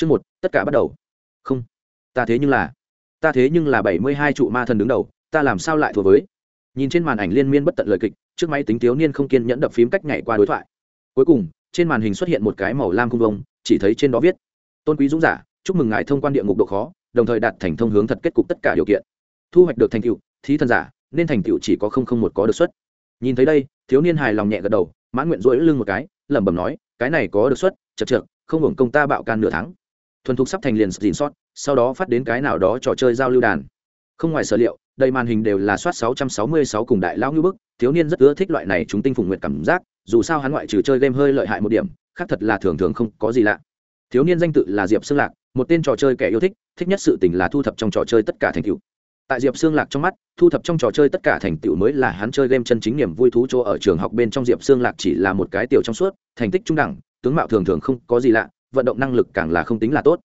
chương một, tất cả bắt đầu. Không. Ta thế nhưng là, ta thế nhưng là bảy mươi hai trụ ma thần đứng đầu, ta làm sao lại thua với? Nhìn trên màn ảnh liên miên bất tận lời kịch, trước máy tính thiếu niên không kiên nhẫn đập phím cách nhảy qua đối thoại. Cuối cùng, trên màn hình xuất hiện một cái màu lam cung vông, chỉ thấy trên đó viết, tôn quý dũng giả, chúc mừng ngài thông quan địa ngục độ khó, đồng thời đạt thành thông hướng thật kết cục tất cả điều kiện. Thu hoạch được thành tựu, thí thần giả, nên thành tựu chỉ có không không một có được xuất. Nhìn thấy đây, thiếu niên hài lòng nhẹ gật đầu, mãn nguyện rỗi lưng một cái, lẩm bẩm nói, cái này có được xuất, chật chật không hưởng công ta bạo can nửa tháng thuần thục sắp thành liền dìn sót, sau đó phát đến cái nào đó trò chơi giao lưu đàn. Không ngoài sở liệu đây màn hình đều là soát 666 cùng đại lão như bức, thiếu niên rất ưa thích loại này chúng tinh phùng nguyện cảm giác, dù sao hắn ngoại trừ chơi game hơi lợi hại một điểm, khác thật là thường thường không có gì lạ. Thiếu niên danh tự là diệp xương lạc, một tên trò chơi kẻ yêu thích thích nhất sự tình là thu thập trong trò chơi tất cả thành tựu. Tại diệp xương lạc trong mắt, thu thập trong trò chơi tất cả thành tựu mới là hắn chơi game chân chính niềm vui thú chỗ ở trường học bên trong diệp xương lạc chỉ là một cái tiểu trong suốt, thành tích trung đẳng, tướng mạo thường thường không có gì lạ vận động năng lực càng là không tính là tốt.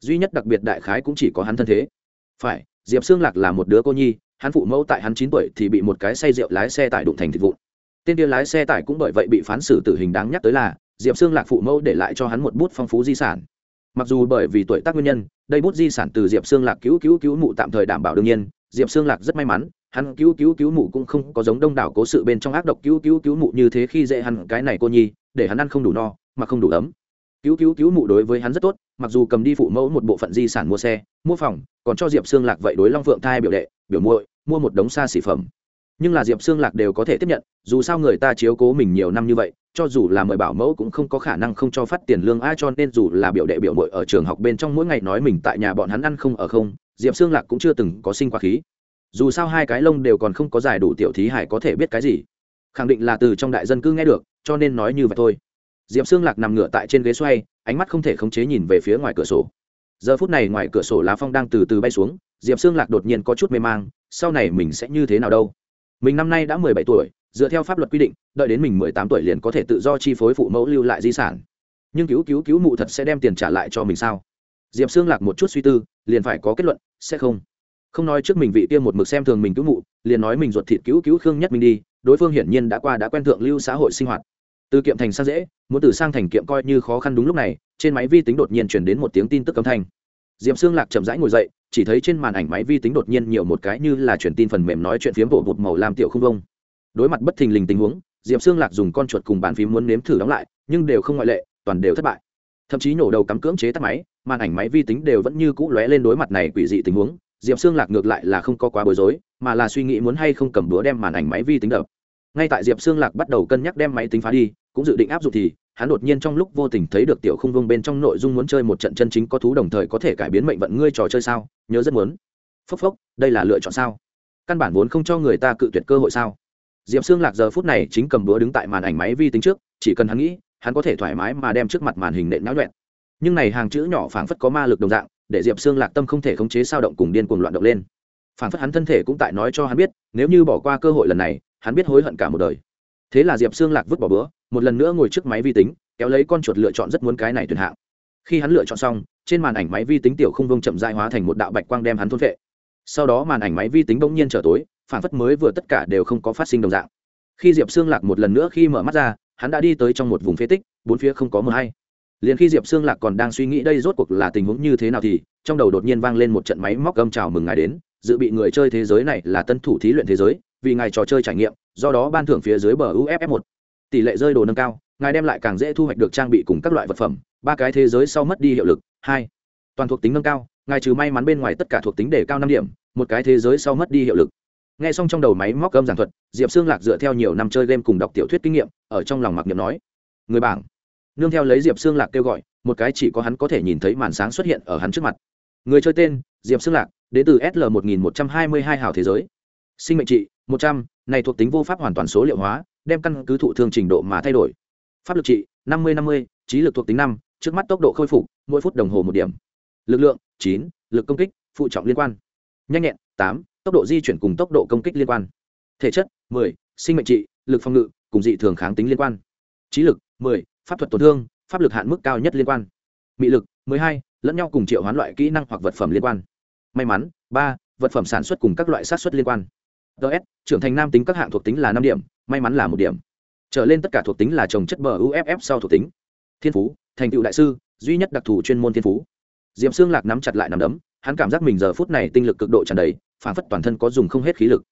Duy nhất đặc biệt đại khái cũng chỉ có hắn thân thế. Phải, diệp xương lạc là một đứa cô nhi, hắn phụ mẫu tại hắn chín tuổi thì bị một cái say rượu lái xe tải đụng thành thịt vụn. Tên kia lái xe tải cũng bởi vậy bị phán xử tử hình đáng nhắc tới là, diệp xương lạc phụ mẫu để lại cho hắn một bút phong phú di sản. Mặc dù bởi vì tuổi tác nguyên nhân, đây bút di sản từ diệp xương lạc cứu cứu cứu mụ tạm thời đảm bảo đương nhiên, diệp xương lạc rất may mắn, hắn cứu cứu cứu mụ cũng không có giống đông đảo cố sự bên trong ác độc cứu cứu cứu mụ như thế khi dễ hắn cái này cô nhi, để hắn ăn không đủ no, mà không đủ ấm cứu cứu cứu mụ đối với hắn rất tốt, mặc dù cầm đi phụ mẫu một bộ phận di sản mua xe, mua phòng, còn cho diệp xương lạc vậy đối long phượng thai biểu đệ, biểu muội, mua một đống xa xỉ phẩm. Nhưng là diệp xương lạc đều có thể tiếp nhận, dù sao người ta chiếu cố mình nhiều năm như vậy, cho dù là mời bảo mẫu cũng không có khả năng không cho phát tiền lương, ai cho nên dù là biểu đệ biểu muội ở trường học bên trong mỗi ngày nói mình tại nhà bọn hắn ăn không ở không, diệp xương lạc cũng chưa từng có sinh quá khí. Dù sao hai cái lông đều còn không có giải đủ tiểu thí hải có thể biết cái gì. Khẳng định là từ trong đại dân cư nghe được, cho nên nói như vậy thôi diệp xương lạc nằm ngửa tại trên ghế xoay, ánh mắt không thể khống chế nhìn về phía ngoài cửa sổ. Giờ phút này ngoài cửa sổ lá phong đang từ từ bay xuống, diệp xương lạc đột nhiên có chút mê mang, sau này mình sẽ như thế nào đâu? Mình năm nay đã mười bảy tuổi, dựa theo pháp luật quy định, đợi đến mình mười tám tuổi liền có thể tự do chi phối phụ mẫu lưu lại di sản. Nhưng cứu cứu cứu mụ thật sẽ đem tiền trả lại cho mình sao? Diệp xương lạc một chút suy tư, liền phải có kết luận, sẽ không. Không nói trước mình vị kia một mực xem thường mình cứu mụ, liền nói mình ruột thịt cứu cứu khương nhất mình đi, đối phương hiển nhiên đã qua đã quen thượng lưu xã hội sinh hoạt từ kiệm thành sang dễ, muốn từ sang thành kiệm coi như khó khăn đúng lúc này, trên máy vi tính đột nhiên chuyển đến một tiếng tin tức âm thanh. Diệm xương lạc chậm rãi ngồi dậy, chỉ thấy trên màn ảnh máy vi tính đột nhiên nhiều một cái như là truyền tin phần mềm nói chuyện phiếm bộ bột màu làm tiểu không vông. Đối mặt bất thình lình tình huống diệm xương lạc dùng con chuột cùng bàn phím muốn nếm thử đóng lại, nhưng đều không ngoại lệ, toàn đều thất bại. Thậm chí nổ đầu cắm cưỡng chế tắt máy, màn ảnh máy vi tính đều vẫn như cũ lóe lên đối mặt này quỷ dị tình huống. Diệp xương lạc ngược lại là không có quá bối rối, mà là suy nghĩ muốn hay không cầm búa đem màn ảnh máy vi tính đập ngay tại diệp xương lạc bắt đầu cân nhắc đem máy tính phá đi, cũng dự định áp dụng thì, hắn đột nhiên trong lúc vô tình thấy được tiểu khung vương bên trong nội dung muốn chơi một trận chân chính có thú đồng thời có thể cải biến mệnh vận ngươi trò chơi sao, nhớ rất muốn. Phốc phốc, đây là lựa chọn sao? Căn bản vốn không cho người ta cự tuyệt cơ hội sao? Diệp xương lạc giờ phút này chính cầm búa đứng tại màn ảnh máy vi tính trước, chỉ cần hắn nghĩ, hắn có thể thoải mái mà đem trước mặt màn hình nện náo nhuẹn nhưng này hàng chữ nhỏ phảng phất có ma lực đồng dạng, để diệp xương lạc tâm không thể khống chế sao động cùng điên cuồng loạn động lên. Phảng phất hắn thân thể cũng tại nói cho hắn biết, nếu như bỏ qua cơ hội lần này hắn biết hối hận cả một đời. Thế là diệp xương lạc vứt bỏ bữa, một lần nữa ngồi trước máy vi tính, kéo lấy con chuột lựa chọn rất muốn cái này tuyển hạng. Khi hắn lựa chọn xong, trên màn ảnh máy vi tính tiểu không vông chậm dại hóa thành một đạo bạch quang đem hắn thôn vệ sau đó màn ảnh máy vi tính bỗng nhiên trở tối, phản phất mới vừa tất cả đều không có phát sinh đồng dạng. Khi diệp xương lạc một lần nữa khi mở mắt ra, hắn đã đi tới trong một vùng phế tích, bốn phía không có mờ hay. Liền khi diệp xương lạc còn đang suy nghĩ đây rốt cuộc là tình huống như thế nào thì, trong đầu đột nhiên vang lên một trận máy móc gâm chào mừng ngài đến, dự bị người chơi thế giới này là tân thủ thí luyện thế giới vì ngài trò chơi trải nghiệm, do đó ban thưởng phía dưới bờ uff một. Tỷ lệ rơi đồ nâng cao, ngài đem lại càng dễ thu hoạch được trang bị cùng các loại vật phẩm, ba cái thế giới sau mất đi hiệu lực. Hai, toàn thuộc tính nâng cao, ngài trừ may mắn bên ngoài tất cả thuộc tính để cao năm điểm, một cái thế giới sau mất đi hiệu lực. Nghe xong trong đầu máy móc cơm giảng thuật, diệp xương lạc dựa theo nhiều năm chơi game cùng đọc tiểu thuyết kinh nghiệm, ở trong lòng mặc niệm nói, người bảng. Nương theo lấy diệp xương lạc kêu gọi, một cái chỉ có hắn có thể nhìn thấy màn sáng xuất hiện ở hắn trước mặt. Người chơi tên, diệp xương lạc, đến từ sl một nghìn một trăm hai mươi hai hào thế giới sinh mệnh trị, một trăm, này thuộc tính vô pháp hoàn toàn số liệu hóa, đem căn cứ thụ thương trình độ mà thay đổi. Pháp lực trị, năm mươi năm mươi, trí lực thuộc tính năm, trước mắt tốc độ khôi phục, mỗi phút đồng hồ một điểm. Lực lượng, chín, lực công kích, phụ trọng liên quan. Nhanh nhẹn, tám, tốc độ di chuyển cùng tốc độ công kích liên quan. Thể chất, mười, sinh mệnh trị, lực phòng ngự, cùng dị thường kháng tính liên quan. Trí lực, mười, pháp thuật tổn thương, pháp lực hạn mức cao nhất liên quan. Mị lực, mười hai, lẫn nhau cùng triệu hoán loại kỹ năng hoặc vật phẩm liên quan. May mắn, ba, vật phẩm sản xuất cùng các loại sát xuất liên quan ts trưởng thành nam tính các hạng thuộc tính là năm điểm, may mắn là một điểm. Trở lên tất cả thuộc tính là trồng chất bờ uff sau thuộc tính. Thiên phú, thành tựu đại sư, duy nhất đặc thù chuyên môn thiên phú. Diệp xương lạc nắm chặt lại nắm đấm, hắn cảm giác mình giờ phút này tinh lực cực độ tràn đầy, phản phất toàn thân có dùng không hết khí lực.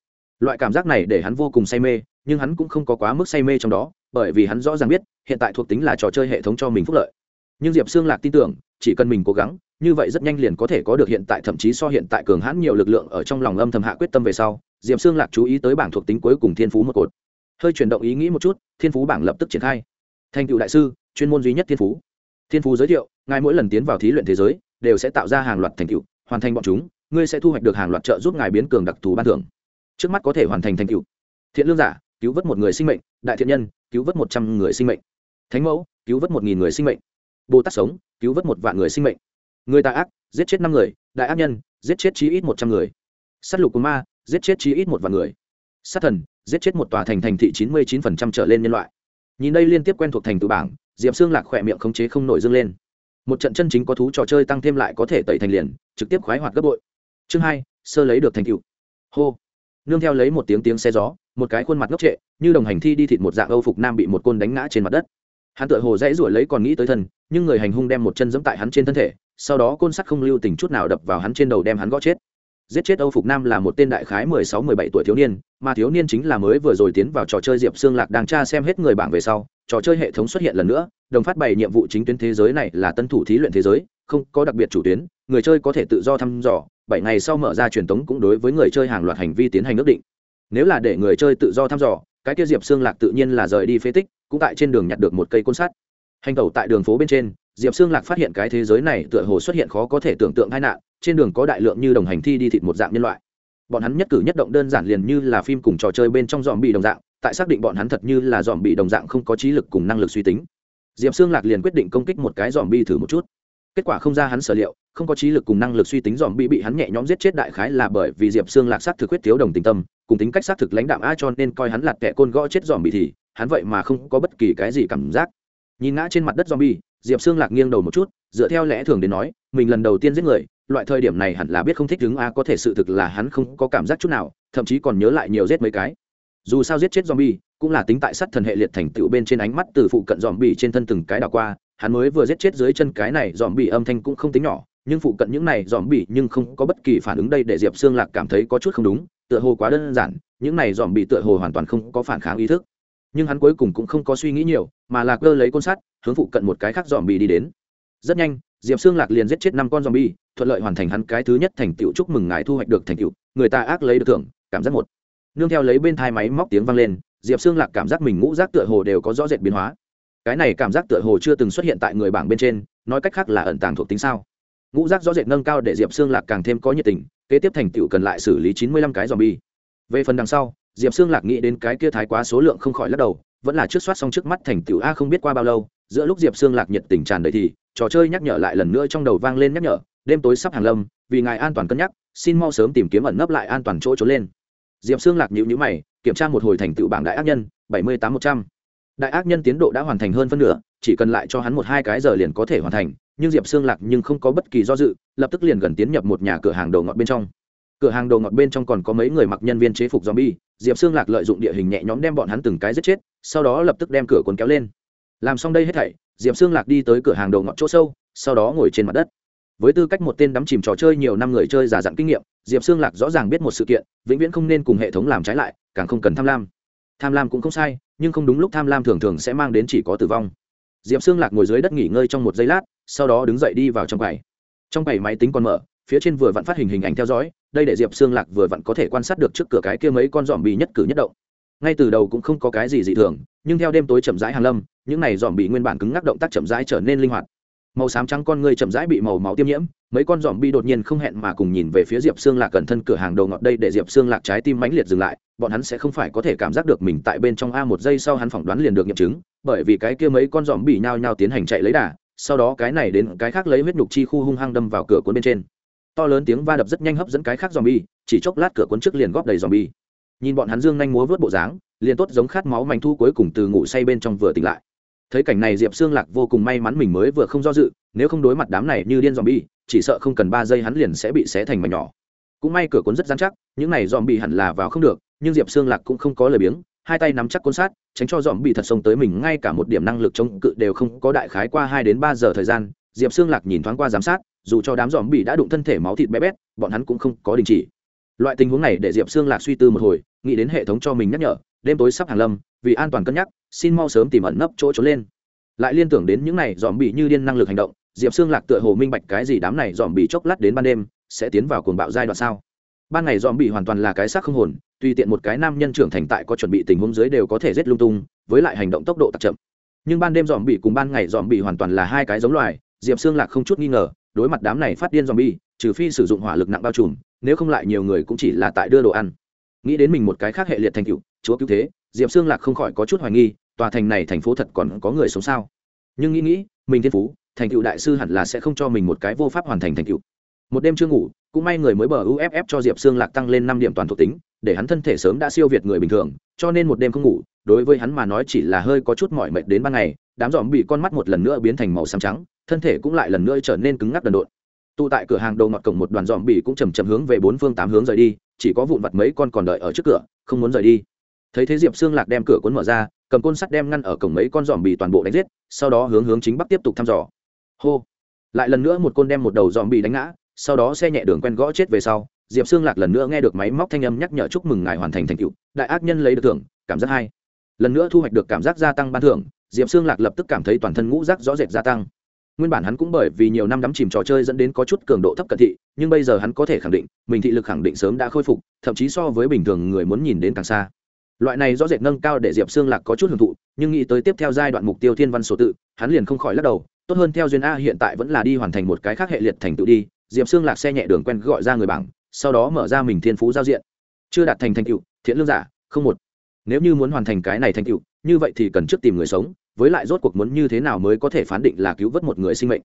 Loại cảm giác này để hắn vô cùng say mê, nhưng hắn cũng không có quá mức say mê trong đó, bởi vì hắn rõ ràng biết, hiện tại thuộc tính là trò chơi hệ thống cho mình phúc lợi. Nhưng diệp xương lạc tin tưởng, chỉ cần mình cố gắng, như vậy rất nhanh liền có thể có được hiện tại, thậm chí so hiện tại cường hãn nhiều lực lượng ở trong lòng âm thầm hạ quyết tâm về sau diệp xương lạc chú ý tới bảng thuộc tính cuối cùng thiên phú một cột. Hơi chuyển động ý nghĩ một chút, thiên phú bảng lập tức triển khai. Thành cựu đại sư, chuyên môn duy nhất thiên phú. Thiên phú giới thiệu, ngài mỗi lần tiến vào thí luyện thế giới, đều sẽ tạo ra hàng loạt thành cựu hoàn thành bọn chúng, ngươi sẽ thu hoạch được hàng loạt trợ giúp ngài biến cường đặc thù ban thưởng. Trước mắt có thể hoàn thành thành cựu thiện lương giả, cứu vớt một người sinh mệnh, đại thiện nhân, cứu vớt một trăm người sinh mệnh. Thánh mẫu, cứu vớt một nghìn người sinh mệnh. Bồ tát sống, cứu vớt một vạn người sinh mệnh. Người tà ác, giết chết năm người, đại ác nhân, giết chết chí ít một trăm người. S á t lục của ma giết chết chí ít một vạn người. Sát thần, giết chết một tòa thành thành thị chín mươi chín phần trăm trở lên nhân loại. Nhìn đây liên tiếp quen thuộc thành tự bảng, diệp xương lạc khỏe miệng khống chế không nổi dâng lên. Một trận chân chính có thú trò chơi tăng thêm lại có thể tẩy thành liền, trực tiếp khoái hoạt gấp bội. Chương hai, sơ lấy được thành tựu. Hô. Nương theo lấy một tiếng tiếng xe gió, một cái khuôn mặt ngốc trệ, như đồng hành thi đi thịt một dạng âu phục nam bị một côn đánh ngã trên mặt đất. Hắn tự hồ dãy ruổi lấy còn nghĩ tới thân nhưng người hành hung đem một chân giẫm tại hắn trên thân thể, sau đó côn sắt không lưu tình chút nào đập vào hắn trên đầu đem hắn gõ chết giết chết âu phục nam là một tên đại khái mười sáu, mười bảy tuổi thiếu niên, mà thiếu niên chính là mới vừa rồi tiến vào trò chơi diệp xương lạc đang tra xem hết người bảng về sau, trò chơi hệ thống xuất hiện lần nữa, đồng phát bày nhiệm vụ chính tuyến thế giới này là tân thủ thí luyện thế giới, không có đặc biệt chủ tuyến, người chơi có thể tự do thăm dò, bảy ngày sau mở ra truyền tống cũng đối với người chơi hàng loạt hành vi tiến hành ước định. Nếu là để người chơi tự do thăm dò, cái kia diệp xương lạc tự nhiên là rời đi phế tích, cũng tại trên đường nhặt được một cây côn sắt. Hành tẩu tại đường phố bên trên, diệp xương lạc phát hiện cái thế giới này tựa hồ xuất hiện khó có thể tưởng tượng tai nạn trên đường có đại lượng như đồng hành thi đi thịt một dạng nhân loại. Bọn hắn nhất cử nhất động đơn giản liền như là phim cùng trò chơi bên trong dòm bị đồng dạng, tại xác định bọn hắn thật như là dòm bị đồng dạng không có trí lực cùng năng lực suy tính. Diệp xương lạc liền quyết định công kích một cái dòm bi thử một chút. Kết quả không ra hắn sở liệu, không có trí lực cùng năng lực suy tính dòm bị bị hắn nhẹ nhõm giết chết đại khái là bởi vì diệp xương lạc xác thực quyết thiếu đồng tình tâm, cùng tính cách xác thực lãnh đạm a cho nên coi hắn là kẻ côn gõ chết dòm bị thì, hắn vậy mà không có bất kỳ cái gì cảm giác. Nhìn ngã trên mặt đất dòm bi diệp xương lạc nghiêng đầu một chút, dựa theo lẽ thường đến nói, mình lần đầu tiên giết người loại thời điểm này hẳn là biết không thích đứng a, có thể sự thực là hắn không có cảm giác chút nào, thậm chí còn nhớ lại nhiều giết mấy cái. Dù sao giết chết zombie, cũng là tính tại sát thần hệ liệt thành tựu bên trên ánh mắt từ phụ cận zombie trên thân từng cái đảo qua, hắn mới vừa giết chết dưới chân cái này zombie âm thanh cũng không tính nhỏ, nhưng phụ cận những này zombie nhưng không có bất kỳ phản ứng đây để diệp xương lạc cảm thấy có chút không đúng, tựa hồ quá đơn giản, những này zombie tựa hồ hoàn toàn không có phản kháng ý thức. Nhưng hắn cuối cùng cũng không có suy nghĩ nhiều, mà là cơ lấy côn sắt, hướng phụ cận một cái khác zombie đi đến. Rất nhanh diệp Sương lạc liền giết chết năm con zombie, thuận lợi hoàn thành hắn cái thứ nhất thành tựu. Chúc mừng ngài thu hoạch được thành tựu. Người ta ác lấy được thưởng, cảm giác một. Nương theo lấy bên thai máy móc tiếng vang lên, diệp Sương lạc cảm giác mình ngũ giác tựa hồ đều có rõ rệt biến hóa. Cái này cảm giác tựa hồ chưa từng xuất hiện tại người bảng bên trên, nói cách khác là ẩn tàng thuộc tính sao? Ngũ giác rõ rệt nâng cao để diệp Sương lạc càng thêm có nhiệt tình, kế tiếp thành tựu cần lại xử lý chín mươi lăm cái zombie. về phần đằng sau, diệp Sương lạc nghĩ đến cái kia thái quá số lượng không khỏi lắc đầu, vẫn là trước soát xong trước mắt thành tựu. A, không biết qua bao lâu giữa lúc diệp xương lạc nhiệt tình tràn đầy thì, trò chơi nhắc nhở lại lần nữa trong đầu vang lên nhắc nhở, đêm tối sắp hàng lâm, vì ngài an toàn cân nhắc, xin mau sớm tìm kiếm ẩn nấp lại an toàn chỗ trốn lên. Diệp xương lạc nhữ nhữ mày, kiểm tra một hồi thành tựu bảng đại ác nhân, bảy mươi tám một trăm. Đại ác nhân tiến độ đã hoàn thành hơn phân nửa, chỉ cần lại cho hắn một hai cái giờ liền có thể hoàn thành, nhưng diệp xương lạc nhưng không có bất kỳ do dự, lập tức liền gần tiến nhập một nhà cửa hàng đồ ngọt bên trong. Cửa hàng đồ ngọt bên trong còn có mấy người mặc nhân viên chế phục zombie, diệp xương lạc lợi dụng địa hình nhẹ nhõm đem bọn hắn từng cái giết chết, sau đó lập tức đem cửa cuốn kéo lên làm xong đây hết thảy, diệp xương lạc đi tới cửa hàng đồ ngọn chỗ sâu, sau đó ngồi trên mặt đất. Với tư cách một tên đắm chìm trò chơi nhiều năm người chơi giả dặn kinh nghiệm, diệp xương lạc rõ ràng biết một sự kiện, vĩnh viễn không nên cùng hệ thống làm trái lại, càng không cần tham lam. Tham lam cũng không sai, nhưng không đúng lúc tham lam thường thường sẽ mang đến chỉ có tử vong. Diệp xương lạc ngồi dưới đất nghỉ ngơi trong một giây lát, sau đó đứng dậy đi vào trong bảy trong bảy máy tính còn mở, phía trên vừa vặn phát hình hình ảnh theo dõi, đây để diệp xương lạc vừa vặn có thể quan sát được trước cửa cái kia mấy con dòm bì nhất cử nhất động. Ngay từ đầu cũng không có cái gì dị thường nhưng theo đêm tối chậm rãi hàng lâm, những này dòm bị nguyên bản cứng ngắc động tác chậm rãi trở nên linh hoạt. Màu xám trắng con ngươi chậm rãi bị màu máu tiêm nhiễm, mấy con dòm bi đột nhiên không hẹn mà cùng nhìn về phía diệp xương lạc gần thân cửa hàng đầu ngọt đây để diệp xương lạc trái tim mãnh liệt dừng lại, bọn hắn sẽ không phải có thể cảm giác được mình tại bên trong a một giây sau hắn phỏng đoán liền được nghiệm chứng, bởi vì cái kia mấy con dòm bị nhao nhao tiến hành chạy lấy đà, sau đó cái này đến cái khác lấy huyết nhục chi khu hung hăng đâm vào cửa cuốn bên trên. To lớn tiếng va đập rất nhanh hấp dẫn cái khác dòm bi chỉ chốc lát cửa cuốn trước liền góp đầy dòm bi nhìn bọn hắn dương nhanh múa vớt bộ dáng liền tốt giống khát máu manh thu cuối cùng từ ngủ say bên trong vừa tỉnh lại. Thấy cảnh này diệp xương lạc vô cùng may mắn mình mới vừa không do dự, nếu không đối mặt đám này như điên dòm bi chỉ sợ không cần ba giây hắn liền sẽ bị xé thành mảnh nhỏ. Cũng may cửa cuốn rất dán chắc, những này dòm bị hẳn là vào không được, nhưng diệp xương lạc cũng không có lời biếng, hai tay nắm chắc cuốn sát, tránh cho dòm bị thật sông tới mình, ngay cả một điểm năng lực chống cự đều không có đại khái qua hai đến ba giờ thời gian, diệp xương lạc nhìn thoáng qua giám sát, dù cho đám dòm bị đã đụng thân thể máu thịt bé bét, bọn hắn cũng không có đình chỉ. Loại tình huống này để diệp xương lạc suy tư một hồi, nghĩ đến hệ thống cho mình nhắc nhở đêm tối sắp hàng lâm, vì an toàn cân nhắc, xin mau sớm tìm ẩn nấp chỗ trốn lên. Lại liên tưởng đến những này dòm bị như điên năng lực hành động, diệp xương lạc tựa hồ minh bạch cái gì đám này dòm bị chốc lát đến ban đêm sẽ tiến vào cuồng bạo giai đoạn sao. Ban ngày dòm bị hoàn toàn là cái xác không hồn, tùy tiện một cái nam nhân trưởng thành tại có chuẩn bị tình huống dưới đều có thể giết lung tung, với lại hành động tốc độ tặc chậm. Nhưng ban đêm dòm bị cùng ban ngày dòm bị hoàn toàn là hai cái giống loài, diệp xương lạc không chút nghi ngờ, đối mặt đám này phát điên dòm bi trừ phi sử dụng hỏa lực nặng bao trùm, nếu không lại nhiều người cũng chỉ là tại đưa đồ ăn nghĩ đến mình một cái khác hệ liệt thành cựu chúa cứu thế, diệp xương lạc không khỏi có chút hoài nghi, tòa thành này thành phố thật còn có người sống sao? Nhưng nghĩ nghĩ, mình thiên phú, thành cựu đại sư hẳn là sẽ không cho mình một cái vô pháp hoàn thành thành cựu một đêm chưa ngủ, cũng may người mới bờ uff cho diệp xương lạc tăng lên năm điểm toàn thuộc tính, để hắn thân thể sớm đã siêu việt người bình thường, cho nên một đêm không ngủ, đối với hắn mà nói chỉ là hơi có chút mỏi mệt đến ban ngày, đám dòm bị con mắt một lần nữa biến thành màu xám trắng, thân thể cũng lại lần nữa trở nên cứng ngắc đần độn. Tụ tại cửa hàng đầu ngọt cổng một đoàn dòm bị cũng chầm chầm hướng về bốn phương tám hướng rời đi chỉ có vụn vặt mấy con còn đợi ở trước cửa, không muốn rời đi. Thấy thế diệp xương lạc đem cửa cuốn mở ra, cầm côn sắt đem ngăn ở cổng mấy con dòm bị toàn bộ đánh giết, sau đó hướng hướng chính bắc tiếp tục thăm dò. Hô! Lại lần nữa một côn đem một đầu dòm bị đánh ngã, sau đó xe nhẹ đường quen gõ chết về sau, diệp xương lạc lần nữa nghe được máy móc thanh âm nhắc nhở chúc mừng ngài hoàn thành thành tựu, đại ác nhân lấy được thưởng, cảm giác hay. Lần nữa thu hoạch được cảm giác gia tăng ban thưởng, diệp xương lạc lập tức cảm thấy toàn thân ngũ rác rõ rệt gia tăng nguyên bản hắn cũng bởi vì nhiều năm đắm chìm trò chơi dẫn đến có chút cường độ thấp cận thị, nhưng bây giờ hắn có thể khẳng định, mình thị lực khẳng định sớm đã khôi phục, thậm chí so với bình thường người muốn nhìn đến càng xa. Loại này rõ rệt nâng cao để diệp xương lạc có chút hưởng thụ, nhưng nghĩ tới tiếp theo giai đoạn mục tiêu thiên văn số tự, hắn liền không khỏi lắc đầu, tốt hơn theo duyên a hiện tại vẫn là đi hoàn thành một cái khác hệ liệt thành tựu đi, diệp xương lạc xe nhẹ đường quen gọi ra người bảng, sau đó mở ra mình thiên phú giao diện. Chưa đạt thành thành tựu, thiện lương giả, không một. Nếu như muốn hoàn thành cái này thành tựu, như vậy thì cần trước tìm người sống với lại rốt cuộc muốn như thế nào mới có thể phán định là cứu vớt một người sinh mệnh.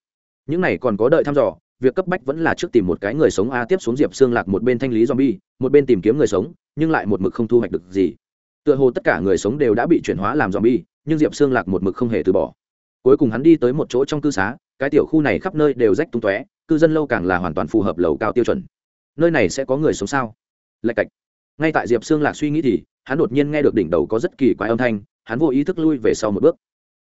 Những này còn có đợi thăm dò, việc cấp bách vẫn là trước tìm một cái người sống, a, tiếp xuống diệp xương lạc một bên thanh lý zombie, một bên tìm kiếm người sống, nhưng lại một mực không thu hoạch được gì. Tựa hồ tất cả người sống đều đã bị chuyển hóa làm zombie, nhưng diệp xương lạc một mực không hề từ bỏ. Cuối cùng hắn đi tới một chỗ trong cư xá, cái tiểu khu này khắp nơi đều rách tung tóe, cư dân lâu càng là hoàn toàn phù hợp lầu cao tiêu chuẩn. Nơi này sẽ có người sống sao? Lạch cạch. Ngay tại diệp xương lạc suy nghĩ thì, hắn đột nhiên nghe được đỉnh đầu có rất kỳ quái âm thanh, hắn vô ý thức lui về sau một bước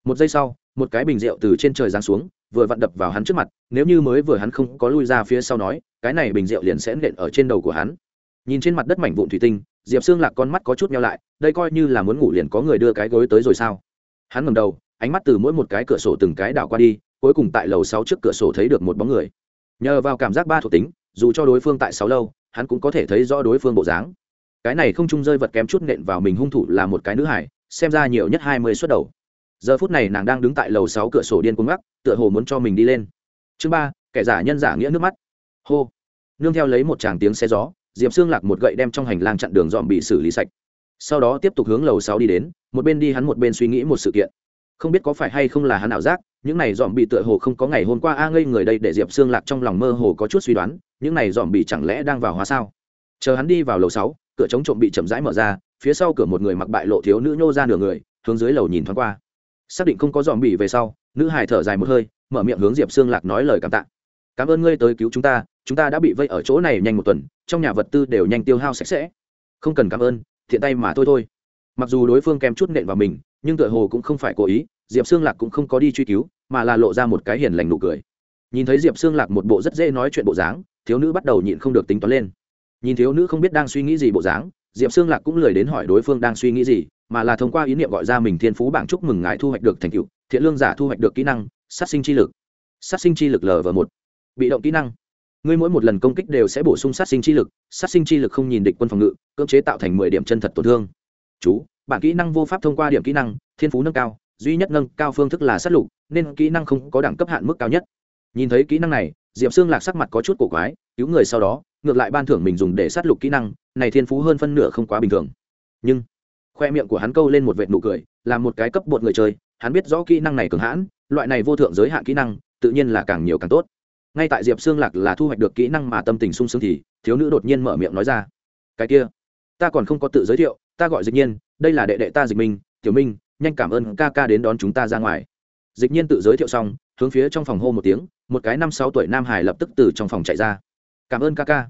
một giây sau, một cái bình rượu từ trên trời giáng xuống, vừa vặn đập vào hắn trước mặt, nếu như mới vừa hắn không có lui ra phía sau nói, cái này bình rượu liền sẽ nện ở trên đầu của hắn. Nhìn trên mặt đất mảnh vụn thủy tinh, diệp xương lạc con mắt có chút nhau lại, đây coi như là muốn ngủ liền có người đưa cái gối tới rồi sao? Hắn ngầm đầu, ánh mắt từ mỗi một cái cửa sổ từng cái đảo qua đi, cuối cùng tại lầu sáu trước cửa sổ thấy được một bóng người. Nhờ vào cảm giác ba thuộc tính, dù cho đối phương tại sáu lâu, hắn cũng có thể thấy rõ đối phương bộ dáng. Cái này không chung rơi vật kém chút nện vào mình hung thủ là một cái nữ hải, xem ra nhiều nhất hai mươi suất đầu giờ phút này nàng đang đứng tại lầu sáu cửa sổ điên cuồng ngắc, tựa hồ muốn cho mình đi lên. Chương ba, kẻ giả nhân giả nghĩa nước mắt. Hô. Nương theo lấy một tràng tiếng xe gió, diệp xương lạc một gậy đem trong hành lang chặn đường dọn bị xử lý sạch. Sau đó tiếp tục hướng lầu sáu đi đến, một bên đi hắn một bên suy nghĩ một sự kiện. Không biết có phải hay không là hắn ảo giác, những này dòm bị tựa hồ không có ngày hôm qua a ngây người đây để diệp xương lạc trong lòng mơ hồ có chút suy đoán, những này dòm bị chẳng lẽ đang vào hóa sao? Chờ hắn đi vào lầu sáu, cửa chống trộm bị chậm rãi mở ra, phía sau cửa một người mặc bại lộ thiếu nữ nhô ra nửa người, hướng dưới lầu nhìn thoáng qua xác định không có dòm bị về sau, nữ hải thở dài một hơi, mở miệng hướng diệp xương lạc nói lời cảm tạ. Cảm ơn ngươi tới cứu chúng ta chúng ta đã bị vây ở chỗ này nhanh một tuần, trong nhà vật tư đều nhanh tiêu hao sạch sẽ. Không cần cảm ơn, thiện tay mà thôi thôi. Mặc dù đối phương kèm chút nện vào mình, nhưng tựa hồ cũng không phải cố ý, diệp xương lạc cũng không có đi truy cứu, mà là lộ ra một cái hiền lành nụ cười. Nhìn thấy diệp xương lạc một bộ rất dễ nói chuyện bộ dáng, thiếu nữ bắt đầu nhịn không được tính toán lên. Nhìn thiếu nữ không biết đang suy nghĩ gì bộ dáng, diệp xương lạc cũng lười đến hỏi đối phương đang suy nghĩ gì mà là thông qua ý niệm gọi ra mình thiên phú bảng chúc mừng ngài thu hoạch được thành tựu, thiện lương giả thu hoạch được kỹ năng, sát sinh chi lực. Sát sinh chi lực lv một. Bị động kỹ năng. Ngươi mỗi một lần công kích đều sẽ bổ sung sát sinh chi lực, sát sinh chi lực không nhìn địch quân phòng ngự, cưỡng chế tạo thành mười điểm chân thật tổn thương. Chú, bản kỹ năng vô pháp thông qua điểm kỹ năng, thiên phú nâng cao, duy nhất nâng cao phương thức là sát lục, nên kỹ năng không có đẳng cấp hạn mức cao nhất. Nhìn thấy kỹ năng này, diệp xương lạc sắc mặt có chút cổ quái, cứu người sau đó, ngược lại ban thưởng mình dùng để sát lục kỹ năng, này thiên phú hơn phân nửa không quá bình thường. Nhưng khoe miệng của hắn câu lên một vệt nụ cười, là một cái cấp bột người chơi, hắn biết rõ kỹ năng này cường hãn, loại này vô thượng giới hạn kỹ năng, tự nhiên là càng nhiều càng tốt. Ngay tại diệp xương lạc là thu hoạch được kỹ năng mà tâm tình sung sướng thì, thiếu nữ đột nhiên mở miệng nói ra, cái kia, ta còn không có tự giới thiệu, ta gọi dịch nhiên, đây là đệ đệ ta dịch minh, tiểu minh, nhanh cảm ơn ca ca đến đón chúng ta ra ngoài. Dịch nhiên tự giới thiệu xong, hướng phía trong phòng hô một tiếng, một cái năm sáu tuổi nam hải lập tức từ trong phòng chạy ra. Cảm ơn ca ca,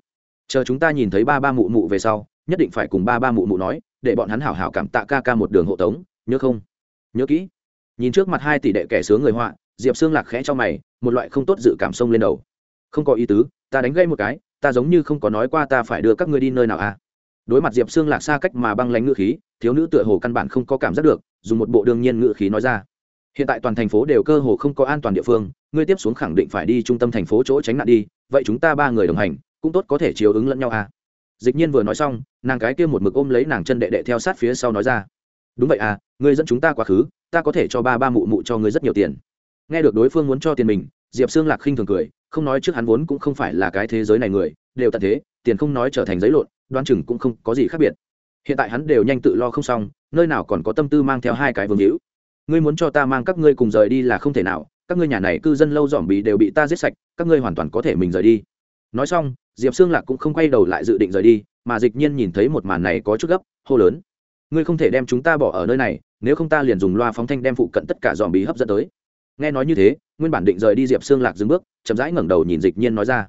chờ chúng ta nhìn thấy ba ba mụ mụ về sau nhất định phải cùng ba ba mụ mụ nói, để bọn hắn hảo hảo cảm tạ ca ca một đường hộ tống, nhớ không? Nhớ kỹ. Nhìn trước mặt hai tỷ đệ kẻ sướng người họa, diệp xương lạc khẽ cho mày, một loại không tốt dự cảm sông lên đầu. Không có ý tứ, ta đánh gây một cái, ta giống như không có nói qua ta phải đưa các ngươi đi nơi nào à? Đối mặt diệp xương lạc xa cách mà băng lánh ngữ khí, thiếu nữ tựa hồ căn bản không có cảm giác được, dùng một bộ đương nhiên ngữ khí nói ra. Hiện tại toàn thành phố đều cơ hồ không có an toàn địa phương, ngươi tiếp xuống khẳng định phải đi trung tâm thành phố chỗ tránh nạn đi, vậy chúng ta ba người đồng hành, cũng tốt có thể chiếu ứng lẫn nhau à? Dịch nhiên vừa nói xong, nàng cái kia một mực ôm lấy nàng chân đệ đệ theo sát phía sau nói ra. Đúng vậy à ngươi dẫn chúng ta quá khứ, ta có thể cho ba ba mụ mụ cho ngươi rất nhiều tiền. Nghe được đối phương muốn cho tiền mình, diệp xương lạc khinh thường cười, không nói trước hắn vốn cũng không phải là cái thế giới này người, đều tận thế, tiền không nói trở thành giấy lộn đoan chừng cũng không có gì khác biệt. Hiện tại hắn đều nhanh tự lo không xong, nơi nào còn có tâm tư mang theo hai cái vương hữu. Ngươi muốn cho ta mang các ngươi cùng rời đi là không thể nào, các ngươi nhà này cư dân lâu dòm bì đều bị ta giết sạch, các ngươi hoàn toàn có thể mình rời đi. Nói xong diệp xương lạc cũng không quay đầu lại dự định rời đi, mà dịch nhiên nhìn thấy một màn này có chút gấp, hô lớn. Ngươi không thể đem chúng ta bỏ ở nơi này, nếu không ta liền dùng loa phóng thanh đem phụ cận tất cả dòm bí hấp dẫn tới. Nghe nói như thế, nguyên bản định rời đi diệp xương lạc dừng bước, chậm rãi ngẩng đầu nhìn dịch nhiên nói ra.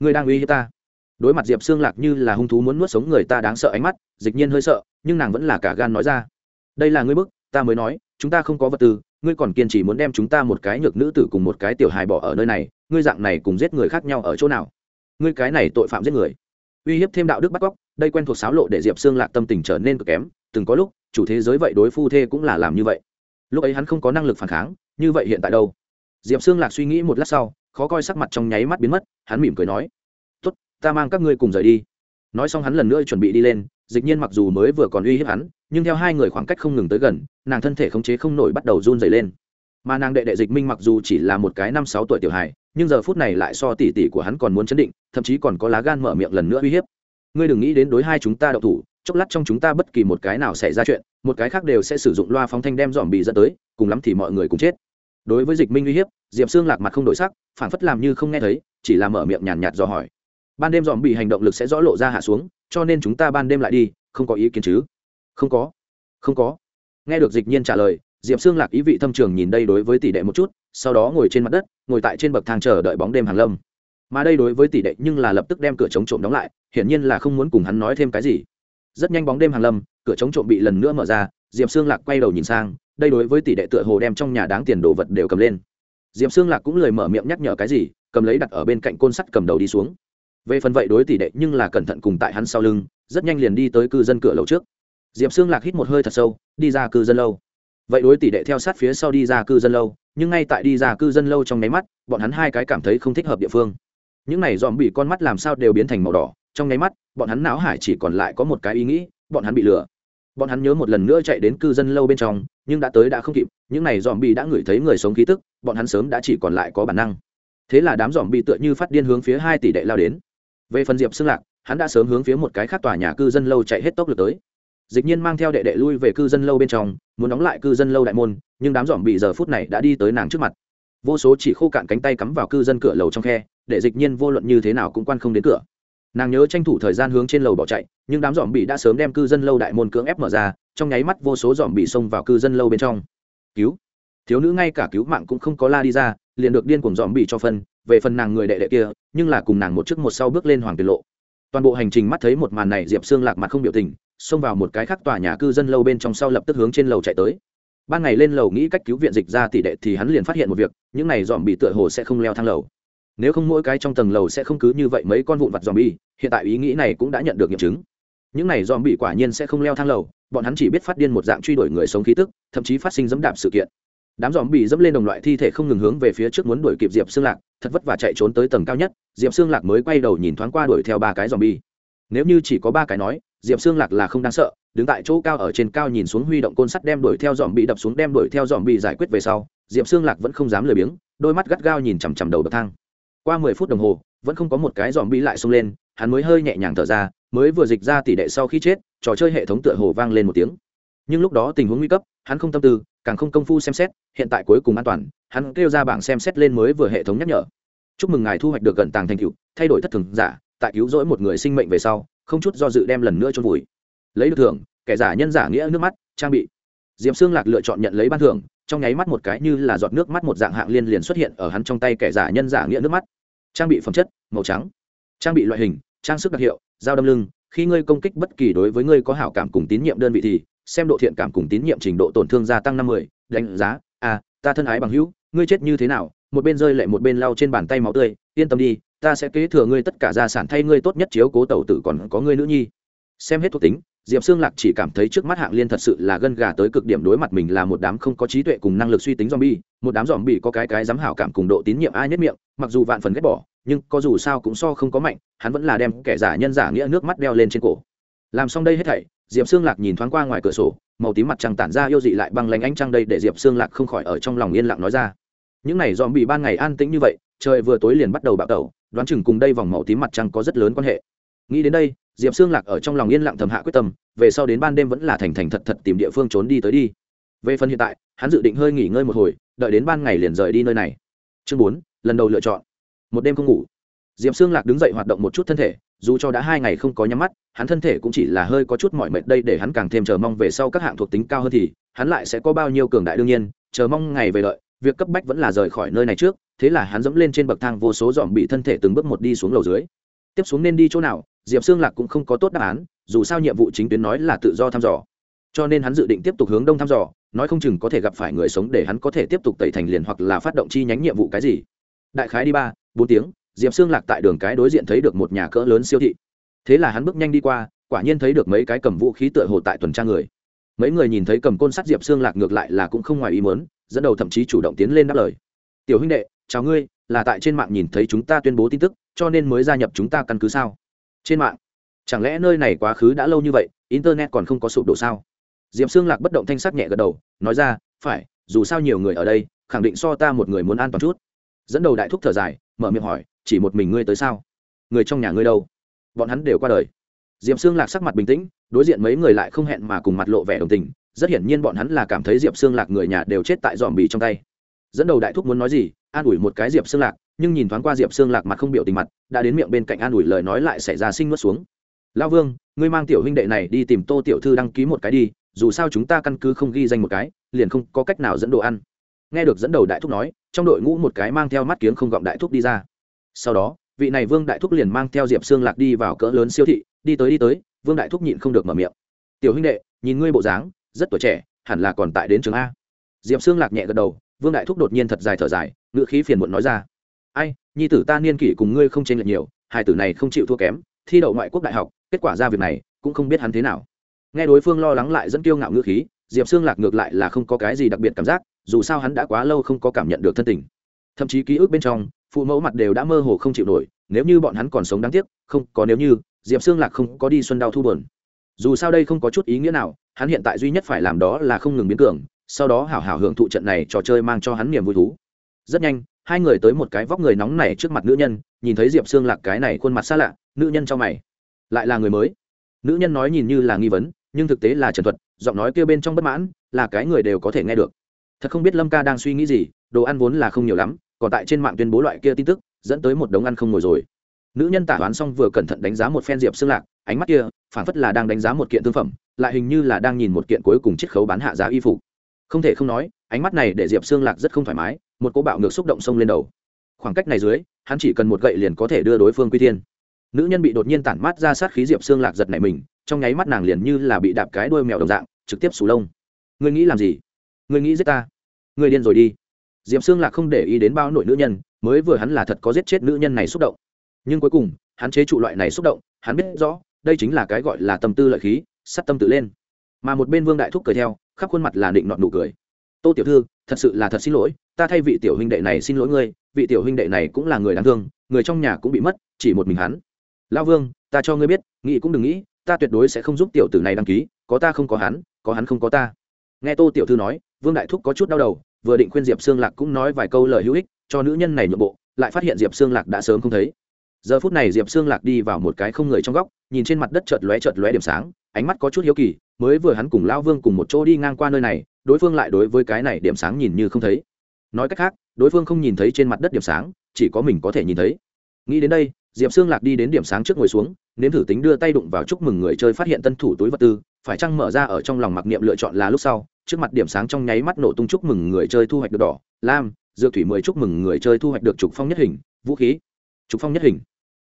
Ngươi đang uy hiếp ta. Đối mặt diệp xương lạc như là hung thú muốn nuốt sống người ta đáng sợ ánh mắt, dịch nhiên hơi sợ, nhưng nàng vẫn là cả gan nói ra. Đây là ngươi bức, ta mới nói, chúng ta không có vật tư, ngươi còn kiên trì muốn đem chúng ta một cái nhược nữ tử cùng một cái tiểu hài bỏ ở nơi này, ngươi dạng này cùng giết người khác nhau ở chỗ nào? Ngươi cái này tội phạm giết người. Uy hiếp thêm đạo đức bắt cóc, đây quen thuộc xáo lộ để diệp xương lạc tâm tình trở nên cực kém, từng có lúc, chủ thế giới vậy đối phu thê cũng là làm như vậy. Lúc ấy hắn không có năng lực phản kháng, như vậy hiện tại đâu? Diệp xương lạc suy nghĩ một lát sau, khó coi sắc mặt trong nháy mắt biến mất, hắn mỉm cười nói, tốt, ta mang các ngươi cùng rời đi. Nói xong hắn lần nữa chuẩn bị đi lên, dịch nhiên mặc dù mới vừa còn uy hiếp hắn, nhưng theo hai người khoảng cách không ngừng tới gần, nàng thân thể khống chế không nổi bắt đầu run dày lên mà nàng đệ đệ dịch minh mặc dù chỉ là một cái năm sáu tuổi tiểu hài, nhưng giờ phút này lại so tỉ tỉ của hắn còn muốn chấn định, thậm chí còn có lá gan mở miệng lần nữa uy hiếp. Ngươi đừng nghĩ đến đối hai chúng ta đậu thủ, chốc lát trong chúng ta bất kỳ một cái nào xảy ra chuyện, một cái khác đều sẽ sử dụng loa phóng thanh đem dòm bị dẫn tới, cùng lắm thì mọi người cùng chết. Đối với dịch minh uy hiếp, diệp xương lạc mặt không đổi sắc phản phất làm như không nghe thấy, chỉ là mở miệng nhàn nhạt dò hỏi. Ban đêm dòm bị hành động lực sẽ rõ lộ ra hạ xuống, cho nên chúng ta ban đêm lại đi, không có ý kiến chứ? Không có. Không có. Nghe được dịch nhiên trả lời diệp xương lạc ý vị thâm trường nhìn đây đối với tỷ đệ một chút, sau đó ngồi trên mặt đất, ngồi tại trên bậc thang chờ đợi bóng đêm hàng lâm. Mà đây đối với tỷ đệ nhưng là lập tức đem cửa chống trộm đóng lại, hiển nhiên là không muốn cùng hắn nói thêm cái gì. Rất nhanh bóng đêm hàng lâm, cửa chống trộm bị lần nữa mở ra, diệp xương lạc quay đầu nhìn sang, đây đối với tỷ đệ tựa hồ đem trong nhà đáng tiền đồ vật đều cầm lên. Diệp xương lạc cũng lời mở miệng nhắc nhở cái gì, cầm lấy đặt ở bên cạnh côn sắt cầm đầu đi xuống. Về phần vậy đối tỷ đệ nhưng là cẩn thận cùng tại hắn sau lưng, rất nhanh liền đi tới cư dân cửa lầu trước. Diệp xương lạc hít một hơi thật sâu, đi ra cư dân lâu vậy đối tỷ đệ theo sát phía sau đi ra cư dân lâu, nhưng ngay tại đi ra cư dân lâu trong nháy mắt, bọn hắn hai cái cảm thấy không thích hợp địa phương. Những này dòm bị con mắt làm sao đều biến thành màu đỏ, trong nháy mắt, bọn hắn não hải chỉ còn lại có một cái ý nghĩ, bọn hắn bị lừa. Bọn hắn nhớ một lần nữa chạy đến cư dân lâu bên trong, nhưng đã tới đã không kịp, những này dòm bị đã ngửi thấy người sống khí tức, bọn hắn sớm đã chỉ còn lại có bản năng. Thế là đám dòm bị tựa như phát điên hướng phía hai tỷ đệ lao đến. Về phần diệp xưng lạc, hắn đã sớm hướng phía một cái khác tòa nhà cư dân lâu chạy hết tốc lực tới dịch nhiên mang theo đệ đệ lui về cư dân lâu bên trong, muốn đóng lại cư dân lâu đại môn, nhưng đám dòm bị giờ phút này đã đi tới nàng trước mặt. Vô số chỉ khô cạn cánh tay cắm vào cư dân cửa lầu trong khe, để dịch nhiên vô luận như thế nào cũng quan không đến cửa. Nàng nhớ tranh thủ thời gian hướng trên lầu bỏ chạy, nhưng đám dòm bị đã sớm đem cư dân lâu đại môn cưỡng ép mở ra, trong nháy mắt vô số dòm bị xông vào cư dân lâu bên trong. Cứu! Thiếu nữ ngay cả cứu mạng cũng không có la đi ra, liền được điên cuồng dòm bị cho phân, về phần nàng người đệ đệ kia, nhưng là cùng nàng một trước một sau bước lên hoàng tiền lộ. Toàn bộ hành trình mắt thấy một màn này, diệp xương lạc mặt không biểu tình xông vào một cái khác tòa nhà cư dân lâu bên trong sau lập tức hướng trên lầu chạy tới. Ban ngày lên lầu nghĩ cách cứu viện dịch ra tỷ đệ thì hắn liền phát hiện một việc, những này dòm bị tựa hồ sẽ không leo thang lầu. Nếu không mỗi cái trong tầng lầu sẽ không cứ như vậy mấy con vụn vặt dòm bi hiện tại ý nghĩ này cũng đã nhận được nghiệm chứng. Những này dòm bị quả nhiên sẽ không leo thang lầu, bọn hắn chỉ biết phát điên một dạng truy đuổi người sống khí tức, thậm chí phát sinh dẫm đạp sự kiện. Đám dòm bị dẫm lên đồng loại thi thể không ngừng hướng về phía trước muốn đuổi kịp diệp xương lạc, thật vất vả chạy trốn tới tầng cao nhất, diệp xương lạc mới quay đầu nhìn thoáng qua đuổi theo ba cái dòm bi nếu như chỉ có ba cái nói, diệp xương lạc là không đáng sợ, đứng tại chỗ cao ở trên cao nhìn xuống huy động côn sắt đem đuổi theo dòm bị đập xuống, đem đuổi theo dòm bị giải quyết về sau, diệp xương lạc vẫn không dám lười biếng, đôi mắt gắt gao nhìn chằm chằm đầu bậc thang. Qua mười phút đồng hồ, vẫn không có một cái dòm bị lại xông lên, hắn mới hơi nhẹ nhàng thở ra, mới vừa dịch ra tỷ đệ sau khi chết, trò chơi hệ thống tựa hồ vang lên một tiếng. Nhưng lúc đó tình huống nguy cấp, hắn không tâm tư, càng không công phu xem xét, hiện tại cuối cùng an toàn, hắn kêu ra bảng xem xét lên mới vừa hệ thống nhắc nhở. Chúc mừng ngài thu hoạch được gần tàng thành cựu thay đổi thất thường giả tại cứu rỗi một người sinh mệnh về sau, không chút do dự đem lần nữa cho vùi. Lấy được thưởng, kẻ giả nhân giả nghĩa nước mắt, trang bị. Diệm xương lạc lựa chọn nhận lấy ban thưởng, trong nháy mắt một cái như là giọt nước mắt một dạng hạng liên liền xuất hiện ở hắn trong tay kẻ giả nhân giả nghĩa nước mắt. Trang bị phẩm chất, màu trắng. Trang bị loại hình, trang sức đặc hiệu, dao đâm lưng, khi ngươi công kích bất kỳ đối với ngươi có hảo cảm cùng tín nhiệm đơn vị thì, xem độ thiện cảm cùng tín nhiệm trình độ tổn thương gia tăng năm mươi, đánh giá a ta thân ái bằng hữu, ngươi chết như thế nào một bên rơi lệ một bên lau trên bàn tay máu tươi, yên tâm đi, ta sẽ kế thừa ngươi tất cả gia sản thay ngươi tốt nhất chiếu cố tẩu tử còn có ngươi nữ nhi. Xem hết thuộc tính, diệp xương lạc chỉ cảm thấy trước mắt hạng liên thật sự là gân gà tới cực điểm đối mặt mình là một đám không có trí tuệ cùng năng lực suy tính zombie, một đám zombie có cái cái dám hảo cảm cùng độ tín nhiệm ai nhất miệng, mặc dù vạn phần ghét bỏ, nhưng có dù sao cũng so không có mạnh, hắn vẫn là đem kẻ giả nhân giả nghĩa nước mắt đeo lên trên cổ. Làm xong đây hết thảy, diệp xương lạc nhìn thoáng qua ngoài cửa sổ, màu tím mặt trăng tản ra yêu dị lại băng lánh ánh trăng đây để diệp xương lạc không khỏi ở trong lòng yên lặng nói ra những này dòm bị ban ngày an tĩnh như vậy, trời vừa tối liền bắt đầu bạo tẩu, đoán chừng cùng đây vòng màu tím mặt trăng có rất lớn quan hệ. Nghĩ đến đây, diệp xương lạc ở trong lòng yên lặng thầm hạ quyết tâm, về sau đến ban đêm vẫn là thành thành thật thật tìm địa phương trốn đi tới đi. Về phần hiện tại, hắn dự định hơi nghỉ ngơi một hồi, đợi đến ban ngày liền rời đi nơi này. Chương bốn, lần đầu lựa chọn. Một đêm không ngủ. Diệp xương lạc đứng dậy hoạt động một chút thân thể, dù cho đã hai ngày không có nhắm mắt, hắn thân thể cũng chỉ là hơi có chút mỏi mệt đây để hắn càng thêm chờ mong về sau các hạng thuộc tính cao hơn thì, hắn lại sẽ có bao nhiêu cường đại đương nhiên, chờ mong ngày về đợi việc cấp bách vẫn là rời khỏi nơi này trước, thế là hắn dẫm lên trên bậc thang vô số dòm bị thân thể từng bước một đi xuống lầu dưới. Tiếp xuống nên đi chỗ nào, diệp xương lạc cũng không có tốt đáp án, dù sao nhiệm vụ chính tuyến nói là tự do thăm dò. Cho nên hắn dự định tiếp tục hướng đông thăm dò, nói không chừng có thể gặp phải người sống để hắn có thể tiếp tục tẩy thành liền hoặc là phát động chi nhánh nhiệm vụ cái gì. Đại khái đi ba, bốn tiếng, diệp xương lạc tại đường cái đối diện thấy được một nhà cỡ lớn siêu thị. Thế là hắn bước nhanh đi qua, quả nhiên thấy được mấy cái cầm vũ khí tựa hồ tại tuần tra người. Mấy người nhìn thấy cầm côn sắt diệp xương lạc ngược lại là cũng không ngoài ý muốn dẫn đầu thậm chí chủ động tiến lên đáp lời. Tiểu huynh đệ, chào ngươi, là tại trên mạng nhìn thấy chúng ta tuyên bố tin tức, cho nên mới gia nhập chúng ta căn cứ sao? Trên mạng? Chẳng lẽ nơi này quá khứ đã lâu như vậy, internet còn không có sụp đổ sao? Diệp xương lạc bất động thanh sắc nhẹ gật đầu, nói ra, phải, dù sao nhiều người ở đây, khẳng định so ta một người muốn an toàn chút. Dẫn đầu đại thúc thở dài, mở miệng hỏi, chỉ một mình ngươi tới sao? Người trong nhà ngươi đâu? Bọn hắn đều qua đời. Diệp xương lạc sắc mặt bình tĩnh, đối diện mấy người lại không hẹn mà cùng mặt lộ vẻ đồng tình rất hiển nhiên bọn hắn là cảm thấy diệp xương lạc người nhà đều chết tại dòm bì trong tay. Dẫn đầu đại thúc muốn nói gì, an ủi một cái diệp xương lạc, nhưng nhìn thoáng qua diệp xương lạc mặt không biểu tình mặt, đã đến miệng bên cạnh an ủi lời nói lại xảy ra sinh nuốt xuống. Lao vương, ngươi mang tiểu huynh đệ này đi tìm tô tiểu thư đăng ký một cái đi, dù sao chúng ta căn cứ không ghi danh một cái, liền không có cách nào dẫn đồ ăn. Nghe được dẫn đầu đại thúc nói, trong đội ngũ một cái mang theo mắt kiếng không gọng đại thúc đi ra. Sau đó, vị này vương đại thúc liền mang theo diệp xương lạc đi vào cỡ lớn siêu thị, đi tới đi tới, vương đại thúc nhịn không được mở miệng. Tiểu huynh đệ, nhìn ngươi bộ dáng rất tuổi trẻ, hẳn là còn tại đến trường a. Diệp xương lạc nhẹ gật đầu, vương đại thúc đột nhiên thật dài thở dài ngựa khí phiền muộn nói ra. Ai, nhi tử ta niên kỷ cùng ngươi không chênh lệch nhiều, hai tử này không chịu thua kém, thi đậu ngoại quốc đại học, kết quả ra việc này, cũng không biết hắn thế nào. Nghe đối phương lo lắng lại dẫn kiêu ngạo ngữ khí, diệp xương lạc ngược lại là không có cái gì đặc biệt cảm giác, dù sao hắn đã quá lâu không có cảm nhận được thân tình. Thậm chí ký ức bên trong, phụ mẫu mặt đều đã mơ hồ không chịu nổi, nếu như bọn hắn còn sống đáng tiếc, không, có nếu như, diệp xương lạc không có đi xuân đau thu bờn dù sao đây không có chút ý nghĩa nào, hắn hiện tại duy nhất phải làm đó là không ngừng biến cường, sau đó hảo hảo hưởng thụ trận này trò chơi mang cho hắn niềm vui thú. Rất nhanh, hai người tới một cái vóc người nóng này trước mặt nữ nhân, nhìn thấy diệp xương lạc cái này khuôn mặt xa lạ, nữ nhân cho mày. Lại là người mới. Nữ nhân nói nhìn như là nghi vấn, nhưng thực tế là trần thuật, giọng nói kêu bên trong bất mãn, là cái người đều có thể nghe được. Thật không biết lâm ca đang suy nghĩ gì, đồ ăn vốn là không nhiều lắm, còn tại trên mạng tuyên bố loại kia tin tức, dẫn tới một đống ăn không ngồi rồi nữ nhân tả toán xong vừa cẩn thận đánh giá một phen diệp xương lạc, ánh mắt kia phản phất là đang đánh giá một kiện thương phẩm, lại hình như là đang nhìn một kiện cuối cùng chiết khấu bán hạ giá y phục. Không thể không nói, ánh mắt này để diệp xương lạc rất không thoải mái, một cô bạo ngược xúc động sông lên đầu. Khoảng cách này dưới, hắn chỉ cần một gậy liền có thể đưa đối phương quy thiên. Nữ nhân bị đột nhiên tản mát ra sát khí diệp xương lạc giật này mình, trong nháy mắt nàng liền như là bị đạp cái đuôi mèo đồng dạng, trực tiếp sù lông. Ngươi nghĩ làm gì? Ngươi nghĩ giết ta? Ngươi điên rồi đi. Diệp xương lạc không để ý đến bao nội nữ nhân, mới vừa hắn là thật có giết chết nữ nhân này xúc động nhưng cuối cùng, hắn chế trụ loại này xúc động, hắn biết rõ, đây chính là cái gọi là tâm tư lợi khí, sắt tâm tự lên. Mà một bên vương đại thúc cười theo, khắp khuôn mặt là định nọn nụ cười. Tô tiểu thư, thật sự là thật xin lỗi, ta thay vị tiểu huynh đệ này xin lỗi ngươi, vị tiểu huynh đệ này cũng là người đáng thương, người trong nhà cũng bị mất, chỉ một mình hắn. Lao vương, ta cho ngươi biết, nghĩ cũng đừng nghĩ, ta tuyệt đối sẽ không giúp tiểu tử này đăng ký, có ta không có hắn có hắn không có ta. Nghe tô tiểu thư nói, vương đại thúc có chút đau đầu, vừa định khuyên diệp sương lạc cũng nói vài câu lời hữu ích, cho nữ nhân này nhượng bộ, lại phát hiện diệp sương lạc đã sớm không thấy giờ phút này diệp sương lạc đi vào một cái không người trong góc, nhìn trên mặt đất chợt lóe chợt lóe điểm sáng, ánh mắt có chút hiếu kỳ, mới vừa hắn cùng lao vương cùng một chỗ đi ngang qua nơi này, đối phương lại đối với cái này điểm sáng nhìn như không thấy. Nói cách khác, đối phương không nhìn thấy trên mặt đất điểm sáng, chỉ có mình có thể nhìn thấy. Nghĩ đến đây, diệp sương lạc đi đến điểm sáng trước ngồi xuống, nếm thử tính đưa tay đụng vào chúc mừng người chơi phát hiện tân thủ túi vật tư, phải chăng mở ra ở trong lòng mặc niệm lựa chọn là lúc sau, trước mặt điểm sáng trong nháy mắt nổ tung chúc mừng người chơi thu hoạch được đỏ, lam, dược thủy mười chúc mừng người chơi thu hoạch được trục phong nhất hình, vũ khí, trục phong nhất hình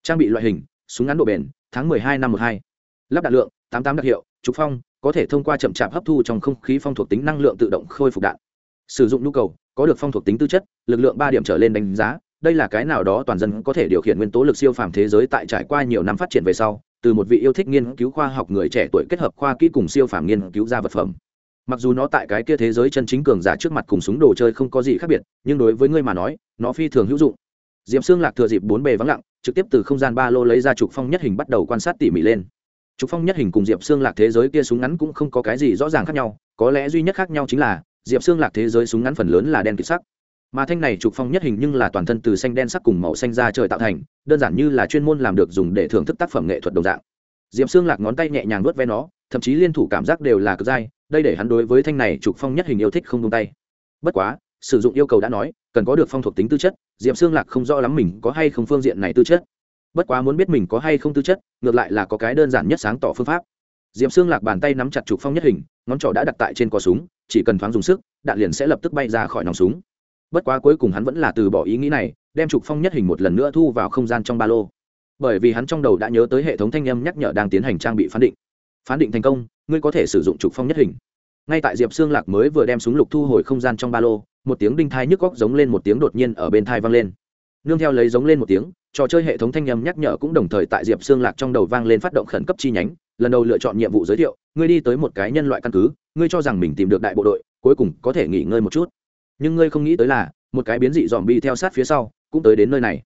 trang bị loại hình, súng ngắn độ bền, tháng mười hai năm một hai. Lắp đạn lượng, tám tám đặc hiệu, trục phong, có thể thông qua chậm chạp hấp thu trong không khí phong thuộc tính năng lượng tự động khôi phục đạn. Sử dụng nhu cầu, có được phong thuộc tính tư chất, lực lượng ba điểm trở lên đánh giá, đây là cái nào đó toàn dân có thể điều khiển nguyên tố lực siêu phàm thế giới tại trải qua nhiều năm phát triển về sau, từ một vị yêu thích nghiên cứu khoa học người trẻ tuổi kết hợp khoa kỹ cùng siêu phàm nghiên cứu ra vật phẩm. Mặc dù nó tại cái kia thế giới chân chính cường giả trước mặt cùng súng đồ chơi không có gì khác biệt, nhưng đối với ngươi mà nói, nó phi thường hữu dụng. Diệm xương lạc thừa dịp bốn bề vắng lặng trực tiếp từ không gian ba lô lấy ra trục phong nhất hình bắt đầu quan sát tỉ mỉ lên. Trục phong nhất hình cùng diệp xương lạc thế giới kia súng ngắn cũng không có cái gì rõ ràng khác nhau, có lẽ duy nhất khác nhau chính là, diệp xương lạc thế giới súng ngắn phần lớn là đen kịt sắc. Mà thanh này trục phong nhất hình nhưng là toàn thân từ xanh đen sắc cùng màu xanh da trời tạo thành, đơn giản như là chuyên môn làm được dùng để thưởng thức tác phẩm nghệ thuật đồng dạng. Diệp xương lạc ngón tay nhẹ nhàng nuốt ve nó, thậm chí liên thủ cảm giác đều là cực dai, đây để hắn đối với thanh này trục phong nhất hình yêu thích không tung tay. Bất quá, sử dụng yêu cầu đã nói, cần có được phong thuộc tính tư chất diệp xương lạc không rõ lắm mình có hay không phương diện này tư chất. Bất quá muốn biết mình có hay không tư chất, ngược lại là có cái đơn giản nhất sáng tỏ phương pháp. Diệp xương lạc bàn tay nắm chặt trục phong nhất hình, ngón trỏ đã đặt tại trên cò súng, chỉ cần thoáng dùng sức, đạn liền sẽ lập tức bay ra khỏi nòng súng. Bất quá cuối cùng hắn vẫn là từ bỏ ý nghĩ này, đem trục phong nhất hình một lần nữa thu vào không gian trong ba lô. Bởi vì hắn trong đầu đã nhớ tới hệ thống thanh âm nhắc nhở đang tiến hành trang bị phán định. Phán định thành công, ngươi có thể sử dụng trục phong nhất hình. Ngay tại diệp xương lạc mới vừa đem súng lục thu hồi không gian trong ba lô một tiếng đinh thai nhức góc giống lên một tiếng đột nhiên ở bên thai vang lên. Nương theo lấy giống lên một tiếng, trò chơi hệ thống thanh â m nhắc nhở cũng đồng thời tại diệp xương lạc trong đầu vang lên phát động khẩn cấp chi nhánh, lần đầu lựa chọn nhiệm vụ giới thiệu, ngươi đi tới một cái nhân loại căn cứ, ngươi cho rằng mình tìm được đại bộ đội, cuối cùng có thể nghỉ ngơi một chút. Nhưng ngươi không nghĩ tới là, một cái biến dị dòm bi theo sát phía sau, cũng tới đến nơi này.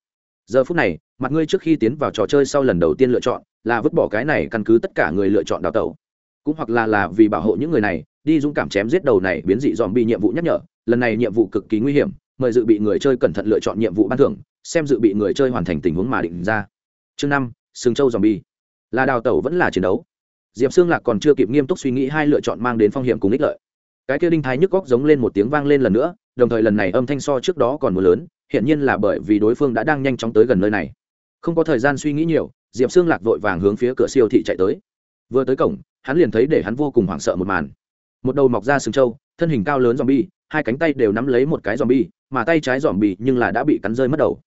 Giờ phút này, mặt ngươi trước khi tiến vào trò chơi sau lần đầu tiên lựa chọn, là vứt bỏ cái này căn cứ tất cả người lựa chọn đào tẩu. Cũng hoặc là là vì bảo hộ những người này, đi dũng cảm chém giết đầu này biến dị dòm bi nhiệm vụ nhắc nhở lần này nhiệm vụ cực kỳ nguy hiểm, mời dự bị người chơi cẩn thận lựa chọn nhiệm vụ ban thưởng, xem dự bị người chơi hoàn thành tình huống mà định ra. Chương năm, sừng châu dòm bi là đào tẩu vẫn là chiến đấu. Diệp xương lạc còn chưa kịp nghiêm túc suy nghĩ hai lựa chọn mang đến phong hiểm cùng ích lợi. Cái kia đinh thái nhức góc giống lên một tiếng vang lên lần nữa, đồng thời lần này âm thanh so trước đó còn mưa lớn hiện nhiên là bởi vì đối phương đã đang nhanh chóng tới gần nơi này. Không có thời gian suy nghĩ nhiều, diệp xương lạc vội vàng hướng phía cửa siêu thị chạy tới. Vừa tới cổng, hắn liền thấy để hắn vô cùng hoảng sợ một màn. Một đầu mọc ra sừng trâu, thân hình cao lớn dòm bi hai cánh tay đều nắm lấy một cái dòm bi mà tay trái dòm bị nhưng là đã bị cắn rơi mất đầu.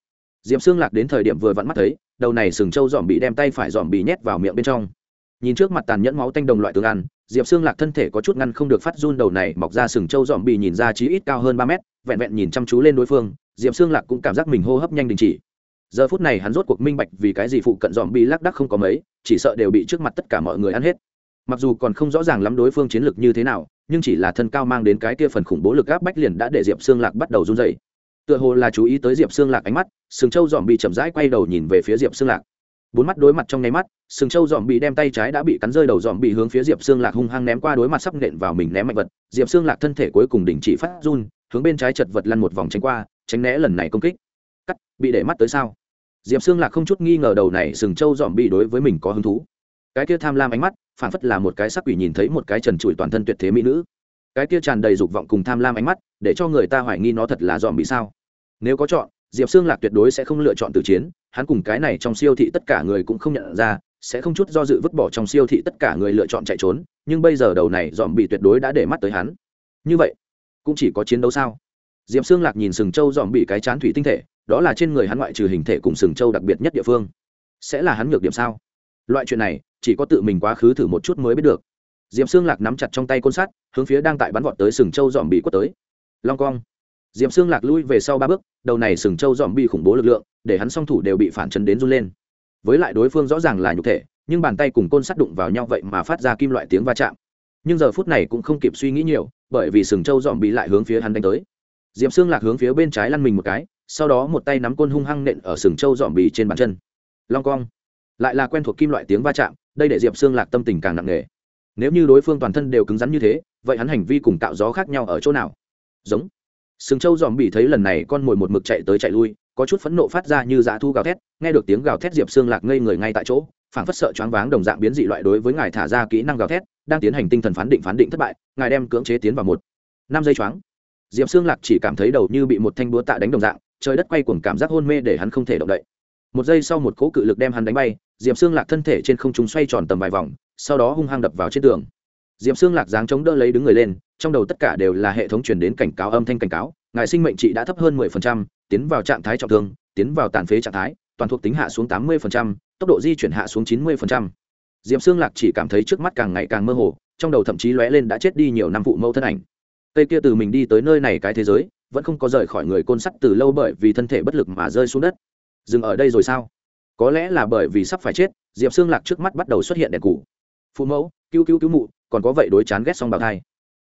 Diệp xương lạc đến thời điểm vừa vặn mắt thấy, đầu này sừng trâu dòm bị đem tay phải dòm bị nhét vào miệng bên trong. Nhìn trước mặt tàn nhẫn máu tanh đồng loại tương ăn, diệp xương lạc thân thể có chút ngăn không được phát run đầu này, mọc ra sừng trâu dòm bị nhìn ra chí ít cao hơn ba mét, vẹn vẹn nhìn chăm chú lên đối phương, diệp xương lạc cũng cảm giác mình hô hấp nhanh đình chỉ. Giờ phút này hắn rốt cuộc minh bạch vì cái gì phụ cận dòm bị lác đắc không có mấy, chỉ sợ đều bị trước mặt tất cả mọi người ăn hết mặc dù còn không rõ ràng lắm đối phương chiến lược như thế nào, nhưng chỉ là thân cao mang đến cái kia phần khủng bố lực áp bách liền đã để diệp xương lạc bắt đầu run dày tựa hồ là chú ý tới diệp xương lạc ánh mắt, sừng châu dòm bị chậm rãi quay đầu nhìn về phía diệp xương lạc. Bốn mắt đối mặt trong nháy mắt, sừng châu dòm bị đem tay trái đã bị cắn rơi đầu dòm bị hướng phía diệp xương lạc hung hăng ném qua đối mặt sắp nện vào mình ném mạnh vật. Diệp xương lạc thân thể cuối cùng đình chỉ phát run, hướng bên trái chật vật lăn một vòng tránh qua, tránh né lần này công kích. Cắt, bị để mắt tới sao? Diệp xương lạc không chút nghi ngờ đầu này sừng châu dòm bị đối với mình có hứng thú. Cái kia tham lam ánh mắt phản phất là một cái sắc quỷ nhìn thấy một cái trần trụi toàn thân tuyệt thế mỹ nữ. Cái kia tràn đầy dục vọng cùng tham lam ánh mắt, để cho người ta hoài nghi nó thật là dòm bị sao? Nếu có chọn, diệp xương lạc tuyệt đối sẽ không lựa chọn từ chiến, hắn cùng cái này trong siêu thị tất cả người cũng không nhận ra, sẽ không chút do dự vứt bỏ trong siêu thị tất cả người lựa chọn chạy trốn, nhưng bây giờ đầu này dòm bị tuyệt đối đã để mắt tới hắn. Như vậy, cũng chỉ có chiến đấu sao? Diệp xương lạc nhìn sừng châu dòm bị cái chán thủy tinh thể, đó là trên người hắn ngoại trừ hình thể cùng sừng châu đặc biệt nhất địa phương. Sẽ là hắn ngược điểm sao? Loại chuyện này chỉ có tự mình quá khứ thử một chút mới biết được. Diệp xương lạc nắm chặt trong tay côn sắt, hướng phía đang tại bắn vọt tới sừng châu dòm bị quất tới. Long cong. Diệp xương lạc lui về sau ba bước, đầu này sừng châu dòm bị khủng bố lực lượng, để hắn song thủ đều bị phản chấn đến run lên. Với lại đối phương rõ ràng là nhục thể, nhưng bàn tay cùng côn sắt đụng vào nhau vậy mà phát ra kim loại tiếng va chạm. Nhưng giờ phút này cũng không kịp suy nghĩ nhiều, bởi vì sừng châu dòm bị lại hướng phía hắn đánh tới. Diệp xương lạc hướng phía bên trái lăn mình một cái, sau đó một tay nắm côn hung hăng nện ở sừng châu dòm bì trên bàn chân. Long cong. Lại là quen thuộc kim loại tiếng va chạm đây để diệp xương lạc tâm tình càng nặng nề. Nếu như đối phương toàn thân đều cứng rắn như thế, vậy hắn hành vi cùng tạo gió khác nhau ở chỗ nào? Giống. Sừng châu dòm bị thấy lần này con mồi một mực chạy tới chạy lui, có chút phẫn nộ phát ra như dã thu gào thét, nghe được tiếng gào thét diệp xương lạc ngây người ngay tại chỗ, phảng phất sợ choáng váng đồng dạng biến dị loại đối với ngài thả ra kỹ năng gào thét, đang tiến hành tinh thần phán định phán định thất bại, ngài đem cưỡng chế tiến vào một. Năm giây choáng. Diệp xương lạc chỉ cảm thấy đầu như bị một thanh búa tạ đánh đồng dạng, trời đất quay cuồng cảm giác hôn mê để hắn không thể động đậy. Một giây sau một cỗ cự lực đem hắn đánh bay diệp xương lạc thân thể trên không trung xoay tròn tầm vài vòng sau đó hung hăng đập vào trên tường. Diệp xương lạc dáng chống đỡ lấy đứng người lên trong đầu tất cả đều là hệ thống truyền đến cảnh cáo âm thanh cảnh cáo ngài sinh mệnh trị đã thấp hơn 10%, tiến vào trạng thái trọng thương tiến vào tàn phế trạng thái toàn thuộc tính hạ xuống 80%, tốc độ di chuyển hạ xuống 90%. diệp xương lạc chỉ cảm thấy trước mắt càng ngày càng mơ hồ trong đầu thậm chí lóe lên đã chết đi nhiều năm phụ mẫu thân ảnh. Cây kia từ mình đi tới nơi này cái thế giới vẫn không có rời khỏi người côn sắt từ lâu bởi vì thân thể bất lực mà rơi xuống đất. Dừng ở đây rồi sao? Có lẽ là bởi vì sắp phải chết, diệp xương lạc trước mắt bắt đầu xuất hiện đèn cụ phụ mẫu, cứu cứu cứu mụ, còn có vậy đối chán ghét xong bào thai.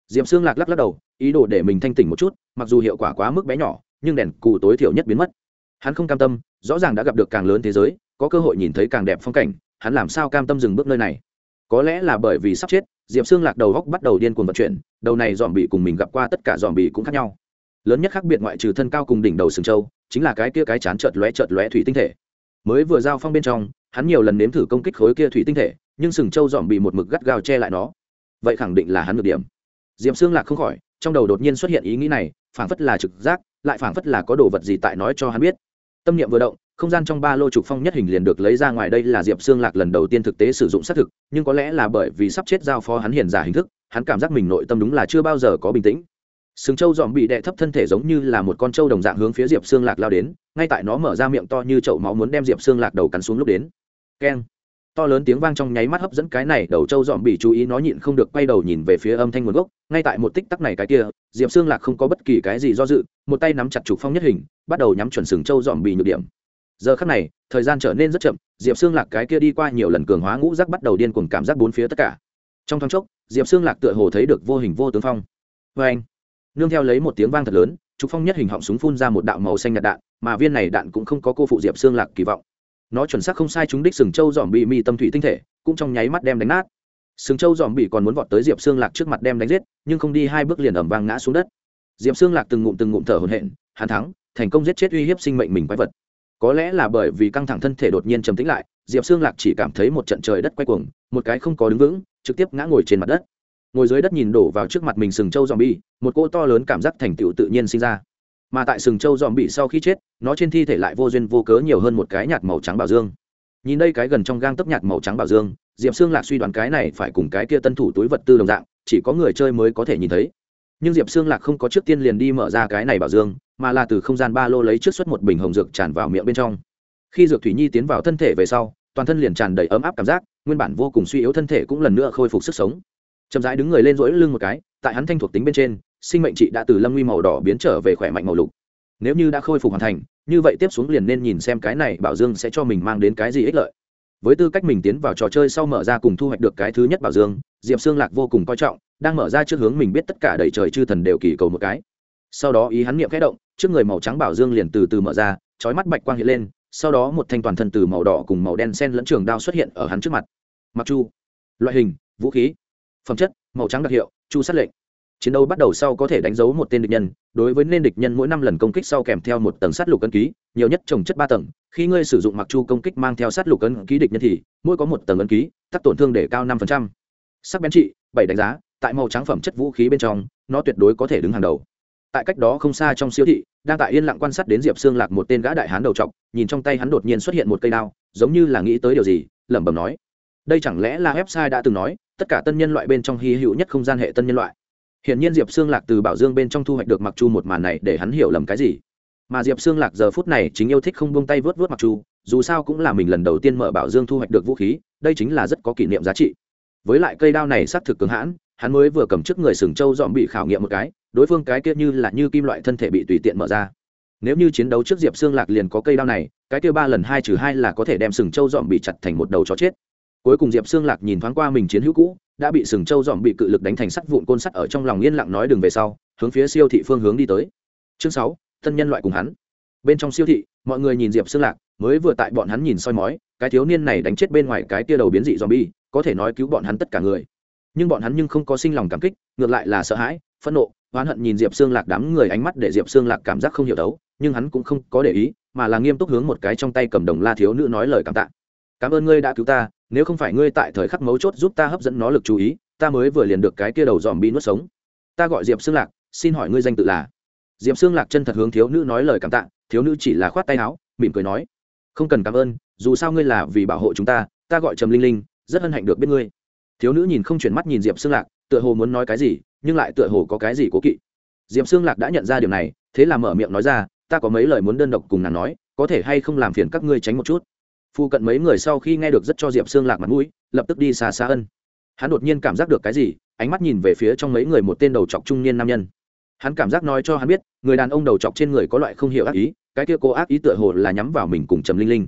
Diệp xương lạc lắc lắc đầu, ý đồ để mình thanh tỉnh một chút, mặc dù hiệu quả quá mức bé nhỏ, nhưng đèn cụ tối thiểu nhất biến mất. Hắn không cam tâm, rõ ràng đã gặp được càng lớn thế giới, có cơ hội nhìn thấy càng đẹp phong cảnh, hắn làm sao cam tâm dừng bước nơi này? Có lẽ là bởi vì sắp chết, diệp xương lạc đầu góc bắt đầu điên cuồng vận chuyển, đầu này dòm bị cùng mình gặp qua tất cả dòm bị cũng khác nhau. Lớn nhất khác biệt ngoại trừ thân cao cùng đỉnh đầu sừng châu chính là cái kia cái chán chợt lóe chợt lóe thủy tinh thể mới vừa giao phong bên trong, hắn nhiều lần nếm thử công kích khối kia thủy tinh thể, nhưng sừng châu dòm bị một mực gắt gao che lại nó. Vậy khẳng định là hắn được điểm. Diệp xương lạc không khỏi, trong đầu đột nhiên xuất hiện ý nghĩ này, phảng phất là trực giác, lại phảng phất là có đồ vật gì tại nói cho hắn biết. Tâm niệm vừa động, không gian trong ba lô trục phong nhất hình liền được lấy ra ngoài đây là diệp xương lạc lần đầu tiên thực tế sử dụng xác thực, nhưng có lẽ là bởi vì sắp chết giao phó hắn hiền giả hình thức, hắn cảm giác mình nội tâm đúng là chưa bao giờ có bình tĩnh sừng trâu dòm bị đè thấp thân thể giống như là một con trâu đồng dạng hướng phía diệp xương lạc lao đến, ngay tại nó mở ra miệng to như chậu máu muốn đem diệp xương lạc đầu cắn xuống lúc đến. Keng. To lớn tiếng vang trong nháy mắt hấp dẫn cái này, đầu trâu dòm bị chú ý nó nhịn không được quay đầu nhìn về phía âm thanh nguồn gốc, ngay tại một tích tắc này cái kia, diệp xương lạc không có bất kỳ cái gì do dự, một tay nắm chặt trục phong nhất hình, bắt đầu nhắm chuẩn sừng trâu dòm bị nhược điểm. Giờ khắc này, thời gian trở nên rất chậm, diệp xương lạc cái kia đi qua nhiều lần cường hóa ngũ rác bắt đầu điên cuồng cảm giác bốn phía tất cả. Trong thoáng chốc, diệp xương lạc tựa hồ thấy được vô hình vô tướng phong. Vê anh nương theo lấy một tiếng vang thật lớn trục phong nhất hình họng súng phun ra một đạo màu xanh nhạt đạn mà viên này đạn cũng không có cô phụ diệp xương lạc kỳ vọng. Nó chuẩn xác không sai chúng đích sừng châu dòm bị mi tâm thủy tinh thể cũng trong nháy mắt đem đánh nát. Sừng châu dòm bị còn muốn vọt tới diệp xương lạc trước mặt đem đánh giết nhưng không đi hai bước liền ẩm vang ngã xuống đất. Diệp xương lạc từng ngụm từng ngụm thở hồn hển, hàn thắng thành công giết chết uy hiếp sinh mệnh mình quái vật. Có lẽ là bởi vì căng thẳng thân thể đột nhiên trầm tĩnh lại diệp xương lạc chỉ cảm thấy một trận trời đất quay cuồng một cái không có đứng vững trực tiếp ngã ngồi trên mặt đất ngồi dưới đất nhìn đổ vào trước mặt mình sừng trâu dòm bi một cỗ to lớn cảm giác thành tựu tự nhiên sinh ra. Mà tại sừng trâu dòm bị sau khi chết, nó trên thi thể lại vô duyên vô cớ nhiều hơn một cái nhạt màu trắng bảo dương. Nhìn đây cái gần trong gang tấp nhạt màu trắng bảo dương, diệp xương lạc suy đoán cái này phải cùng cái kia tân thủ túi vật tư đồng dạng, chỉ có người chơi mới có thể nhìn thấy. Nhưng diệp xương lạc không có trước tiên liền đi mở ra cái này bảo dương, mà là từ không gian ba lô lấy trước suất một bình hồng dược tràn vào miệng bên trong. Khi dược thủy nhi tiến vào thân thể về sau, toàn thân liền tràn đầy ấm áp cảm giác, nguyên bản vô cùng suy yếu thân thể cũng lần nữa khôi phục sức sống chậm rãi đứng người lên rỗi lưng một cái, tại hắn thanh thuộc tính bên trên, sinh mệnh trị đã từ lâm nguy màu đỏ biến trở về khỏe mạnh màu lục. Nếu như đã khôi phục hoàn thành, như vậy tiếp xuống liền nên nhìn xem cái này bảo dương sẽ cho mình mang đến cái gì ích lợi. Với tư cách mình tiến vào trò chơi sau mở ra cùng thu hoạch được cái thứ nhất bảo dương, diệp xương lạc vô cùng coi trọng, đang mở ra trước hướng mình biết tất cả đầy trời chư thần đều kỳ cầu một cái. Sau đó ý hắn niệm khẽ động, trước người màu trắng bảo dương liền từ từ mở ra trói mắt bạch quang hiện lên, sau đó một thanh toàn thân từ màu đỏ cùng màu đen sen lẫn trường đao xuất hiện ở hắn trước mặt. Mặc chu, loại hình, vũ khí phẩm chất, màu trắng đặc hiệu, chu sát lệnh. Chiến đấu bắt đầu sau có thể đánh dấu một tên địch nhân, đối với nên địch nhân mỗi năm lần công kích sau kèm theo một tầng sát lục cân ký, nhiều nhất trồng chất ba tầng. Khi ngươi sử dụng mặc chu công kích mang theo sát lục cân ký địch nhân thì, mỗi có một tầng ấn ký tắc tổn thương để cao năm sắc bén trị, bảy đánh giá, tại màu trắng phẩm chất vũ khí bên trong, nó tuyệt đối có thể đứng hàng đầu. Tại cách đó không xa trong siêu thị, đang tại yên lặng quan sát đến diệp xương lạc một tên gã đại hán đầu t nhìn trong tay hắn đột nhiên xuất hiện một cây đao, giống như là nghĩ tới điều gì, lẩm bẩm nói. Đây chẳng lẽ là website đã từng nói tất cả tân nhân loại bên trong hy hữu nhất không gian hệ tân nhân loại Hiện nhiên Diệp Xương Lạc từ Bảo Dương bên trong thu hoạch được Mặc Chu một màn này để hắn hiểu lầm cái gì. Mà Diệp Xương Lạc giờ phút này chính yêu thích không buông tay vớt vớt Mặc Chu, dù sao cũng là mình lần đầu tiên mở Bảo Dương thu hoạch được vũ khí, đây chính là rất có kỷ niệm giá trị. Với lại cây đao này xác thực cứng hãn, hắn mới vừa cầm trước người sừng châu dọn bị khảo nghiệm một cái, đối phương cái kia như là như kim loại thân thể bị tùy tiện mở ra. Nếu như chiến đấu trước Diệp Xương Lạc liền có cây đao này, cái kia ba lần hai trừ hai là có thể đem sừng châu dọn bị chặt thành một đầu chó chết. Cuối cùng Diệp Xương Lạc nhìn thoáng qua mình chiến hữu cũ, đã bị sừng trâu dòm bị cự lực đánh thành sắt vụn côn sắt ở trong lòng yên lặng nói đường về sau hướng phía siêu thị phương hướng đi tới. Chương sáu thân nhân loại cùng hắn. Bên trong siêu thị mọi người nhìn diệp xương lạc mới vừa tại bọn hắn nhìn soi mói cái thiếu niên này đánh chết bên ngoài cái tia đầu biến dị dòm bi có thể nói cứu bọn hắn tất cả người. Nhưng bọn hắn nhưng không có sinh lòng cảm kích ngược lại là sợ hãi phẫn nộ oán hận nhìn diệp xương lạc đám người ánh mắt để diệp xương lạc cảm giác không hiểu đấu nhưng hắn cũng không có để ý mà là nghiêm túc hướng một cái trong tay cầm đồng la thiếu nữ nói lời cảm tạ. Cảm ơn ngươi đã cứu ta nếu không phải ngươi tại thời khắc mấu chốt giúp ta hấp dẫn nó lực chú ý, ta mới vừa liền được cái kia đầu dòm bi nuốt sống. Ta gọi diệp xương lạc, xin hỏi ngươi danh tự là? Diệp xương lạc chân thật hướng thiếu nữ nói lời cảm tạ, thiếu nữ chỉ là khoát tay áo, mỉm cười nói, không cần cảm ơn, dù sao ngươi là vì bảo hộ chúng ta ta gọi trầm linh linh, rất hân hạnh được biết ngươi. Thiếu nữ nhìn không chuyển mắt nhìn diệp xương lạc, tựa hồ muốn nói cái gì, nhưng lại tựa hồ có cái gì cố kỵ. Diệp xương lạc đã nhận ra điều này, thế là mở miệng nói ra, ta có mấy lời muốn đơn độc cùng nàng nói, có thể hay không làm phiền các ngươi tránh một chút? Phu cận mấy người sau khi nghe được rất cho diệp xương lạc mặt mũi, lập tức đi xa xa ân. Hắn đột nhiên cảm giác được cái gì, ánh mắt nhìn về phía trong mấy người một tên đầu chọc trung niên nam nhân. Hắn cảm giác nói cho hắn biết, người đàn ông đầu chọc trên người có loại không hiểu ác ý, cái kia cố ác ý tựa hồ là nhắm vào mình cùng trầm linh linh.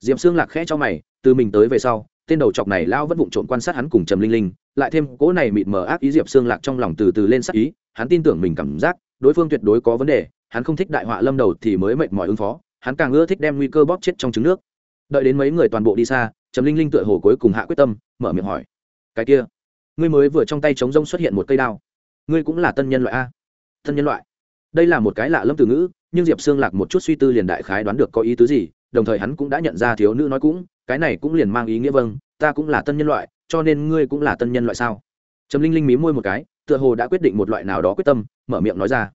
Diệp xương lạc khẽ cho mày, từ mình tới về sau, tên đầu chọc này lao vẫn vụng trộm quan sát hắn cùng trầm linh linh, lại thêm cố này mịt mờ ác ý diệp xương lạc trong lòng từ từ lên sắc ý, hắn tin tưởng mình cảm giác, đối phương tuyệt đối có vấn đề, hắn không thích đại họa lâm đầu thì mới mệt mỏi ứng phó, hắn càng ưa thích đem nguy cơ bóp chết trong trứng nước đợi đến mấy người toàn bộ đi xa, trầm linh linh tựa hồ cuối cùng hạ quyết tâm, mở miệng hỏi. Cái kia, ngươi mới vừa trong tay chống rông xuất hiện một cây đao. Ngươi cũng là tân nhân loại a. Tân nhân loại? Đây là một cái lạ lâm từ ngữ, nhưng diệp xương lạc một chút suy tư liền đại khái đoán được có ý tứ gì, đồng thời hắn cũng đã nhận ra thiếu nữ nói cũng, cái này cũng liền mang ý nghĩa vâng ta cũng là tân nhân loại, cho nên ngươi cũng là tân nhân loại sao? Trầm linh linh mí môi một cái, tựa hồ đã quyết định một loại nào đó quyết tâm, mở miệng nói ra.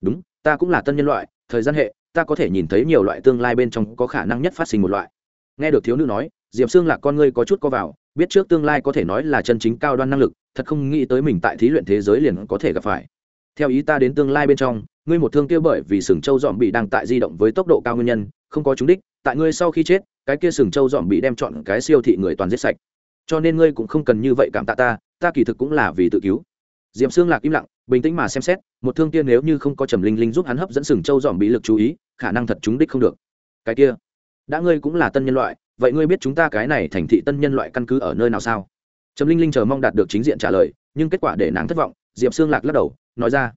Đúng, ta cũng là tân nhân loại, thời gian hệ, ta có thể nhìn thấy nhiều loại tương lai bên trong có khả năng nhất phát sinh một loại nghe được thiếu nữ nói, diệp xương lạc con ngươi có chút co vào, biết trước tương lai có thể nói là chân chính cao đoan năng lực, thật không nghĩ tới mình tại thí luyện thế giới liền có thể gặp phải. Theo ý ta đến tương lai bên trong, ngươi một thương kia bởi vì sừng châu dòm bị đang tại di động với tốc độ cao nguyên nhân, không có chúng đích, tại ngươi sau khi chết, cái kia sừng châu dòm bị đem chọn cái siêu thị người toàn giết sạch. Cho nên ngươi cũng không cần như vậy cảm tạ ta ta kỳ thực cũng là vì tự cứu. Diệm xương lạc im lặng, bình tĩnh mà xem xét, một thương kia nếu như không có trầm linh linh giúp hắn hấp dẫn sừng châu dòm bị lực chú ý, khả năng thật chúng đích không được. Cái kia đã ngươi cũng là tân nhân loại, vậy ngươi biết chúng ta cái này thành thị tân nhân loại căn cứ ở nơi nào sao? Trầm linh linh chờ mong đạt được chính diện trả lời, nhưng kết quả để nàng thất vọng, diệp xương lạc lắc đầu, nói ra,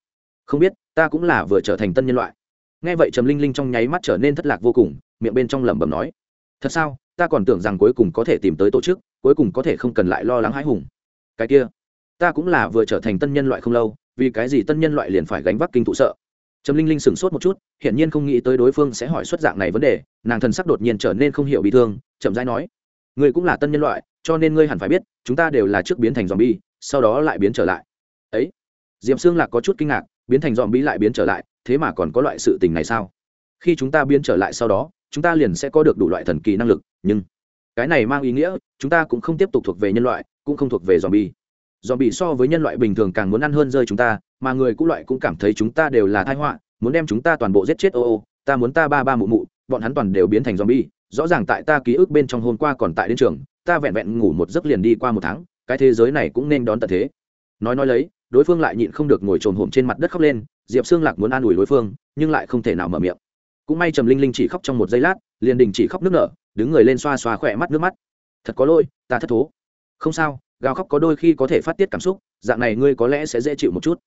không biết, ta cũng là vừa trở thành tân nhân loại. Nghe vậy trầm linh linh trong nháy mắt trở nên thất lạc vô cùng, miệng bên trong lẩm bẩm nói, thật sao? Ta còn tưởng rằng cuối cùng có thể tìm tới tổ chức, cuối cùng có thể không cần lại lo lắng hãi hùng. Cái kia, ta cũng là vừa trở thành tân nhân loại không lâu, vì cái gì tân nhân loại liền phải gánh vác kinh thụ sợ? Trầm linh linh sửng sốt một chút, hiển nhiên không nghĩ tới đối phương sẽ hỏi xuất dạng này vấn đề, nàng thần sắc đột nhiên trở nên không hiểu bị thương, chậm rãi nói, ngươi cũng là tân nhân loại, cho nên ngươi hẳn phải biết, chúng ta đều là trước biến thành z bi sau đó lại biến trở lại. Ấy? Diệp xương lạc có chút kinh ngạc, biến thành z bi lại biến trở lại, thế mà còn có loại sự tình này sao? Khi chúng ta biến trở lại sau đó, chúng ta liền sẽ có được đủ loại thần kỳ năng lực, nhưng cái này mang ý nghĩa, chúng ta cũng không tiếp tục thuộc về nhân loại, cũng không thuộc về z bi e bi so với nhân loại bình thường càng muốn ăn hơn rơi chúng ta mà người cũ loại cũng cảm thấy chúng ta đều là thai họa, muốn đem chúng ta toàn bộ giết chết, ô ô, ta muốn ta ba ba mụ mụ, bọn hắn toàn đều biến thành zombie. rõ ràng tại ta ký ức bên trong hôm qua còn tại đến trường, ta vẹn vẹn ngủ một giấc liền đi qua một tháng, cái thế giới này cũng nên đón tận thế. Nói nói lấy, đối phương lại nhịn không được ngồi trồn hổm trên mặt đất khóc lên, diệp xương lạc muốn an ủi đối phương, nhưng lại không thể nào mở miệng. Cũng may trầm linh linh chỉ khóc trong một giây lát, liền đình chỉ khóc nước nở, đứng người lên xoa xoa khỏe mắt nước mắt. Thật có lỗi, ta thất thố. Không sao, gào khóc có đôi khi có thể phát tiết cảm xúc, dạng này ngươi có lẽ sẽ dễ chịu một chút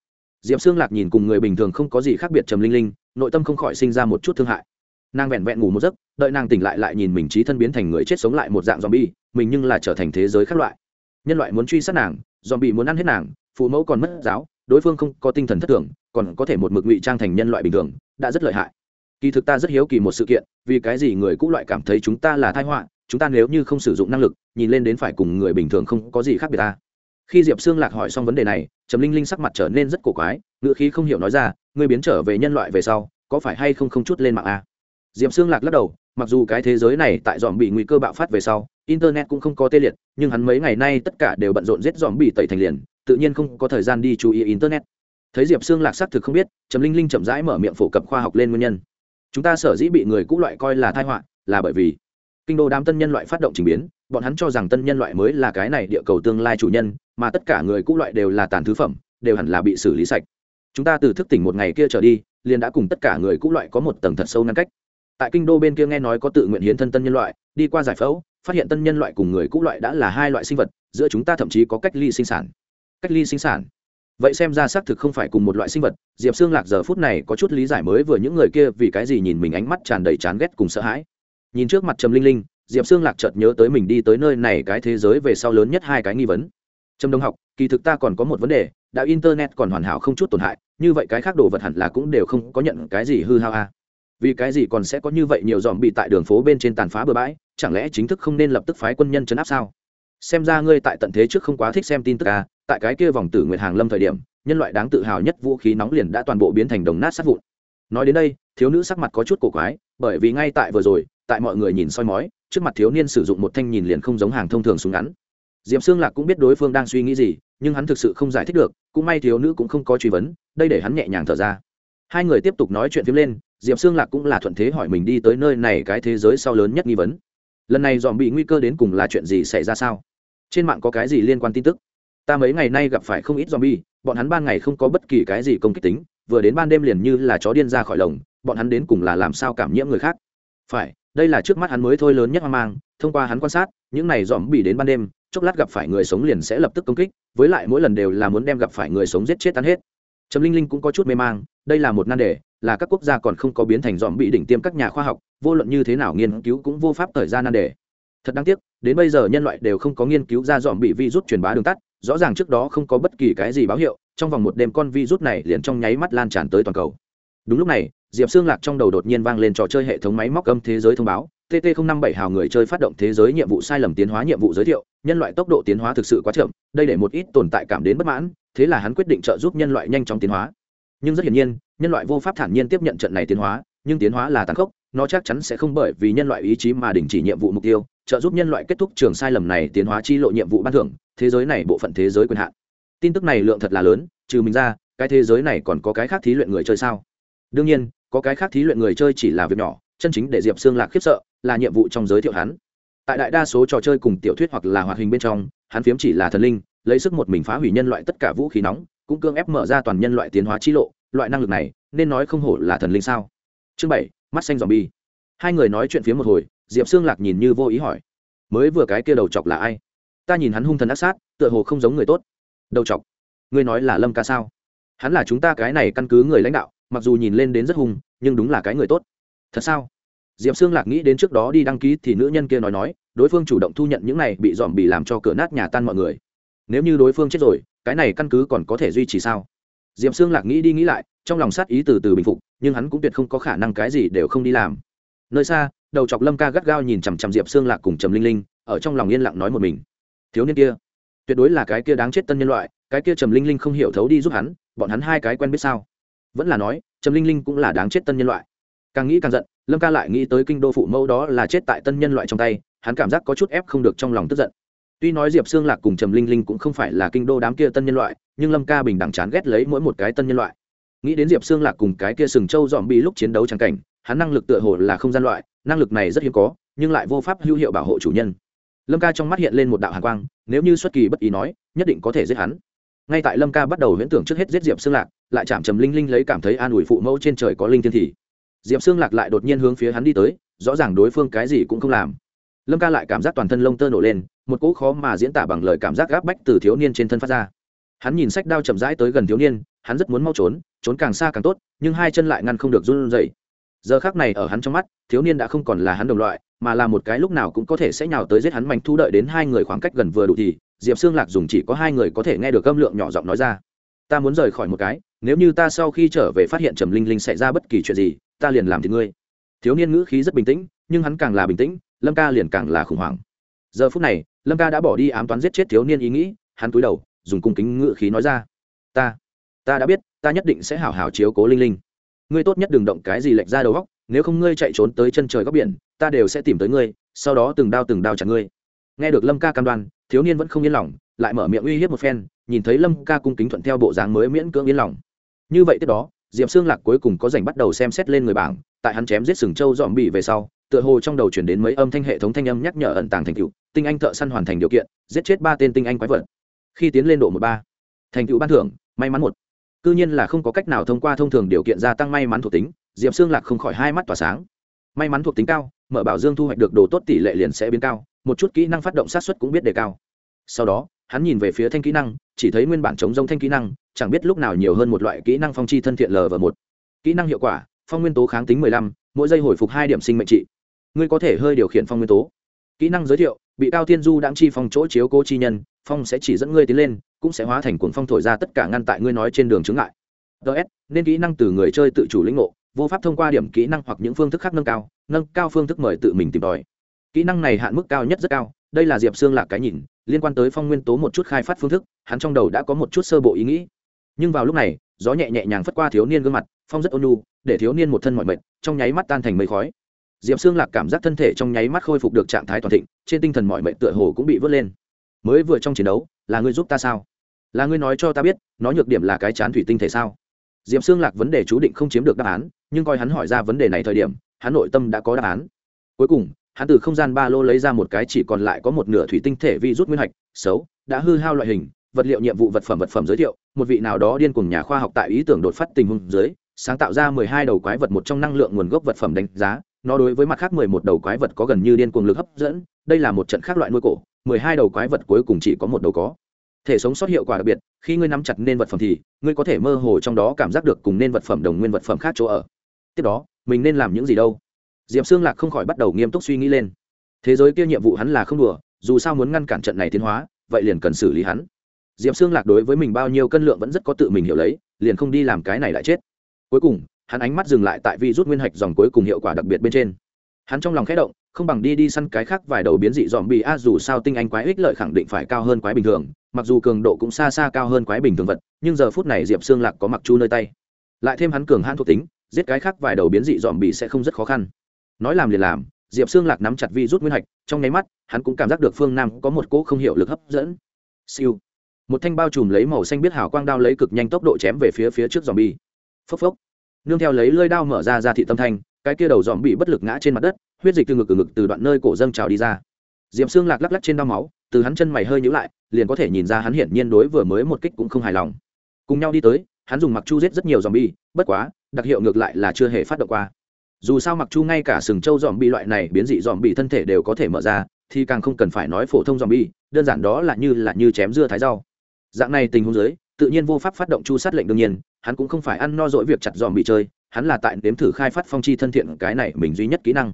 diệp xương lạc nhìn cùng người bình thường không có gì khác biệt trầm linh linh, nội tâm không khỏi sinh ra một chút thương hại. Nàng vẹn vẹn ngủ một giấc, đợi nàng tỉnh lại lại nhìn mình trí thân biến thành người chết sống lại một dạng z o m bi e mình nhưng là trở thành thế giới khác loại. Nhân loại muốn truy sát nàng z o m bi e muốn ăn hết nàng, phụ mẫu còn mất giáo, đối phương không có tinh thần thất thường, còn có thể một mực ngụy trang thành nhân loại bình thường, đã rất lợi hại. Kỳ thực ta rất hiếu kỳ một sự kiện, vì cái gì người cũ loại cảm thấy chúng ta là tai họa, chúng ta nếu như không sử dụng năng lực, nhìn lên đến phải cùng người bình thường không có gì khác biệt ta. Khi diệp sương lạc hỏi xong vấn đề này trầm linh linh sắc mặt trở nên rất cổ quái ngựa khí không hiểu nói ra, ngươi biến trở về nhân loại về sau, có phải hay không không chút lên mạng a diệp sương lạc lắc đầu, mặc dù cái thế giới này tại dòm bị nguy cơ bạo phát về sau, internet cũng không có tê liệt, nhưng hắn mấy ngày nay tất cả đều bận rộn giết dòm bị tẩy thành liền, tự nhiên không có thời gian đi chú ý internet. Thấy diệp sương lạc xác thực không biết, trầm linh linh chậm rãi mở miệng phổ cập khoa học lên nguyên nhân. Chúng ta sở dĩ bị người cũ loại coi là thai họa, là bởi vì kinh đô đám tân nhân loại phát động trình biến, bọn hắn cho rằng tân nhân loại mới là cái này địa cầu tương lai chủ nhân mà tất cả người cũ loại đều là tàn thứ phẩm, đều hẳn là bị xử lý sạch. Chúng ta từ thức tỉnh một ngày kia trở đi, liền đã cùng tất cả người cũ loại có một tầng thật sâu ngăn cách. Tại kinh đô bên kia nghe nói có tự nguyện hiến thân tân nhân loại, đi qua giải phẫu, phát hiện tân nhân loại cùng người cũ loại đã là hai loại sinh vật, giữa chúng ta thậm chí có cách ly sinh sản. Cách ly sinh sản? Vậy xem ra xác thực không phải cùng một loại sinh vật, diệp xương lạc giờ phút này có chút lý giải mới vừa những người kia vì cái gì nhìn mình ánh mắt tràn đầy chán ghét cùng sợ hãi. Nhìn trước mặt trầm linh linh, diệp xương lạc chợt nhớ tới mình đi tới nơi này cái thế giới về sau lớn nhất hai cái nghi vấn trầm đông học, kỳ thực ta còn có một vấn đề đạo internet còn hoàn hảo không chút tổn hại, như vậy cái khác đồ vật hẳn là cũng đều không có nhận cái gì hư hao a. À vì cái gì còn sẽ có như vậy nhiều dòm bị tại đường phố bên trên tàn phá bừa bãi, chẳng lẽ chính thức không nên lập tức phái quân nhân chấn áp sao? Xem ra ngươi tại tận thế trước không quá thích xem tin tức à tại cái kia vòng tử nguyệt hàng lâm thời điểm, nhân loại đáng tự hào nhất vũ khí nóng liền đã toàn bộ biến thành đồng nát sát vụn. Nói đến đây, thiếu nữ sắc mặt có chút cổ quái, bởi vì ngay tại vừa rồi, tại mọi người nhìn soi mói, trước mặt thiếu niên sử dụng một thanh nhìn liền không giống hàng thông thường súng ngắn diệp xương lạc cũng biết đối phương đang suy nghĩ gì, nhưng hắn thực sự không giải thích được, cũng may thiếu nữ cũng không có truy vấn, đây để hắn nhẹ nhàng thở ra. Hai người tiếp tục nói chuyện phim lên, diệp xương lạc cũng là thuận thế hỏi mình đi tới nơi này cái thế giới sau lớn nhất nghi vấn. Lần này dòm bị nguy cơ đến cùng là chuyện gì xảy ra sao? Trên mạng có cái gì liên quan tin tức? Ta mấy ngày nay gặp phải không ít zombie bọn hắn ban ngày không có bất kỳ cái gì công kích tính, vừa đến ban đêm liền như là chó điên ra khỏi lồng, bọn hắn đến cùng là làm sao cảm nhiễm người khác? Phải, đây là trước mắt hắn mới thôi lớn nhất hoang mang, thông qua hắn quan sát, những này dòm bị đến ban đêm chốc lát gặp phải người sống liền sẽ lập tức công kích, với lại mỗi lần đều là muốn đem gặp phải người sống giết chết tan hết. Trầm linh linh cũng có chút mê mang, đây là một nan đề, là các quốc gia còn không có biến thành dòm bị đỉnh tiêm các nhà khoa học, vô luận như thế nào nghiên cứu cũng vô pháp thời gian nan đề. Thật đáng tiếc, đến bây giờ nhân loại đều không có nghiên cứu ra dòm bị virus truyền bá đường tắt, rõ ràng trước đó không có bất kỳ cái gì báo hiệu, trong vòng một đêm con virus này liền trong nháy mắt lan tràn tới toàn cầu. Đúng lúc này, diệp xương lạc trong đầu đột nhiên vang lên trò chơi hệ thống máy móc âm thế giới thông báo tt 057 hào người chơi phát động thế giới nhiệm vụ sai lầm tiến hóa nhiệm vụ giới thiệu nhân loại tốc độ tiến hóa thực sự quá chậm, đây để một ít tồn tại cảm đến bất mãn, thế là hắn quyết định trợ giúp nhân loại nhanh chóng tiến hóa. Nhưng rất hiển nhiên, nhân loại vô pháp thản nhiên tiếp nhận trận này tiến hóa, nhưng tiến hóa là tàn khốc, nó chắc chắn sẽ không bởi vì nhân loại ý chí mà đình chỉ nhiệm vụ mục tiêu, trợ giúp nhân loại kết thúc trường sai lầm này tiến hóa chi lộ nhiệm vụ ban thưởng, thế giới này bộ phận thế giới quyền hạn. Tin tức này lượng thật là lớn, trừ mình ra, cái thế giới này còn có cái khác thí luyện người chơi sao? Đương nhiên, có cái khác thí luyện người chơi chỉ là việc nhỏ, chân chính để diệp xương lạc khiếp sợ, là nhiệm vụ trong giới thiệu hắn tại đại đa số trò chơi cùng tiểu thuyết hoặc là hoạt hình bên trong, hắn phiếm chỉ là thần linh, lấy sức một mình phá hủy nhân loại tất cả vũ khí nóng, cũng cương ép mở ra toàn nhân loại tiến hóa chi lộ, loại năng lực này, nên nói không hổ là thần linh sao? Chương bảy, mắt xanh dòm bi hai người nói chuyện phía một hồi, diệp xương lạc nhìn như vô ý hỏi, mới vừa cái kia đầu chọc là ai? Ta nhìn hắn hung thần ác sát, tựa hồ không giống người tốt. Đầu chọc? Ngươi nói là lâm ca sao? Hắn là chúng ta cái này căn cứ người lãnh đạo, mặc dù nhìn lên đến rất hung, nhưng đúng là cái người tốt. Thật sao? Diệp Sương lạc nghĩ đến trước đó đi đăng ký thì nữ nhân kia nói nói, đối phương chủ động thu nhận những này bị dòm bị làm cho cửa nát nhà tan mọi người. Nếu như đối phương chết rồi, cái này căn cứ còn có thể duy trì sao? Diệp Sương lạc nghĩ đi nghĩ lại, trong lòng sát ý từ từ bình phục, nhưng hắn cũng tuyệt không có khả năng cái gì đều không đi làm. Nơi xa, đầu chọc lâm ca gắt gao nhìn chằm chằm diệp Sương lạc cùng trầm linh linh, ở trong lòng yên lặng nói một mình. Thiếu niên kia, tuyệt đối là cái kia đáng chết tân nhân loại, cái kia trầm linh linh không hiểu thấu đi giúp hắn, bọn hắn hai cái quen biết sao? Vẫn là nói, trầm linh linh cũng là đáng chết tân nhân loại. Càng nghĩ càng giận lâm ca lại nghĩ tới kinh đô phụ mẫu đó là chết tại tân nhân loại trong tay, hắn cảm giác có chút ép không được trong lòng tức giận. Tuy nói diệp xương lạc cùng trầm linh linh cũng không phải là kinh đô đám kia tân nhân loại, nhưng lâm ca bình đẳng chán ghét lấy mỗi một cái tân nhân loại. Nghĩ đến diệp xương lạc cùng cái kia sừng trâu dòm bị lúc chiến đấu trắng cảnh, hắn năng lực tựa hồ là không gian loại, năng lực này rất hiếm có, nhưng lại vô pháp hữu hiệu bảo hộ chủ nhân. Lâm ca trong mắt hiện lên một đạo hàn quang, nếu như xuất kỳ bất ý nói, nhất định có thể giết hắn. Ngay tại lâm ca bắt đầu huyễn tưởng trước hết giết diệp xương lạc, lại chạm trầm linh linh lấy cảm thấy an ủi phụ mẫu trên trời có linh thiên thì diệp xương lạc lại đột nhiên hướng phía hắn đi tới, rõ ràng đối phương cái gì cũng không làm. Lâm ca lại cảm giác toàn thân lông tơ nổ lên, một cỗ khó mà diễn tả bằng lời cảm giác gáp bách từ thiếu niên trên thân phát ra. Hắn nhìn sách đao chậm rãi tới gần thiếu niên, hắn rất muốn mau trốn trốn càng xa càng tốt, nhưng hai chân lại ngăn không được run rẩy. Giờ khác này ở hắn trong mắt, thiếu niên đã không còn là hắn đồng loại, mà là một cái lúc nào cũng có thể sẽ nhào tới giết hắn manh thu đợi đến hai người khoảng cách gần vừa đủ thì, diệp xương lạc dùng chỉ có hai người có thể nghe được âm lượng nhỏ giọng nói ra. Ta muốn rời khỏi một cái, nếu như ta sau khi trở về phát hiện trầm linh linh xảy ra bất kỳ chuyện gì ta liền làm thì ngươi. Thiếu niên ngữ khí rất bình tĩnh, nhưng hắn càng là bình tĩnh, lâm ca liền càng là khủng hoảng. Giờ phút này, lâm ca đã bỏ đi ám toán giết chết thiếu niên ý nghĩ, hắn cúi đầu, dùng cung kính ngữ khí nói ra. Ta ta đã biết, ta nhất định sẽ hảo hảo chiếu cố linh linh. Ngươi tốt nhất đừng động cái gì lệch ra đầu góc nếu không ngươi chạy trốn tới chân trời góc biển, ta đều sẽ tìm tới ngươi, sau đó từng đao từng đao chặt ngươi. Nghe được lâm ca cam đoan, thiếu niên vẫn không yên lòng, lại mở miệng uy hiếp một phen, nhìn thấy lâm ca cung kính thuận theo bộ dáng mới miễn cưỡng yên lòng. Như vậy tiếp đó diệp xương lạc cuối cùng có dành bắt đầu xem xét lên người bảng, tại hắn chém giết sừng châu dọn bị về sau, tựa hồ trong đầu chuyển đến mấy âm thanh hệ thống thanh âm nhắc nhở ẩn tàng thành cựu tinh anh thợ săn hoàn thành điều kiện, giết chết ba tên tinh anh quái vật. Khi tiến lên độ một ba, thành cựu ban thưởng, may mắn một. Cư nhiên là không có cách nào thông qua thông thường điều kiện gia tăng may mắn thuộc tính, diệp xương lạc không khỏi hai mắt tỏa sáng. May mắn thuộc tính cao, mở bảo dương thu hoạch được đồ tốt tỷ lệ liền sẽ biến cao, một chút kỹ năng phát động sát xuất cũng biết đề cao. Sau đó, hắn nhìn về phía thanh kỹ năng, chỉ thấy nguyên bản chống rông thanh kỹ năng chẳng biết lúc nào nhiều hơn một loại kỹ năng phong chi thân thiện l và một. Kỹ năng hiệu quả, phong nguyên tố kháng tính mười lăm, mỗi giây hồi phục hai điểm sinh mệnh trị. Ngươi có thể hơi điều khiển phong nguyên tố. Kỹ năng giới thiệu, bị cao tiên du đáng chi phong chỗ chiếu cố chi nhân, phong sẽ chỉ dẫn ngươi tiến lên, cũng sẽ hóa thành cuồng phong thổi ra tất cả ngăn tại ngươi nói trên đường chứng ngại. Ts nên kỹ năng từ người chơi tự chủ lĩnh ngộ, vô pháp thông qua điểm kỹ năng hoặc những phương thức khác nâng cao nâng cao phương thức mời tự mình tìm tòi. Kỹ năng này hạn mức cao nhất rất cao, đây là diệp xương lạc cái nhìn, liên quan tới phong nguyên tố một chút khai phát phương thức, hắn trong đầu đã có một chút sơ bộ ý nghĩ nhưng vào lúc này, gió nhẹ nhẹ nhàng phất qua thiếu niên gương mặt, phong rất ôn nhu, để thiếu niên một thân mọi mệt, trong nháy mắt tan thành mây khói. Diệp xương lạc cảm giác thân thể trong nháy mắt khôi phục được trạng thái toàn thịnh, trên tinh thần mọi mệt tựa hồ cũng bị vớt lên. Mới vừa trong chiến đấu, là ngươi giúp ta sao? Là ngươi nói cho ta biết, nó nhược điểm là cái chán thủy tinh thể sao? Diệp xương lạc vấn đề chú định không chiếm được đáp án, nhưng coi hắn hỏi ra vấn đề này thời điểm, hắn nội tâm đã có đáp án. Cuối cùng, hắn từ không gian ba lô lấy ra một cái chỉ còn lại có một nửa thủy tinh thể vi rút nguyên hạch xấu, đã hư hao loại hình vật liệu nhiệm vụ vật phẩm vật phẩm giới thiệu, một vị nào đó điên cùng nhà khoa học tại ý tưởng đột phát tình huống dưới, sáng tạo ra mười hai đầu quái vật một trong năng lượng nguồn gốc vật phẩm đánh giá. Nó đối với mặt khác mười một đầu quái vật có gần như điên cuồng lực hấp dẫn, đây là một trận khác loại nuôi cổ, mười hai đầu quái vật cuối cùng chỉ có một đầu có. Thể sống sót hiệu quả đặc biệt, khi ngươi nắm chặt nên vật phẩm thì, ngươi có thể mơ hồ trong đó cảm giác được cùng nên vật phẩm đồng nguyên vật phẩm khác chỗ ở. Tiếp đó, mình nên làm những gì đâu? Diệp xương lạc không khỏi bắt đầu nghiêm túc suy nghĩ lên. Thế giới kia nhiệm vụ hắn là không đùa, dù sao muốn ngăn cản trận này tiến hóa, vậy liền cần xử lý hắn diệp xương lạc đối với mình bao nhiêu cân lượng vẫn rất có tự mình hiểu lấy, liền không đi làm cái này lại chết. Cuối cùng, hắn ánh mắt dừng lại tại vi rút nguyên hạch dòng cuối cùng hiệu quả đặc biệt bên trên. Hắn trong lòng khẽ động, không bằng đi đi săn cái khác vài đầu biến dị dòm bị a, dù sao tinh anh quái ích lợi khẳng định phải cao hơn quái bình thường, mặc dù cường độ cũng xa xa cao hơn quái bình thường vật, nhưng giờ phút này diệp xương lạc có mặc chu nơi tay. Lại thêm hắn cường hãn thuộc tính, giết cái khác vài đầu biến dị dòm bị sẽ không rất khó khăn. Nói làm liền làm, diệp xương lạc nắm chặt vi rút nguyên hạch, trong nháy mắt, hắn cũng cảm giác được phương nam có một cỗ không hiệu lực hấp dẫn. Siêu một thanh bao trùm lấy màu xanh biết hào quang đao lấy cực nhanh tốc độ chém về phía phía trước dòm bi phốc phốc. Nương theo lấy lơi đao mở ra ra thị tâm thanh, cái kia đầu dòm bị bất lực ngã trên mặt đất, huyết dịch từ ngực từ ngực từ đoạn nơi cổ dâng trào đi ra. Diệp xương lạc lắc lắc trên đao máu, từ hắn chân mày hơi nhữ lại, liền có thể nhìn ra hắn hiển nhiên đối vừa mới một kích cũng không hài lòng. Cùng nhau đi tới, hắn dùng mặc chu giết rất nhiều dòm bi bất quá, đặc hiệu ngược lại là chưa hề phát động qua. Dù sao mặc chu ngay cả sừng trâu dòm bi loại này biến dị dòm bi thân thể đều có thể mở ra, thì càng không cần phải nói phổ thông dòm bi đơn giản đó là như là như chém dưa thái rau dạng này tình huống dưới, tự nhiên vô pháp phát động chu sát lệnh đương nhiên, hắn cũng không phải ăn no dỗi việc chặt dòm bị chơi, hắn là tại nếm thử khai phát phong chi thân thiện cái này mình duy nhất kỹ năng.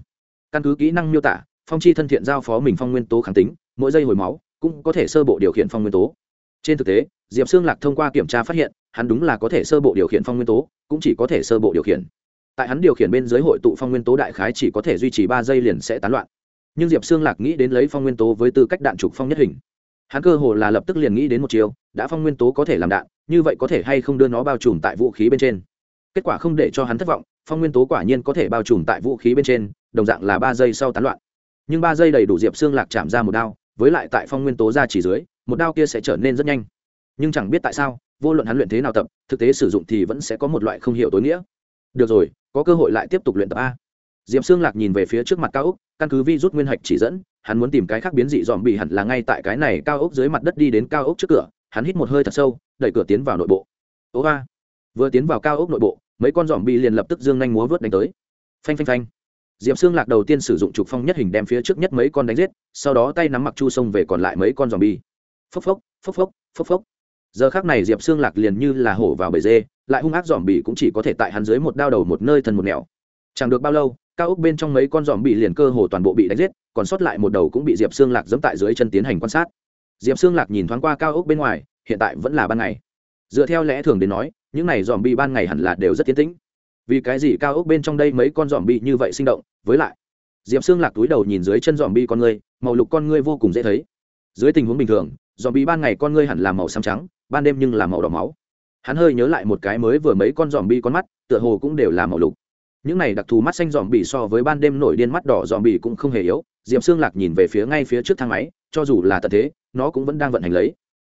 Căn cứ kỹ năng miêu tả, phong chi thân thiện giao phó mình phong nguyên tố kháng tính, mỗi giây hồi máu cũng có thể sơ bộ điều khiển phong nguyên tố. Trên thực tế, diệp xương lạc thông qua kiểm tra phát hiện, hắn đúng là có thể sơ bộ điều khiển phong nguyên tố, cũng chỉ có thể sơ bộ điều khiển. Tại hắn điều khiển bên dưới hội tụ phong nguyên tố đại khái chỉ có thể duy trì ba giây liền sẽ tán loạn. Nhưng diệp xương lạc nghĩ đến lấy phong nguyên tố với tư cách đạn trục phong nhất hình hắn cơ hồ là lập tức liền nghĩ đến một chiều đã phong nguyên tố có thể làm đạn, như vậy có thể hay không đưa nó bao trùm tại vũ khí bên trên? Kết quả không để cho hắn thất vọng, phong nguyên tố quả nhiên có thể bao trùm tại vũ khí bên trên, đồng dạng là ba giây sau tán loạn. Nhưng ba giây đầy đủ diệp xương lạc chạm ra một đao, với lại tại phong nguyên tố ra chỉ dưới, một đao kia sẽ trở nên rất nhanh. Nhưng chẳng biết tại sao, vô luận hắn luyện thế nào tập, thực tế sử dụng thì vẫn sẽ có một loại không hiểu tối nghĩa. Được rồi, có cơ hội lại tiếp tục luyện tập a diệp Sương lạc nhìn về phía trước mặt cao ốc, căn cứ vi rút nguyên hạch chỉ dẫn hắn muốn tìm cái khác biến dị dòm bị hẳn là ngay tại cái này cao ốc dưới mặt đất đi đến cao ốc trước cửa hắn hít một hơi thật sâu đẩy cửa tiến vào nội bộ. Ố vừa tiến vào cao ốc nội bộ mấy con dòm bị liền lập tức dương nhanh múa vớt đánh tới. Phanh phanh phanh. Diệp Sương lạc đầu tiên sử dụng trục phong nhất hình đem phía trước nhất mấy con đánh giết sau đó tay nắm mặc chu sông về còn lại mấy con dòm bị. phốc phốc phốc phốc phốc phốc. Giờ khắc này diệp Sương lạc liền như là hổ vào bầy dê lại hung ác dòm bị cũng chỉ có thể tại hắn dưới một đao đầu một nơi thân một nẻo. Chẳng được bao lâu cao ốc bên trong mấy con dòm bị liền cơ hồ toàn bộ bị đánh giết, còn sót lại một đầu cũng bị diệp xương lạc dẫm tại dưới chân tiến hành quan sát. Diệp xương lạc nhìn thoáng qua cao ốc bên ngoài, hiện tại vẫn là ban ngày. Dựa theo lẽ thường đến nói, những này dòm bị ban ngày hẳn là đều rất tiến tĩnh. Vì cái gì cao ốc bên trong đây mấy con dòm bị như vậy sinh động? Với lại, diệp xương lạc túi đầu nhìn dưới chân dòm bi con ngươi màu lục con ngươi vô cùng dễ thấy. Dưới tình huống bình thường dòm bi ban ngày con ngươi hẳn là màu xám trắng, ban đêm nhưng là màu đỏ máu. Hắn hơi nhớ lại một cái mới vừa mấy con dòm bi con mắt, tựa hồ cũng đều là màu lục những này đặc thù mắt xanh dòm bị so với ban đêm nổi điên mắt đỏ dòm bị cũng không hề yếu. Diệp xương lạc nhìn về phía ngay phía trước thang máy, cho dù là tật thế, nó cũng vẫn đang vận hành lấy.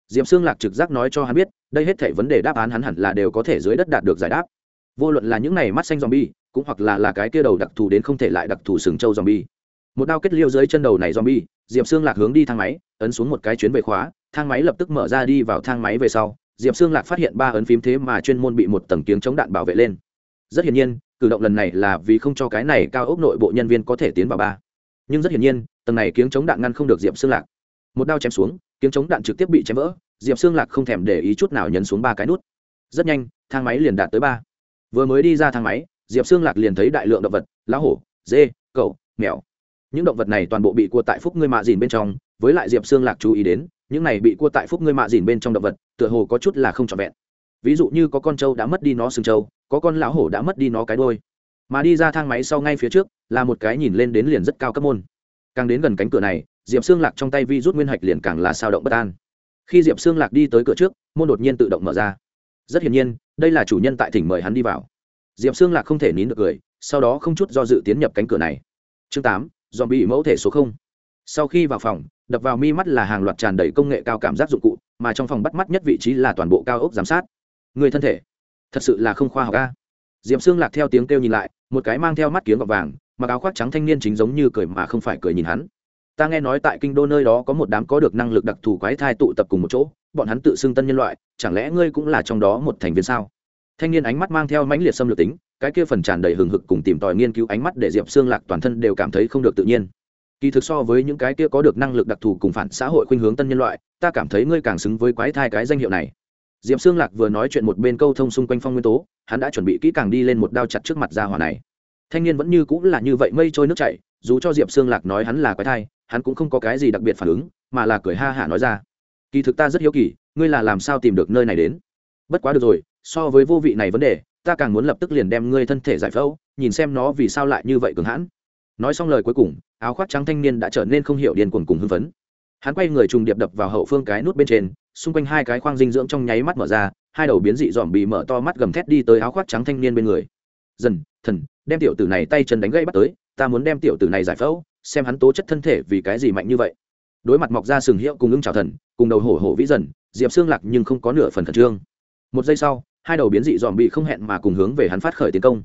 Diệp xương lạc trực giác nói cho hắn biết, đây hết thể vấn đề đáp án hắn hẳn là đều có thể dưới đất đạt được giải đáp. Vô luận là những này mắt xanh dòm bi cũng hoặc là là cái kia đầu đặc thù đến không thể lại đặc thù sừng trâu dòm bi một đao kết liêu dưới chân đầu này dòm bi diệp xương lạc hướng đi thang máy, ấn xuống một cái chuyến về khóa, thang máy lập tức mở ra đi vào thang máy về sau. Diệp xương lạc phát hiện ba ấn phím thế mà chuyên môn bị một tầng tiếng chống đạn bảo vệ lên. Rất hiển nhiên cử động lần này là vì không cho cái này cao ốc nội bộ nhân viên có thể tiến vào ba. Nhưng rất hiển nhiên, tầng này kiếng chống đạn ngăn không được diệp xương lạc. Một đao chém xuống, kiếng chống đạn trực tiếp bị chém vỡ, diệp xương lạc không thèm để ý chút nào nhấn xuống ba cái nút. Rất nhanh, thang máy liền đạt tới ba. Vừa mới đi ra thang máy, diệp xương lạc liền thấy đại lượng động vật, lá hổ, dê cậu mèo. Những động vật này toàn bộ bị cua tại phúc ngươi mạ dìn bên trong, với lại diệp xương lạc chú ý đến, những này bị cua tại phúc ngươi mạ dìn bên trong động vật, tựa hồ có chút là không trọn vẹn. Ví dụ như có con trâu đã mất đi nó sừng trâu có con lão hổ đã mất đi nó cái đôi. Mà đi ra thang máy sau ngay phía trước, là một cái nhìn lên đến liền rất cao cấp môn. Càng đến gần cánh cửa này, diệp xương lạc trong tay vi rút nguyên hạch liền càng là sao động bất an. Khi diệp xương lạc đi tới cửa trước, môn đột nhiên tự động mở ra. Rất hiển nhiên, đây là chủ nhân tại thỉnh mời hắn đi vào. Diệp xương lạc không thể nín được cười, sau đó không chút do dự tiến nhập cánh cửa này. Chương tám dòm bị mẫu thể số không. Sau khi vào phòng, đập vào mi mắt là hàng loạt tràn đầy công nghệ cao cảm giác dụng cụ, mà trong phòng bắt mắt nhất vị trí là toàn bộ cao ốc giám sát. Người thân thể thật sự là không khoa học ca diệp xương lạc theo tiếng kêu nhìn lại, một cái mang theo mắt kiếng gọt vàng, mặc áo khoác trắng thanh niên chính giống như cười mà không phải cười nhìn hắn. Ta nghe nói tại kinh đô nơi đó có một đám có được năng lực đặc thù quái thai tụ tập cùng một chỗ, bọn hắn tự xưng tân nhân loại, chẳng lẽ ngươi cũng là trong đó một thành viên sao? Thanh niên ánh mắt mang theo mãnh liệt xâm lược tính, cái kia phần tràn đầy hừng hực cùng tìm tòi nghiên cứu ánh mắt để diệp xương lạc toàn thân đều cảm thấy không được tự nhiên. Kỳ thực so với những cái kia có được năng lực đặc thù cùng phản xã hội khuynh hướng tân nhân loại, ta cảm thấy ngươi càng xứng với quái thai cái danh hiệu này diệp xương lạc vừa nói chuyện một bên câu thông xung quanh phong nguyên tố, hắn đã chuẩn bị kỹ càng đi lên một đao chặt trước mặt ra hỏa này. Thanh niên vẫn như cũng là như vậy mây trôi nước chảy, dù cho diệp xương lạc nói hắn là quái thai, hắn cũng không có cái gì đặc biệt phản ứng, mà là cười ha hả nói ra. Kỳ thực ta rất hiếu kỳ, ngươi là làm sao tìm được nơi này đến? Bất quá được rồi, so với vô vị này vấn đề, ta càng muốn lập tức liền đem ngươi thân thể giải phẫu, nhìn xem nó vì sao lại như vậy cường hãn. Nói xong lời cuối cùng, áo khoác trắng thanh niên đã trở nên không hiểu điên cuồng cùng hưng phấn. Hắn quay người trùng điệp đập vào hậu phương cái nút bên trên xung quanh hai cái khoang dinh dưỡng trong nháy mắt mở ra, hai đầu biến dị dòm bị mở to mắt gầm thét đi tới áo khoác trắng thanh niên bên người. Dần, thần, đem tiểu tử này tay chân đánh gãy bắt tới, ta muốn đem tiểu tử này giải phẫu, xem hắn tố chất thân thể vì cái gì mạnh như vậy. Đối mặt mọc ra sừng hiệu cùng ưng trào thần, cùng đầu hổ hổ vĩ dần, diệp xương lạc nhưng không có nửa phần khẩn trương. Một giây sau, hai đầu biến dị dòm bị không hẹn mà cùng hướng về hắn phát khởi tiến công.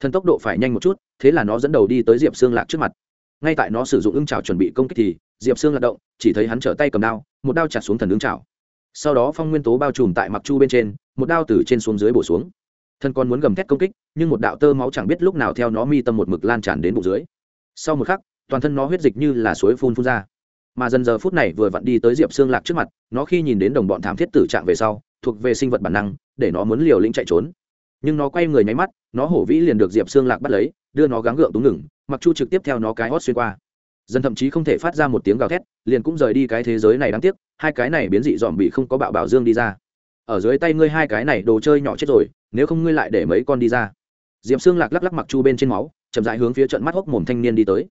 Thần tốc độ phải nhanh một chút, thế là nó dẫn đầu đi tới diệp xương lạc trước mặt. Ngay tại nó sử dụng ưng trào chuẩn bị công kích thì, diệp xương lạc động, chỉ thấy hắn trở tay cầm đao, một đao chặt xuống thần ưng trào sau đó phong nguyên tố bao trùm tại mặc chu bên trên, một đao từ trên xuống dưới bổ xuống. Thân còn muốn gầm thét công kích, nhưng một đạo tơ máu chẳng biết lúc nào theo nó mi tâm một mực lan tràn đến bụng dưới. Sau một khắc, toàn thân nó huyết dịch như là suối phun phun ra. Mà dần giờ phút này vừa vặn đi tới diệp xương lạc trước mặt, nó khi nhìn đến đồng bọn thảm thiết tử trạng về sau, thuộc về sinh vật bản năng, để nó muốn liều lĩnh chạy trốn. Nhưng nó quay người nháy mắt, nó hổ vĩ liền được diệp xương lạc bắt lấy, đưa nó gắng gượng túng ngừng, mặc chu trực tiếp theo nó cái hót xuyên qua dân thậm chí không thể phát ra một tiếng gào thét, liền cũng rời đi cái thế giới này đáng tiếc, hai cái này biến dị dòm bị không có bạo bảo dương đi ra. Ở dưới tay ngươi hai cái này đồ chơi nhỏ chết rồi, nếu không ngươi lại để mấy con đi ra. Diệp xương lạc lắc lắc mặc chu bên trên máu, chậm dại hướng phía trận mắt hốc mồm thanh niên đi tới.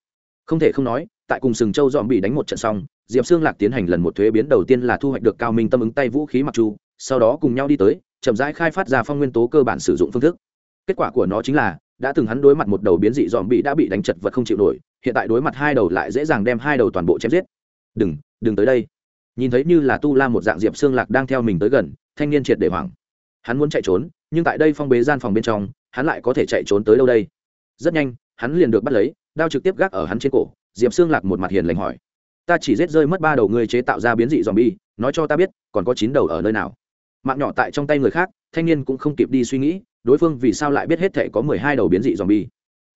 Không thể không nói, tại cùng sừng châu dòm bị đánh một trận xong, diệp xương lạc tiến hành lần một thuế biến đầu tiên là thu hoạch được cao minh tâm ứng tay vũ khí mặc chu, sau đó cùng nhau đi tới, chậm rãi khai phát ra phong nguyên tố cơ bản sử dụng phương thức. Kết quả của nó chính là, đã từng hắn đối mặt một đầu biến dị dòm bị đã bị đánh chật vật không chịu nổi hiện tại đối mặt hai đầu lại dễ dàng đem hai đầu toàn bộ chém giết. Đừng đừng tới đây. Nhìn thấy như là tu la một dạng diệp xương lạc đang theo mình tới gần, thanh niên triệt để hoảng. Hắn muốn chạy trốn, nhưng tại đây phong bế gian phòng bên trong, hắn lại có thể chạy trốn tới đâu đây? Rất nhanh, hắn liền được bắt lấy, đao trực tiếp gác ở hắn trên cổ. Diệp xương lạc một mặt hiền lành hỏi. Ta chỉ giết rơi mất ba đầu người chế tạo ra biến dị dòm bi nói cho ta biết, còn có chín đầu ở nơi nào? Mạng nhỏ tại trong tay người khác, thanh niên cũng không kịp đi suy nghĩ, đối phương vì sao lại biết hết thể có mười hai đầu biến dị dòm bi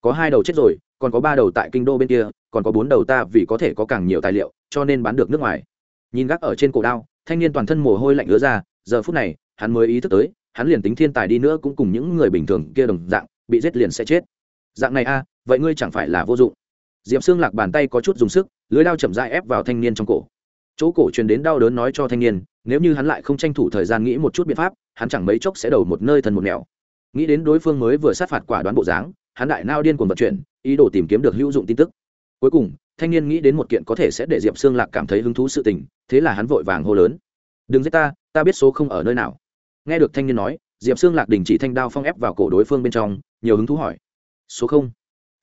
có hai đầu chết rồi còn có ba đầu tại kinh đô bên kia, còn có bốn đầu ta vì có thể có càng nhiều tài liệu, cho nên bán được nước ngoài. Nhìn gác ở trên cổ đao, thanh niên toàn thân mồ hôi lạnh ứa ra, giờ phút này, hắn mới ý thức tới, hắn liền tính thiên tài đi nữa cũng cùng những người bình thường kia đồng dạng, bị giết liền sẽ chết. Dạng này a, vậy ngươi chẳng phải là vô dụng. Diệp xương lạc bàn tay có chút dùng sức, lưới đao chậm dại ép vào thanh niên trong cổ. Chỗ cổ truyền đến đau đớn nói cho thanh niên, nếu như hắn lại không tranh thủ thời gian nghĩ một chút biện pháp, hắn chẳng mấy chốc sẽ đầu một nơi thần một nẻo. Nghĩ đến đối phương mới vừa sát phạt quả đoán bộ dáng, hắn đại nao điên cuồng vận chuyển ý đồ tìm kiếm được hữu dụng tin tức. Cuối cùng, thanh niên nghĩ đến một kiện có thể sẽ để diệp xương lạc cảm thấy hứng thú sự tình, thế là hắn vội vàng hô lớn. Đừng giết ta ta biết số không ở nơi nào. Nghe được thanh niên nói, diệp xương lạc đình chỉ thanh đao phong ép vào cổ đối phương bên trong, nhiều hứng thú hỏi. Số không?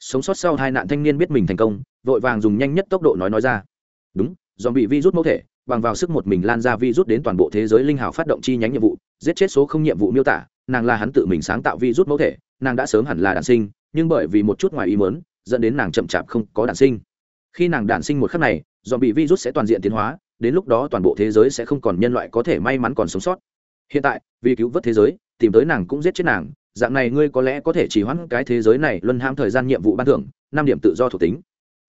Sống sót sau hai nạn thanh niên biết mình thành công, vội vàng dùng nhanh nhất tốc độ nói nói ra. Đúng do bị virus mẫu thể, bằng vào sức một mình lan ra virus đến toàn bộ thế giới linh hào phát động chi nhánh nhiệm vụ, giết chết số không nhiệm vụ miêu tả, nàng là hắn tự mình sáng tạo virus mẫu thể, nàng đã sớm hẳn là đản sinh nhưng bởi vì một chút ngoài ý mớn dẫn đến nàng chậm chạp không có đản sinh. Khi nàng đản sinh một khắc này do bị virus sẽ toàn diện tiến hóa, đến lúc đó toàn bộ thế giới sẽ không còn nhân loại có thể may mắn còn sống sót. Hiện tại, vì cứu vớt thế giới, tìm tới nàng cũng giết chết nàng, dạng này ngươi có lẽ có thể chỉ hoãn cái thế giới này luân ham thời gian nhiệm vụ ban thưởng, năm điểm tự do thuộc tính.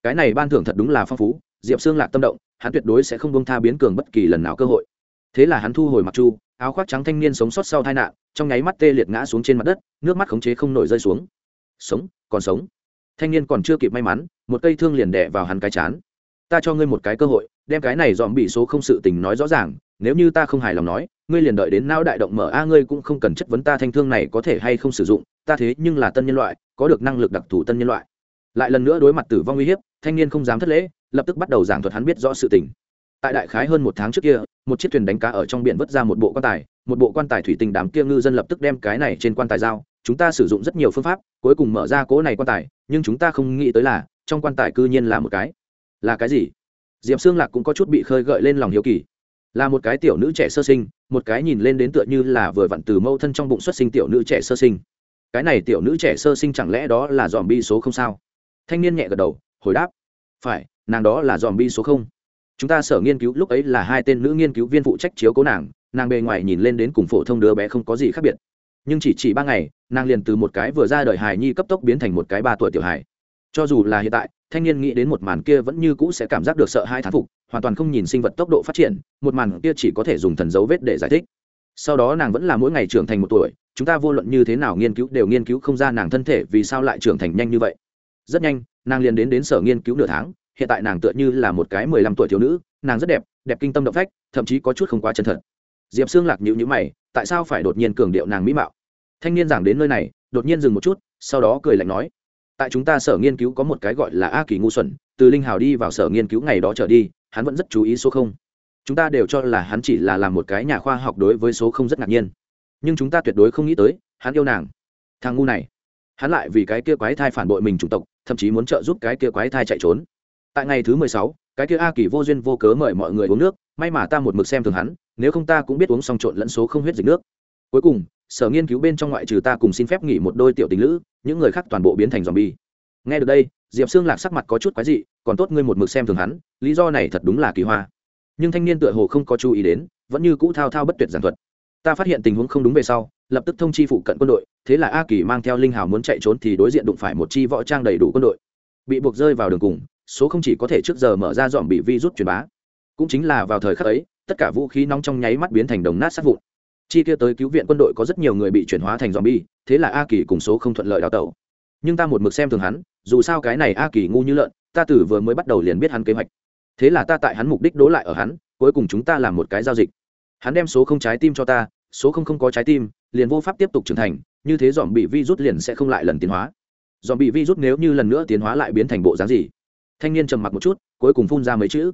Cái này ban thưởng thật đúng là phong phú, diệp xương lạc tâm động, hắn tuyệt đối sẽ không bông tha biến cường bất kỳ lần nào cơ hội. Thế là hắn thu hồi mặc chu, áo khoác trắng thanh niên sống sót sau tai nạn, trong nháy mắt tê liệt ngã xuống trên mặt đất, nước mắt khống chế không nổi rơi xuống sống, còn sống. Thanh niên còn chưa kịp may mắn, một cây thương liền đẻ vào hắn cái chán. Ta cho ngươi một cái cơ hội, đem cái này dòm bị số không sự tình nói rõ ràng, nếu như ta không hài lòng nói, ngươi liền đợi đến não đại động mở, a, ngươi cũng không cần chất vấn ta thanh thương này có thể hay không sử dụng, ta thế nhưng là tân nhân loại, có được năng lực đặc thù tân nhân loại. Lại lần nữa đối mặt tử vong uy hiếp, thanh niên không dám thất lễ, lập tức bắt đầu giảng thuật hắn biết rõ sự tình. Tại đại khái hơn một tháng trước kia, một chiếc thuyền đánh cá ở trong biển vớt ra một bộ quan tài, một bộ quan tài thủy tinh đám kia ngư dân lập tức đem cái này trên quan tài dao chúng ta sử dụng rất nhiều phương pháp, cuối cùng mở ra cố này quan tài, nhưng chúng ta không nghĩ tới là, trong quan tài cư nhiên là một cái. Là cái gì? Diệp xương lạc cũng có chút bị khơi gợi lên lòng hiếu kỳ. Là một cái tiểu nữ trẻ sơ sinh, một cái nhìn lên đến tựa như là vừa vặn từ mâu thân trong bụng xuất sinh tiểu nữ trẻ sơ sinh. Cái này tiểu nữ trẻ sơ sinh chẳng lẽ đó là dòm bi số không sao? Thanh niên nhẹ gật đầu, hồi đáp. Phải, nàng đó là dòm bi số không. Chúng ta sở nghiên cứu, lúc ấy là hai tên nữ nghiên cứu viên phụ trách chiếu cố nàng nàng bề ngoài nhìn lên đến cùng phổ thông đứa bé không có gì khác biệt nhưng chỉ chỉ ba ngày, nàng liền từ một cái vừa ra đời hài nhi cấp tốc biến thành một cái ba tuổi tiểu hài. Cho dù là hiện tại, thanh niên nghĩ đến một màn kia vẫn như cũ sẽ cảm giác được sợ hai thán phục, hoàn toàn không nhìn sinh vật tốc độ phát triển, một màn kia chỉ có thể dùng thần dấu vết để giải thích. Sau đó nàng vẫn là mỗi ngày trưởng thành một tuổi, chúng ta vô luận như thế nào nghiên cứu đều nghiên cứu không ra nàng thân thể vì sao lại trưởng thành nhanh như vậy. Rất nhanh, nàng liền đến đến sở nghiên cứu nửa tháng, hiện tại nàng tựa như là một cái mười lăm tuổi thiếu nữ, nàng rất đẹp đẹp kinh tâm động phách, thậm chí có chút không quá chân thật. Diệp xương lạc nhịu nhữ mày tại sao phải đột nhiên cường điệu nàng mỹ mạo? Thanh niên giảng đến nơi này, đột nhiên dừng một chút, sau đó cười lạnh nói, tại chúng ta sở nghiên cứu có một cái gọi là a kỳ ngu xuẩn, từ linh hào đi vào sở nghiên cứu ngày đó trở đi, hắn vẫn rất chú ý số không. Chúng ta đều cho là hắn chỉ là làm một cái nhà khoa học đối với số không rất ngạc nhiên. Nhưng chúng ta tuyệt đối không nghĩ tới, hắn yêu nàng. Thằng ngu này. Hắn lại vì cái kia quái thai phản bội mình chủng tộc, thậm chí muốn trợ giúp cái kia quái thai chạy trốn. Tại ngày thứ mười sáu, cái kia a kỳ vô duyên vô cớ mời mọi người uống nước, may mà ta một mực xem thường hắn nếu không ta cũng biết uống xong trộn lẫn số không huyết dịch nước. Cuối cùng, sở nghiên cứu bên trong ngoại trừ ta cùng xin phép nghỉ một đôi tiểu tình lữ, những người khác toàn bộ biến thành dòm bi nghe được đây, diệp xương lạc sắc mặt có chút quái dị, còn tốt ngươi một mực xem thường hắn, lý do này thật đúng là kỳ hoa. Nhưng thanh niên tựa hồ không có chú ý đến, vẫn như cũ thao thao bất tuyệt giản thuật. Ta phát hiện tình huống không đúng về sau, lập tức thông chi phụ cận quân đội, thế là a kỳ mang theo linh hào muốn chạy trốn thì đối diện đụng phải một chi võ trang đầy đủ quân đội. Bị buộc rơi vào đường cùng, số không chỉ có thể trước giờ mở ra dòm bị vi rút truyền bá cũng chính là vào thời khắc ấy, tất cả vũ khí nóng trong nháy mắt biến thành đồng nát sát vụn. Chi kia tới cứu viện quân đội có rất nhiều người bị chuyển hóa thành dòm bi thế là a kỳ cùng số không thuận lợi đào tẩu. Nhưng ta một mực xem thường hắn, dù sao cái này a kỳ ngu như lợn, ta tử vừa mới bắt đầu liền biết hắn kế hoạch. Thế là ta tại hắn mục đích đố lại ở hắn, cuối cùng chúng ta làm một cái giao dịch. Hắn đem số không trái tim cho ta, số không không có trái tim, liền vô pháp tiếp tục trưởng thành, như thế dòm bị vi rút liền sẽ không lại lần tiến hóa. Dòm bị vi rút nếu như lần nữa tiến hóa lại biến thành bộ dáng gì? Thanh niên trầm mặc một chút, cuối cùng phun ra mấy chữ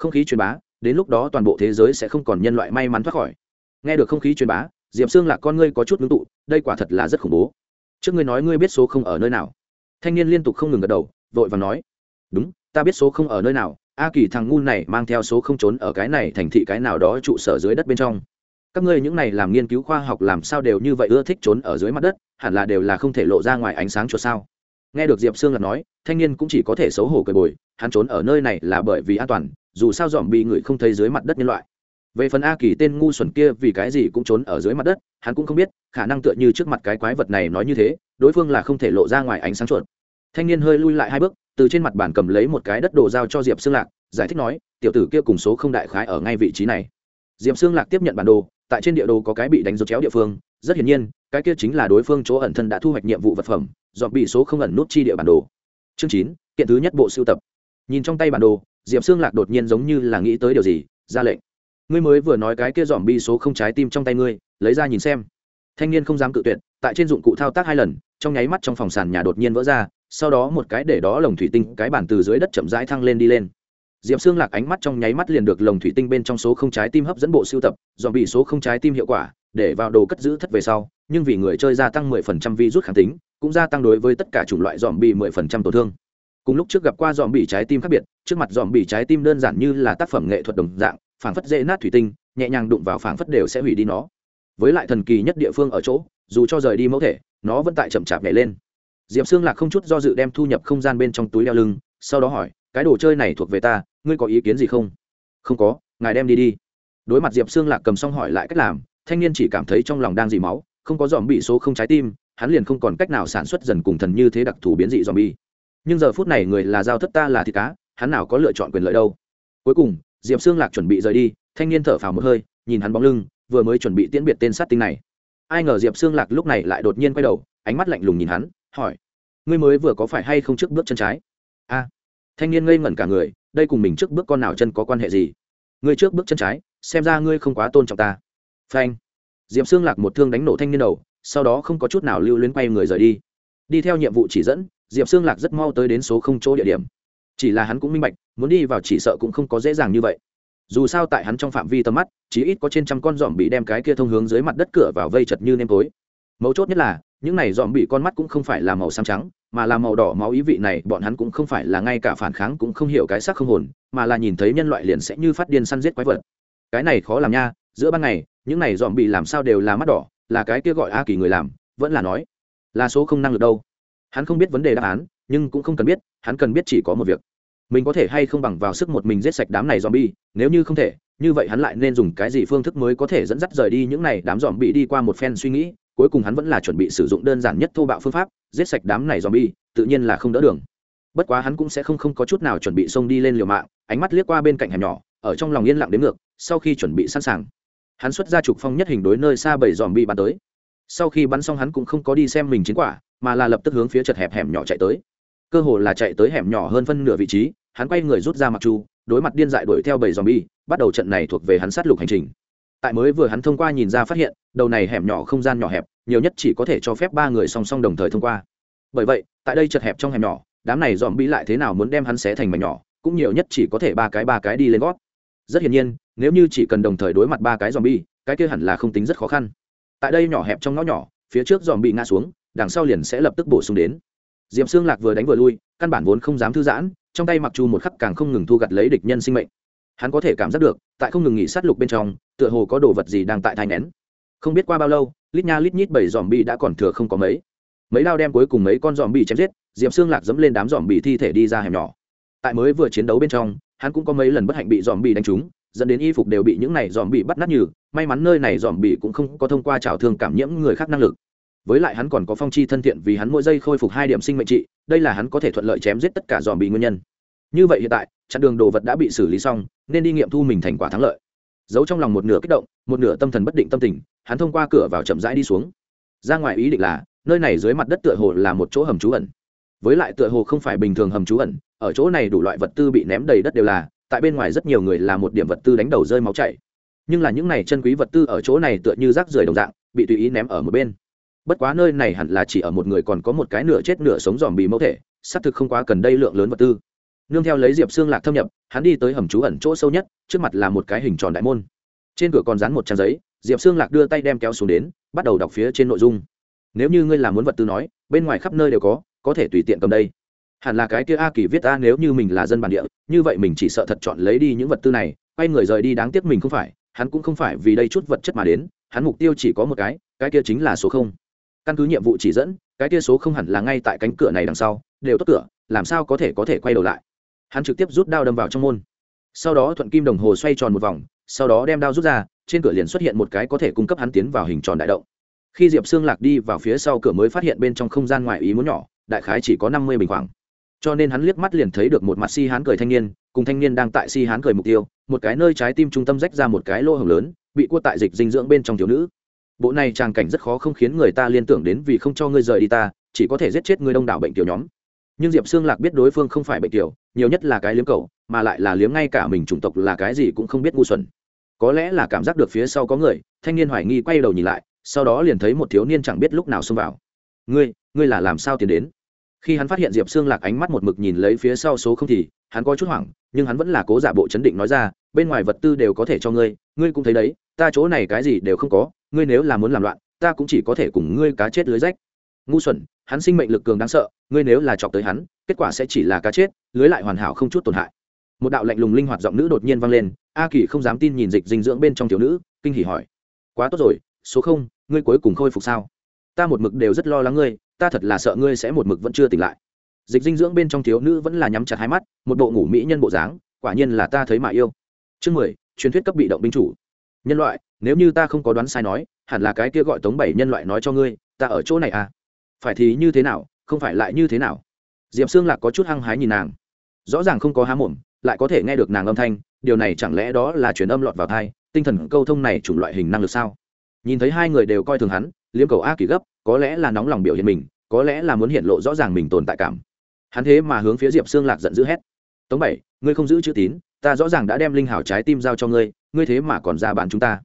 không khí truyền bá, đến lúc đó toàn bộ thế giới sẽ không còn nhân loại may mắn thoát khỏi. Nghe được không khí truyền bá, diệp xương là con ngươi có chút ngưng tụ, đây quả thật là rất khủng bố. Trước ngươi nói ngươi biết số không ở nơi nào. Thanh niên liên tục không ngừng gật đầu, vội và nói, đúng, ta biết số không ở nơi nào, a kỳ thằng ngu này mang theo số không trốn ở cái này thành thị cái nào đó trụ sở dưới đất bên trong. Các ngươi những này làm nghiên cứu khoa học làm sao đều như vậy ưa thích trốn ở dưới mặt đất, hẳn là đều là không thể lộ ra ngoài ánh sáng cho sao? Nghe được diệp sương là nói, thanh niên cũng chỉ có thể xấu hổ cười bồi, hắn trốn ở nơi này là bởi vì an toàn dù sao dòm bị người không thấy dưới mặt đất nhân loại. Về phần a kỳ tên ngu xuẩn kia vì cái gì cũng trốn ở dưới mặt đất, hắn cũng không biết, khả năng tựa như trước mặt cái quái vật này nói như thế, đối phương là không thể lộ ra ngoài ánh sáng chuột. Thanh niên hơi lui lại hai bước, từ trên mặt bàn cầm lấy một cái đất đồ giao cho diệp xương lạc, giải thích nói, tiểu tử kia cùng số không đại khái ở ngay vị trí này. Diệp xương lạc tiếp nhận bản đồ, tại trên địa đồ có cái bị đánh dấu chéo địa phương, rất hiển nhiên, cái kia chính là đối phương chỗ ẩn thân đã thu hoạch nhiệm vụ vật phẩm dọn bị số không ẩn nút chi địa bản đồ. Chương chín, kiện thứ nhất bộ sưu tập. Nhìn trong tay bản đồ diệp xương lạc đột nhiên giống như là nghĩ tới điều gì, ra lệnh. Ngươi mới vừa nói cái kia dòm bi số không trái tim trong tay ngươi, lấy ra nhìn xem. Thanh niên không dám cự tuyệt, tại trên dụng cụ thao tác hai lần, trong nháy mắt trong phòng sàn nhà đột nhiên vỡ ra, sau đó một cái để đó lồng thủy tinh, cái bản từ dưới đất chậm rãi thăng lên đi lên. Diệp xương lạc ánh mắt trong nháy mắt liền được lồng thủy tinh bên trong số không trái tim hấp dẫn bộ sưu tập dòm bị số không trái tim hiệu quả, để vào đồ cất giữ thất về sau, nhưng vì người chơi gia tăng 10% vi rút kháng tính, cũng gia tăng đối với tất cả chủng loại dòm bị 10% tổn thương cùng lúc trước gặp qua dòm bị trái tim khác biệt, trước mặt dòm bị trái tim đơn giản như là tác phẩm nghệ thuật đồng dạng, phảng phất dễ nát thủy tinh, nhẹ nhàng đụng vào phảng phất đều sẽ hủy đi nó. Với lại thần kỳ nhất địa phương ở chỗ, dù cho rời đi mẫu thể, nó vẫn tại chậm chạp nhảy lên. Diệp xương lạc không chút do dự đem thu nhập không gian bên trong túi đeo lưng, sau đó hỏi, cái đồ chơi này thuộc về ta, ngươi có ý kiến gì không? Không có, ngài đem đi đi. Đối mặt diệp xương lạc cầm xong hỏi lại cách làm, thanh niên chỉ cảm thấy trong lòng đang dì máu, không có dòm bị số không trái tim, hắn liền không còn cách nào sản xuất dần cùng thần như thế đặc thù biến dị dòm bi nhưng giờ phút này người là giao thất ta là thịt cá, hắn nào có lựa chọn quyền lợi đâu. Cuối cùng, diệp xương lạc chuẩn bị rời đi, thanh niên thở phào một hơi, nhìn hắn bóng lưng, vừa mới chuẩn bị tiễn biệt tên sát tinh này. Ai ngờ diệp xương lạc lúc này lại đột nhiên quay đầu, ánh mắt lạnh lùng nhìn hắn, hỏi, ngươi mới vừa có phải hay không trước bước chân trái? A. Thanh niên ngây ngẩn cả người, đây cùng mình trước bước con nào chân có quan hệ gì? Ngươi trước bước chân trái, xem ra ngươi không quá tôn trọng ta. Phanh. Diệp xương lạc một thương đánh nổ thanh niên đầu, sau đó không có chút nào lưu luyến quay người rời đi. Đi theo nhiệm vụ chỉ dẫn diệp xương lạc rất mau tới đến số không chỗ địa điểm. Chỉ là hắn cũng minh bạch, muốn đi vào chỉ sợ cũng không có dễ dàng như vậy. Dù sao tại hắn trong phạm vi tầm mắt, chỉ ít có trên trăm con dòm bị đem cái kia thông hướng dưới mặt đất cửa vào vây chật như nêm tối. Mấu chốt nhất là, những này dòm bị con mắt cũng không phải là màu xám trắng, mà là màu đỏ máu ý vị này, bọn hắn cũng không phải là ngay cả phản kháng cũng không hiểu cái sắc không hồn, mà là nhìn thấy nhân loại liền sẽ như phát điên săn giết quái vật. Cái này khó làm nha, giữa ban ngày, những này dòm bị làm sao đều là mắt đỏ, là cái kia gọi a kỳ người làm, vẫn là nói, là số không năng lực đâu hắn không biết vấn đề đáp án, nhưng cũng không cần biết, hắn cần biết chỉ có một việc. Mình có thể hay không bằng vào sức một mình giết sạch đám này zombie, nếu như không thể, như vậy hắn lại nên dùng cái gì phương thức mới có thể dẫn dắt rời đi những này đám zombie đi qua một phen suy nghĩ, cuối cùng hắn vẫn là chuẩn bị sử dụng đơn giản nhất thô bạo phương pháp, giết sạch đám này zombie, tự nhiên là không đỡ đường. Bất quá hắn cũng sẽ không không có chút nào chuẩn bị xông đi lên liều mạng, ánh mắt liếc qua bên cạnh hẻm nhỏ, ở trong lòng yên lặng đến ngược, sau khi chuẩn bị sẵn sàng, hắn xuất ra trục phong nhất hình đối nơi xa bảy dòm bi bắn tới. Sau khi bắn xong hắn cũng không có đi xem mình chiến quả mà là lập tức hướng phía chật hẹp hẻm nhỏ chạy tới. Cơ hồ là chạy tới hẻm nhỏ hơn phân nửa vị trí, hắn quay người rút ra mặc chu, đối mặt điên dại đuổi theo bảy dòm bi bắt đầu trận này thuộc về hắn sát lục hành trình. Tại mới vừa hắn thông qua nhìn ra phát hiện, đầu này hẻm nhỏ không gian nhỏ hẹp, nhiều nhất chỉ có thể cho phép ba người song song đồng thời thông qua. Bởi vậy, tại đây chật hẹp trong hẻm nhỏ, đám này dòm bi lại thế nào muốn đem hắn xé thành mảnh nhỏ, cũng nhiều nhất chỉ có thể ba cái ba cái đi lên gót. Rất hiển nhiên, nếu như chỉ cần đồng thời đối mặt ba cái dòm bi cái kia hẳn là không tính rất khó khăn. Tại đây nhỏ hẹp trong ngõ nhỏ, phía trước dòm bị ngã xuống đằng sau liền sẽ lập tức bổ sung đến. Diệm xương lạc vừa đánh vừa lui, căn bản vốn không dám thư giãn, trong tay mặc chu một khắc càng không ngừng thu gặt lấy địch nhân sinh mệnh. Hắn có thể cảm giác được, tại không ngừng nghỉ sát lục bên trong, tựa hồ có đồ vật gì đang tại thai nén. Không biết qua bao lâu, lít nha lít nhít bảy dòm bị đã còn thừa không có mấy. Mấy lao đem cuối cùng mấy con dòm bị chém giết diệm xương lạc dẫm lên đám dòm bị thi thể đi ra hẻm nhỏ. Tại mới vừa chiến đấu bên trong, hắn cũng có mấy lần bất hạnh bị dòm bị đánh trúng, dẫn đến y phục đều bị những này dòm bị bắt nát như may mắn nơi này dòm bị cũng không có thông qua trào thương cảm nhiễm người khác năng lực với lại hắn còn có phong chi thân thiện vì hắn mỗi giây khôi phục hai điểm sinh mệnh trị, đây là hắn có thể thuận lợi chém giết tất cả dòm bị nguyên nhân. Như vậy hiện tại, chặn đường đồ vật đã bị xử lý xong, nên đi nghiệm thu mình thành quả thắng lợi. Giấu trong lòng một nửa kích động, một nửa tâm thần bất định tâm tình, hắn thông qua cửa vào chậm rãi đi xuống. Ra ngoài ý định là, nơi này dưới mặt đất tựa hồ là một chỗ hầm trú ẩn. Với lại tựa hồ không phải bình thường hầm trú ẩn, ở chỗ này đủ loại vật tư bị ném đầy đất đều là, tại bên ngoài rất nhiều người là một điểm vật tư đánh đầu rơi máu chảy. Nhưng là những này chân quý vật tư ở chỗ này tựa như rác rưởi đồng dạng, bị tùy ý ném ở một bên bất quá nơi này hẳn là chỉ ở một người còn có một cái nửa chết nửa sống dòm bị mẫu thể, xác thực không quá cần đây lượng lớn vật tư. Nương theo lấy diệp xương lạc thâm nhập, hắn đi tới hầm trú ẩn chỗ sâu nhất, trước mặt là một cái hình tròn đại môn. Trên cửa còn dán một trang giấy, diệp xương lạc đưa tay đem kéo xuống đến, bắt đầu đọc phía trên nội dung. Nếu như ngươi làm muốn vật tư nói, bên ngoài khắp nơi đều có có thể tùy tiện cầm đây. Hẳn là cái kia a kỳ viết ta nếu như mình là dân bản địa, như vậy mình chỉ sợ thật chọn lấy đi những vật tư này, quay người rời đi đáng tiếc mình không phải, hắn cũng không phải vì đây chút vật chất mà đến, hắn mục tiêu chỉ có một cái cái kia chính là số không căn cứ nhiệm vụ chỉ dẫn, cái kia số không hẳn là ngay tại cánh cửa này đằng sau, đều tốt cửa, làm sao có thể có thể quay đầu lại? Hắn trực tiếp rút đao đâm vào trong môn. Sau đó thuận kim đồng hồ xoay tròn một vòng, sau đó đem đao rút ra, trên cửa liền xuất hiện một cái có thể cung cấp hắn tiến vào hình tròn đại động. Khi diệp xương lạc đi vào phía sau cửa mới phát hiện bên trong không gian ngoài ý muốn nhỏ, đại khái chỉ có năm mươi bình khoảng. Cho nên hắn liếc mắt liền thấy được một mặt si hán cười thanh niên, cùng thanh niên đang tại si hán cười mục tiêu, một cái nơi trái tim trung tâm rách ra một cái lỗ hồng lớn, bị cua tại dịch dinh dưỡng bên trong thiếu nữ bộ này tràng cảnh rất khó không khiến người ta liên tưởng đến vì không cho ngươi rời đi ta, chỉ có thể giết chết ngươi đông đảo bệnh tiểu nhóm. Nhưng diệp xương lạc biết đối phương không phải bệnh tiểu, nhiều nhất là cái liếm cầu mà lại là liếm ngay cả mình chủng tộc là cái gì cũng không biết ngu xuẩn. Có lẽ là cảm giác được phía sau có người, thanh niên hoài nghi quay đầu nhìn lại, sau đó liền thấy một thiếu niên chẳng biết lúc nào xông vào. Ngươi ngươi là làm sao tiến đến? Khi hắn phát hiện diệp xương lạc ánh mắt một mực nhìn lấy phía sau số không thì, hắn có chút hoảng, nhưng hắn vẫn là cố giả bộ chấn định nói ra, bên ngoài vật tư đều có thể cho ngươi ngươi cũng thấy đấy ta chỗ này cái gì đều không có, ngươi nếu là muốn làm loạn, ta cũng chỉ có thể cùng ngươi cá chết lưới rách. Ngu xuẩn, hắn sinh mệnh lực cường đáng sợ, ngươi nếu là chọc tới hắn, kết quả sẽ chỉ là cá chết, lưới lại hoàn hảo không chút tổn hại. Một đạo lạnh lùng linh hoạt giọng nữ đột nhiên vang lên, a kỳ không dám tin nhìn dịch dinh dưỡng bên trong thiếu nữ, kinh hỉ hỏi. Quá tốt rồi, số không, ngươi cuối cùng khôi phục sao? Ta một mực đều rất lo lắng ngươi, ta thật là sợ ngươi sẽ một mực vẫn chưa tỉnh lại. Dịch dinh dưỡng bên trong thiếu nữ vẫn là nhắm chặt hai mắt, một bộ ngủ mỹ nhân bộ dáng, quả nhiên là ta thấy mà yêu. Chương mười, truyền thuyết cấp bị động binh chủ nhân loại, nếu như ta không có đoán sai nói, hẳn là cái kia gọi tống bảy nhân loại nói cho ngươi, ta ở chỗ này à? Phải thì như thế nào, không phải lại như thế nào? D i ệ p xương lạc có chút hăng hái nhìn nàng. Rõ ràng không có há mồm, lại có thể nghe được nàng âm thanh, điều này chẳng lẽ đó là truyền âm lọt vào thai tinh thần câu thông này chủng loại hình năng lực sao? Nhìn thấy hai người đều coi thường hắn, liếm cầu a kỳ gấp, có lẽ là nóng lòng biểu hiện mình, có lẽ là muốn hiện lộ rõ ràng mình tồn tại cảm. Hắn thế mà hướng phía diệp xương lạc giận dữ hét. Tống bảy, ngươi không giữ chữ tín, ta rõ ràng đã đem linh hảo trái tim giao cho ngươi ngươi thế mà còn ra bàn chúng ta.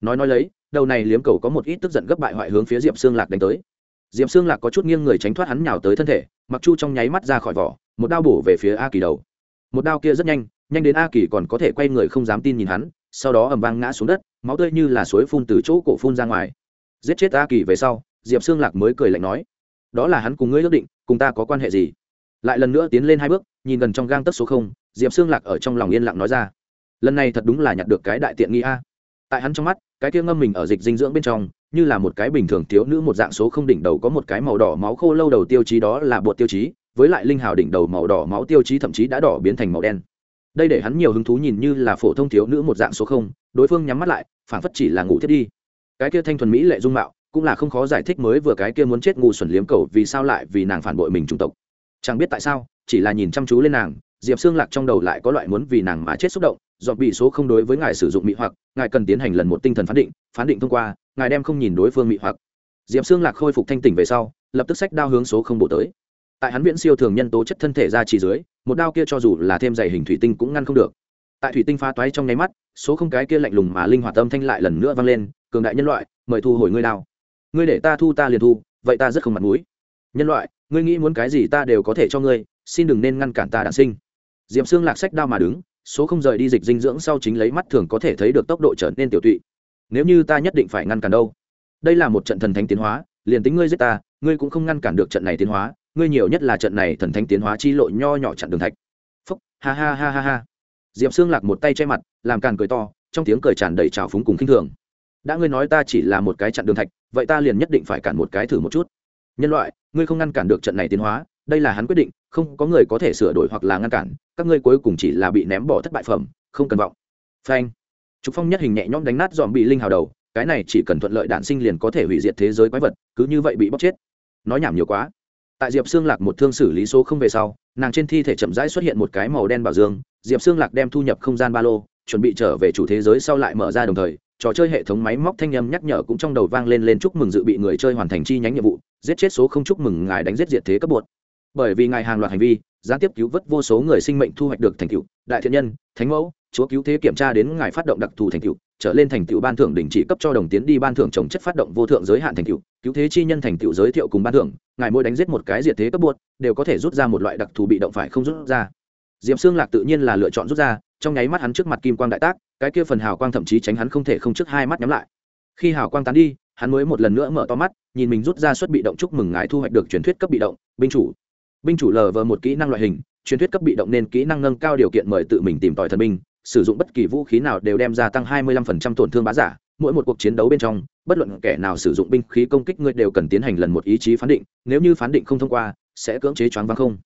Nói nói lấy, đầu này liếm cầu có một ít tức giận gấp bại hoại hướng phía diệp xương lạc đánh tới. Diệp xương lạc có chút nghiêng người tránh thoát hắn nhào tới thân thể, mặc chu trong nháy mắt ra khỏi vỏ, một đao bổ về phía a kỳ đầu. Một đao kia rất nhanh nhanh đến a kỳ còn có thể quay người không dám tin nhìn hắn, sau đó ầm vang ngã xuống đất, máu tươi như là suối phun từ chỗ cổ phun ra ngoài. Giết chết a kỳ về sau, diệp xương lạc mới cười lạnh nói, đó là hắn cùng ngươi ước định, cùng ta có quan hệ gì? Lại lần nữa tiến lên hai bước, nhìn gần trong gang tấc số không, diệp xương lạc ở trong lòng yên lặng nói ra lần này thật đúng là nhặt được cái đại tiện nghi a. Tại hắn trong mắt, cái kia ngâm mình ở dịch dinh dưỡng bên trong, như là một cái bình thường thiếu nữ một dạng số không đỉnh đầu có một cái màu đỏ máu khô lâu đầu tiêu chí đó là bột tiêu chí, với lại linh hào đỉnh đầu màu đỏ máu tiêu chí thậm chí đã đỏ biến thành màu đen. Đây để hắn nhiều hứng thú nhìn như là phổ thông thiếu nữ một dạng số không, đối phương nhắm mắt lại phản phất chỉ là ngủ thiết đi. Cái kia thanh thuần mỹ lệ dung mạo, cũng là không khó giải thích mới vừa cái kia muốn chết ngu xuẩn liếm cầu vì sao lại vì nàng phản bội mình chủng tộc. Chẳng biết tại sao, chỉ là nhìn chăm chú lên nàng, diệp xương lạc trong đầu lại có loại muốn vì nàng mà chết xúc động dọn bị số không đối với ngài sử dụng mỹ hoặc, ngài cần tiến hành lần một tinh thần phán định phán định thông qua, ngài đem không nhìn đối phương mỹ hoặc. Diệp xương lạc khôi phục thanh tỉnh về sau, lập tức sách đao hướng số không bổ tới. Tại hắn viễn siêu thường nhân tố chất thân thể ra chỉ dưới, một đao kia cho dù là thêm dày hình thủy tinh cũng ngăn không được. Tại thủy tinh phá toái trong nháy mắt, số không cái kia lạnh lùng mà linh hoạt tâm thanh lại lần nữa vang lên, cường đại nhân loại, mời thu hồi ngươi đao. Ngươi để ta thu, ta liền thu, vậy ta rất không mặt mũi. Nhân loại, ngươi nghĩ muốn cái gì ta đều có thể cho ngươi, xin đừng nên ngăn cản ta đản sinh. Diệm xương lạc sách đao mà đứng số không rời đi dịch dinh dưỡng sau chính lấy mắt thường có thể thấy được tốc độ trở nên tiểu tụy. Nếu như ta nhất định phải ngăn cản đâu? Đây là một trận thần thánh tiến hóa, liền tính ngươi giết ta, ngươi cũng không ngăn cản được trận này tiến hóa, ngươi nhiều nhất là trận này thần thánh tiến hóa chi lộ nho nhỏ chặn đường thạch. Phúc, ha ha ha ha ha. Diệp xương lạc một tay che mặt, làm càn cười to, trong tiếng cười tràn đầy trào phúng cùng khinh thường. Đã ngươi nói ta chỉ là một cái chặn đường thạch, vậy ta liền nhất định phải cản một cái thử một chút. Nhân loại, ngươi không ngăn cản được trận này tiến hóa, đây là hắn quyết định không có người có thể sửa đổi hoặc là ngăn cản, các ngươi cuối cùng chỉ là bị ném bỏ thất bại phẩm, không cần vọng. Phanh. Trục phong nhất hình nhẹ nhõm đánh nát dòm bị linh hào đầu, cái này chỉ cần thuận lợi đạn sinh liền có thể hủy diệt thế giới quái vật, cứ như vậy bị bóc chết. Nói nhảm nhiều quá. Tại diệp xương lạc một thương xử lý số không về sau, nàng trên thi thể chậm rãi xuất hiện một cái màu đen bảo dương, diệp xương lạc đem thu nhập không gian ba lô, chuẩn bị trở về chủ thế giới sau lại mở ra đồng thời, trò chơi hệ thống máy móc thanh âm nhắc nhở cũng trong đầu vang lên lên chúc mừng dự bị người chơi hoàn thành chi nhánh nhiệm vụ, giết chết số không chúc mừng ngài đánh giết diệt thế cấp bột bởi vì ngài hàng loạt hành vi, gián tiếp cứu vớt vô số người sinh mệnh thu hoạch được thành tựu, đại thiện nhân, thánh mẫu, chúa cứu thế kiểm tra đến ngài phát động đặc thù thành tựu, trở lên thành tựu ban thưởng đình chỉ cấp cho đồng tiến đi ban thưởng trồng chất phát động vô thượng giới hạn thành tựu, cứu thế chi nhân thành tựu giới thiệu cùng ban thưởng, ngài mỗi đánh giết một cái diệt thế cấp buốt đều có thể rút ra một loại đặc thù bị động phải không rút ra. Diệm xương lạc tự nhiên là lựa chọn rút ra, trong nháy mắt hắn trước mặt kim quang đại tác, cái kia phần hào quang thậm chí tránh hắn không thể không trước hai mắt nhắm lại. Khi hào quang tán đi, hắn mới một lần nữa mở to mắt, nhìn mình rút ra suất bị động chúc mừng ngài thu hoạch được truyền thuyết cấp bị động, binh chủ binh chủ lờ vờ một kỹ năng loại hình, truyền thuyết cấp bị động nên kỹ năng nâng cao điều kiện mời tự mình tìm tòi thần binh, sử dụng bất kỳ vũ khí nào đều đem ra tăng 25% tổn thương bá giả, mỗi một cuộc chiến đấu bên trong, bất luận kẻ nào sử dụng binh khí công kích ngươi đều cần tiến hành lần một ý chí phán định, nếu như phán định không thông qua, sẽ cưỡng chế choáng văng không.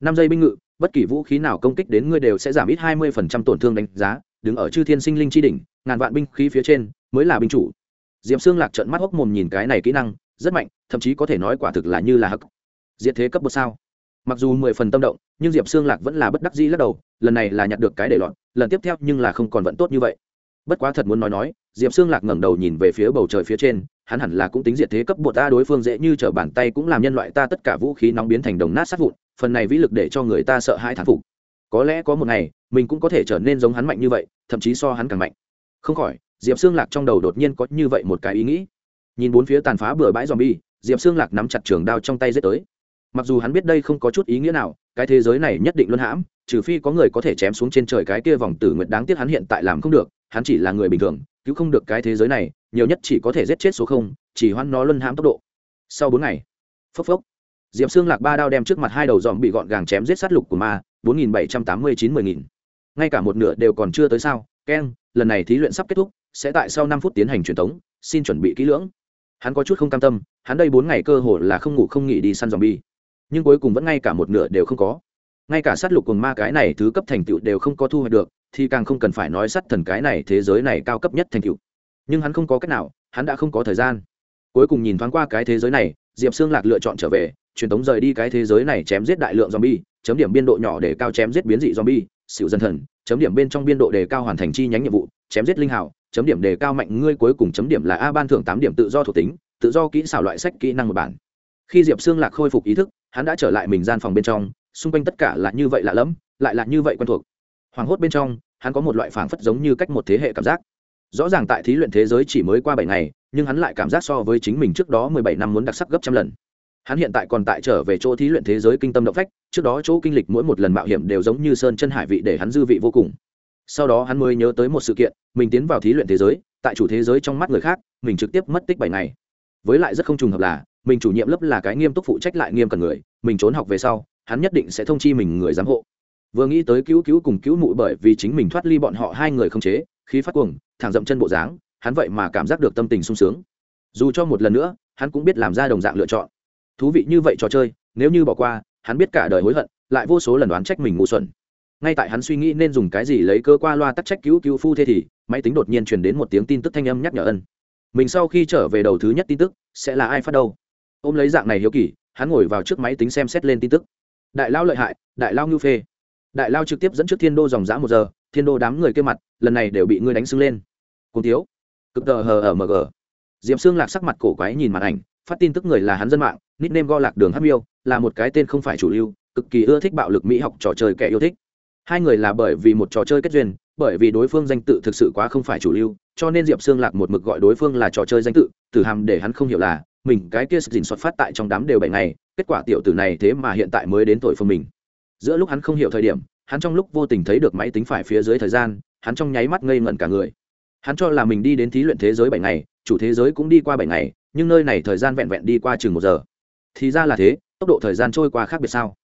Năm giây binh ngự, bất kỳ vũ khí nào công kích đến ngươi đều sẽ giảm ít 20% tổn thương đánh giá, đứng ở chư thiên sinh linh chi đỉnh, ngàn vạn binh khí phía trên, mới là binh chủ. Diệm xương lạc trận mắt hốc mồm nhìn cái này kỹ năng, rất mạnh, thậm chí có thể nói quả thực là như là hắc. Diệt thế cấp một sao? Mặc dù mười phần tâm động, nhưng diệp xương lạc vẫn là bất đắc dĩ lắc đầu, lần này là nhặt được cái để lọt, lần tiếp theo nhưng là không còn vẫn tốt như vậy. Bất quá thật muốn nói nói, diệp xương lạc ngẩng đầu nhìn về phía bầu trời phía trên, hắn hẳn là cũng tính diệt thế cấp bột ta đối phương dễ như t r ở bàn tay cũng làm nhân loại ta tất cả vũ khí nóng biến thành đồng nát sát vụn, phần này vĩ lực để cho người ta sợ hãi thán phục. Có lẽ có một ngày, mình cũng có thể trở nên giống hắn mạnh như vậy, thậm chí so hắn càng mạnh. Không khỏi, diệp xương lạc trong đầu đột nhiên có như vậy một cái ý nghĩ. Nhìn bốn phía tàn phá bừa bãi z o m bi e diệp xương lạc nắm chặt trường đao trong tay dết tới mặc dù hắn biết đây không có chút ý nghĩa nào, cái thế giới này nhất định luân hãm, trừ phi có người có thể chém xuống trên trời cái kia vòng tử nguyệt đáng tiếc hắn hiện tại làm không được, hắn chỉ là người bình thường, cứu không được cái thế giới này, nhiều nhất chỉ có thể giết chết số không, chỉ hoãn nó luân hãm tốc độ. Sau bốn ngày, phốc phốc, diệp xương lạc ba đao đem trước mặt hai đầu dòm bị gọn gàng chém giết sát lục của ma, bốn nghìn bảy trăm tám mươi chín mười nghìn. Ngay cả một nửa đều còn chưa tới sao, keng, lần này thí luyện sắp kết thúc, sẽ tại sau năm phút tiến hành truyền thống xin chuẩn bị kỹ lưỡng. Hắn có chút không cam tâm, hắn đây bốn ngày cơ hồ là không ngủ không nghỉ đi săn dòm bi nhưng cuối cùng vẫn ngay cả một nửa đều không có. Ngay cả sát lục cùng ma cái này thứ cấp thành tựu đều không có thu hoạch được, thì càng không cần phải nói sát thần cái này thế giới này cao cấp nhất thành tựu. Nhưng hắn không có cách nào, hắn đã không có thời gian. Cuối cùng nhìn thoáng qua cái thế giới này, diệp xương lạc lựa chọn trở về, truyền tống rời đi cái thế giới này chém giết đại lượng zombie, chấm điểm biên độ nhỏ để cao chém giết biến dị zombie xịu dân thần, chấm điểm bên trong biên độ đề cao hoàn thành chi nhánh nhiệm vụ, chém giết linh hảo chấm điểm đề cao mạnh ngươi cuối cùng chấm điểm là a ban thưởng tám điểm tự do thuộc tính, tự do kỹ xảo loại sách kỹ năng một bản. Khi diệp xương lạc khôi phục ý thức hắn đã trở lại mình gian phòng bên trong, xung quanh tất cả là như vậy lạ lẫm, lại là như vậy quen thuộc. Hoảng hốt bên trong, hắn có một loại phảng phất giống như cách một thế hệ cảm giác. Rõ ràng tại thí luyện thế giới chỉ mới qua bảy ngày, nhưng hắn lại cảm giác so với chính mình trước đó mười bảy năm muốn đặc sắc gấp trăm lần. Hắn hiện tại còn tại trở về chỗ thí luyện thế giới kinh tâm động phách, trước đó chỗ kinh lịch mỗi một lần mạo hiểm đều giống như sơn chân hải vị để hắn dư vị vô cùng. Sau đó hắn mới nhớ tới một sự kiện, mình tiến vào thí luyện thế giới, tại chủ thế giới trong mắt người khác, mình trực tiếp mất tích bảy ngày. Với lại rất không trùng hợp là mình chủ nhiệm lớp là cái nghiêm túc phụ trách lại nghiêm cần người, mình trốn học về sau, hắn nhất định sẽ thông chi mình người giám hộ. Vừa nghĩ tới cứu cứu cùng cứu mụ bởi vì chính mình thoát ly bọn họ hai người không chế, khí phát cuồng, thẳng dậm chân bộ dáng, hắn vậy mà cảm giác được tâm tình sung sướng. Dù cho một lần nữa, hắn cũng biết làm ra đồng dạng lựa chọn. Thú vị như vậy trò chơi, nếu như bỏ qua, hắn biết cả đời hối hận, lại vô số lần đoán trách mình ngu xuẩn. Ngay tại hắn suy nghĩ nên dùng cái gì lấy cơ qua loa tắc trách cứu cứu phu thế thì, máy tính đột nhiên truyền đến một tiếng tin tức thanh âm nhắc nhở ân. Mình sau khi trở về đầu thứ nhất tin tức, sẽ là ai phát đâu? Ôm lấy dạng này hiếu kỳ, hắn ngồi vào trước máy tính xem xét lên tin tức. Đại lao lợi hại, đại lao ngưu phê. Đại lao trực tiếp dẫn trước thiên đô dòng dã một giờ, thiên đô đám người kia mặt, lần này đều bị ngươi đánh sưng lên. Cùng thiếu. Cực tờ hờ ở mg diệm xương lạc sắc mặt cổ quái nhìn màn ảnh, phát tin tức người là hắn dân mạng nít nêm go lạc đường hát miêu, là một cái tên không phải chủ lưu, cực kỳ ưa thích bạo lực mỹ học trò chơi kẻ yêu thích. Hai người là bởi vì một trò chơi kết duyên, bởi vì đối phương danh tự thực sự quá không phải chủ lưu, cho nên diệp xương lạc một mực gọi đối phương là trò chơi danh tự tử hàm để hắn không hiểu là mình cái kia dình xuất phát tại trong đám đều bảy ngày, kết quả tiểu tử này thế mà hiện tại mới đến tuổi phương mình. Giữa lúc hắn không hiểu thời điểm, hắn trong lúc vô tình thấy được máy tính phải phía dưới thời gian, hắn trong nháy mắt ngây ngẩn cả người. Hắn cho là mình đi đến thí luyện thế giới bảy ngày, chủ thế giới cũng đi qua bảy ngày, nhưng nơi này thời gian vẹn vẹn đi qua chừng một giờ. Thì ra là thế, tốc độ thời gian trôi qua khác biệt sao?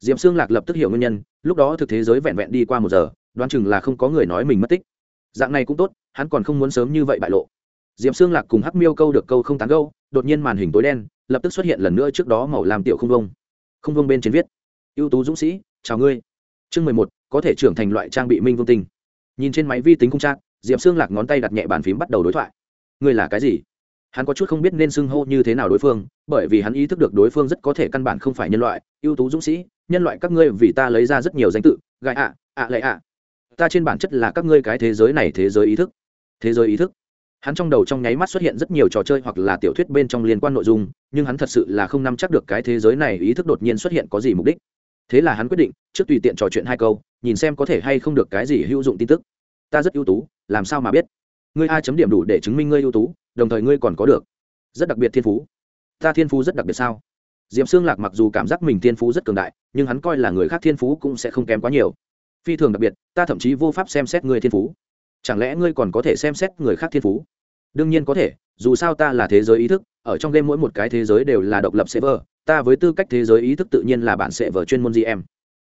Diệm xương lạc lập tức hiểu nguyên nhân, lúc đó thực thế giới vẹn vẹn đi qua một giờ, đoán chừng là không có người nói mình mất tích. Dạng này cũng tốt, hắn còn không muốn sớm như vậy bại lộ. Diệm xương lạc cùng hắc miêu câu được câu không tán câu đột nhiên màn hình tối đen lập tức xuất hiện lần nữa trước đó màu làm tiểu không vông. Không vông bên trên viết, ưu tú dũng sĩ, chào ngươi. Chương mười một, có thể trưởng thành loại trang bị minh vương tinh. Nhìn trên máy vi tính cung trang, diệp xương lạc ngón tay đặt nhẹ bàn phím bắt đầu đối thoại. Ngươi là cái gì? Hắn có chút không biết nên xưng hô như thế nào đối phương, bởi vì hắn ý thức được đối phương rất có thể căn bản không phải nhân loại, ưu tú dũng sĩ, nhân loại các ngươi vì ta lấy ra rất nhiều danh tự gai ạ ạ lệ ạ. Ta trên bản chất là các ngươi cái thế giới này thế giới ý thức. Thế giới ý thức hắn trong đầu trong nháy mắt xuất hiện rất nhiều trò chơi hoặc là tiểu thuyết bên trong liên quan nội dung, nhưng hắn thật sự là không nắm chắc được cái thế giới này ý thức đột nhiên xuất hiện có gì mục đích. Thế là hắn quyết định, trước tùy tiện trò chuyện hai câu, nhìn xem có thể hay không được cái gì hữu dụng tin tức. Ta rất ưu tú, làm sao mà biết? Ngươi a chấm điểm đủ để chứng minh ngươi ưu tú, đồng thời ngươi còn có được. Rất đặc biệt thiên phú. Ta thiên phú rất đặc biệt sao? Diệp xương lạc mặc dù cảm giác mình thiên phú rất cường đại, nhưng hắn coi là người khác thiên phú cũng sẽ không kém quá nhiều. Phi thường đặc biệt, ta thậm chí vô pháp xem xét ngươi thiên phú chẳng lẽ ngươi còn có thể xem xét người khác thiên phú? Đương nhiên có thể, dù sao ta là thế giới ý thức, ở trong game mỗi một cái thế giới đều là độc lập server, ta với tư cách thế giới ý thức tự nhiên là bạn sẽ vở chuyên môn gm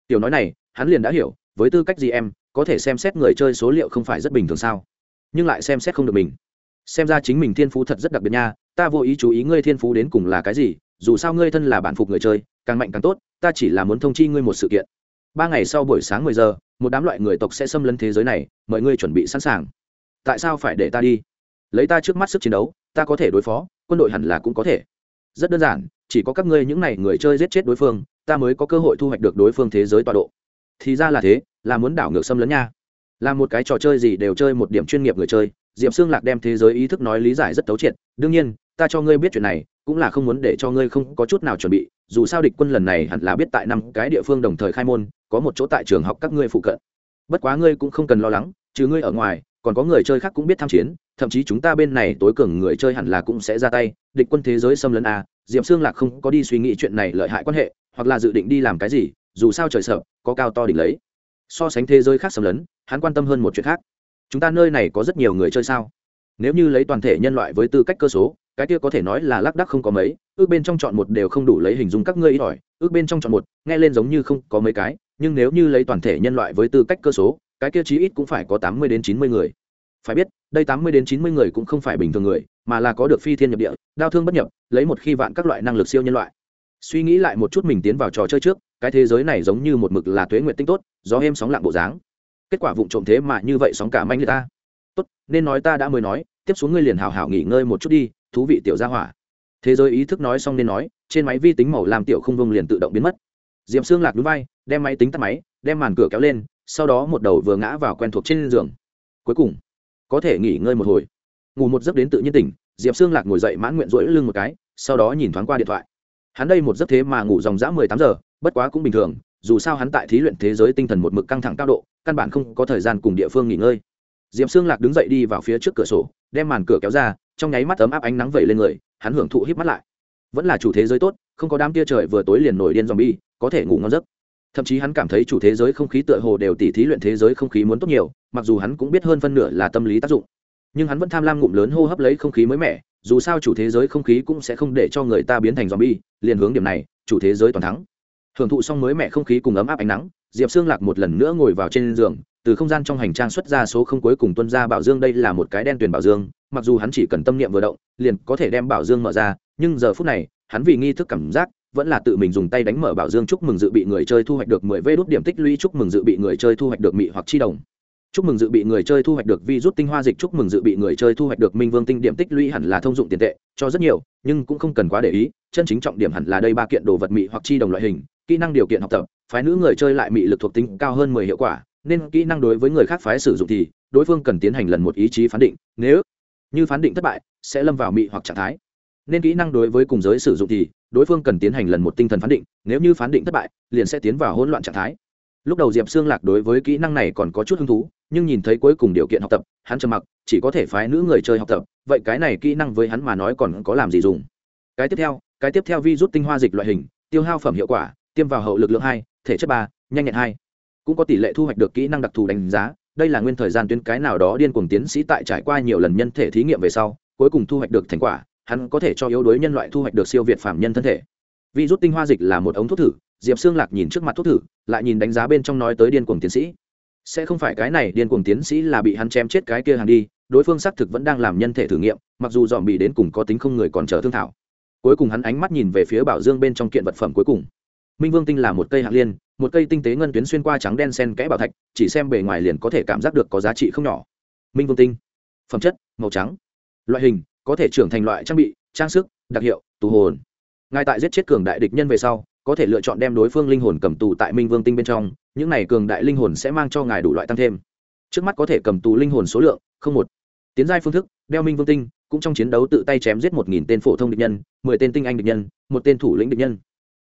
tiểu nói này, hắn liền đã hiểu, với tư cách gm có thể xem xét người chơi số liệu không phải rất bình thường sao? Nhưng lại xem xét không được mình. Xem ra chính mình thiên phú thật rất đặc biệt nha, ta vô ý chú ý ngươi thiên phú đến cùng là cái gì, dù sao ngươi thân là bản phục người chơi, càng mạnh càng tốt, ta chỉ là muốn thông chi ngươi một sự kiện ba ngày sau buổi sáng mười giờ, một đám loại người tộc sẽ xâm lấn thế giới này, mọi người chuẩn bị sẵn sàng. Tại sao phải để ta đi? Lấy ta trước mắt sức chiến đấu, ta có thể đối phó, quân đội hẳn là cũng có thể. Rất đơn giản, chỉ có các ngươi những n à y người chơi giết chết đối phương, ta mới có cơ hội thu hoạch được đối phương thế giới tọa độ. Thì ra là thế, là muốn đảo ngược xâm lấn nha. Là một cái trò chơi gì đều chơi một điểm chuyên nghiệp người chơi diệm xương lạc đem thế giới ý thức nói lý giải rất tấu triệt. Đương nhiên, ta cho ngươi biết chuyện này, cũng là không muốn để cho ngươi không có chút nào chuẩn bị dù sao địch quân lần này hẳn là biết tại năm cái địa phương đồng thời khai môn, có một chỗ tại trường học các ngươi phụ cận. Bất quá ngươi cũng không cần lo lắng, trừ ngươi ở ngoài, còn có người chơi khác cũng biết tham chiến, thậm chí chúng ta bên này tối cường người chơi hẳn là cũng sẽ ra tay. Địch quân thế giới xâm lấn a diệm xương lạc không có đi suy nghĩ chuyện này lợi hại quan hệ, hoặc là dự định đi làm cái gì, dù sao trời sợ, có cao to đỉnh lấy. So sánh thế giới khác xâm lấn, hắn quan tâm hơn một chuyện khác. Chúng ta nơi này có rất nhiều người chơi sao? Nếu như lấy toàn thể nhân loại với tư cách cơ số cái kia có thể nói là lác đắc không có mấy, ước bên trong chọn một đều không đủ lấy hình dung các ngươi ít ỏi, ước bên trong chọn một, nghe lên giống như không có mấy cái, nhưng nếu như lấy toàn thể nhân loại với tư cách cơ số, cái kia chí ít cũng phải có tám mươi đến chín mươi người. Phải biết, đây tám mươi đến chín mươi người cũng không phải bình thường người, mà là có được phi thiên nhập địa đau thương bất nhập, lấy một khi vạn các loại năng lực siêu nhân loại. Suy nghĩ lại một chút mình tiến vào trò chơi trước, cái thế giới này giống như một mực là tuế nguyện tinh tốt, gió êm sóng lặng bộ dáng. Kết quả vụng trộm thế mà như vậy sóng cả manh người ta. Tốt, nên nói ta đã mới nói, tiếp xuống ngươi liền hào hào nghỉ ngơi một chút đi thú vị tiểu gia hỏa. Thế giới ý thức nói xong nên nói, trên máy vi tính màu làm tiểu không vông liền tự động biến mất. Diệm xương lạc núi vai, đem máy tính tắt máy, đem màn cửa kéo lên, sau đó một đầu vừa ngã vào quen thuộc trên giường. Cuối cùng, có thể nghỉ ngơi một hồi. Ngủ một giấc đến tự nhiên tỉnh, diệp xương lạc ngồi dậy mãn nguyện rỗi lưng một cái, sau đó nhìn thoáng qua điện thoại. Hắn đây một giấc thế mà ngủ dòng dã mười tám giờ, bất quá cũng bình thường, dù sao hắn tại thí luyện thế giới tinh thần một mực căng thẳng cao độ, căn bản không có thời gian cùng địa phương nghỉ ngơi. Diệp xương lạc đứng dậy đi vào phía trước cửa sổ, đem màn cửa kéo ra trong nháy mắt ấm áp ánh nắng vẩy lên người, hắn hưởng thụ hít mắt lại. Vẫn là chủ thế giới tốt, không có đám tia trời vừa tối liền nổi điên dòm bi có thể ngủ ngon giấc. Thậm chí hắn cảm thấy chủ thế giới không khí tựa hồ đều tỉ thí luyện thế giới không khí muốn tốt nhiều, mặc dù hắn cũng biết hơn phân nửa là tâm lý tác dụng. Nhưng hắn vẫn tham lam ngụm lớn hô hấp lấy không khí mới mẻ, dù sao chủ thế giới không khí cũng sẽ không để cho người ta biến thành zombie, liền hướng điểm này, chủ thế giới toàn thắng. Hưởng thụ xong mới mẻ không khí cùng ấm áp ánh nắng, diệp xương lạc một lần nữa ngồi vào trên giường, từ không gian trong hành trang xuất ra số không cuối cùng tuân ra bảo dương, đây là một cái đen tuyển bảo dương mặc dù hắn chỉ cần tâm niệm vừa động, liền có thể đem bảo dương mở ra, nhưng giờ phút này, hắn vì nghi thức cảm giác, vẫn là tự mình dùng tay đánh mở bảo dương chúc mừng dự bị người chơi thu hoạch được mười vê đốt điểm tích lũy, chúc mừng dự bị người chơi thu hoạch được mị hoặc chi đồng. Chúc mừng dự bị người chơi thu hoạch được vi rút tinh hoa dịch, chúc mừng dự bị người chơi thu hoạch được minh vương tinh điểm tích lũy hẳn là thông dụng tiền tệ, cho rất nhiều, nhưng cũng không cần quá để ý, chân chính trọng điểm hẳn là đây ba kiện đồ vật mị hoặc chi đồng loại hình, kỹ năng điều kiện học tập, phái nữ người chơi lại mị lực thuộc tính cao hơn mười hiệu quả, nên kỹ năng đối với người khác phái sử dụng thì, đối phương cần tiến hành lần một ý chí phán định, nếu như phán định thất bại, sẽ lâm vào mị hoặc trạng thái. Nên kỹ năng đối với cùng giới sử dụng thì, đối phương cần tiến hành lần một tinh thần phán định, nếu như phán định thất bại, liền sẽ tiến vào hỗn loạn trạng thái. Lúc đầu diệp xương lạc đối với kỹ năng này còn có chút hứng thú, nhưng nhìn thấy cuối cùng điều kiện học tập, hắn trầm mặc, chỉ có thể phái nữ người chơi học tập, vậy cái này kỹ năng với hắn mà nói còn có làm gì dùng? Cái tiếp theo, cái tiếp theo vi rút tinh hoa dịch loại hình, tiêu hao phẩm hiệu quả, tiêm vào hậu lực lượng hai, thể chất ba, nhanh nhẹn hai. Cũng có tỷ lệ thu hoạch được kỹ năng đặc thù đánh giá đây là nguyên thời gian tuyến cái nào đó điên cuồng tiến sĩ tại trải qua nhiều lần nhân thể thí nghiệm về sau, cuối cùng thu hoạch được thành quả, hắn có thể cho yếu đuối nhân loại thu hoạch được siêu việt phạm nhân thân thể. Vi rút tinh hoa dịch là một ống thuốc thử, diệp xương lạc nhìn trước mặt thuốc thử, lại nhìn đánh giá bên trong nói tới điên cuồng tiến sĩ. Sẽ không phải cái này, điên cuồng tiến sĩ là bị hắn chém chết cái kia hàng đi, đối phương xác thực vẫn đang làm nhân thể thử nghiệm, mặc dù dòm bị đến cùng có tính không người còn chờ thương thảo. Cuối cùng hắn ánh mắt nhìn về phía bảo dương bên trong kiện vật phẩm cuối cùng minh vương tinh là một cây hạng liên, một cây tinh tế ngân tuyến xuyên qua trắng đen sen kẽ bảo thạch, chỉ xem bề ngoài liền có thể cảm giác được có giá trị không nhỏ. Minh vương tinh. Phẩm chất, màu trắng. Loại hình, có thể trưởng thành loại trang bị, trang sức, đặc hiệu, tù hồn. Ngay tại giết chết cường đại địch nhân về sau, có thể lựa chọn đem đối phương linh hồn cầm tù tại minh vương tinh bên trong, những này cường đại linh hồn sẽ mang cho ngài đủ loại tăng thêm. Trước mắt có thể cầm tù linh hồn số lượng, không một. Tiến giai phương thức, đeo minh vương tinh, cũng trong chiến đấu tự tay chém giết một nghìn tên phổ thông địch nhân, mười tên tinh anh địch nhân, một tên thủ lĩnh địch nhân.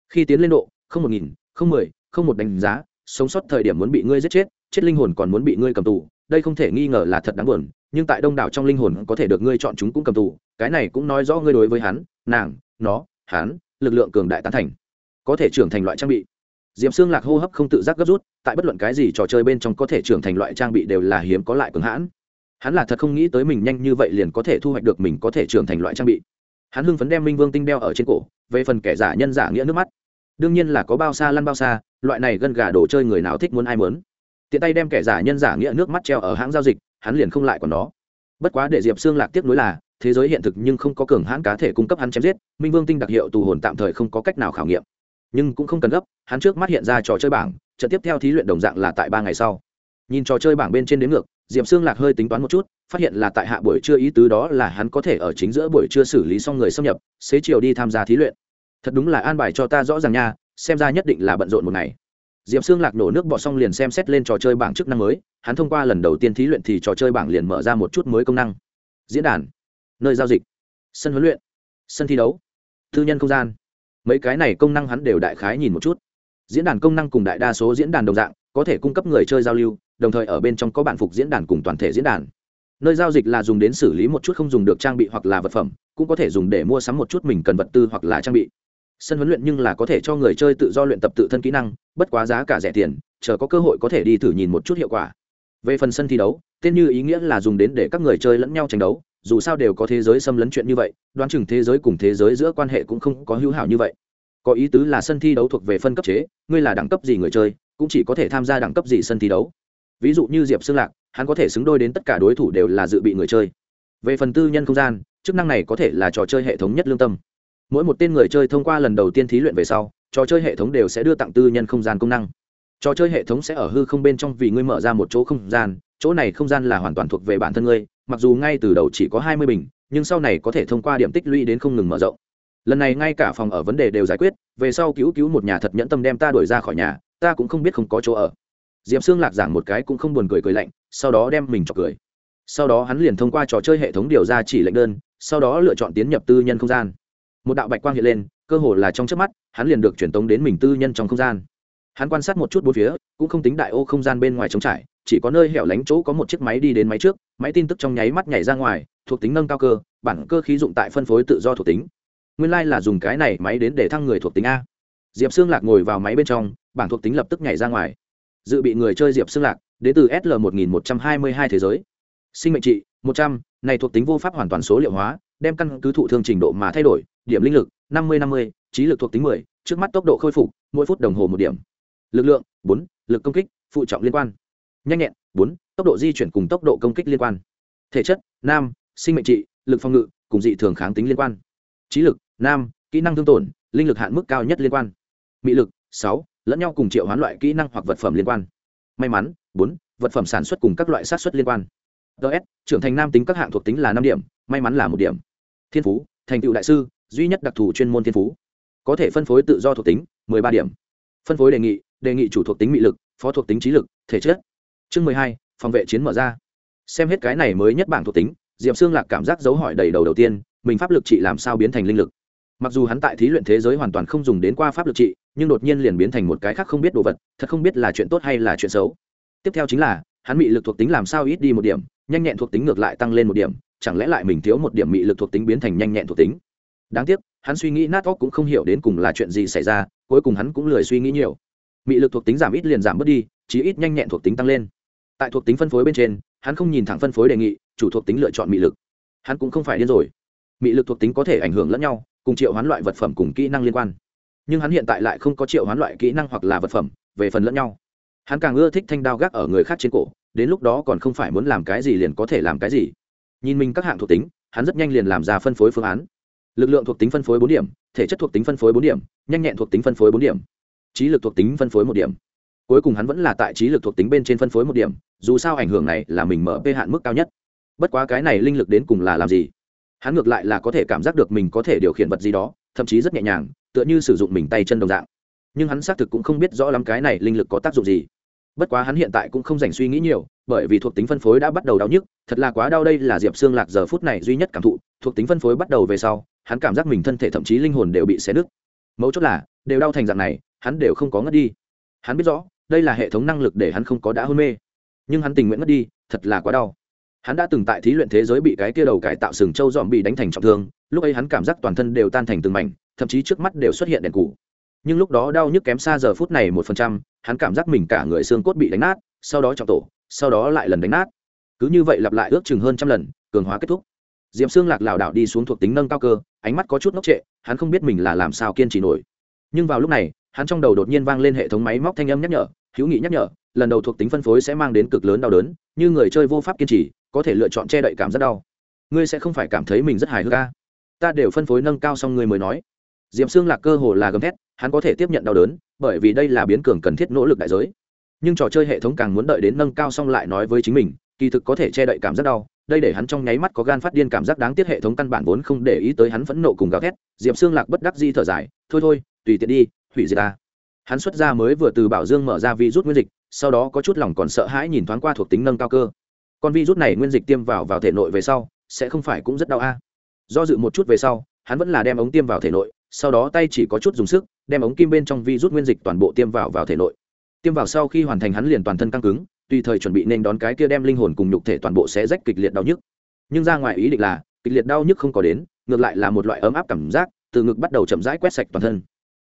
Khi tiến lên độ không một nghìn, không mười, không một đánh giá, sống sót thời điểm muốn bị ngươi giết chết chết linh hồn còn muốn bị ngươi cầm tù, đây không thể nghi ngờ là thật đáng buồn, nhưng tại đông đảo trong linh hồn có thể được ngươi chọn chúng cũng cầm tù, cái này cũng nói rõ ngươi đối với hắn, nàng, nó, hắn, lực lượng cường đại tán thành, có thể trưởng thành loại trang bị. Diệm xương lạc hô hấp không tự giác gấp rút, tại bất luận cái gì trò chơi bên trong có thể trưởng thành loại trang bị đều là hiếm có lại cường hãn. Hắn là thật không nghĩ tới mình nhanh như vậy liền có thể thu hoạch được mình có thể trưởng thành loại trang bị. Hắn hưng phấn đem minh vương tinh đeo ở trên cổ, về phần kẻ giả nhân giả nghĩa nước mắt đương nhiên là có bao xa lăn bao xa, loại này gân gà đồ chơi người nào thích muốn ai muốn. Tiện tay đem kẻ giả nhân giả nghĩa nước mắt treo ở hãng giao dịch, hắn liền không lại còn nó. Bất quá để diệp xương lạc tiếc nuối là, thế giới hiện thực nhưng không có cường hãn cá thể cung cấp hắn chém giết, minh vương tinh đặc hiệu tù hồn tạm thời không có cách nào khảo nghiệm. Nhưng cũng không cần gấp, hắn trước mắt hiện ra trò chơi bảng, trận tiếp theo thí luyện đồng dạng là tại ba ngày sau. Nhìn trò chơi bảng bên trên đến ngược, diệp xương lạc hơi tính toán một chút, phát hiện là tại hạ buổi trưa ý tứ đó là hắn có thể ở chính giữa buổi trưa xử lý xong người xâm nhập, xế chiều đi tham gia thí luyện thật đúng là an bài cho ta rõ ràng nha, xem ra nhất định là bận rộn một ngày. Diệp xương lạc nổ nước bọ xong liền xem xét lên trò chơi bảng chức năng mới, hắn thông qua lần đầu tiên thí luyện thì trò chơi bảng liền mở ra một chút mới công năng. Diễn đàn, nơi giao dịch, sân huấn luyện, sân thi đấu thư nhân không gian. Mấy cái này công năng hắn đều đại khái nhìn một chút. Diễn đàn công năng cùng đại đa số diễn đàn đồng dạng, có thể cung cấp người chơi giao lưu, đồng thời ở bên trong có bản phục diễn đàn cùng toàn thể diễn đàn. Nơi giao dịch là dùng đến xử lý một chút không dùng được trang bị hoặc là vật phẩm, cũng có thể dùng để mua sắm một chút mình cần vật tư hoặc là trang bị sân huấn luyện nhưng là có thể cho người chơi tự do luyện tập tự thân kỹ năng, bất quá giá cả rẻ tiền, chờ có cơ hội có thể đi thử nhìn một chút hiệu quả. Về phần sân thi đấu, tên như ý nghĩa là dùng đến để các người chơi lẫn nhau tranh đấu, dù sao đều có thế giới xâm lấn chuyện như vậy, đoán chừng thế giới cùng thế giới giữa quan hệ cũng không có hữu hảo như vậy. Có ý tứ là sân thi đấu thuộc về phân cấp chế, ngươi là đẳng cấp gì người chơi, cũng chỉ có thể tham gia đẳng cấp gì sân thi đấu. Ví dụ như diệp xương lạc, hắn có thể xứng đôi đến tất cả đối thủ đều là dự bị người chơi. Về phần tư nhân không gian, chức năng này có thể là trò chơi hệ thống nhất lương tâm mỗi một tên người chơi thông qua lần đầu tiên thí luyện về sau, trò chơi hệ thống đều sẽ đưa tặng tư nhân không gian công năng. Trò chơi hệ thống sẽ ở hư không bên trong vì ngươi mở ra một chỗ không gian, chỗ này không gian là hoàn toàn thuộc về bản thân ngươi, mặc dù ngay từ đầu chỉ có hai mươi bình, nhưng sau này có thể thông qua điểm tích lũy đến không ngừng mở rộng. Lần này ngay cả phòng ở vấn đề đều giải quyết, về sau cứu cứu một nhà thật nhẫn tâm đem ta đuổi ra khỏi nhà, ta cũng không biết không có chỗ ở. Diệp xương lạc giảng một cái cũng không buồn cười cười lạnh, sau đó đem mình chọc cười. Sau đó hắn liền thông qua trò chơi hệ thống điều ra chỉ lệnh đơn, sau đó lựa chọn tiến nhập tư nhân không gian một đạo bạch quang hiện lên, cơ hồ là trong trước mắt, hắn liền được truyền tống đến mình tư nhân trong không gian. Hắn quan sát một chút bốn phía, cũng không tính đại ô không gian bên ngoài trống trải, chỉ có nơi hẻo lánh chỗ có một chiếc máy đi đến máy trước, máy tin tức trong nháy mắt nhảy ra ngoài, thuộc tính nâng cao cơ, bản cơ khí dụng tại phân phối tự do thuộc tính. Nguyên lai、like、là dùng cái này máy đến để thăng người thuộc tính a. Diệp xương lạc ngồi vào máy bên trong, bảng thuộc tính lập tức nhảy ra ngoài. Dự bị người chơi diệp xương lạc, đến từ sl một nghìn một trăm hai mươi hai thế giới. Sinh mệnh trị, một trăm, này thuộc tính vô pháp hoàn toàn số liệu hóa đem căn cứ thụ thương trình độ mà thay đổi, điểm linh lực, năm mươi năm mươi, trí lực thuộc tính mười, trước mắt tốc độ khôi phục, mỗi phút đồng hồ một điểm. Lực lượng, bốn, lực công kích, phụ trọng liên quan. Nhanh nhẹn, bốn, tốc độ di chuyển cùng tốc độ công kích liên quan. Thể chất nam sinh mệnh trị, lực phòng ngự, cùng dị thường kháng tính liên quan. Trí lực nam kỹ năng thương tổn, linh lực hạn mức cao nhất liên quan. Mị lực, sáu, lẫn nhau cùng triệu hoán loại kỹ năng hoặc vật phẩm liên quan. May mắn, bốn, vật phẩm sản xuất cùng các loại sát xuất liên quan. Ts trưởng thành nam tính các hạng thuộc tính là năm điểm, may mắn là một điểm thiên phú, thành tựu đại sư, duy nhất đặc thù chuyên môn thiên phú. Có thể phân phối tự do thuộc tính, mười ba điểm. Phân phối đề nghị đề nghị chủ thuộc tính mị lực, phó thuộc tính trí lực, thể chất. Chương mười hai, phòng vệ chiến mở ra. Xem hết cái này mới nhất bảng thuộc tính Diệm xương lạc cảm giác dấu hỏi đầy đầu đầu tiên, mình pháp lực trị làm sao biến thành linh lực. Mặc dù hắn tại thí luyện thế giới hoàn toàn không dùng đến qua pháp lực trị, nhưng đột nhiên liền biến thành một cái khác không biết đồ vật, thật không biết là chuyện tốt hay là chuyện xấu. Tiếp theo chính là hắn bị lực thuộc tính làm sao ít đi một điểm, nhanh nhẹn thuộc tính ngược lại tăng lên một điểm, chẳng lẽ lại mình thiếu một điểm bị lực thuộc tính biến thành nhanh nhẹn thuộc tính? Đáng tiếc, hắn suy nghĩ nát óc cũng không hiểu đến cùng là chuyện gì xảy ra, cuối cùng hắn cũng lười suy nghĩ nhiều. Bị lực thuộc tính giảm ít liền giảm bớt đi, chí ít nhanh nhẹn thuộc tính tăng lên. Tại thuộc tính phân phối bên trên, hắn không nhìn thẳng phân phối đề nghị, chủ thuộc tính lựa chọn mị lực. Hắn cũng không phải điên rồi. Mị lực thuộc tính có thể ảnh hưởng lẫn nhau, cùng triệu hoán loại vật phẩm cùng kỹ năng liên quan. Nhưng hắn hiện tại lại không có triệu hoán loại kỹ năng hoặc là vật phẩm, về phần lẫn nhau hắn càng ưa thích thanh đao gác ở người khác trên cổ, đến lúc đó còn không phải muốn làm cái gì liền có thể làm cái gì. Nhìn mình các hạng thuộc tính, hắn rất nhanh liền làm ra phân phối phương án. Lực lượng thuộc tính phân phối bốn điểm, thể chất thuộc tính phân phối bốn điểm, nhanh nhẹn thuộc tính phân phối bốn điểm, trí lực thuộc tính phân phối một điểm. Cuối cùng hắn vẫn là tại trí lực thuộc tính bên trên phân phối một điểm, dù sao ảnh hưởng này là mình mở p hạn mức cao nhất. Bất quá cái này linh lực đến cùng là làm gì? Hắn ngược lại là có thể cảm giác được mình có thể điều khiển vật gì đó, thậm chí rất nhẹ nhàng, tựa như sử dụng mình tay chân đồng dạng. Nhưng hắn xác thực cũng không biết rõ lắm cái này linh lực có tác dụng gì bất quá hắn hiện tại cũng không dành suy nghĩ nhiều, bởi vì thuộc tính phân phối đã bắt đầu đau nhức, thật là quá đau đây là diệp xương lạc giờ phút này duy nhất cảm thụ, thuộc tính phân phối bắt đầu về sau, hắn cảm giác mình thân thể thậm chí linh hồn đều bị xé nứt. Mấu chốt là, đều đau thành dạng này, hắn đều không có ngất đi. Hắn biết rõ, đây là hệ thống năng lực để hắn không có đã hôn mê. Nhưng hắn tình nguyện ngất đi, thật là quá đau. Hắn đã từng tại thí luyện thế giới bị cái kia đầu cải tạo sừng trâu dòm bị đánh thành trọng thương, lúc ấy hắn cảm giác toàn thân đều tan thành từng mảnh, thậm chí trước mắt đều xuất hiện đèn cũ nhưng lúc đó đau nhức kém xa giờ phút này một phần trăm, hắn cảm giác mình cả người xương cốt bị đánh nát, sau đó trọng tổ, sau đó lại lần đánh nát. Cứ như vậy lặp lại ước chừng hơn trăm lần, cường hóa kết thúc. Diệm xương lạc lảo đảo đi xuống thuộc tính nâng cao cơ, ánh mắt có chút ngốc trệ, hắn không biết mình là làm sao kiên trì nổi. Nhưng vào lúc này, hắn trong đầu đột nhiên vang lên hệ thống máy móc thanh âm nhắc nhở, hữu nghị nhắc nhở, lần đầu thuộc tính phân phối sẽ mang đến cực lớn đau đớn, như người chơi vô pháp kiên trì, có thể lựa chọn che đậy cảm rất đau. Ngươi sẽ không phải cảm thấy mình rất hài hước ca ta đều phân phối nâng cao xong ngươi mới nói. Diệm xương lạc cơ hồ là gầm thét hắn có thể tiếp nhận đau đớn, bởi vì đây là biến cường cần thiết nỗ lực đại giới. Nhưng trò chơi hệ thống càng muốn đợi đến nâng cao xong lại nói với chính mình, kỳ thực có thể che đậy cảm giác đau, đây để hắn trong nháy mắt có gan phát điên cảm giác đáng tiếc hệ thống căn bản vốn không để ý tới hắn phẫn nộ cùng gào thét, diệp xương lạc bất đắc di thở dài, thôi thôi, tùy tiện đi, hủy diệt ta. Hắn xuất ra mới vừa từ bảo dương mở ra vi rút nguyên dịch, sau đó có chút lòng còn sợ hãi nhìn thoáng qua thuộc tính nâng cao cơ. Con vi rút này nguyên dịch tiêm vào vào thể nội về sau, sẽ không phải cũng rất đau a. Do dự một chút về sau hắn vẫn là đem ống tiêm vào thể nội, sau đó tay chỉ có chút dùng sức, đem ống kim bên trong vi rút nguyên dịch toàn bộ tiêm vào vào thể nội. Tiêm vào sau khi hoàn thành hắn liền toàn thân căng cứng, tùy thời chuẩn bị nên đón cái kia đem linh hồn cùng nhục thể toàn bộ sẽ rách kịch liệt đau nhức. Nhưng ra ngoài ý định là, kịch liệt đau nhức không có đến, ngược lại là một loại ấm áp cảm giác, từ ngực bắt đầu chậm rãi quét sạch toàn thân.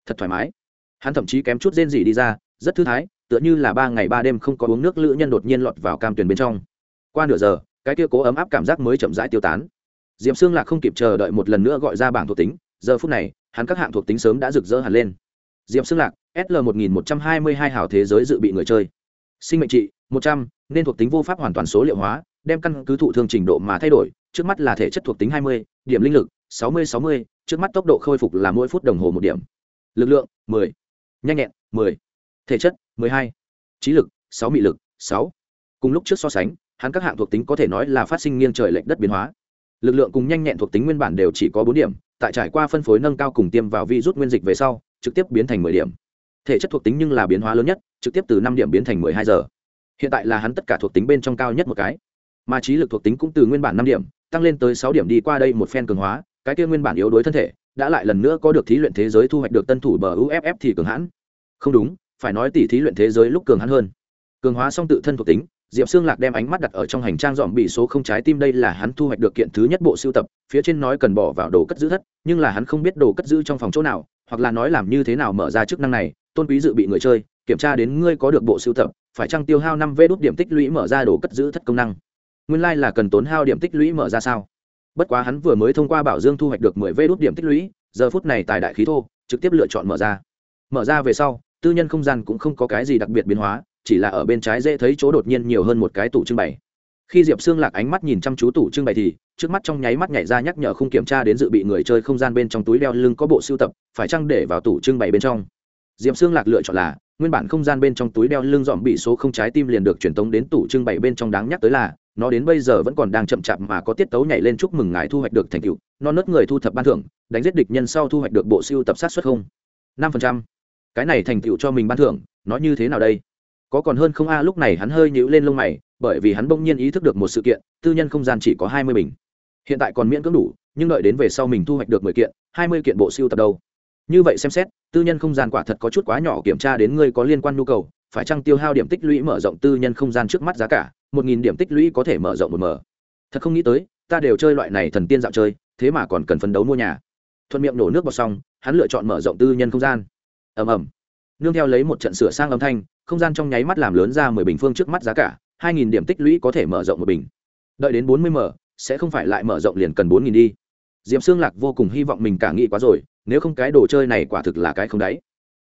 Thật thoải mái. Hắn thậm chí kém chút rên rỉ đi ra, rất thư thái, tựa như là ba ngày ba đêm không có uống nước, lữ nhân đột nhiên lọt vào cam tuyền bên trong. Qua nửa giờ, cái kia cố ấm áp cảm giác mới chậm rãi tiêu tán. Diệp xương lạc không kịp chờ đợi một lần nữa gọi ra bảng thuộc tính, giờ phút này, hắn các hạng thuộc tính sớm đã rực rỡ hẳn lên. Diệp xương lạc sl một nghìn một trăm hai mươi hai hào thế giới dự bị người chơi. Sinh mệnh trị, một trăm, nên thuộc tính vô pháp hoàn toàn số liệu hóa, đem căn cứ thụ thương trình độ mà thay đổi, trước mắt là thể chất thuộc tính hai mươi, điểm linh lực, sáu mươi sáu mươi, trước mắt tốc độ khôi phục là mỗi phút đồng hồ một điểm. Lực lượng, mười, nhanh nhẹn, mười, thể chất, mười hai, trí lực, sáu, mị lực, sáu. Cùng lúc trước so sánh, hắn các hạng thuộc tính có thể nói là phát sinh nghiêng trời lệch đất biến hóa lực lượng cùng nhanh nhẹn thuộc tính nguyên bản đều chỉ có bốn điểm, tại trải qua phân phối nâng cao cùng tiêm vào vi rút nguyên dịch về sau, trực tiếp biến thành mười điểm. Thể chất thuộc tính nhưng là biến hóa lớn nhất, trực tiếp từ năm điểm biến thành mười hai giờ. Hiện tại là hắn tất cả thuộc tính bên trong cao nhất một cái. Mà trí lực thuộc tính cũng từ nguyên bản năm điểm, tăng lên tới sáu điểm đi qua đây một phen cường hóa, cái kia nguyên bản yếu đuối thân thể, đã lại lần nữa có được thí luyện thế giới thu hoạch được tân thủ bờ uff thì cường hãn. Không đúng, phải nói tỷ thí luyện thế giới lúc cường hãn hơn. Cường hóa xong tự thân thuộc tính diệp Sương lạc đem ánh mắt đặt ở trong hành trang dòm bị số không trái tim đây là hắn thu hoạch được kiện thứ nhất bộ sưu tập, phía trên nói cần bỏ vào đồ cất giữ thất, nhưng là hắn không biết đồ cất giữ trong phòng chỗ nào, hoặc là nói làm như thế nào mở ra chức năng này, tôn quý dự bị người chơi, kiểm tra đến ngươi có được bộ sưu tập, phải chăng tiêu hao năm vé đốt điểm tích lũy mở ra đồ cất giữ thất công năng? Nguyên lai là cần tốn hao điểm tích lũy mở ra sao? Bất quá hắn vừa mới thông qua bảo dương thu hoạch được mười vé đốt điểm tích lũy, giờ phút này tài đại khí thô, trực tiếp lựa chọn mở ra. Mở ra về sau, tư nhân không gian cũng không có cái gì đặc biệt biến hóa chỉ là ở bên trái dễ thấy chỗ đột nhiên nhiều hơn một cái tủ trưng bày. Khi diệp xương lạc ánh mắt nhìn chăm chú tủ trưng bày thì, trước mắt trong nháy mắt nhảy ra nhắc nhở không kiểm tra đến dự bị người chơi không gian bên trong túi đeo lưng có bộ sưu tập, phải chăng để vào tủ trưng bày bên trong. Diệp xương lạc lựa chọn là, nguyên bản không gian bên trong túi đeo lưng dọn bị số không trái tim liền được truyền tống đến tủ trưng bày bên trong đáng nhắc tới là, nó đến bây giờ vẫn còn đang chậm chạp mà có tiết tấu nhảy lên chúc mừng ngài thu hoạch được thành tựu non nớt người thu thập ban thưởng, đánh giết địch nhân sau thu hoạch được bộ siêu tập sát xuất không? Năm phần trăm. Cái này thành tựu cho mình ban thưởng nói như thế nào đây? Có còn hơn không a, lúc này hắn hơi nhíu lên lông mày, bởi vì hắn bỗng nhiên ý thức được một sự kiện, tư nhân không gian chỉ có hai mươi bình. Hiện tại còn miễn cưỡng đủ, nhưng đợi đến về sau mình thu hoạch được mười kiện, hai mươi kiện bộ siêu tập đâu? Như vậy xem xét, tư nhân không gian quả thật có chút quá nhỏ kiểm tra đến ngươi có liên quan nhu cầu, phải chăng tiêu hao điểm tích lũy mở rộng tư nhân không gian trước mắt giá cả, một nghìn điểm tích lũy có thể mở rộng một mở thật không nghĩ tới, ta đều chơi loại này thần tiên dạo chơi, thế mà còn cần phấn đấu mua nhà. Thuận miệng nổ nước vào xong, hắn lựa chọn mở rộng tư nhân không gian. Ầm ầm. Nương theo lấy một trận sửa sang âm thanh không gian trong nháy mắt làm lớn ra mười bình phương trước mắt giá cả, hai nghìn điểm tích lũy có thể mở rộng một bình. Đợi đến bốn mươi m sẽ không phải lại mở rộng liền cần bốn nghìn đi. Diệp xương lạc vô cùng hy vọng mình cả nghĩ quá rồi, nếu không cái đồ chơi này quả thực là cái không đáy.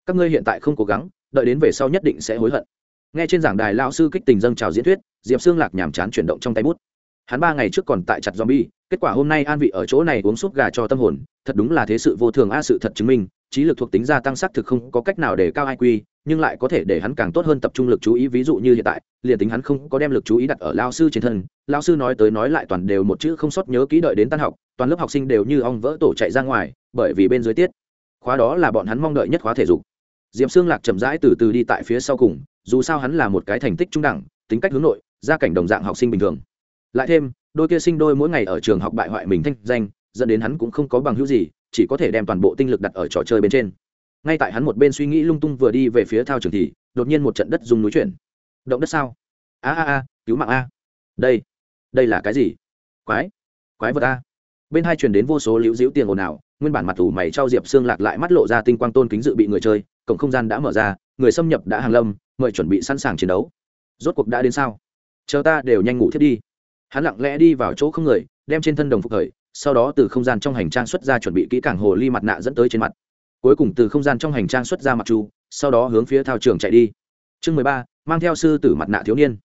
Các ngươi hiện tại không cố gắng, đợi đến về sau nhất định sẽ hối hận. Nghe trên giảng đài lao sư kích tình dâng trào diễn thuyết, diệp xương lạc nhàm chán chuyển động trong tay bút. Hắn ba ngày trước còn tại chặt zombie, kết quả hôm nay an vị ở chỗ này uống suốt gà cho tâm hồn, thật đúng là thế sự vô thường a, sự thật chứng minh trí lực thuộc tính gia tăng xác thực không có cách nào để cao iq nhưng lại có thể để hắn càng tốt hơn tập trung lực chú ý, ví dụ như hiện tại, liền tính hắn không có đem lực chú ý đặt ở lao sư trên thân, lao sư nói tới nói lại toàn đều một chữ không sót nhớ kỹ đợi đến tan học, toàn lớp học sinh đều như ong vỡ tổ chạy ra ngoài, bởi vì bên dưới tiết. Khóa đó là bọn hắn mong đợi nhất khóa thể dục. Diệp xương lạc chậm rãi từ từ đi tại phía sau cùng, dù sao hắn là một cái thành tích trung đẳng, tính cách hướng nội, gia cảnh đồng dạng học sinh bình thường. Lại thêm, đôi kia sinh đôi mỗi ngày ở trường học bại hoại mình thanh danh, dẫn đến hắn cũng không có bằng hữu gì chỉ có thể đem toàn bộ tinh lực đặt ở trò chơi bên trên. Ngay tại hắn một bên suy nghĩ lung tung vừa đi về phía thao trường thì, đột nhiên một trận đất dùng núi chuyển. Động đất sao? A a a, cứu mạng a. Đây đây là cái gì? Quái quái vật a. Bên hai truyền đến vô số liễu diễu tiền ồn ào, nguyên bản mặt thủ mày trao diệp xương lạc lại mắt lộ ra tinh quang tôn kính dự bị người chơi, cổng không gian đã mở ra, người xâm nhập đã hàng lâm, mời chuẩn bị sẵn sàng chiến đấu. Rốt cuộc đã đến sao? Chờ ta đều nhanh ngủ thiết đi. Hắn lặng lẽ đi vào chỗ không người, đem trên thân đồng phục thời sau đó từ không gian trong hành trang xuất ra chuẩn bị kỹ càng hồ ly mặt nạ dẫn tới trên mặt. Cuối cùng từ không gian trong hành trang xuất ra mặt chu, sau đó hướng phía thao trường chạy đi. Chương mười ba, mang theo sư tử mặt nạ thiếu niên.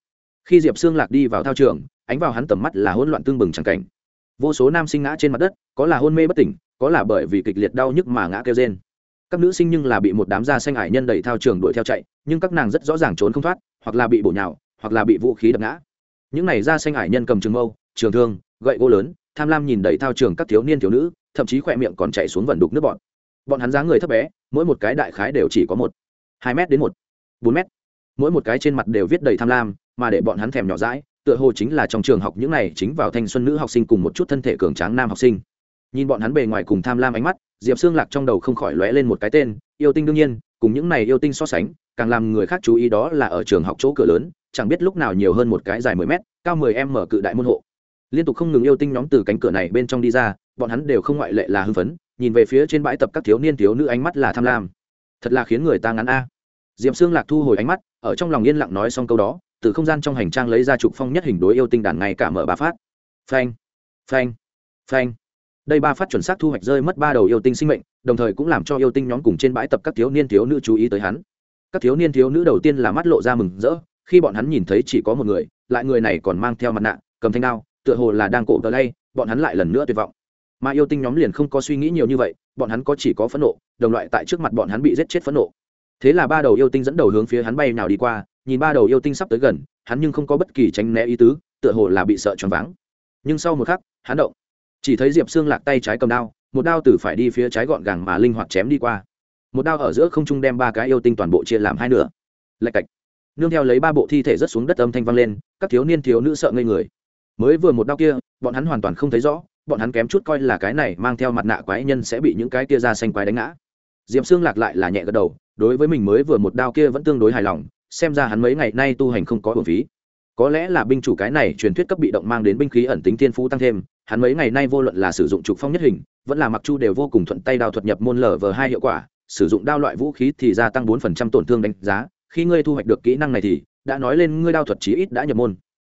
Khi diệp xương lạc đi vào thao trường, ánh vào hắn tầm mắt là hỗn loạn tương bừng c cảnh. Vô số nam sinh ngã trên mặt đất, có là hôn mê bất tỉnh, có là bởi vì kịch liệt đau nhức mà ngã kêu trên các nữ sinh nhưng là bị một đám da xanh ải nhân đẩy thao trường đuổi theo chạy, nhưng các nàng rất rõ ràng trốn không thoát, hoặc là bị bổ nhào, hoặc là bị vũ khí đập ngã. Những này da xanh ải nhân cầm trường mâu, trường thương, gậy gỗ lớn tham lam nhìn đầy thao trường các thiếu niên thiếu nữ, thậm chí khỏe miệng còn chạy xuống vần đục nước bọn bọn hắn dáng người thấp bé, mỗi một cái đại khái đều chỉ có một, hai m đến một, bốn m mỗi một cái trên mặt đều viết đầy tham lam, mà để bọn hắn thèm nhỏ rãi tựa hồ chính là trong trường học những này chính vào thanh xuân nữ học sinh cùng một chút thân thể cường tráng nam học sinh. Nhìn bọn hắn bề ngoài cùng tham lam ánh mắt, diệp xương lạc trong đầu không khỏi lóe lên một cái tên, yêu tinh đương nhiên, cùng những này yêu tinh so sánh, càng làm người khác chú ý đó là ở trường học chỗ cửa lớn, chẳng biết lúc nào nhiều hơn một cái dài mười mét, cao mười em mở cự đại môn hộ liên tục không ngừng yêu tinh nhóm từ cánh cửa này bên trong đi ra, bọn hắn đều không ngoại lệ là hưng phấn, nhìn về phía trên bãi tập các thiếu niên thiếu nữ ánh mắt là tham lam. Thật là khiến người ta ngắn a. Diệm xương lạc thu hồi ánh mắt, ở trong lòng yên lặng nói xong câu đó, từ không gian trong hành trang lấy ra trục phong nhất hình đối yêu tinh đàn ngay cả mở ba phát. Phanh phanh phanh. Đây ba phát chuẩn xác thu hoạch rơi mất ba đầu yêu tinh sinh mệnh, đồng thời cũng làm cho yêu tinh nhóm cùng trên bãi tập các thiếu niên thiếu nữ chú ý tới hắn. Các thiếu niên thiếu nữ đầu tiên là mắt lộ ra mừng rỡ, khi bọn hắn nhìn thấy chỉ có một người, lại người này còn mang theo mặt nạ, cầm thanh đao tựa hồ là đang cổ tờ lay, bọn hắn lại lần nữa tuyệt vọng. Mà yêu tinh nhóm liền không có suy nghĩ nhiều như vậy, bọn hắn có chỉ có phẫn nộ, đồng loại tại trước mặt bọn hắn bị giết chết phẫn nộ. Thế là ba đầu yêu tinh dẫn đầu hướng phía hắn bay nào đi qua, nhìn ba đầu yêu tinh sắp tới gần, hắn nhưng không có bất kỳ tránh né ý tứ, tựa hồ là bị sợ choáng váng. Nhưng sau một khắc, hắn động. Chỉ thấy diệp xương lạc tay trái cầm đao, một đao từ phải đi phía trái gọn gàng mà linh hoạt chém đi qua. Một đao ở giữa không trung đem ba cái yêu tinh toàn bộ chia làm hai nửa. Lạch cạch. Nương theo lấy ba bộ thi thể rớt xuống đất âm thanh vang lên, các thiếu niên thiếu nữ sợ ngây người mới vừa một đao kia, bọn hắn hoàn toàn không thấy rõ, bọn hắn kém chút coi là cái này mang theo mặt nạ quái nhân sẽ bị những cái kia ra xanh quái đánh ngã. Diệm xương lạc lại là nhẹ gật đầu, đối với mình mới vừa một đao kia vẫn tương đối hài lòng, xem ra hắn mấy ngày nay tu hành không có hồn phí. Có lẽ là binh chủ cái này truyền thuyết cấp bị động mang đến binh khí ẩn tính thiên phú tăng thêm, hắn mấy ngày nay vô luận là sử dụng trục phong nhất hình, vẫn là mặc chu đều vô cùng thuận tay đao thuật nhập môn lở vờ hai hiệu quả, sử dụng đao loại vũ khí thì gia tăng bốn phần trăm tổn thương đánh giá, khi ngươi thu hoạch được kỹ năng này thì, đã nói lên ngươi đao thuật chí ít đã nhập môn.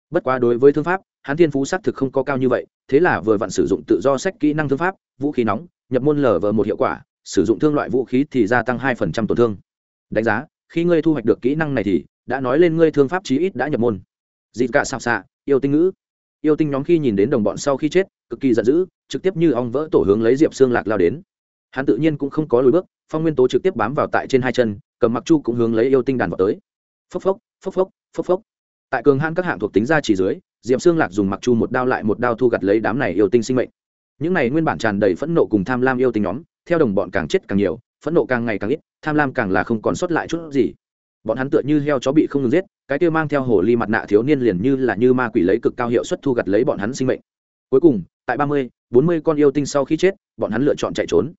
Bất quá đối với thương pháp hắn thiên phú xác thực không có cao như vậy, thế là vừa vặn sử dụng tự do sách kỹ năng thương pháp, vũ khí nóng, nhập môn lở vờ một hiệu quả, sử dụng thương loại vũ khí thì gia tăng hai phần trăm tổn thương. Đánh giá, khi ngươi thu hoạch được kỹ năng này thì, đã nói lên ngươi thương pháp chí ít đã nhập môn. Dịp cả xào xạ yêu tinh ngữ. Yêu tinh nhóm khi nhìn đến đồng bọn sau khi chết, cực kỳ giận dữ, trực tiếp như ong vỡ tổ hướng lấy diệp xương lạc lao đến. Hắn tự nhiên cũng không có lùi bước, phong nguyên tố trực tiếp bám vào tại trên hai chân, cầm mặc chu cũng hướng lấy yêu tinh đàn vào tới. Phốc phốc phốc phốc phốc phốc. Tại cường hãn các hạng thuộc tính ra chỉ dưới diệp xương lạc dùng mặc chu một đao lại một đao thu gặt lấy đám này yêu tinh sinh mệnh. Những này nguyên bản tràn đầy phẫn nộ cùng tham lam yêu tinh nhóm, theo đồng bọn càng chết càng nhiều, phẫn nộ càng ngày càng ít, tham lam càng là không còn sót lại chút gì. Bọn hắn tựa như heo chó bị không ngừng giết, cái kia mang theo hồ ly mặt nạ thiếu niên liền như là như ma quỷ lấy cực cao hiệu suất thu gặt lấy bọn hắn sinh mệnh. Cuối cùng, tại ba mươi, bốn mươi con yêu tinh sau khi chết, bọn hắn lựa chọn chạy trốn.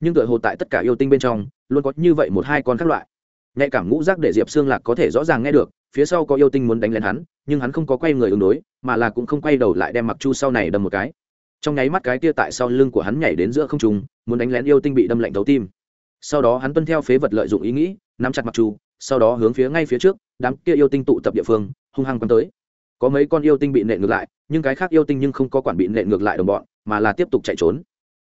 Nhưng tựa hồ tại tất cả yêu tinh bên trong, luôn có như vậy một hai con các loại. Nhạy cảm ngũ rác để diệp xương lạc có thể rõ ràng nghe được phía sau có yêu tinh muốn đánh lên hắn, nhưng hắn không có quay người ứng đối, mà là cũng không quay đầu lại đem mặc chu sau này đâm một cái. Trong nháy mắt cái kia tại sau lưng của hắn nhảy đến giữa không trùng muốn đánh lén yêu tinh bị đâm lạnh thấu tim. Sau đó hắn tuân theo phế vật lợi dụng ý nghĩ, nắm chặt mặc chu, sau đó hướng phía ngay phía trước, đám kia yêu tinh tụ tập địa phương, hung hăng quăng tới. Có mấy con yêu tinh bị nện ngược lại, nhưng cái khác yêu tinh nhưng không có quản bị nện ngược lại đồng bọn, mà là tiếp tục chạy trốn.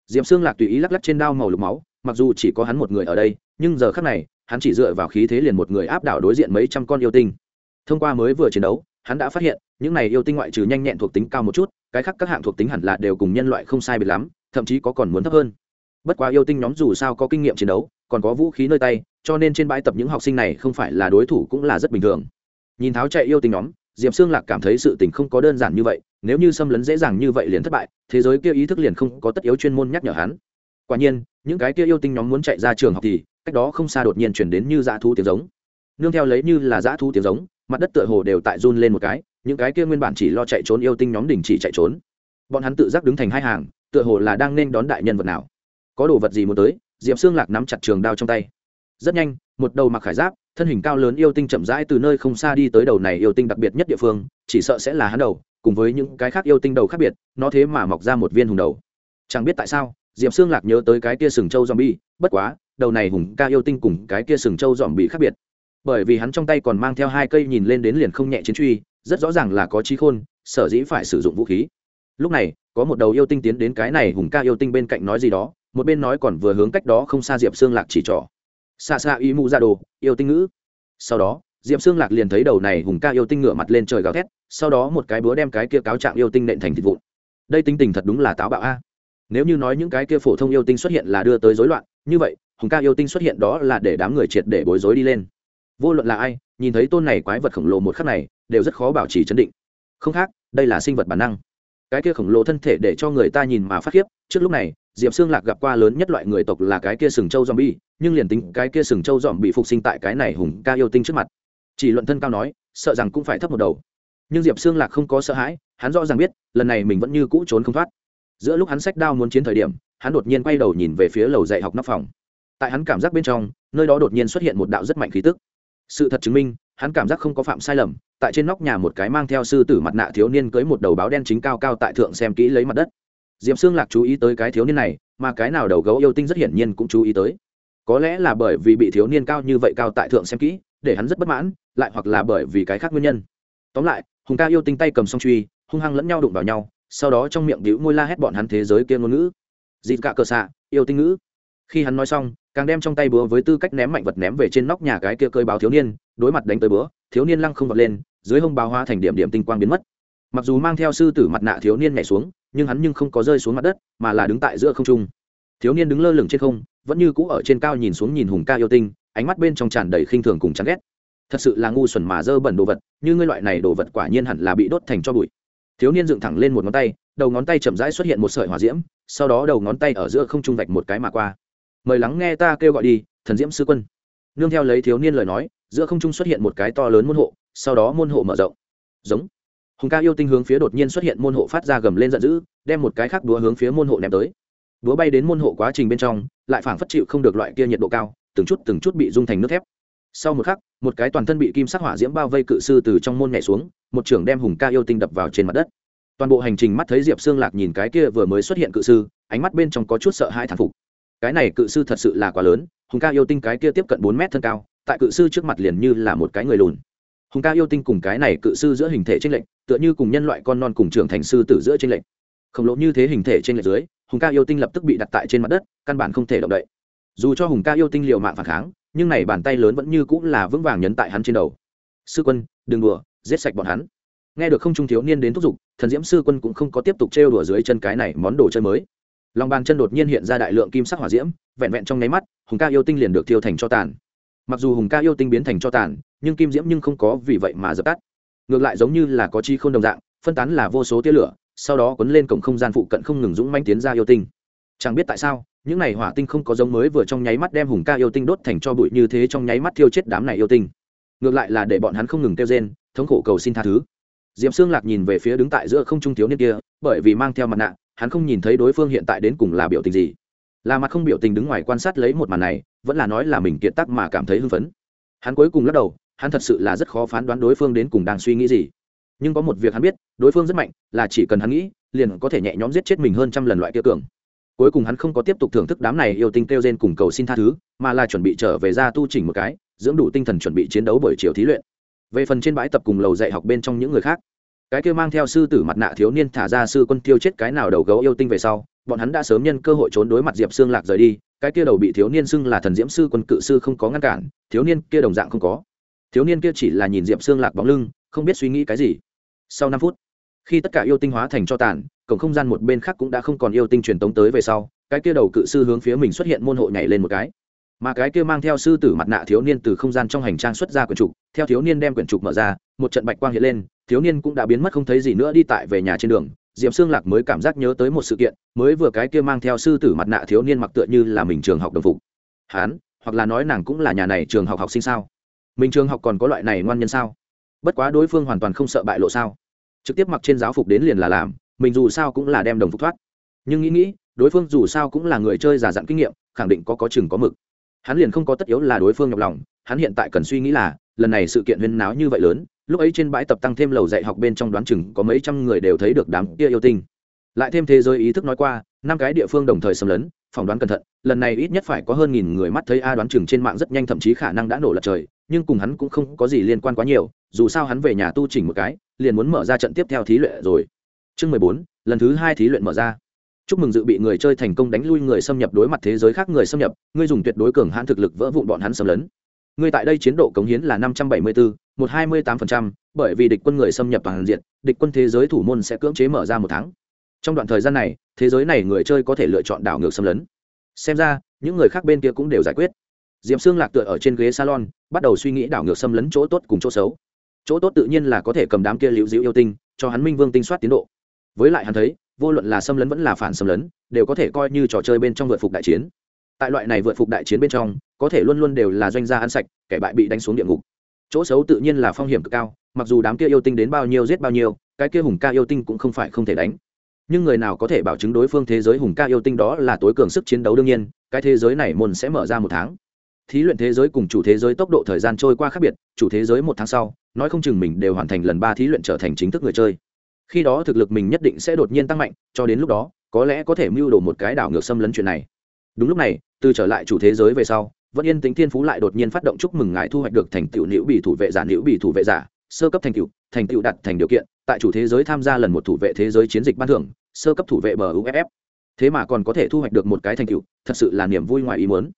Diệm xương lạc tùy ý lắc lắc trên đao màu lục máu, mặc dù chỉ có hắn một người ở đây, nhưng giờ khác này, hắn chỉ dựa vào khí thế liền một người áp đảo đối diện mấy trăm con yêu tinh thông qua mới vừa chiến đấu, hắn đã phát hiện, những này yêu tinh ngoại trừ nhanh nhẹn thuộc tính cao một chút, cái khác các hạng thuộc tính hẳn là đều cùng nhân loại không sai biệt lắm, thậm chí có còn muốn thấp hơn. Bất quá yêu tinh nhóm dù sao có kinh nghiệm chiến đấu, còn có vũ khí nơi tay, cho nên trên bãi tập những học sinh này không phải là đối thủ cũng là rất bình thường. Nhìn tháo chạy yêu tinh nhóm, diệp xương lạc cảm thấy sự tình không có đơn giản như vậy, nếu như xâm lấn dễ dàng như vậy liền thất bại, thế giới kia ý thức liền không có tất yếu chuyên môn nhắc nhở hắn. Quả nhiên, những cái kia yêu tinh nhóm muốn chạy ra trường học thì, cách đó không xa đột nhiên chuyển đến như dã thú tiếng giống. Nương theo lấy như là dã thú tiếng giống mặt đất tựa hồ đều tại run lên một cái, những cái kia nguyên bản chỉ lo chạy trốn yêu tinh nhóm đình chỉ chạy trốn. Bọn hắn tự giác đứng thành hai hàng, tựa hồ là đang nên đón đại nhân vật nào. Có đồ vật gì muốn tới, diệp xương lạc nắm chặt trường đao trong tay. Rất nhanh, một đầu mặc khải giáp, thân hình cao lớn yêu tinh chậm rãi từ nơi không xa đi tới đầu này yêu tinh đặc biệt nhất địa phương, chỉ sợ sẽ là hắn đầu, cùng với những cái khác yêu tinh đầu khác biệt, nó thế mà mọc ra một viên hùng đầu. Chẳng biết tại sao, diệp xương lạc nhớ tới cái kia sừng châu dòm bi bất quá, đầu này hùng ca yêu tinh cùng cái kia sừng châu dòm bị khác biệt bởi vì hắn trong tay còn mang theo hai cây nhìn lên đến liền không nhẹ chiến truy, rất rõ ràng là có trí khôn, sở dĩ phải sử dụng vũ khí. Lúc này, có một đầu yêu tinh tiến đến cái này hùng ca yêu tinh bên cạnh nói gì đó, một bên nói còn vừa hướng cách đó không xa diệp xương lạc chỉ trỏ. Xa xa y mụ ra đồ, yêu tinh ngữ. Sau đó, diệp xương lạc liền thấy đầu này hùng ca yêu tinh ngửa mặt lên trời gào thét, sau đó một cái búa đem cái kia cáo trạng yêu tinh nện thành thịt vụn. Đây tinh tình thật đúng là táo bạo a. Nếu như nói những cái kia phổ thông yêu tinh xuất hiện là đưa tới rối loạn, như vậy, hùng ca yêu tinh xuất hiện đó là để đám người triệt để bối rối đi lên vô luận là ai, nhìn thấy tôn này quái vật khổng lồ một khắc này, đều rất khó bảo trì chấn định. Không khác, đây là sinh vật bản năng. Cái kia khổng lồ thân thể để cho người ta nhìn mà phát khiếp. Trước lúc này, diệp xương lạc gặp qua lớn nhất loại người tộc là cái kia sừng châu dòm bi nhưng liền tính cái kia sừng châu dòm bị phục sinh tại cái này hùng ca yêu tinh trước mặt. Chỉ luận thân cao nói, sợ rằng cũng phải thấp một đầu. Nhưng diệp xương lạc không có sợ hãi, hắn rõ ràng biết, lần này mình vẫn như cũ trốn không thoát. Giữa lúc hắn sách đao muốn chiến thời điểm, hắn đột nhiên quay đầu nhìn về phía lầu dạy học nóc phòng. Tại hắn cảm giác bên trong, nơi đó đột nhiên xuất hiện một đạo rất mạnh khí tức sự thật chứng minh, hắn cảm giác không có phạm sai lầm, tại trên nóc nhà một cái mang theo sư tử mặt nạ thiếu niên cưới một đầu báo đen chính cao cao tại thượng xem kỹ lấy mặt đất. Diệp xương lạc chú ý tới cái thiếu niên này, mà cái nào đầu gấu yêu tinh rất hiển nhiên cũng chú ý tới. Có lẽ là bởi vì bị thiếu niên cao như vậy cao tại thượng xem kỹ, để hắn rất bất mãn, lại hoặc là bởi vì cái khác nguyên nhân. Tóm lại, hùng ca yêu tinh tay cầm song truy, hung hăng lẫn nhau đụng vào nhau, sau đó trong miệng đĩu môi la hét bọn hắn thế giới kia ngôn ngữ. Dịt cạ cờ xạ, yêu tinh ngữ. Khi hắn nói xong càng đem trong tay búa với tư cách ném mạnh vật ném về trên nóc nhà cái kia cơi báo thiếu niên, đối mặt đánh tới búa, thiếu niên lăng không vọt lên, dưới hông báo hoa thành điểm điểm tinh quang biến mất. Mặc dù mang theo sư tử mặt nạ thiếu niên nhảy xuống, nhưng hắn nhưng không có rơi xuống mặt đất, mà là đứng tại giữa không trung. Thiếu niên đứng lơ lửng trên không, vẫn như cũ ở trên cao nhìn xuống nhìn hùng ca yêu tinh, ánh mắt bên trong tràn đầy khinh thường cùng chán ghét. Thật sự là ngu xuẩn mà dơ bẩn đồ vật, như ngươi loại này đồ vật quả nhiên hẳn là bị đốt thành cho bụi. Thiếu niên dựng thẳng lên một ngón tay, đầu ngón tay chậm rãi xuất hiện một sợi hỏa diễm, sau đó đầu ngón tay ở giữa không trung vạch một cái mà qua mời lắng nghe ta kêu gọi đi, thần diễm sư quân. Nương theo lấy thiếu niên lời nói, giữa không trung xuất hiện một cái to lớn môn hộ, sau đó môn hộ mở rộng. Giống. Hùng ca yêu tinh hướng phía đột nhiên xuất hiện môn hộ phát ra gầm lên giận dữ, đem một cái khác đúa hướng phía môn hộ ném tới. Đúa bay đến môn hộ quá trình bên trong, lại phảng phất chịu không được loại kia nhiệt độ cao, từng chút từng chút bị dung thành nước thép. Sau một khắc, một cái toàn thân bị kim sắc hỏa diễm bao vây cự sư từ trong môn nhảy xuống, một trưởng đem hùng ca yêu tinh đập vào trên mặt đất. Toàn bộ hành trình mắt thấy diệp xương lạc nhìn cái kia vừa mới xuất hiện cự sư, ánh mắt bên trong có chút sợ hãi thản phục cái này cự sư thật sự là quá lớn, hùng ca yêu tinh cái kia tiếp cận bốn mét thân cao, tại cự sư trước mặt liền như là một cái người lùn. Hùng ca yêu tinh cùng cái này cự sư giữa hình thể tranh lệch, tựa như cùng nhân loại con non cùng trưởng thành sư tử giữa tranh lệch. Khổng lồ như thế hình thể trên lệch dưới, hùng ca yêu tinh lập tức bị đặt tại trên mặt đất, căn bản không thể động đậy. Dù cho hùng ca yêu tinh liều mạng phản kháng, nhưng này bàn tay lớn vẫn như cũng là vững vàng nhấn tại hắn trên đầu. Sư quân, đừng đùa, giết sạch bọn hắn. Nghe được không trung thiếu niên đến thúc giục, thần diễm sư quân cũng không có tiếp tục trêu đùa dưới chân cái này món đồ chơi mới lòng bàn chân đột nhiên hiện ra đại lượng kim sắc hỏa diễm, vẹn vẹn trong nháy mắt, hùng ca yêu tinh liền được thiêu thành cho tàn. Mặc dù hùng ca yêu tinh biến thành cho tàn, nhưng kim diễm nhưng không có vì vậy mà dập tắt. Ngược lại giống như là có chi không đồng dạng, phân tán là vô số tia lửa, sau đó quấn lên cổng không gian phụ cận không ngừng dũng manh tiến ra yêu tinh. Chẳng biết tại sao, những này hỏa tinh không có giống mới vừa trong nháy mắt đem hùng ca yêu tinh đốt thành cho bụi như thế trong nháy mắt thiêu chết đám này yêu tinh. Ngược lại là để bọn hắn không ngừng kêu rên, thống khổ cầu xin tha thứ. Diệm xương lạc nhìn về phía đứng tại giữa không trung thiếu niên kia, bởi vì mang theo mặt nạ hắn không nhìn thấy đối phương hiện tại đến cùng là biểu tình gì. Là mặt không biểu tình đứng ngoài quan sát lấy một màn này, vẫn là nói là mình kiệt tác mà cảm thấy hưng phấn. Hắn cuối cùng lắc đầu, hắn thật sự là rất khó phán đoán đối phương đến cùng đang suy nghĩ gì. Nhưng có một việc hắn biết, đối phương rất mạnh, là chỉ cần hắn nghĩ, liền có thể nhẹ nhõm giết chết mình hơn trăm lần loại kia cường. Cuối cùng hắn không có tiếp tục thưởng thức đám này yêu tinh kêu gen cùng cầu xin tha thứ, mà là chuẩn bị trở về ra tu chỉnh một cái, dưỡng đủ tinh thần chuẩn bị chiến đấu buổi chiều thí luyện. Về phần trên bãi tập cùng lầu dạy học bên trong những người khác cái kia mang theo sư tử mặt nạ thiếu niên thả ra sư quân tiêu chết cái nào đầu gấu yêu tinh về sau, bọn hắn đã sớm nhân cơ hội trốn đối mặt diệp xương lạc rời đi, cái kia đầu bị thiếu niên xưng là thần diễm sư quân cự sư không có ngăn cản, thiếu niên kia đồng dạng không có. Thiếu niên kia chỉ là nhìn diệp xương lạc bóng lưng, không biết suy nghĩ cái gì. Sau năm phút, khi tất cả yêu tinh hóa thành cho tàn, cổng không gian một bên khác cũng đã không còn yêu tinh truyền tống tới về sau, cái kia đầu cự sư hướng phía mình xuất hiện môn hộ nhảy lên một cái. Mà cái kia mang theo sư tử mặt nạ thiếu niên từ không gian trong hành trang xuất ra quyển trục, theo thiếu niên đem quyển trục mở ra, một trận bạch quang hiện lên thiếu niên cũng đã biến mất không thấy gì nữa đi tại về nhà trên đường, diệp xương lạc mới cảm giác nhớ tới một sự kiện, mới vừa cái kia mang theo sư tử mặt nạ thiếu niên mặc tựa như là mình trường học đồng phục. Hán, hoặc là nói nàng cũng là nhà này trường học học sinh sao? Mình trường học còn có loại này ngoan nhân sao? Bất quá đối phương hoàn toàn không sợ bại lộ sao? Trực tiếp mặc trên giáo phục đến liền là làm, mình dù sao cũng là đem đồng phục thoát. Nhưng nghĩ nghĩ, đối phương dù sao cũng là người chơi giả dặn kinh nghiệm, khẳng định có có chừng có mực. Hắn liền không có tất yếu là đối phương nhọc lòng, hắn hiện tại cần suy nghĩ là, lần này sự kiện huyên náo như vậy lớn lúc ấy trên bãi tập tăng thêm lầu dạy học bên trong đoán chừng có mấy trăm người đều thấy được đám kia yêu tinh. Lại thêm thế giới ý thức nói qua, năm cái địa phương đồng thời xâm lấn, phỏng đoán cẩn thận, lần này ít nhất phải có hơn nghìn người mắt thấy a đoán chừng trên mạng rất nhanh thậm chí khả năng đã nổ lật trời, nhưng cùng hắn cũng không có gì liên quan quá nhiều, dù sao hắn về nhà tu chỉnh một cái, liền muốn mở ra trận tiếp theo thí luyện rồi. Chương mười bốn, lần thứ hai thí luyện mở ra. Chúc mừng dự bị người chơi thành công đánh lui người xâm nhập đối mặt thế giới khác người xâm nhập, ngươi dùng tuyệt đối cường hãn thực lực vỡ vụn bọn hắn xâm lấn. Ngươi tại đây chiến độ cống hiến là năm trăm bảy mươi bốn một hai mươi tám phần trăm, bởi vì địch quân người xâm nhập toàn diện, địch quân thế giới thủ môn sẽ cưỡng chế mở ra một tháng. Trong đoạn thời gian này, thế giới này người chơi có thể lựa chọn đảo ngược xâm lấn. Xem ra, những người khác bên kia cũng đều giải quyết. Diệp xương lạc tựa ở trên ghế salon, bắt đầu suy nghĩ đảo ngược xâm lấn chỗ tốt cùng chỗ xấu. Chỗ tốt tự nhiên là có thể cầm đám kia liễu dịu yêu tinh, cho hắn minh vương tinh soát tiến độ. Với lại hắn thấy, vô luận là xâm lấn vẫn là phản xâm lấn, đều có thể coi như trò chơi bên trong vượt phục đại chiến. Tại loại này vượt phục đại chiến bên trong, có thể luôn luôn đều là doanh gia ăn sạch, kẻ bại bị đánh xuống địa ngục chỗ xấu tự nhiên là phong hiểm cực cao, mặc dù đám kia yêu tinh đến bao nhiêu giết bao nhiêu, cái kia hùng ca yêu tinh cũng không phải không thể đánh. Nhưng người nào có thể bảo chứng đối phương thế giới hùng ca yêu tinh đó là tối cường sức chiến đấu đương nhiên, cái thế giới này môn sẽ mở ra một tháng. Thí luyện thế giới cùng chủ thế giới tốc độ thời gian trôi qua khác biệt, chủ thế giới một tháng sau, nói không chừng mình đều hoàn thành lần ba thí luyện trở thành chính thức người chơi. Khi đó thực lực mình nhất định sẽ đột nhiên tăng mạnh, cho đến lúc đó, có lẽ có thể mưu đồ một cái đảo ngược xâm lấn chuyện này. Đúng lúc này, từ trở lại chủ thế giới về sau vẫn yên tính thiên phú lại đột nhiên phát động chúc mừng ngài thu hoạch được thành tựu nữ bị thủ vệ giả, nữ bị thủ vệ giả, sơ cấp thành tựu thành tựu đặt thành điều kiện, tại chủ thế giới tham gia lần một thủ vệ thế giới chiến dịch ban thưởng, sơ cấp thủ vệ bờ uff thế mà còn có thể thu hoạch được một cái thành tựu, thật sự là niềm vui ngoài ý muốn.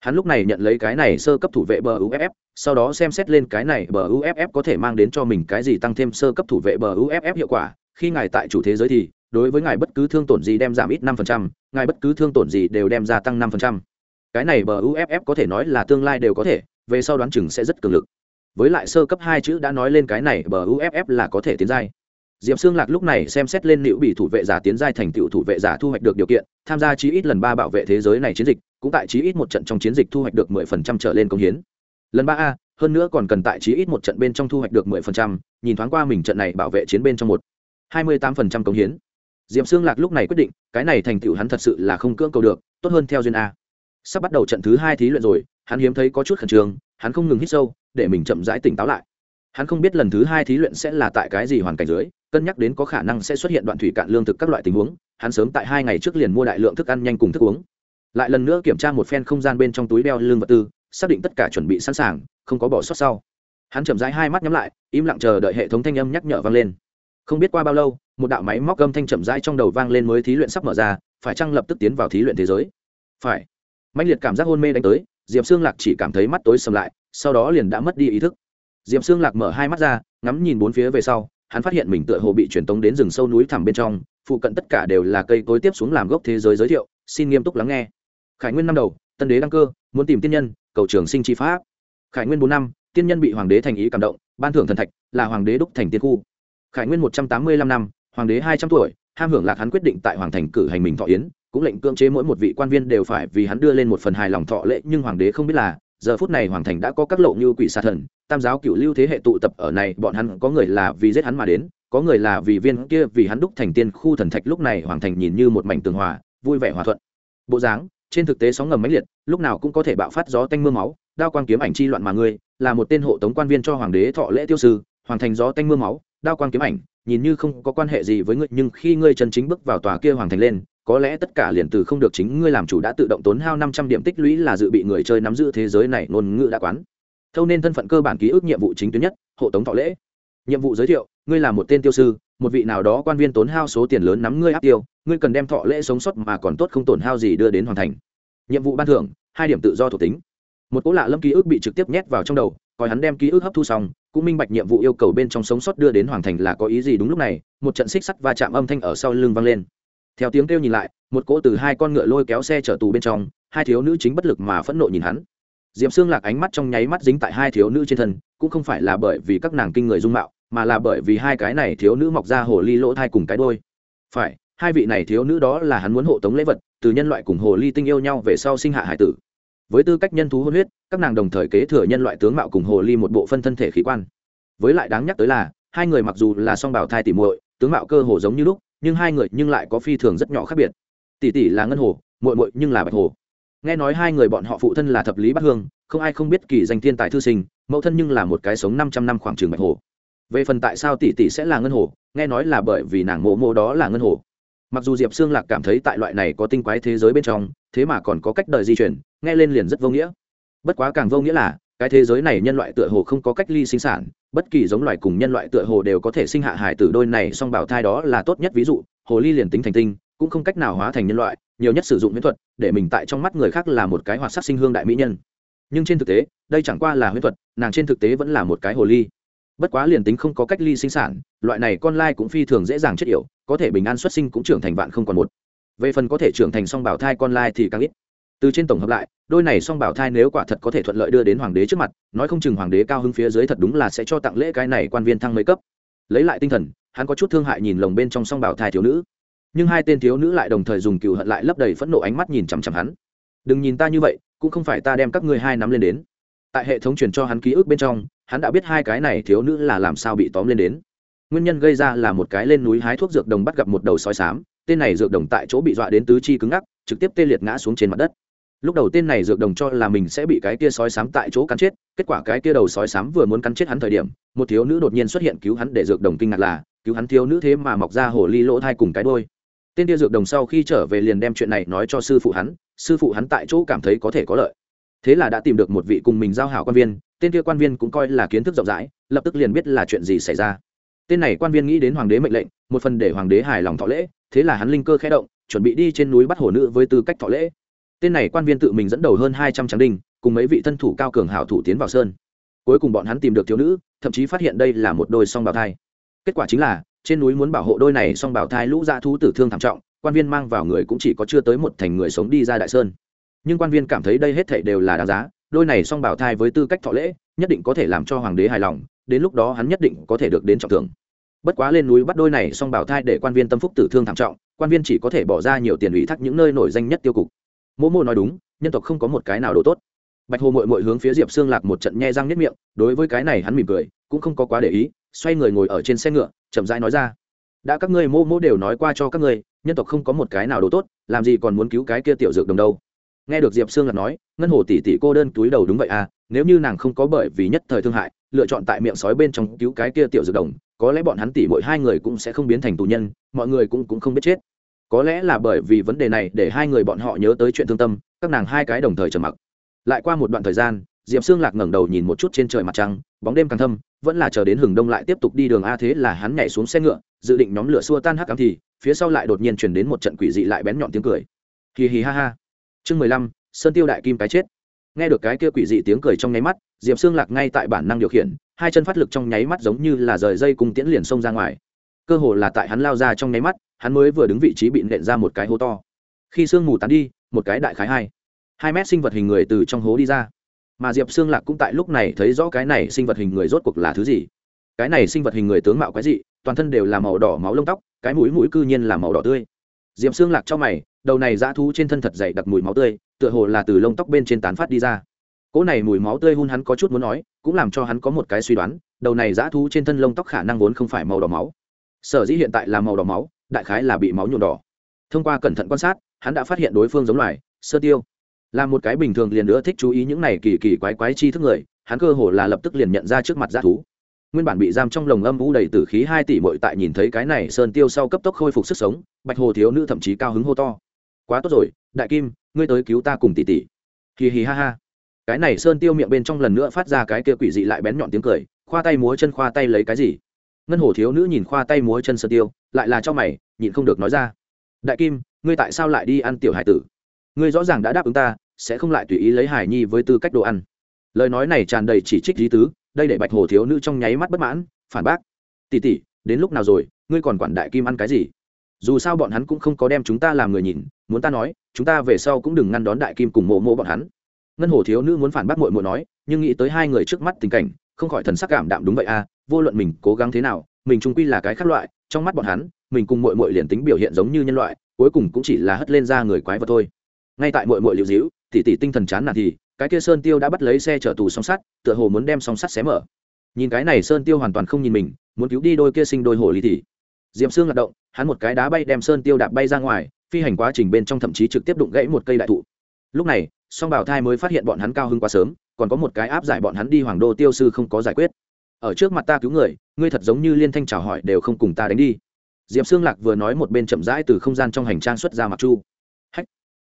Hắn lúc này nhận lấy cái này sơ cấp thủ vệ bờ uff sau đó xem xét lên cái này bờ uff có thể mang đến cho mình cái gì tăng thêm sơ cấp thủ vệ bờ uff hiệu quả. Khi ngài tại chủ thế giới thì, đối với ngài bất cứ thương tổn gì đem giảm ít năm phần trăm, ngài bất cứ thương tổn gì đều đem gia tăng năm phần trăm cái này bờ uff có thể nói là tương lai đều có thể, về sau đoán chừng sẽ rất cường lực. Với lại sơ cấp hai chữ đã nói lên cái này bờ uff là có thể tiến giai. Diệp xương lạc lúc này xem xét lên liệu bị thủ vệ giả tiến giai thành tựu thủ vệ giả thu hoạch được điều kiện, tham gia chí ít lần ba bảo vệ thế giới này chiến dịch, cũng tại chí ít một trận trong chiến dịch thu hoạch được mười phần trăm trở lên công hiến. Lần ba a, hơn nữa còn cần tại chí ít một trận bên trong thu hoạch được mười phần trăm, nhìn thoáng qua mình trận này bảo vệ chiến bên trong một, hai mươi tám phần trăm công hiến. Diệp xương lạc lúc này quyết định, cái này thành tựu hắn thật sự là không cưỡng cầu được, tốt hơn theo duyên a sắp bắt đầu trận thứ hai thí luyện rồi, hắn hiếm thấy có chút khẩn trương, hắn không ngừng hít sâu, để mình chậm rãi tỉnh táo lại. Hắn không biết lần thứ hai thí luyện sẽ là tại cái gì hoàn cảnh dưới, cân nhắc đến có khả năng sẽ xuất hiện đoạn thủy cạn lương thực các loại tình huống, hắn sớm tại hai ngày trước liền mua đại lượng thức ăn nhanh cùng thức uống. Lại lần nữa kiểm tra một phen không gian bên trong túi đeo lương vật tư, xác định tất cả chuẩn bị sẵn sàng, không có bỏ sót sau. Hắn chậm rãi hai mắt nhắm lại, im lặng chờ đợi hệ thống thanh âm nhắc nhở vang lên. Không biết qua bao lâu, một đạo máy móc âm thanh chậm rãi trong đầu vang lên mới thí luyện sắp mở ra, phải chăng lập tức tiến vào thí luyện thế giới? Phải mạnh liệt cảm giác hôn mê đánh tới, diệp xương lạc chỉ cảm thấy mắt tối sầm lại, sau đó liền đã mất đi ý thức. Diệp xương lạc mở hai mắt ra, ngắm nhìn bốn phía về sau, hắn phát hiện mình tựa hồ bị truyền tống đến rừng sâu núi thẳm bên trong, phụ cận tất cả đều là cây cối tiếp xuống làm gốc thế giới giới thiệu, xin nghiêm túc lắng nghe. Khải nguyên năm đầu, tân đế đăng cơ, muốn tìm tiên nhân, cầu trường sinh chi pháp. Khải nguyên bốn năm, tiên nhân bị hoàng đế thành ý cảm động, ban thưởng thần thạch, là hoàng đế đúc thành tiên khu. Khải nguyên một trăm tám mươi lăm năm, hoàng đế hai trăm tuổi, ham hưởng lạc hắn quyết định tại hoàng thành cử hành mình thọ yến cũng lệnh cưỡng chế mỗi một vị quan viên đều phải vì hắn đưa lên một phần hài lòng thọ lễ, nhưng hoàng đế không biết là, giờ phút này hoàng thành đã có các lộ như quỷ xà thần, tam giáo cựu lưu thế hệ tụ tập ở này, bọn hắn có người là vì giết hắn mà đến, có người là vì viên kia vì hắn đúc thành tiên khu thần thạch, lúc này hoàng thành nhìn như một mảnh tường hòa, vui vẻ hòa thuận. Bộ dáng, trên thực tế sóng ngầm mãnh liệt, lúc nào cũng có thể bạo phát gió tanh mưa máu, đao quang kiếm ảnh chi loạn mà ngươi, là một tên hộ tống quan viên cho hoàng đế thọ lễ tiêu sư, hoàng thành gió tanh mưa máu, đao quang kiếm ảnh, nhìn như không có quan hệ gì với ngươi, nhưng khi ngươi chân chính bước vào tòa kia hoàng thành lên có lẽ tất cả liền từ không được chính ngươi làm chủ đã tự động tốn hao năm trăm điểm tích lũy là dự bị người chơi nắm giữ thế giới này ngôn ngữ đã quán. Thâu nên thân phận cơ bản ký ức nhiệm vụ chính tuyến nhất, hộ tống thọ lễ. Nhiệm vụ giới thiệu, ngươi là một tên tiêu sư, một vị nào đó quan viên tốn hao số tiền lớn nắm ngươi áp tiêu, ngươi cần đem thọ lễ sống sót mà còn tốt không tổn hao gì đưa đến hoàn thành. Nhiệm vụ ban thưởng, hai điểm tự do thuộc tính. Một cỗ lạ lâm ký ức bị trực tiếp nhét vào trong đầu, coi hắn đem ký ức hấp thu xong, cũng minh bạch nhiệm vụ yêu cầu bên trong sống sót đưa đến hoàn thành là có ý gì đúng lúc này, một trận xích sắt va chạm âm thanh ở sau lưng vang lên theo tiếng kêu nhìn lại, một cỗ từ hai con ngựa lôi kéo xe chở tù bên trong, hai thiếu nữ chính bất lực mà phẫn nộ nhìn hắn. D i ệ p xương lạc ánh mắt trong nháy mắt dính tại hai thiếu nữ trên thân, cũng không phải là bởi vì các nàng kinh người dung mạo, mà là bởi vì hai cái này thiếu nữ mọc ra hồ ly lỗ thai cùng cái đôi phải, hai vị này thiếu nữ đó là hắn muốn hộ tống lễ vật, từ nhân loại cùng hồ ly tinh yêu nhau về sau sinh hạ hải tử. Với tư cách nhân thú hôn huyết, các nàng đồng thời kế thừa nhân loại tướng mạo cùng hồ ly một bộ phân thân thể khí quan. Với lại đáng nhắc tới là, hai người mặc dù là song bảo thai tỉ muội, tướng mạo cơ hồ giống như lúc nhưng hai người nhưng lại có phi thường rất nhỏ khác biệt. Tỷ tỷ là ngân hồ, muội muội nhưng là bạch hồ. Nghe nói hai người bọn họ phụ thân là thập lý bát hương, không ai không biết kỳ danh thiên tài thư sinh, mẫu thân nhưng là một cái sống năm trăm năm khoảng trường bạch hồ. Về phần tại sao tỷ tỷ sẽ là ngân hồ, nghe nói là bởi vì nàng mộ mộ đó là ngân hồ. Mặc dù diệp xương lạc cảm thấy tại loại này có tinh quái thế giới bên trong, thế mà còn có cách đời di chuyển, nghe lên liền rất vô nghĩa. Bất quá càng vô nghĩa là, cái thế giới này nhân loại tựa hồ không có cách ly sinh sản bất kỳ giống loài cùng nhân loại tựa hồ đều có thể sinh hạ hải tử đôi này, song bảo thai đó là tốt nhất ví dụ, hồ ly liền tính thành tinh, cũng không cách nào hóa thành nhân loại, nhiều nhất sử dụng huyễn thuật, để mình tại trong mắt người khác là một cái hoạt sắc sinh hương đại mỹ nhân. Nhưng trên thực tế, đây chẳng qua là huyễn thuật, nàng trên thực tế vẫn là một cái hồ ly. Bất quá liền tính không có cách ly sinh sản, loại này con lai cũng phi thường dễ dàng chết yểu, có thể bình an xuất sinh cũng trưởng thành vạn không còn một. Về phần có thể trưởng thành song bảo thai con lai thì càng ít. Từ trên tổng hợp lại đôi này song bảo thai nếu quả thật có thể thuận lợi đưa đến hoàng đế trước mặt, nói không chừng hoàng đế cao hứng phía dưới thật đúng là sẽ cho tặng lễ cái này quan viên thăng mấy cấp. Lấy lại tinh thần, hắn có chút thương hại nhìn lồng bên trong song bảo thai thiếu nữ. Nhưng hai tên thiếu nữ lại đồng thời dùng cừu hận lại lấp đầy phẫn nộ ánh mắt nhìn chằm chằm hắn. Đừng nhìn ta như vậy, cũng không phải ta đem các ngươi hai nắm lên đến. Tại hệ thống truyền cho hắn ký ức bên trong, hắn đã biết hai cái này thiếu nữ là làm sao bị tóm lên đến. Nguyên nhân gây ra là một cái lên núi hái thuốc dược đồng bắt gặp một đầu sói sám tên này dược đồng tại chỗ bị dọa đến tứ chi cứng ngắc, trực tiếp tê liệt ngã xuống trên mặt đất lúc đầu tên này dược đồng cho là mình sẽ bị cái kia sói sám tại chỗ cắn chết, kết quả cái kia đầu sói sám vừa muốn cắn chết hắn thời điểm, một thiếu nữ đột nhiên xuất hiện cứu hắn để dược đồng kinh ngạc là, cứu hắn thiếu nữ thế mà mọc ra hồ ly lỗ thai cùng cái đôi tên kia dược đồng sau khi trở về liền đem chuyện này nói cho sư phụ hắn, sư phụ hắn tại chỗ cảm thấy có thể có lợi. Thế là đã tìm được một vị cùng mình giao hảo quan viên, tên kia quan viên cũng coi là kiến thức rộng rãi, lập tức liền biết là chuyện gì xảy ra. Tên này quan viên nghĩ đến hoàng đế mệnh lệnh, một phần để hoàng đế hài lòng thọ lễ, thế là hắn linh cơ khẽ động, chuẩn bị đi trên núi bắt hồ nữ với tư cách thọ lễ tên này quan viên tự mình dẫn đầu hơn hai trăm tráng đinh, cùng mấy vị thân thủ cao cường hảo thủ tiến vào sơn. Cuối cùng bọn hắn tìm được thiếu nữ, thậm chí phát hiện đây là một đôi song bào thai. Kết quả chính là, trên núi muốn bảo hộ đôi này song bào thai lũ ra thú tử thương thảm trọng, quan viên mang vào người cũng chỉ có chưa tới một thành người sống đi ra đại sơn. Nhưng quan viên cảm thấy đây hết thảy đều là đáng giá, đôi này song bảo thai với tư cách thọ lễ, nhất định có thể làm cho hoàng đế hài lòng, đến lúc đó hắn nhất định có thể được đến trọng thưởng. Bất quá lên núi bắt đôi này song bảo thai để quan viên tâm phúc tử thương thảm trọng, quan viên chỉ có thể bỏ ra nhiều tiền ủy thác những nơi nổi danh nhất tiêu cục mô mô nói đúng, nhân tộc không có một cái nào đồ tốt. Bạch hồ mội mội hướng phía diệp xương lạc một trận nhe răng nếp miệng, đối với cái này hắn mỉm cười, cũng không có quá để ý, xoay người ngồi ở trên xe ngựa, chậm rãi nói ra. Đã các ngươi mô mô đều nói qua cho các ngươi, nhân tộc không có một cái nào đồ tốt, làm gì còn muốn cứu cái kia tiểu dược đồng đâu. Nghe được diệp sương lạc nói, ngân hồ tỷ tỷ cô đơn túi đầu đúng vậy à nếu như nàng không có bởi vì nhất thời thương hại, lựa chọn tại miệng sói bên trong cứu cái kia tiểu dược đồng, có lẽ bọn hắn tỷ mỗi hai người cũng sẽ không biến thành tù nhân, mọi người cũng cũng không biết chết có lẽ là bởi vì vấn đề này để hai người bọn họ nhớ tới chuyện thương tâm, các nàng hai cái đồng thời trầm mặc. Lại qua một đoạn thời gian, diệp sương lạc ngẩng đầu nhìn một chút trên trời mặt trăng, bóng đêm càng thâm, vẫn là chờ đến hừng đông lại tiếp tục đi đường a thế là hắn nhảy xuống xe ngựa, dự định nhóm lửa xua tan hắc cám thì, phía sau lại đột nhiên chuyển đến một trận quỷ dị lại bén nhọn tiếng cười. Hì hì ha ha. Chương mười lăm, sơn tiêu đại kim cái chết. Nghe được cái kia quỷ dị tiếng cười trong nháy mắt, diệp xương lạc ngay tại bản năng điều khiển, hai chân phát lực trong nháy mắt giống như là rời dây cùng tiễn liền xông ra ngoài. Cơ hồ là tại hắn lao ra trong nháy mắt hắn mới vừa đứng vị trí bị nện ra một cái hố to. Khi sương mù tán đi, một cái đại khái hai hai mét sinh vật hình người từ trong hố đi ra. Mà diệp xương lạc cũng tại lúc này thấy rõ cái này sinh vật hình người rốt cuộc là thứ gì. Cái này sinh vật hình người tướng mạo quái dị, toàn thân đều là màu đỏ máu lông tóc, cái mũi mũi cư nhiên là màu đỏ tươi. Diệp xương lạc cho mày, đầu này dã thú trên thân thật dày đặc mùi máu tươi, tựa hồ là từ lông tóc bên trên tán phát đi ra. Cỗ này mùi máu tươi hun hắn có chút muốn nói, cũng làm cho hắn có một cái suy đoán, đầu này dã thú trên thân lông tóc khả năng vốn không phải màu đỏ máu. Sở dĩ hiện tại là màu đỏ máu đại khái là bị máu nhuộm đỏ. Thông qua cẩn thận quan sát, hắn đã phát hiện đối phương giống loài, sơ tiêu. Là một cái bình thường liền nữa thích chú ý những này kỳ kỳ quái quái chi thức người, hắn cơ hồ là lập tức liền nhận ra trước mặt g thú. Nguyên bản bị giam trong lồng âm vũ đầy tử khí hai tỷ mội tại nhìn thấy cái này sơn tiêu sau cấp tốc khôi phục sức sống, bạch hồ thiếu nữ thậm chí cao hứng hô to. Quá tốt rồi, đại kim, ngươi tới cứu ta cùng tỷ tỷ. Hì hì ha ha. Cái này sơn tiêu miệng bên trong lần nữa phát ra cái kia quỷ dị lại bén nhọn tiếng cười, khoa tay múa chân khoa tay lấy cái gì? Ngân hồ thiếu nữ nhìn khoa tay múa chân sơn tiêu, lại là cho mày, nhịn không được nói ra. Đại kim, ngươi tại sao lại đi ăn tiểu hải tử? Ngươi rõ ràng đã đáp ứng ta, sẽ không lại tùy ý lấy hải nhi với tư cách đồ ăn. Lời nói này tràn đầy chỉ trích lý tứ, đây để bạch hồ thiếu nữ trong nháy mắt bất mãn, phản bác. Tỉ tỉ đến lúc nào rồi, ngươi còn quản đại kim ăn cái gì? Dù sao bọn hắn cũng không có đem chúng ta làm người nhìn, muốn ta nói, chúng ta về sau cũng đừng ngăn đón đại kim cùng mộ mộ bọn hắn. Ngân hồ thiếu nữ muốn phản bác mội mội nói, nhưng nghĩ tới hai người trước mắt tình cảnh, không khỏi thần sắc cảm đạm đúng vậy à vô luận mình cố gắng thế nào, mình trung quy là cái khác loại, trong mắt bọn hắn, mình cùng mội mội liền tính biểu hiện giống như nhân loại, cuối cùng cũng chỉ là hất lên ra người quái vật thôi. Ngay tại mội mội liệu dĩu, tỉ tỉ tinh thần chán nản thì, cái kia sơn tiêu đã bắt lấy xe chở tù song sắt, tựa hồ muốn đem song sắt xé mở. Nhìn cái này sơn tiêu hoàn toàn không nhìn mình, muốn cứu đi đôi kia sinh đôi hồ ly thì. Diệm xương lạc động, hắn một cái đá bay đem sơn tiêu đạp bay ra ngoài, phi hành quá trình bên trong thậm chí trực tiếp đụng gãy một cây đại thụ. Lúc này, song bảo thai mới phát hiện bọn hắn cao hơn quá sớm, còn có một cái áp giải bọn hắn đi hoàng đô tiêu sư không có giải quyết ở trước mặt ta cứu người, ngươi thật giống như liên thanh chào hỏi đều không cùng ta đánh đi. Diệp xương lạc vừa nói một bên chậm rãi từ không gian trong hành trang xuất ra mặc chu. Hách!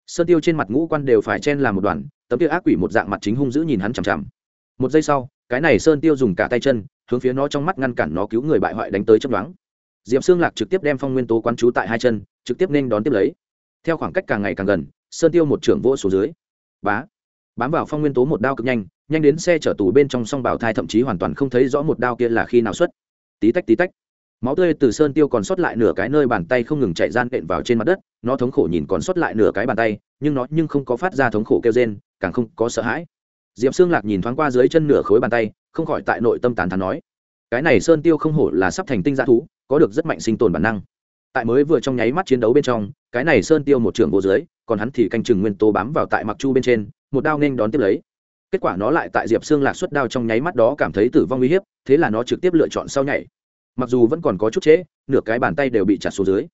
Sơn tiêu trên mặt ngũ quan đều phải chen làm một đoàn, tấm tiêu ác quỷ một dạng mặt chính hung dữ nhìn hắn chằm chằm. Một giây sau, cái này sơn tiêu dùng cả tay chân, hướng phía nó trong mắt ngăn cản nó cứu người bại hoại đánh tới chấp đoán diệp xương lạc trực tiếp đem phong nguyên tố quán chú tại hai chân, trực tiếp nên đón tiếp lấy. Theo khoảng cách càng ngày càng gần, sơn tiêu một trưởng vỗ số dưới. Bá! Bám vào phong nguyên tố một đao cực nhanh nhanh đến xe chở tù bên trong song bảo thai thậm chí hoàn toàn không thấy rõ một đao kia là khi nào xuất. Tí tách tí tách. Máu tươi từ sơn tiêu còn sót lại nửa cái nơi bàn tay không ngừng chạy gian đệm vào trên mặt đất, nó thống khổ nhìn còn sót lại nửa cái bàn tay, nhưng nó nhưng không có phát ra thống khổ kêu rên, càng không có sợ hãi. Diệp xương lạc nhìn thoáng qua dưới chân nửa khối bàn tay, không khỏi tại nội tâm tán thán nói, cái này sơn tiêu không hổ là sắp thành tinh dã thú, có được rất mạnh sinh tồn bản năng. Tại mới vừa trong nháy mắt chiến đấu bên trong, cái này sơn tiêu một trưởng vô dưới, còn hắn thì canh chừng nguyên tố bám vào tại mặc chu bên trên, một đao nên đón tiếp lấy kết quả nó lại tại diệp xương lạc xuất đao trong nháy mắt đó cảm thấy tử vong uy hiếp, thế là nó trực tiếp lựa chọn sau nhảy. Mặc dù vẫn còn có chút trễ, nửa cái bàn tay đều bị chặt xuống dưới.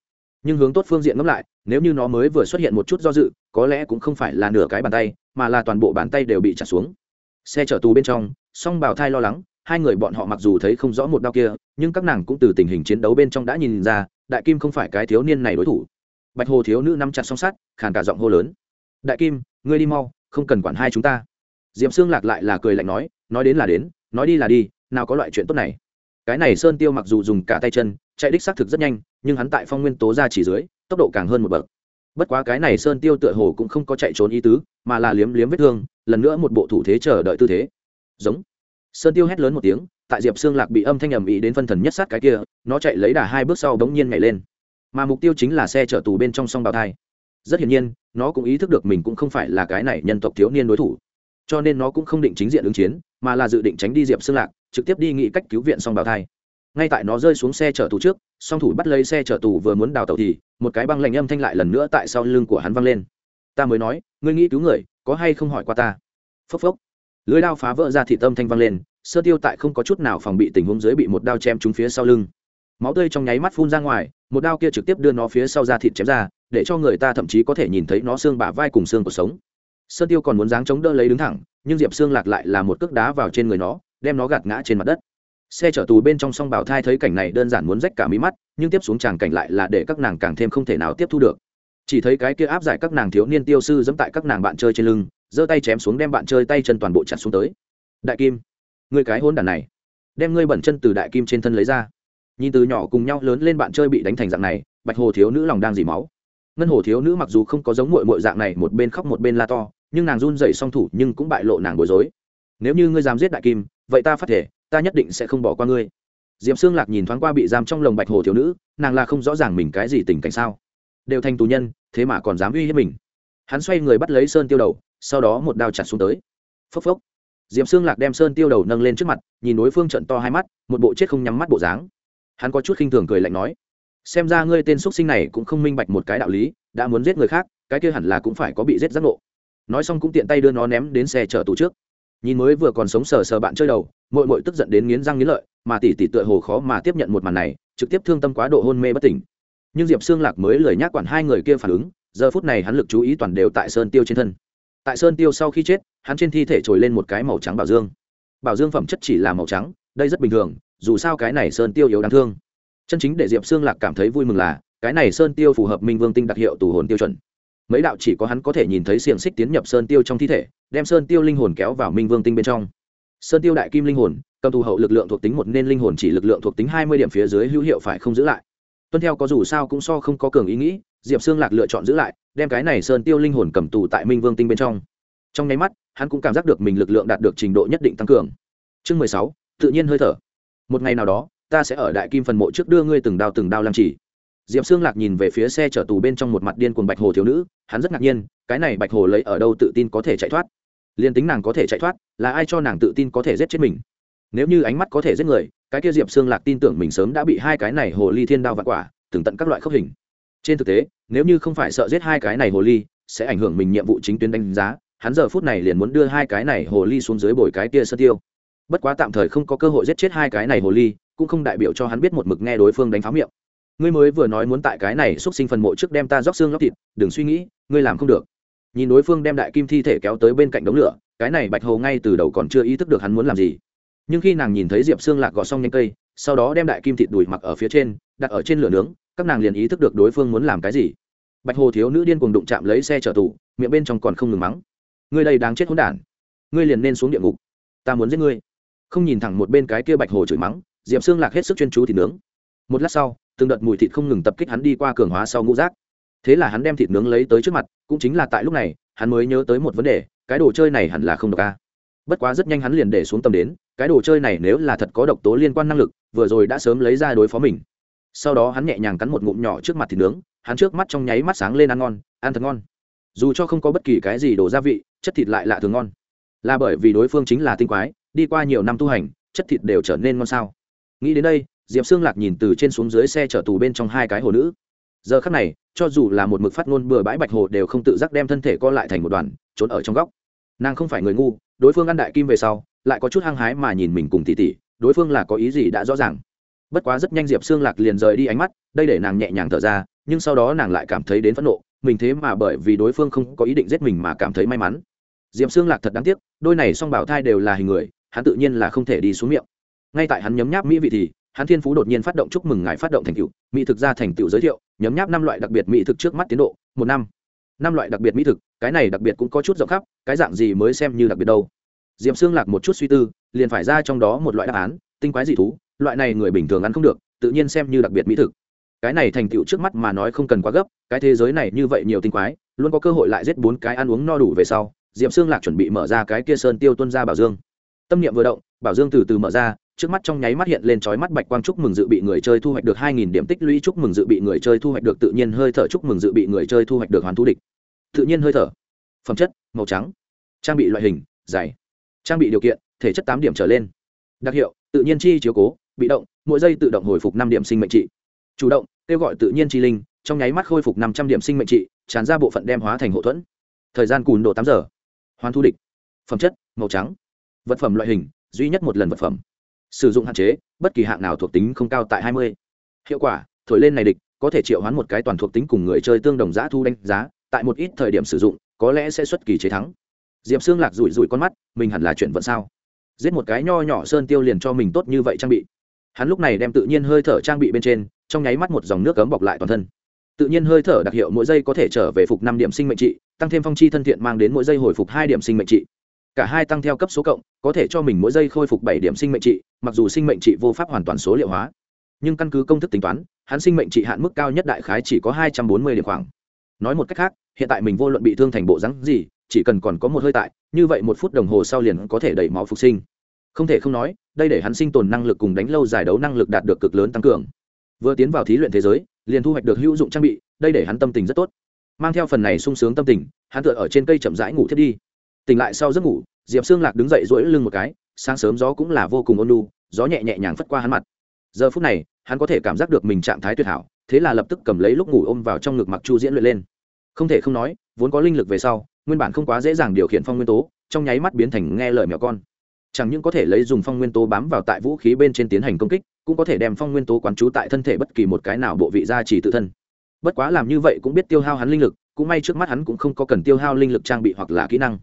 Nhưng hướng tốt phương diện ngẫm lại, nếu như nó mới vừa xuất hiện một chút do dự, có lẽ cũng không phải là nửa cái bàn tay, mà là toàn bộ bàn tay đều bị chặt xuống. Xe chở tù bên trong, song bào thai lo lắng, hai người bọn họ mặc dù thấy không rõ một đau kia, nhưng các nàng cũng từ tình hình chiến đấu bên trong đã nhìn ra, đại kim không phải cái thiếu niên này đối thủ. Bạch hồ thiếu nữ nắm chặt song sắt, khàn cả giọng hô lớn. Đại kim, ngươi đi mau, không cần quản hai chúng ta. Diệp xương lạc lại là cười lạnh nói nói đến là đến, nói đi là đi, nào có loại chuyện tốt này. Cái này sơn tiêu mặc dù dùng cả tay chân, chạy đích xác thực rất nhanh, nhưng hắn tại phong nguyên tố ra chỉ dưới, tốc độ càng hơn một bậc. Bất quá cái này sơn tiêu tựa hồ cũng không có chạy trốn ý tứ, mà là liếm liếm vết thương, lần nữa một bộ thủ thế chờ đợi tư thế. Giống. Sơn tiêu hét lớn một tiếng, tại diệp xương lạc bị âm thanh ầm ĩ đến phân thần nhất sát cái kia, nó chạy lấy đà hai bước sau bỗng nhiên nhảy lên. Mà mục tiêu chính là xe chở tù bên trong song bào thai. Rất hiển nhiên, nó cũng ý thức được mình cũng không phải là cái này nhân tộc thiếu niên đối thủ cho nên nó cũng không định chính diện ứng chiến, mà là dự định tránh đi diệp xương lạc, trực tiếp đi nghĩ cách cứu viện song bảo thai. Ngay tại nó rơi xuống xe chở tù trước, song thủ bắt lấy xe chở tù vừa muốn đào tàu thì, một cái băng lạnh âm thanh lại lần nữa tại sau lưng của hắn văng lên. Ta mới nói, ngươi nghĩ cứu người, có hay không hỏi qua ta? Phốc phốc. Lưới đao phá vỡ ra thị tâm thanh văng lên, sơ tiêu tại không có chút nào phòng bị tình huống dưới bị một đao chém trúng phía sau lưng. Máu tươi trong nháy mắt phun ra ngoài, một đao kia trực tiếp đưa nó phía sau ra thịt chém ra, để cho người ta thậm chí có thể nhìn thấy nó xương bả vai cùng xương cuộc sống. Sơn tiêu còn muốn dáng chống đỡ lấy đứng thẳng, nhưng diệp xương lạc lại là một cước đá vào trên người nó, đem nó gạt ngã trên mặt đất. Xe chở tù bên trong song bảo thai thấy cảnh này đơn giản muốn rách cả mí mắt, nhưng tiếp xuống tràng cảnh lại là để các nàng càng thêm không thể nào tiếp thu được. Chỉ thấy cái kia áp giải các nàng thiếu niên tiêu sư dẫm tại các nàng bạn chơi trên lưng, giơ tay chém xuống đem bạn chơi tay chân toàn bộ chặt xuống tới. Đại kim người cái hôn đàn này, đem ngươi bẩn chân từ đại kim trên thân lấy ra. Nhìn từ nhỏ cùng nhau lớn lên bạn chơi bị đánh thành dạng này, bạch hồ thiếu nữ lòng đang dỉ máu. Ngân hồ thiếu nữ mặc dù không có giống mội mội dạng này một bên khóc một bên la to nhưng nàng run dậy song thủ nhưng cũng bại lộ nàng bối rối. Nếu như ngươi dám giết đại kim, vậy ta phát thể, ta nhất định sẽ không bỏ qua ngươi. D i ệ p xương lạc nhìn thoáng qua bị giam trong lồng bạch hồ thiếu nữ, nàng là không rõ ràng mình cái gì tình cảnh sao. Đều thành tù nhân, thế mà còn dám uy hiếp mình. Hắn xoay người bắt lấy sơn tiêu đầu, sau đó một đao chặt xuống tới. Phốc phốc. D i ệ p xương lạc đem sơn tiêu đầu nâng lên trước mặt, nhìn đối phương trận to hai mắt, một bộ chết không nhắm mắt bộ dáng. Hắn có chút khinh thường cười lạnh nói, xem ra ngươi tên x sinh này cũng không minh bạch một cái đạo lý, đã muốn giết người khác, cái kia hẳn là cũng phải có bị giết giác ngộ nói xong cũng tiện tay đưa nó ném đến xe chở tù trước. Nhìn mới vừa còn sống sờ sờ bạn chơi đầu mội mội tức giận đến nghiến răng nghiến lợi, mà tỷ tỷ tựa hồ khó mà tiếp nhận một màn này, trực tiếp thương tâm quá độ hôn mê bất tỉnh. Nhưng diệp xương lạc mới lời nhắc quản hai người kia phản ứng, giờ phút này hắn lực chú ý toàn đều tại sơn tiêu trên thân. Tại sơn tiêu sau khi chết, hắn trên thi thể trồi lên một cái màu trắng bảo dương. Bảo dương phẩm chất chỉ là màu trắng, đây rất bình thường, dù sao cái này sơn tiêu yếu đáng thương. Chân chính để diệp xương lạc cảm thấy vui mừng là, cái này sơn tiêu phù hợp minh vương tinh đặc hiệu tù hồn tiêu chuẩn mấy đạo chỉ có hắn có thể nhìn thấy xiềng xích tiến nhập sơn tiêu trong thi thể, đem sơn tiêu linh hồn kéo vào minh vương tinh bên trong. Sơn tiêu đại kim linh hồn, cầm tù hậu lực lượng thuộc tính một nên linh hồn chỉ lực lượng thuộc tính hai mươi điểm phía dưới hữu hiệu phải không giữ lại. Tuân theo có dù sao cũng so không có cường ý nghĩ, diệp xương lạc lựa chọn giữ lại, đem cái này sơn tiêu linh hồn cầm tù tại minh vương tinh bên trong. Trong nháy mắt, hắn cũng cảm giác được mình lực lượng đạt được trình độ nhất định tăng cường. Chương mười sáu, tự nhiên hơi thở. Một ngày nào đó, ta sẽ ở đại kim phần mộ trước đưa ngươi từng đao từng đao làm chỉ diệp xương lạc nhìn về phía xe chở tù bên trong một mặt điên cuồng bạch hồ thiếu nữ, hắn rất ngạc nhiên, cái này bạch hồ lấy ở đâu tự tin có thể chạy thoát? Liền tính nàng có thể chạy thoát, là ai cho nàng tự tin có thể giết chết mình? Nếu như ánh mắt có thể giết người, cái kia diệp xương lạc tin tưởng mình sớm đã bị hai cái này hồ ly thiên đao vặt quả, từng tận các loại khốc hình. Trên thực tế, nếu như không phải sợ giết hai cái này hồ ly, sẽ ảnh hưởng mình nhiệm vụ chính tuyến đánh giá, hắn giờ phút này liền muốn đưa hai cái này hồ ly xuống dưới bồi cái kia sơ tiêu. Bất quá tạm thời không có cơ hội giết chết hai cái này hồ ly, cũng không đại biểu cho hắn biết một mực nghe đối phương đánh pháo miệng ngươi mới vừa nói muốn tại cái này xúc sinh phần mộ trước đem ta róc xương róc thịt, đừng suy nghĩ, ngươi làm không được. Nhìn đối phương đem đại kim thi thể kéo tới bên cạnh đống lửa, cái này bạch hồ ngay từ đầu còn chưa ý thức được hắn muốn làm gì. Nhưng khi nàng nhìn thấy diệp xương lạc gọt xong nhanh cây, sau đó đem đại kim thịt đùi mặc ở phía trên, đặt ở trên lửa nướng, các nàng liền ý thức được đối phương muốn làm cái gì. Bạch hồ thiếu nữ điên cuồng đụng chạm lấy xe chở tù, miệng bên trong còn không ngừng mắng. Ngươi đây đáng chết hỗn đản. Ngươi liền nên xuống địa ngục. Ta muốn giết ngươi. Không nhìn thẳng một bên cái kia bạch hồ chửi mắng, diệp xương lạc hết sức chuyên chú thì nướng. Một lát sau từng đợt mùi thịt không ngừng tập kích hắn đi qua cường hóa sau ngũ rác thế là hắn đem thịt nướng lấy tới trước mặt, cũng chính là tại lúc này, hắn mới nhớ tới một vấn đề, cái đồ chơi này hẳn là không độc a. Bất quá rất nhanh hắn liền để xuống tầm đến, cái đồ chơi này nếu là thật có độc tố liên quan năng lực, vừa rồi đã sớm lấy ra đối phó mình. Sau đó hắn nhẹ nhàng cắn một ngụm nhỏ trước mặt thịt nướng, hắn trước mắt trong nháy mắt sáng lên ăn ngon, ăn thật ngon. Dù cho không có bất kỳ cái gì đồ gia vị, chất thịt lại lạ thường ngon. Là bởi vì đối phương chính là tinh quái, đi qua nhiều năm tu hành, chất thịt đều trở nên ngon sao. Nghĩ đến đây diệp xương lạc nhìn từ trên xuống dưới xe chở tù bên trong hai cái hồ nữ. Giờ khắc này, cho dù là một mực phát ngôn bừa bãi bạch hồ đều không tự giác đem thân thể co lại thành một đoàn, trốn ở trong góc. Nàng không phải người ngu, đối phương ăn đại kim về sau, lại có chút hăng hái mà nhìn mình cùng tỉ tỉ đối phương là có ý gì đã rõ ràng. Bất quá rất nhanh diệp xương lạc liền rời đi ánh mắt, đây để nàng nhẹ nhàng thở ra, nhưng sau đó nàng lại cảm thấy đến phẫn nộ, mình thế mà bởi vì đối phương không có ý định giết mình mà cảm thấy may mắn. Diệp xương lạc thật đáng tiếc, đôi này song bảo thai đều là hình người, hắn tự nhiên là không thể đi xuống miệng. Ngay tại hắn nhấm nháp mỹ vị thì hắn thiên phú đột nhiên phát động chúc mừng ngài phát động thành tựu, mỹ thực ra thành tựu giới thiệu, nhấm nháp năm loại đặc biệt mỹ thực trước mắt tiến độ, một năm. Năm loại đặc biệt mỹ thực, cái này đặc biệt cũng có chút rộng khắp, cái dạng gì mới xem như đặc biệt đâu. D i ệ p xương lạc một chút suy tư, liền phải ra trong đó một loại đáp án, tinh quái dị thú, loại này người bình thường ăn không được, tự nhiên xem như đặc biệt mỹ thực. Cái này thành tựu trước mắt mà nói không cần quá gấp, cái thế giới này như vậy nhiều tinh quái, luôn có cơ hội lại giết bốn cái ăn uống no đủ về sau d i ệ p xương lạc chuẩn bị mở ra cái kia sơn tiêu tuân ra bảo dương. Tâm niệm vừa động, bảo dương từ từ mở ra trước mắt trong nháy mắt hiện lên chói mắt bạch quang chúc mừng dự bị người chơi thu hoạch được 2000 điểm tích lũy chúc mừng dự bị người chơi thu hoạch được tự nhiên hơi thở chúc mừng dự bị người chơi thu hoạch được hoàn thu địch. Tự nhiên hơi thở. Phẩm chất: màu trắng. Trang bị loại hình: dày. Trang bị điều kiện: thể chất 8 điểm trở lên. Đặc hiệu: tự nhiên chi chiếu cố, bị động, mỗi giây tự động hồi phục 5 điểm sinh mệnh trị. Chủ động: kêu gọi tự nhiên chi linh, trong nháy mắt khôi phục 500 điểm sinh mệnh trị, tràn ra bộ phận đem hóa thành hộ thuẫn. Thời gian cùn độ 8 giờ. Hoàn thu địch. Phẩm chất: màu trắng. Vật phẩm loại hình: duy nhất một lần vật phẩm sử dụng hạn chế, bất kỳ hạng nào thuộc tính không cao tại hai mươi. Hiệu quả, thổi lên này địch, có thể triệu hoán một cái toàn thuộc tính cùng người chơi tương đồng giá thu đánh giá, tại một ít thời điểm sử dụng, có lẽ sẽ xuất kỳ chế thắng. Diệp xương lạc rủi rủi con mắt, mình hẳn là chuyện vận sao? Giết một cái nho nhỏ sơn tiêu liền cho mình tốt như vậy trang bị. Hắn lúc này đem tự nhiên hơi thở trang bị bên trên, trong nháy mắt một dòng nước cấm bọc lại toàn thân. Tự nhiên hơi thở đặc hiệu mỗi giây có thể trở về phục năm điểm sinh mệnh trị, tăng thêm phong chi thân thiện mang đến mỗi giây hồi phục hai điểm sinh mệnh trị cả hai tăng theo cấp số cộng, có thể cho mình mỗi giây khôi phục bảy điểm sinh mệnh trị, mặc dù sinh mệnh trị vô pháp hoàn toàn số liệu hóa. Nhưng căn cứ công thức tính toán, hắn sinh mệnh trị hạn mức cao nhất đại khái chỉ có hai trăm bốn mươi điểm khoảng. Nói một cách khác, hiện tại mình vô luận bị thương thành bộ rắn gì, chỉ cần còn có một hơi tại, như vậy một phút đồng hồ sau liền có thể đẩy máu phục sinh. Không thể không nói, đây để hắn sinh tồn năng lực cùng đánh lâu giải đấu năng lực đạt được cực lớn tăng cường. Vừa tiến vào thí luyện thế giới, liền thu hoạch được hữu dụng trang bị, đây để hắn tâm tình rất tốt. Mang theo phần này sung sướng tâm tình, hắn tựa ở trên cây chậm rãi ngủ thiết đi tỉnh lại sau giấc ngủ, diệp xương lạc đứng dậy rỗi lưng một cái, sáng sớm gió cũng là vô cùng ôn lu gió nhẹ nhẹ nhàng phất qua hắn mặt. Giờ phút này, hắn có thể cảm giác được mình trạng thái tuyệt hảo, thế là lập tức cầm lấy lúc ngủ ôm vào trong ngực mặc chu diễn luyện lên. Không thể không nói, vốn có linh lực về sau, nguyên bản không quá dễ dàng điều khiển phong nguyên tố, trong nháy mắt biến thành nghe lời mèo con. Chẳng những có thể lấy dùng phong nguyên tố bám vào tại vũ khí bên trên tiến hành công kích, cũng có thể đem phong nguyên tố quán trú tại thân thể bất kỳ một cái nào bộ vị gia trì tự thân. Bất quá làm như vậy cũng biết tiêu hao hắn linh lực, cũng may trước mắt hắn cũng không có cần tiêu hao linh lực trang bị hoặc là kỹ năng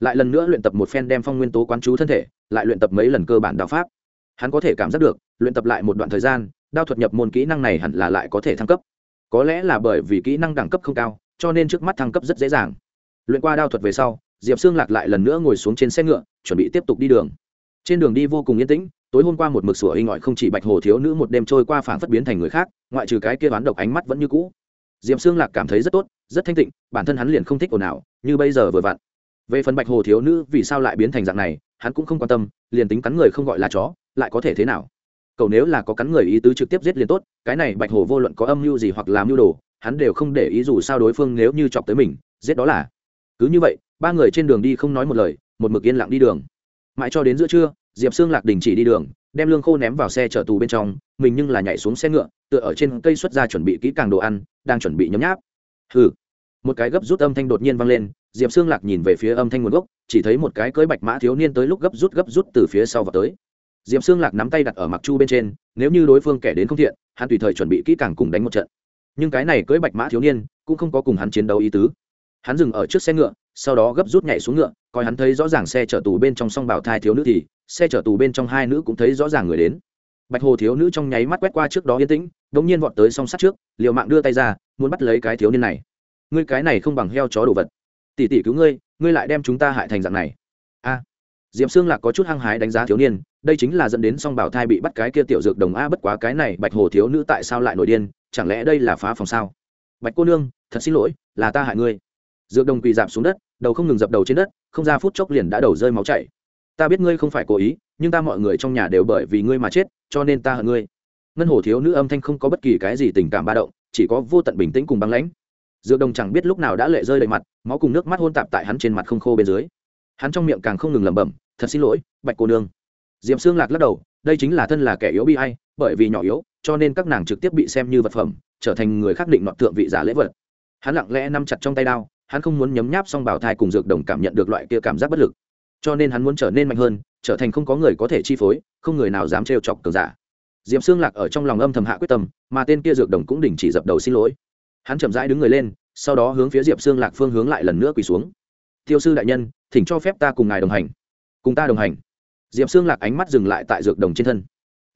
lại lần nữa luyện tập một phen đem phong nguyên tố quán chú thân thể, lại luyện tập mấy lần cơ bản đạo pháp. Hắn có thể cảm giác được, luyện tập lại một đoạn thời gian, đao thuật nhập môn kỹ năng này hẳn là lại có thể thăng cấp. Có lẽ là bởi vì kỹ năng đẳng cấp không cao, cho nên trước mắt thăng cấp rất dễ dàng. Luyện qua đao thuật về sau, diệp xương lạc lại lần nữa ngồi xuống trên xe ngựa, chuẩn bị tiếp tục đi đường. Trên đường đi vô cùng yên tĩnh, tối hôm qua một mực sủa hình ỏi không chỉ bạch hồ thiếu nữ một đêm trôi qua phảng phất biến thành người khác, ngoại trừ cái kia bán độc ánh mắt vẫn như cũ. Diệp xương lạc cảm thấy rất tốt, rất thanh tịnh, bản thân hắn liền không thích ồn ào, như bây giờ vừa vặn về phần bạch hồ thiếu nữ, vì sao lại biến thành dạng này, hắn cũng không quan tâm, liền tính cắn người không gọi là chó, lại có thể thế nào? Cậu nếu là có cắn người ý tứ trực tiếp giết liền tốt, cái này bạch hồ vô luận có âm mưu gì hoặc làm mưu đồ, hắn đều không để ý dù sao đối phương nếu như chọc tới mình, giết đó là. Cứ như vậy, ba người trên đường đi không nói một lời, một mực yên lặng đi đường. Mãi cho đến giữa trưa, diệp sương lạc đình chỉ đi đường, đem lương khô ném vào xe chở tù bên trong, mình nhưng là nhảy xuống xe ngựa, tựa ở trên cây xuất ra chuẩn bị kỹ càng đồ ăn, đang chuẩn bị nhấm nháp. Hừ một cái gấp rút âm thanh đột nhiên vang lên, diệp sương lạc nhìn về phía âm thanh nguồn gốc, chỉ thấy một cái cưới bạch mã thiếu niên tới lúc gấp rút gấp rút từ phía sau vào tới. Diệp sương lạc nắm tay đặt ở mặc chu bên trên, nếu như đối phương kẻ đến không thiện, hắn tùy thời chuẩn bị kỹ càng cùng đánh một trận. Nhưng cái này cưới bạch mã thiếu niên cũng không có cùng hắn chiến đấu ý tứ. Hắn dừng ở trước xe ngựa, sau đó gấp rút nhảy xuống ngựa, coi hắn thấy rõ ràng xe chở tù bên trong song bảo thai thiếu nữ thì, xe chở tù bên trong hai nữ cũng thấy rõ ràng người đến. Bạch hồ thiếu nữ trong nháy mắt quét qua trước đó yên tĩnh đ ỗ n g nhiên vọt tới song sắt trước, liều mạng đưa tay ra, muốn bắt lấy cái thiếu niên này ngươi cái này không bằng heo chó đồ vật. Tỉ tỉ cứu ngươi ngươi lại đem chúng ta hại thành dạng này. A. À, diệp xương lạc có chút hăng hái đánh giá thiếu niên đây chính là dẫn đến song bảo thai bị bắt cái kia tiểu dược đồng a bất quá cái này bạch hồ thiếu nữ tại sao lại nổi điên chẳng lẽ đây là phá phòng sao? Bạch cô nương thật xin lỗi là ta hại ngươi. Dược đồng quỳ dạp xuống đất đầu không ngừng dập đầu trên đất không ra phút chốc liền đã đầu rơi máu chảy. Ta biết ngươi không phải cố ý nhưng ta mọi người trong nhà đều bởi vì ngươi mà chết cho nên ta hận ngươi. Ngân hồ thiếu nữ âm thanh không có bất kỳ cái gì tình cảm ba động chỉ có vô tận bình tĩnh cùng băng lãnh dược đồng chẳng biết lúc nào đã lệ rơi đầy mặt, máu cùng nước mắt hôn tạp tại hắn trên mặt không khô bên dưới. Hắn trong miệng càng không ngừng lẩm bẩm, thật xin lỗi, bạch cô nương. Diệm xương lạc lắc đầu, đây chính là thân là kẻ yếu bi hay bởi vì nhỏ yếu, cho nên các nàng trực tiếp bị xem như vật phẩm, trở thành người khác định nọ thượng vị giả lễ vật. Hắn lặng lẽ nắm chặt trong tay đao, hắn không muốn nhấm nháp xong bảo thai cùng dược đồng cảm nhận được loại kia cảm giác bất lực. Cho nên hắn muốn trở nên mạnh hơn, trở thành không có người có thể chi phối, không người nào dám trêu chọc cường giả. Diệm xương lạc ở trong lòng âm thầm hạ quyết tâm, mà tên kia dược đồng cũng đình chỉ dập đầu xin lỗi hắn chậm rãi đứng người lên, sau đó hướng phía diệp xương lạc phương hướng lại lần nữa quỳ xuống. Tiêu sư đại nhân, thỉnh cho phép ta cùng ngài đồng hành. Cùng ta đồng hành. Diệp xương lạc ánh mắt dừng lại tại dược đồng trên thân.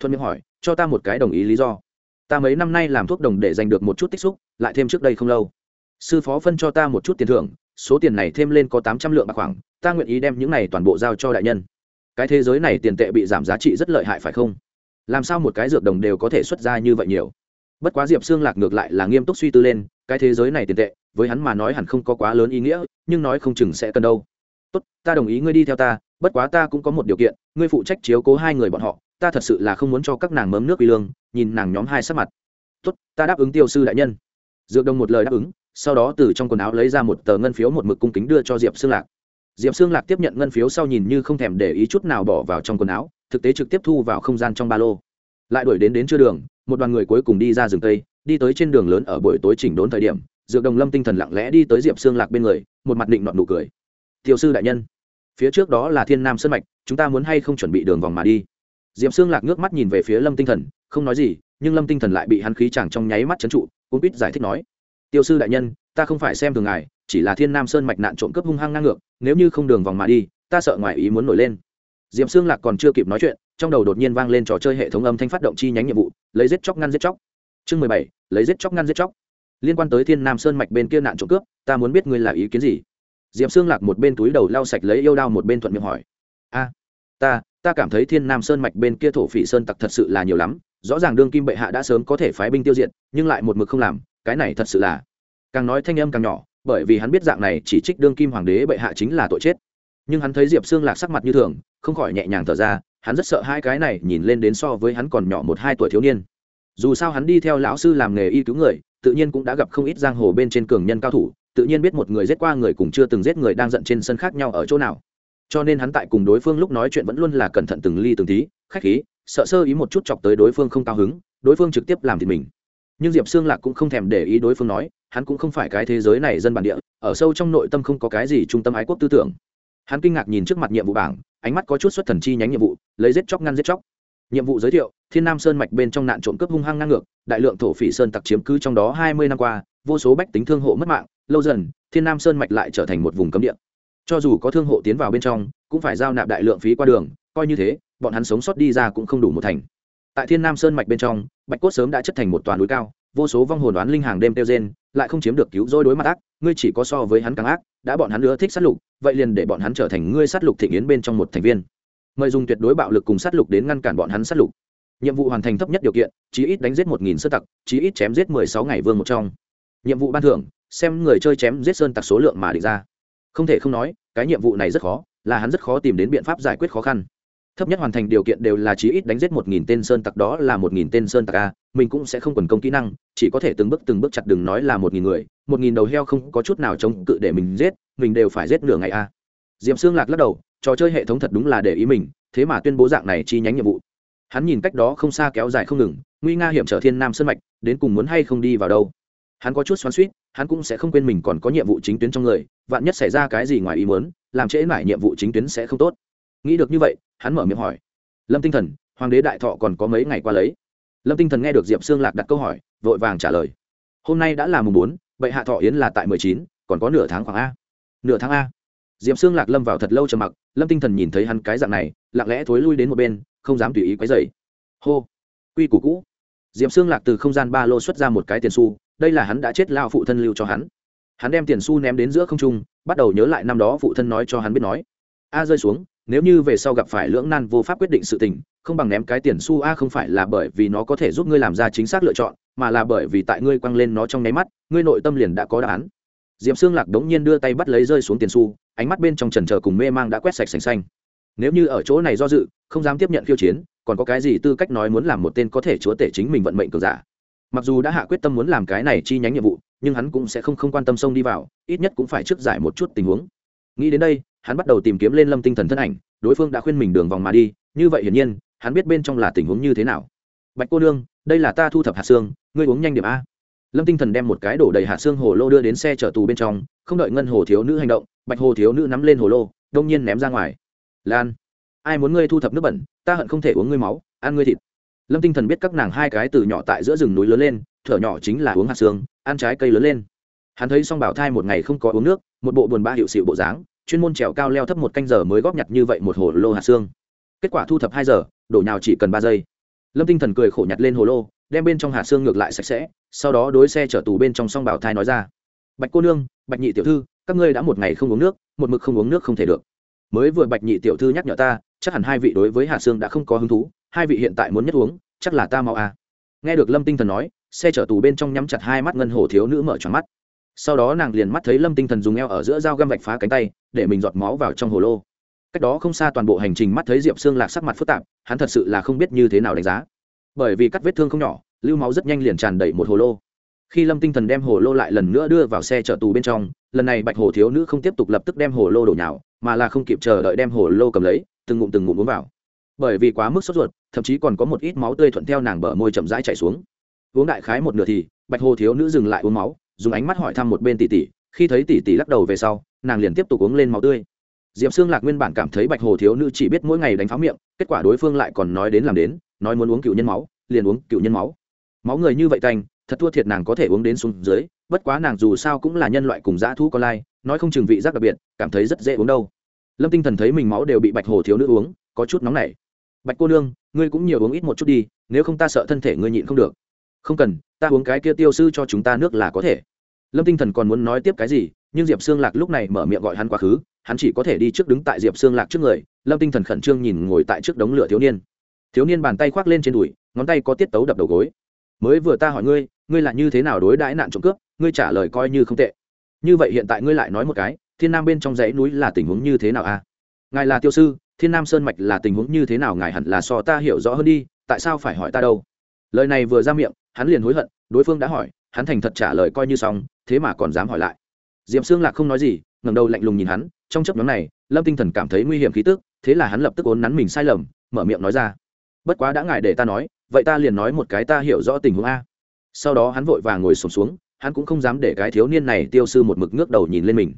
Thuận miệng hỏi, cho ta một cái đồng ý lý do. Ta mấy năm nay làm thuốc đồng để giành được một chút tích xúc, lại thêm trước đây không lâu. Sư phó phân cho ta một chút tiền thưởng, số tiền này thêm lên có tám trăm lượng bạc khoảng, ta nguyện ý đem những này toàn bộ giao cho đại nhân. Cái thế giới này tiền tệ bị giảm giá trị rất lợi hại phải không? Làm sao một cái dược đồng đều có thể xuất ra như vậy nhiều? Bất quá diệp xương lạc ngược lại là nghiêm túc suy tư lên, cái thế giới này tiền tệ, với hắn mà nói hẳn không có quá lớn ý nghĩa, nhưng nói không chừng sẽ cần đâu. Tốt, ta đồng ý ngươi đi theo ta, bất quá ta cũng có một điều kiện, ngươi phụ trách chiếu cố hai người bọn họ, ta thật sự là không muốn cho các nàng mớm nước quy lương, nhìn nàng nhóm hai sắc mặt. Tốt, ta đáp ứng tiêu sư đại nhân. Dược đồng một lời đáp ứng, sau đó từ trong quần áo lấy ra một tờ ngân phiếu một mực cung kính đưa cho diệp xương lạc. Diệp xương lạc tiếp nhận ngân phiếu sau nhìn như không thèm để ý chút nào bỏ vào trong quần áo, thực tế trực tiếp thu vào không gian trong ba lô lại đuổi đến đến chưa đường, một đoàn người cuối cùng đi ra rừng tây đi tới trên đường lớn ở buổi tối chỉnh đốn thời điểm, dược đồng lâm tinh thần lặng lẽ đi tới diệp xương lạc bên người, một mặt định nọn nụ cười. Tiểu sư đại nhân, phía trước đó là thiên nam sơn mạch, chúng ta muốn hay không chuẩn bị đường vòng mà đi? Diệp xương lạc ngước mắt nhìn về phía lâm tinh thần, không nói gì, nhưng lâm tinh thần lại bị hắn khí chẳng trong nháy mắt trấn trụ cũng biết giải thích nói tiêu sư đại nhân, ta không phải xem thường ngài, chỉ là thiên nam sơn mạch nạn trộm cướp hung hăng ngang ngược, nếu như không đường vòng mà đi, ta sợ ngoài ý muốn nổi lên. Diệp xương lạc còn chưa kịp nói chuyện trong đầu đột nhiên vang lên trò chơi hệ thống âm thanh phát động chi nhánh nhiệm vụ, lấy giết chóc ngăn giết chóc. Chương mười bảy, lấy giết chóc ngăn giết chóc. Liên quan tới thiên nam sơn mạch bên kia nạn trộm cướp, ta muốn biết ngươi là ý kiến gì? Diệp xương lạc một bên túi đầu lau sạch lấy yêu đao một bên thuận miệng hỏi. A, ta ta cảm thấy thiên nam sơn mạch bên kia thổ phỉ sơn tặc thật sự là nhiều lắm, rõ ràng đương kim bệ hạ đã sớm có thể phái binh tiêu diệt, nhưng lại một mực không làm, cái này thật sự là càng nói thanh âm càng nhỏ, bởi vì hắn biết dạng này chỉ trích đương kim hoàng đế bệ hạ chính là tội chết. Nhưng hắn thấy diệp xương lạc sắc mặt như thường, không khỏi nhẹ nhàng thở ra hắn rất sợ hai cái này nhìn lên đến so với hắn còn nhỏ một hai tuổi thiếu niên. Dù sao hắn đi theo lão sư làm nghề y cứu người, tự nhiên cũng đã gặp không ít giang hồ bên trên cường nhân cao thủ, tự nhiên biết một người giết qua người cùng chưa từng giết người đang giận trên sân khác nhau ở chỗ nào. Cho nên hắn tại cùng đối phương lúc nói chuyện vẫn luôn là cẩn thận từng ly từng tí, khách khí, sợ sơ ý một chút chọc tới đối phương không cao hứng, đối phương trực tiếp làm thì mình. Nhưng diệp xương lạc cũng không thèm để ý đối phương nói, hắn cũng không phải cái thế giới này dân bản địa, ở sâu trong nội tâm không có cái gì trung tâm ái quốc tư tưởng. Hắn kinh ngạc nhìn trước mặt nhiệm vụ bảng ánh mắt có chút xuất thần chi nhánh nhiệm vụ, lấy giết chóc ngăn giết chóc. Nhiệm vụ giới thiệu, thiên nam sơn mạch bên trong nạn trộm cướp hung hăng ngang ngược, đại lượng thổ phỉ sơn tặc chiếm cứ trong đó hai mươi năm qua, vô số bách tính thương hộ mất mạng, lâu dần, thiên nam sơn mạch lại trở thành một vùng cấm địa. Cho dù có thương hộ tiến vào bên trong, cũng phải giao nạp đại lượng phí qua đường, coi như thế, bọn hắn sống sót đi ra cũng không đủ một thành. Tại thiên nam sơn mạch bên trong, bạch cốt sớm đã chất thành một toàn núi cao, vô số vong hồn đoán linh hàng đêm tiêu gen lại không chiếm được cứu rỗi đối mặt ác, ngươi chỉ có so với hắn càng ác, đã bọn hắn nữa thích sát lục, vậy liền để bọn hắn trở thành ngươi sát lục thị yến bên trong một thành viên. Mời dùng tuyệt đối bạo lực cùng sát lục đến ngăn cản bọn hắn sát lục. Nhiệm vụ hoàn thành thấp nhất điều kiện, chí ít đánh giết một nghìn sơ tặc, chí ít chém giết mười sáu ngày vương một trong. Nhiệm vụ ban thưởng, xem người chơi chém giết sơn tặc số lượng mà định ra. Không thể không nói, cái nhiệm vụ này rất khó, là hắn rất khó tìm đến biện pháp giải quyết khó khăn thấp nhất hoàn thành điều kiện đều là chí ít đánh giết một nghìn tên sơn tặc đó là một nghìn tên sơn tặc a, mình cũng sẽ không quần công kỹ năng, chỉ có thể từng bước từng bước chặt đừng nói là một nghìn người, một nghìn đầu heo không có chút nào chống cự để mình giết, mình đều phải giết nửa ngày a. Diệm xương lạc lắc đầu, trò chơi hệ thống thật đúng là để ý mình, thế mà tuyên bố dạng này chi nhánh nhiệm vụ. Hắn nhìn cách đó không xa kéo dài không ngừng, nguy nga hiểm trở thiên nam sơn mạch, đến cùng muốn hay không đi vào đâu. Hắn có chút xoắn suýt hắn cũng sẽ không quên mình còn có nhiệm vụ chính tuyến trong người, vạn nhất xảy ra cái gì ngoài ý muốn, làm trễ mãi nhiệm vụ chính tuyến sẽ không tốt nghĩ được như vậy, hắn mở miệng hỏi. Lâm tinh thần, hoàng đế đại thọ còn có mấy ngày qua lấy? Lâm tinh thần nghe được diệp sương lạc đặt câu hỏi, vội vàng trả lời. Hôm nay đã là mùng bốn vậy hạ thọ yến là tại mười chín, còn có nửa tháng khoảng a. Nửa tháng a. Diệp sương lạc lâm vào thật lâu trầm mặc, lâm tinh thần nhìn thấy hắn cái dạng này, lặng lẽ thối lui đến một bên, không dám tùy ý quấy dày hô. Quy củ cũ. Diệp sương lạc từ không gian ba lô xuất ra một cái tiền xu, đây là hắn đã chết lao phụ thân lưu cho hắn. Hắn đem tiền xu ném đến giữa không trung, bắt đầu nhớ lại năm đó phụ thân nói cho hắn biết nói. A rơi xuống nếu như về sau gặp phải lưỡng nan vô pháp quyết định sự tình, không bằng ném cái tiền xu a không phải là bởi vì nó có thể giúp ngươi làm ra chính xác lựa chọn, mà là bởi vì tại ngươi quăng lên nó trong nháy mắt, ngươi nội tâm liền đã có đáp án. Diệm xương lạc đống nhiên đưa tay bắt lấy rơi xuống tiền xu, ánh mắt bên trong trần trờ cùng mê mang đã quét sạch sành xanh. Nếu như ở chỗ này do dự, không dám tiếp nhận khiêu chiến, còn có cái gì tư cách nói muốn làm một tên có thể chúa tể chính mình vận mệnh cường giả? Mặc dù đã hạ quyết tâm muốn làm cái này chi nhánh nhiệm vụ, nhưng hắn cũng sẽ không không quan tâm sông đi vào, ít nhất cũng phải trước giải một chút tình huống. Nghĩ đến đây hắn bắt đầu tìm kiếm lên lâm tinh thần thân ảnh, đối phương đã khuyên mình đường vòng mà đi, như vậy hiển nhiên, hắn biết bên trong là tình huống như thế nào. Bạch cô nương, đây là ta thu thập hạt xương, ngươi uống nhanh điểm a. Lâm tinh thần đem một cái đổ đầy hạt xương hồ lô đưa đến xe chở tù bên trong, không đợi ngân hồ thiếu nữ hành động, bạch hồ thiếu nữ nắm lên hồ lô, đông nhiên ném ra ngoài. Lan, ai muốn ngươi thu thập nước bẩn, ta hận không thể uống ngươi máu, ăn ngươi thịt. Lâm tinh thần biết các nàng hai cái từ nhỏ tại giữa rừng núi lớn lên, thở nhỏ chính là uống hạt xương, ăn trái cây lớn lên. Hắn thấy song bảo thai một ngày không có uống nước, một bộ buồn ba hiệu xịu bộ dáng chuyên môn trèo cao leo thấp một canh giờ mới góp nhặt như vậy một hồ lô hạt xương. Kết quả thu thập hai giờ, đổ nhào chỉ cần ba giây. Lâm tinh thần cười khổ nhặt lên hồ lô, đem bên trong hạt xương ngược lại sạch sẽ, sau đó đối xe chở tù bên trong song bảo thai nói ra. Bạch cô nương, bạch nhị tiểu thư, các ngươi đã một ngày không uống nước, một mực không uống nước không thể được. Mới vừa bạch nhị tiểu thư nhắc nhở ta, chắc hẳn hai vị đối với hạt xương đã không có hứng thú, hai vị hiện tại muốn nhất uống, chắc là ta mau à. nghe được lâm tinh thần nói, xe chở tù bên trong nhắm chặt hai mắt ngân hồ thiếu nữ mở tròn mắt sau đó nàng liền mắt thấy lâm tinh thần dùng eo ở giữa dao găm vạch phá cánh tay, để mình giọt máu vào trong hồ lô. Cách đó không xa toàn bộ hành trình mắt thấy diệp xương lạc sắc mặt phức tạp, hắn thật sự là không biết như thế nào đánh giá. Bởi vì cắt vết thương không nhỏ, lưu máu rất nhanh liền tràn đầy một hồ lô. Khi lâm tinh thần đem hồ lô lại lần nữa đưa vào xe chở tù bên trong, lần này bạch hồ thiếu nữ không tiếp tục lập tức đem hồ lô đổ nhào, mà là không kịp chờ đợi đem hồ lô cầm lấy, từng ngụm từng ngụm uống vào. Bởi vì quá mức sốt ruột, thậm chí còn có một ít máu tươi thuận theo nàng bờ môi chậm rãi chảy xuống. Uống đại khái một nửa thì, bạch hồ thiếu nữ dừng lại uống máu dùng ánh mắt hỏi thăm một bên tỷ tỷ khi thấy tỷ tỷ lắc đầu về sau, nàng liền tiếp tục uống lên máu tươi. Diệp xương lạc nguyên bản cảm thấy bạch hồ thiếu nữ chỉ biết mỗi ngày đánh pháo miệng, kết quả đối phương lại còn nói đến làm đến, nói muốn uống cựu nhân máu, liền uống cựu nhân máu. Máu người như vậy tanh thật thua thiệt nàng có thể uống đến xuống dưới, bất quá nàng dù sao cũng là nhân loại cùng dã thú con lai, nói không chừng vị giác đặc biệt, cảm thấy rất dễ uống đâu. Lâm tinh thần thấy mình máu đều bị bạch hồ thiếu nữ uống, có chút nóng nảy. Bạch cô nương, ngươi cũng nhiều uống ít một chút đi, nếu không ta sợ thân thể ngươi nhịn không được. Không cần, ta uống cái kia tiêu sư cho chúng ta nước là có thể lâm tinh thần còn muốn nói tiếp cái gì, nhưng diệp xương lạc lúc này mở miệng gọi hắn quá khứ, hắn chỉ có thể đi trước đứng tại diệp xương lạc trước người. Lâm tinh thần khẩn trương nhìn ngồi tại trước đống lửa thiếu niên. Thiếu niên bàn tay khoác lên trên đùi, ngón tay có tiết tấu đập đầu gối. Mới vừa ta hỏi ngươi ngươi là như thế nào đối đãi nạn trộm cướp? Ngươi trả lời coi như không tệ. Như vậy hiện tại ngươi lại nói một cái, thiên nam bên trong dãy núi là tình huống như thế nào a à? ngài là tiêu sư, thiên nam sơn mạch là tình huống như thế nào ngài hẳn là so ta hiểu rõ hơn đi, tại sao phải hỏi ta đâu? Lời này vừa ra miệng, hắn liền hối hận, đối phương đã hỏi, hắn thành thật trả lời coi như xong thế mà còn dám hỏi lại. Diệp xương lạc không nói gì ngầm đầu lạnh lùng nhìn hắn trong chấp nhóm này lâm tinh thần cảm thấy nguy hiểm khí tức thế là hắn lập tức ốn nắn mình sai lầm mở miệng nói ra. Bất quá đã ngại để ta nói vậy ta liền nói một cái ta hiểu rõ tình huống a. Sau đó hắn vội vàng ngồi sổm xuống, xuống hắn cũng không dám để cái thiếu niên này tiêu sư một mực ngước đầu nhìn lên mình.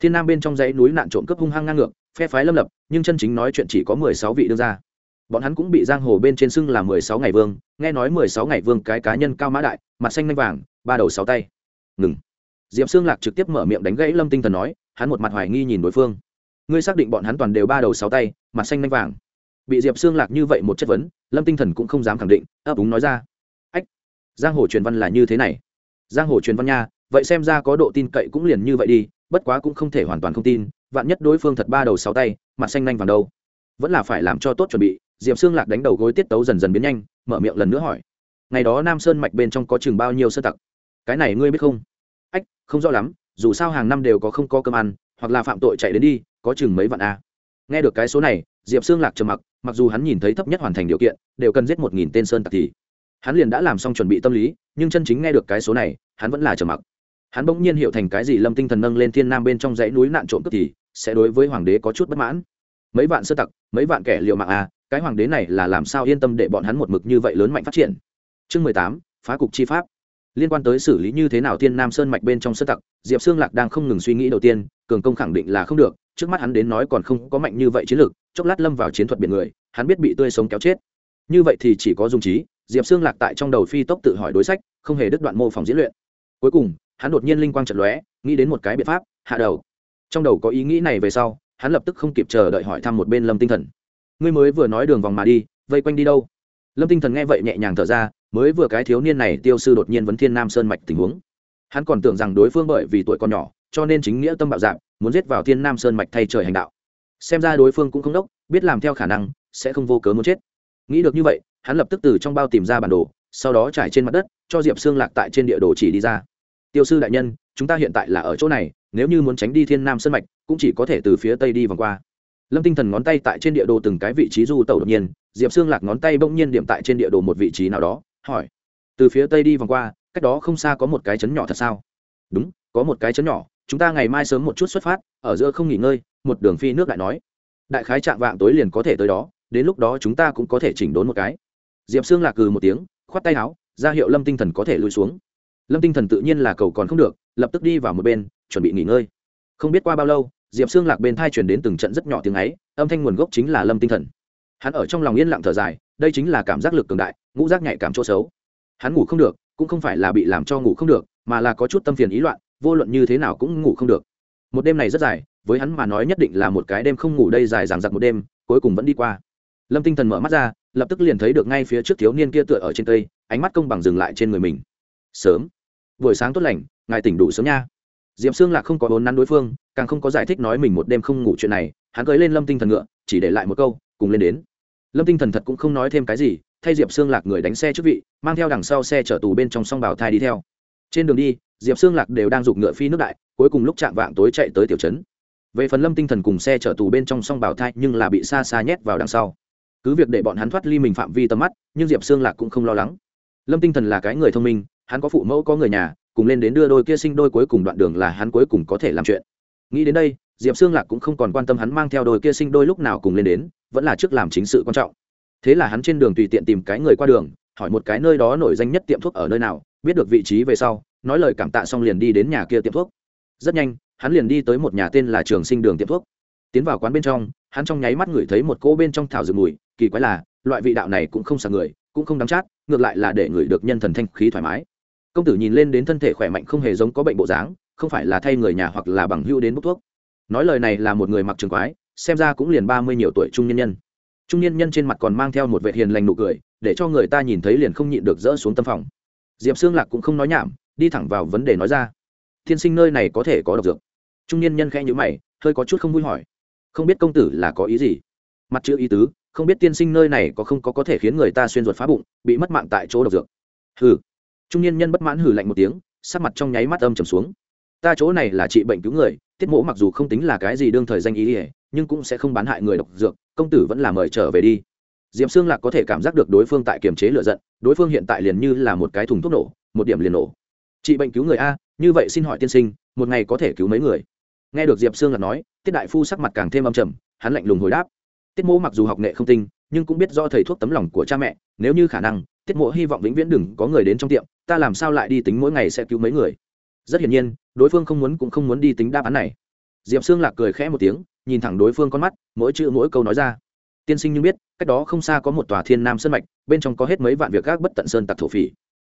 Thiên nam bên trong dãy núi nạn trộm cướp hung hăng ngang ngược phe phái lâm lập nhưng chân chính nói chuyện chỉ có mười sáu vị đương ra bọn hắn cũng bị giang hồ bên trên sưng là mười sáu ngày vương nghe nói mười sáu ngày vương cái cá nhân cao mã đại mặt xanh nanh vàng ba đầu sáu tay ngừng. Diệp xương lạc trực tiếp mở miệng đánh gãy lâm tinh thần nói, hắn một mặt hoài nghi nhìn đối phương. Ngươi xác định bọn hắn toàn đều ba đầu sáu tay, mặt xanh nanh vàng. Bị diệp xương lạc như vậy một chất vấn, lâm tinh thần cũng không dám khẳng định, ấp úng nói ra. Ách, giang hồ truyền văn là như thế này. Giang hồ truyền văn nha, vậy xem ra có độ tin cậy cũng liền như vậy đi, bất quá cũng không thể hoàn toàn không tin, vạn nhất đối phương thật ba đầu sáu tay, mặt xanh nanh vàng đâu. Vẫn là phải làm cho tốt chuẩn bị, diệp xương lạc đánh đầu gối tiết tấu dần dần biến nhanh, mở miệng lần nữa hỏi. Ngày đó nam sơn mạch bên trong có chừng bao nhiêu sơ tặc? Cái này ngươi biết không? Ách, không rõ lắm, dù sao hàng năm đều có không có cơm ăn, hoặc là phạm tội chạy đến đi, có chừng mấy vạn a. Nghe được cái số này, diệp xương lạc trầm mặc mặc dù hắn nhìn thấy thấp nhất hoàn thành điều kiện, đều cần giết một nghìn tên sơn tặc thì. Hắn liền đã làm xong chuẩn bị tâm lý, nhưng chân chính nghe được cái số này, hắn vẫn là trầm mặc. Hắn bỗng nhiên hiểu thành cái gì lâm tinh thần nâng lên thiên nam bên trong dãy núi nạn trộm cướp thì, sẽ đối với hoàng đế có chút bất mãn. Mấy vạn sơ tặc, mấy vạn kẻ liều mạng à cái hoàng đế này là làm sao yên tâm để bọn hắn một mực như vậy lớn mạnh phát triển? Chương mười tám, phá cục chi pháp liên quan tới xử lý như thế nào thiên nam sơn mạch bên trong sơ tặc, diệp sương lạc đang không ngừng suy nghĩ đầu tiên, cường công khẳng định là không được, trước mắt hắn đến nói còn không có mạnh như vậy chiến lược, chốc lát lâm vào chiến thuật biển người, hắn biết bị tươi sống kéo chết. Như vậy thì chỉ có dùng trí, diệp sương lạc tại trong đầu phi tốc tự hỏi đối sách, không hề đứt đoạn mô phỏng diễn luyện. Cuối cùng, hắn đột nhiên linh quang trận lóe, nghĩ đến một cái biện pháp, hạ đầu. Trong đầu có ý nghĩ này về sau, hắn lập tức không kịp chờ đợi hỏi thăm một bên lâm tinh thần. Ngươi mới vừa nói đường vòng mà đi, vây quanh đi đâu? Lâm tinh thần nghe vậy nhẹ nhàng thở ra mới vừa cái thiếu niên này tiêu sư đột nhiên vấn thiên nam sơn mạch tình huống. Hắn còn tưởng rằng đối phương bởi vì tuổi còn nhỏ, cho nên chính nghĩa tâm bạo dạng muốn giết vào thiên nam sơn mạch thay trời hành đạo. Xem ra đối phương cũng không đốc, biết làm theo khả năng, sẽ không vô cớ muốn chết. Nghĩ được như vậy, hắn lập tức từ trong bao tìm ra bản đồ, sau đó trải trên mặt đất, cho diệp xương lạc tại trên địa đồ chỉ đi ra. Tiêu sư đại nhân, chúng ta hiện tại là ở chỗ này, nếu như muốn tránh đi thiên nam sơn mạch, cũng chỉ có thể từ phía tây đi vòng qua. Lâm tinh thần ngón tay tại trên địa đồ từng cái vị trí du tẩu đột nhiên, diệp xương lạc ngón tay bỗng nhiên điểm tại trên địa đồ một vị trí nào đó hỏi. Từ phía tây đi vòng qua, cách đó không xa có một cái chấn nhỏ thật sao? Đúng, có một cái chấn nhỏ, chúng ta ngày mai sớm một chút xuất phát, ở giữa không nghỉ ngơi, một đường phi nước đại nói. Đại khái trạng vạng tối liền có thể tới đó, đến lúc đó chúng ta cũng có thể chỉnh đốn một cái. Diệp xương lạc cừ một tiếng, khoát tay áo, ra hiệu lâm tinh thần có thể lùi xuống. Lâm tinh thần tự nhiên là cầu còn không được, lập tức đi vào một bên, chuẩn bị nghỉ ngơi. Không biết qua bao lâu, diệp xương lạc bên thai chuyển đến từng trận rất nhỏ tiếng ấy, âm thanh nguồn gốc chính là lâm tinh thần. Hắn ở trong lòng yên lặng thở dài đây chính là cảm giác lực cường đại, ngũ giác nhạy cảm chỗ xấu. Hắn ngủ không được, cũng không phải là bị làm cho ngủ không được, mà là có chút tâm phiền ý loạn, vô luận như thế nào cũng ngủ không được. Một đêm này rất dài, với hắn mà nói nhất định là một cái đêm không ngủ đây dài dằng dặc một đêm, cuối cùng vẫn đi qua. Lâm tinh thần mở mắt ra, lập tức liền thấy được ngay phía trước thiếu niên kia tựa ở trên cây, ánh mắt công bằng dừng lại trên người mình. Sớm. Buổi sáng tốt lành, ngài tỉnh đủ sớm nha. D i ệ p xương lạc không có vốn nắn đối phương, càng không có giải thích nói mình một đêm không ngủ chuyện này, hắn cưới lên lâm tinh thần ngựa, chỉ để lại một câu, cùng lên đến lâm tinh thần thật cũng không nói thêm cái gì, thay diệp xương lạc người đánh xe trước vị, mang theo đằng sau xe chở tù bên trong song bảo thai đi theo. Trên đường đi, diệp xương lạc đều đang giục ngựa phi nước đại, cuối cùng lúc chạm vạng tối chạy tới tiểu trấn. Về phần lâm tinh thần cùng xe chở tù bên trong song bảo thai nhưng là bị xa xa nhét vào đằng sau. Cứ việc để bọn hắn thoát ly mình phạm vi tầm mắt, nhưng diệp xương lạc cũng không lo lắng. Lâm tinh thần là cái người thông minh, hắn có phụ mẫu có người nhà, cùng lên đến đưa đôi kia sinh đôi cuối cùng đoạn đường là hắn cuối cùng có thể làm chuyện. Nghĩ đến đây, diệp xương lạc cũng không còn quan tâm hắn mang theo đôi kia sinh đôi lúc nào cùng lên đến vẫn là trước làm chính sự quan trọng. Thế là hắn trên đường tùy tiện tìm cái người qua đường, hỏi một cái nơi đó nổi danh nhất tiệm thuốc ở nơi nào, biết được vị trí về sau, nói lời cảm tạ xong liền đi đến nhà kia tiệm thuốc. Rất nhanh, hắn liền đi tới một nhà tên là trường sinh đường tiệm thuốc. Tiến vào quán bên trong, hắn trong nháy mắt ngửi thấy một cỗ bên trong thảo dược mùi, kỳ quái là, loại vị đạo này cũng không sạc người, cũng không đắng chát, ngược lại là để người được nhân thần thanh khí thoải mái. Công tử nhìn lên đến thân thể khỏe mạnh không hề giống có bệnh bộ dáng, không phải là thay người nhà hoặc là bằng hưu đến bốc thuốc. Nói lời này là một người mặc trường quái xem ra cũng liền ba mươi nhiều tuổi trung nhân nhân. Trung nhân nhân trên mặt còn mang theo một vệ hiền lành nụ cười, để cho người ta nhìn thấy liền không nhịn được rỡ xuống tâm phòng. Diệp xương lạc cũng không nói nhảm, đi thẳng vào vấn đề nói ra. Thiên sinh nơi này có thể có độc dược. Trung nhân nhân khẽ nhữ mày, hơi có chút không vui hỏi. Không biết công tử là có ý gì? Mặt chữ ý tứ, không biết tiên sinh nơi này có không có có thể khiến người ta xuyên ruột phá bụng, bị mất mạng tại chỗ độc dược. Hừ. Trung niên nhân bất mãn hừ lạnh một tiếng, sắc mặt trong nháy mắt âm trầm xuống ta chỗ này là trị bệnh cứu người, tiết mỗ mặc dù không tính là cái gì đương thời danh ý ỉa nhưng cũng sẽ không bán hại người độc dược, công tử vẫn là mời trở về đi. Diệp xương lạc có thể cảm giác được đối phương tại kiềm chế lựa giận, đối phương hiện tại liền như là một cái thùng thuốc nổ, một điểm liền nổ. Trị bệnh cứu người a, như vậy xin hỏi tiên sinh, một ngày có thể cứu mấy người? Nghe được diệp xương lạc nói, tiết đại phu sắc mặt càng thêm âm trầm, hắn lạnh lùng hồi đáp. Tiết mỗ mặc dù học nghệ không tinh, nhưng cũng biết do thầy thuốc tấm lòng của cha mẹ, nếu như khả năng, tiết mỗ hy vọng vĩnh viễn đừng có người đến trong tiệm, ta làm sao lại đi tính mỗi ngày sẽ cứu mấy người? Rất hiển nhiên đối phương không muốn cũng không muốn đi tính đáp án này. Diệp Sương lạc cười khẽ một tiếng, nhìn thẳng đối phương con mắt, mỗi chữ mỗi câu nói ra. Tiên sinh như biết, cách đó không xa có một tòa thiên nam sơn mạch, bên trong có hết mấy vạn việc gác bất tận sơn tặc thổ phỉ.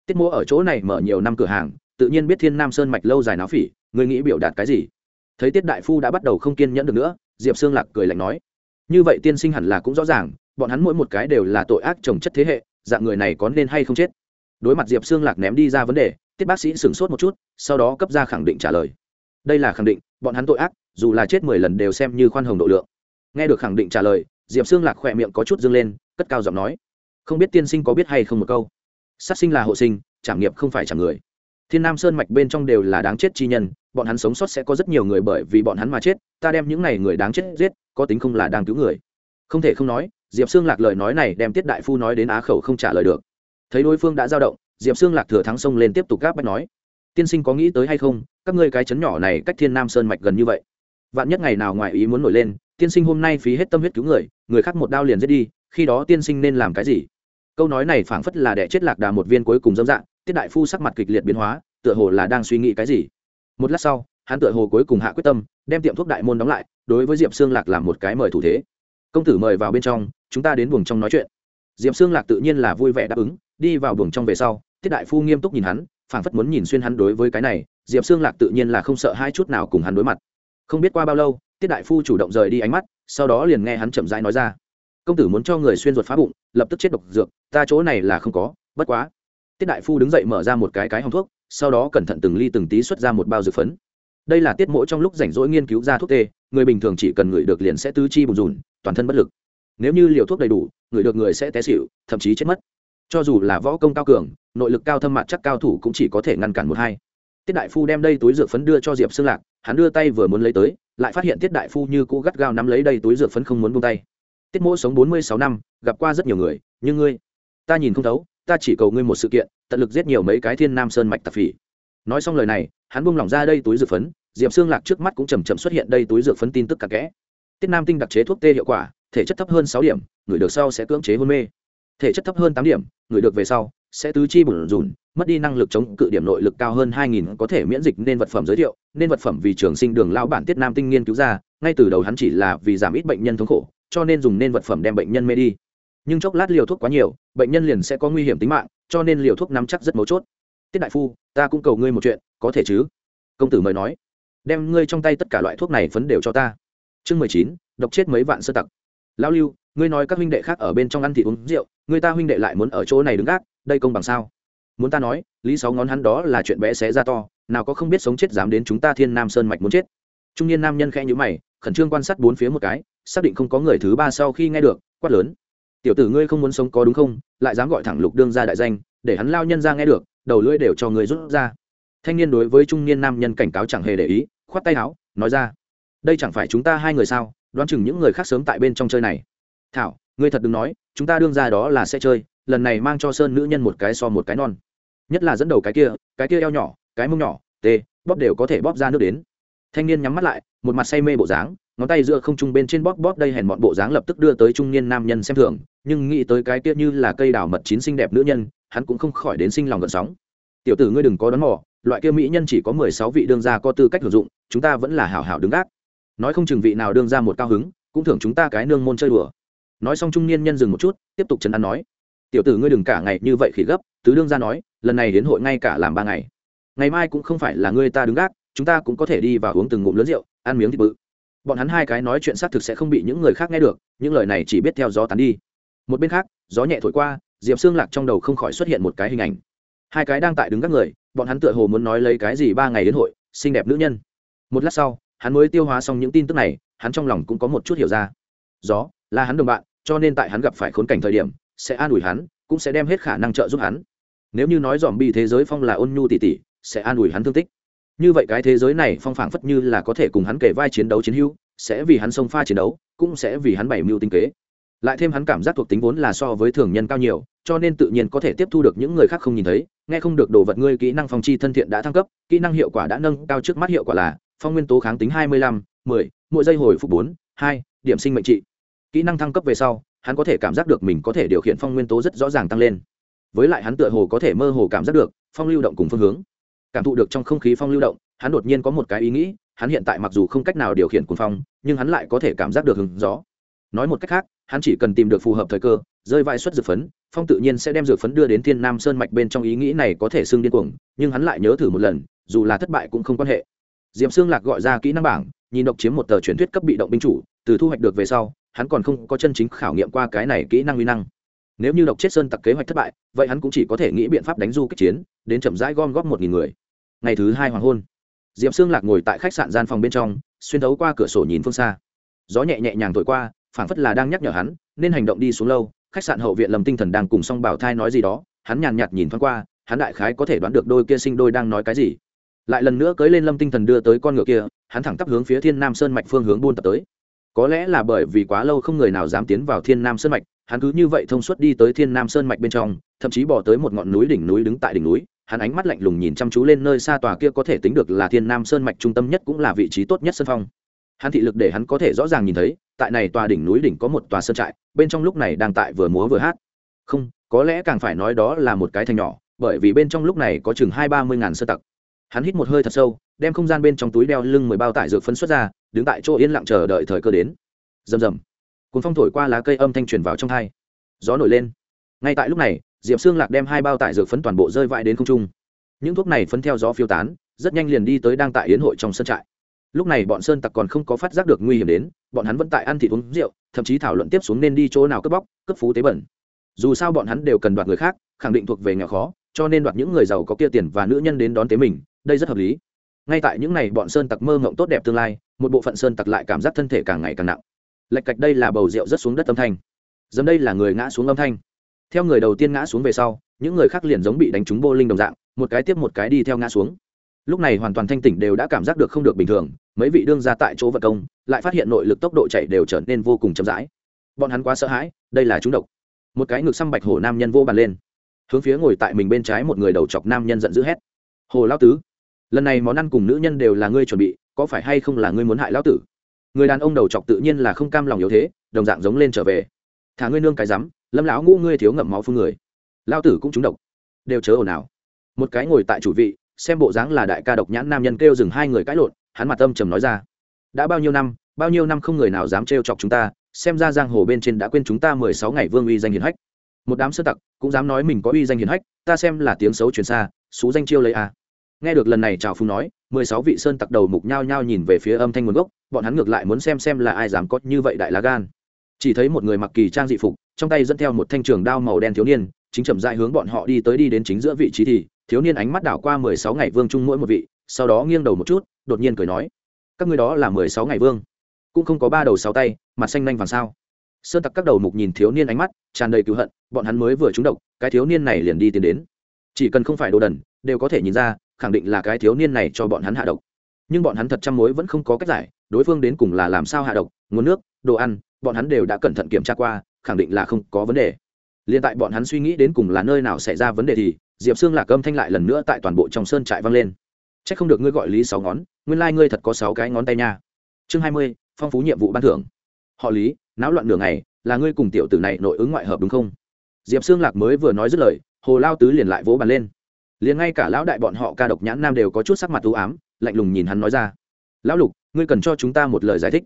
Tiết mỗ ở chỗ này mở nhiều năm cửa hàng, tự nhiên biết thiên nam sơn mạch lâu dài náo phỉ, người nghĩ biểu đạt cái gì? Thấy tiết đại phu đã bắt đầu không kiên nhẫn được nữa, diệp sương lạc cười lạnh nói, như vậy tiên sinh hẳn là cũng rõ ràng, bọn hắn mỗi một cái đều là tội ác trồng chất thế hệ, dạng người này có nên hay không chết? Đối mặt diệp sương lạc ném đi ra vấn đề, tiết bác sĩ sửng sốt một chút, sau đó cấp ra khẳng định trả lời. Đây là khẳng định, bọn hắn tội ác, dù là chết mười lần đều xem như khoan hồng độ lượng. Nghe được khẳng định trả lời, diệp sương lạc khỏe miệng có chút dâng lên, cất cao giọng nói. Không biết tiên sinh có biết hay không một câu? Sát sinh là hộ sinh, trảm nghiệp không phải trả người. Thiên nam sơn mạch bên trong đều là đáng chết chi nhân, bọn hắn sống sót sẽ có rất nhiều người bởi vì bọn hắn mà chết, ta đem những n à y người đáng chết giết, có tính không là đang cứu người. Không thể không nói, diệp xương lạc lời nói này đem tiết đại phu nói đến á khẩu không trả lời được thấy đối phương đã giao động, diệp Sương lạc thừa thắng sông lên tiếp tục gáp bách nói, tiên sinh có nghĩ tới hay không, các ngươi cái chấn nhỏ này cách thiên nam sơn mạch gần như vậy? Vạn nhất ngày nào ngoài ý muốn nổi lên, tiên sinh hôm nay phí hết tâm huyết cứu người người khác một đao liền giết đi, khi đó tiên sinh nên làm cái gì? Câu nói này phảng phất là đẻ chết lạc đà một viên cuối cùng dâm dạng, tiết đại phu sắc mặt kịch liệt biến hóa, tựa hồ là đang suy nghĩ cái gì. Một lát sau, hắn tựa hồ cuối cùng hạ quyết tâm, đem tiệm thuốc đại môn đóng lại, đối với diệp Sương lạc làm một cái mời thủ thế. Công tử mời vào bên trong, chúng ta đến buồng trong nói chuyện diệp xương lạc tự nhiên là vui vẻ đáp ứng, đi vào buồng trong về sau tiết đại phu nghiêm túc nhìn hắn, phảng phất muốn nhìn xuyên hắn đối với cái này, diệp xương lạc tự nhiên là không sợ hai chút nào cùng hắn đối mặt. Không biết qua bao lâu tiết đại phu chủ động rời đi ánh mắt, sau đó liền nghe hắn chậm rãi nói ra. Công tử muốn cho người xuyên ruột phá bụng, lập tức chết độc dược, ta chỗ này là không có, bất quá. Tiết đại phu đứng dậy mở ra một cái cái hòng thuốc, sau đó cẩn thận từng ly từng tí xuất ra một bao dược phấn. Đây là tiết mỗi trong lúc rảnh rỗi nghiên cứu ra thuốc tê, người bình thường chỉ cần ngửi được liền sẽ tứ chi bùn rùn, toàn thân bất lực nếu như liều thuốc đầy đủ, người được người sẽ té xịu thậm chí chết mất. Cho dù là võ công cao cường, nội lực cao thâm mặt chắc cao thủ cũng chỉ có thể ngăn cản một hai. Tiết đại phu đem đây túi dược phấn đưa cho diệp xương lạc, hắn đưa tay vừa muốn lấy tới, lại phát hiện tiết đại phu như cũ gắt gao nắm lấy đây túi dược phấn không muốn buông tay. Tiết mỗ sống bốn mươi sáu năm, gặp qua rất nhiều người, nhưng ngươi, ta nhìn không thấu, ta chỉ cầu ngươi một sự kiện, tận lực giết nhiều mấy cái thiên nam sơn mạch tạp phỉ. Nói xong lời này, hắn buông lỏng ra đây túi dược phấn, diệp xương lạc trước mắt cũng chầm chậm xuất hiện đây túi dược phấn tin tức cặn kẽ. Tiết nam tinh đặc chế thuốc tê hiệu quả thể chất thấp hơn sáu điểm, người được sau sẽ cưỡng chế hôn mê. Thể chất thấp hơn tám điểm, người được về sau sẽ tứ chi bùn rùn mất đi năng lực chống cự điểm nội lực cao hơn hai nghìn có thể miễn dịch nên vật phẩm giới thiệu, nên vật phẩm vì trường sinh đường lao bản tiết nam tinh nghiên cứu ra, ngay từ đầu hắn chỉ là vì giảm ít bệnh nhân thống khổ, cho nên dùng nên vật phẩm đem bệnh nhân mê đi. Nhưng chốc lát liều thuốc quá nhiều, bệnh nhân liền sẽ có nguy hiểm tính mạng, cho nên liều thuốc nắm chắc rất mấu chốt. Tiết đại phu, ta cũng cầu ngươi một chuyện, có thể chứ? Công tử mời nói. Đem ngươi trong tay tất cả loại thuốc này phấn đều cho ta. Chương mười chín, độc chết mấy vạn sơ tặc lão lưu, ngươi nói các huynh đệ khác ở bên trong ăn thịt uống rượu, người ta huynh đệ lại muốn ở chỗ này đứng gác, đây công bằng sao? Muốn ta nói, lý sáu ngón hắn đó là chuyện bé xé ra to, nào có không biết sống chết dám đến chúng ta thiên nam sơn mạch muốn chết. Trung niên nam nhân khẽ nhữ mày, khẩn trương quan sát bốn phía một cái, xác định không có người thứ ba sau khi nghe được, quát lớn. Tiểu tử ngươi không muốn sống có đúng không? Lại dám gọi thẳng lục đương ra đại danh, để hắn lao nhân ra nghe được, đầu lưỡi đều cho người rút ra. Thanh niên đối với trung niên nam nhân cảnh cáo chẳng hề để ý, khoát tay áo, nói ra. Đây chẳng phải chúng ta hai người sao? Đoán chừng những người khác sớm tại bên trong chơi này. Thảo, ngươi thật đừng nói, chúng ta đương ra đó là sẽ chơi, lần này mang cho sơn nữ nhân một cái so một cái non. Nhất là dẫn đầu cái kia cái kia eo nhỏ, cái mông nhỏ, tê, bóp đều có thể bóp ra nước đến. Thanh niên nhắm mắt lại, một mặt say mê bộ dáng, ngón tay giữa không trung bên trên bóp bóp đây hèn mọn bộ dáng lập tức đưa tới trung niên nam nhân xem thường, nhưng nghĩ tới cái kia như là cây đào mật chín xinh đẹp nữ nhân, hắn cũng không khỏi đến sinh lòng gợn sóng. Tiểu tử ngươi đừng có đón mò, loại kia mỹ nhân chỉ có mười sáu vị đương gia có tư cách sử dụng, chúng ta vẫn là hảo hảo đứng gác nói không chừng vị nào đương ra một cao hứng, cũng thưởng chúng ta cái nương môn chơi đùa. Nói xong trung niên nhân dừng một chút, tiếp tục chấn an nói, tiểu tử ngươi đừng cả ngày như vậy khỉ gấp, tứ đương ra nói, lần này đến hội ngay cả làm ba ngày. Ngày mai cũng không phải là ngươi ta đứng gác, chúng ta cũng có thể đi và uống từng ngụm lớn rượu, ăn miếng thịt bự. Bọn hắn hai cái nói chuyện xác thực sẽ không bị những người khác nghe được, những lời này chỉ biết theo gió tán đi. Một bên khác, gió nhẹ thổi qua, diệp xương lạc trong đầu không khỏi xuất hiện một cái hình ảnh. Hai cái đang tại đứng các người, bọn hắn tựa hồ muốn nói lấy cái gì ba ngày đến hội, xinh đẹp nữ nhân. Một lát sau hắn mới tiêu hóa xong những tin tức này, hắn trong lòng cũng có một chút hiểu ra. Gió, là hắn đồng bạn, cho nên tại hắn gặp phải khốn cảnh thời điểm, sẽ an ủi hắn, cũng sẽ đem hết khả năng trợ giúp hắn. Nếu như nói dòm bi thế giới phong là ôn nhu tỉ tỉ, sẽ an ủi hắn thương tích. Như vậy cái thế giới này phong phảng phất như là có thể cùng hắn kể vai chiến đấu chiến hữu, sẽ vì hắn sông pha chiến đấu, cũng sẽ vì hắn bày mưu tinh kế. Lại thêm hắn cảm giác thuộc tính vốn là so với thường nhân cao nhiều, cho nên tự nhiên có thể tiếp thu được những người khác không nhìn thấy, nghe không được đồ vật ngươi kỹ năng phong chi thân thiện đã thăng cấp, kỹ năng hiệu quả đã nâng cao trước mắt hiệu quả là phong nguyên tố kháng tính hai mươi lăm, mười, mỗi giây hồi phục bốn, hai, điểm sinh mệnh trị. Kỹ năng thăng cấp về sau, hắn có thể cảm giác được mình có thể điều khiển phong nguyên tố rất rõ ràng tăng lên. Với lại hắn tựa hồ có thể mơ hồ cảm giác được phong lưu động cùng phương hướng. Cảm thụ được trong không khí phong lưu động, hắn đột nhiên có một cái ý nghĩ, hắn hiện tại mặc dù không cách nào điều khiển cuồng phong, nhưng hắn lại có thể cảm giác được hứng gió. Nói một cách khác, hắn chỉ cần tìm được phù hợp thời cơ, rơi vai xuất dược phấn, phong tự nhiên sẽ đem dược phấn đưa đến thiên nam sơn mạch bên trong ý nghĩ này có thể xưng điên cuồng, nhưng hắn lại nhớ thử một lần, dù là thất bại cũng không quan hệ diệp xương lạc gọi ra kỹ năng bảng, nhìn độc chiếm một tờ truyền thuyết cấp bị động binh chủ, từ thu hoạch được về sau, hắn còn không có chân chính khảo nghiệm qua cái này kỹ năng uy năng. Nếu như độc chết sơn tặc kế hoạch thất bại, vậy hắn cũng chỉ có thể nghĩ biện pháp đánh du kích chiến, đến chậm rãi gom góp một nghìn người. Ngày thứ hai hoàng hôn, diệp xương lạc ngồi tại khách sạn gian phòng bên trong, xuyên thấu qua cửa sổ nhìn phương xa. Gió nhẹ nhẹ nhàng thổi qua, phảng phất là đang nhắc nhở hắn, nên hành động đi xuống lâu, khách sạn hậu viện lầm tinh thần đang cùng song bảo thai nói gì đó, hắn nhàn nhạt nhìn thoáng qua, hắn đại khái có thể đoán được đôi kia sinh đôi đang nói cái gì lại lần nữa cưới lên lâm tinh thần đưa tới con ngựa kia, hắn thẳng tắp hướng phía thiên nam sơn mạch phương hướng buôn tập tới. Có lẽ là bởi vì quá lâu không người nào dám tiến vào thiên nam sơn mạch, hắn cứ như vậy thông suốt đi tới thiên nam sơn mạch bên trong, thậm chí bỏ tới một ngọn núi đỉnh núi đứng tại đỉnh núi, hắn ánh mắt lạnh lùng nhìn chăm chú lên nơi xa tòa kia có thể tính được là thiên nam sơn mạch trung tâm nhất cũng là vị trí tốt nhất sân phong. Hắn thị lực để hắn có thể rõ ràng nhìn thấy, tại này tòa đỉnh núi đỉnh có một tòa sơn trại, bên trong lúc này đang tại vừa múa vừa hát. Không, có lẽ càng phải nói đó là một cái thành nhỏ, bởi vì bên trong lúc này có chừng hai ba mươi ngàn sơ tặc hắn hít một hơi thật sâu, đem không gian bên trong túi đeo lưng mười bao tải dược phấn xuất ra, đứng tại chỗ yên lặng chờ đợi thời cơ đến. Rầm rầm. Cuốn phong thổi qua lá cây âm thanh truyền vào trong thai gió nổi lên. Ngay tại lúc này, diệp xương lạc đem hai bao tải dược phấn toàn bộ rơi vãi đến không trung. Những thuốc này phấn theo gió phiêu tán, rất nhanh liền đi tới đang tại yến hội trong sân trại. Lúc này bọn sơn tặc còn không có phát giác được nguy hiểm đến, bọn hắn vẫn tại ăn thịt uống rượu, thậm chí thảo luận tiếp xuống nên đi chỗ nào cướp bóc, cướp phú tế bẩn. Dù sao bọn hắn đều cần đoạt người khác, khẳng định thuộc về nghèo khó, cho nên đoạt những người giàu có kia tiền và nữ nhân đến đón tế mình đây rất hợp lý. Ngay tại những ngày bọn sơn tặc mơ ngộng tốt đẹp tương lai, một bộ phận sơn tặc lại cảm giác thân thể càng ngày càng nặng. Lệch cạch đây là bầu rượu rất xuống đất âm thanh. Dấm đây là người ngã xuống âm thanh. Theo người đầu tiên ngã xuống về sau, những người khác liền giống bị đánh trúng bô linh đồng dạng, một cái tiếp một cái đi theo ngã xuống. Lúc này hoàn toàn thanh tỉnh đều đã cảm giác được không được bình thường, mấy vị đương ra tại chỗ vật công, lại phát hiện nội lực tốc độ chạy đều trở nên vô cùng chậm rãi. Bọn hắn quá sợ hãi, đây là chúng độc. Một cái ngực xăm bạch hổ nam nhân vô bàn lên. Hướng phía ngồi tại mình bên trái một người đầu chọc nam nhân giận dữ hét. Hồ lao tứ lần này món ăn cùng nữ nhân đều là ngươi chuẩn bị, có phải hay không là ngươi muốn hại lão tử? Người đàn ông đầu chọc tự nhiên là không cam lòng yếu thế, đồng dạng giống lên trở về. Thả ngươi nương cái rắm, lâm lão ngũ ngươi thiếu ngậm máu phương người. Lao tử cũng trúng độc. Đều chớ ồn ào. Một cái ngồi tại chủ vị, xem bộ dáng là đại ca độc nhãn nam nhân kêu dừng hai người cãi lộn, hắn mặt âm trầm nói ra. Đã bao nhiêu năm, bao nhiêu năm không người nào dám trêu chọc chúng ta, xem ra giang hồ bên trên đã quên chúng ta mười sáu ngày vương uy danh hiền hách. Một đám sơ tặc cũng dám nói mình có uy danh hiền hách, ta xem là tiếng xấu truyền xa, xú danh chiêu lấy a nghe được lần này chào phúng nói, mười sáu vị sơn tặc đầu mục nhao nhao nhìn về phía âm thanh nguồn gốc, bọn hắn ngược lại muốn xem xem là ai dám có như vậy đại lá gan. Chỉ thấy một người mặc kỳ trang dị phục, trong tay dẫn theo một thanh trường đao màu đen thiếu niên, chính chậm dại hướng bọn họ đi tới đi đến chính giữa vị trí thì, thiếu niên ánh mắt đảo qua mười sáu ngày vương chung mỗi một vị, sau đó nghiêng đầu một chút, đột nhiên cười nói, các ngươi đó là mười sáu ngày vương, cũng không có ba đầu sáu tay, mặt xanh nanh vàng sao? Sơn tặc các đầu mục nhìn thiếu niên ánh mắt, tràn đầy cứu hận, bọn hắn mới vừa trúng độc, cái thiếu niên này liền đi tiến đến. Chỉ cần không phải đồ đần, đều có thể nhìn ra khẳng định là cái thiếu niên này cho bọn hắn hạ độc. Nhưng bọn hắn thật trăm mối vẫn không có cách giải, đối phương đến cùng là làm sao hạ độc, nguồn nước, đồ ăn, bọn hắn đều đã cẩn thận kiểm tra qua, khẳng định là không có vấn đề. Liền tại bọn hắn suy nghĩ đến cùng là nơi nào xảy ra vấn đề thì, diệp xương lạc âm thanh lại lần nữa tại toàn bộ trong sơn trại vang lên. C h ắ c không được ngươi gọi lý sáu ngón, nguyên lai、like、ngươi thật có sáu cái ngón tay nha. Chương hai mươi, phong phú nhiệm vụ ban thưởng. Họ lý, náo loạn đường này là ngươi cùng tiểu tử này nội ứng ngoại hợp đúng không? Diệp xương lạc mới vừa nói dứt lời, hồ lao tứ liền lại vỗ bàn lên liền ngay cả lão đại bọn họ ca độc nhãn nam đều có chút sắc mặt u ám, lạnh lùng nhìn hắn nói ra. Lão lục, ngươi cần cho chúng ta một lời giải thích.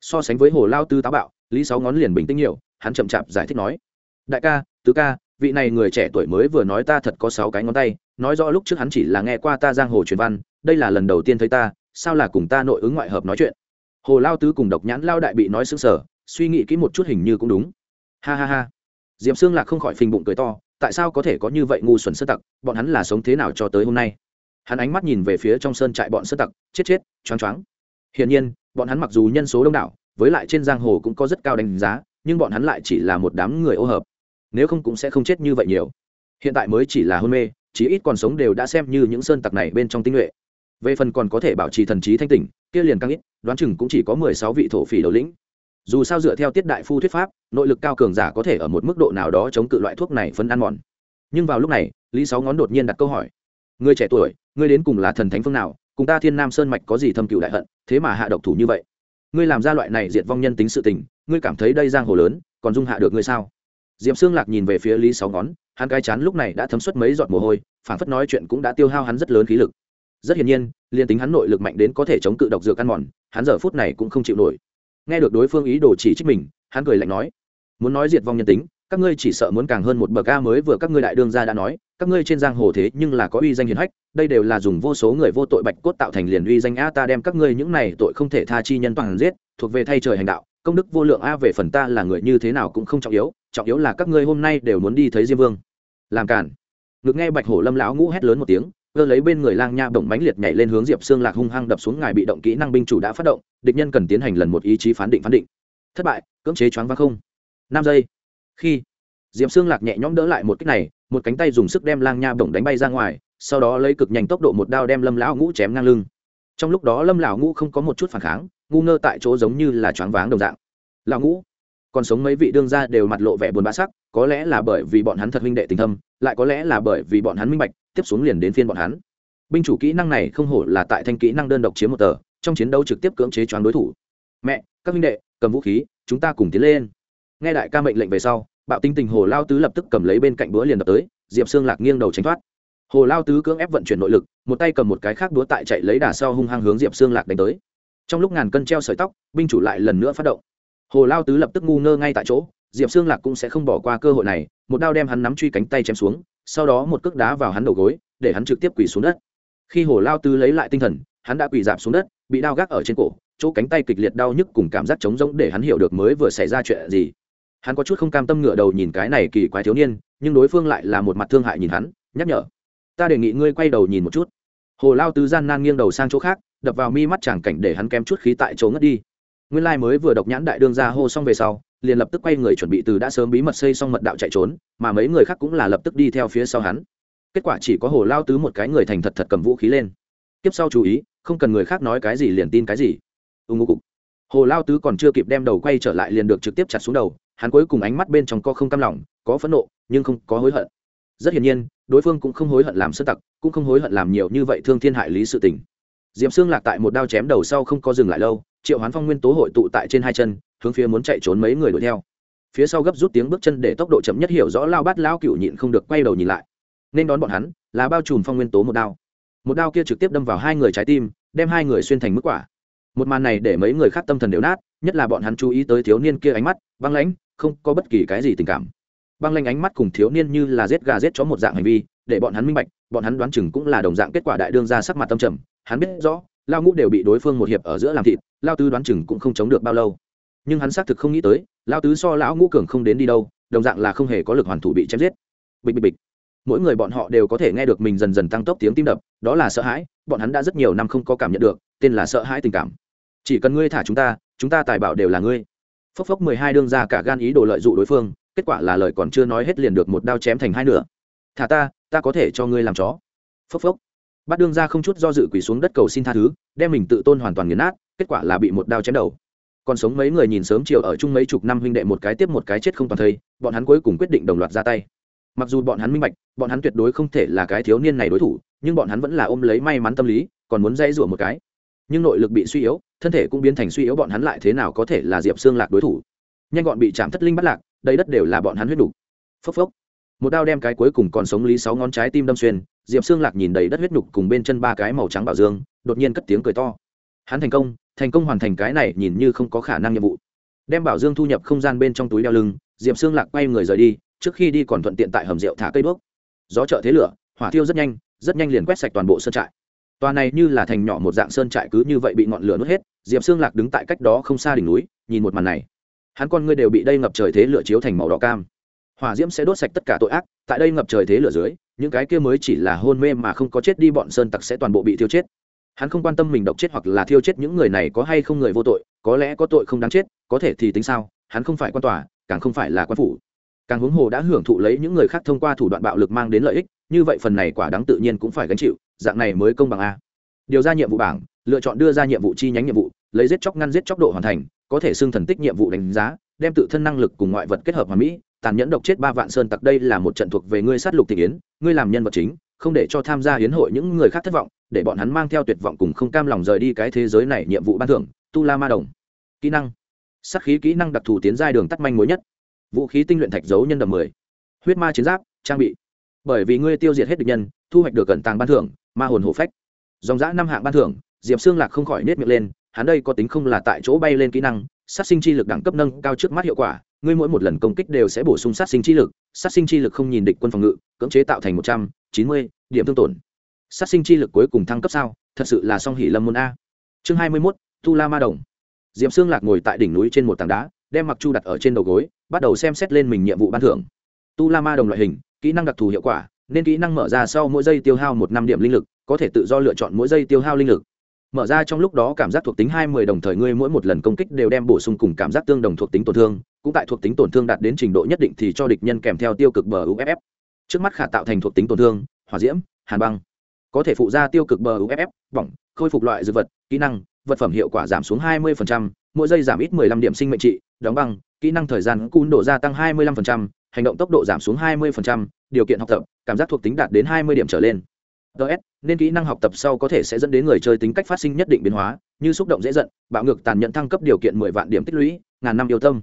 So sánh với hồ lao tư táo bạo, lý sáu ngón liền bình tĩnh nhiều, hắn chậm chạp giải thích nói, đại ca, tứ ca, vị này người trẻ tuổi mới vừa nói ta thật có sáu cái ngón tay, nói rõ lúc trước hắn chỉ là nghe qua ta giang hồ truyền văn, đây là lần đầu tiên thấy ta, sao là cùng ta nội ứng ngoại hợp nói chuyện? Hồ lao tứ cùng độc nhãn lao đại bị nói xứng sở suy nghĩ kỹ một chút hình như cũng đúng. Ha ha ha. Diệp xương lạc không khỏi phình bụng cười to tại sao có thể có như vậy ngu xuẩn sơ tặc, bọn hắn là sống thế nào cho tới hôm nay? Hắn ánh mắt nhìn về phía trong sơn trại bọn sơ tặc, chết chết, choáng choáng. Hiển nhiên, bọn hắn mặc dù nhân số đông đảo, với lại trên giang hồ cũng có rất cao đánh giá, nhưng bọn hắn lại chỉ là một đám người ô hợp. Nếu không cũng sẽ không chết như vậy nhiều. Hiện tại mới chỉ là hôn mê, chí ít còn sống đều đã xem như những sơn tặc này bên trong tinh nhuệ. Về phần còn có thể bảo trì thần trí thanh tỉnh, kia liền càng ít, đoán chừng cũng chỉ có mười sáu vị thổ phỉ đầu lĩnh dù sao dựa theo tiết đại phu thuyết pháp, nội lực cao cường giả có thể ở một mức độ nào đó chống cự loại thuốc này phân ăn mòn. Nhưng vào lúc này, lý sáu ngón đột nhiên đặt câu hỏi. Người trẻ tuổi, ngươi đến cùng là thần thánh phương nào? Cùng ta thiên nam sơn mạch có gì thâm cựu đại hận? Thế mà hạ độc thủ như vậy. Ngươi làm ra loại này diệt vong nhân tính sự tình, ngươi cảm thấy đây giang hồ lớn, còn dung hạ được ngươi sao? Diệp xương lạc nhìn về phía lý sáu ngón, hắn cái chán lúc này đã thấm suất mấy giọt mồ hôi phản phất nói chuyện cũng đã tiêu hao hắn rất lớn khí lực. Rất hiển nhiên, liên tính hắn nội lực mạnh đến có thể chống cự độc dược ăn mòn, hắn giờ phút này cũng không chịu nổi nghe được đối phương ý đồ chỉ trích mình, hắn cười lạnh nói, muốn nói diệt vong nhân tính, các ngươi chỉ sợ muốn càng hơn một bậc ca mới vừa các ngươi đại đương gia đã nói, các ngươi trên giang hồ thế nhưng là có uy danh hiền hách, đây đều là dùng vô số người vô tội bạch cốt tạo thành liền uy danh a ta đem các ngươi những này tội không thể tha chi nhân toàn giết, thuộc về thay trời hành đạo, công đức vô lượng a về phần ta là người như thế nào cũng không trọng yếu trọng yếu là các ngươi hôm nay đều muốn đi thấy diêm vương. Làm cản ngược nghe bạch hổ lâm lão ngũ hét lớn một tiếng cơ lấy bên người lang nha động mãnh liệt nhảy lên hướng diệp xương lạc hung hăng đập xuống ngài bị động kỹ năng binh chủ đã phát động, địch nhân cần tiến hành lần một ý chí phán định phán định. Thất bại, cưỡng chế choáng váng không. Năm giây. Khi diệp xương lạc nhẹ nhõm đỡ lại một cách này, một cánh tay dùng sức đem lang nha bổng đánh bay ra ngoài, sau đó lấy cực nhanh tốc độ một đao đem lâm lão ngũ chém ngang lưng. Trong lúc đó lâm lão ngũ không có một chút phản kháng, ngu ngơ tại chỗ giống như là choáng váng đồng dạng. Lão ngũ, còn sống mấy vị đương gia đều mặt lộ vẻ buồn bã sắc, có lẽ là bởi vì bọn hắn thật huynh đệ tình thâm, lại có lẽ là bởi vì bọn hắn minh bạch tiếp xuống liền đến phiên bọn hắn. Binh chủ kỹ năng này không hổ là tại thanh kỹ năng đơn độc chiếm một tờ, trong chiến đấu trực tiếp cưỡng chế choáng đối thủ. Mẹ, các huynh đệ, cầm vũ khí, chúng ta cùng tiến lên. Nghe đại ca mệnh lệnh về sau, bạo tinh tình hồ lao tứ lập tức cầm lấy bên cạnh búa liền đập tới, diệp xương lạc nghiêng đầu tránh thoát. Hồ lao tứ cưỡng ép vận chuyển nội lực, một tay cầm một cái khác búa tại chạy lấy đà sau hung hăng hướng diệp xương lạc đánh tới. Trong lúc ngàn cân treo sợi tóc, binh chủ lại lần nữa phát động. Hồ lao tứ lập tức ngu ngơ ngay tại chỗ, diệp xương lạc cũng sẽ không bỏ qua cơ hội này, một đao đem hắn nắm truy cánh tay chém xuống sau đó một cước đá vào hắn đầu gối, để hắn trực tiếp quỳ xuống đất. Khi hồ lao tứ lấy lại tinh thần, hắn đã quỳ dạp xuống đất, bị đao gác ở trên cổ, chỗ cánh tay kịch liệt đau nhức cùng cảm giác trống rỗng để hắn hiểu được mới vừa xảy ra chuyện gì. Hắn có chút không cam tâm ngựa đầu nhìn cái này kỳ quái thiếu niên, nhưng đối phương lại là một mặt thương hại nhìn hắn, nhắc nhở, ta đề nghị ngươi quay đầu nhìn một chút. Hồ lao tứ gian nan nghiêng đầu sang chỗ khác, đập vào mi mắt chàng cảnh để hắn kém chút khí tại chỗ ngất đi. Nguyên lai mới vừa độc nhãn đại đương ra hô xong về sau liền lập tức quay người chuẩn bị từ đã sớm bí mật xây xong mật đạo chạy trốn, mà mấy người khác cũng là lập tức đi theo phía sau hắn. Kết quả chỉ có hồ lao tứ một cái người thành thật thật cầm vũ khí lên. Tiếp sau chú ý, không cần người khác nói cái gì liền tin cái gì. Ưng ngô cục. Hồ lao tứ còn chưa kịp đem đầu quay trở lại liền được trực tiếp chặt xuống đầu, hắn cuối cùng ánh mắt bên trong có không cam lòng, có phẫn nộ, nhưng không có hối hận. Rất hiển nhiên, đối phương cũng không hối hận làm sơ tặc, cũng không hối hận làm nhiều như vậy thương thiên hại lý sự tình. Diệm xương lạc tại một đao chém đầu sau không có dừng lại lâu, triệu hoán phong nguyên tố hội tụ tại trên hai chân hướng phía muốn chạy trốn mấy người đuổi theo. Phía sau gấp rút tiếng bước chân để tốc độ chậm nhất hiểu rõ lao bát lao cựu nhịn không được quay đầu nhìn lại. Nên đón bọn hắn là bao trùm phong nguyên tố một đao. Một đao kia trực tiếp đâm vào hai người trái tim, đem hai người xuyên thành mức quả. Một màn này để mấy người khác tâm thần đều nát, nhất là bọn hắn chú ý tới thiếu niên kia ánh mắt, băng lãnh, không có bất kỳ cái gì tình cảm. Băng lãnh ánh mắt cùng thiếu niên như là giết gà giết chó một dạng hành vi, để bọn hắn minh bạch, bọn hắn đoán chừng cũng là đồng dạng kết quả đại đương ra sắc mặt tâm trầm. Hắn biết rõ, lao ngũ đều bị đối phương một hiệp ở giữa làm thịt, lao tứ đoán chừng cũng không chống được bao lâu nhưng hắn xác thực không nghĩ tới lao tứ so lão ngũ cường không đến đi đâu, đồng dạng là không hề có lực hoàn thủ bị chém giết. Bịch bịch bịch. Mỗi người bọn họ đều có thể nghe được mình dần dần tăng tốc tiếng tim đập, đó là sợ hãi, bọn hắn đã rất nhiều năm không có cảm nhận được, tên là sợ hãi tình cảm. Chỉ cần ngươi thả chúng ta chúng ta tài bảo đều là ngươi. Phốc phốc mười hai đương ra cả gan ý đồ lợi dụng đối phương, kết quả là lời còn chưa nói hết liền được một đao chém thành hai nửa. Thả ta ta có thể cho ngươi làm chó. Phốc phốc. Bắt đương ra không chút do dự quỳ xuống đất cầu xin tha thứ, đem mình tự tôn hoàn toàn nghiền nát, kết quả là bị một đao chém đầu còn sống mấy người nhìn sớm chiều ở chung mấy chục năm huynh đệ một cái tiếp một cái chết không toàn thây, bọn hắn cuối cùng quyết định đồng loạt ra tay. Mặc dù bọn hắn minh bạch, bọn hắn tuyệt đối không thể là cái thiếu niên này đối thủ, nhưng bọn hắn vẫn là ôm lấy may mắn tâm lý, còn muốn dây rủa một cái. Nhưng nội lực bị suy yếu, thân thể cũng biến thành suy yếu bọn hắn lại thế nào có thể là diệp xương lạc đối thủ. Nhanh gọn bị chạm thất linh bắt lạc đây đất đều là bọn hắn huyết đủ. phốc phốc. Một đao đem cái cuối cùng còn sống lý sáu ngón trái tim đâm xuyên, diệp xương lạc nhìn đầy đất huyết nhục cùng bên chân ba cái màu trắng bảo dương, đột nhiên cất tiếng cười to. Hắn thành công thành công hoàn thành cái này nhìn như không có khả năng nhiệm vụ. Đem bảo dương thu nhập không gian bên trong túi đeo lưng, diệp xương lạc quay người rời đi, trước khi đi còn thuận tiện tại hầm rượu thả cây đuốc. Gió chợ thế lửa, hỏa thiêu rất nhanh rất nhanh liền quét sạch toàn bộ sơn trại. Tòa này như là thành nhỏ một dạng sơn trại cứ như vậy bị ngọn lửa nuốt hết, diệp xương lạc đứng tại cách đó không xa đỉnh núi, nhìn một màn này. Hắn con ngươi đều bị đây ngập trời thế lửa chiếu thành màu đỏ cam. Hỏa diễm sẽ đốt sạch tất cả tội ác, tại đây ngập trời thế lửa dưới, những cái kia mới chỉ là hôn mê mà không có chết đi bọn sơn tặc sẽ toàn bộ bị thiêu chết hắn không quan tâm mình độc chết hoặc là thiêu chết những người này có hay không người vô tội, có lẽ có tội không đáng chết, có thể thì tính sao, hắn không phải quan tòa, càng không phải là quan phủ. Càng huống hồ đã hưởng thụ lấy những người khác thông qua thủ đoạn bạo lực mang đến lợi ích, như vậy phần này quả đáng tự nhiên cũng phải gánh chịu, dạng này mới công bằng a. Điều ra nhiệm vụ bảng, lựa chọn đưa ra nhiệm vụ chi nhánh nhiệm vụ, lấy giết chóc ngăn giết chóc độ hoàn thành, có thể xưng thần tích nhiệm vụ đánh giá, đem tự thân năng lực cùng ngoại vật kết hợp hòa mỹ, tàn nhẫn độc chết ba vạn sơn tặc đây là một trận thuộc về ngươi sát lục thị yến ngươi làm nhân vật chính không để cho tham gia hiến hội những người khác thất vọng, để bọn hắn mang theo tuyệt vọng cùng không cam lòng rời đi cái thế giới này nhiệm vụ ban thưởng, tu la ma đồng. Kỹ năng. Sắc khí kỹ năng đặc thù tiến giai đường tắt manh mối nhất. Vũ khí tinh luyện thạch dấu nhân đầm mười. Huyết ma chiến giáp, trang bị. Bởi vì ngươi tiêu diệt hết địch nhân, thu hoạch được cẩn tàng ban thưởng, ma hồn hổ phách. Dòng giã năm hạng ban thưởng, diệp xương lạc không khỏi nết miệng lên, hắn đây có tính không là tại chỗ bay lên kỹ năng, sát sinh chi lực đẳng cấp nâng cao trước mắt hiệu quả ngươi mỗi một lần công kích đều sẽ bổ sung sát sinh chi lực, sát sinh chi lực không nhìn địch quân phòng ngự, cưỡng chế tạo thành một trăm chín mươi điểm thương tổn. Sát sinh chi lực cuối cùng thăng cấp sao? Thật sự là song hỉ lâm môn a. Chương hai mươi mốt tu la ma đồng. Diệm xương lạc ngồi tại đỉnh núi trên một tảng đá, đem mặc chu đặt ở trên đầu gối, bắt đầu xem xét lên mình nhiệm vụ ban thưởng. Tu la ma đồng loại hình, kỹ năng đặc thù hiệu quả, nên kỹ năng mở ra sau mỗi giây tiêu hao một năm điểm linh lực, có thể tự do lựa chọn mỗi giây tiêu hao linh lực. Mở ra trong lúc đó cảm giác thuộc tính hai mươi đồng thời ngươi mỗi một lần công kích đều đem bổ sung cùng cảm giác tương đồng thuộc tính tổn thương cũng tại thuộc tính tổn thương đạt đến trình độ nhất định thì cho địch nhân kèm theo tiêu cực bờ uff trước mắt khả tạo thành thuộc tính tổn thương hỏa diễm hàn băng. Có thể phụ ra tiêu cực bờ uff bỏng khôi phục loại dược vật kỹ năng vật phẩm hiệu quả giảm xuống 20%, mỗi giây giảm ít 15 điểm sinh mệnh trị đóng băng kỹ năng thời gian cun độ gia tăng 25%, hành động tốc độ giảm xuống 20%, điều kiện học tập cảm giác thuộc tính đạt đến 20 điểm trở lên. Ts nên kỹ năng học tập sau có thể sẽ dẫn đến người chơi tính cách phát sinh nhất định biến hóa như xúc động dễ giận bạo ngược tàn nhẫn thăng cấp điều kiện 10 vạn điểm tích lũy ngàn năm yêu tâm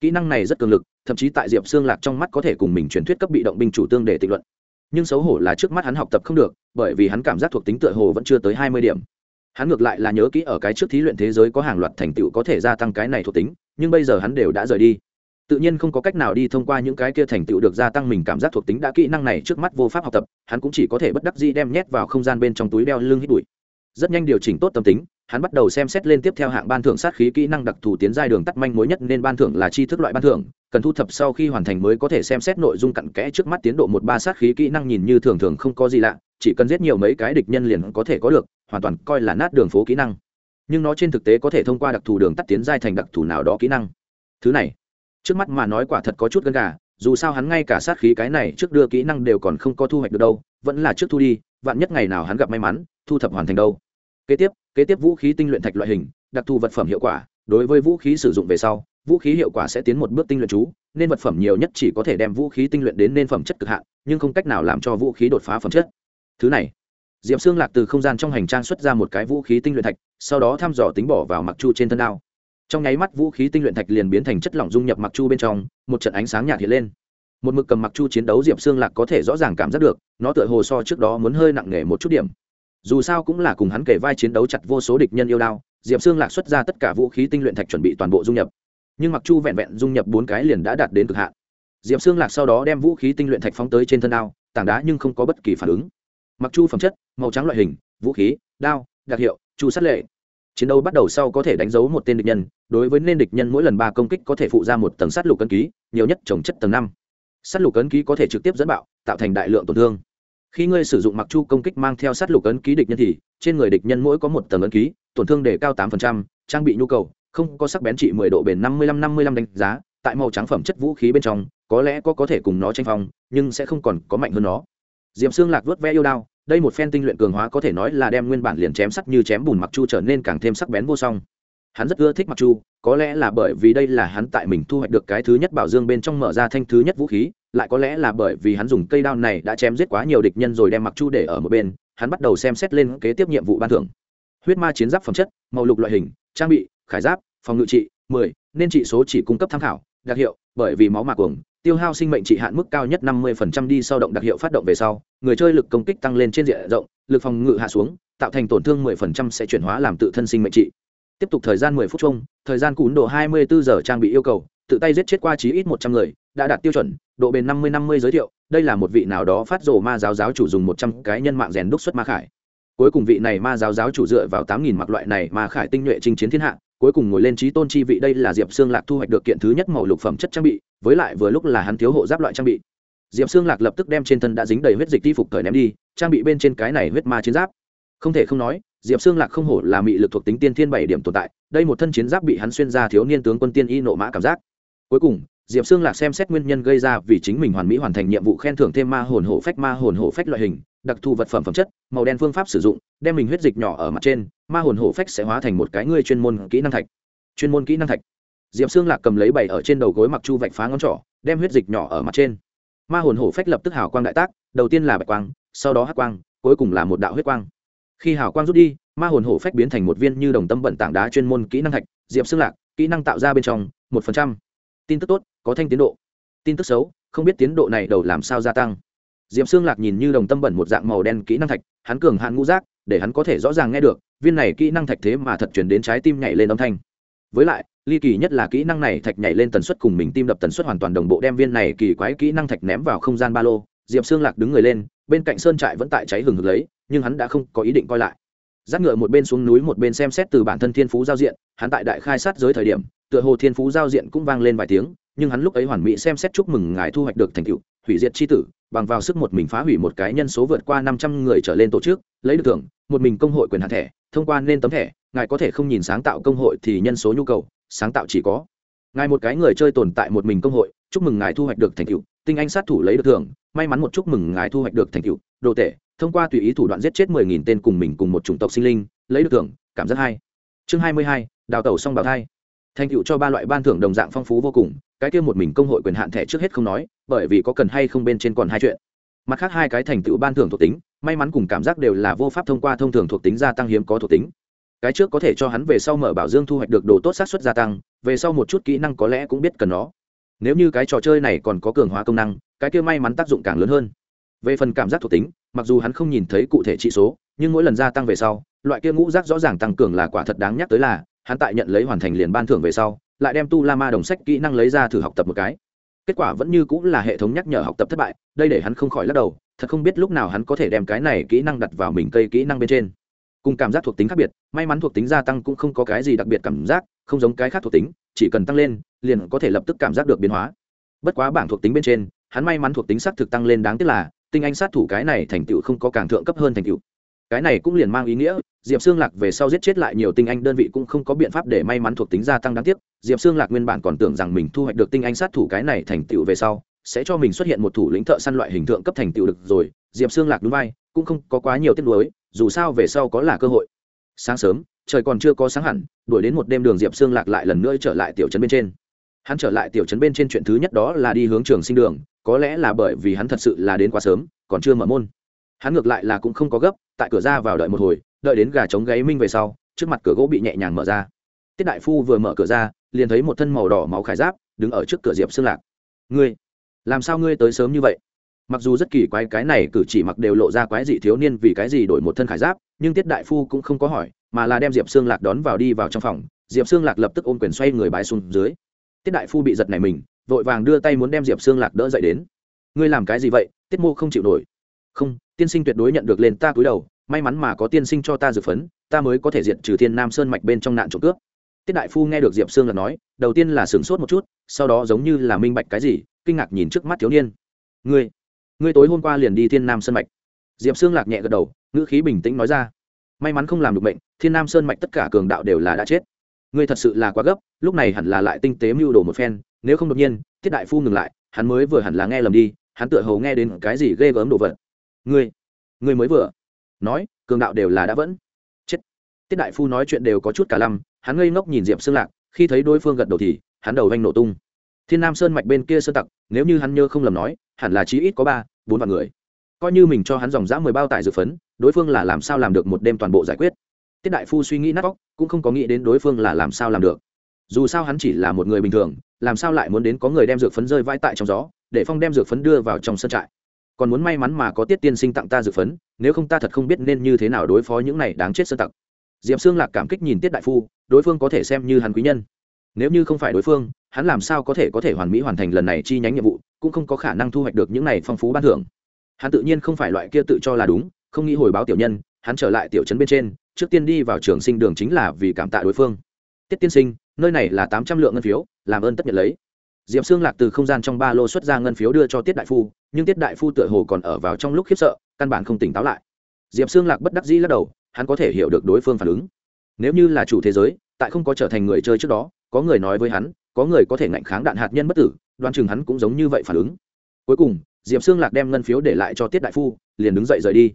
kỹ năng này rất cường lực, thậm chí tại diệp xương lạc trong mắt có thể cùng mình truyền thuyết cấp bị động binh chủ tương để tịch luận. Nhưng xấu hổ là trước mắt hắn học tập không được, bởi vì hắn cảm giác thuộc tính tựa hồ vẫn chưa tới hai mươi điểm. Hắn ngược lại là nhớ kỹ ở cái trước thí luyện thế giới có hàng loạt thành tựu có thể gia tăng cái này thuộc tính, nhưng bây giờ hắn đều đã rời đi. Tự nhiên không có cách nào đi thông qua những cái kia thành tựu được gia tăng mình cảm giác thuộc tính đã kỹ năng này trước mắt vô pháp học tập, hắn cũng chỉ có thể bất đắc dĩ đem nhét vào không gian bên trong túi đeo lưng hít bụi. Rất nhanh điều chỉnh tốt tâm tính hắn bắt đầu xem xét lên tiếp theo hạng ban thưởng sát khí kỹ năng đặc thù tiến giai đường tắt manh mối nhất nên ban thưởng là chi thức loại ban thưởng, cần thu thập sau khi hoàn thành mới có thể xem xét nội dung cặn kẽ trước mắt tiến độ một ba sát khí kỹ năng nhìn như thường thường không có gì lạ, chỉ cần giết nhiều mấy cái địch nhân liền có thể có được, hoàn toàn coi là nát đường phố kỹ năng. Nhưng nó trên thực tế có thể thông qua đặc thù đường tắt tiến giai thành đặc thù nào đó kỹ năng. Thứ này, trước mắt mà nói quả thật có chút gần gà, dù sao hắn ngay cả sát khí cái này trước đưa kỹ năng đều còn không có thu hoạch được đâu, vẫn là trước thu đi, vạn nhất ngày nào hắn gặp may mắn, thu thập hoàn thành đâu. Kế tiếp kế tiếp vũ khí tinh luyện thạch loại hình, đặc thù vật phẩm hiệu quả, đối với vũ khí sử dụng về sau, vũ khí hiệu quả sẽ tiến một bước tinh luyện chú, nên vật phẩm nhiều nhất chỉ có thể đem vũ khí tinh luyện đến nên phẩm chất cực hạn, nhưng không cách nào làm cho vũ khí đột phá phẩm chất. Thứ này, diệp xương lạc từ không gian trong hành trang xuất ra một cái vũ khí tinh luyện thạch, sau đó thăm dò tính bỏ vào mặc chu trên thân đao. Trong nháy mắt vũ khí tinh luyện thạch liền biến thành chất lỏng dung nhập mặc chu bên trong, một trận ánh sáng nhạt hiện lên. Một mực cầm mặc chu chiến đấu diệp xương lạc có thể rõ ràng cảm giác được, nó tựa hồ so trước đó muốn hơi nặng nề một chút điểm dù sao cũng là cùng hắn kể vai chiến đấu chặt vô số địch nhân yêu đao, diệp xương lạc xuất ra tất cả vũ khí tinh luyện thạch chuẩn bị toàn bộ dung nhập. Nhưng mặc chu vẹn vẹn dung nhập bốn cái liền đã đạt đến cực hạn. Diệp xương lạc sau đó đem vũ khí tinh luyện thạch phóng tới trên thân đao, tảng đá nhưng không có bất kỳ phản ứng. Mặc chu phẩm chất, màu trắng loại hình, vũ khí, đao, đặc hiệu, chu sát lệ. Chiến đấu bắt đầu sau có thể đánh dấu một tên địch nhân, đối với nên địch nhân mỗi lần ba công kích có thể phụ ra một tầng sát lục cân ký, nhiều nhất trồng chất tầng năm. Sát lục cân ký có thể trực tiếp dẫn bạo, tạo thành đại lượng tổn thương khi ngươi sử dụng mặc chu công kích mang theo sát lục ấn ký địch nhân thì, trên người địch nhân mỗi có một tầng ấn ký, tổn thương để cao tám trang bị nhu cầu, không có sắc bén trị mười độ bền năm mươi lăm năm mươi lăm đánh giá, tại màu trắng phẩm chất vũ khí bên trong, có lẽ có có thể cùng nó tranh phong, nhưng sẽ không còn có mạnh hơn nó. Diệm xương lạc vớt vẽ yêu đao, đây một phen tinh luyện cường hóa có thể nói là đem nguyên bản liền chém sắt như chém bùn mặc chu trở nên càng thêm sắc bén vô song. Hắn rất ưa thích mặc chu, có lẽ là bởi vì đây là hắn tại mình thu hoạch được cái thứ nhất bảo dương bên trong mở ra thanh thứ nhất vũ khí lại có lẽ là bởi vì hắn dùng cây đao này đã chém giết quá nhiều địch nhân rồi đem mặc chu để ở một bên, hắn bắt đầu xem xét lên kế tiếp nhiệm vụ ban thưởng. Huyết ma chiến giáp phẩm chất, màu lục loại hình, trang bị, khải giáp, phòng ngự trị, mười, nên trị số chỉ cung cấp tham khảo, đặc hiệu, bởi vì máu mạc cuồng, tiêu hao sinh mệnh trị hạn mức cao nhất năm mươi đi sau động đặc hiệu phát động về sau, người chơi lực công kích tăng lên trên diện rộng, lực phòng ngự hạ xuống, tạo thành tổn thương 10% sẽ chuyển hóa làm tự thân sinh mệnh trị. Tiếp tục thời gian 10 phút chung, thời gian cún độ 24 giờ trang bị yêu cầu tự tay giết chết qua chí ít 100 người, đã đạt tiêu chuẩn, độ bền 50-50 giới thiệu, đây là một vị nào đó phát rồ ma giáo giáo chủ dùng 100 cái nhân mạng rèn đúc xuất ma khải. Cuối cùng vị này ma giáo giáo chủ dựa vào 8.000 mặc loại này ma khải tinh nhuệ chinh chiến thiên hạ, cuối cùng ngồi lên trí tôn chi vị đây là diệp xương lạc thu hoạch được kiện thứ nhất màu lục phẩm chất trang bị, với lại vừa lúc là hắn thiếu hộ giáp loại trang bị. Diệp xương lạc lập tức đem trên thân đã dính đầy huyết dịch đi phục thời ném đi, trang bị bên trên cái này huyết ma chiến giáp. Không thể không nói, diệp xương lạc không hổ là mị lực thuộc tính tiên thiên bảy điểm tồn tại, đây một thân chiến giáp bị hắn xuyên ra thiếu niên tướng quân tiên y nộ mã cảm giác cuối cùng, diệp xương lạc xem xét nguyên nhân gây ra vì chính mình hoàn mỹ hoàn thành nhiệm vụ khen thưởng thêm ma hồn hổ phách, ma hồn hổ phách loại hình, đặc thù vật phẩm phẩm chất, màu đen phương pháp sử dụng, đem mình huyết dịch nhỏ ở mặt trên, ma hồn hổ phách sẽ hóa thành một cái ngươi chuyên môn kỹ năng thạch. Chuyên môn kỹ năng thạch. Diệp xương lạc cầm lấy bày ở trên đầu gối mặc chu vạch phá ngón trỏ, đem huyết dịch nhỏ ở mặt trên. Ma hồn hổ phách lập tức hào quang đại tác, đầu tiên là bạch quang, sau đó hắc quang, cuối cùng là một đạo huyết quang. Khi hào quang rút đi, ma hồn hổ phách biến thành một viên như đồng tâm bận tảng đá chuyên môn kỹ năng thạch. Diệp xương lạc, kỹ năng tạo ra bên trong, một phần trăm tin tức tốt, có thanh tiến độ. Tin tức xấu, không biết tiến độ này đầu làm sao gia tăng. Diệp xương lạc nhìn như đồng tâm bẩn một dạng màu đen kỹ năng thạch, hắn cường hạn ngũ giác, để hắn có thể rõ ràng nghe được, viên này kỹ năng thạch thế mà thật chuyển đến trái tim nhảy lên âm thanh. Với lại, ly kỳ nhất là kỹ năng này thạch nhảy lên tần suất cùng mình tim đập tần suất hoàn toàn đồng bộ đem viên này kỳ quái kỹ năng thạch ném vào không gian ba lô. Diệp xương lạc đứng người lên, bên cạnh sơn trại vẫn tại cháy hừng hực lấy, nhưng hắn đã không có ý định coi lại giác ngựa một bên xuống núi một bên xem xét từ bản thân thiên phú giao diện, hắn tại đại khai sát giới thời điểm, tựa hồ thiên phú giao diện cũng vang lên vài tiếng, nhưng hắn lúc ấy hoàn mỹ xem xét chúc mừng ngài thu hoạch được thành tựu, hủy diệt c tử, bằng vào sức một mình phá hủy một cái nhân số vượt qua năm trăm người trở lên tổ chức, lấy được thưởng, một mình công hội quyền hạn thẻ, thông qua nên tấm thẻ, ngài có thể không nhìn sáng tạo công hội thì nhân số nhu cầu, sáng tạo chỉ có. Ngài một cái người chơi tồn tại một mình công hội, chúc mừng ngài thu hoạch được thành tựu, tinh anh sát thủ lấy được thưởng, may mắn một chúc mừng ngài thu hoạch được thành tựu, đồ tệ thông qua tùy ý thủ đoạn giết chết mười nghìn tên cùng mình cùng một chủng tộc sinh linh, lấy được thưởng, cảm giác hai chương hai mươi hai, đào tẩu xong bảo thai. Thành tựu cho ba loại ban thưởng đồng dạng phong phú vô cùng, cái kia một mình công hội quyền hạn thẻ trước hết không nói, bởi vì có cần hay không bên trên còn hai chuyện. Mặt khác hai cái thành tựu ban thưởng thuộc tính, may mắn cùng cảm giác đều là vô pháp thông qua thông thường thuộc tính gia tăng hiếm có thuộc tính. Cái trước có thể cho hắn về sau mở bảo dương thu hoạch được đồ tốt sát xuất gia tăng, về sau một chút kỹ năng có lẽ cũng biết cần nó. Nếu như cái trò chơi này còn có cường hóa công năng, cái kia may mắn tác dụng càng lớn hơn. Về phần cảm giác thuộc tính mặc dù hắn không nhìn thấy cụ thể trị số, nhưng mỗi lần gia tăng về sau, loại kia ngũ giác rõ ràng tăng cường là quả thật đáng nhắc tới là, hắn tại nhận lấy hoàn thành liền ban thưởng về sau, lại đem tu la ma đồng sách kỹ năng lấy ra thử học tập một cái. Kết quả vẫn như cũng là hệ thống nhắc nhở học tập thất bại, đây để hắn không khỏi lắc đầu, thật không biết lúc nào hắn có thể đem cái này kỹ năng đặt vào mình cây kỹ năng bên trên. Cùng cảm giác thuộc tính khác biệt, may mắn thuộc tính gia tăng cũng không có cái gì đặc biệt cảm giác, không giống cái khác thuộc tính, chỉ cần tăng lên, liền có thể lập tức cảm giác được biến hóa. Bất quá bảng thuộc tính bên trên, hắn may mắn thuộc tính xác thực tăng lên đáng tiếc là tinh anh sát thủ cái này thành tựu không có càng thượng cấp hơn thành tựu. Cái này cũng liền mang ý nghĩa, diệp xương lạc về sau giết chết lại nhiều tinh anh đơn vị cũng không có biện pháp để may mắn thuộc tính gia tăng đáng tiếc. Diệp xương lạc nguyên bản còn tưởng rằng mình thu hoạch được tinh anh sát thủ cái này thành tựu về sau, sẽ cho mình xuất hiện một thủ lĩnh thợ săn loại hình tượng cấp thành tựu được rồi. Diệp xương lạc đúng vai, cũng không có quá nhiều tiếc nuối, dù sao về sau có là cơ hội. Sáng sớm, trời còn chưa có sáng hẳn, đuổi đến một đêm đường diệp xương lạc lại lần nữa trở lại tiểu trấn bên trên hắn trở lại tiểu trấn bên trên chuyện thứ nhất đó là đi hướng trường sinh đường, có lẽ là bởi vì hắn thật sự là đến quá sớm, còn chưa mở môn. Hắn ngược lại là cũng không có gấp, tại cửa ra vào đợi một hồi, đợi đến gà trống gáy minh về sau, trước mặt cửa gỗ bị nhẹ nhàng mở ra. Tiết đại phu vừa mở cửa ra, liền thấy một thân màu đỏ máu khải giáp, đứng ở trước cửa diệp xương lạc. Ngươi, làm sao ngươi tới sớm như vậy? Mặc dù rất kỳ quái cái này cử chỉ mặc đều lộ ra quái dị thiếu niên vì cái gì đổi một thân khải giáp, nhưng tiết đại phu cũng không có hỏi, mà là đem diệp xương lạc đón vào đi vào trong phòng. Diệp xương lạc lập tức ôm quyền xoay người bái xuống dưới tiết đại phu bị giật này mình, vội vàng đưa tay muốn đem diệp xương lạc đỡ dậy đến. Ngươi làm cái gì vậy? Tiết mô không chịu nổi. Không, tiên sinh tuyệt đối nhận được lên ta cúi đầu, may mắn mà có tiên sinh cho ta dược phấn, ta mới có thể diệt trừ thiên nam sơn mạch bên trong nạn trộm cướp. Tiết đại phu nghe được diệp sương là nói, đầu tiên là sửng sốt một chút, sau đó giống như là minh bạch cái gì, kinh ngạc nhìn trước mắt thiếu niên. Ngươi ngươi tối hôm qua liền đi thiên nam sơn mạch. Diệp sương lạc nhẹ gật đầu, ngữ khí bình tĩnh nói ra. May mắn không làm được bệnh thiên nam sơn mạch tất cả cường đạo đều là đã chết ngươi thật sự là quá gấp, lúc này hẳn là lại tinh tế mưu đồ một phen, nếu không đột nhiên tiết đại phu ngừng lại, hắn mới vừa hẳn là nghe lầm đi, hắn tựa hầu nghe đến cái gì ghê gớm đồ vật. Ngươi ngươi mới vừa nói, cường đạo đều là đã vẫn. Chết. Tiết đại phu nói chuyện đều có chút cả lăm, hắn ngây ngốc nhìn diệp xương lạc, khi thấy đối phương gật đầu thì, hắn đầu vanh nổ tung. Thiên nam sơn mạch bên kia sơn tặc, nếu như hắn nhơ không lầm nói, hẳn là chí ít có ba, bốn vạn người. Coi như mình cho hắn dòng dã mười bao tải dược phấn, đối phương là làm sao làm được một đêm toàn bộ giải quyết? Tiết đại phu suy nghĩ nát óc, cũng không có nghĩ đến đối phương là làm sao làm được. Dù sao hắn chỉ là một người bình thường, làm sao lại muốn đến có người đem dược phấn rơi vãi tại trong gió, để phong đem dược phấn đưa vào trong sân trại. Còn muốn may mắn mà có tiết tiên sinh tặng ta dược phấn, nếu không ta thật không biết nên như thế nào đối phó những này đáng chết sơ tặc. Diệp xương lạc cảm kích nhìn tiết đại phu, đối phương có thể xem như hắn quý nhân. Nếu như không phải đối phương, hắn làm sao có thể có thể hoàn mỹ hoàn thành lần này chi nhánh nhiệm vụ, cũng không có khả năng thu hoạch được những này phong phú ban thưởng. Hắn tự nhiên không phải loại kia tự cho là đúng, không nghĩ hồi báo tiểu nhân, hắn trở lại tiểu trấn bên trên trước tiên đi vào trường sinh đường chính là vì cảm tạ đối phương. Tiết tiên sinh, nơi này là tám trăm lượng ngân phiếu, làm ơn tất nhận lấy. Diệp xương lạc từ không gian trong ba lô xuất ra ngân phiếu đưa cho tiết đại phu, nhưng tiết đại phu tựa hồ còn ở vào trong lúc khiếp sợ, căn bản không tỉnh táo lại. Diệp xương lạc bất đắc dĩ lắc đầu, hắn có thể hiểu được đối phương phản ứng. Nếu như là chủ thế giới, tại không có trở thành người chơi trước đó, có người nói với hắn, có người có thể ngạnh kháng đạn hạt nhân bất tử, đoan chừng hắn cũng giống như vậy phản ứng. Cuối cùng, diệp xương lạc đem ngân phiếu để lại cho tiết đại phu, liền đứng dậy rời đi.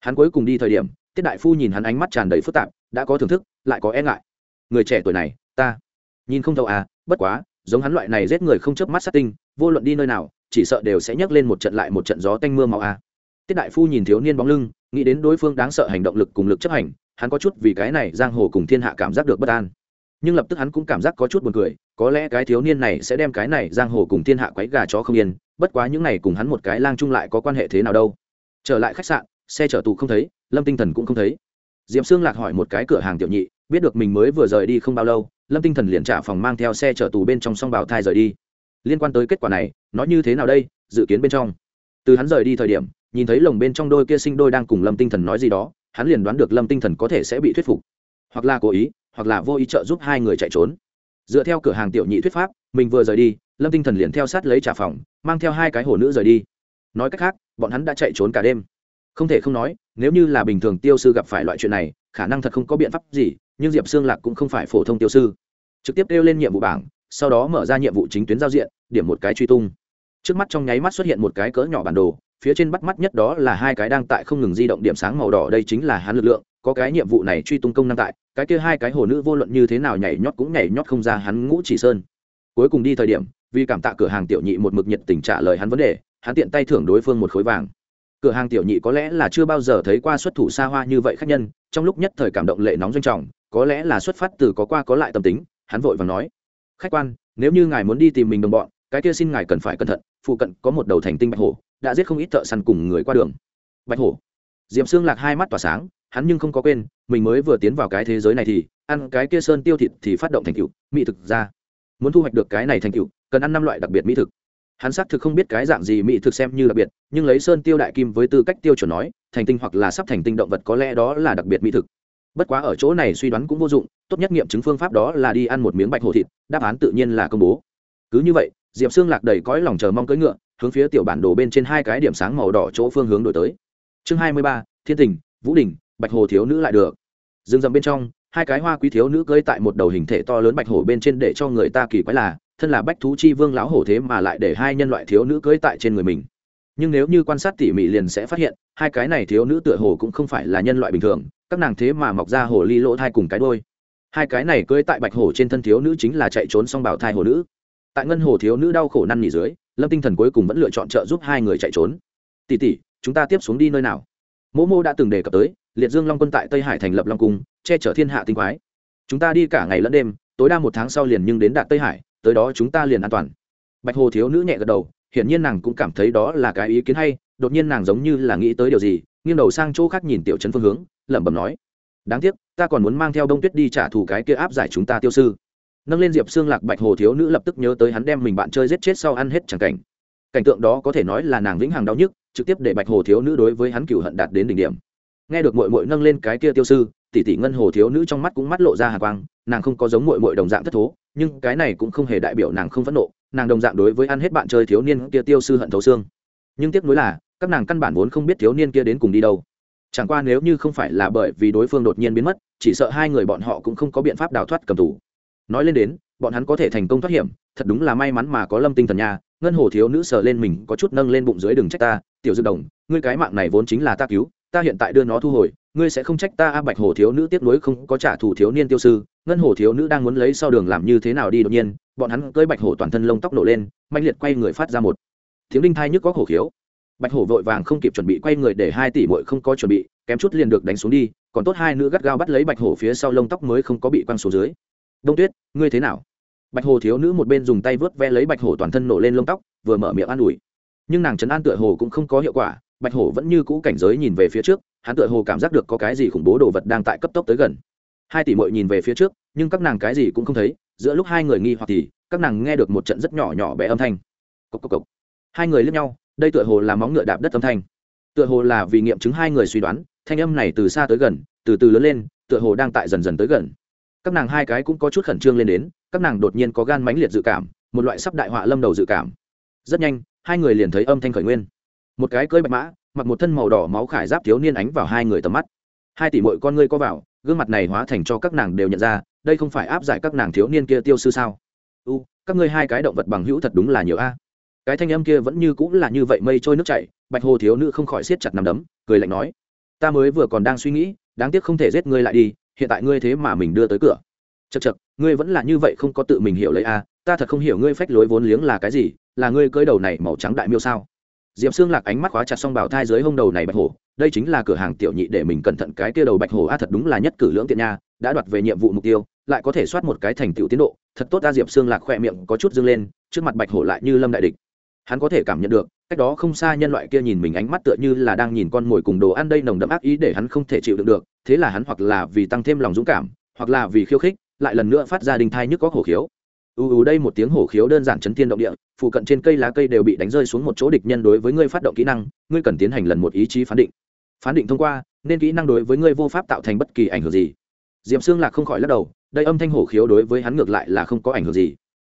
Hắn cuối cùng đi thời điểm tiết đại phu nhìn hắn ánh mắt tràn đầy phức tạp, đã có thưởng thức, lại có e ngại. Người trẻ tuổi này, ta nhìn không thấu à bất quá, giống hắn loại này giết người không chớp mắt sát tinh, vô luận đi nơi nào, chỉ sợ đều sẽ nhấc lên một trận lại một trận gió tanh mưa màu à. Tiết đại phu nhìn thiếu niên bóng lưng, nghĩ đến đối phương đáng sợ hành động lực cùng lực chấp hành, hắn có chút vì cái này giang hồ cùng thiên hạ cảm giác được bất an. Nhưng lập tức hắn cũng cảm giác có chút buồn cười, có lẽ cái thiếu niên này sẽ đem cái này giang hồ cùng thiên hạ quấy gà chó không yên, bất quá những này cùng hắn một cái lang chung lại có quan hệ thế nào đâu. Trở lại khách sạn xe chở tù không thấy, lâm tinh thần cũng không thấy. Diệm sương lạc hỏi một cái cửa hàng tiểu nhị, biết được mình mới vừa rời đi không bao lâu, lâm tinh thần liền trả phòng mang theo xe chở tù bên trong song bào thai rời đi. Liên quan tới kết quả này nói như thế nào đây, dự kiến bên trong. Từ hắn rời đi thời điểm, nhìn thấy lồng bên trong đôi kia sinh đôi đang cùng lâm tinh thần nói gì đó, hắn liền đoán được lâm tinh thần có thể sẽ bị thuyết phục. Hoặc là cố ý, hoặc là vô ý trợ giúp hai người chạy trốn. Dựa theo cửa hàng tiểu nhị thuyết pháp, mình vừa rời đi, lâm tinh thần liền theo sát lấy trả phòng, mang theo hai cái hồ nữ rời đi. Nói cách khác, bọn hắn đã chạy trốn cả đêm không thể không nói, nếu như là bình thường tiêu sư gặp phải loại chuyện này, khả năng thật không có biện pháp gì, nhưng diệp xương lạc cũng không phải phổ thông tiêu sư. Trực tiếp kêu lên nhiệm vụ bảng, sau đó mở ra nhiệm vụ chính tuyến giao diện, điểm một cái truy tung. Trước mắt trong nháy mắt xuất hiện một cái cỡ nhỏ bản đồ, phía trên bắt mắt nhất đó là hai cái đang tại không ngừng di động điểm sáng màu đỏ, đây chính là hắn lực lượng, có cái nhiệm vụ này truy tung công năng tại, cái kia hai cái hồ nữ vô luận như thế nào nhảy nhót cũng nhảy nhót không ra hắn ngũ chỉ sơn. Cuối cùng đi thời điểm, vì cảm tạ cửa hàng tiểu nhị một mực nhiệt tình trả lời hắn vấn đề, hắn tiện tay thưởng đối phương một khối vàng cửa hàng tiểu nhị có lẽ là chưa bao giờ thấy qua xuất thủ xa hoa như vậy khách nhân, trong lúc nhất thời cảm động lệ nóng doanh trọng, có lẽ là xuất phát từ có qua có lại tâm tính, hắn vội và nói. Khách quan, nếu như ngài muốn đi tìm mình đồng bọn, cái kia xin ngài cần phải cẩn thận, phụ cận có một đầu thành tinh bạch hổ, đã giết không ít thợ săn cùng người qua đường. Bạch hổ. Diệm xương lạc hai mắt tỏa sáng, hắn nhưng không có quên, mình mới vừa tiến vào cái thế giới này thì, ăn cái kia sơn tiêu thịt thì phát động thành cựu mỹ thực ra. Muốn thu hoạch được cái này thành cựu cần ăn năm loại đặc biệt mỹ thực hắn xác thực không biết cái dạng gì mỹ thực xem như đặc biệt, nhưng lấy sơn tiêu đại kim với tư cách tiêu chuẩn nói, thành tinh hoặc là sắp thành tinh động vật có lẽ đó là đặc biệt mỹ thực. Bất quá ở chỗ này suy đoán cũng vô dụng, tốt nhất nghiệm chứng phương pháp đó là đi ăn một miếng bạch hổ thịt, đáp án tự nhiên là công bố. Cứ như vậy, diệp xương lạc đầy cõi lòng chờ mong cưỡi ngựa, hướng phía tiểu bản đồ bên trên hai cái điểm sáng màu đỏ chỗ phương hướng đổi tới. Chương hai mươi ba, thiên tình, vũ đình, bạch hồ thiếu nữ lại được. Dừng dầm bên trong, hai cái hoa quý thiếu nữ cưỡi tại một đầu hình thể to lớn bạch hổ bên trên để cho người ta kỳ quái là thân là bách thú chi vương lão hổ thế mà lại để hai nhân loại thiếu nữ cưỡi tại trên người mình. Nhưng nếu như quan sát tỉ mỉ liền sẽ phát hiện, hai cái này thiếu nữ tựa hồ cũng không phải là nhân loại bình thường, các nàng thế mà mọc ra hồ ly lỗ thai cùng cái đôi hai cái này cưỡi tại bạch hổ trên thân thiếu nữ chính là chạy trốn xong bảo thai hồ nữ. Tại ngân hồ thiếu nữ đau khổ năn nỉ dưới, lâm tinh thần cuối cùng vẫn lựa chọn trợ giúp hai người chạy trốn. Tỉ tỉ chúng ta tiếp xuống đi nơi nào? Mỗ mô đã từng đề cập tới, liệt dương long quân tại tây hải thành lập long cung, che chở thiên hạ tinh quái. Chúng ta đi cả ngày lẫn đêm, tối đa một tháng sau liền nhưng đến đạt tây hải tới đó chúng ta liền an toàn. Bạch hồ thiếu nữ nhẹ gật đầu, hiển nhiên nàng cũng cảm thấy đó là cái ý kiến hay, đột nhiên nàng giống như là nghĩ tới điều gì, nghiêng đầu sang chỗ khác nhìn tiểu trấn phương hướng, lẩm bẩm nói, đáng tiếc, ta còn muốn mang theo đông tuyết đi trả thù cái kia áp giải chúng ta tiêu sư. Nâng lên diệp xương lạc, bạch hồ thiếu nữ lập tức nhớ tới hắn đem mình bạn chơi giết chết sau ăn hết chẳng cảnh. Cảnh tượng đó có thể nói là nàng vĩnh hằng đau nhức, trực tiếp để bạch hồ thiếu nữ đối với hắn cựu hận đạt đến đỉnh điểm. Nghe được mội mội nâng lên cái kia tiêu sư, tỷ tỷ ngân hồ thiếu nữ trong mắt cũng mắt lộ ra hà quang, nàng không có giống mội mội đồng dạng thất thố nhưng cái này cũng không hề đại biểu nàng không phẫn nộ, nàng đồng dạng đối với ăn hết bạn chơi thiếu niên kia tiêu sư hận thấu xương. Nhưng tiếc nuối là, các nàng căn bản vốn không biết thiếu niên kia đến cùng đi đâu. Chẳng qua nếu như không phải là bởi vì đối phương đột nhiên biến mất, chỉ sợ hai người bọn họ cũng không có biện pháp đào thoát cầm tù. Nói lên đến, bọn hắn có thể thành công thoát hiểm, thật đúng là may mắn mà có lâm tinh thần nha, ngân hồ thiếu nữ sờ lên mình, có chút nâng lên bụng dưới đừng trách ta, tiểu dư đồng, ngươi cái mạng này vốn chính là ta cứu, ta hiện tại đưa nó thu hồi ngươi sẽ không trách ta a, bạch hồ thiếu nữ tiếc nối không có trả thù thiếu niên tiêu sư, ngân hồ thiếu nữ đang muốn lấy sau đường làm như thế nào đi đột nhiên, bọn hắn cưới bạch hồ toàn thân lông tóc nổ lên mạnh liệt quay người phát ra một tiếng đinh thai nhức có hổ khiếu. Bạch hổ vội vàng không kịp chuẩn bị quay người để hai tỷ muội không có chuẩn bị, kém chút liền được đánh xuống đi, còn tốt hai nữ gắt gao bắt lấy bạch hổ phía sau lông tóc mới không có bị quăng xuống dưới. Đông tuyết, ngươi thế nào? Bạch hồ thiếu nữ một bên dùng tay vớt ve lấy bạch hổ toàn thân nổ lên lông tóc, vừa mở miệng an ủi. Nhưng nàng trấn an tựa hồ cũng không có hiệu quả, bạch hổ vẫn như cũ cảnh giới nhìn về phía trước hắn tựa hồ cảm giác được có cái gì khủng bố đồ vật đang tại cấp tốc tới gần. Hai tỷ mội nhìn về phía trước, nhưng các nàng cái gì cũng không thấy, giữa lúc hai người nghi hoặc thì, các nàng nghe được một trận rất nhỏ nhỏ bé âm thanh. Cộc cộc cộc. Hai người lướt nhau, đây tựa hồ là móng ngựa đạp đất âm thanh. Tựa hồ là vì nghiệm chứng hai người suy đoán, thanh âm này từ xa tới gần, từ từ lớn lên, tựa hồ đang tại dần dần tới gần. Các nàng hai cái cũng có chút khẩn trương lên đến, các nàng đột nhiên có gan mãnh liệt dự cảm, một loại sắp đại họa lâm đầu dự cảm. Rất nhanh, hai người liền thấy âm thanh khởi nguyên. Một cái cưỡi bạch mã mặc một thân màu đỏ máu khải giáp thiếu niên ánh vào hai người tầm mắt. Hai tỷ mội con ngươi có vào, gương mặt này hóa thành cho các nàng đều nhận ra, đây không phải áp giải các nàng thiếu niên kia tiêu sư sao? U, các ngươi hai cái động vật bằng hữu thật đúng là nhiều a. Cái thanh âm kia vẫn như cũng là như vậy mây trôi nước chảy, bạch hồ thiếu nữ không khỏi siết chặt nằm đấm, cười lạnh nói, ta mới vừa còn đang suy nghĩ, đáng tiếc không thể giết ngươi lại đi, hiện tại ngươi thế mà mình đưa tới cửa. Chật chật ngươi vẫn là như vậy không có tự mình hiểu lấy a, ta thật không hiểu ngươi phách lối vốn liếng là cái gì, là ngươi cưới đầu này màu trắng đại miêu sao? Diệp xương lạc ánh mắt khóa chặt xong bảo thai dưới hông đầu này bạch hổ, đây chính là cửa hàng tiểu nhị để mình cẩn thận cái kia đầu bạch hổ a, thật đúng là nhất cử lưỡng tiện nha, đã đoạt về nhiệm vụ mục tiêu, lại có thể soát một cái thành tựu tiến độ. Thật tốt ta diệp xương lạc khỏe miệng có chút dâng lên, trước mặt bạch hổ lại như lâm đại địch. Hắn có thể cảm nhận được, cách đó không xa nhân loại kia nhìn mình ánh mắt tựa như là đang nhìn con mồi cùng đồ ăn đây nồng đậm ác ý để hắn không thể chịu đựng được, thế là hắn hoặc là vì tăng thêm lòng dũng cảm, hoặc là vì khiêu khích, lại lần nữa phát ra đình thai nhức có hổ khiếu u u đây một tiếng hổ khiếu đơn giản chấn thiên động địa, phụ cận trên cây lá cây đều bị đánh rơi xuống một chỗ địch nhân đối với ngươi phát động kỹ năng, ngươi cần tiến hành lần một ý chí phán định. Phán định thông qua, nên kỹ năng đối với ngươi vô pháp tạo thành bất kỳ ảnh hưởng gì. Diệm xương lạc không khỏi lắc đầu, đây âm thanh hổ khiếu đối với hắn ngược lại là không có ảnh hưởng gì.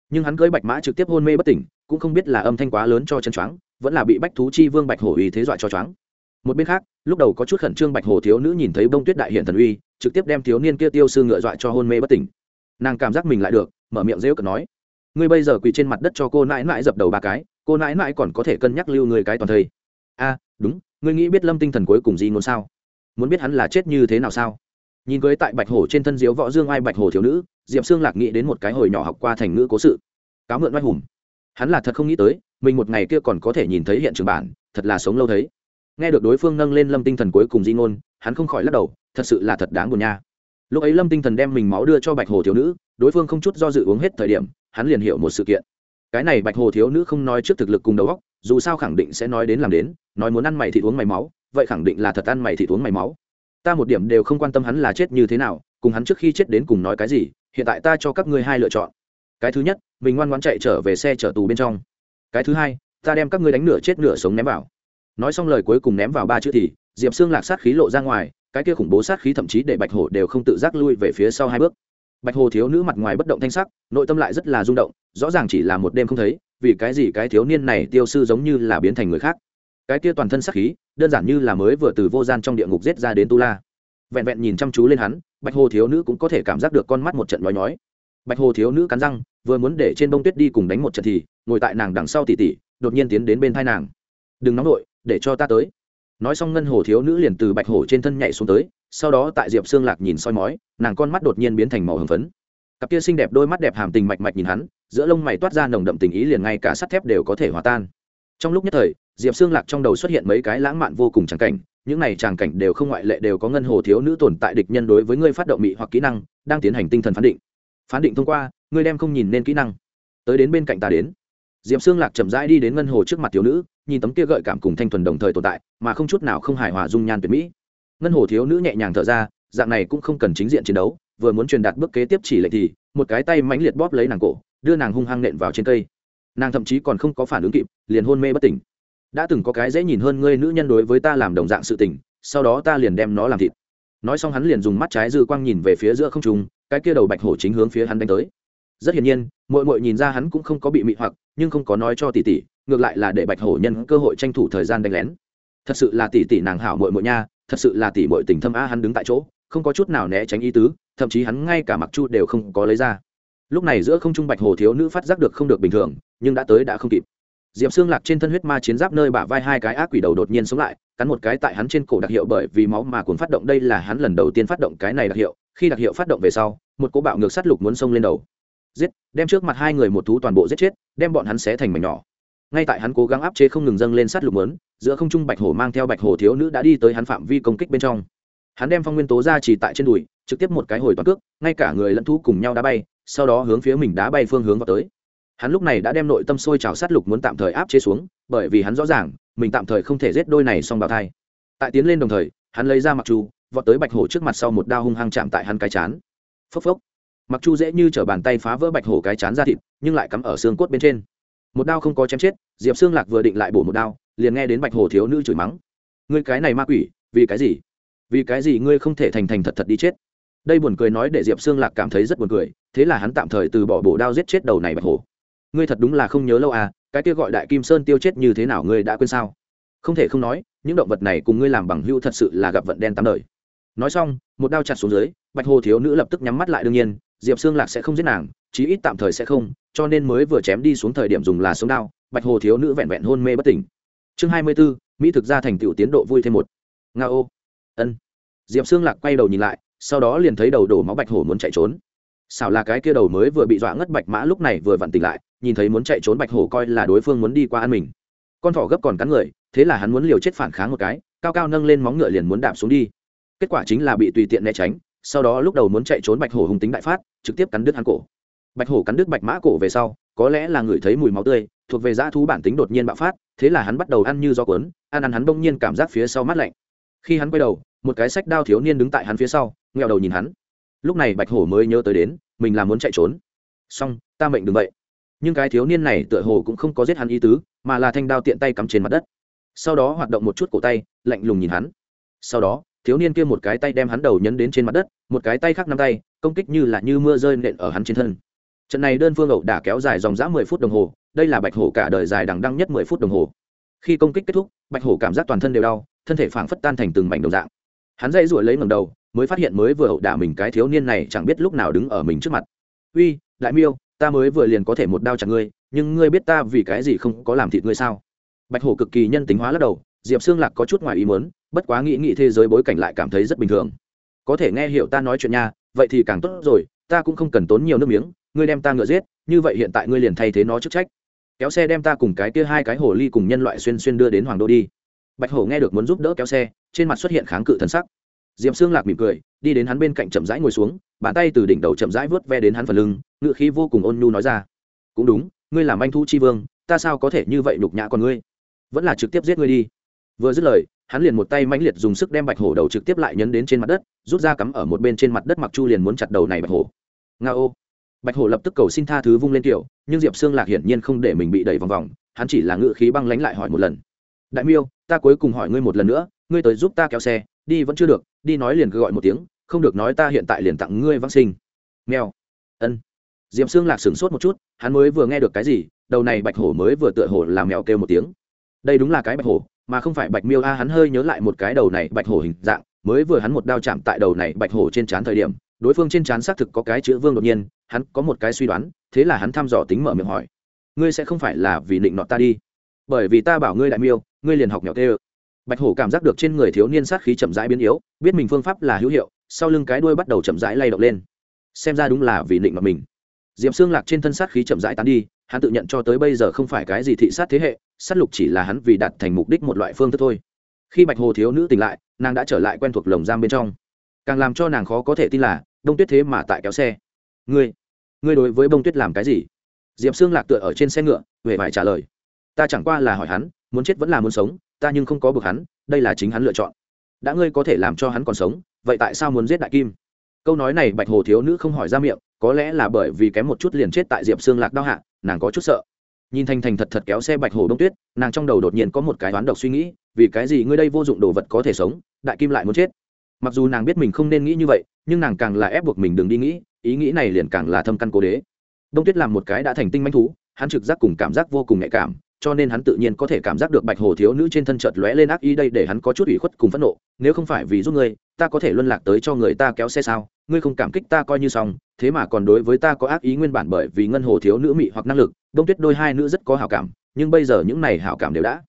Nhưng hắn cưới bạch mã trực tiếp hôn mê bất tỉnh, cũng không biết là âm thanh quá lớn cho chân choáng, vẫn là bị bách thú chi vương bạch hổ uy thế dọa cho choáng. Một bên khác, lúc đầu có chút khẩn trương bạch hổ thiếu nữ nhìn thấy bông tuyết đại hiện thần uy, trực tiếp đem thiếu niên kia tiêu sư ngựa dọa cho hôn mê bất tỉnh. Nàng cảm giác mình lại được mở miệng rêu cợt nói, ngươi bây giờ quỳ trên mặt đất cho cô nãi nãi dập đầu ba cái, cô nãi nãi còn có thể cân nhắc lưu người cái toàn thây. A, đúng, ngươi nghĩ biết lâm tinh thần cuối cùng gì ngôn sao? Muốn biết hắn là chết như thế nào sao? Nhìn cưới tại bạch hồ trên thân diếu võ dương ai bạch hồ thiếu nữ, diệp xương lạc nghĩ đến một cái hồi nhỏ học qua thành ngữ cố sự. Cáo mượn oai hùng. Hắn là thật không nghĩ tới, mình một ngày kia còn có thể nhìn thấy hiện trường bản, thật là sống lâu thấy. Nghe được đối phương nâng lên lâm tinh thần cuối cùng di ngôn, hắn không khỏi lắc đầu, thật sự là thật đáng buồn nha lúc ấy lâm tinh thần đem mình máu đưa cho bạch hồ thiếu nữ, đối phương không chút do dự uống hết thời điểm, hắn liền hiểu một sự kiện. Cái này bạch hồ thiếu nữ không nói trước thực lực cùng đầu óc, dù sao khẳng định sẽ nói đến làm đến, nói muốn ăn mày thì uống mày máu, vậy khẳng định là thật ăn mày thì uống mày máu. Ta một điểm đều không quan tâm hắn là chết như thế nào, cùng hắn trước khi chết đến cùng nói cái gì, hiện tại ta cho các ngươi hai lựa chọn. Cái thứ nhất, mình ngoan ngoan chạy trở về xe chở tù bên trong. Cái thứ hai, ta đem các ngươi đánh nửa chết nửa sống ném vào. Nói xong lời cuối cùng ném vào ba chữ thì, diệp xương lạc sát khí lộ ra ngoài cái kia khủng bố sát khí thậm chí để bạch hổ đều không tự giác lui về phía sau hai bước. Bạch hồ thiếu nữ mặt ngoài bất động thanh sắc, nội tâm lại rất là rung động, rõ ràng chỉ là một đêm không thấy, vì cái gì cái thiếu niên này tiêu sư giống như là biến thành người khác. Cái kia toàn thân sắc khí, đơn giản như là mới vừa từ vô gian trong địa ngục giết ra đến tu la. Vẹn vẹn nhìn chăm chú lên hắn, bạch hồ thiếu nữ cũng có thể cảm giác được con mắt một trận nói nhói. Bạch hồ thiếu nữ cắn răng, vừa muốn để trên bông tuyết đi cùng đánh một trận thì, ngồi tại nàng đằng sau tỉ tỉ, đột nhiên tiến đến bên thai nàng. Đừng nóng nổi để cho ta tới nói xong ngân hồ thiếu nữ liền từ bạch hồ trên thân nhảy xuống tới, sau đó tại diệp xương lạc nhìn soi mói, nàng con mắt đột nhiên biến thành màu hồng phấn. Cặp kia xinh đẹp đôi mắt đẹp hàm tình mạch mạch nhìn hắn, giữa lông mày toát ra nồng đậm tình ý liền ngay cả sắt thép đều có thể hòa tan. Trong lúc nhất thời, diệp xương lạc trong đầu xuất hiện mấy cái lãng mạn vô cùng tràng cảnh, những này tràng cảnh đều không ngoại lệ đều có ngân hồ thiếu nữ tồn tại địch nhân đối với ngươi phát động mị hoặc kỹ năng, đang tiến hành tinh thần phán định. Phán định thông qua, ngươi đem không nhìn nên kỹ năng. Tới đến bên cạnh ta đến diệp xương lạc chậm rãi đi đến ngân hồ trước mặt thiếu nữ, nhìn tấm kia gợi cảm cùng thanh thuần đồng thời tồn tại, mà không chút nào không hài hòa dung nhan tuyệt mỹ. Ngân hồ thiếu nữ nhẹ nhàng thở ra, dạng này cũng không cần chính diện chiến đấu, vừa muốn truyền đạt bước kế tiếp chỉ lệnh thì, một cái tay mãnh liệt bóp lấy nàng cổ, đưa nàng hung hăng nện vào trên cây. Nàng thậm chí còn không có phản ứng kịp, liền hôn mê bất tỉnh. Đã từng có cái dễ nhìn hơn ngươi nữ nhân đối với ta làm đồng dạng sự tình, sau đó ta liền đem nó làm thịt. Nói xong hắn liền dùng mắt trái dư quang nhìn về phía giữa không trung, cái kia đầu bạch hổ chính hướng phía hắn đánh tới. Rất hiển nhiên mội mội nhìn ra hắn cũng không có bị mị hoặc nhưng không có nói cho tỷ tỷ, ngược lại là để bạch hổ nhân cơ hội tranh thủ thời gian đánh lén. Thật sự là tỷ tỷ nàng hảo mội mội nha, thật sự là tỷ mội tình thâm a hắn đứng tại chỗ, không có chút nào né tránh ý tứ, thậm chí hắn ngay cả mặc chu đều không có lấy ra. Lúc này giữa không trung bạch hồ thiếu nữ phát giác được không được bình thường, nhưng đã tới đã không kịp. Diệp xương lạc trên thân huyết ma chiến giáp nơi bả vai hai cái ác quỷ đầu đột nhiên sống lại, cắn một cái tại hắn trên cổ đặc hiệu bởi vì máu mà cuốn phát động, đây là hắn lần đầu tiên phát động cái này đặc hiệu, khi đặc hiệu phát động về sau, một cỗ bạo ngược sát lục muốn xông lên đầu giết, đem trước mặt hai người một thú toàn bộ giết chết, đem bọn hắn xé thành mảnh nhỏ. Ngay tại hắn cố gắng áp chế không ngừng dâng lên sát lục lớn, giữa không trung bạch hổ mang theo bạch hổ thiếu nữ đã đi tới hắn phạm vi công kích bên trong. Hắn đem phong nguyên tố ra chỉ tại trên đùi, trực tiếp một cái hồi toàn cước, ngay cả người lẫn thú cùng nhau đá bay, sau đó hướng phía mình đá bay phương hướng vào tới. Hắn lúc này đã đem nội tâm sôi trào sát lục muốn tạm thời áp chế xuống, bởi vì hắn rõ ràng, mình tạm thời không thể giết đôi này xong bào thai. Tại tiến lên đồng thời, hắn lấy ra mặc chu vọt tới bạch hổ trước mặt sau một đao hung hăng chạm tại hắn cái chán. Phốc phốc mặc chu dễ như t bàn tay phá vỡ bạch hổ cái chán ra thịt, nhưng lại cắm ở xương cốt bên trên. Một đao không có chém chết, diệp xương lạc vừa định lại bổ một đao, liền nghe đến bạch hổ thiếu nữ chửi mắng. Ngươi cái này ma quỷ, vì cái gì? Vì cái gì ngươi không thể thành thành thật thật đi chết? Đây buồn cười nói để diệp xương lạc cảm thấy rất buồn cười, thế là hắn tạm thời từ bỏ bổ đao giết chết đầu này bạch hổ. Ngươi thật đúng là không nhớ lâu à cái kia gọi đại kim sơn tiêu chết như thế nào ngươi đã quên sao? Không thể không nói, những động vật này cùng ngươi làm bằng hưu thật sự là gặp vận đen tám đời. Nói xong, một đao chặt xuống dưới, bạch hồ thiếu nữ lập tức nhắm mắt lại đương nhiên diệp xương lạc sẽ không giết nàng, chí ít tạm thời sẽ không, cho nên mới vừa chém đi xuống thời điểm dùng là sống đao, bạch hồ thiếu nữ vẹn vẹn hôn mê bất tỉnh. Chương hai mươi b ố mỹ thực ra thành tựu tiến độ vui thêm một. Nga ô. Ân. Diệp xương lạc quay đầu nhìn lại, sau đó liền thấy đầu đổ máu bạch hổ muốn chạy trốn. Xảo là cái kia đầu mới vừa bị dọa ngất bạch mã lúc này vừa vặn tỉnh lại, nhìn thấy muốn chạy trốn bạch hổ coi là đối phương muốn đi qua ăn mình. Con thỏ gấp còn cắn người, thế là hắn muốn liều chết phản kháng một cái, cao cao nâng lên móng ngựa liền muốn đạp xuống đi. Kết quả chính là bị tùy tiện né tránh sau đó lúc đầu muốn chạy trốn bạch hổ hùng tính đại phát, trực tiếp cắn đứt hắn cổ. Bạch hổ cắn đứt bạch mã cổ về sau, có lẽ là người thấy mùi máu tươi, thuộc về dã thú bản tính đột nhiên bạo phát, thế là hắn bắt đầu ăn như do cuốn, ăn ăn hắn bỗng nhiên cảm giác phía sau mát lạnh. Khi hắn quay đầu, một cái sách đao thiếu niên đứng tại hắn phía sau nghèo đầu nhìn hắn. Lúc này bạch hổ mới nhớ tới đến, mình là muốn chạy trốn. Xong, ta mệnh đừng vậy. Nhưng cái thiếu niên này tựa hồ cũng không có giết hắn ý tứ, mà là thanh đao tiện tay cắm trên mặt đất. Sau đó hoạt động một chút cổ tay, lạnh lùng nhìn hắn. Sau đó thiếu niên kia một cái tay đem hắn đầu nhấn đến trên mặt đất, một cái tay khác năm tay, công kích như là như mưa rơi nện ở hắn trên thân. Trận này đơn phương ẩu đả kéo dài dòng dã mười phút đồng hồ, đây là bạch hổ cả đời dài đằng đăng nhất mười phút đồng hồ. Khi công kích kết thúc, bạch hổ cảm giác toàn thân đều đau, thân thể phảng phất tan thành từng mảnh đồng dạng. Hắn dây ruổi lấy ngầm đầu, mới phát hiện mới vừa ẩu đả mình cái thiếu niên này chẳng biết lúc nào đứng ở mình trước mặt. Uy, đại miêu, ta mới vừa liền có thể một đao chặt ngươi, nhưng ngươi biết ta vì cái gì không có làm thịt ngươi sao? Bạch hổ cực kỳ nhân tính hóa lắc đầu, diệp xương lạc có chút ngoài ý muốn bất quá nghĩ nghĩ thế giới bối cảnh lại cảm thấy rất bình thường. Có thể nghe hiểu ta nói chuyện nha, vậy thì càng tốt rồi, ta cũng không cần tốn nhiều nước miếng, ngươi đem ta ngựa giết, như vậy hiện tại ngươi liền thay thế nó chức trách. Kéo xe đem ta cùng cái kia hai cái hồ ly cùng nhân loại xuyên xuyên đưa đến hoàng đô đi. Bạch hổ nghe được muốn giúp đỡ kéo xe, trên mặt xuất hiện kháng cự thần sắc. Diệp xương lạc mỉm cười, đi đến hắn bên cạnh chậm rãi ngồi xuống, bàn tay từ đỉnh đầu chậm rãi vớt ve đến hắn phần lưng ngự khí vô cùng ôn nhu nói ra. Cũng đúng, ngươi làm anh thu chi vương, ta sao có thể như vậy nhục nhã con ngươi? Vẫn là trực tiếp giết ngươi đi. Vừa dứt lời hắn liền một tay mãnh liệt dùng sức đem bạch hổ đầu trực tiếp lại nhấn đến trên mặt đất, rút ra cắm ở một bên trên mặt đất mặc chu liền muốn chặt đầu này bạch hổ. Nga ô. Bạch hổ lập tức cầu xin tha thứ vung lên kiểu, nhưng diệp xương lạc hiển nhiên không để mình bị đẩy vòng vòng, hắn chỉ là ngự khí băng lánh lại hỏi một lần. Đại miêu, ta cuối cùng hỏi ngươi một lần nữa, ngươi tới giúp ta kéo xe, đi vẫn chưa được, đi nói liền cứ gọi một tiếng, không được nói ta hiện tại liền tặng ngươi vắc sinh. Nghèo ân. Diệp xương lạc sửng sốt một chút, hắn mới vừa nghe được cái gì, đầu này bạch hổ mới vừa tựa hổ làm mèo kêu một tiếng đây đúng là cái bạch hổ, mà không phải bạch miêu a, hắn hơi nhớ lại một cái đầu này bạch hổ hình dạng, mới vừa hắn một đao chạm tại đầu này bạch hổ trên trán thời điểm, đối phương trên trán xác thực có cái chữ vương đột nhiên, hắn có một cái suy đoán, thế là hắn thăm dò tính mở miệng hỏi, ngươi sẽ không phải là vì định nọ ta đi? Bởi vì ta bảo ngươi đại miêu, ngươi liền học nhỏ tê ơ. Bạch hổ cảm giác được trên người thiếu niên sát khí chậm rãi biến yếu, biết mình phương pháp là hữu hiệu, sau lưng cái đuôi bắt đầu chậm rãi lay động lên. Xem ra đúng là vì định mà mình. Diệm xương lạc trên thân sát khí chậm rãi tán đi, hắn tự nhận cho tới bây giờ không phải cái gì thị sát thế hệ sát lục chỉ là hắn vì đạt thành mục đích một loại phương thức thôi. Khi bạch hồ thiếu nữ tỉnh lại, nàng đã trở lại quen thuộc lồng giam bên trong. Càng làm cho nàng khó có thể tin là, đông tuyết thế mà tại kéo xe. Ngươi ngươi đối với bông tuyết làm cái gì? Diệp xương lạc tựa ở trên xe ngựa huệ phải trả lời. Ta chẳng qua là hỏi hắn, muốn chết vẫn là muốn sống, ta nhưng không có bực hắn, đây là chính hắn lựa chọn. Đã ngươi có thể làm cho hắn còn sống, vậy tại sao muốn giết đại kim? Câu nói này bạch hồ thiếu nữ không hỏi ra miệng, có lẽ là bởi vì kém một chút liền chết tại diệp xương lạc đau hạ, nàng có chút sợ nhìn thành thành thật thật kéo xe bạch hổ đông tuyết, nàng trong đầu đột nhiên có một cái toán độc suy nghĩ, vì cái gì ngươi đây vô dụng đồ vật có thể sống, đại kim lại muốn chết? Mặc dù nàng biết mình không nên nghĩ như vậy, nhưng nàng càng là ép buộc mình đừng đi nghĩ, ý nghĩ này liền càng là thâm căn cố đế. Đông tuyết làm một cái đã thành tinh manh thú, hắn trực giác cùng cảm giác vô cùng nhạy cảm, cho nên hắn tự nhiên có thể cảm giác được bạch hồ thiếu nữ trên thân chợt lóe lên ác ý đây để hắn có chút ủy khuất cùng phẫn nộ, nếu không phải vì giúp ngươi ta có thể luân lạc tới cho người ta kéo xe sao? Ngươi không cảm kích ta coi như xong, thế mà còn đối với ta có ác ý nguyên bản bởi vì ngân hồ thiếu nữ mị hoặc năng lực, đông tuyết đôi hai nữ rất có hảo cảm, nhưng bây giờ những này hảo cảm đều đã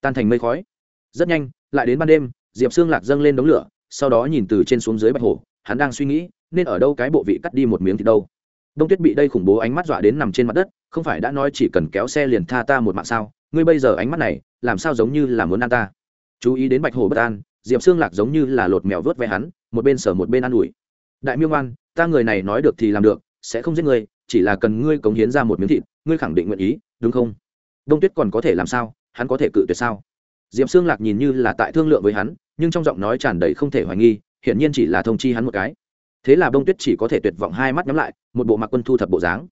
tan thành mây khói. Rất nhanh, lại đến ban đêm, diệp xương lạc dâng lên đống lửa, sau đó nhìn từ trên xuống dưới bạch hồ, hắn đang suy nghĩ, nên ở đâu cái bộ vị cắt đi một miếng thì đâu. Đông tuyết bị đây khủng bố ánh mắt dọa đến nằm trên mặt đất, không phải đã nói chỉ cần kéo xe liền tha ta một mạng sao? Ngươi bây giờ ánh mắt này, làm sao giống như là muốn ăn ta? Chú ý đến bạch hồ bất an diệp xương lạc giống như là lột mèo vớt ve hắn, một bên sở một bên an ủi. Đại miêu ngoan, ta người này nói được thì làm được, sẽ không giết ngươi, chỉ là cần ngươi cống hiến ra một miếng thịt, ngươi khẳng định nguyện ý, đúng không? Đông tuyết còn có thể làm sao? Hắn có thể cự tuyệt sao? Diệp xương lạc nhìn như là tại thương lượng với hắn, nhưng trong giọng nói tràn đầy không thể hoài nghi, hiển nhiên chỉ là thông chi hắn một cái. Thế là bông tuyết chỉ có thể tuyệt vọng hai mắt nhắm lại, một bộ mặc quân thu thập bộ dáng.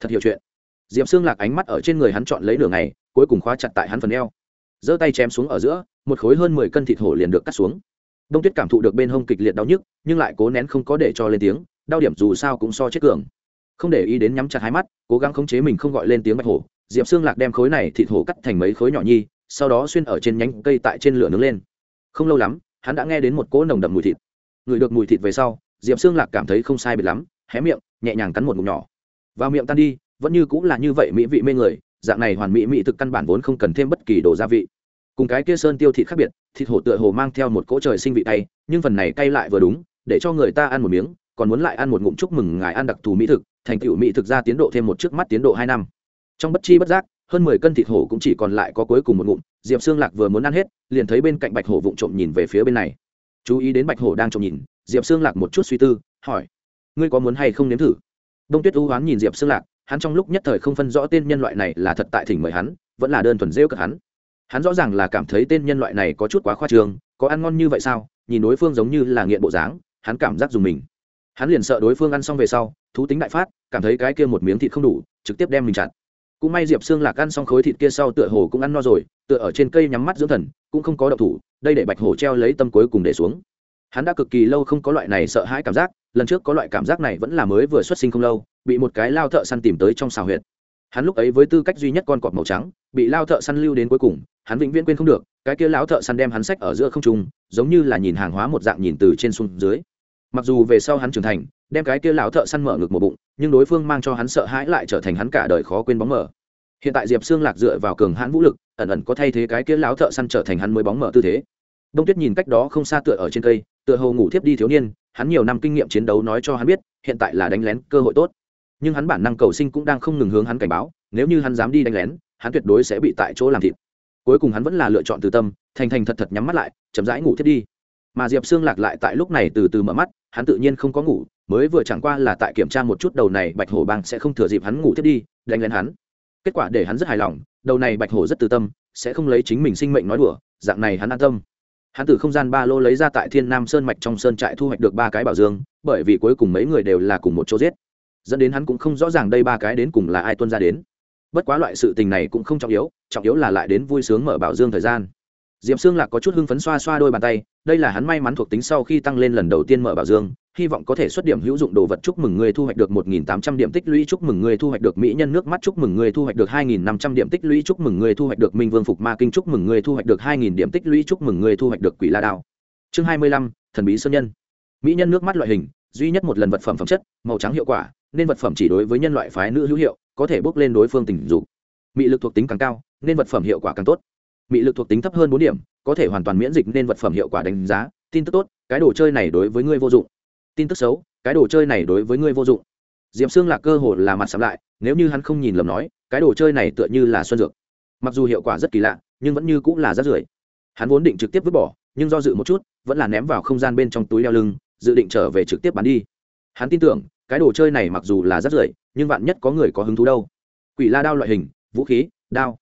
Thật hiểu chuyện. Diệp xương lạc ánh mắt ở trên người hắn chọn lấy đường này cuối cùng khóa chặt tại hắn phần eo. Giơ tay chém xuống ở giữa một khối hơn mười cân thịt hổ liền được cắt xuống. Đông tuyết cảm thụ được bên hông kịch liệt đau nhức, nhưng lại cố nén không có để cho lên tiếng, đau điểm dù sao cũng so chết cường. Không để ý đến nhắm chặt hai mắt, cố gắng khống chế mình không gọi lên tiếng bạch hổ, diệp xương lạc đem khối này thịt hổ cắt thành mấy khối nhỏ nhi, sau đó xuyên ở trên nhánh cây tại trên lửa nướng lên. Không lâu lắm, hắn đã nghe đến một cỗ nồng đậm mùi thịt. Ngửi được mùi thịt về sau, diệp xương lạc cảm thấy không sai biệt lắm, hé miệng, nhẹ nhàng cắn một ngụm nhỏ. Vào miệng tan đi, vẫn như cũng là như vậy mỹ vị mê người, dạng này hoàn mỹ mỹ thực căn bản vốn không cần thêm bất kỳ đồ gia vị cùng cái kia sơn tiêu thịt khác biệt, thịt hổ tựa hồ mang theo một cỗ trời sinh vị cay, nhưng phần này cay lại vừa đúng, để cho người ta ăn một miếng, còn muốn lại ăn một ngụm chúc mừng ngài ăn đặc thù mỹ thực, thành tựu mỹ thực ra tiến độ thêm một trước mắt tiến độ hai năm. Trong bất chi bất giác, hơn mười cân thịt hổ cũng chỉ còn lại có cuối cùng một ngụm, diệp xương lạc vừa muốn ăn hết, liền thấy bên cạnh bạch hổ vụng trộm nhìn về phía bên này. Chú ý đến bạch hổ đang trộm nhìn, diệp xương lạc một chút suy tư, hỏi, ngươi có muốn hay không nếm thử? Đông tuyết ưu hoán nhìn diệp xương lạc, hắn trong lúc nhất thời không phân rõ tên nhân loại này là thật tại thỉnh mời hắn, vẫn là đơn thuần rêu cực hắn hắn rõ ràng là cảm thấy tên nhân loại này có chút quá khoa trương, có ăn ngon như vậy sao? Nhìn đối phương giống như là nghiện bộ dáng, hắn cảm giác dùng mình. Hắn liền sợ đối phương ăn xong về sau, thú tính đại phát, cảm thấy cái kia một miếng thịt không đủ, trực tiếp đem mình chặt. Cũng may diệp xương lạc ăn xong khối thịt kia sau tựa hồ cũng ăn no rồi, tựa ở trên cây nhắm mắt dưỡng thần, cũng không có độc thủ, đây để bạch hổ treo lấy tâm cuối cùng để xuống. Hắn đã cực kỳ lâu không có loại này sợ hãi cảm giác, lần trước có loại cảm giác này vẫn là mới vừa xuất sinh không lâu, bị một cái lao thợ săn tìm tới trong xào huyệt hắn lúc ấy với tư cách duy nhất con cọp màu trắng, bị lao thợ săn lưu đến cuối cùng, hắn vĩnh viễn quên không được, cái kia lão thợ săn đem hắn sách ở giữa không trung, giống như là nhìn hàng hóa một dạng nhìn từ trên xuống dưới. Mặc dù về sau hắn trưởng thành, đem cái kia lão thợ săn mở ngực một bụng, nhưng đối phương mang cho hắn sợ hãi lại trở thành hắn cả đời khó quên bóng mở hiện tại diệp xương lạc dựa vào cường hãn vũ lực, ẩn ẩn có thay thế cái kia lão thợ săn trở thành hắn mới bóng mở tư thế. Đông tuyết nhìn cách đó không xa tựa ở trên cây, tựa hồ ngủ thiếp đi thiếu niên, hắn nhiều năm kinh nghiệm chiến đấu nói cho hắn biết, hiện tại là đánh lén cơ hội tốt nhưng hắn bản năng cầu sinh cũng đang không ngừng hướng hắn cảnh báo, nếu như hắn dám đi đánh lén, hắn tuyệt đối sẽ bị tại chỗ làm thịt. Cuối cùng hắn vẫn là lựa chọn từ tâm, thành thành thật thật nhắm mắt lại, chậm rãi ngủ thiết đi. Mà diệp xương lạc lại tại lúc này từ từ mở mắt, hắn tự nhiên không có ngủ, mới vừa chẳng qua là tại kiểm tra một chút đầu này bạch hổ bang sẽ không thừa dịp hắn ngủ thiết đi, đánh lén hắn. Kết quả để hắn rất hài lòng, đầu này bạch hổ rất từ tâm, sẽ không lấy chính mình sinh mệnh nói đùa, dạng này hắn an tâm. Hắn từ không gian ba lô lấy ra tại thiên nam sơn mạch trong sơn trại thu hoạch được ba cái bảo dương, bởi vì cuối cùng mấy người đều là cùng một chỗ giết dẫn đến hắn cũng không rõ ràng đây ba cái đến cùng là ai tuân ra đến. Bất quá loại sự tình này cũng không trọng yếu trọng yếu là lại đến vui sướng mở bảo dương thời gian. Diệm xương lạc có chút hưng phấn xoa xoa đôi bàn tay, đây là hắn may mắn thuộc tính sau khi tăng lên lần đầu tiên mở bảo dương, hy vọng có thể xuất điểm hữu dụng đồ vật chúc mừng người thu hoạch được một nghìn tám trăm điểm tích lũy chúc mừng người thu hoạch được mỹ nhân nước mắt chúc mừng người thu hoạch được hai nghìn năm trăm điểm tích lũy chúc mừng người thu hoạch được minh vương phục ma kinh chúc mừng người thu hoạch được hai nghìn điểm tích lũy chúc mừng người thu hoạch được quỷ la đao. Chương hai mươi lăm, thần bí sơn nhân. Mỹ nhân nước mắt loại hình, duy nhất một lần vật phẩm phẩm chất, màu trắng hiệu quả nên vật phẩm chỉ đối với nhân loại phái nữ hữu hiệu, có thể bốc lên đối phương tình dục. Mị lực thuộc tính càng cao, nên vật phẩm hiệu quả càng tốt. Mị lực thuộc tính thấp hơn bốn điểm, có thể hoàn toàn miễn dịch nên vật phẩm hiệu quả đánh giá. Tin tức tốt, cái đồ chơi này đối với ngươi vô dụng. Tin tức xấu, cái đồ chơi này đối với ngươi vô dụng. Diệm xương lạc cơ hồ là mặt sắm lại, nếu như hắn không nhìn lầm nói, cái đồ chơi này tựa như là xuân dược. Mặc dù hiệu quả rất kỳ lạ, nhưng vẫn như cũng là rát rưởi. Hắn vốn định trực tiếp vứt bỏ, nhưng do dự một chút, vẫn là ném vào không gian bên trong túi đeo lưng, dự định trở về trực tiếp bán đi. Hắn tin tưởng cái đồ chơi này mặc dù là rất rưởi, nhưng vạn nhất có người có hứng thú đâu. Quỷ la đao loại hình, vũ khí, đao,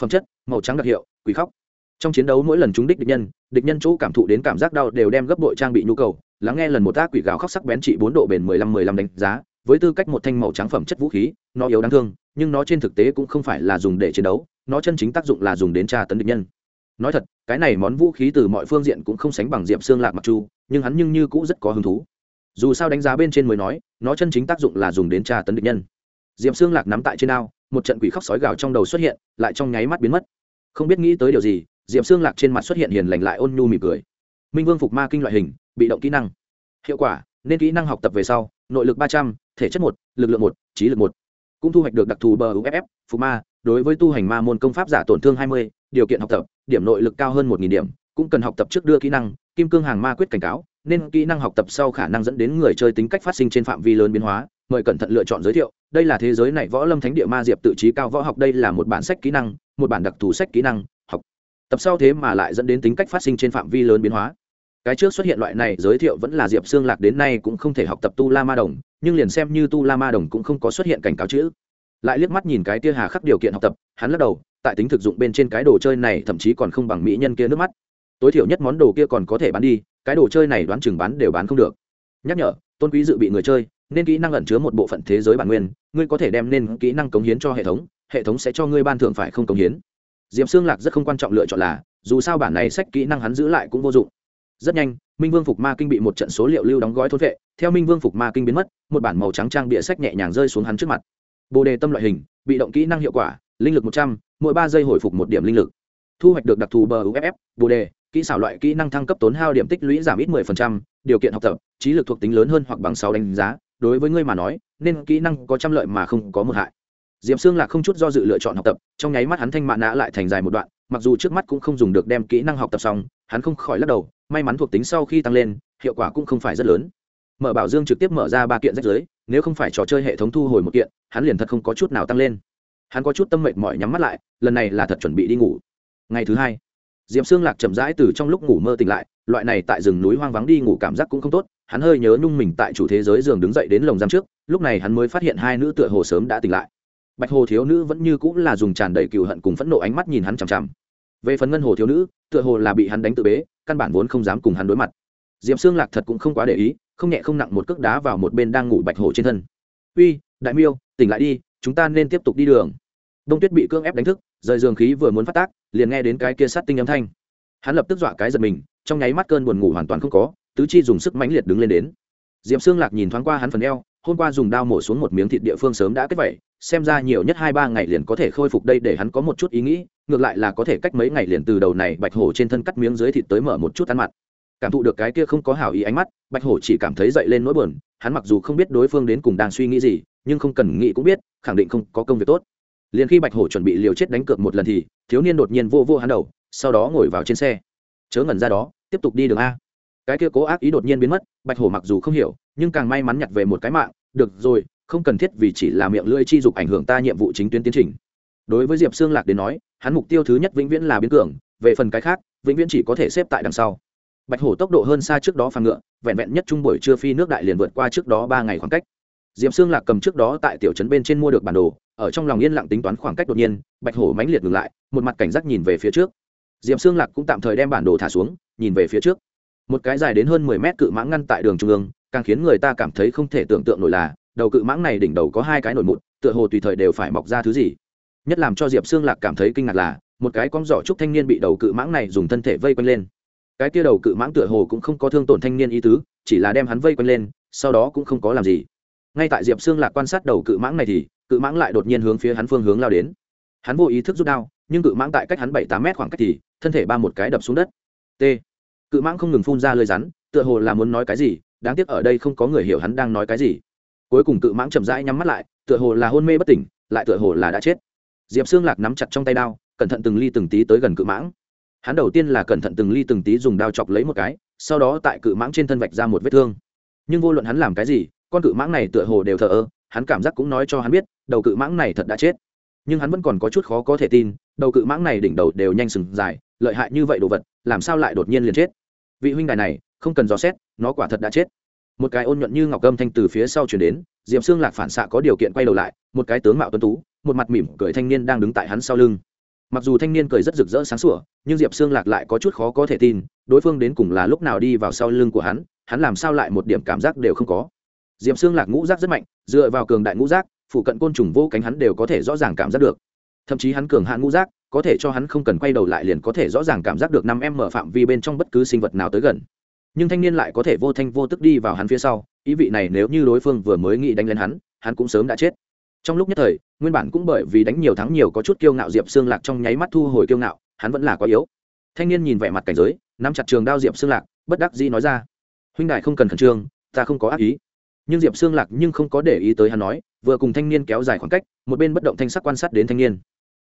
phẩm chất, màu trắng đặc hiệu, quỷ khóc. Trong chiến đấu mỗi lần trúng đích địch nhân địch nhân chỗ cảm thụ đến cảm giác đau đều đem gấp đội trang bị nhu cầu. Lắng nghe lần một tác quỷ gào khóc sắc bén trị bốn độ bền mười lăm mười lăm đánh giá, với tư cách một thanh màu trắng phẩm chất vũ khí, nó yếu đáng thương, nhưng nó trên thực tế cũng không phải là dùng để chiến đấu, nó chân chính tác dụng là dùng đến tra tấn địch nhân. Nói thật, cái này món vũ khí từ mọi phương diện cũng không sánh bằng diệm xương lạc mặc chu nhưng hắn nhưng như cũng rất có hứng thú dù sao đánh giá bên trên mới nói, nó chân chính tác dụng là dùng đến tra tấn địch nhân. Diệm xương lạc nắm tại trên ao, một trận quỷ khóc sói gào trong đầu xuất hiện, lại trong nháy mắt biến mất. Không biết nghĩ tới điều gì diệm xương lạc trên mặt xuất hiện hiền lành lại ôn nhu mỉm cười. Minh vương phục ma kinh loại hình, bị động kỹ năng. Hiệu quả, nên kỹ năng học tập về sau, nội lực ba trăm, thể chất một, lực lượng một, trí lực một. Cũng thu hoạch được đặc thù bờ uff phục ma, đối với tu hành ma môn công pháp giả tổn thương hai mươi, điều kiện học tập, điểm nội lực cao hơn một điểm, cũng cần học tập trước đưa kỹ năng, kim cương hàng ma quyết cảnh cáo nên kỹ năng học tập sau khả năng dẫn đến người chơi tính cách phát sinh trên phạm vi lớn biến hóa. Mời cẩn thận lựa chọn giới thiệu. Đây là thế giới này võ lâm thánh địa ma diệp tự trí cao võ học. Đây là một bản sách kỹ năng, một bản đặc thù sách kỹ năng học. Tập sau thế mà lại dẫn đến tính cách phát sinh trên phạm vi lớn biến hóa. Cái trước xuất hiện loại này giới thiệu vẫn là diệp xương lạc đến nay cũng không thể học tập tu la ma đồng, nhưng liền xem như tu la ma đồng cũng không có xuất hiện cảnh cáo chữ. Lại liếc mắt nhìn cái tia hà khắc điều kiện học tập, hắn lắc đầu, tại tính thực dụng bên trên cái đồ chơi này thậm chí còn không bằng mỹ nhân kia nước mắt. Tối thiểu nhất món đồ kia còn có thể bán đi cái đồ chơi này đoán chừng bán đều bán không được. Nhắc nhở, tôn quý dự bị người chơi, nên kỹ năng ẩn chứa một bộ phận thế giới bản nguyên, ngươi có thể đem nên kỹ năng cống hiến cho hệ thống hệ thống sẽ cho ngươi ban thưởng phải không cống hiến. Diệm xương lạc rất không quan trọng lựa chọn là, dù sao bản này sách kỹ năng hắn giữ lại cũng vô dụng. Rất nhanh, minh vương phục ma kinh bị một trận số liệu lưu đóng gói thôn vệ, theo minh vương phục ma kinh biến mất, một bản màu trắng trang bịa sách nhẹ nhàng rơi xuống hắn trước mặt. Bồ đề tâm loại hình, bị động kỹ năng hiệu quả, linh lực một trăm, mỗi ba giây hồi phục một điểm linh lực. Thu hoạch được đặc thù bờ uff bồ đề kỹ xảo loại kỹ năng thăng cấp tốn hao điểm tích lũy giảm ít 10%, điều kiện học tập trí lực thuộc tính lớn hơn hoặc bằng sáu đánh giá đối với ngươi mà nói nên kỹ năng có trăm lợi mà không có một hại. Diệm xương lạc không chút do dự lựa chọn học tập trong nháy mắt hắn thanh mạ nã lại thành dài một đoạn mặc dù trước mắt cũng không dùng được đem kỹ năng học tập xong hắn không khỏi lắc đầu may mắn thuộc tính sau khi tăng lên hiệu quả cũng không phải rất lớn. Mở bảo dương trực tiếp mở ra ba kiện rách giới nếu không phải trò chơi hệ thống thu hồi một kiện hắn liền thật không có chút nào tăng lên. Hắn có chút tâm mệt mỏi nhắm mắt lại lần này là thật chuẩn bị đi ngủ. Ngày thứ hai diệp xương lạc chậm rãi từ trong lúc ngủ mơ tỉnh lại, loại này tại rừng núi hoang vắng đi ngủ cảm giác cũng không tốt, hắn hơi nhớ nhung mình tại chủ thế giới giường đứng dậy đến lồng giam trước, lúc này hắn mới phát hiện hai nữ tựa hồ sớm đã tỉnh lại. Bạch hồ thiếu nữ vẫn như cũng là dùng tràn đầy cựu hận cùng phẫn nộ ánh mắt nhìn hắn chằm chằm. Về phần ngân hồ thiếu nữ, tựa hồ là bị hắn đánh tự bế, căn bản vốn không dám cùng hắn đối mặt. Diệp xương lạc thật cũng không quá để ý, không nhẹ không nặng một cước đá vào một bên đang ngủ bạch hồ trên thân. Uy, đại miêu, tỉnh lại đi, chúng ta nên tiếp tục đi đường. Đông tuyết bị cưỡng ép đánh thức rời giường khí vừa muốn phát tác, liền nghe đến cái kia sát tinh âm thanh. Hắn lập tức dọa cái giật mình, trong nháy mắt cơn buồn ngủ hoàn toàn không có, tứ chi dùng sức mãnh liệt đứng lên đến. Diệp xương lạc nhìn thoáng qua hắn phần eo, hôm qua dùng đao mổ xuống một miếng thịt địa phương sớm đã kết vẩy xem ra nhiều nhất hai ba ngày liền có thể khôi phục đây để hắn có một chút ý nghĩ, ngược lại là có thể cách mấy ngày liền từ đầu này bạch hổ trên thân cắt miếng dưới thịt tới mở một chút ăn mặn. Cảm thụ được cái kia không có hảo ý ánh mắt, bạch hổ chỉ cảm thấy dậy lên nỗi buồn, hắn mặc dù không biết đối phương đến cùng đang suy nghĩ gì, nhưng không cần nghĩ cũng biết, khẳng định không có công việc tốt liền khi bạch hổ chuẩn bị liều chết đánh cược một lần thì thiếu niên đột nhiên vô vô hắn đầu, sau đó ngồi vào trên xe. Chớ ngẩn ra đó, tiếp tục đi đường a. Cái kia cố ác ý đột nhiên biến mất, bạch hổ mặc dù không hiểu, nhưng càng may mắn nhặt về một cái mạng. Được rồi, không cần thiết vì chỉ là miệng lưỡi chi dục ảnh hưởng ta nhiệm vụ chính tuyến tiến trình. Đối với diệp xương lạc đến nói, hắn mục tiêu thứ nhất vĩnh viễn là biến cường, về phần cái khác, vĩnh viễn chỉ có thể xếp tại đằng sau. Bạch hổ tốc độ hơn xa trước đó phàm ngựa, vẹn vẹn nhất trung buổi trưa phi nước đại liền vượt qua trước đó ba ngày khoảng cách. Diệp xương lạc cầm trước đó tại tiểu trấn bên trên mua được bản đồ ở trong lòng yên lặng tính toán khoảng cách đột nhiên, bạch hổ mãnh liệt ngừng lại, một mặt cảnh giác nhìn về phía trước. Diệp xương lạc cũng tạm thời đem bản đồ thả xuống, nhìn về phía trước. Một cái dài đến hơn mười mét cự mãng ngăn tại đường trung ương, càng khiến người ta cảm thấy không thể tưởng tượng nổi là, đầu cự mãng này đỉnh đầu có hai cái nổi mụn, tựa hồ tùy thời đều phải mọc ra thứ gì. Nhất làm cho diệp xương lạc cảm thấy kinh ngạc là, một cái con giỏ trúc thanh niên bị đầu cự mãng này dùng thân thể vây quanh lên. Cái kia đầu cự mãng tựa hồ cũng không có thương tổn thanh niên ý tứ, chỉ là đem hắn vây quanh lên, sau đó cũng không có làm gì. Ngay tại diệp xương lạc quan sát đầu cự mãng này thì cự mãng lại đột nhiên hướng phía hắn phương hướng lao đến. Hắn vô ý thức rút đao, nhưng cự mãng tại cách hắn bảy tám mét khoảng cách thì, thân thể ba một cái đập xuống đất. T. Cự mãng không ngừng phun ra lời rắn, tựa hồ là muốn nói cái gì, đáng tiếc ở đây không có người hiểu hắn đang nói cái gì. Cuối cùng cự mãng chậm rãi nhắm mắt lại, tựa hồ là hôn mê bất tỉnh, lại tựa hồ là đã chết. Diệp xương lạc nắm chặt trong tay đao, cẩn thận từng ly từng tí tới gần cự mãng. Hắn đầu tiên là cẩn thận từng ly từng tí dùng đao chọc lấy một cái, sau đó tại cự mãng trên thân vạch ra một vết thương. Nhưng vô luận hắn làm cái gì, con cự mãng này tựa hồ đều thờ ơ, hắn cảm giác cũng nói cho hắn biết đầu cự mãng này thật đã chết. Nhưng hắn vẫn còn có chút khó có thể tin, đầu cự mãng này đỉnh đầu đều nhanh sừng dài, lợi hại như vậy đồ vật, làm sao lại đột nhiên liền chết? Vị huynh đài này, không cần dò xét, nó quả thật đã chết. Một cái ôn nhuận như ngọc gâm thanh từ phía sau chuyển đến, diệp xương lạc phản xạ có điều kiện quay đầu lại, một cái tướng mạo tuấn tú, một mặt mỉm cười thanh niên đang đứng tại hắn sau lưng. Mặc dù thanh niên cười rất rực rỡ sáng sủa, nhưng diệp xương lạc lại có chút khó có thể tin, đối phương đến cùng là lúc nào đi vào sau lưng của hắn hắn làm sao lại một điểm cảm giác đều không có. Diệp xương lạc ngũ giác rất mạnh, dựa vào cường đại ngũ giác phụ cận côn trùng vô cánh hắn đều có thể rõ ràng cảm giác được. Thậm chí hắn cường hạn ngũ giác, có thể cho hắn không cần quay đầu lại liền có thể rõ ràng cảm giác được năm em mở phạm vi bên trong bất cứ sinh vật nào tới gần. Nhưng thanh niên lại có thể vô thanh vô tức đi vào hắn phía sau, ý vị này nếu như đối phương vừa mới nghĩ đánh lên hắn hắn cũng sớm đã chết. Trong lúc nhất thời, nguyên bản cũng bởi vì đánh nhiều thắng nhiều có chút kiêu ngạo diệp xương lạc trong nháy mắt thu hồi kiêu ngạo, hắn vẫn là quá yếu. Thanh niên nhìn vẻ mặt cảnh giới, nắm chặt trường đao diệp xương lạc, bất đắc dĩ nói ra, huynh đại không cần khẩn trương, ta không có ác ý. Nhưng diệp xương lạc nhưng không có để ý tới hắn nói vừa cùng thanh niên kéo dài khoảng cách, một bên bất động thanh sắc quan sát đến thanh niên.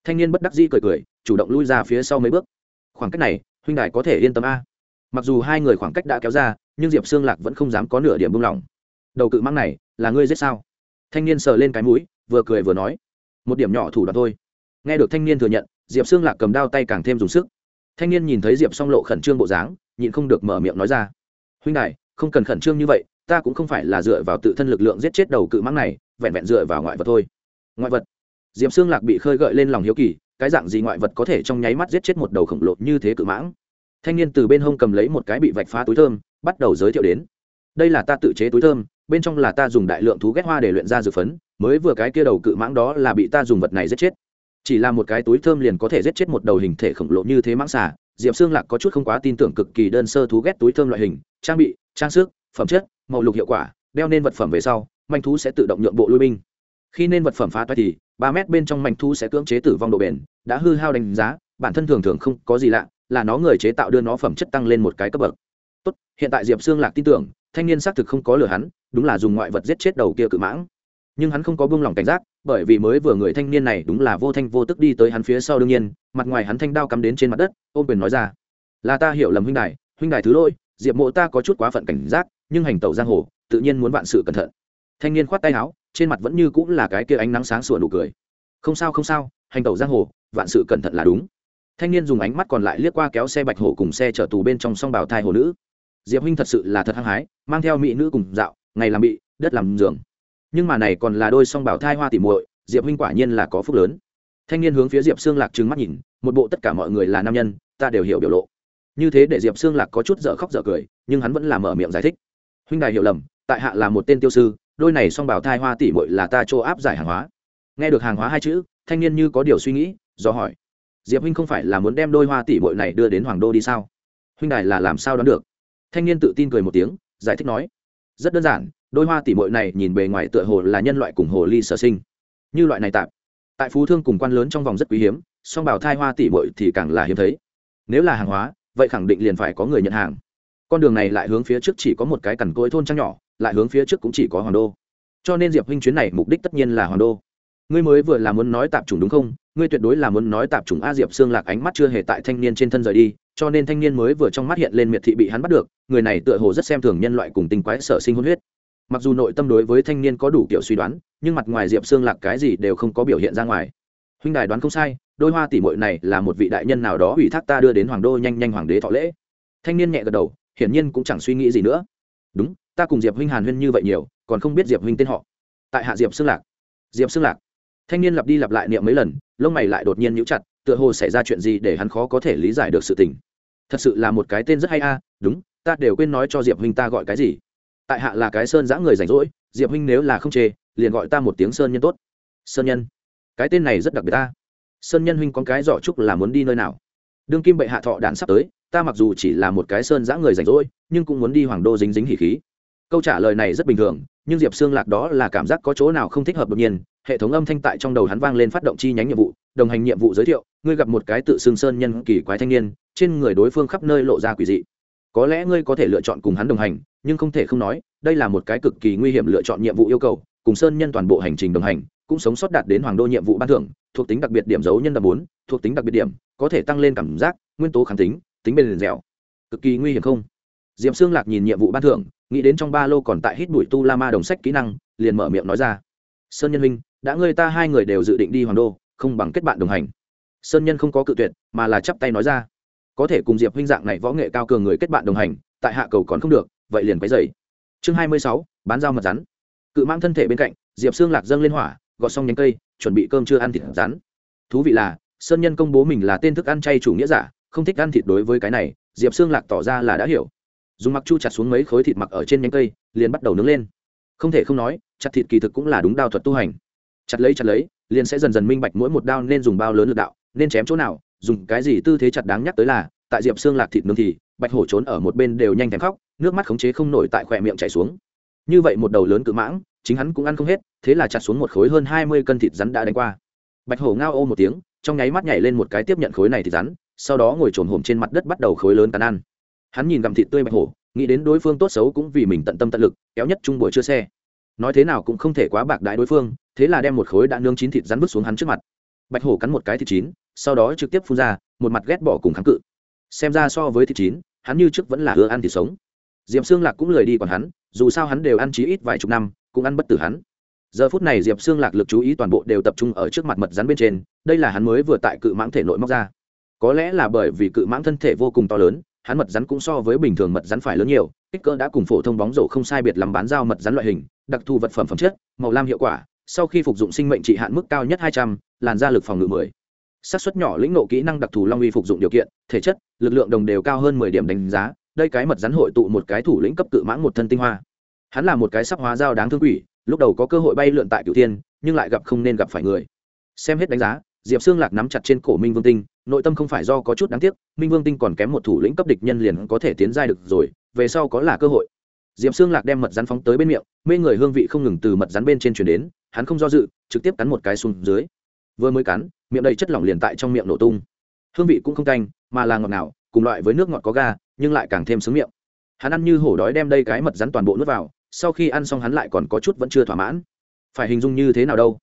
Thanh niên bất đắc dĩ cười cười, chủ động lui ra phía sau mấy bước. Khoảng cách này, huynh đại có thể yên tâm a. Mặc dù hai người khoảng cách đã kéo ra, nhưng diệp xương lạc vẫn không dám có nửa điểm buông lỏng. Đầu cự măng này, là ngươi giết sao? Thanh niên sờ lên cái mũi, vừa cười vừa nói. Một điểm nhỏ thủ đoạn thôi. Nghe được thanh niên thừa nhận, diệp xương lạc cầm đao tay càng thêm dùng sức. Thanh niên nhìn thấy diệp song lộ khẩn trương bộ dáng, nhịn không được mở miệng nói ra. Huynh đại không cần khẩn trương như vậy, ta cũng không phải là dựa vào tự thân lực lượng giết chết đầu cự mãng này vẹn vẹn dựa vào ngoại vật thôi. Ngoại vật? Diệp xương lạc bị khơi gợi lên lòng hiếu kỳ, cái dạng gì ngoại vật có thể trong nháy mắt giết chết một đầu khổng lồ như thế cự mãng? Thanh niên từ bên hông cầm lấy một cái bị vạch phá túi thơm, bắt đầu giới thiệu đến. Đây là ta tự chế túi thơm, bên trong là ta dùng đại lượng thú ghét hoa để luyện ra dược phấn, mới vừa cái kia đầu cự mãng đó là bị ta dùng vật này giết chết. Chỉ là một cái túi thơm liền có thể giết chết một đầu hình thể khổng lồ như thế mãng xà, diệp xương lạc có chút không quá tin tưởng cực kỳ đơn sơ thú ghét túi thơm loại hình, trang bị, trang sức, phẩm chất, màu lục hiệu quả, đeo nên vật phẩm về sau manh thú sẽ tự động nhượng bộ lui binh. Khi nên vật phẩm phá toái thì, ba mét bên trong manh thú sẽ cưỡng chế tử vong độ bền, đã hư hao đánh giá, bản thân thường thường không có gì lạ, là nó người chế tạo đưa nó phẩm chất tăng lên một cái cấp bậc. Tốt, hiện tại diệp xương lạc tin tưởng, thanh niên xác thực không có lừa hắn, đúng là dùng ngoại vật giết chết đầu kia cự mãng. Nhưng hắn không có buông lỏng cảnh giác, bởi vì mới vừa người thanh niên này đúng là vô thanh vô tức đi tới hắn phía sau đương nhiên, mặt ngoài hắn thanh đao cắm đến trên mặt đất, ôm quyền nói ra. Là ta hiểu lầm huynh đài huynh đài thứ lỗi, diệp mộ ta có chút quá phận cảnh giác, nhưng hành tẩu giang hồ, tự nhiên muốn vạn sự cẩn thận thanh niên khoát tay áo, trên mặt vẫn như cũng là cái kia ánh nắng sáng sủa nụ cười. Không sao không sao, hành tẩu giang hồ, vạn sự cẩn thận là đúng. Thanh niên dùng ánh mắt còn lại liếc qua kéo xe bạch hổ cùng xe chở tù bên trong song bào thai hồ nữ. Diệp huynh thật sự là thật hăng hái, mang theo mỹ nữ cùng dạo, ngày làm bị, đất làm giường. Nhưng mà này còn là đôi song bảo thai hoa tỉ muội, diệp huynh quả nhiên là có phúc lớn. Thanh niên hướng phía diệp xương lạc trừng mắt nhìn, một bộ tất cả mọi người là nam nhân, ta đều hiểu biểu lộ. Như thế để diệp xương lạc có chút dở khóc dở cười, nhưng hắn vẫn là mở miệng giải thích. Huynh đài hiểu lầm, tại hạ là một tên tiêu sư đôi này song bảo thai hoa tỷ muội là ta chỗ áp giải hàng hóa. Nghe được hàng hóa hai chữ, thanh niên như có điều suy nghĩ, do hỏi. Diệp huynh không phải là muốn đem đôi hoa tỷ muội này đưa đến hoàng đô đi sao? Huynh đài là làm sao đoán được? Thanh niên tự tin cười một tiếng, giải thích nói. Rất đơn giản, đôi hoa tỷ muội này nhìn bề ngoài tựa hồ là nhân loại cùng hồ ly sở sinh. Như loại này tạp. Tại phú thương cùng quan lớn trong vòng rất quý hiếm, song bảo thai hoa tỷ muội thì càng là hiếm thấy. Nếu là hàng hóa, vậy khẳng định liền phải có người nhận hàng. Con đường này lại hướng phía trước chỉ có một cái cằn cỗi thôn trang nhỏ lại hướng phía trước cũng chỉ có hoàng đô. Cho nên diệp huynh chuyến này mục đích tất nhiên là hoàng đô. Ngươi mới vừa là muốn nói tạp chủng đúng không? Ngươi tuyệt đối là muốn nói tạp chủng a diệp xương lạc ánh mắt chưa hề tại thanh niên trên thân rời đi, cho nên thanh niên mới vừa trong mắt hiện lên miệt thị bị hắn bắt được, người này tựa hồ rất xem thường nhân loại cùng tinh quái sở sinh hôn huyết. Mặc dù nội tâm đối với thanh niên có đủ kiểu suy đoán, nhưng mặt ngoài diệp xương lạc cái gì đều không có biểu hiện ra ngoài. Huynh đài đoán không sai, đôi hoa tỷ mội này là một vị đại nhân nào đó ủy thác ta đưa đến hoàng đô nhanh nhanh hoàng đế thọ lễ. Thanh niên nhẹ gật đầu, hiển nhiên cũng chẳng suy nghĩ gì nữa. Đúng ta cùng diệp huynh hàn huyên như vậy nhiều, còn không biết diệp huynh tên họ. Tại hạ diệp xương lạc. Diệp xương lạc. Thanh niên lặp đi lặp lại niệm mấy lần, lông mày lại đột nhiên nhíu chặt, tựa hồ xảy ra chuyện gì để hắn khó có thể lý giải được sự tình. Thật sự là một cái tên rất hay a, đúng, ta đều quên nói cho diệp huynh ta gọi cái gì. Tại hạ là cái sơn giã người rảnh rỗi, diệp huynh nếu là không chê, liền gọi ta một tiếng sơn nhân tốt. Sơn nhân. Cái tên này rất đặc biệt ta. Sơn nhân huynh con cái giỏ trúc là muốn đi nơi nào? Đương kim bệ hạ thọ đản sắp tới, ta mặc dù chỉ là một cái sơn giã người rảnh rỗi, nhưng cũng muốn đi hoàng đô dính dính hỉ khí câu trả lời này rất bình thường, nhưng diệp xương lạc đó là cảm giác có chỗ nào không thích hợp đột nhiên, hệ thống âm thanh tại trong đầu hắn vang lên phát động chi nhánh nhiệm vụ, đồng hành nhiệm vụ giới thiệu, ngươi gặp một cái tự xương sơn nhân kỳ quái thanh niên, trên người đối phương khắp nơi lộ ra quỷ dị. Có lẽ ngươi có thể lựa chọn cùng hắn đồng hành, nhưng không thể không nói, đây là một cái cực kỳ nguy hiểm lựa chọn nhiệm vụ yêu cầu, cùng sơn nhân toàn bộ hành trình đồng hành, cũng sống sót đạt đến hoàng đô nhiệm vụ ban thưởng, thuộc tính đặc biệt điểm dấu nhân đ bốn, thuộc tính đặc biệt điểm, có thể tăng lên cảm giác, nguyên tố kháng tính tính bền dẻo. Cực kỳ nguy hiểm không? Diệm xương lạc nhìn nhiệm vụ ban thưởng nghĩ đến trong ba lô còn tại hít bụi tu la ma đồng sách kỹ năng, liền mở miệng nói ra. Sơn nhân huynh, đã ngươi ta hai người đều dự định đi hoàng đô, không bằng kết bạn đồng hành. Sơn nhân không có cự tuyệt, mà là chắp tay nói ra. Có thể cùng diệp huynh dạng này võ nghệ cao cường người kết bạn đồng hành, tại hạ cầu còn không được, vậy liền quấy dày chương hai mươi sáu, bán dao mật rắn. Cự mang thân thể bên cạnh, diệp xương lạc dâng lên hỏa, gọt xong nhánh cây, chuẩn bị cơm chưa ăn thịt rắn. Thú vị là, sơn nhân công bố mình là tên thức ăn chay chủ nghĩa giả, không thích ăn thịt đối với cái này, diệp xương lạc tỏ ra là đã hiểu dùng mặc chu chặt xuống mấy khối thịt mặc ở trên nhánh cây, liền bắt đầu nướng lên. Không thể không nói, chặt thịt kỳ thực cũng là đúng đao thuật tu hành. Chặt lấy chặt lấy, liền sẽ dần dần minh bạch mỗi một đao nên dùng bao lớn lực đạo, nên chém chỗ nào, dùng cái gì tư thế chặt đáng nhắc tới là, tại diệp xương lạc thịt nướng thì, bạch hổ trốn ở một bên đều nhanh thèm khóc, nước mắt khống chế không nổi tại khỏe miệng chảy xuống. Như vậy một đầu lớn cự mãng, chính hắn cũng ăn không hết, thế là chặt xuống một khối hơn hai mươi cân thịt rắn đã đánh qua. Bạch hổ ngao ô một tiếng, trong nháy mắt nhảy lên một cái tiếp nhận khối này thịt rắn, sau đó ngồi trồn hổm trên mặt đất bắt đầu khối lớn cắn ăn hắn nhìn gặm thịt tươi bạch hổ, nghĩ đến đối phương tốt xấu cũng vì mình tận tâm tận lực, kéo nhất chung buổi chưa xe. Nói thế nào cũng không thể quá bạc đại đối phương, thế là đem một khối đã nương chín thịt rắn vứt xuống hắn trước mặt. Bạch hổ cắn một cái thịt chín, sau đó trực tiếp phun ra, một mặt ghét bỏ cùng kháng cự. Xem ra so với thịt chín, hắn như trước vẫn là ưa ăn thịt sống. Diệp xương lạc cũng lười đi còn hắn, dù sao hắn đều ăn chí ít vài chục năm, cũng ăn bất tử hắn. Giờ phút này diệp xương lạc lực chú ý toàn bộ đều tập trung ở trước mặt mật rắn bên trên, đây là hắn mới vừa tại cự mãng thể nội móc ra. Có lẽ là bởi vì cự mãng thân thể vô cùng to lớn hắn mật rắn cũng so với bình thường mật rắn phải lớn nhiều, kích cỡ đã cùng phổ thông bóng rổ không sai biệt làm bán dao mật rắn loại hình, đặc thù vật phẩm phẩm chất, màu lam hiệu quả, sau khi phục dụng sinh mệnh trị hạn mức cao nhất hai trăm, làn da lực phòng ngự mười. Xác suất nhỏ lĩnh nộ kỹ năng đặc thù long uy phục dụng điều kiện, thể chất, lực lượng đồng đều cao hơn mười điểm đánh giá, đây cái mật rắn hội tụ một cái thủ lĩnh cấp cự mãng một thân tinh hoa. Hắn là một cái sắc hóa dao đáng thương quỷ, lúc đầu có cơ hội bay lượn tại cửu tiên nhưng lại gặp không nên gặp phải người. Xem hết đánh giá, diệp xương lạc nắm chặt trên cổ minh vương tinh nội tâm không phải do có chút đáng tiếc, minh vương tinh còn kém một thủ lĩnh cấp địch nhân liền có thể tiến giai được rồi, về sau có là cơ hội. Diệp xương lạc đem mật rắn phóng tới bên miệng, mê người hương vị không ngừng từ mật rắn bên trên chuyển đến, hắn không do dự, trực tiếp cắn một cái xuống dưới. Vừa mới cắn, miệng đầy chất lỏng liền tại trong miệng nổ tung. Hương vị cũng không canh, mà là ngọt ngào, cùng loại với nước ngọt có ga, nhưng lại càng thêm sướng miệng. Hắn ăn như hổ đói đem đây cái mật rắn toàn bộ nuốt vào, sau khi ăn xong hắn lại còn có chút vẫn chưa thỏa mãn. Phải hình dung như thế nào đâu?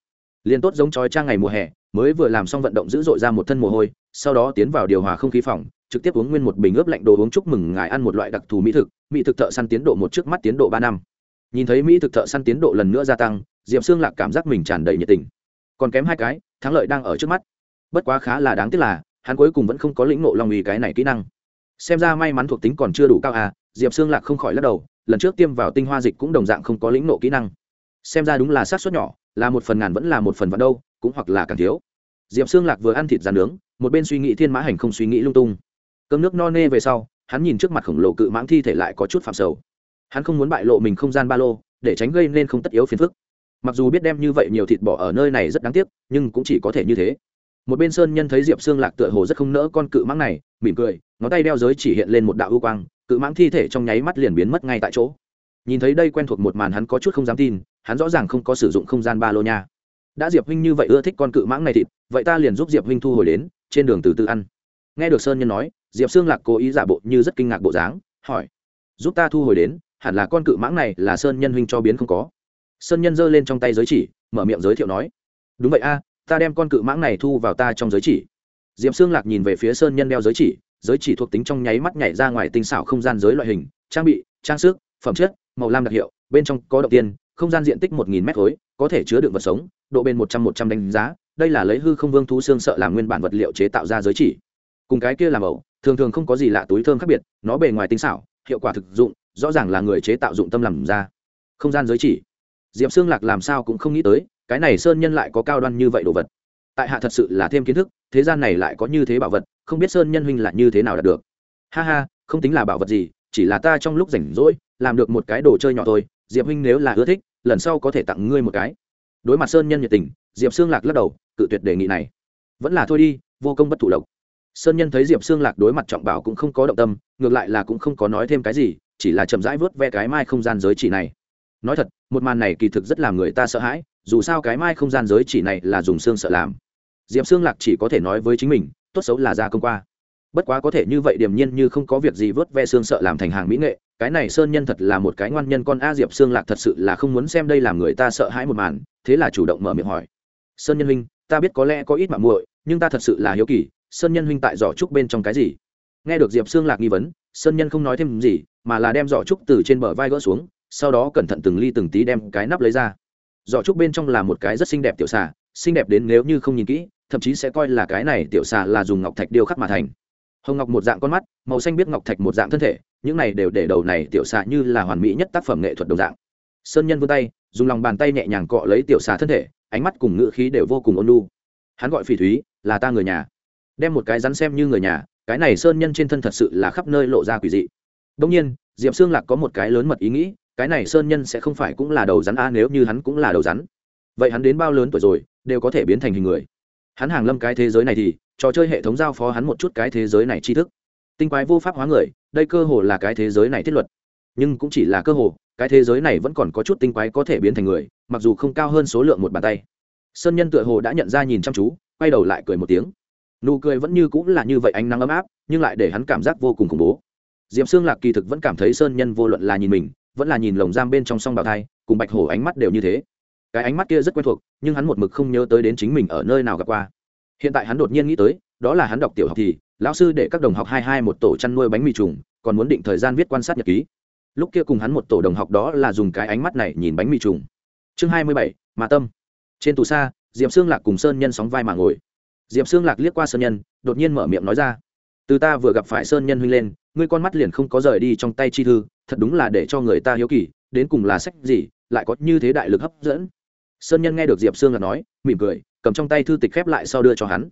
Liền tốt giống trói trang ngày mùa hè, mới vừa làm xong vận động dữ dội ra một thân mồ hôi, sau đó tiến vào điều hòa không khí phòng, trực tiếp uống nguyên một bình ướp lạnh đồ uống chúc mừng ngài ăn một loại đặc thù mỹ thực mỹ thực thợ săn tiến độ một trước mắt tiến độ ba năm. Nhìn thấy mỹ thực thợ săn tiến độ lần nữa gia tăng, diệp xương lạc cảm giác mình tràn đầy nhiệt tình. Còn kém hai cái, thắng lợi đang ở trước mắt. Bất quá khá là đáng tiếc là, hắn cuối cùng vẫn không có lĩnh ngộ lòng ý cái này kỹ năng. Xem ra may mắn thuộc tính còn chưa đủ cao à diệp xương lạc không khỏi lắc đầu, lần trước tiêm vào tinh hoa dịch cũng đồng dạng không có lĩnh nộ kỹ năng. Xem ra đúng là sát suất nhỏ là một phần ngàn vẫn là một phần vẫn đâu, cũng hoặc là càng thiếu. Diệp xương lạc vừa ăn thịt rán nướng, một bên suy nghĩ thiên mã hành không suy nghĩ lung tung. Cơm nước no nê về sau, hắn nhìn trước mặt khổng lồ cự mãng thi thể lại có chút phạm sầu. Hắn không muốn bại lộ mình không gian ba lô, để tránh gây nên không tất yếu phiền phức. Mặc dù biết đem như vậy nhiều thịt bỏ ở nơi này rất đáng tiếc, nhưng cũng chỉ có thể như thế. Một bên sơn nhân thấy diệp xương lạc tựa hồ rất không nỡ con cự mãng này, mỉm cười, ngón tay đeo giới chỉ hiện lên một đạo ưu quang, cự mãng thi thể trong nháy mắt liền biến mất ngay tại chỗ. Nhìn thấy đây quen thuộc một màn hắn có chút không dám tin hắn rõ ràng không có sử dụng không gian ba lô nha đã diệp huynh như vậy ưa thích con cự mãng này thịt, vậy ta liền giúp diệp huynh thu hồi đến, trên đường từ từ ăn. Nghe được sơn nhân nói, diệp xương lạc cố ý giả bộ như rất kinh ngạc bộ dáng, hỏi, giúp ta thu hồi đến, hẳn là con cự mãng này là sơn nhân huynh cho biến không có? Sơn nhân giơ lên trong tay giới chỉ, mở miệng giới thiệu nói, đúng vậy a, ta đem con cự mãng này thu vào ta trong giới chỉ. Diệp xương lạc nhìn về phía sơn nhân đeo giới chỉ giới chỉ thuộc tính trong nháy mắt nhảy ra ngoài tinh xảo không gian giới loại hình, trang bị, trang sức, phẩm chất, màu lam đặc hiệu, bên trong có động tiên không gian diện tích một nghìn mét khối, có thể chứa đựng vật sống, độ bền một trăm một trăm đánh giá, đây là lấy hư không vương thú xương sợ làm nguyên bản vật liệu chế tạo ra giới chỉ. Cùng cái kia làm ẩu, thường thường không có gì lạ túi thơm khác biệt, nó bề ngoài tinh xảo, hiệu quả thực dụng, rõ ràng là người chế tạo dụng tâm làm ra. Không gian giới chỉ. Diệp xương lạc làm sao cũng không nghĩ tới, cái này sơn nhân lại có cao đoan như vậy đồ vật. Tại hạ thật sự là thêm kiến thức, thế gian này lại có như thế bảo vật, không biết sơn nhân huynh là như thế nào đạt được. Ha ha, không tính là bảo vật gì, chỉ là ta trong lúc rảnh rỗi, làm được một cái đồ chơi nhỏ thôi diệp huynh nếu là ưa thích, lần sau có thể tặng ngươi một cái. Đối mặt sơn nhân nhiệt tình, diệp xương lạc lắc đầu, cự tuyệt đề nghị này. Vẫn là thôi đi, vô công bất thủ lộc. Sơn nhân thấy diệp xương lạc đối mặt trọng bảo cũng không có động tâm, ngược lại là cũng không có nói thêm cái gì, chỉ là chậm rãi vớt ve cái mai không gian giới chỉ này. Nói thật, một màn này kỳ thực rất làm người ta sợ hãi, dù sao cái mai không gian giới chỉ này là dùng xương sợ làm. Diệp xương lạc chỉ có thể nói với chính mình, tốt xấu là ra công qua. Bất quá có thể như vậy điềm nhiên như không có việc gì vớt ve xương sợ làm thành hàng mỹ nghệ cái này sơn nhân thật là một cái ngoan nhân, con a diệp xương lạc thật sự là không muốn xem đây làm người ta sợ hãi một màn, thế là chủ động mở miệng hỏi. Sơn nhân huynh, ta biết có lẽ có ít mạng muội, nhưng ta thật sự là hiếu kỳ, sơn nhân huynh tại giỏ trúc bên trong cái gì? Nghe được diệp xương lạc nghi vấn, sơn nhân không nói thêm gì, mà là đem giỏ trúc từ trên bờ vai gỡ xuống, sau đó cẩn thận từng ly từng tí đem cái nắp lấy ra. Giỏ trúc bên trong là một cái rất xinh đẹp tiểu xà, xinh đẹp đến nếu như không nhìn kỹ, thậm chí sẽ coi là cái này tiểu xà là dùng ngọc thạch điêu khắc mà thành. Hồng ngọc một dạng con mắt, màu xanh biết ngọc thạch một dạng thân thể những này đều để đầu này tiểu xà như là hoàn mỹ nhất tác phẩm nghệ thuật đồng dạng. Sơn nhân vươn tay, dùng lòng bàn tay nhẹ nhàng cọ lấy tiểu xà thân thể, ánh mắt cùng ngữ khí đều vô cùng ôn lu hắn gọi phỉ thúy, là ta người nhà. Đem một cái rắn xem như người nhà, cái này sơn nhân trên thân thật sự là khắp nơi lộ ra quỷ dị. Đông nhiên, diệp xương lạc có một cái lớn mật ý nghĩ, cái này sơn nhân sẽ không phải cũng là đầu rắn a, nếu như hắn cũng là đầu rắn. Vậy hắn đến bao lớn tuổi rồi, đều có thể biến thành hình người. Hắn hàng lâm cái thế giới này thì, trò chơi hệ thống giao phó hắn một chút cái thế giới này tri thức. Tinh quái vô pháp hóa người đây cơ hồ là cái thế giới này thiết luật. Nhưng cũng chỉ là cơ hồ, cái thế giới này vẫn còn có chút tinh quái có thể biến thành người, mặc dù không cao hơn số lượng một bàn tay. Sơn nhân tựa hồ đã nhận ra nhìn chăm chú, quay đầu lại cười một tiếng. Nụ cười vẫn như cũng là như vậy ánh nắng ấm áp, nhưng lại để hắn cảm giác vô cùng khủng bố. Diệp xương lạc kỳ thực vẫn cảm thấy sơn nhân vô luận là nhìn mình, vẫn là nhìn lồng giam bên trong song bào thai, cùng bạch hổ ánh mắt đều như thế. Cái ánh mắt kia rất quen thuộc, nhưng hắn một mực không nhớ tới đến chính mình ở nơi nào gặp qua. Hiện tại hắn đột nhiên nghĩ tới, đó là hắn đọc tiểu học thì lão sư để các đồng học hai hai một tổ chăn nuôi bánh mì trùng, còn muốn định thời gian viết quan sát nhật ký. Lúc kia cùng hắn một tổ đồng học đó là dùng cái ánh mắt này nhìn bánh mì trùng. Chương hai mươi bảy, mà tâm. Trên tù xa, diệp xương lạc cùng sơn nhân sóng vai mà ngồi. Diệp xương lạc liếc qua sơn nhân, đột nhiên mở miệng nói ra. Từ ta vừa gặp phải sơn nhân huynh lên, ngươi con mắt liền không có rời đi trong tay chi thư, thật đúng là để cho người ta hiếu kỳ, đến cùng là sách gì, lại có như thế đại lực hấp dẫn. Sơn nhân nghe được diệp sương lạc nói, mỉm cười, cầm trong tay thư tịch khép lại sau đưa cho hắn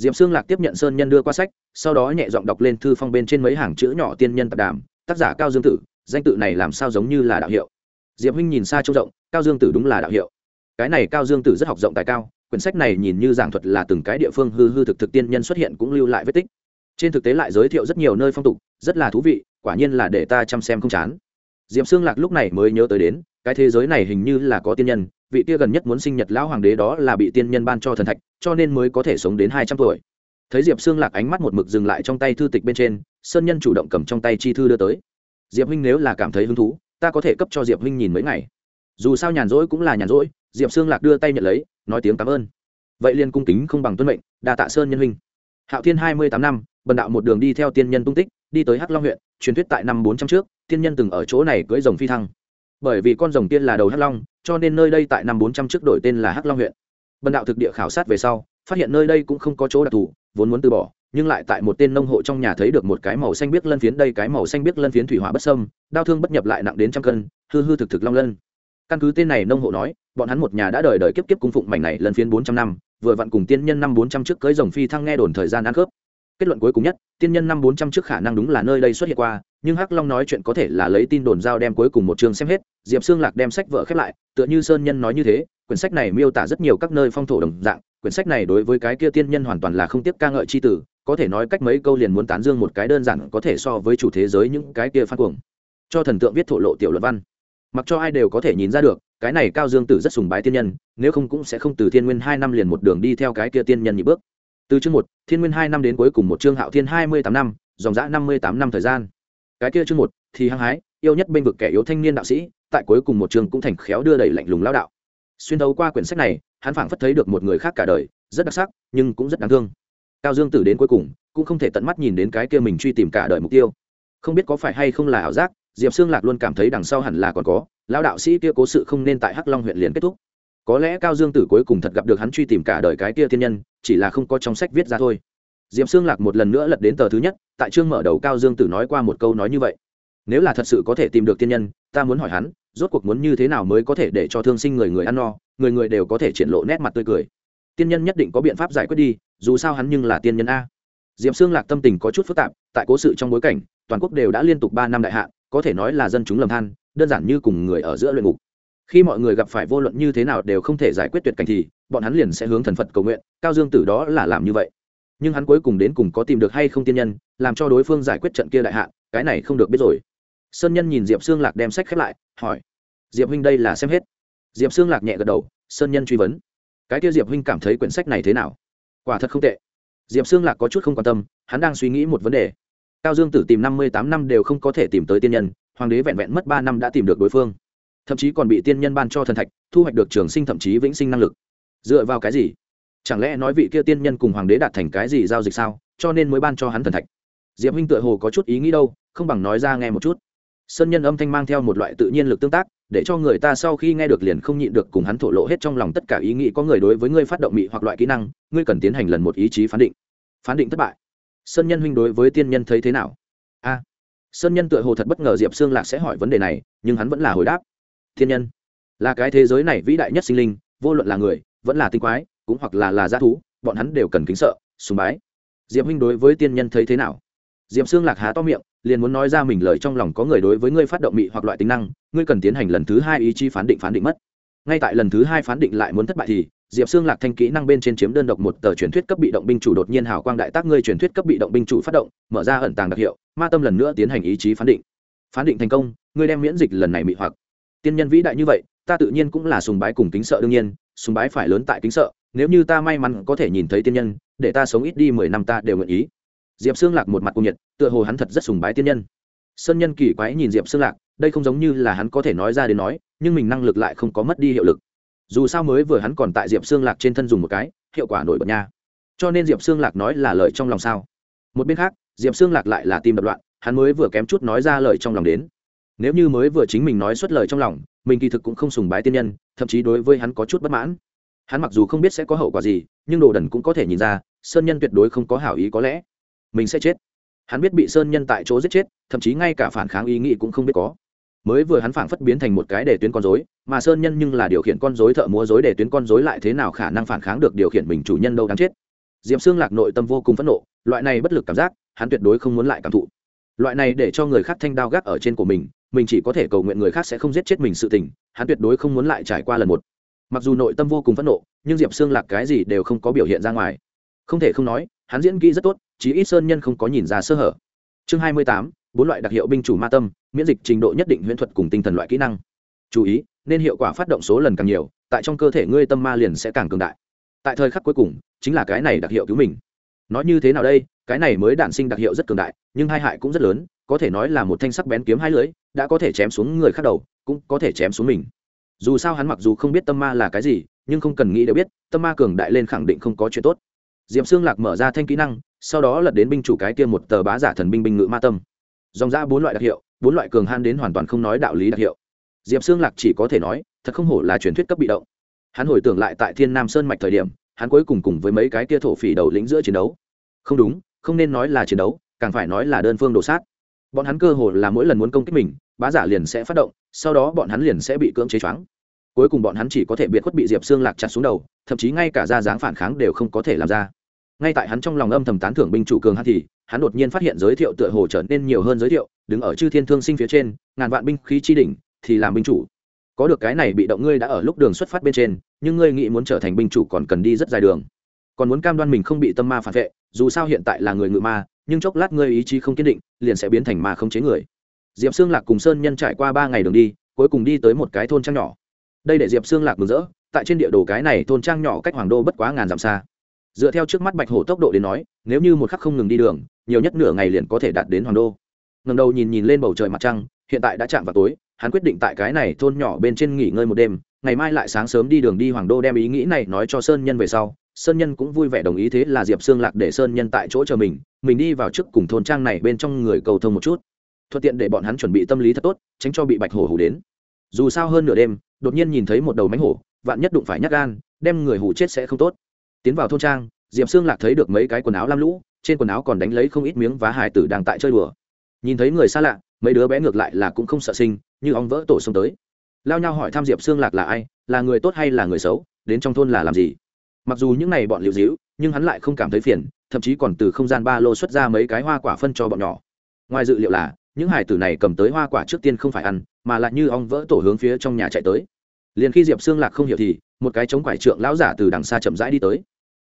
diệp sương lạc tiếp nhận sơn nhân đưa qua sách, sau đó nhẹ giọng đọc lên thư phong bên trên mấy hàng chữ nhỏ tiên nhân tạp đàm, tác giả cao dương tử, danh tự này làm sao giống như là đạo hiệu. Diệp huynh nhìn xa trông rộng, cao dương tử đúng là đạo hiệu. Cái này cao dương tử rất học rộng tài cao, quyển sách này nhìn như giảng thuật là từng cái địa phương hư hư thực thực tiên nhân xuất hiện cũng lưu lại vết tích. Trên thực tế lại giới thiệu rất nhiều nơi phong tục, rất là thú vị, quả nhiên là để ta chăm xem không chán. Diệp Sương lạc lúc này mới nhớ tới đến, cái thế giới này hình như là có tiên nhân vị kia gần nhất muốn sinh nhật lão hoàng đế đó là bị tiên nhân ban cho thần thạch, cho nên mới có thể sống đến hai trăm tuổi. Thấy diệp xương lạc ánh mắt một mực dừng lại trong tay thư tịch bên trên, sơn nhân chủ động cầm trong tay chi thư đưa tới. Diệp huynh nếu là cảm thấy hứng thú, ta có thể cấp cho diệp huynh nhìn mấy ngày. Dù sao nhàn rỗi cũng là nhàn rỗi, diệp xương lạc đưa tay nhận lấy, nói tiếng cảm ơn. Vậy liên cung kính không bằng tuân mệnh, đa tạ sơn nhân huynh. Hạo thiên hai mươi tám năm, bần đạo một đường đi theo tiên nhân tung tích, đi tới hắc long huyện, truyền thuyết tại năm bốn trăm trước, tiên nhân từng ở chỗ này cưỡi rồng phi thăng bởi vì con rồng tiên là đầu hắc long, cho nên nơi đây tại năm bốn trăm trước đổi tên là hắc long huyện. Bần đạo thực địa khảo sát về sau, phát hiện nơi đây cũng không có chỗ đặc thù, vốn muốn từ bỏ, nhưng lại tại một tên nông hộ trong nhà thấy được một cái màu xanh biếc lân phiến, đây cái màu xanh biếc lân phiến thủy hỏa bất sâm đau thương bất nhập lại nặng đến trăm cân, hư hư thực thực long lân. Căn cứ tên này nông hộ nói, bọn hắn một nhà đã đời đời kiếp kiếp cung phụng mảnh này lân phiến bốn trăm năm, vừa vặn cùng tiên nhân năm bốn trăm trước cưới rồng phi thăng nghe đồn thời gian ăn khớp. Kết luận cuối cùng nhất, tiên nhân năm bốn trăm trước khả năng đúng là nơi đây xuất hiện qua, nhưng hắc long nói chuyện có thể là lấy tin đồn giao đem cuối cùng một chương xem hết diệp xương lạc đem sách vợ khép lại, tựa như sơn nhân nói như thế, quyển sách này miêu tả rất nhiều các nơi phong thổ đồng dạng, quyển sách này đối với cái kia tiên nhân hoàn toàn là không tiếp ca ngợi c h i tử có thể nói cách mấy câu liền muốn tán dương một cái đơn giản có thể so với chủ thế giới những cái kia phan cuồng. Cho thần tượng viết thổ lộ tiểu luận văn. Mặc cho ai đều có thể nhìn ra được, cái này cao dương tử rất sùng bái tiên nhân, nếu không cũng sẽ không từ thiên nguyên hai năm liền một đường đi theo cái kia tiên nhân nhị bước. Từ chương một, thiên nguyên hai năm đến cuối cùng một chương hạo thiên hai mươi tám năm, dòng giã năm mươi tám năm thời gian. Cái kia chương một, thì hăng hái, yêu nhất bênh vực kẻ yếu thanh niên đạo sĩ tại cuối cùng một chương cũng thành khéo đưa đẩy lạnh lùng lao đạo. Xuyên đấu qua quyển sách này, hắn phảng phất thấy được một người khác cả đời, rất đặc sắc, nhưng cũng rất đáng thương. Cao dương tử đến cuối cùng, cũng không thể tận mắt nhìn đến cái kia mình truy tìm cả đời mục tiêu. Không biết có phải hay không là ảo giác, diệp xương lạc luôn cảm thấy đằng sau hẳn là còn có, lao đạo sĩ kia cố sự không nên tại hắc long huyện liền kết thúc. Có lẽ cao dương tử cuối cùng thật gặp được hắn truy tìm cả đời cái kia thiên nhân, chỉ là không có trong sách viết ra thôi. Diệp xương lạc một lần nữa lật đến tờ thứ nhất, tại chương mở đầu cao dương tử nói qua một câu nói như vậy. Nếu là thật sự có thể tìm được thiên nhân, ta muốn hỏi hắn rốt cuộc muốn như thế nào mới có thể để cho thương sinh người người ăn no, người người đều có thể triển lộ nét mặt tươi cười. Tiên nhân nhất định có biện pháp giải quyết đi, dù sao hắn nhưng là tiên nhân a. Diệm xương lạc tâm tình có chút phức tạp, tại cố sự trong bối cảnh, toàn quốc đều đã liên tục ba năm đại hạ có thể nói là dân chúng lầm than, đơn giản như cùng người ở giữa luyện ngục. Khi mọi người gặp phải vô luận như thế nào đều không thể giải quyết tuyệt cảnh thì, bọn hắn liền sẽ hướng thần phật cầu nguyện, cao dương tử đó là làm như vậy. Nhưng hắn cuối cùng đến cùng có tìm được hay không tiên nhân, làm cho đối phương giải quyết trận kia đại hạ cái này không được biết rồi sơn nhân nhìn diệp xương lạc đem sách khép lại, hỏi, diệp huynh đây là xem hết? Diệp xương lạc nhẹ gật đầu, sơn nhân truy vấn, cái kia diệp huynh cảm thấy quyển sách này thế nào? Quả thật không tệ. Diệp xương lạc có chút không quan tâm, hắn đang suy nghĩ một vấn đề. Cao dương tử tìm năm mươi tám năm đều không có thể tìm tới tiên nhân, hoàng đế vẹn vẹn mất ba năm đã tìm được đối phương. Thậm chí còn bị tiên nhân ban cho thần thạch, thu hoạch được trường sinh thậm chí vĩnh sinh năng lực. Dựa vào cái gì? Chẳng lẽ nói vị kia tiên nhân cùng hoàng đế đạt thành cái gì giao dịch sao, cho nên mới ban cho hắn thần thạch? Diệp huynh tựa hồ có chút ý nghĩ đâu, không bằng nói ra nghe một chút sơn nhân âm thanh mang theo một loại tự nhiên lực tương tác, để cho người ta sau khi nghe được liền không nhịn được cùng hắn thổ lộ hết trong lòng tất cả ý nghĩ có người đối với ngươi phát động mị hoặc loại kỹ năng, ngươi cần tiến hành lần một ý chí phán định. Phán định thất bại. Sơn nhân huynh đối với tiên nhân thấy thế nào? A. Sơn nhân tựa hồ thật bất ngờ diệp xương lạc sẽ hỏi vấn đề này, nhưng hắn vẫn là hồi đáp. Thiên nhân, là cái thế giới này vĩ đại nhất sinh linh, vô luận là người, vẫn là tinh quái, cũng hoặc là là g thú, bọn hắn đều cần kính sợ, sùng bái. Diệp huynh đối với tiên nhân thấy thế nào? Diệp xương lạc há to miệng liền muốn nói ra mình lời trong lòng có người đối với ngươi phát động mị hoặc loại tính năng, ngươi cần tiến hành lần thứ hai ý chí phán định phán định mất. Ngay tại lần thứ hai phán định lại muốn thất bại thì, diệp xương lạc thanh kỹ năng bên trên chiếm đơn độc một tờ truyền thuyết cấp bị động binh chủ đột nhiên hào quang đại tác ngươi truyền thuyết cấp bị động binh chủ phát động, mở ra ẩn tàng đặc hiệu, ma tâm lần nữa tiến hành ý chí phán định. Phán định thành công, ngươi đem miễn dịch lần này mị hoặc. Tiên nhân vĩ đại như vậy, ta tự nhiên cũng là sùng bái cùng kính sợ đương nhiên, sùng bái phải lớn tại kính sợ, nếu như ta may mắn có thể nhìn thấy tiên nhân, để ta sống ít đi mười năm ta đều nguyện ý diệp xương lạc một mặt cung nhiệt, tựa hồ hắn thật rất sùng bái tiên nhân. Sơn nhân kỳ quái nhìn diệp xương lạc, đây không giống như là hắn có thể nói ra đến nói, nhưng mình năng lực lại không có mất đi hiệu lực. Dù sao mới vừa hắn còn tại diệp xương lạc trên thân dùng một cái, hiệu quả nổi bật nha. Cho nên diệp xương lạc nói là lời trong lòng sao? Một bên khác, diệp xương lạc lại là tim đập loạn, hắn mới vừa kém chút nói ra lời trong lòng đến. Nếu như mới vừa chính mình nói xuất lời trong lòng, mình kỳ thực cũng không sùng bái tiên nhân, thậm chí đối với hắn có chút bất mãn. Hắn mặc dù không biết sẽ có hậu quả gì, nhưng đồ đần cũng có thể nhìn ra, sơn nhân tuyệt đối không có hảo ý có lẽ mình sẽ chết. Hắn biết bị sơn nhân tại chỗ giết chết, thậm chí ngay cả phản kháng ý nghĩ cũng không biết có. Mới vừa hắn phản phất biến thành một cái để tuyến con dối mà sơn nhân nhưng là điều khiển con dối thợ múa dối để tuyến con dối lại thế nào khả năng phản kháng được điều khiển mình chủ nhân đâu đáng chết. Diệm xương lạc nội tâm vô cùng phẫn nộ, loại này bất lực cảm giác, hắn tuyệt đối không muốn lại cảm thụ. Loại này để cho người khác thanh đao gác ở trên của mình mình chỉ có thể cầu nguyện người khác sẽ không giết chết mình sự tình, hắn tuyệt đối không muốn lại trải qua lần một. Mặc dù nội tâm vô cùng phẫn nộ, nhưng diệp xương lạc cái gì đều không có biểu hiện ra ngoài không thể không nói, hắn diễn kỹ rất tốt, chí ít sơn nhân không có nhìn ra sơ hở. Chương hai mươi tám, bốn loại đặc hiệu binh chủ ma tâm, miễn dịch trình độ nhất định huyễn thuật cùng tinh thần loại kỹ năng. Chú ý, nên hiệu quả phát động số lần càng nhiều, tại trong cơ thể ngươi tâm ma liền sẽ càng cường đại. Tại thời khắc cuối cùng, chính là cái này đặc hiệu cứu mình. Nói như thế nào đây? Cái này mới đản sinh đặc hiệu rất cường đại, nhưng hai hại cũng rất lớn, có thể nói là một thanh sắc bén kiếm hai lưới đã có thể chém xuống người khác đầu, cũng có thể chém xuống mình. Dù sao hắn mặc dù không biết tâm ma là cái gì, nhưng không cần nghĩ đều biết, tâm ma cường đại lên khẳng định không có chuyện tốt diệm xương lạc mở ra thanh kỹ năng, sau đó lật đến binh chủ cái kia một tờ bá giả thần binh binh ngự ma tâm. Dòng ra bốn loại đặc hiệu, bốn loại cường han đến hoàn toàn không nói đạo lý đặc hiệu. Diệp xương lạc chỉ có thể nói, thật không hổ là truyền thuyết cấp bị động. Hắn hồi tưởng lại tại thiên nam sơn mạch thời điểm, hắn cuối cùng cùng với mấy cái kia thổ phỉ đầu lĩnh giữa chiến đấu. Không đúng, không nên nói là chiến đấu, càng phải nói là đơn phương đổ sát. Bọn hắn cơ hồ là mỗi lần muốn công kích mình, bá giả liền sẽ phát động, sau đó bọn hắn liền sẽ bị cưỡng chế choáng. Cuối cùng bọn hắn chỉ có thể biệt khuất bị diệp xương lạc chặt xuống đầu, thậm chí ngay cả ra dáng phản kháng đều không có thể làm ra ngay tại hắn trong lòng âm thầm tán thưởng binh chủ cường hắn thì, hắn đột nhiên phát hiện giới thiệu tựa hồ trở nên nhiều hơn giới thiệu, đứng ở chư thiên thương sinh phía trên, ngàn vạn binh khí chi đỉnh, thì làm binh chủ. Có được cái này bị động ngươi đã ở lúc đường xuất phát bên trên, nhưng ngươi nghĩ muốn trở thành binh chủ còn cần đi rất dài đường. Còn muốn cam đoan mình không bị tâm ma phản vệ, dù sao hiện tại là người ngự ma, nhưng chốc lát ngươi ý chí không kiên định, liền sẽ biến thành ma không chế người. Diệp xương lạc cùng sơn nhân trải qua ba ngày đường đi, cuối cùng đi tới một cái thôn trang nhỏ. Đây để diệp xương lạc mừng rỡ, tại trên địa đồ cái này thôn trang nhỏ cách hoàng đô bất quá ngàn dặm xa dựa theo trước mắt bạch hổ tốc độ đến nói, nếu như một khắc không ngừng đi đường, nhiều nhất nửa ngày liền có thể đạt đến hoàng đô. Ngầm đầu nhìn nhìn lên bầu trời mặt trăng, hiện tại đã chạm vào tối, hắn quyết định tại cái này thôn nhỏ bên trên nghỉ ngơi một đêm, ngày mai lại sáng sớm đi đường đi hoàng đô đem ý nghĩ này nói cho sơn nhân về sau, sơn nhân cũng vui vẻ đồng ý thế là diệp xương lạc để sơn nhân tại chỗ chờ mình mình đi vào trước cùng thôn trang này bên trong người cầu thông một chút. Thuận tiện để bọn hắn chuẩn bị tâm lý thật tốt, tránh cho bị bạch hổ hủ đến. Dù sao hơn nửa đêm, đột nhiên nhìn thấy một đầu mánh hổ, vạn nhất đụng phải nhắc gan, đem người hủ chết sẽ không tốt tiến vào thôn trang, diệp xương lạc thấy được mấy cái quần áo lam lũ, trên quần áo còn đánh lấy không ít miếng vá hải tử đang tại chơi đùa. Nhìn thấy người xa lạ, mấy đứa bé ngược lại là cũng không sợ sinh, như ong vỡ tổ xông tới. Lao nhau hỏi thăm diệp xương lạc là ai, là người tốt hay là người xấu, đến trong thôn là làm gì. Mặc dù những n à y bọn liệu dĩu nhưng hắn lại không cảm thấy phiền, thậm chí còn từ không gian ba lô xuất ra mấy cái hoa quả phân cho bọn nhỏ. Ngoài dự liệu là, những hải tử này cầm tới hoa quả trước tiên không phải ăn, mà lại như ong vỡ tổ hướng phía trong nhà chạy tới. Liền khi diệp xương lạc không hiểu thì, một cái chống quải trượng lão giả từ đằng xa chậm rãi đi tới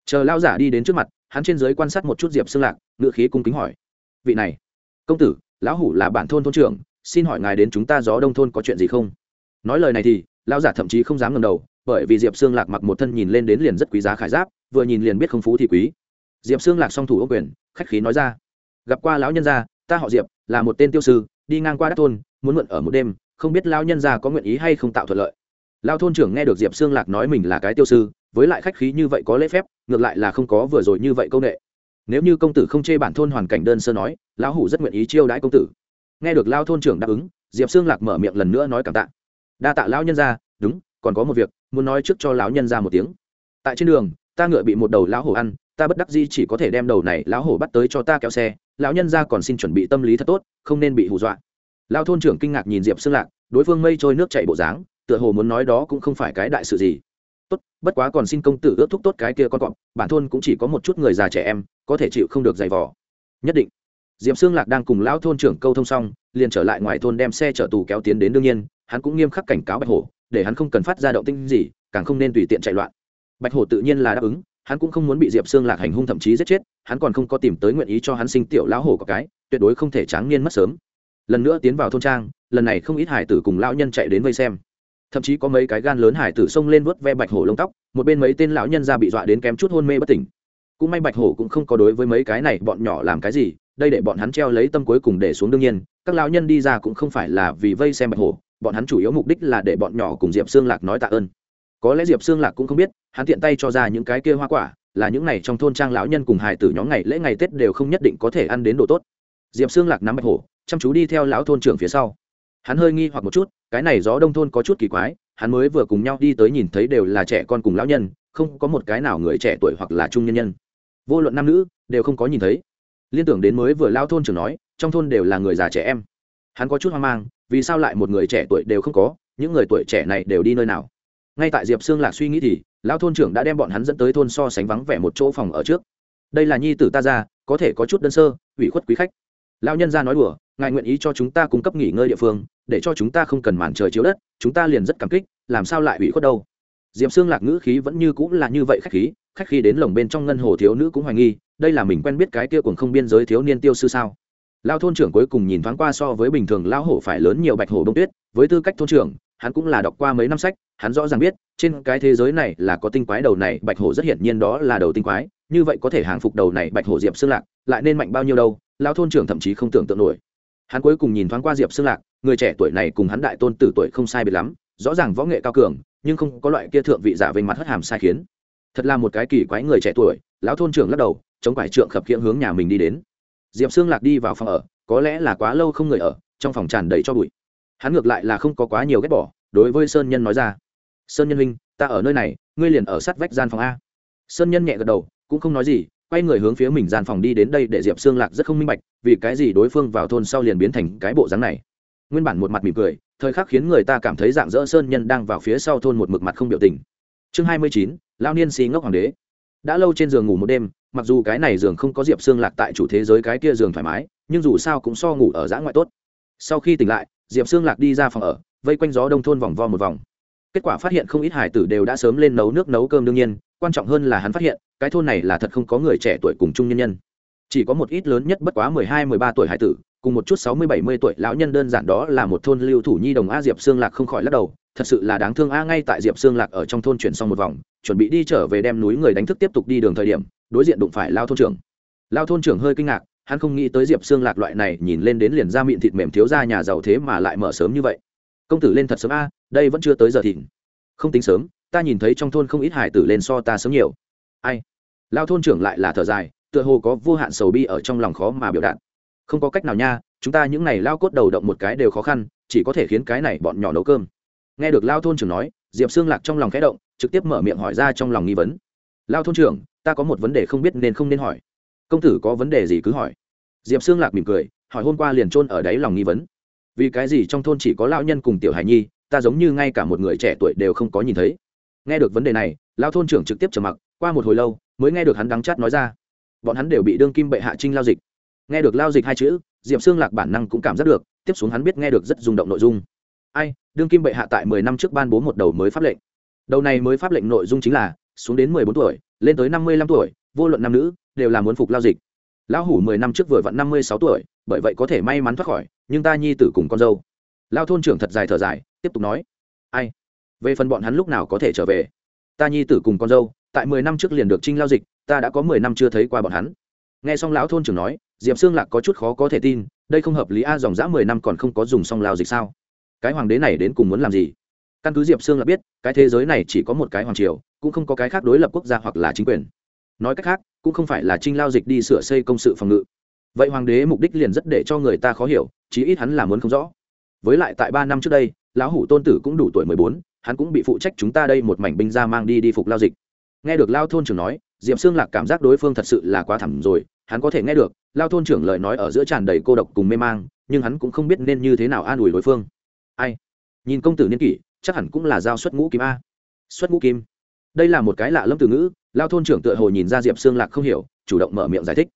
chờ lão giả đi đến trước mặt, hắn trên giới quan sát một chút diệp xương lạc ngự khí cung kính hỏi. Vị này, công tử, lão hủ là bản thôn thôn trưởng, xin hỏi ngài đến chúng ta gió đông thôn có chuyện gì không? Nói lời này thì, lão giả thậm chí không dám ngầm đầu, bởi vì diệp xương lạc mặc một thân nhìn lên đến liền rất quý giá khải giáp, vừa nhìn liền biết không phú thì quý. Diệp xương lạc song thủ ô quyền, khách khí nói ra. Gặp qua lão nhân gia, ta họ diệp, là một tên tiêu sư, đi ngang qua đất thôn, muốn mượn ở một đêm, không biết lão nhân gia có nguyện ý hay không tạo thuận lợi. Lão thôn trưởng nghe được diệp xương lạc nói mình là cái tiêu sư với lại khách khí như vậy có lễ phép, ngược lại là không có vừa rồi như vậy câu ệ nếu như công tử không chê bản thôn hoàn cảnh đơn sơ nói, lão hủ rất nguyện ý chiêu đãi công tử. Nghe được lao thôn trưởng đáp ứng, diệp xương lạc mở miệng lần nữa nói cảm tạ. Đa tạ lão nhân ra đúng, còn có một việc, muốn nói trước cho lão nhân ra một tiếng. Tại trên đường, ta ngựa bị một đầu lão hổ ăn, ta bất đắc gì chỉ có thể đem đầu này lão hổ bắt tới cho ta kéo xe, lão nhân ra còn xin chuẩn bị tâm lý thật tốt, không nên bị hù dọa. Lao thôn trưởng kinh ngạc nhìn diệp xương lạc, đối phương mây trôi nước chạy bộ dáng, tựa hồ muốn nói đó cũng không phải cái đại sự gì tốt, bất quá còn xin công tử ước thúc tốt cái kia con cọp, bản thôn cũng chỉ có một chút người già trẻ em, có thể chịu không được giày vò. Nhất định. Diệp xương lạc đang cùng lão thôn trưởng câu thông xong, liền trở lại ngoài thôn đem xe chở tù kéo tiến đến đương nhiên, hắn cũng nghiêm khắc cảnh cáo bạch hổ, để hắn không cần phát ra động tinh gì, càng không nên tùy tiện chạy loạn. Bạch hổ tự nhiên là đáp ứng, hắn cũng không muốn bị diệp xương lạc hành hung thậm chí giết chết, hắn còn không có tìm tới nguyện ý cho hắn sinh tiểu lão hổ có cái, tuyệt đối không thể tráng niên mất sớm. Lần nữa tiến vào thôn trang, lần này không ít hải tử cùng lão nhân chạy đến vây xem thậm chí có mấy cái gan lớn hải tử xông lên vớt ve bạch hổ lông tóc, một bên mấy tên lão nhân ra bị dọa đến kém chút hôn mê bất tỉnh. Cũng may bạch hổ cũng không có đối với mấy cái này bọn nhỏ làm cái gì, đây để bọn hắn treo lấy tâm cuối cùng để xuống đương nhiên, các lão nhân đi ra cũng không phải là vì vây xem bạch hổ, bọn hắn chủ yếu mục đích là để bọn nhỏ cùng diệp xương lạc nói tạ ơn. Có lẽ diệp xương lạc cũng không biết, hắn tiện tay cho ra những cái kia hoa quả, là những này trong thôn trang lão nhân cùng hài tử nhóm ngày lễ ngày tết đều không nhất định có thể ăn đến độ tốt. Diệp xương lạc nắm bạch hổ, chăm chú đi theo lão thôn trưởng phía sau hắn hơi nghi hoặc một chút, cái này gió đông thôn có chút kỳ quái, hắn mới vừa cùng nhau đi tới nhìn thấy đều là trẻ con cùng lão nhân, không có một cái nào người trẻ tuổi hoặc là trung nhân nhân. Vô luận nam nữ, đều không có nhìn thấy. Liên tưởng đến mới vừa lao thôn trưởng nói, trong thôn đều là người già trẻ em. Hắn có chút hoang mang, vì sao lại một người trẻ tuổi đều không có, những người tuổi trẻ này đều đi nơi nào? Ngay tại diệp sương lạc suy nghĩ thì, lão thôn trưởng đã đem bọn hắn dẫn tới thôn so sánh vắng vẻ một chỗ phòng ở trước. Đây là nhi tử ta ra, có thể có chút đơn sơ, ủy khuất quý khách. Lão nhân ra nói đùa ngài nguyện ý cho chúng ta cung cấp nghỉ ngơi địa phương, để cho chúng ta không cần màn trời chiếu đất, chúng ta liền rất cảm kích, làm sao lại ủy khuất đâu? Diệp xương lạc ngữ khí vẫn như cũng là như vậy khách khí khách khí đến lồng bên trong ngân hồ thiếu nữ cũng hoài nghi, đây là mình quen biết cái kia cùng không biên giới thiếu niên tiêu sư sao? Lao thôn trưởng cuối cùng nhìn thoáng qua so với bình thường lao hổ phải lớn nhiều bạch hổ đông tuyết, với tư cách thôn trưởng, hắn cũng là đọc qua mấy năm sách, hắn rõ ràng biết, trên cái thế giới này là có tinh quái đầu này, bạch hổ rất hiển nhiên đó là đầu tinh quái, như vậy có thể hàng phục đầu này bạch hổ diệp xương lạc, lại nên mạnh bao nhiêu đâu lao thôn trưởng thậm chí không tưởng tượng nổi hắn cuối cùng nhìn thoáng qua diệp xương lạc, người trẻ tuổi này cùng hắn đại tôn tử tuổi không sai biệt lắm, rõ ràng võ nghệ cao cường, nhưng không có loại kia thượng vị giả vênh mặt hất hàm sai khiến. Thật là một cái kỳ quái người trẻ tuổi, lão thôn trưởng lắc đầu, chống quải trượng khập khiễng hướng nhà mình đi đến. Diệp xương lạc đi vào phòng ở, có lẽ là quá lâu không người ở, trong phòng tràn đầy cho bụi. Hắn ngược lại là không có quá nhiều ghét bỏ, đối với sơn nhân nói ra, sơn nhân huynh, ta ở nơi này, ngươi liền ở sát vách gian phòng a. Sơn nhân nhẹ gật đầu, cũng không nói gì quay người hướng phía mình gian phòng đi đến đây để diệp xương lạc rất không minh bạch, vì cái gì đối phương vào thôn sau liền biến thành cái bộ dáng này. Nguyên bản một mặt mỉm cười, thời khắc khiến người ta cảm thấy dạng dỡ sơn nhân đang vào phía sau thôn một mực mặt không biểu tình. Chương hai mươi chín lao niên xì ngốc hoàng đế. Đã lâu trên giường ngủ một đêm, mặc dù cái này giường không có diệp xương lạc tại chủ thế giới cái kia giường thoải mái, nhưng dù sao cũng so ngủ ở dã ngoại tốt. Sau khi tỉnh lại, diệp xương lạc đi ra phòng ở, vây quanh gió đông thôn vòng vo một vòng kết quả phát hiện không ít hải tử đều đã sớm lên nấu nước nấu cơm đương nhiên, quan trọng hơn là hắn phát hiện, cái thôn này là thật không có người trẻ tuổi cùng chung nhân nhân. Chỉ có một ít lớn nhất bất quá mười hai, mười ba tuổi hải tử, cùng một chút sáu mươi, bảy mươi tuổi lão nhân đơn giản đó là một thôn lưu thủ nhi đồng a diệp xương lạc không khỏi lắc đầu, thật sự là đáng thương a ngay tại diệp xương lạc ở trong thôn chuyển xong một vòng, chuẩn bị đi trở về đem núi người đánh thức tiếp tục đi đường thời điểm, đối diện đụng phải lao thôn trưởng. Lao thôn trưởng hơi kinh ngạc, hắn không nghĩ tới diệp xương lạc loại này nhìn lên đến liền ra miệng thịt mềm thiếu ra nhà giàu thế mà lại mở sớm như vậy. Công tử lên thật sớm a đây vẫn chưa tới giờ thịnh không tính sớm, ta nhìn thấy trong thôn không ít hải tử lên so ta sớm nhiều. Ai? Lao thôn trưởng lại là thở dài, tựa hồ có vô hạn sầu bi ở trong lòng khó mà biểu đạt. Không có cách nào nha, chúng ta những này lao cốt đầu động một cái đều khó khăn, chỉ có thể khiến cái này bọn nhỏ nấu cơm. Nghe được lao thôn trưởng nói, diệp xương lạc trong lòng khẽ động, trực tiếp mở miệng hỏi ra trong lòng nghi vấn. Lao thôn trưởng, ta có một vấn đề không biết nên không nên hỏi. Công tử có vấn đề gì cứ hỏi. Diệp xương lạc mỉm cười, hỏi hôm qua liền trôn ở đáy lòng nghi vấn. Vì cái gì trong thôn chỉ có lao nhân cùng tiểu hải nhi ta giống như ngay cả một người trẻ tuổi đều không có nhìn thấy. Nghe được vấn đề này lao thôn trưởng trực tiếp trầm mặc, qua một hồi lâu, mới nghe được hắn đắng chát nói ra. Bọn hắn đều bị đương kim bệ hạ trinh lao dịch. Nghe được lao dịch hai chữ, diệp xương lạc bản năng cũng cảm giác được, tiếp xuống hắn biết nghe được rất rung động nội dung. Ai, đương kim bệ hạ tại mười năm trước ban bố một đầu mới pháp lệnh. Đầu này mới pháp lệnh nội dung chính là, xuống đến mười bốn tuổi, lên tới năm mươi lăm tuổi, vô luận nam nữ, đều là muốn phục lao dịch. Lão hủ mười năm trước vừa vặn năm mươi sáu tuổi, bởi vậy có thể may mắn thoát khỏi, nhưng ta nhi tử cùng con dâu. Lao thôn trưởng thật dài thở dài tiếp tục nói, ai, về phần bọn hắn lúc nào có thể trở về? Ta nhi tử cùng con dâu, tại mười năm trước liền được trinh lao dịch, ta đã có mười năm chưa thấy qua bọn hắn. Nghe xong lão thôn trưởng nói, diệp xương lạc có chút khó có thể tin, đây không hợp lý a, dòng dã mười năm còn không có dùng xong lao dịch sao? Cái hoàng đế này đến cùng muốn làm gì? Căn cứ diệp xương là biết, cái thế giới này chỉ có một cái hoàng triều, cũng không có cái khác đối lập quốc gia hoặc là chính quyền. Nói cách khác, cũng không phải là trinh lao dịch đi sửa xây công sự phòng ngự. Vậy hoàng đế mục đích liền rất để cho người ta khó hiểu, chí ít hắn là muốn không rõ với lại tại ba năm trước đây, lão hủ tôn tử cũng đủ tuổi mười bốn, hắn cũng bị phụ trách chúng ta đây một mảnh binh ra mang đi đi phục lao dịch. Nghe được lao thôn trưởng nói diệm xương lạc cảm giác đối phương thật sự là quá thẳm rồi, hắn có thể nghe được, lao thôn trưởng lời nói ở giữa tràn đầy cô độc cùng mê mang, nhưng hắn cũng không biết nên như thế nào an ủi đối phương. Ai? Nhìn công tử niên kỷ, chắc hẳn cũng là giao xuất ngũ kim a. Xuất ngũ kim. Đây là một cái lạ lâm từ ngữ, lao thôn trưởng tựa hồ nhìn ra diệp xương lạc không hiểu, chủ động mở miệng giải thích.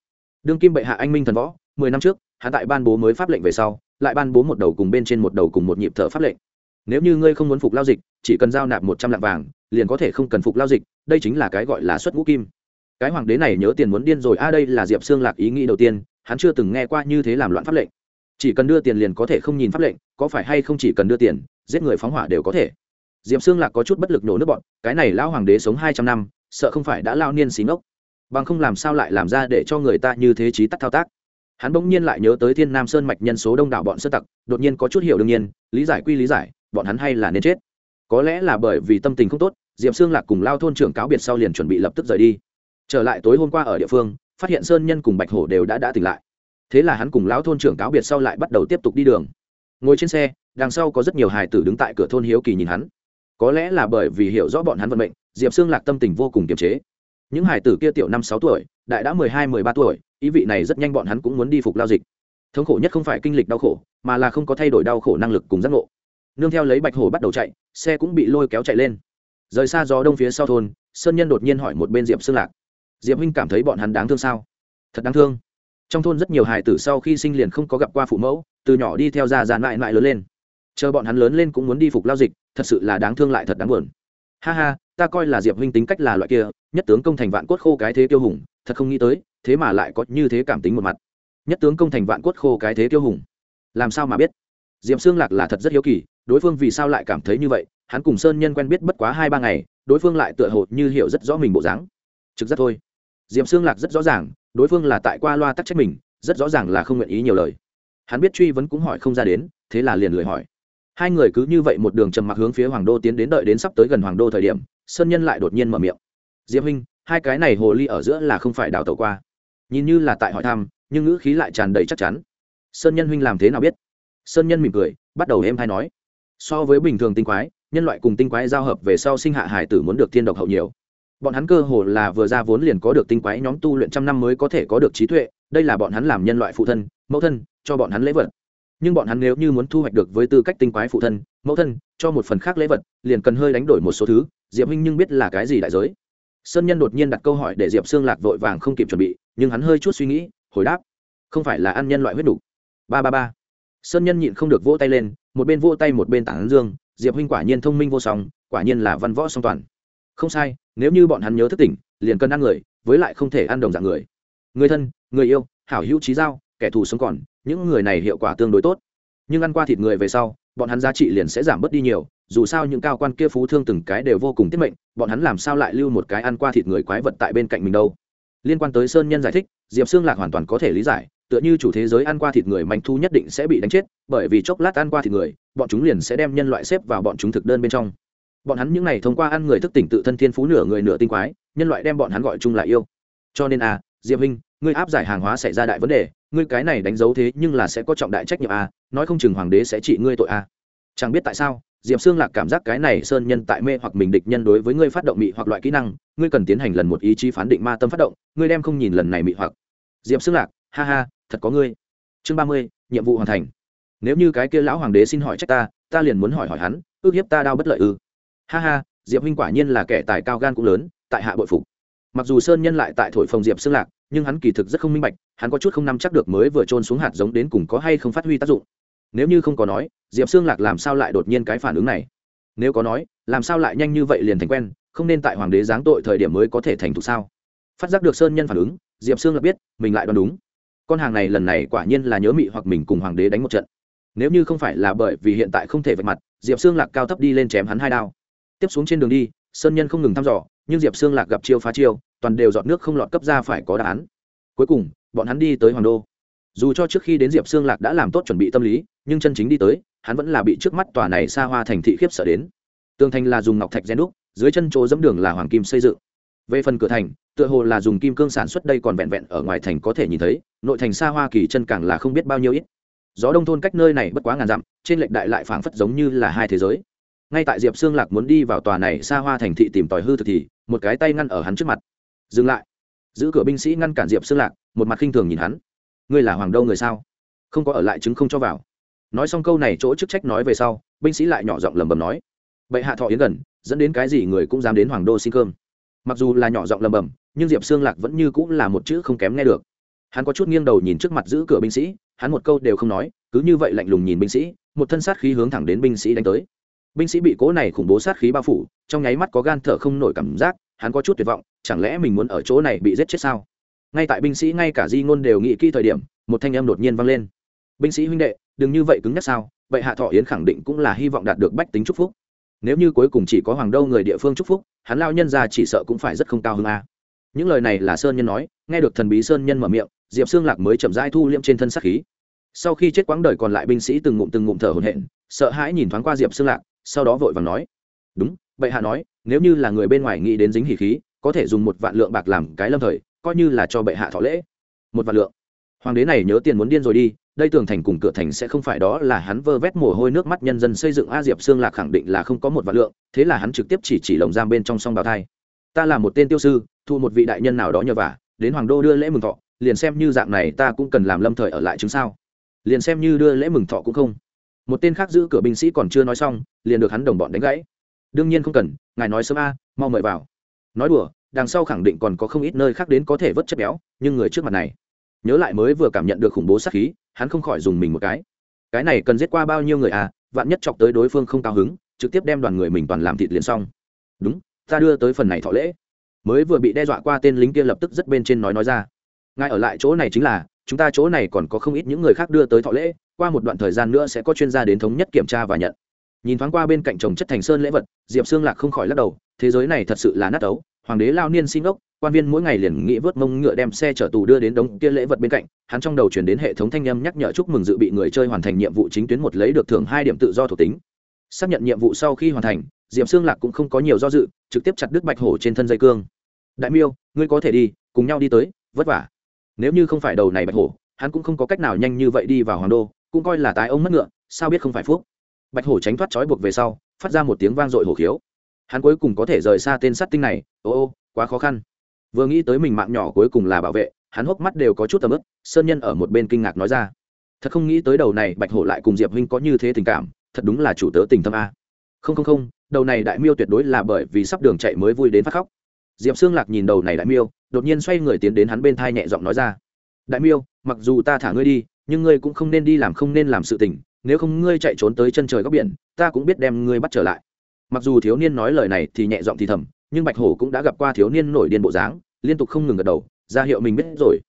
Đương kim bệ hạ anh minh thần võ, mười năm trước hạ tại ban bố mới pháp lệnh về sau lại ban bố một đầu cùng bên trên một đầu cùng một nhịp thở pháp lệnh. Nếu như ngươi không muốn phục lao dịch, chỉ cần giao nạp một trăm lạng vàng, liền có thể không cần phục lao dịch, đây chính là cái gọi là xuất ngũ kim. Cái hoàng đế này nhớ tiền muốn điên rồi, a, đây là diệp xương lạc ý nghĩ đầu tiên, hắn chưa từng nghe qua như thế làm loạn pháp lệnh. Chỉ cần đưa tiền liền có thể không nhìn pháp lệnh, có phải hay không chỉ cần đưa tiền, giết người phóng hỏa đều có thể. Diệp xương lạc có chút bất lực nổ nước bọn, cái này lão hoàng đế sống hai trăm năm, sợ không phải đã lao niên xí ngốc. Bằng không làm sao lại làm ra để cho người ta như thế trí tắt thao tác? Hắn bỗng nhiên lại nhớ tới thiên nam sơn mạch nhân số đông đảo bọn sơ tặc, đột nhiên có chút hiểu đương nhiên, lý giải quy lý giải, bọn hắn hay là nên chết. Có lẽ là bởi vì tâm tình không tốt, Diệp Sương lạc cùng lao thôn trưởng cáo biệt sau liền chuẩn bị lập tức rời đi. Trở lại tối hôm qua ở địa phương, phát hiện sơn nhân cùng bạch hổ đều đã đã tỉnh lại. Thế là hắn cùng lão thôn trưởng cáo biệt sau lại bắt đầu tiếp tục đi đường. Ngồi trên xe, đằng sau có rất nhiều hài tử đứng tại cửa thôn hiếu kỳ nhìn hắn. Có lẽ là bởi vì hiểu rõ bọn hắn vận mệnh, diệp Sương lạc tâm tình vô cùng kiềm chế. Những hài tử kia tiểu năm sáu tuổi, đại đã mười hai, mười ba tuổi ý vị này rất nhanh bọn hắn cũng muốn đi phục lao dịch. Thống khổ nhất không phải kinh lịch đau khổ, mà là không có thay đổi đau khổ năng lực cùng giác ngộ. Nương theo lấy bạch hổ bắt đầu chạy, xe cũng bị lôi kéo chạy lên. Rời xa gió đông phía sau thôn, sơn nhân đột nhiên hỏi một bên diệp xương lạc. Diệp huynh cảm thấy bọn hắn đáng thương sao? Thật đáng thương. Trong thôn rất nhiều hài tử sau khi sinh liền không có gặp qua phụ mẫu, từ nhỏ đi theo già già mãi mãi lớn lên. Chờ bọn hắn lớn lên cũng muốn đi phục lao dịch, thật sự là đáng thương lại thật đáng buồn. Ha ha, ta coi là diệp huynh tính cách là loại kia, nhất tướng công thành vạn cốt khô cái thế kiêu hùng, thật không nghĩ tới thế mà lại có như thế cảm tính một mặt. Nhất tướng công thành vạn cốt khô cái thế kiêu hùng. Làm sao mà biết? Diệp xương lạc là thật rất hiếu kỳ, đối phương vì sao lại cảm thấy như vậy? Hắn cùng sơn nhân quen biết bất quá hai ba ngày, đối phương lại tựa hồ như hiểu rất rõ mình bộ dáng. Trực giác thôi. Diệp xương lạc rất rõ ràng, đối phương là tại qua loa tắc trách mình, rất rõ ràng là không nguyện ý nhiều lời. Hắn biết truy vấn cũng hỏi không ra đến, thế là liền lười hỏi. Hai người cứ như vậy một đường trầm mặc hướng phía hoàng đô tiến đến đợi đến sắp tới gần hoàng đô thời điểm, sơn nhân lại đột nhiên mở miệng. Diệp huynh, hai cái này hồ ly ở giữa là không phải đào tàu qua nhìn như là tại hỏi thăm, nhưng ngữ khí lại tràn đầy chắc chắn. Sơn nhân huynh làm thế nào biết? Sơn nhân mỉm cười, bắt đầu em hay nói. So với bình thường tinh quái, nhân loại cùng tinh quái giao hợp về sau sinh hạ hải tử muốn được thiên độc hậu nhiều. Bọn hắn cơ hồ là vừa ra vốn liền có được tinh quái nhóm tu luyện trăm năm mới có thể có được trí tuệ, đây là bọn hắn làm nhân loại phụ thân, mẫu thân, cho bọn hắn lễ vật. Nhưng bọn hắn nếu như muốn thu hoạch được với tư cách tinh quái phụ thân, mẫu thân, cho một phần khác lễ vật, liền cần hơi đánh đổi một số thứ, diệp huynh nhưng biết là cái gì đại giới. Sơn nhân đột nhiên đặt câu hỏi để diệp xương lạc vội vàng không kịp chuẩn bị nhưng hắn hơi chút suy nghĩ, hồi đáp, không phải là ăn nhân loại huyết đủ. ba ba ba. Sơn nhân nhịn không được vỗ tay lên, một bên vỗ tay một bên tảng dương, diệp huynh quả nhiên thông minh vô song, quả nhiên là văn võ song toàn. Không sai, nếu như bọn hắn nhớ thức tỉnh, liền cần ăn người, với lại không thể ăn đồng dạng người. Người thân, người yêu, hảo hữu trí giao, kẻ thù sống còn, những người này hiệu quả tương đối tốt. Nhưng ăn qua thịt người về sau, bọn hắn giá trị liền sẽ giảm bớt đi nhiều, dù sao những cao quan kia phú thương từng cái đều vô cùng tiết mệnh, bọn hắn làm sao lại lưu một cái ăn qua thịt người quái vật tại bên cạnh mình đâu? Liên quan tới sơn nhân giải thích, diệp xương lạc hoàn toàn có thể lý giải, tựa như chủ thế giới ăn qua thịt người manh thu nhất định sẽ bị đánh chết, bởi vì chốc lát ăn qua thịt người, bọn chúng liền sẽ đem nhân loại xếp vào bọn chúng thực đơn bên trong. Bọn hắn những n à y thông qua ăn người thức tỉnh tự thân thiên phú nửa người nửa tinh quái, nhân loại đem bọn hắn gọi chung là yêu. Cho nên à diệp hinh, ngươi áp giải hàng hóa xảy ra đại vấn đề, ngươi cái này đánh dấu thế nhưng là sẽ có trọng đại trách nhiệm à nói không chừng hoàng đế sẽ trị ngươi tội à. Chẳng biết tại sao diệp xương lạc cảm giác cái này sơn nhân tại mê hoặc mình địch nhân đối với ngươi phát động mị hoặc loại kỹ năng, ngươi cần tiến hành lần một ý chí phán định ma tâm phát động, ngươi đem không nhìn lần này mị hoặc. Diệp xương lạc, ha ha, thật có ngươi. Chương ba mươi, nhiệm vụ hoàn thành. Nếu như cái kia lão hoàng đế xin hỏi trách ta ta liền muốn hỏi hỏi hắn, ước hiếp ta đau bất lợi ư. Ha ha, diệp huynh quả nhiên là kẻ tài cao gan cũng lớn, tại hạ bội phục. Mặc dù sơn nhân lại tại thổi phồng diệp xương lạc, nhưng hắn kỳ thực rất không minh bạch, hắn có chút không nắm chắc được mới vừa trôn xuống hạt giống đến cùng có hay không phát huy tác dụng nếu như không có nói, diệp xương lạc làm sao lại đột nhiên cái phản ứng này? Nếu có nói, làm sao lại nhanh như vậy liền thành quen, không nên tại hoàng đế giáng tội thời điểm mới có thể thành thục sao? Phát giác được sơn nhân phản ứng, diệp xương lạc biết, mình lại đoán đúng. Con hàng này lần này quả nhiên là nhớ mị hoặc mình cùng hoàng đế đánh một trận. Nếu như không phải là bởi vì hiện tại không thể vạch mặt, diệp xương lạc cao thấp đi lên chém hắn hai đao. Tiếp xuống trên đường đi, sơn nhân không ngừng thăm dò, nhưng diệp xương lạc gặp chiêu phá chiêu, toàn đều dọn nước không lọt cấp ra phải có đáp án. Cuối cùng, bọn hắn đi tới hoàng đô. Dù cho trước khi đến diệp xương lạc đã làm tốt chuẩn bị tâm lý nhưng chân chính đi tới, hắn vẫn là bị trước mắt tòa này xa hoa thành thị khiếp sợ đến. Tường thành là dùng ngọc thạch gen đúc, dưới chân chỗ dẫm đường là hoàng kim xây dựng. Về phần cửa thành, tựa hồ là dùng kim cương sản xuất đây còn vẹn vẹn ở ngoài thành có thể nhìn thấy, nội thành xa hoa kỳ chân càng là không biết bao nhiêu ít. Gió đông thôn cách nơi này bất quá ngàn dặm, trên lệch đại lại phảng phất giống như là hai thế giới. Ngay tại diệp xương lạc muốn đi vào tòa này xa hoa thành thị tìm tòi hư thực thì, một cái tay ngăn ở hắn trước mặt. Dừng lại. Giữ cửa binh sĩ ngăn cản diệp xương lạc, một mặt khinh thường nhìn hắn. Ngươi là hoàng đâu người sao? Không có ở lại chứng không cho vào nói xong câu này chỗ chức trách nói về sau, binh sĩ lại nhỏ giọng lầm bầm nói, bệ hạ thọ yến gần, dẫn đến cái gì người cũng dám đến hoàng đô xin cơm. Mặc dù là nhỏ giọng lầm bầm nhưng diệp xương lạc vẫn như cũng là một chữ không kém nghe được. Hắn có chút nghiêng đầu nhìn trước mặt giữ cửa binh sĩ, hắn một câu đều không nói, cứ như vậy lạnh lùng nhìn binh sĩ, một thân sát khí hướng thẳng đến binh sĩ đánh tới. Binh sĩ bị cố này khủng bố sát khí bao phủ, trong nháy mắt có gan thở không nổi cảm giác, hắn có chút tuyệt vọng, chẳng lẽ mình muốn ở chỗ này bị giết chết sao? Ngay tại binh sĩ ngay cả di ngôn đều nghĩ kỹ thời điểm, một thanh âm đột nhiên vang lên. Binh sĩ huynh đệ đừng như vậy cứng nhắc sao, vậy hạ thọ yến khẳng định cũng là hy vọng đạt được bách tính chúc phúc. Nếu như cuối cùng chỉ có hoàng đâu người địa phương chúc phúc, hắn lao nhân ra chỉ sợ cũng phải rất không cao hơn a. Những lời này là sơn nhân nói, nghe được thần bí sơn nhân mở miệng, diệp xương lạc mới chậm rãi thu liệm trên thân sát khí. Sau khi chết quãng đời còn lại binh sĩ từng ngụm từng ngụm thở hổn hển, sợ hãi nhìn thoáng qua diệp xương lạc, sau đó vội vàng nói, đúng bệ hạ nói, nếu như là người bên ngoài nghĩ đến dính hỉ khí, có thể dùng một vạn lượng bạc làm cái lâm thời, coi như là cho bệ hạ thọ lễ. Một vạn lượng? Hoàng đế này nhớ tiền muốn điên rồi đi đây tường thành cùng cửa thành sẽ không phải đó là hắn vơ vét mồ hôi nước mắt nhân dân xây dựng a diệp xương lạc khẳng định là không có một vạn lượng, thế là hắn trực tiếp chỉ chỉ lồng giam bên trong song bào thai. Ta là một tên tiêu sư, thu một vị đại nhân nào đó nhờ vả, đến hoàng đô đưa lễ mừng thọ, liền xem như dạng này ta cũng cần làm lâm thời ở lại chứng sao. Liền xem như đưa lễ mừng thọ cũng không. Một tên khác giữ cửa binh sĩ còn chưa nói xong, liền được hắn đồng bọn đánh gãy. Đương nhiên không cần, ngài nói sớm a, mau mời vào. Nói đùa, đằng sau khẳng định còn có không ít nơi khác đến có thể vớt chất béo, nhưng người trước mặt này nhớ lại mới vừa cảm nhận được khủng bố sát khí, hắn không khỏi dùng mình một cái. Cái này cần giết qua bao nhiêu người à vạn nhất chọc tới đối phương không cao hứng, trực tiếp đem đoàn người mình toàn làm thịt liền xong. Đúng, ta đưa tới phần này thọ lễ. Mới vừa bị đe dọa qua tên lính kia lập tức rất bên trên nói nói ra. Ngay ở lại chỗ này chính là, chúng ta chỗ này còn có không ít những người khác đưa tới thọ lễ, qua một đoạn thời gian nữa sẽ có chuyên gia đến thống nhất kiểm tra và nhận. Nhìn thoáng qua bên cạnh chồng chất thành sơn lễ vật, diệp xương lạc không khỏi lắc đầu, thế giới này thật sự là nát ấu, hoàng đế lao niên xin ốc quan viên mỗi ngày liền nghĩ vớt mông ngựa đem xe chở tù đưa đến đống kia lễ vật bên cạnh, hắn trong đầu chuyển đến hệ thống thanh âm nhắc nhở chúc mừng dự bị người chơi hoàn thành nhiệm vụ chính tuyến một lấy được thưởng hai điểm tự do thuộc tính. Xác nhận nhiệm vụ sau khi hoàn thành diệm xương lạc cũng không có nhiều do dự, trực tiếp chặt đứt bạch hổ trên thân dây cương. Đại miêu, ngươi có thể đi, cùng nhau đi tới, vất vả. Nếu như không phải đầu này bạch hổ, hắn cũng không có cách nào nhanh như vậy đi vào hoàng đô, cũng coi là tái ông mất ngựa, sao biết không phải phúc. Bạch hổ tránh thoát trói buộc về sau, phát ra một tiếng vang dội hổ khiếu. Hắn cuối cùng có thể rời xa tên sát tinh này, ô ô, quá khó khăn vừa nghĩ tới mình mạng nhỏ cuối cùng là bảo vệ, hắn hốc mắt đều có chút tầm ức sơn nhân ở một bên kinh ngạc nói ra. Thật không nghĩ tới đầu này bạch hổ lại cùng diệp huynh có như thế tình cảm, thật đúng là chủ tớ tình thâm a. Không không không, đầu này đại miêu tuyệt đối là bởi vì sắp đường chạy mới vui đến phát khóc. Diệp xương lạc nhìn đầu này đại miêu, đột nhiên xoay người tiến đến hắn bên thai nhẹ giọng nói ra. Đại miêu, mặc dù ta thả ngươi đi, nhưng ngươi cũng không nên đi làm không nên làm sự tình, nếu không ngươi chạy trốn tới chân trời góc biển, ta cũng biết đem ngươi bắt trở lại. Mặc dù thiếu niên nói lời này thì nhẹ giọng thì thầm nhưng bạch hổ cũng đã gặp qua thiếu niên nổi điên bộ dáng, liên tục không ngừng gật đầu, ra hiệu mình biết rồi.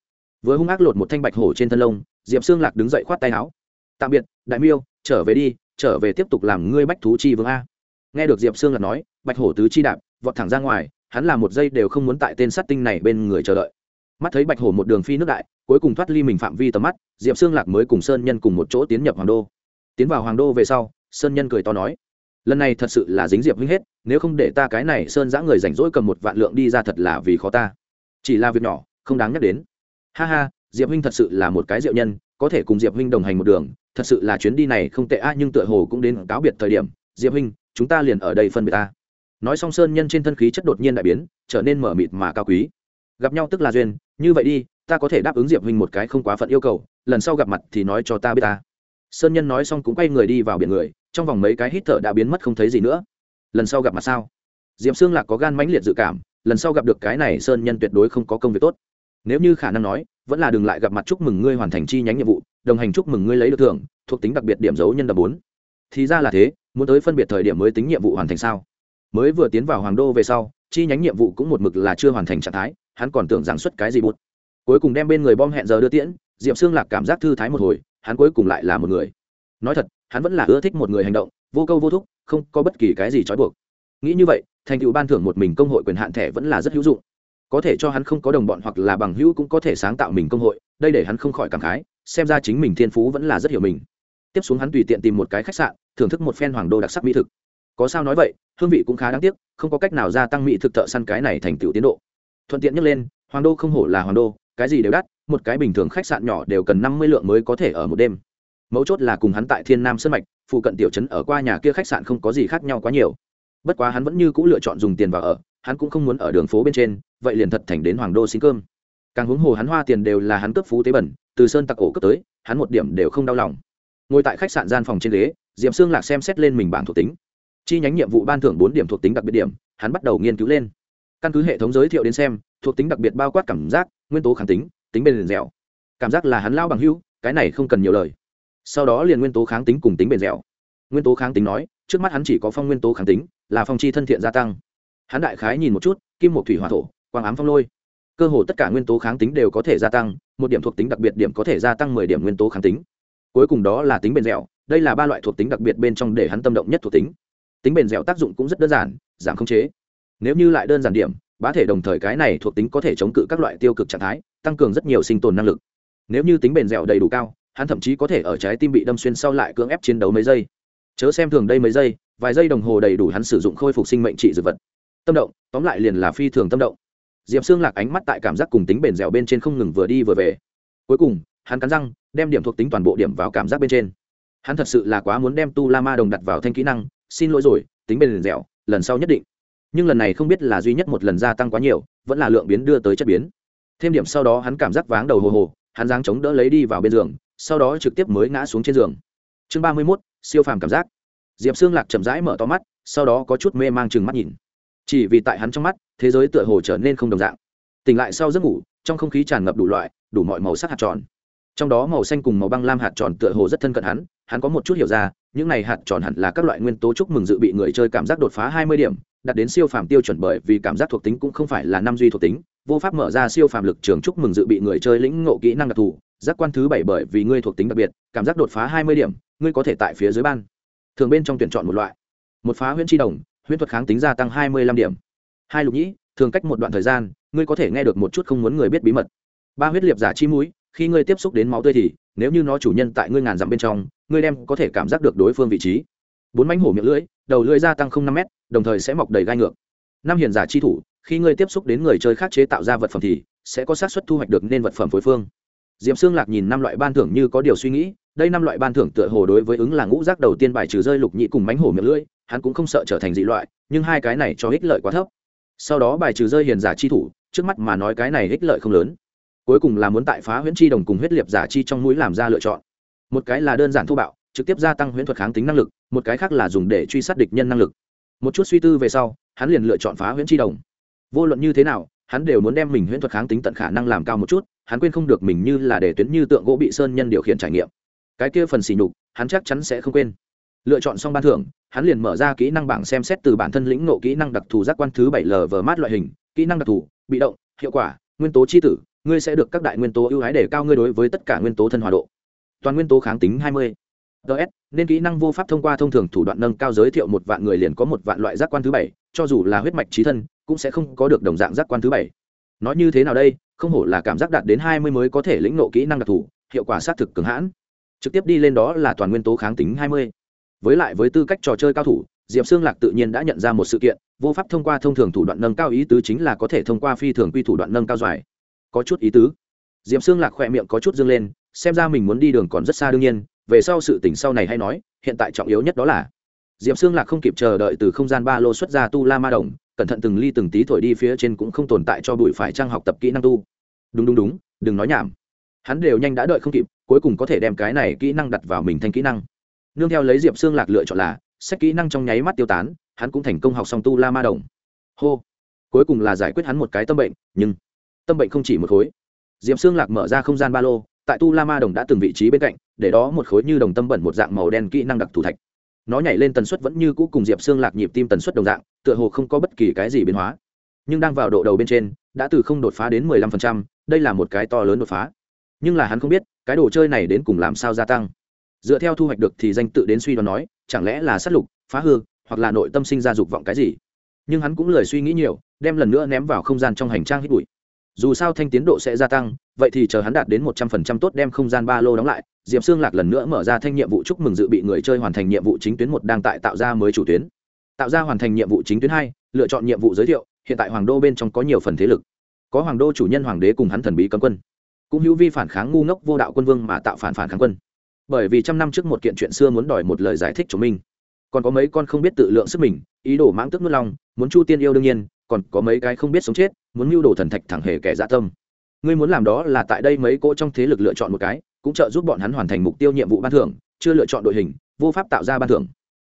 Vừa hung ác lột một thanh bạch hổ trên thân lông, diệp xương lạc đứng dậy khoát tay áo. Tạm biệt, đại miêu, trở về đi, trở về tiếp tục làm ngươi bách thú chi vương a. Nghe được diệp xương lạc nói, bạch hổ tứ chi đạp, vọt thẳng ra ngoài, hắn là một giây đều không muốn tại tên sát tinh này bên người chờ đợi. Mắt thấy bạch hổ một đường phi nước đại, cuối cùng thoát ly mình phạm vi tầm mắt, diệp xương lạc mới cùng sơn nhân cùng một chỗ tiến nhập hoàng đô. Tiến vào hoàng đô về sau, sơn nhân cười to nói lần này thật sự là dính diệp huynh hết, nếu không để ta cái này sơn giã người rảnh rỗi cầm một vạn lượng đi ra thật là vì khó ta. Chỉ là việc nhỏ, không đáng nhắc đến. Ha ha, diệp huynh thật sự là một cái diệu nhân, có thể cùng diệp huynh đồng hành một đường, thật sự là chuyến đi này không tệ a nhưng tựa hồ cũng đến cáo biệt thời điểm, diệp huynh, chúng ta liền ở đây phân biệt ta. Nói xong sơn nhân trên thân khí chất đột nhiên đại biến, trở nên mở mịt mà cao quý. Gặp nhau tức là duyên, như vậy đi, ta có thể đáp ứng diệp huynh một cái không quá phận yêu cầu, lần sau gặp mặt thì nói cho ta biết ta. Sơn nhân nói xong cũng quay người đi vào biển người trong vòng mấy cái hít thở đã biến mất không thấy gì nữa. Lần sau gặp mặt sao? Diệp xương lạc có gan mãnh liệt dự cảm, lần sau gặp được cái này sơn nhân tuyệt đối không có công việc tốt. Nếu như khả năng nói, vẫn là đừng lại gặp mặt chúc mừng ngươi hoàn thành chi nhánh nhiệm vụ, đồng hành chúc mừng ngươi lấy được thưởng, thuộc tính đặc biệt điểm dấu nhân đ bốn. Thì ra là thế, muốn tới phân biệt thời điểm mới tính nhiệm vụ hoàn thành sao? Mới vừa tiến vào hoàng đô về sau, chi nhánh nhiệm vụ cũng một mực là chưa hoàn thành trạng thái, hắn còn tưởng giảng xuất cái gì bút cuối cùng đem bên người bom hẹn giờ đưa tiễn, diệp xương lạc cảm giác thư thái một hồi, hắn cuối cùng lại là một người. Nói thật hắn vẫn là ưa thích một người hành động, vô câu vô thúc, không có bất kỳ cái gì trói buộc. Nghĩ như vậy, thành tựu ban thưởng một mình công hội quyền hạn thẻ vẫn là rất hữu dụng. Có thể cho hắn không có đồng bọn hoặc là bằng hữu cũng có thể sáng tạo mình công hội, đây để hắn không khỏi cảm khái, xem ra chính mình thiên phú vẫn là rất hiểu mình. Tiếp xuống hắn tùy tiện tìm một cái khách sạn, thưởng thức một phen hoàng đô đặc sắc mỹ thực. Có sao nói vậy, hương vị cũng khá đáng tiếc, không có cách nào gia tăng mỹ thực thợ săn cái này thành tựu tiến độ. Thuận tiện nhắc lên, hoàng đô không hổ là hoàng đô, cái gì đều đắt, một cái bình thường khách sạn nhỏ đều cần năm mươi lượng mới có thể ở một đêm mấu chốt là cùng hắn tại thiên nam sân mạch phụ cận tiểu trấn ở qua nhà kia khách sạn không có gì khác nhau quá nhiều. Bất quá hắn vẫn như c ũ lựa chọn dùng tiền vào ở hắn cũng không muốn ở đường phố bên trên vậy liền thật thành đến hoàng đô xin cơm. Càng huống hồ hắn hoa tiền đều là hắn cấp phú tế bẩn từ sơn tặc ổ cấp tới hắn một điểm đều không đau lòng. Ngồi tại khách sạn gian phòng trên ghế diệm xương lạc xem xét lên mình bảng thuộc tính. Chi nhánh nhiệm vụ ban thưởng bốn điểm thuộc tính đặc biệt điểm hắn bắt đầu nghiên cứu lên. Căn cứ hệ thống giới thiệu đến xem thuộc tính đặc biệt bao quát cảm giác nguyên tố kháng tính tính bền dẻo. Cảm giác là hắn lao bằng hưu, cái này không cần nhiều lời sau đó liền nguyên tố kháng tính cùng tính bền dẻo. Nguyên tố kháng tính nói, trước mắt hắn chỉ có phong nguyên tố kháng tính, là phong chi thân thiện gia tăng. Hắn đại khái nhìn một chút, kim một thủy hỏa thổ, quang ám phong lôi. Cơ hồ tất cả nguyên tố kháng tính đều có thể gia tăng, một điểm thuộc tính đặc biệt điểm có thể gia tăng mười điểm nguyên tố kháng tính. Cuối cùng đó là tính bền dẻo, đây là ba loại thuộc tính đặc biệt bên trong để hắn tâm động nhất thuộc tính. Tính bền dẻo tác dụng cũng rất đơn giản, giảm khống chế. Nếu như lại đơn giản điểm, bá thể đồng thời cái này thuộc tính có thể chống cự các loại tiêu cực trạng thái, tăng cường rất nhiều sinh tồn năng lực. Nếu như tính bền dẻo đầy đủ cao hắn thậm chí có thể ở trái tim bị đâm xuyên sau lại cưỡng ép chiến đấu mấy giây. Chớ xem thường đây mấy giây, vài giây đồng hồ đầy đủ hắn sử dụng khôi phục sinh mệnh trị dược vật. Tâm động, tóm lại liền là phi thường tâm động. Diệp xương lạc ánh mắt tại cảm giác cùng tính bền dẻo bên trên không ngừng vừa đi vừa về. Cuối cùng, hắn cắn răng, đem điểm thuộc tính toàn bộ điểm vào cảm giác bên trên. Hắn thật sự là quá muốn đem tu la ma đồng đặt vào thanh kỹ năng, xin lỗi rồi, tính bền dẻo, lần sau nhất định. Nhưng lần này không biết là duy nhất một lần gia tăng quá nhiều, vẫn là lượng biến đưa tới chất biến. Thêm điểm sau đó hắn cảm giác váng đầu hồ hồ, hắn giáng chống đỡ lấy đi vào bên giường sau đó trực tiếp mới ngã xuống trên giường. Chương ba mươi mốt, siêu phàm cảm giác. Diệp xương lạc chậm rãi mở to mắt, sau đó có chút mê mang chừng mắt nhìn. Chỉ vì tại hắn trong mắt, thế giới tựa hồ trở nên không đồng dạng. Tỉnh lại sau giấc ngủ, trong không khí tràn ngập đủ loại, đủ mọi màu sắc hạt tròn. Trong đó màu xanh cùng màu băng lam hạt tròn tựa hồ rất thân cận hắn hắn có một chút hiểu ra, những này hạt tròn hẳn là các loại nguyên tố chúc mừng dự bị người chơi cảm giác đột phá hai mươi điểm, đạt đến siêu phàm tiêu chuẩn bởi vì cảm giác thuộc tính cũng không phải là năm duy thuộc tính, vô pháp mở ra siêu phàm lực trường chúc mừng dự bị người chơi lĩnh ngộ kỹ năng đặc thù giác quan thứ bảy bởi vì ngươi thuộc tính đặc biệt, cảm giác đột phá hai mươi điểm, ngươi có thể tại phía dưới ban. Thường bên trong tuyển chọn một loại. Một phá huyễn tri đồng, huyễn thuật kháng tính gia tăng hai mươi lăm điểm. Hai lục nhĩ, thường cách một đoạn thời gian, ngươi có thể nghe được một chút không muốn người biết bí mật. Ba huyết liệp giả chi mũi, khi ngươi tiếp xúc đến máu tươi thì, nếu như nó chủ nhân tại ngươi ngàn dặm bên trong, ngươi đem có thể cảm giác được đối phương vị trí. Bốn mánh hổ miệng lưỡi, đầu lưỡi gia tăng năm m đồng thời sẽ mọc đầy gai ngược. Năm hiền giả chi thủ, khi ngươi tiếp xúc đến người chơi khác chế tạo ra vật phẩm thì, sẽ có xác suất thu hoạch được nên vật phẩm phối phương diệm xương lạc nhìn năm loại ban thưởng như có điều suy nghĩ, đây năm loại ban thưởng tựa hồ đối với ứng là ngũ giác đầu tiên bài trừ rơi lục nhị cùng mánh hổ miệng lưỡi, hắn cũng không sợ trở thành dị loại, nhưng hai cái này cho ích lợi quá thấp. Sau đó bài trừ rơi hiền giả chi thủ, trước mắt mà nói cái này ích lợi không lớn. Cuối cùng là muốn tại phá huyễn chi đồng cùng huyết liệt giả chi trong mũi làm ra lựa chọn. Một cái là đơn giản thô bạo, trực tiếp gia tăng huyễn thuật kháng tính năng lực, một cái khác là dùng để truy sát địch nhân năng lực. Một chút suy tư về sau, hắn liền lựa chọn phá huyễn chi đồng. Vô luận như thế nào hắn đều muốn đem mình huyễn thuật kháng tính tận khả năng làm cao một chút, hắn quên không được mình như là để tuyến như tượng gỗ bị sơn nhân điều khiển trải nghiệm. Cái kia phần xỉ nhục, hắn chắc chắn sẽ không quên. Lựa chọn xong ban thưởng, hắn liền mở ra kỹ năng bảng xem xét từ bản thân lĩnh nộ kỹ năng đặc thù giác quan thứ bảy l vờ mát loại hình, kỹ năng đặc thù, bị động, hiệu quả, nguyên tố chi tử, ngươi sẽ được các đại nguyên tố ưu ái để cao ngươi đối với tất cả nguyên tố thân hòa độ. Toàn nguyên tố kháng tính hai mươi. Ts nên kỹ năng vô pháp thông qua thông thường thủ đoạn nâng cao giới thiệu một vạn người liền có một vạn loại giác quan thứ bảy, cho dù là huyết mạch trí thân cũng sẽ không có được đồng dạng giác quan thứ bảy. Nói như thế nào đây, không hổ là cảm giác đạt đến hai mươi mới có thể lĩnh nộ kỹ năng đặc thù, hiệu quả xác thực cường hãn. Trực tiếp đi lên đó là toàn nguyên tố kháng tính hai mươi. Với lại với tư cách trò chơi cao thủ, diệp xương lạc tự nhiên đã nhận ra một sự kiện, vô pháp thông qua thông thường thủ đoạn nâng cao ý tứ chính là có thể thông qua phi thường quy thủ đoạn nâng cao dài. Có chút ý tứ. Diệp xương lạc khỏe miệng có chút dâng lên, xem ra mình muốn đi đường còn rất xa đương nhiên, về sau sự tỉnh sau này hay nói, hiện tại trọng yếu nhất đó là. Diệp xương lạc không kịp chờ đợi từ không gian ba lô xuất ra tu la ma đồng cẩn thận từng ly từng tí thổi đi phía trên cũng không tồn tại cho bụi phải trang học tập kỹ năng tu. Đúng đúng đúng, đừng nói nhảm. Hắn đều nhanh đã đợi không kịp, cuối cùng có thể đem cái này kỹ năng đặt vào mình thành kỹ năng. Nương theo lấy diệp xương lạc lựa chọn là, sách kỹ năng trong nháy mắt tiêu tán, hắn cũng thành công học xong tu la ma đồng. Hô. Cuối cùng là giải quyết hắn một cái tâm bệnh, nhưng tâm bệnh không chỉ một khối. Diệp xương lạc mở ra không gian ba lô, tại tu la ma đồng đã từng vị trí bên cạnh, để đó một khối như đồng tâm bẩn một dạng màu đen kỹ năng đặc thù thạch nó nhảy lên tần suất vẫn như cũ cùng diệp xương lạc nhịp tim tần suất đồng dạng, tựa hồ không có bất kỳ cái gì biến hóa. Nhưng đang vào độ đầu bên trên, đã từ không đột phá đến mười lăm phần trăm, đây là một cái to lớn đột phá. Nhưng là hắn không biết, cái đồ chơi này đến cùng làm sao gia tăng. Dựa theo thu hoạch được thì danh tự đến suy đoán nói, chẳng lẽ là sát lục, phá hư, hoặc là nội tâm sinh ra dục vọng cái gì? Nhưng hắn cũng lười suy nghĩ nhiều, đem lần nữa ném vào không gian trong hành trang hít bụi dù sao thanh tiến độ sẽ gia tăng, vậy thì chờ hắn đạt đến một trăm phần trăm tốt đem không gian ba lô đóng lại, diệp xương lạc lần nữa mở ra thanh nhiệm vụ chúc mừng dự bị người chơi hoàn thành nhiệm vụ chính tuyến một đang tại tạo ra mới chủ tuyến. Tạo ra hoàn thành nhiệm vụ chính tuyến hai, lựa chọn nhiệm vụ giới thiệu, hiện tại hoàng đô bên trong có nhiều phần thế lực. Có hoàng đô chủ nhân hoàng đế cùng hắn thần bí cấm quân. Cũng hữu vi phản kháng ngu ngốc vô đạo quân vương mà tạo phản phản kháng quân. Bởi vì trăm năm trước một kiện chuyện xưa muốn đòi một lời giải thích chứng mình. Còn có mấy con không biết tự lượng sức mình, ý đồ mãng tức nước long muốn chu tiên yêu đương nhiên còn có mấy cái không biết sống chết muốn mưu đồ thần thạch thẳng hề kẻ dạ tâm. Ngươi muốn làm đó là tại đây mấy cỗ trong thế lực lựa chọn một cái cũng trợ giúp bọn hắn hoàn thành mục tiêu nhiệm vụ ban thưởng chưa lựa chọn đội hình vô pháp tạo ra ban thưởng.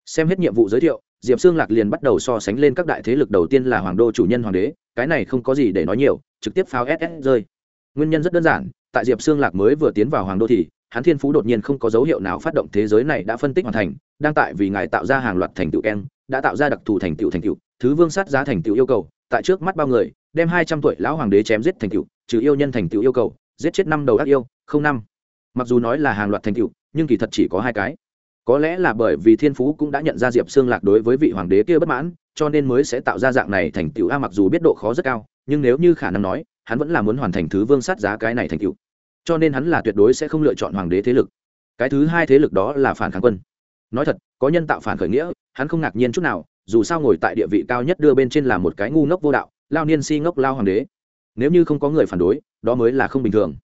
Xem hết nhiệm vụ giới thiệu diệp xương lạc liền bắt đầu so sánh lên các đại thế lực đầu tiên là hoàng đô chủ nhân hoàng đế cái này không có gì để nói nhiều trực tiếp pháo ss rơi. Nguyên nhân rất đơn giản tại diệp xương lạc mới vừa tiến vào hoàng đô thì hắn thiên phú đột nhiên không có dấu hiệu nào phát động thế giới này đã phân tích hoàn thành đang tại vì ngài tạo ra hàng loạt thành tựu keng, đã tạo ra đặc thù thành tựu thành tựu thứ vương sát giá thành tựu yêu cầu, tại trước mắt bao người, đem hai trăm tuổi lão hoàng đế chém giết thành tựu, trừ yêu nhân thành tựu yêu cầu, giết chết năm đầu ác yêu, không năm. Mặc dù nói là hàng loạt thành tựu, nhưng kỳ thật chỉ có hai cái. Có lẽ là bởi vì thiên phú cũng đã nhận ra diệp xương lạc đối với vị hoàng đế kia bất mãn, cho nên mới sẽ tạo ra dạng này thành tựu. A, mặc dù biết độ khó rất cao, nhưng nếu như khả năng nói, hắn vẫn là muốn hoàn thành thứ vương sát giá cái này thành tựu. Cho nên hắn là tuyệt đối sẽ không lựa chọn hoàng đế thế lực. Cái thứ hai thế lực đó là phản kháng quân. Nói thật, có nhân tạo phản khởi nghĩa, hắn không ngạc nhiên chút nào dù sao ngồi tại địa vị cao nhất đưa bên trên là một cái ngu ngốc vô đạo, lao niên si ngốc lao hoàng đế. Nếu như không có người phản đối, đó mới là không bình thường.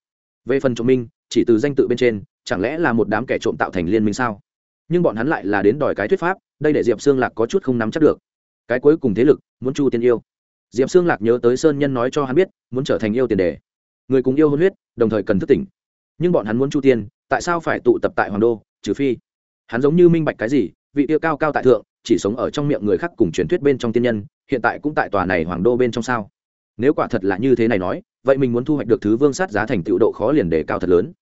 Về phần trộm minh, chỉ từ danh tự bên trên, chẳng lẽ là một đám kẻ trộm tạo thành liên minh sao? Nhưng bọn hắn lại là đến đòi cái thuyết pháp, đây để diệp xương lạc có chút không nắm chắc được. Cái cuối cùng thế lực, muốn chu tiên yêu. Diệp xương lạc nhớ tới sơn nhân nói cho hắn biết, muốn trở thành yêu tiền đề. Người cùng yêu hôn huyết, đồng thời cần thức tỉnh. Nhưng bọn hắn muốn chu tiên, tại sao phải tụ tập tại hoàng đô, trừ phi? Hắn giống như minh bạch cái gì, vị yêu cao cao tại thượng chỉ sống ở trong miệng người khác cùng truyền thuyết bên trong tiên nhân, hiện tại cũng tại tòa này hoàng đô bên trong sao? Nếu quả thật là như thế này nói, vậy mình muốn thu hoạch được thứ vương sát giá thành tựu độ khó liền đề cao thật lớn.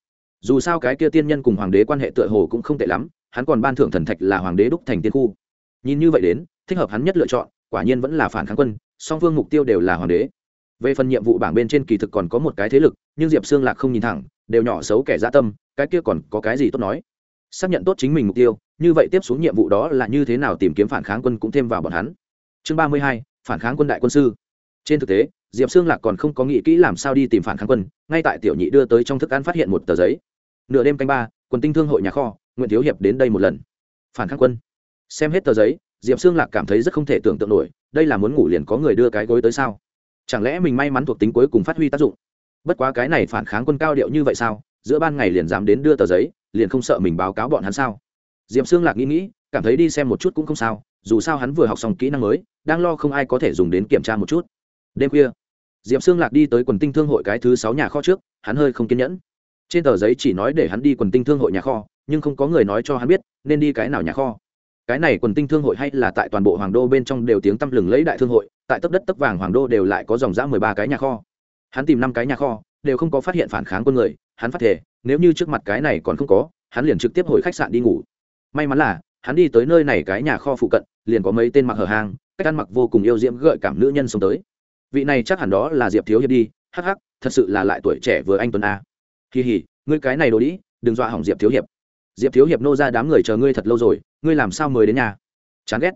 Dù sao cái kia tiên nhân cùng hoàng đế quan hệ tựa hồ cũng không tệ lắm, hắn còn ban thưởng thần thạch là hoàng đế đúc thành tiên khu. Nhìn như vậy đến, thích hợp hắn nhất lựa chọn, quả nhiên vẫn là phản kháng quân, song phương mục tiêu đều là hoàng đế. Về phần nhiệm vụ bảng bên trên kỳ thực còn có một cái thế lực, nhưng diệp xương lạc không nhìn thẳng, đều nhỏ xấu kẻ gia tâm, cái kia còn có cái gì tốt nói? Xác nhận tốt chính mình mục tiêu như vậy tiếp xuống nhiệm vụ đó là như thế nào tìm kiếm phản kháng quân cũng thêm vào bọn hắn. Chương ba mươi hai, phản kháng quân đại quân sư. Trên thực tế, diệp xương lạc còn không có nghĩ kỹ làm sao đi tìm phản kháng quân, ngay tại tiểu nhị đưa tới trong thức ăn phát hiện một tờ giấy. Nửa đêm canh ba, quần tinh thương hội nhà kho, nguyễn thiếu hiệp đến đây một lần. Phản kháng quân. Xem hết tờ giấy, diệp xương lạc cảm thấy rất không thể tưởng tượng nổi, đây là muốn ngủ liền có người đưa cái gối tới sao? Chẳng lẽ mình may mắn thuộc tính cuối cùng phát huy tác dụng? Bất quá cái này phản kháng quân cao điệu như vậy sao? Giữa ban ngày liền dám đến đưa tờ giấy, liền không sợ mình báo cáo bọn hắn sao? Diệp xương lạc nghĩ nghĩ, cảm thấy đi xem một chút cũng không sao, dù sao hắn vừa học xong kỹ năng mới, đang lo không ai có thể dùng đến kiểm tra một chút. Đêm khuya, diệp xương lạc đi tới quần tinh thương hội cái thứ sáu nhà kho trước, hắn hơi không kiên nhẫn. Trên tờ giấy chỉ nói để hắn đi quần tinh thương hội nhà kho, nhưng không có người nói cho hắn biết nên đi cái nào nhà kho. Cái này quần tinh thương hội hay là tại toàn bộ hoàng đô bên trong đều tiếng tăm lừng lấy đại thương hội, tại tấp đất tấp vàng hoàng đô đều lại có dòng dã mười ba cái nhà kho. Hắn tìm năm cái nhà kho, đều không có phát hiện phản kháng quân người, hắn phát thể nếu như trước mặt cái này còn không có, hắn liền trực tiếp hồi khách sạn đi ngủ may mắn là, hắn đi tới nơi này cái nhà kho phụ cận, liền có mấy tên mặc hở hang, cách ăn mặc vô cùng yêu diễm gợi cảm nữ nhân sống tới. Vị này chắc hẳn đó là diệp thiếu hiệp đi, hắc hắc, thật sự là lại tuổi trẻ vừa anh tuấn a. Kỳ hỉ, ngươi cái này đồ đĩ, đừng dọa hỏng diệp thiếu hiệp. Diệp thiếu hiệp nô ra đám người chờ ngươi thật lâu rồi, ngươi làm sao mới đến nhà? Chán ghét.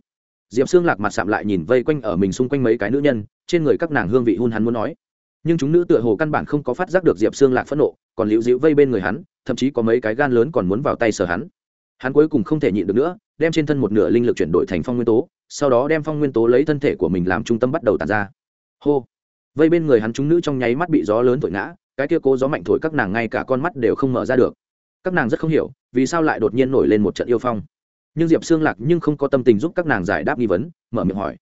Diệp xương lạc mặt sạm lại nhìn vây quanh ở mình xung quanh mấy cái nữ nhân, trên người các nàng hương vị hun hắn muốn nói. Nhưng chúng nữ tựa hồ căn bản không có phát giác được diệp xương lạc phẫn nộ, còn liễu dịu vây bên người hắn, thậm chí có mấy cái gan lớn còn muốn vào tay sở hắn hắn cuối cùng không thể nhịn được nữa, đem trên thân một nửa linh lực chuyển đổi thành phong nguyên tố, sau đó đem phong nguyên tố lấy thân thể của mình làm trung tâm bắt đầu tàn ra. Hô! Vây bên người hắn chúng nữ trong nháy mắt bị gió lớn thổi ngã, cái kia cố gió mạnh thổi các nàng ngay cả con mắt đều không mở ra được. Các nàng rất không hiểu, vì sao lại đột nhiên nổi lên một trận yêu phong. Nhưng diệp xương lạc nhưng không có tâm tình giúp các nàng giải đáp nghi vấn, mở miệng hỏi.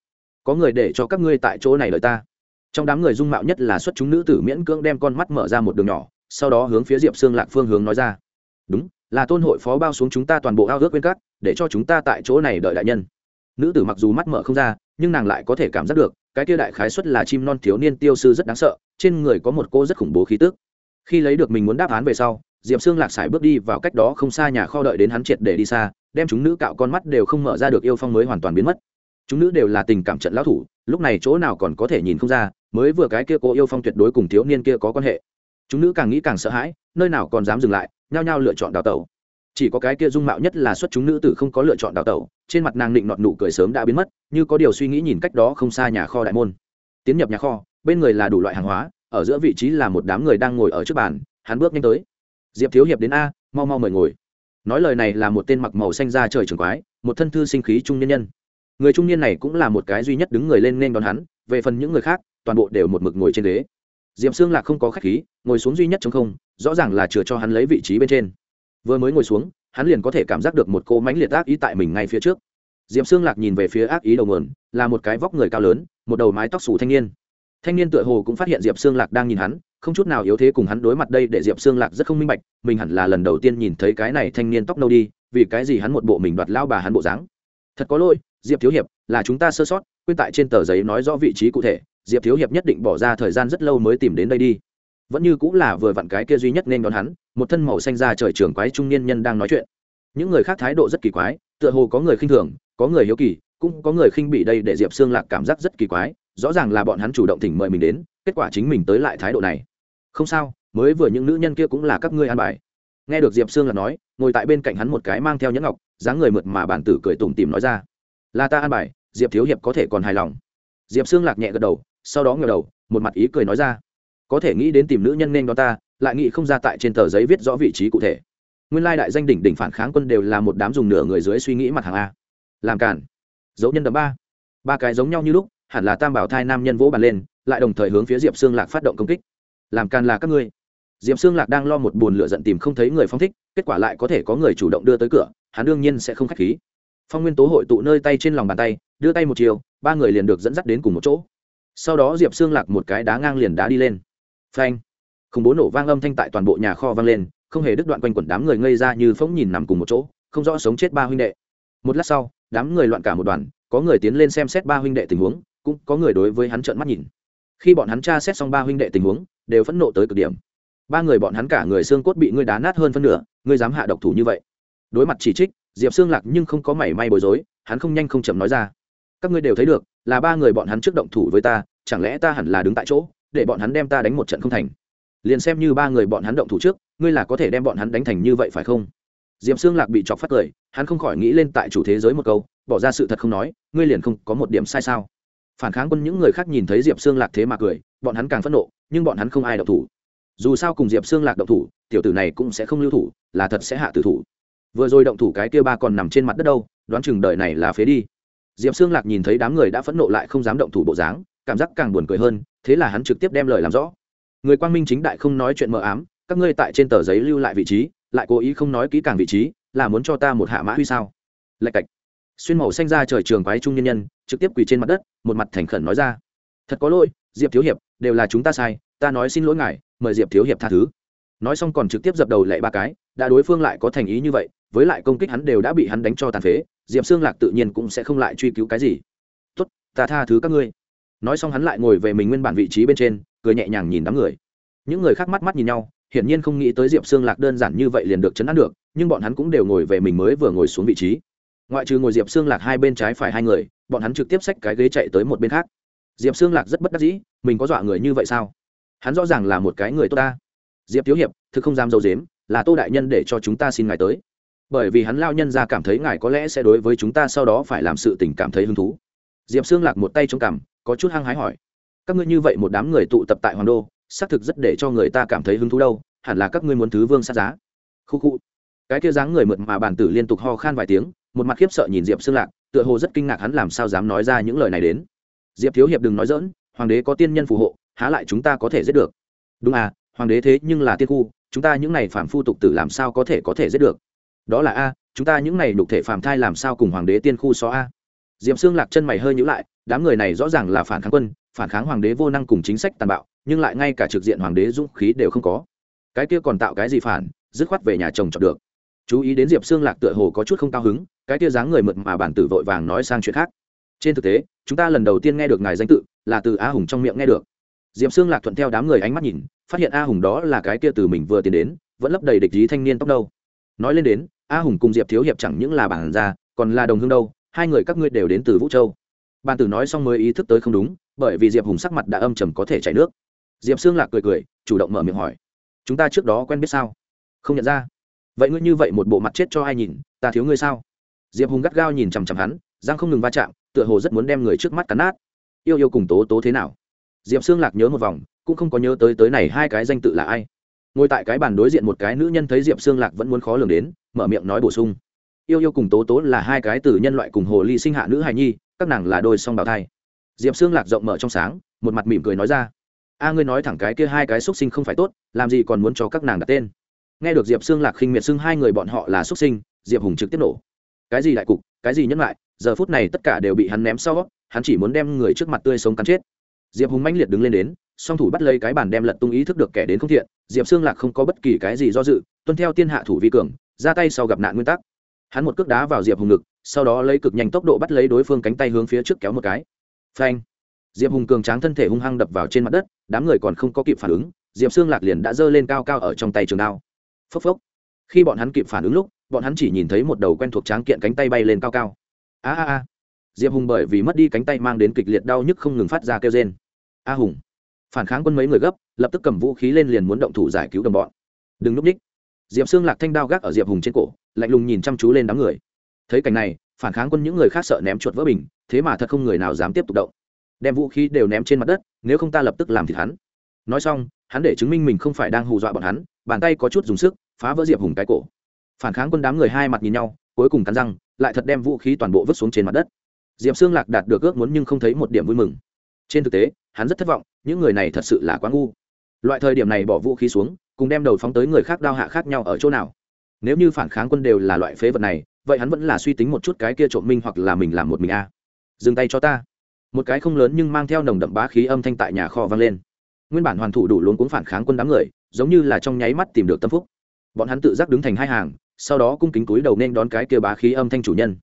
Có người để cho các ngươi tại chỗ này lời ta. Trong đám người dung mạo nhất là xuất chúng nữ tử miễn cưỡng đem con mắt mở ra một đường nhỏ, sau đó hướng phía diệp xương lạc phương hướng nói ra. Đúng là tôn hội phó bao xuống chúng ta toàn bộ ao ước quên cắt để cho chúng ta tại chỗ này đợi đại nhân. Nữ tử mặc dù mắt mở không ra, nhưng nàng lại có thể cảm giác được, cái kia đại khái xuất là chim non thiếu niên tiêu sư rất đáng sợ, trên người có một cô rất khủng bố khí tức. Khi lấy được mình muốn đáp án về sau, diệp xương lạc sải bước đi vào cách đó không xa nhà kho đợi đến hắn triệt để đi xa, đem chúng nữ cạo con mắt đều không mở ra được yêu phong mới hoàn toàn biến mất. Chúng nữ đều là tình cảm trận lão thủ, lúc này chỗ nào còn có thể nhìn không ra, mới vừa cái kia cô yêu phong tuyệt đối cùng thiếu niên kia có quan hệ. Chúng nữ càng nghĩ càng sợ hãi, nơi nào còn dám dừng lại nhao nhao lựa chọn đào tẩu. Chỉ có cái kia dung mạo nhất là xuất chúng nữ tử không có lựa chọn đào tẩu, trên mặt nàng định nọt nụ cười sớm đã biến mất, như có điều suy nghĩ nhìn cách đó không xa nhà kho đại môn. Tiến nhập nhà kho, bên người là đủ loại hàng hóa, ở giữa vị trí là một đám người đang ngồi ở trước bàn, hắn bước nhanh tới. Diệp thiếu hiệp đến a, mau mau mời ngồi. Nói lời này là một tên mặc màu xanh da trời trường quái, một thân thư sinh khí trung nhân nhân. Người trung niên này cũng là một cái duy nhất đứng người lên nên đón hắn, về phần những người khác, toàn bộ đều một mực ngồi trên ghế. Diệp xương lạc không có khách khí, ngồi xuống duy nhất chống không rõ ràng là chừa cho hắn lấy vị trí bên trên. Vừa mới ngồi xuống, hắn liền có thể cảm giác được một cô mánh liệt ác ý tại mình ngay phía trước. Diệp xương lạc nhìn về phía ác ý đầu nguồn, là một cái vóc người cao lớn, một đầu mái tóc xù thanh niên. Thanh niên tựa hồ cũng phát hiện diệp xương lạc đang nhìn hắn, không chút nào yếu thế cùng hắn đối mặt đây để diệp xương lạc rất không minh bạch, mình hẳn là lần đầu tiên nhìn thấy cái này thanh niên tóc nâu đi, vì cái gì hắn một bộ mình đoạt lao bà hắn bộ dáng. Thật có lỗi, diệp thiếu hiệp, là chúng ta sơ sót, quên tại trên tờ giấy nói rõ vị trí cụ thể, diệp thiếu hiệp nhất định bỏ ra thời gian rất lâu mới tìm đến đây đi vẫn như cũng là vừa vặn cái kia duy nhất nên đón hắn, một thân màu xanh ra trời trường quái trung niên nhân đang nói chuyện. Những người khác thái độ rất kỳ quái, tựa hồ có người khinh thường, có người hiếu kỳ, cũng có người khinh bị đây để diệp xương lạc cảm giác rất kỳ quái, rõ ràng là bọn hắn chủ động thỉnh mời mình đến, kết quả chính mình tới lại thái độ này. Không sao, mới vừa những nữ nhân kia cũng là các ngươi an bài. Nghe được diệp sương là nói, ngồi tại bên cạnh hắn một cái mang theo nhẫn ngọc, dáng người mượt mà bản tử cười tủm tìm nói ra. Là ta an bài, diệp thiếu hiệp có thể còn hài lòng. Diệp sương lạc nhẹ gật đầu, sau đó ngờ đầu, một mặt ý cười nói ra có thể nghĩ đến tìm nữ nhân nên đó ta, lại nghĩ không ra tại trên tờ giấy viết rõ vị trí cụ thể. Nguyên lai đại danh đỉnh đỉnh phản kháng quân đều là một đám dùng nửa người dưới suy nghĩ mặt hàng a. Làm cản dấu nhân đấm ba. Ba cái giống nhau như lúc, hẳn là tam bảo thai nam nhân vỗ bàn lên, lại đồng thời hướng phía diệp xương lạc phát động công kích. Làm càn là các ngươi. Diệp xương lạc đang lo một buồn lửa giận tìm không thấy người phong thích, kết quả lại có thể có người chủ động đưa tới cửa, hắn đương nhiên sẽ không k h á c h khí. Phong nguyên tố hội tụ nơi tay trên lòng bàn tay, đưa tay một chiều, ba người liền được dẫn dắt đến cùng một chỗ. Sau đó diệp xương lạc một cái đá ngang liền đá đi lên phanh. Khủng bố nổ vang âm thanh tại toàn bộ nhà kho vang lên, không hề đứt đoạn quanh quẩn đám người ngây ra như phóng nhìn nằm cùng một chỗ, không rõ sống chết ba huynh đệ. Một lát sau, đám người loạn cả một đoàn, có người tiến lên xem xét ba huynh đệ tình huống, cũng có người đối với hắn trợn mắt nhìn. Khi bọn hắn tra xét xong ba huynh đệ tình huống, đều phẫn nộ tới cực điểm. Ba người bọn hắn cả người xương cốt bị ngươi đá nát hơn phân nửa, ngươi dám hạ độc thủ như vậy. Đối mặt chỉ trích, diệp xương lạc nhưng không có mảy may bối rối, hắn không nhanh không chậm nói ra. Các ngươi đều thấy được, là ba người bọn hắn trước động thủ với ta, chẳng lẽ ta hẳn là đứng tại chỗ? Để bọn hắn đem ta đánh một trận không thành. Liền xem như ba người bọn hắn động thủ trước, ngươi là có thể đem bọn hắn đánh thành như vậy phải không? Diệp xương lạc bị chọc phát cười, hắn không khỏi nghĩ lên tại chủ thế giới một câu, bỏ ra sự thật không nói, ngươi liền không có một điểm sai sao? Phản kháng quân những người khác nhìn thấy diệp xương lạc thế mà cười, bọn hắn càng phẫn nộ, nhưng bọn hắn không ai động thủ. Dù sao cùng diệp xương lạc động thủ, tiểu tử này cũng sẽ không lưu thủ, là thật sẽ hạ tử thủ. Vừa rồi động thủ cái kia ba còn nằm trên mặt đất đâu, đoán chừng đời này là phế đi. Diệp xương lạc nhìn thấy đám người đã phẫn nộ lại không dám động thủ bộ dáng cảm giác càng buồn cười hơn, thế là hắn trực tiếp đem lời làm rõ. Người quang minh chính đại không nói chuyện mờ ám, các ngươi tại trên tờ giấy lưu lại vị trí, lại cố ý không nói kỹ càng vị trí, là muốn cho ta một hạ mã huy sao? Lạch cạch. Xuyên màu xanh ra trời trường quái trung nhân nhân, trực tiếp quỳ trên mặt đất, một mặt thành khẩn nói ra. Thật có lỗi, diệp thiếu hiệp, đều là chúng ta sai, ta nói xin lỗi ngài, mời diệp thiếu hiệp tha thứ. Nói xong còn trực tiếp dập đầu lệ ba cái, đã đối phương lại có thành ý như vậy, với lại công kích hắn đều đã bị hắn đánh cho tàn phế, diệp xương lạc tự nhiên cũng sẽ không lại truy cứu cái gì. Tốt, ta tha thứ các ngươi nói xong hắn lại ngồi về mình nguyên bản vị trí bên trên, cười nhẹ nhàng nhìn đám người. Những người khác mắt mắt nhìn nhau, hiển nhiên không nghĩ tới diệp xương lạc đơn giản như vậy liền được chấn áp được, nhưng bọn hắn cũng đều ngồi về mình mới vừa ngồi xuống vị trí. Ngoại trừ ngồi diệp xương lạc hai bên trái phải hai người, bọn hắn trực tiếp xách cái ghế chạy tới một bên khác. Diệp xương lạc rất bất đắc dĩ, mình có dọa người như vậy sao? Hắn rõ ràng là một cái người tốt ta. Diệp thiếu hiệp, thực không dám dâu dếm là tô đại nhân để cho chúng ta xin ngài tới. Bởi vì hắn lao nhân ra cảm thấy ngài có lẽ sẽ đối với chúng ta sau đó phải làm sự tình cảm thấy hứng thú diệp xương lạc một tay trong cằm, có chút hăng hái hỏi, các ngươi như vậy một đám người tụ tập tại hoàng đô, xác thực rất để cho người ta cảm thấy hứng thú đâu, hẳn là các ngươi muốn thứ vương sát giá. Khu khu. Cái kia dáng người mượt mà bản tử liên tục ho khan vài tiếng, một mặt khiếp sợ nhìn diệp xương lạc, tựa hồ rất kinh ngạc hắn làm sao dám nói ra những lời này đến. Diệp thiếu hiệp đừng nói dỡn hoàng đế có tiên nhân phù hộ, há lại chúng ta có thể giết được. Đúng à hoàng đế thế nhưng là tiên khu, chúng ta những này phản phu tục tử làm sao có thể có thể giết được? Đó là a, chúng ta những này đục thể phàm thai làm sao cùng hoàng đế tiên khu so a? Diệp xương lạc chân mày hơi nhữ lại, đám người này rõ ràng là phản kháng quân, phản kháng hoàng đế vô năng cùng chính sách tàn bạo, nhưng lại ngay cả trực diện hoàng đế dũng khí đều không có. Cái kia còn tạo cái gì phản, dứt khoát về nhà chồng chọn được. Chú ý đến diệp xương lạc tựa hồ có chút không cao hứng, cái kia dáng người mượt mà bản tử vội vàng nói sang chuyện khác. Trên thực tế, chúng ta lần đầu tiên nghe được ngài danh tự, là từ a hùng trong miệng nghe được. Diệp xương lạc thuận theo đám người ánh mắt nhìn, phát hiện a hùng đó là cái kia từ mình vừa tiến đến, vẫn lấp đầy địch ý thanh niên tóc đâu nói lên đến, a hùng cùng diệp thiếu hiệp chẳng những là bản gia, còn là đồng hương đâu hai người các ngươi đều đến từ vũ châu bàn tử nói xong mới ý thức tới không đúng bởi vì diệp hùng sắc mặt đã âm trầm có thể chảy nước diệp xương lạc cười cười chủ động mở miệng hỏi chúng ta trước đó quen biết sao không nhận ra vậy ngươi như vậy một bộ mặt chết cho ai nhìn ta thiếu ngươi sao diệp hùng gắt gao nhìn chằm chằm hắn giang không ngừng va chạm tựa hồ rất muốn đem người trước mắt cắn nát yêu yêu cùng tố tố thế nào diệp xương lạc nhớ một vòng cũng không có nhớ tới tới này hai cái danh tự là ai ngồi tại cái bàn đối diện một cái nữ nhân thấy diệp xương lạc vẫn muốn khó lường đến mở miệng nói bổ sung yêu yêu cùng tố tố là hai cái từ nhân loại cùng hồ ly sinh hạ nữ hài nhi, các nàng là đôi song bào thai. Diệp xương lạc rộng mở trong sáng, một mặt mỉm cười nói ra, a, ngươi nói thẳng cái kia hai cái x u ấ t sinh không phải tốt, làm gì còn muốn cho các nàng đặt tên? Nghe được diệp xương lạc khinh miệt xưng hai người bọn họ là x u ấ t sinh, diệp hùng trực tiếp nổ. Cái gì đại cục, cái gì nhân lại giờ phút này tất cả đều bị hắn ném sau, hắn chỉ muốn đem người trước mặt tươi sống cắn chết. Diệp hùng mãnh liệt đứng lên đến, song thủ bắt lấy cái bàn đem lật tung ý thức được kẻ đến không thiện, diệp xương lạc không có bất kỳ cái gì do dự, tuân theo tiên hạ thủ vi cường, ra tay sau gặp nạn nguyên tắc hắn một cước đá vào diệp hùng ngực, sau đó lấy cực nhanh tốc độ bắt lấy đối phương cánh tay hướng phía trước kéo một cái. Phanh! Diệp hùng cường tráng thân thể hung hăng đập vào trên mặt đất, đám người còn không có kịp phản ứng, diệp xương lạc liền đã giơ lên cao cao ở trong tay trường đao. Phốc phốc! Khi bọn hắn kịp phản ứng lúc, bọn hắn chỉ nhìn thấy một đầu quen thuộc tráng kiện cánh tay bay lên cao cao. A a a! Diệp hùng bởi vì mất đi cánh tay mang đến kịch liệt đau nhức không ngừng phát ra kêu trên a hùng! Phản kháng quân mấy người gấp, lập tức cầm vũ khí lên liền muốn động thủ giải cứu đồng bọn. Đừng núp ních! Diệp xương lạc thanh đao gác ở diệp hùng trên cổ lạnh lùng nhìn chăm chú lên đám người. Thấy cảnh này, phản kháng quân những người khác sợ ném chuột vỡ bình, thế mà thật không người nào dám tiếp tục động. Đem vũ khí đều ném trên mặt đất, nếu không ta lập tức làm thịt hắn. Nói xong, hắn để chứng minh mình không phải đang hù dọa bọn hắn, bàn tay có chút dùng sức, phá vỡ diệp hùng cái cổ. Phản kháng quân đám người hai mặt nhìn nhau, cuối cùng cắn răng, lại thật đem vũ khí toàn bộ vứt xuống trên mặt đất. Diệp xương lạc đạt được ước muốn nhưng không thấy một điểm vui mừng. Trên thực tế, hắn rất thất vọng, những người này thật sự là quá ngu. Loại thời điểm này bỏ vũ khí xuống, cùng đem đầu phóng tới người khác đao hạ khác nhau ở chỗ nào? Nếu như phản kháng quân đều là loại phế vật này, vậy hắn vẫn là suy tính một chút cái kia trộm minh hoặc là mình làm một mình a. À. dừng tay cho ta. Một cái không lớn nhưng mang theo nồng đậm bá khí âm thanh tại nhà kho vang lên. Nguyên bản hoàn thủ đủ luôn cuốn phản kháng quân đám người, giống như là trong nháy mắt tìm được tâm phúc. Bọn hắn tự giác đứng thành hai hàng, sau đó cung kính túi đầu nên đón cái kia bá khí âm thanh chủ nhân.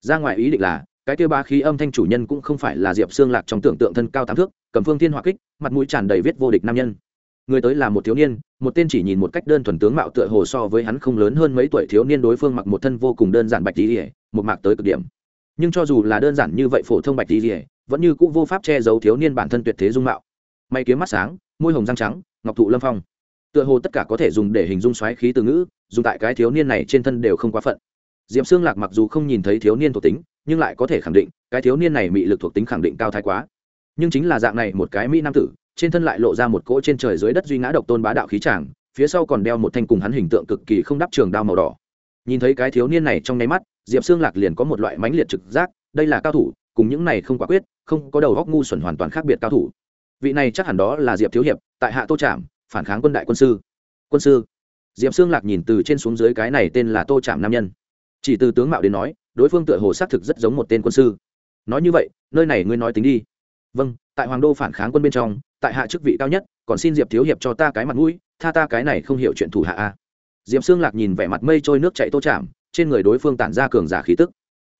Ra ngoài ý định là, cái kia bá khí âm thanh chủ nhân cũng không phải là diệp xương lạc trong tưởng tượng thân cao tám thước, cầm phương thiên hỏa kích, mặt mũi tràn đầy viết vô địch nam nhân người tới là một thiếu niên, một tên chỉ nhìn một cách đơn thuần tướng mạo tựa hồ so với hắn không lớn hơn mấy tuổi thiếu niên đối phương mặc một thân vô cùng đơn giản bạch tí ỉa một mạc tới cực điểm. Nhưng cho dù là đơn giản như vậy phổ thông bạch tí ỉa vẫn như c ũ vô pháp che giấu thiếu niên bản thân tuyệt thế dung mạo. May kiếm mắt sáng, môi hồng răng trắng, ngọc thụ lâm phong. Tựa hồ tất cả có thể dùng để hình dung xoáy khí từ ngữ, dùng tại cái thiếu niên này trên thân đều không quá phận. D i ệ p xương lạc mặc dù không nhìn thấy thiếu niên thuộc tính, nhưng lại có thể khẳng định, cái thiếu niên này bị lực thuộc tính khẳng định cao thái quá. Nhưng chính là dạng này một cái mỹ nam tử trên thân lại lộ ra một cỗ trên trời dưới đất duy ngã độc tôn bá đạo khí tràng, phía sau còn đeo một thanh cùng hắn hình tượng cực kỳ không đắp trường đao màu đỏ. Nhìn thấy cái thiếu niên này trong nháy mắt, diệp xương lạc liền có một loại mãnh liệt trực giác, đây là cao thủ, cùng những này không quả quyết, không có đầu góc ngu xuẩn hoàn toàn khác biệt cao thủ. Vị này chắc hẳn đó là diệp thiếu hiệp, tại hạ tô trạm phản kháng quân đại quân sư. Quân sư? Diệp xương lạc nhìn từ trên xuống dưới cái này tên là tô trạm nam nhân. Chỉ từ tướng mạo đến nói, đối phương tựa hồ xác thực rất giống một tên quân sư. Nói như vậy, nơi này ngươi nói tính đi vâng tại hoàng đô phản kháng quân bên trong, tại hạ chức vị cao nhất, còn xin diệp thiếu hiệp cho ta cái mặt mũi, tha ta cái này không hiểu chuyện thủ hạ a. Diệp xương lạc nhìn vẻ mặt mây trôi nước chạy tô chạm, trên người đối phương tản ra cường giả khí tức.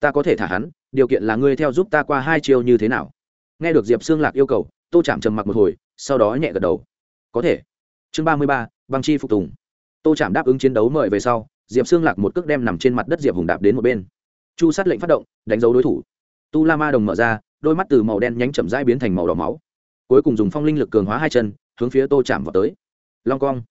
Ta có thể thả hắn, điều kiện là ngươi theo giúp ta qua hai chiêu như thế nào? Nghe được diệp xương lạc yêu cầu, tô chạm trầm mặc một hồi, sau đó nhẹ gật đầu. Có thể. Chương ba mươi ba, băng chi phục tùng. Tô chạm đáp ứng chiến đấu mời về sau, diệp xương lạc một cước đem nằm trên mặt đất diệp hùng đạp đến một bên. Chu sát lệnh phát động, đánh dấu đối thủ. Tu la ma đồng mở ra đôi mắt từ màu đen nhánh chậm rãi biến thành màu đỏ máu. Cuối cùng dùng phong linh lực cường hóa hai chân, hướng phía tô chạm vào tới. Long cong.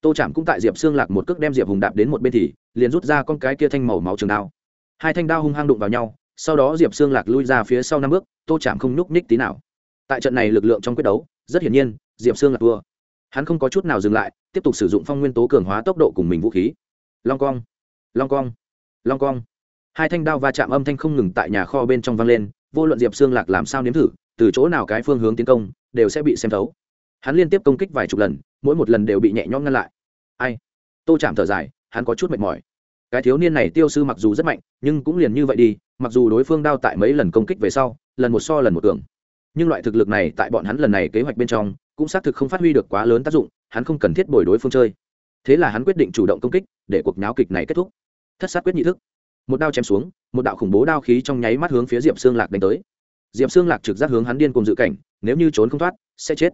Tô chạm cũng tại diệp xương lạc một cước đem diệp hùng đạp đến một bên thì, liền rút ra con cái kia thanh màu máu trường đao. Hai thanh đao hung hăng đụng vào nhau, sau đó diệp xương lạc lui ra phía sau năm bước, tô chạm không nhúc ních tí nào. Tại trận này lực lượng trong quyết đấu, rất hiển nhiên, diệp xương lạc thua. Hắn không có chút nào dừng lại, tiếp tục sử dụng phong nguyên tố cường hóa tốc độ cùng mình vũ khí. Long cong. Long cong. Long cong. Hai thanh đao va chạm âm thanh không ngừng tại nhà kho bên trong vang lên vô luận diệp xương lạc làm sao nếm thử, từ chỗ nào cái phương hướng tiến công, đều sẽ bị xem thấu. Hắn liên tiếp công kích vài chục lần, mỗi một lần đều bị nhẹ nhõm ngăn lại. Ai? Tô chạm thở dài, hắn có chút mệt mỏi. Cái thiếu niên này tiêu sư mặc dù rất mạnh, nhưng cũng liền như vậy đi, mặc dù đối phương đao tại mấy lần công kích về sau, lần một so lần một cường. Nhưng loại thực lực này tại bọn hắn lần này kế hoạch bên trong, cũng xác thực không phát huy được quá lớn tác dụng, hắn không cần thiết bồi đối phương chơi. Thế là hắn quyết định chủ động công kích, để cuộc nháo kịch này kết thúc. Thất sát quyết nhị thức một đao chém xuống, một đạo khủng bố đao khí trong nháy mắt hướng phía diệp xương lạc đánh tới. Diệp xương lạc trực giác hướng hắn điên cùng dự cảnh, nếu như trốn không thoát, sẽ chết.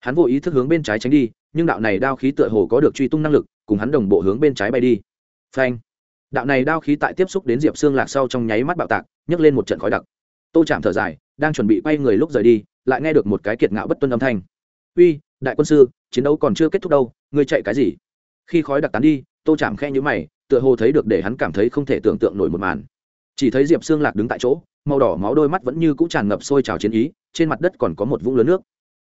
Hắn vô ý thức hướng bên trái tránh đi, nhưng đạo này đao khí tựa hồ có được truy tung năng lực, cùng hắn đồng bộ hướng bên trái bay đi. Phanh! Đạo này đao khí tại tiếp xúc đến diệp xương lạc sau trong nháy mắt bạo tạc, nhấc lên một trận khói đặc. Tô chạm thở dài, đang chuẩn bị quay người lúc rời đi, lại nghe được một cái kiệt ngạo bất tuân âm thanh. Uy, đại quân sư, chiến đấu còn chưa kết thúc đâu, ngươi chạy cái gì? Khi khói đặc tán đi, tô chạm khe nhữ mày tựa hồ thấy được để hắn cảm thấy không thể tưởng tượng nổi một màn. Chỉ thấy diệp xương lạc đứng tại chỗ, màu đỏ máu đôi mắt vẫn như cũ tràn ngập sôi trào chiến ý, trên mặt đất còn có một vũng lớn nước.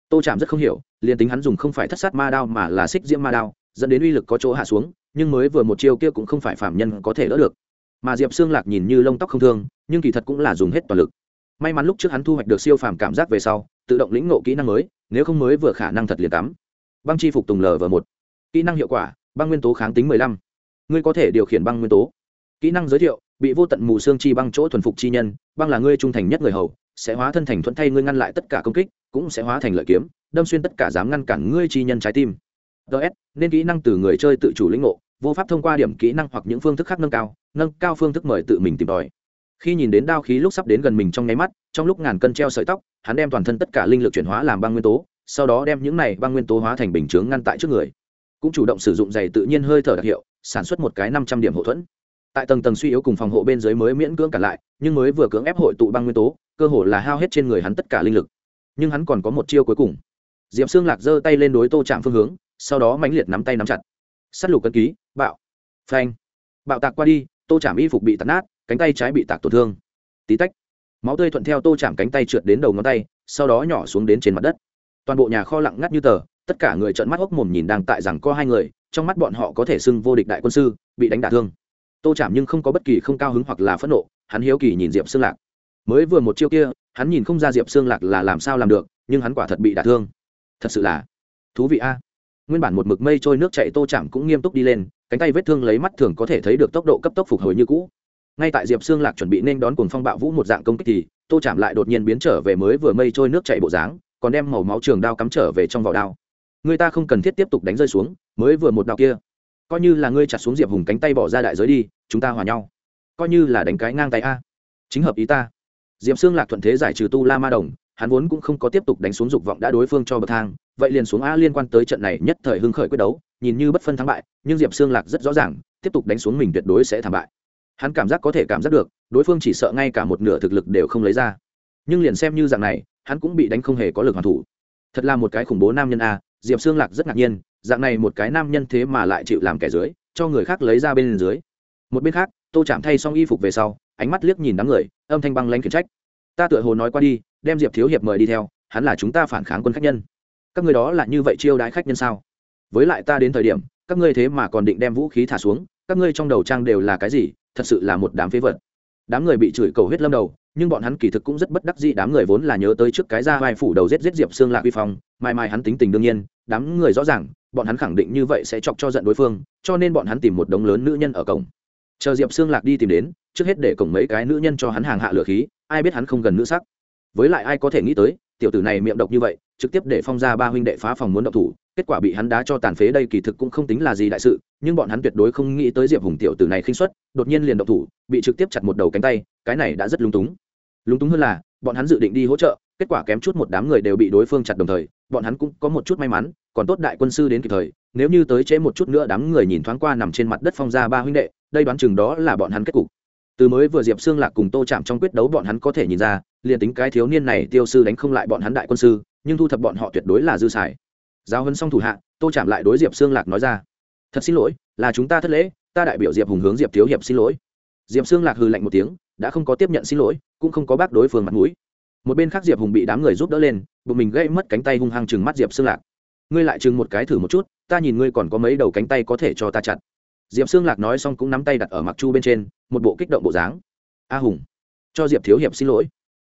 Tô chạm rất không hiểu, liền tính hắn dùng không phải thất sát ma đao mà là xích diễm ma đao, dẫn đến uy lực có chỗ hạ xuống, nhưng mới vừa một chiêu kia cũng không phải phạm nhân có thể đỡ được. Mà diệp xương lạc nhìn như lông tóc không thương, nhưng kỳ thật cũng là dùng hết toàn lực. May mắn lúc trước hắn thu hoạch được siêu phàm cảm giác về sau, tự động lĩnh ngộ kỹ năng mới, nếu không mới vừa khả năng thật liền tắm. Băng chi phục tùng lờ v một. Kỹ năng hiệu quả, băng nguyên tố kháng tính mười lăm ngươi có thể điều khiển băng nguyên tố. Kỹ năng giới thiệu, bị vô tận mù xương chi băng chỗ thuần phục chi nhân, băng là ngươi trung thành nhất người hầu, sẽ hóa thân thành thuận thay ngươi ngăn lại tất cả công kích, cũng sẽ hóa thành lợi kiếm, đâm xuyên tất cả dám ngăn cản ngươi chi nhân trái tim. Ts nên kỹ năng từ người chơi tự chủ lĩnh ngộ, vô pháp thông qua điểm kỹ năng hoặc những phương thức khác nâng cao nâng cao phương thức mời tự mình tìm tòi. Khi nhìn đến đao khí lúc sắp đến gần mình trong nháy mắt, trong lúc ngàn cân treo sợi tóc, hắn đem toàn thân tất cả linh lực chuyển hóa làm băng nguyên tố, sau đó đem những này băng nguyên tố hóa thành bình chướng ngăn tại trước người. Cũng chủ động sử dụng giày tự nhiên hơi thở đặc hiệu sản xuất một cái năm trăm điểm hậu thuẫn. Tại tầng tầng suy yếu cùng phòng hộ bên dưới mới miễn cưỡng cả lại, nhưng mới vừa cưỡng ép hội tụ băng nguyên tố, cơ hồ là hao hết trên người hắn tất cả linh lực. Nhưng hắn còn có một chiêu cuối cùng. Diệp xương lạc giơ tay lên đối tô chạm phương hướng, sau đó mãnh liệt nắm tay nắm chặt. S á t lục cân ký, bạo. Phanh. Bạo tạc qua đi, tô chạm y phục bị tạt nát, cánh tay trái bị tạc tổn thương. Tí tách. Máu tươi thuận theo tô chạm cánh tay trượt đến đầu ngón tay, sau đó nhỏ xuống đến trên mặt đất. Toàn bộ nhà kho lặng ngắt như tờ, tất cả người trợn mắt hốc mồm nhìn đang tại rằng có hai người trong mắt bọn họ có thể xưng vô địch đại quân sư, bị đánh đả thương. Tô chạm nhưng không có bất kỳ không cao hứng hoặc là phẫn nộ, hắn hiếu kỳ nhìn diệp xương lạc. Mới vừa một chiêu kia, hắn nhìn không ra diệp xương lạc là làm sao làm được, nhưng hắn quả thật bị đả thương. Thật sự là thú vị a. Nguyên bản một mực mây trôi nước chạy tô chạm cũng nghiêm túc đi lên, cánh tay vết thương lấy mắt thường có thể thấy được tốc độ cấp tốc phục hồi như cũ. Ngay tại diệp xương lạc chuẩn bị nên đón cuồng phong bạo vũ một dạng công kích thì, tô chạm lại đột nhiên biến trở về mới vừa mây trôi nước chạy bộ dáng, còn đem màu máu trường đao cắm trở về trong vỏ đao. Người ta không cần thiết tiếp tục đánh rơi xuống mới vừa một đạo kia. Coi như là ngươi chặt xuống diệp hùng cánh tay bỏ ra đại giới đi, chúng ta hòa nhau. Coi như là đánh cái ngang tay a. Chính hợp ý ta. Diệp xương lạc thuận thế giải trừ tu la ma đồng, hắn vốn cũng không có tiếp tục đánh xuống dục vọng đã đối phương cho bậc thang, vậy liền xuống a liên quan tới trận này nhất thời hưng khởi quyết đấu, nhìn như bất phân thắng bại, nhưng diệp xương lạc rất rõ ràng, tiếp tục đánh xuống mình tuyệt đối sẽ thảm bại. Hắn cảm giác có thể cảm giác được, đối phương chỉ sợ ngay cả một nửa thực lực đều không lấy ra. Nhưng liền xem như dạng này, hắn cũng bị đánh không hề có lực hoàn thủ. Thật là một cái khủng bố nam nhân a, diệp xương lạc rất ngạc nhiên dạng này một cái nam nhân thế mà lại chịu làm kẻ dưới, cho người khác lấy ra bên dưới. Một bên khác, tô chạm thay xong y phục về sau, ánh mắt liếc nhìn đám người, âm thanh băng lanh khiển trách. Ta tựa hồ nói qua đi, đem diệp thiếu hiệp mời đi theo, hắn là chúng ta phản kháng quân khách nhân. Các ngươi đó là như vậy chiêu đãi khách nhân sao? Với lại ta đến thời điểm, các ngươi thế mà còn định đem vũ khí thả xuống, các ngươi trong đầu trang đều là cái gì, thật sự là một đám phế vật. Đám người bị chửi cầu huyết lâm đầu, nhưng bọn hắn kỳ thực cũng rất bất đắc dĩ, đám người vốn là nhớ tới trước cái ra vai phủ đầu giết giết diệp xương lạc vi phong, mai mai hắn tính tình đương nhiên, đám người rõ ràng bọn hắn khẳng định như vậy sẽ chọc cho giận đối phương, cho nên bọn hắn tìm một đống lớn nữ nhân ở cổng. Chờ diệp xương lạc đi tìm đến, trước hết để cổng mấy cái nữ nhân cho hắn hàng hạ lửa khí, ai biết hắn không gần nữ sắc. Với lại ai có thể nghĩ tới, tiểu tử này miệng độc như vậy, trực tiếp để phong ra ba huynh đệ phá phòng muốn động thủ, kết quả bị hắn đá cho tàn phế đây kỳ thực cũng không tính là gì đại sự, nhưng bọn hắn tuyệt đối không nghĩ tới diệp hùng tiểu tử này khinh xuất đột nhiên liền động thủ, bị trực tiếp chặt một đầu cánh tay, cái này đã rất lung túng. Lung túng hơn là, bọn hắn dự định đi hỗ trợ, kết quả kém chút một đám người đều bị đối phương chặt đồng thời, bọn hắn cũng có một chút may mắn còn tốt đại quân sư đến kịp thời, nếu như tới trễ một chút nữa đám người nhìn thoáng qua nằm trên mặt đất phong ra ba huynh đệ, đây đoán chừng đó là bọn hắn kết cục. Từ mới vừa diệp xương lạc cùng tô chạm trong quyết đấu bọn hắn có thể nhìn ra, liền tính cái thiếu niên này tiêu sư đánh không lại bọn hắn đại quân sư, nhưng thu thập bọn họ tuyệt đối là dư xài. Giao hân xong thủ hạ, tô chạm lại đối diệp xương lạc nói ra, thật xin lỗi, là chúng ta thất lễ, ta đại biểu diệp hùng hướng diệp thiếu hiệp xin lỗi. Diệp xương lạc hừ lạnh một tiếng, đã không có tiếp nhận xin lỗi, cũng không có bác đối phương mặt mũi. Một bên khác diệp hùng bị đám người giúp đỡ lên, bụng mình gây mất cánh tay hung hăng chừng mắt diệp xương lạc ngươi lại chừng một cái thử một chút, ta nhìn ngươi còn có mấy đầu cánh tay có thể cho ta chặt. Diệp xương lạc nói xong cũng nắm tay đặt ở mặc chu bên trên, một bộ kích động bộ dáng. A hùng, cho diệp thiếu hiệp xin lỗi.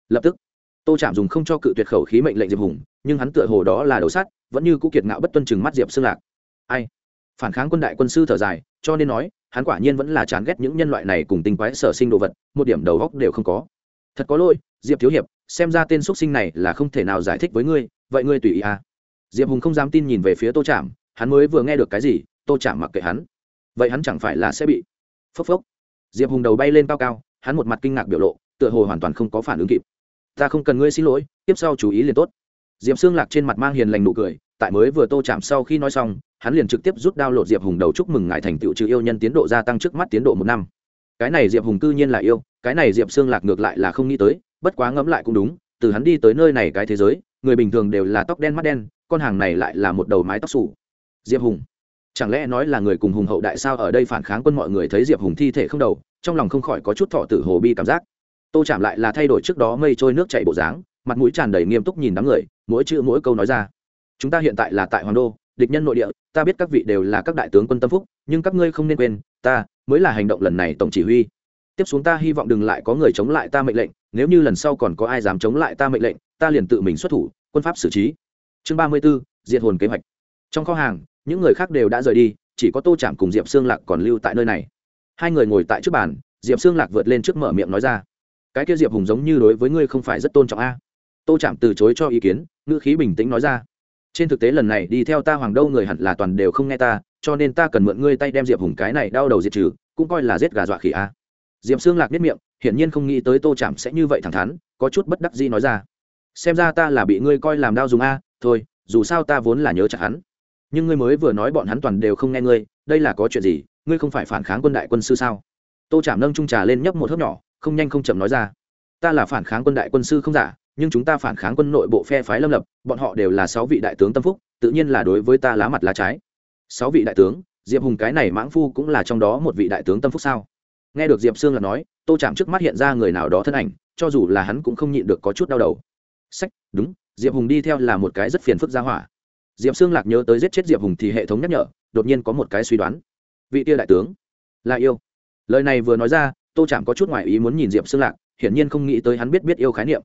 Lập tức, tô trạm dùng không cho cự tuyệt khẩu khí mệnh lệnh diệp hùng, nhưng hắn tựa hồ đó là đầu sắt, vẫn như cũ kiệt ngạo bất tuân chừng mắt diệp xương lạc. Ai? Phản kháng quân đại quân sư thở dài, cho nên nói, hắn quả nhiên vẫn là chán ghét những nhân loại này cùng tinh quái sở sinh đồ vật, một điểm đầu góc đều không có. Thật có lỗi, diệp thiếu hiệp, xem ra tên x sinh này là không thể nào giải thích với ngươi, vậy ngươi tùy ý à diệp hùng không dám tin nhìn về phía tô trạm hắn mới vừa nghe được cái gì, tô trạm mặc kệ hắn. Vậy hắn chẳng phải là sẽ bị phốc phốc? Diệp hùng đầu bay lên cao cao, hắn một mặt kinh ngạc biểu lộ, tựa hồ hoàn toàn không có phản ứng kịp. Ta không cần ngươi xin lỗi, tiếp sau chú ý liền tốt. Diệp xương lạc trên mặt mang hiền lành nụ cười, tại mới vừa tô chạm sau khi nói xong, hắn liền trực tiếp rút đao lột diệp hùng đầu chúc mừng ngài thành tựu trừ yêu nhân tiến độ gia tăng trước mắt tiến độ một năm. Cái này diệp hùng cư nhiên là yêu, cái này diệp xương lạc ngược lại là không nghĩ tới, bất quá ngẫm lại cũng đúng, từ hắn đi tới nơi này cái thế giới người bình thường đều là tóc đen mắt đen, con hàng này lại là một đầu mái tóc xù. Diệp hùng. Chẳng lẽ nói là người cùng hùng hậu đại sao ở đây phản kháng quân mọi người thấy diệp hùng thi thể không đầu, trong lòng không khỏi có chút thọ tử hồ bi cảm giác. Tô chạm lại là thay đổi trước đó mây trôi nước chảy bộ dáng, mặt mũi tràn đầy nghiêm túc nhìn đám người, mỗi chữ mỗi câu nói ra. Chúng ta hiện tại là tại hoàng đô, địch nhân nội địa, ta biết các vị đều là các đại tướng quân tâm phúc, nhưng các ngươi không nên quên, ta mới là hành động lần này tổng chỉ huy tiếp xuống ta hy vọng đừng lại có người chống lại ta mệnh lệnh, nếu như lần sau còn có ai dám chống lại ta mệnh lệnh, ta liền tự mình xuất thủ, quân pháp xử trí. Chương ba mươi b ố diệt hồn kế hoạch. Trong kho hàng, những người khác đều đã rời đi, chỉ có tô chạm cùng diệp xương lạc còn lưu tại nơi này. Hai người ngồi tại trước bàn, diệp xương lạc vượt lên trước mở miệng nói ra. Cái kia diệp hùng giống như đối với ngươi không phải rất tôn trọng a. Tô chạm từ chối cho ý kiến, ngữ khí bình tĩnh nói ra. Trên thực tế lần này đi theo ta hoàng đâu người hẳn là toàn đều không nghe ta, cho nên ta cần mượn ngươi tay đem diệp hùng cái này đau đầu diệt trừ, cũng coi là giết gà dọa khỉ a diệp xương lạc biết miệng, hiển nhiên không nghĩ tới tô chạm sẽ như vậy thẳng thắn, có chút bất đắc dĩ nói ra. Xem ra ta là bị ngươi coi làm đau dùng a, thôi, dù sao ta vốn là nhớ chặt hắn. Nhưng ngươi mới vừa nói bọn hắn toàn đều không nghe ngươi, đây là có chuyện gì, ngươi không phải phản kháng quân đại quân sư sao? Tô chạm nâng trung trà lên nhấp một hớp nhỏ, không nhanh không chậm nói ra. Ta là phản kháng quân đại quân sư không giả, nhưng chúng ta phản kháng quân nội bộ phe phái lâm lập, bọn họ đều là sáu vị đại tướng tâm phúc, tự nhiên là đối với ta lá mặt lá trái. Sáu vị đại tướng, diệp hùng cái này mãng phu cũng là trong đó một vị đại tướng tâm phúc sao? Nghe được diệp sương là nói, tô chạm trước mắt hiện ra người nào đó thân ảnh, cho dù là hắn cũng không nhịn được có chút đau đầu. Sách, đúng, diệp hùng đi theo là một cái rất phiền phức ra hỏa. Diệp sương lạc nhớ tới giết chết diệp hùng thì hệ thống nhắc nhở, đột nhiên có một cái suy đoán. Vị tia đại tướng, là yêu. Lời này vừa nói ra, tô chạm có chút ngoại ý muốn nhìn diệp sương lạc, hiển nhiên không nghĩ tới hắn biết biết yêu khái niệm.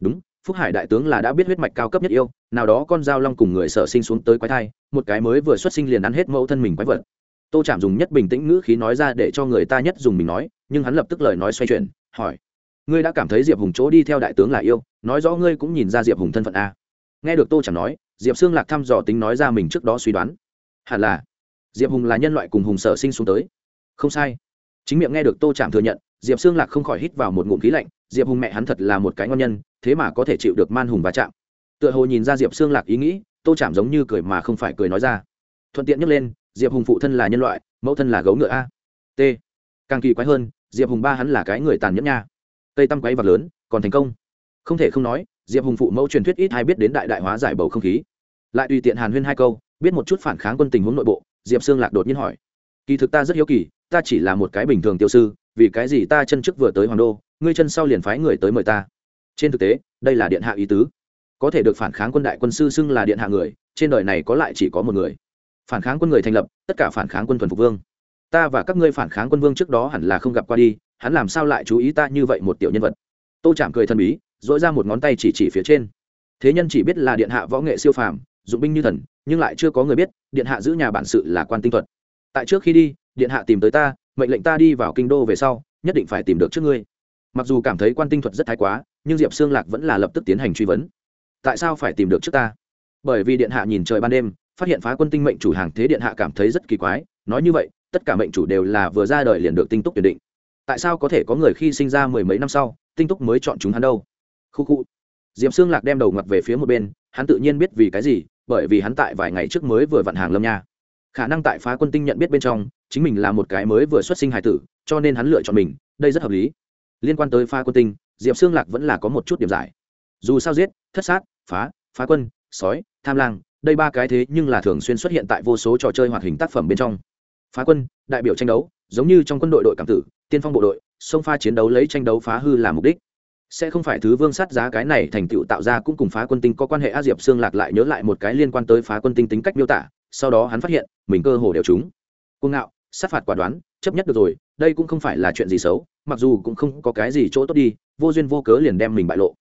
Đúng, phúc hải đại tướng là đã biết huyết mạch cao cấp nhất yêu, nào đó con dao long cùng người sở sinh xuống tới quái thai, một cái mới vừa xuất sinh liền ăn hết mẫu thân mình quái vật tô chạm dùng nhất bình tĩnh ngữ khí nói ra để cho người ta nhất dùng mình nói, nhưng hắn lập tức lời nói xoay chuyển, hỏi, ngươi đã cảm thấy diệp hùng chỗ đi theo đại tướng là yêu, nói rõ ngươi cũng nhìn ra diệp hùng thân phận a? Nghe được tô chạm nói, diệp xương lạc thăm dò tính nói ra mình trước đó suy đoán. Hẳn là, diệp hùng là nhân loại cùng hùng sở sinh xuống tới. Không sai. Chính miệng nghe được tô chạm thừa nhận, diệp xương lạc không khỏi hít vào một ngụm khí lạnh, diệp hùng mẹ hắn thật là một cái ngon nhân, thế mà có thể chịu được man hùng va chạm. Tựa hồ nhìn ra diệp xương lạc ý nghĩ, tô chạm giống như cười mà không phải cười nói ra. Thuận tiện nhắc lên diệp hùng phụ thân là nhân loại, mẫu thân là gấu ngựa a. T. Càng kỳ quái hơn, diệp hùng ba hắn là cái người tàn nhẫn nha. Tây tăm quáy vật lớn, còn thành công. Không thể không nói, diệp hùng phụ mẫu truyền thuyết ít hay biết đến đại đại hóa giải bầu không khí. Lại tùy tiện hàn huyên hai câu, biết một chút phản kháng quân tình huống nội bộ, diệp sương lạc đột nhiên hỏi. Kỳ thực ta rất hiếu kỳ, ta chỉ là một cái bình thường tiêu sư, vì cái gì ta chân trước vừa tới hoàng đô, ngươi chân sau liền phái người tới mời ta? Trên thực tế, đây là điện hạ ý tứ. Có thể được phản kháng quân đại quân sư xưng là điện hạ người, trên đời này có lại chỉ có một người phản kháng quân người thành lập, tất cả phản kháng quân thuần phục vương. Ta và các ngươi phản kháng quân vương trước đó hẳn là không gặp qua đi, hắn làm sao lại chú ý ta như vậy một tiểu nhân vật? Tô chạm cười thần bí dỗi ra một ngón tay chỉ chỉ phía trên. Thế nhân chỉ biết là điện hạ võ nghệ siêu phàm, dụng binh như thần, nhưng lại chưa có người biết, điện hạ giữ nhà bản sự là quan tinh thuật. Tại trước khi đi, điện hạ tìm tới ta, mệnh lệnh ta đi vào kinh đô về sau, nhất định phải tìm được trước ngươi. Mặc dù cảm thấy quan tinh thuật rất thái quá, nhưng diệp xương lạc vẫn là lập tức tiến hành truy vấn. Tại sao phải tìm được trước ta? Bởi vì điện hạ nhìn trời ban đêm phát hiện phá quân tinh mệnh chủ hàng thế điện hạ cảm thấy rất kỳ quái, nói như vậy, tất cả mệnh chủ đều là vừa ra đời liền được tinh túc tuyển định. Tại sao có thể có người khi sinh ra mười mấy năm sau, tinh túc mới chọn chúng hắn đâu? Khu khu. Diệp xương lạc đem đầu ngặt về phía một bên, hắn tự nhiên biết vì cái gì, bởi vì hắn tại vài ngày trước mới vừa vận hàng lâm nha. Khả năng tại phá quân tinh nhận biết bên trong, chính mình là một cái mới vừa xuất sinh hài tử, cho nên hắn lựa chọn mình, đây rất hợp lý. Liên quan tới phá quân tinh, diệp xương lạc vẫn là có một chút điểm giải. Dù sao giết, thất sát, phá phá quân, sói, tham lang đây ba cái thế nhưng là thường xuyên xuất hiện tại vô số trò chơi hoạt hình tác phẩm bên trong. Phá quân, đại biểu tranh đấu, giống như trong quân đội đội cảm tử, tiên phong bộ đội sông pha chiến đấu lấy tranh đấu phá hư làm mục đích. Sẽ không phải thứ vương sát giá cái này thành tựu tạo ra cũng cùng phá quân tinh có quan hệ a diệp xương lạc lại nhớ lại một cái liên quan tới phá quân tinh tính cách miêu tả, sau đó hắn phát hiện, mình cơ hồ đều chúng cuồng ngạo, sát phạt quả đoán, chấp nhất được rồi, đây cũng không phải là chuyện gì xấu, mặc dù cũng không có cái gì chỗ tốt đi, vô duyên vô cớ liền đem mình bại lộ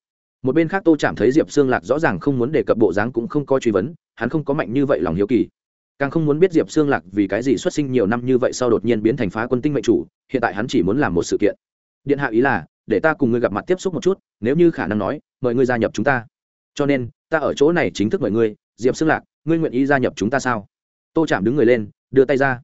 một bên khác tô chạm thấy diệp xương lạc rõ ràng không muốn đề cập bộ dáng cũng không có truy vấn, hắn không có mạnh như vậy lòng hiếu kỳ. Càng không muốn biết diệp xương lạc vì cái gì xuất sinh nhiều năm như vậy sau đột nhiên biến thành phá quân tinh mệnh chủ, hiện tại hắn chỉ muốn làm một sự kiện. Điện hạ ý là, để ta cùng ngươi gặp mặt tiếp xúc một chút, nếu như khả năng nói, mời ngươi gia nhập chúng ta. Cho nên, ta ở chỗ này chính thức mời ngươi, diệp xương lạc, ngươi nguyện ý gia nhập chúng ta sao? Tô chạm đứng người lên, đưa tay ra.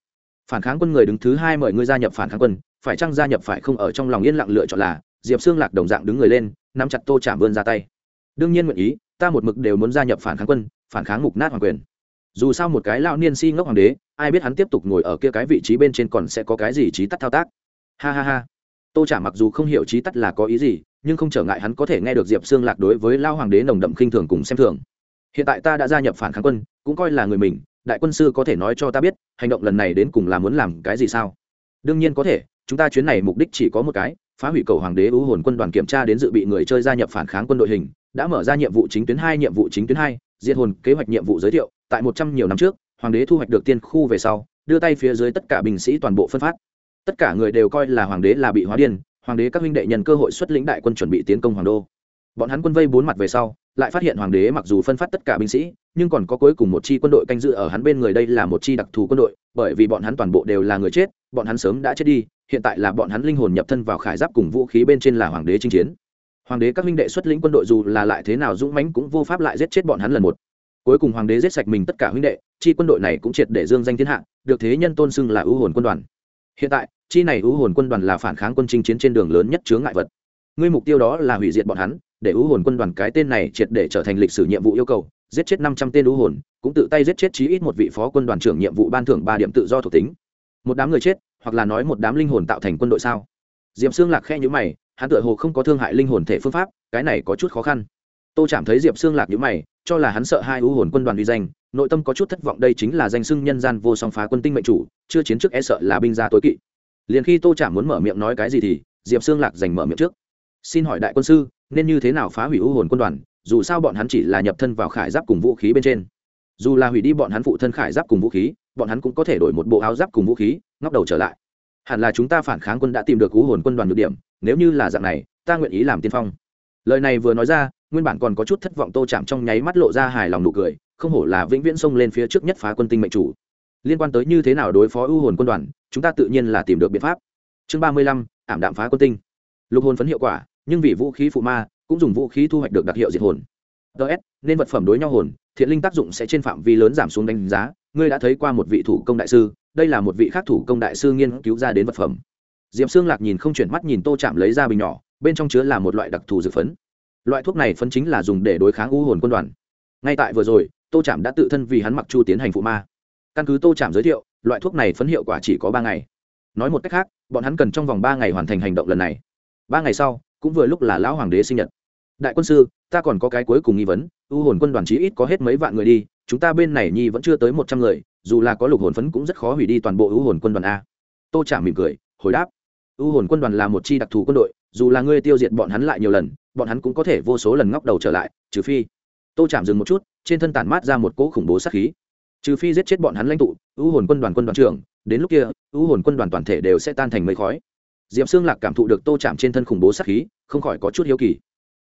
Phản kháng quân người đứng thứ hai mời ngươi gia nhập phản kháng quân, phải chăng gia nhập phải không ở trong lòng yên lặng lựa chọn là, diệp xương lạc đồng dạng đứng người lên nắm chặt tô chạm vươn ra tay. Đương nhiên nguyện ý, ta một mực đều muốn gia nhập phản kháng quân, phản kháng mục nát hoàng quyền. Dù sao một cái lão niên si ngốc hoàng đế, ai biết hắn tiếp tục ngồi ở kia cái vị trí bên trên còn sẽ có cái gì trí tắt thao tác. Ha ha ha. Tô trả mặc dù không hiểu trí tắt là có ý gì, nhưng không trở ngại hắn có thể nghe được diệp xương lạc đối với lao hoàng đế nồng đậm khinh thường cùng xem thường. Hiện tại ta đã gia nhập phản kháng quân, cũng coi là người mình, đại quân sư có thể nói cho ta biết, hành động lần này đến cùng là muốn làm cái gì sao? Đương nhiên có thể, chúng ta chuyến này mục đích chỉ có một cái phá hủy cầu hoàng đế ưu hồn quân đoàn kiểm tra đến dự bị người chơi gia nhập phản kháng quân đội hình, đã mở ra nhiệm vụ chính tuyến hai, nhiệm vụ chính tuyến hai, diệt hồn, kế hoạch nhiệm vụ giới thiệu. Tại một trăm nhiều năm trước, hoàng đế thu hoạch được tiên khu về sau, đưa tay phía dưới tất cả binh sĩ toàn bộ phân phát. Tất cả người đều coi là hoàng đế là bị hóa điên, hoàng đế các huynh đệ nhân cơ hội xuất lĩnh đại quân chuẩn bị tiến công hoàng đô. Bọn hắn quân vây bốn mặt về sau, lại phát hiện hoàng đế mặc dù phân phát tất cả binh sĩ, nhưng còn có cuối cùng một chi quân đội canh giữ ở hắn bên người đây là một chi đặc thù quân đội, bởi vì bọn hắn toàn bộ đều là người chết, bọn hắn sớm đã chết đi hiện tại là bọn hắn linh hồn nhập thân vào khải giáp cùng vũ khí bên trên là hoàng đế chinh chiến. Hoàng đế các huynh đệ xuất lĩnh quân đội dù là lại thế nào dũng mãnh cũng vô pháp lại giết chết bọn hắn lần một. Cuối cùng hoàng đế giết sạch mình tất cả huynh đệ, chi quân đội này cũng triệt để dương danh thiên hạ, được thế nhân tôn xưng là ưu hồn quân đoàn. Hiện tại, chi này ưu hồn quân đoàn là phản kháng quân chinh chiến trên đường lớn nhất chướng ngại vật. Ngươi mục tiêu đó là hủy diệt bọn hắn, để ưu hồn quân đoàn cái tên này triệt để trở thành lịch sử nhiệm vụ yêu cầu, giết chết năm trăm tên ưu hồn, cũng tự tay giết chết chí ít một vị phó quân đoàn trưởng nhiệm vụ ban thưởng ba điểm tự do thuộc tính. Một đám người chết hoặc là nói một đám linh hồn tạo thành quân đội sao? Diệp xương lạc khe nhữ mày, hắn tựa hồ không có thương hại linh hồn thể phương pháp, cái này có chút khó khăn. Tô chạm thấy diệp xương lạc nhữ mày, cho là hắn sợ hai ưu hồn quân đoàn uy danh, nội tâm có chút thất vọng đây chính là danh xưng nhân gian vô song phá quân tinh mệnh chủ, chưa chiến trước e sợ là binh gia tối kỵ. Liền khi tô chạm muốn mở miệng nói cái gì thì, diệp xương lạc giành mở miệng trước. Xin hỏi đại quân sư, nên như thế nào phá hủy ưu hồn quân đoàn, dù sao bọn hắn chỉ là nhập thân vào khải giáp cùng vũ khí bên trên. Dù là hủy đi bọn hắn phụ thân khải giáp cùng vũ khí bọn hắn cũng có thể đổi một bộ áo giáp cùng vũ khí, ngóc đầu trở lại. Hẳn là chúng ta phản kháng quân đã tìm được cú hồn quân đoàn nhược điểm, nếu như là dạng này, ta nguyện ý làm tiên phong. Lời này vừa nói ra, nguyên bản còn có chút thất vọng tô chạm trong nháy mắt lộ ra hài lòng nụ cười, không hổ là vĩnh viễn xông lên phía trước nhất phá quân tinh mệnh chủ. Liên quan tới như thế nào đối phó ưu hồn quân đoàn, chúng ta tự nhiên là tìm được biện pháp. Chương ba mươi lăm, ảm đạm phá quân tinh. Lục hồn phấn hiệu quả, nhưng vì vũ khí phụ ma, cũng dùng vũ khí thu hoạch được đặc hiệu diệt hồn. Ts nên vật phẩm đối nhau hồn, thiện linh tác dụng sẽ trên phạm vi lớn giảm xuống đánh giá ngươi đã thấy qua một vị thủ công đại sư, đây là một vị khác thủ công đại sư nghiên cứu ra đến vật phẩm. Diệm xương lạc nhìn không chuyển mắt nhìn tô chạm lấy ra bình nhỏ, bên trong chứa là một loại đặc thù dược phấn. Loại thuốc này phấn chính là dùng để đối kháng u hồn quân đoàn. Ngay tại vừa rồi, tô chạm đã tự thân vì hắn mặc chu tiến hành phụ ma. Căn cứ tô chạm giới thiệu, loại thuốc này phấn hiệu quả chỉ có ba ngày. Nói một cách khác, bọn hắn cần trong vòng ba ngày hoàn thành hành động lần này. Ba ngày sau, cũng vừa lúc là lão hoàng đế sinh nhật. Đại quân sư, ta còn có cái cuối cùng nghi vấn, u hồn quân đoàn chí ít có hết mấy vạn người đi chúng ta bên này nhi vẫn chưa tới một trăm người, dù là có lục hồn phấn cũng rất khó hủy đi toàn bộ ưu hồn quân đoàn a. Tô chạm mỉm cười, hồi đáp. Ưu hồn quân đoàn là một chi đặc thù quân đội, dù là ngươi tiêu diệt bọn hắn lại nhiều lần, bọn hắn cũng có thể vô số lần ngóc đầu trở lại, trừ phi. Tô chạm dừng một chút, trên thân tản mát ra một cỗ khủng bố sát khí. Trừ phi giết chết bọn hắn lãnh tụ, ưu hồn quân đoàn quân đoàn trưởng, đến lúc kia, ưu hồn quân đoàn toàn thể đều sẽ tan thành mây khói. Diệp xương lạc cảm thụ được tô chạm trên thân khủng bố sát khí, không khỏi có chút hiếu kỳ.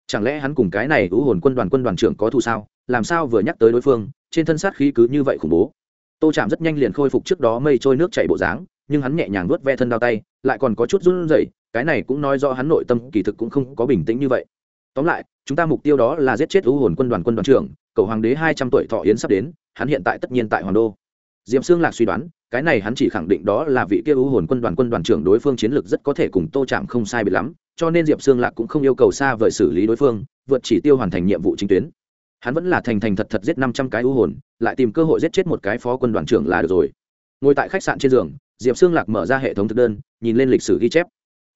Chẳng lẽ hắn cùng cái này ưu hồn quân đoàn quân đoàn trưởng có thù sao? Làm sao vừa nhắc tới đối phương trên thân sát khí cứ như vậy khủng bố. Tô chạm rất nhanh liền khôi phục trước đó mây trôi nước chảy bộ dáng, nhưng hắn nhẹ nhàng nuốt ve thân đao tay, lại còn có chút run rẩy, cái này cũng nói do hắn nội tâm kỳ thực cũng không có bình tĩnh như vậy. Tóm lại, chúng ta mục tiêu đó là giết chết ưu hồn quân đoàn quân đoàn trưởng, cầu hoàng đế hai trăm tuổi thọ yến sắp đến, hắn hiện tại tất nhiên tại hoàng đô. Diệm sương lạc suy đoán, cái này hắn chỉ khẳng định đó là vị kia ưu hồn quân đoàn quân đoàn trưởng đối phương chiến lược rất có thể cùng tô chạm không sai biệt lắm, cho nên diệp sương lạc cũng không yêu cầu xa vời xử lý đối phương, vượt chỉ tiêu hoàn thành nhiệm vụ chính tuyến hắn vẫn là thành thành thật thật giết năm trăm cái ưu hồn, lại tìm cơ hội giết chết một cái phó quân đoàn trưởng là được rồi. Ngồi tại khách sạn trên giường, diệp sương lạc mở ra hệ thống thực đơn, nhìn lên lịch sử ghi chép.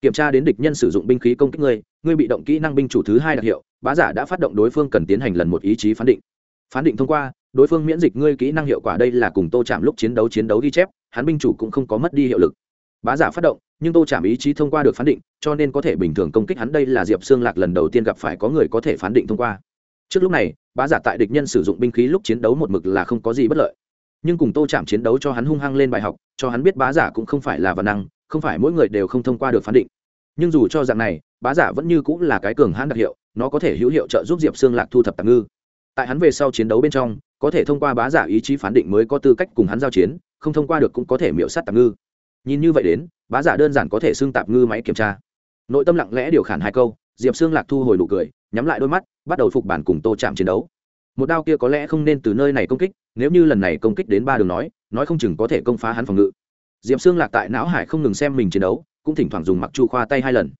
Kiểm tra đến địch nhân sử dụng binh khí công kích ngươi ngươi bị động kỹ năng binh chủ thứ hai đặc hiệu, bá giả đã phát động đối phương cần tiến hành lần một ý chí phán định. Phán định thông qua, đối phương miễn dịch ngươi kỹ năng hiệu quả đây là cùng tô chạm lúc chiến đấu chiến đấu ghi chép, hắn binh chủ cũng không có mất đi hiệu lực. Bá giả phát động, nhưng tô chạm ý chí thông qua được phán định, cho nên có thể bình thường công kích hắn đây là diệp xương lạc lần đầu tiên gặp phải có người có thể phán định thông qua. Trước lúc này bá giả tại địch nhân sử dụng binh khí lúc chiến đấu một mực là không có gì bất lợi. Nhưng cùng tô chạm chiến đấu cho hắn hung hăng lên bài học, cho hắn biết bá giả cũng không phải là văn năng, không phải mỗi người đều không thông qua được phán định. Nhưng dù cho dạng này, bá giả vẫn như cũng là cái cường hãn đặc hiệu, nó có thể hữu hiệu trợ giúp diệp xương lạc thu thập tạm ngư. Tại hắn về sau chiến đấu bên trong, có thể thông qua bá giả ý chí phán định mới có tư cách cùng hắn giao chiến, không thông qua được cũng có thể miễu sát tạm ngư. Nhìn như vậy đến, bá giả đơn giản có thể xưng tạp ngư máy kiểm tra. Nội tâm lặng lẽ điều khản hai câu, diệp xương lạc thu hồi nụ cười, nhắm lại đôi mắt bắt đầu phục bản cùng tô chạm chiến đấu. Một đao kia có lẽ không nên từ nơi này công kích, nếu như lần này công kích đến ba đường nói nói không chừng có thể công phá hắn phòng ngự. Diệp xương lạc tại não hải không ngừng xem mình chiến đấu, cũng thỉnh thoảng dùng mặc chu khoa tay hai lần.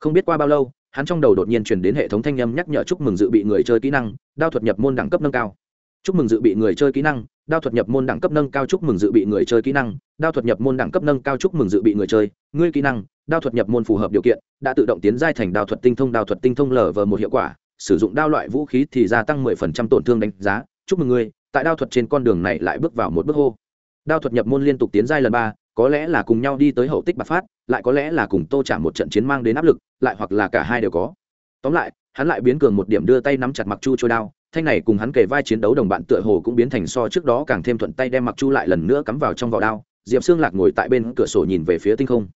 Không biết qua bao lâu, hắn trong đầu đột nhiên truyền đến hệ thống thanh âm nhắc nhở chúc mừng dự bị người chơi kỹ năng, đao thuật nhập môn đẳng cấp nâng cao. Chúc mừng dự bị người chơi kỹ năng, đao thuật nhập môn đẳng cấp nâng cao chúc mừng dự bị người chơi kỹ năng, đao thuật nhập môn đẳng cấp nâng cao chúc mừng dự bị người chơi, ngươi kỹ năng, đao thuật nhập môn phù hợp điều kiện, đã tự động tiến giai thành đao thuật tinh thông đao thuật tinh thông lở vờ một hiệu quả sử dụng đao loại vũ khí thì gia tăng mười phần trăm tổn thương đánh giá. Chúc mừng ngươi, tại đao thuật trên con đường này lại bước vào một bước hô. Đao thuật nhập môn liên tục tiến giai lần ba, có lẽ là cùng nhau đi tới hậu tích bạc phát, lại có lẽ là cùng tô trả một trận chiến mang đến áp lực, lại hoặc là cả hai đều có. Tóm lại, hắn lại biến cường một điểm đưa tay nắm chặt mặc chu trôi đao, thanh này cùng hắn kề vai chiến đấu đồng bạn tựa hồ cũng biến thành so trước đó càng thêm thuận tay đem mặc chu lại lần nữa cắm vào trong vỏ đao. Diệp xương lạc ngồi tại bên cửa sổ nhìn về phía tinh không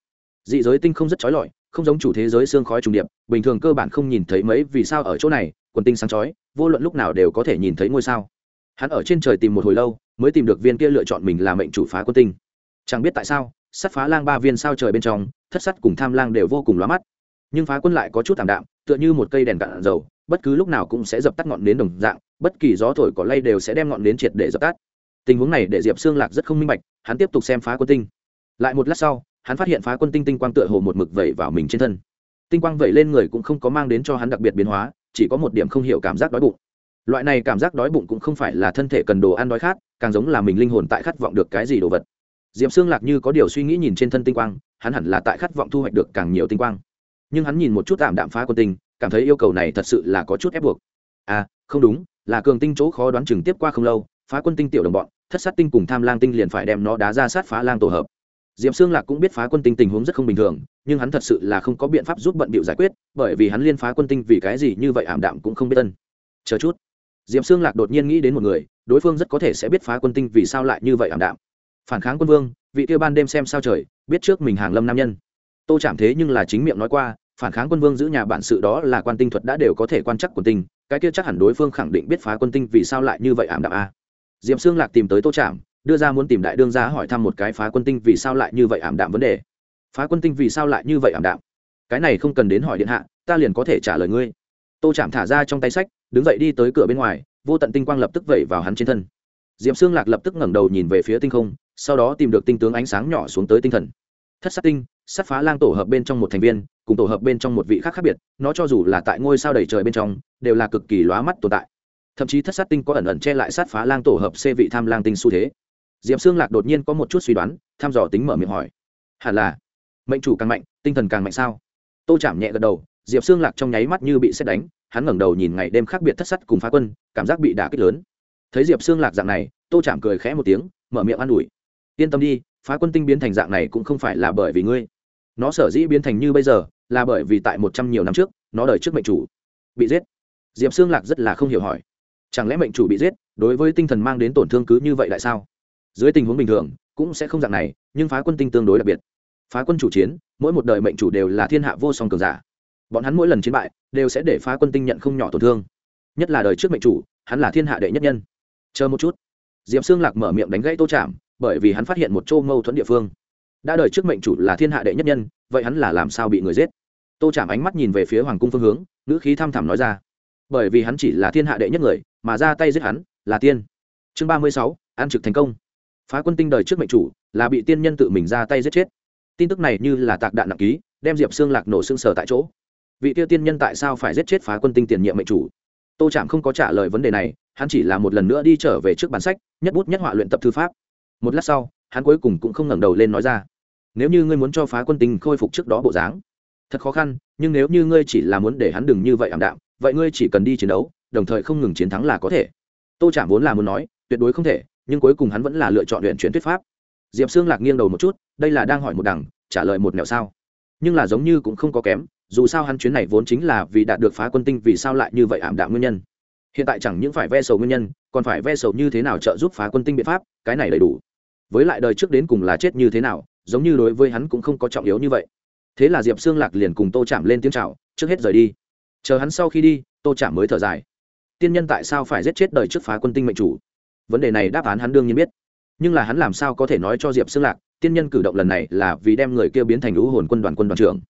dị giới tinh không rất trói lọi, không giống chủ thế giới xương khói trùng điệp, bình thường cơ bản không nhìn thấy mấy vì sao ở chỗ này, quần tinh sáng chói, vô luận lúc nào đều có thể nhìn thấy ngôi sao. Hắn ở trên trời tìm một hồi lâu, mới tìm được viên kia lựa chọn mình là mệnh chủ phá quân tinh. Chẳng biết tại sao, sắt phá lang ba viên sao trời bên trong, thất sắt cùng tham lang đều vô cùng lóa mắt. Nhưng phá quân lại có chút thảm đạm, tựa như một cây đèn cạn dầu, bất cứ lúc nào cũng sẽ dập tắt ngọn nến đồng dạng, bất kỳ gió thổi cỏ lay đều sẽ đem ngọn nến triệt để dập tắt. Tình huống này để diệp xương lạc rất không minh bạch, hắn tiếp tục xem phá quân tinh. Lại một lát sau hắn phát hiện phá quân tinh tinh quang tựa hồ một mực vẩy vào mình trên thân. Tinh quang vẩy lên người cũng không có mang đến cho hắn đặc biệt biến hóa, chỉ có một điểm không hiểu cảm giác đói bụng. Loại này cảm giác đói bụng cũng không phải là thân thể cần đồ ăn đói khát, càng giống là mình linh hồn tại khát vọng được cái gì đồ vật. D i ệ p xương lạc như có điều suy nghĩ nhìn trên thân tinh quang, hắn hẳn là tại khát vọng thu hoạch được càng nhiều tinh quang. Nhưng hắn nhìn một chút tạm đạm phá quân tinh, cảm thấy yêu cầu này thật sự là có chút ép buộc. À không đúng, là cường tinh chỗ khó đoán chừng tiếp qua không lâu, phá quân tinh tiểu đồng bọn, thất sát tinh cùng tham lang tinh liền phải đem nó đá ra sát phá lang tổ hợp diệp Sương lạc cũng biết phá quân tinh tình huống rất không bình thường, nhưng hắn thật sự là không có biện pháp giúp bận bịu giải quyết, bởi vì hắn liên phá quân tinh vì cái gì như vậy ảm đạm cũng không biết ân. chờ chút. Diệp Sương lạc đột nhiên nghĩ đến một người, đối phương rất có thể sẽ biết phá quân tinh vì sao lại như vậy ảm đạm. Phản kháng quân vương, vị tiêu ban đêm xem sao trời, biết trước mình hàng lâm nam nhân. Tô Trạm thế nhưng là chính miệng nói qua, phản kháng quân vương giữ nhà bản sự đó là quan tinh thuật đã đều có thể quan chắc quân tinh, cái kia chắc hẳn đối phương khẳng định biết phá quân tinh vì sao lại như vậy ảm đạm a. Diệp Sương lạc tìm tới tô trạm đưa ra muốn tìm đại đương gia hỏi thăm một cái phá quân tinh vì sao lại như vậy ảm đạm vấn đề. Phá quân tinh vì sao lại như vậy ảm đạm? Cái này không cần đến hỏi điện hạ, ta liền có thể trả lời ngươi. Tô chạm thả ra trong tay sách, đứng dậy đi tới cửa bên ngoài, vô tận tinh quang lập tức vẩy vào hắn trên thân. Diệp xương lạc lập tức ngẩng đầu nhìn về phía tinh không, sau đó tìm được tinh tướng ánh sáng nhỏ xuống tới tinh thần. Thất sát tinh, sát phá lang tổ hợp bên trong một thành viên, cùng tổ hợp bên trong một vị khác khác biệt, nó cho dù là tại ngôi sao đầy trời bên trong, đều là cực kỳ lóa mắt tồn tại. Thậm chí thất sát tinh có ẩn ẩn che lại sát phá lang tổ hợp c vị tham lang tinh xu thế diệp xương lạc đột nhiên có một chút suy đoán, thăm dò tính mở miệng hỏi. Hẳn là, mệnh chủ càng mạnh, tinh thần càng mạnh sao? Tô chạm nhẹ gật đầu, diệp xương lạc trong nháy mắt như bị xét đánh, hắn ngẩng đầu nhìn ngày đêm khác biệt thất sắt cùng phá quân, cảm giác bị đả kích lớn. Thấy diệp xương lạc dạng này, tô chạm cười khẽ một tiếng, mở miệng an ủi. Yên tâm đi, phá quân tinh biến thành dạng này cũng không phải là bởi vì ngươi. Nó sở dĩ biến thành như bây giờ, là bởi vì tại một trăm nhiều năm trước, nó đời trước mệnh chủ bị giết. Diệp xương lạc rất là không hiểu hỏi. Chẳng lẽ mệnh chủ bị giết, đối với tinh thần mang đến tổn thương cứ như vậy lại sao? Dưới tình huống bình thường, cũng sẽ không dạng này, nhưng phá quân tinh tương đối đặc biệt. Phá quân chủ chiến, mỗi một đời mệnh chủ đều là thiên hạ vô song cường giả. Bọn hắn mỗi lần chiến bại, đều sẽ để phá quân tinh nhận không nhỏ tổn thương. Nhất là đời trước mệnh chủ, hắn là thiên hạ đệ nhất nhân. Chờ một chút. Diệp xương lạc mở miệng đánh gãy tô chạm, bởi vì hắn phát hiện một chỗ mâu thuẫn địa phương. Đã đời trước mệnh chủ là thiên hạ đệ nhất nhân, vậy hắn là làm sao bị người giết? Tô chạm ánh mắt nhìn về phía hoàng cung phương hướng, ngữ khí thăm thẳm nói ra. Bởi vì hắn chỉ là thiên hạ đệ nhất người, mà ra tay giết hắn là tiên. Chương ba mươi sáu an trực thành công phá quân tinh đời trước mệnh chủ, là bị tiên nhân tự mình ra tay giết chết. Tin tức này như là tạc đạn nặng ký, đem diệp xương lạc nổ xương sở tại chỗ. Vị tiêu tiên nhân tại sao phải giết chết phá quân tinh tiền nhiệm mệnh chủ? Tô trạm không có trả lời vấn đề này, hắn chỉ là một lần nữa đi trở về trước bản sách, nhất bút nhất họa luyện tập thư pháp. Một lát sau, hắn cuối cùng cũng không ngẩng đầu lên nói ra, nếu như ngươi muốn cho phá quân tinh khôi phục trước đó bộ dáng, thật khó khăn, nhưng nếu như ngươi chỉ là muốn để hắn đừng như vậy ảm đạm, vậy ngươi chỉ cần đi chiến đấu, đồng thời không ngừng chiến thắng là có thể. Tô trạm vốn là muốn nói, tuyệt đối không thể nhưng cuối cùng hắn vẫn là lựa chọn luyện chuyển thuyết pháp. Diệp xương lạc nghiêng đầu một chút, đây là đang hỏi một đằng, trả lời một nẻo sao. Nhưng là giống như cũng không có kém, dù sao hắn chuyến này vốn chính là vì đạt được phá quân tinh vì sao lại như vậy ảm đạm nguyên nhân. Hiện tại chẳng những phải ve sầu nguyên nhân, còn phải ve sầu như thế nào trợ giúp phá quân tinh biện pháp, cái này đầy đủ. Với lại đời trước đến cùng là chết như thế nào, giống như đối với hắn cũng không có trọng yếu như vậy. Thế là diệp xương lạc liền cùng tô chạm lên tiếng c h à o trước hết rời đi. Chờ hắn sau khi đi, tô chạm mới thở dài. Tiên nhân tại sao phải giết chết đời trước phá quân tinh mệnh chủ? Vấn đề này đáp án hắn đương nhiên biết. Nhưng là hắn làm sao có thể nói cho diệp xương lạc, tiên nhân cử động lần này là vì đem người kia biến thành lũ hồn quân đoàn quân đoàn trưởng.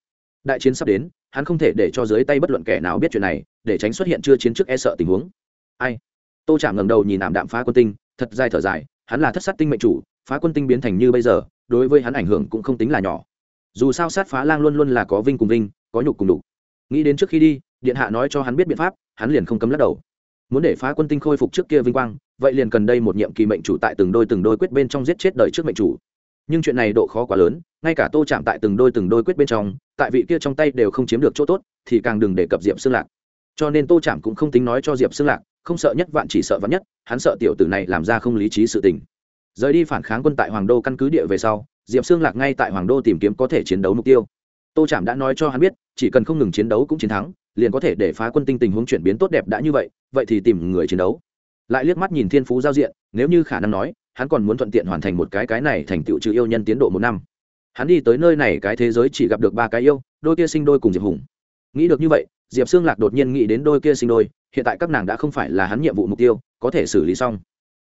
Đại chiến sắp đến, hắn không thể để cho dưới tay bất luận kẻ nào biết chuyện này, để tránh xuất hiện chưa chiến trước e sợ tình huống. Ai? Tô chạm ngầm đầu nhìn ảm đạm phá quân tinh, thật dài thở dài, hắn là thất sát tinh mệnh chủ, phá quân tinh biến thành như bây giờ, đối với hắn ảnh hưởng cũng không tính là nhỏ. Dù sao sát phá lang luôn luôn là có vinh cùng vinh, có nhục cùng đục nghĩ đến trước khi đi, điện hạ nói cho hắn biết biện pháp, hắn liền không cấm lắc đầu. Muốn để phá quân tinh khôi phục trước kia vinh quang vậy liền cần đây một nhiệm kỳ mệnh chủ tại từng đôi từng đôi quyết bên trong giết chết đời trước mệnh chủ. Nhưng chuyện này độ khó quá lớn, ngay cả tô chạm tại từng đôi từng đôi quyết bên trong, tại vị kia trong tay đều không chiếm được chỗ tốt, thì càng đừng đề cập diệp xương lạc. Cho nên tô chạm cũng không tính nói cho diệp xương lạc, không sợ nhất vạn chỉ sợ vạn nhất, hắn sợ tiểu tử này làm ra không lý trí sự tình. Rời đi phản kháng quân tại hoàng đô căn cứ địa về sau, diệp xương lạc ngay tại hoàng đô tìm kiếm có thể chiến đấu mục tiêu. Tô chạm đã nói cho hắn biết, chỉ cần không ngừng chiến đấu cũng chiến thắng, liền có thể để phá quân tinh tình huống chuyển biến tốt đẹp đã như vậy vậy thì tìm người chiến đấu lại liếc mắt nhìn thiên phú giao diện, nếu như khả năng nói, hắn còn muốn thuận tiện hoàn thành một cái cái này thành tựu trừ yêu nhân tiến độ một năm. Hắn đi tới nơi này cái thế giới chỉ gặp được ba cái yêu, đôi kia sinh đôi cùng diệp hùng. Nghĩ được như vậy, diệp xương lạc đột nhiên nghĩ đến đôi kia sinh đôi, hiện tại các nàng đã không phải là hắn nhiệm vụ mục tiêu, có thể xử lý xong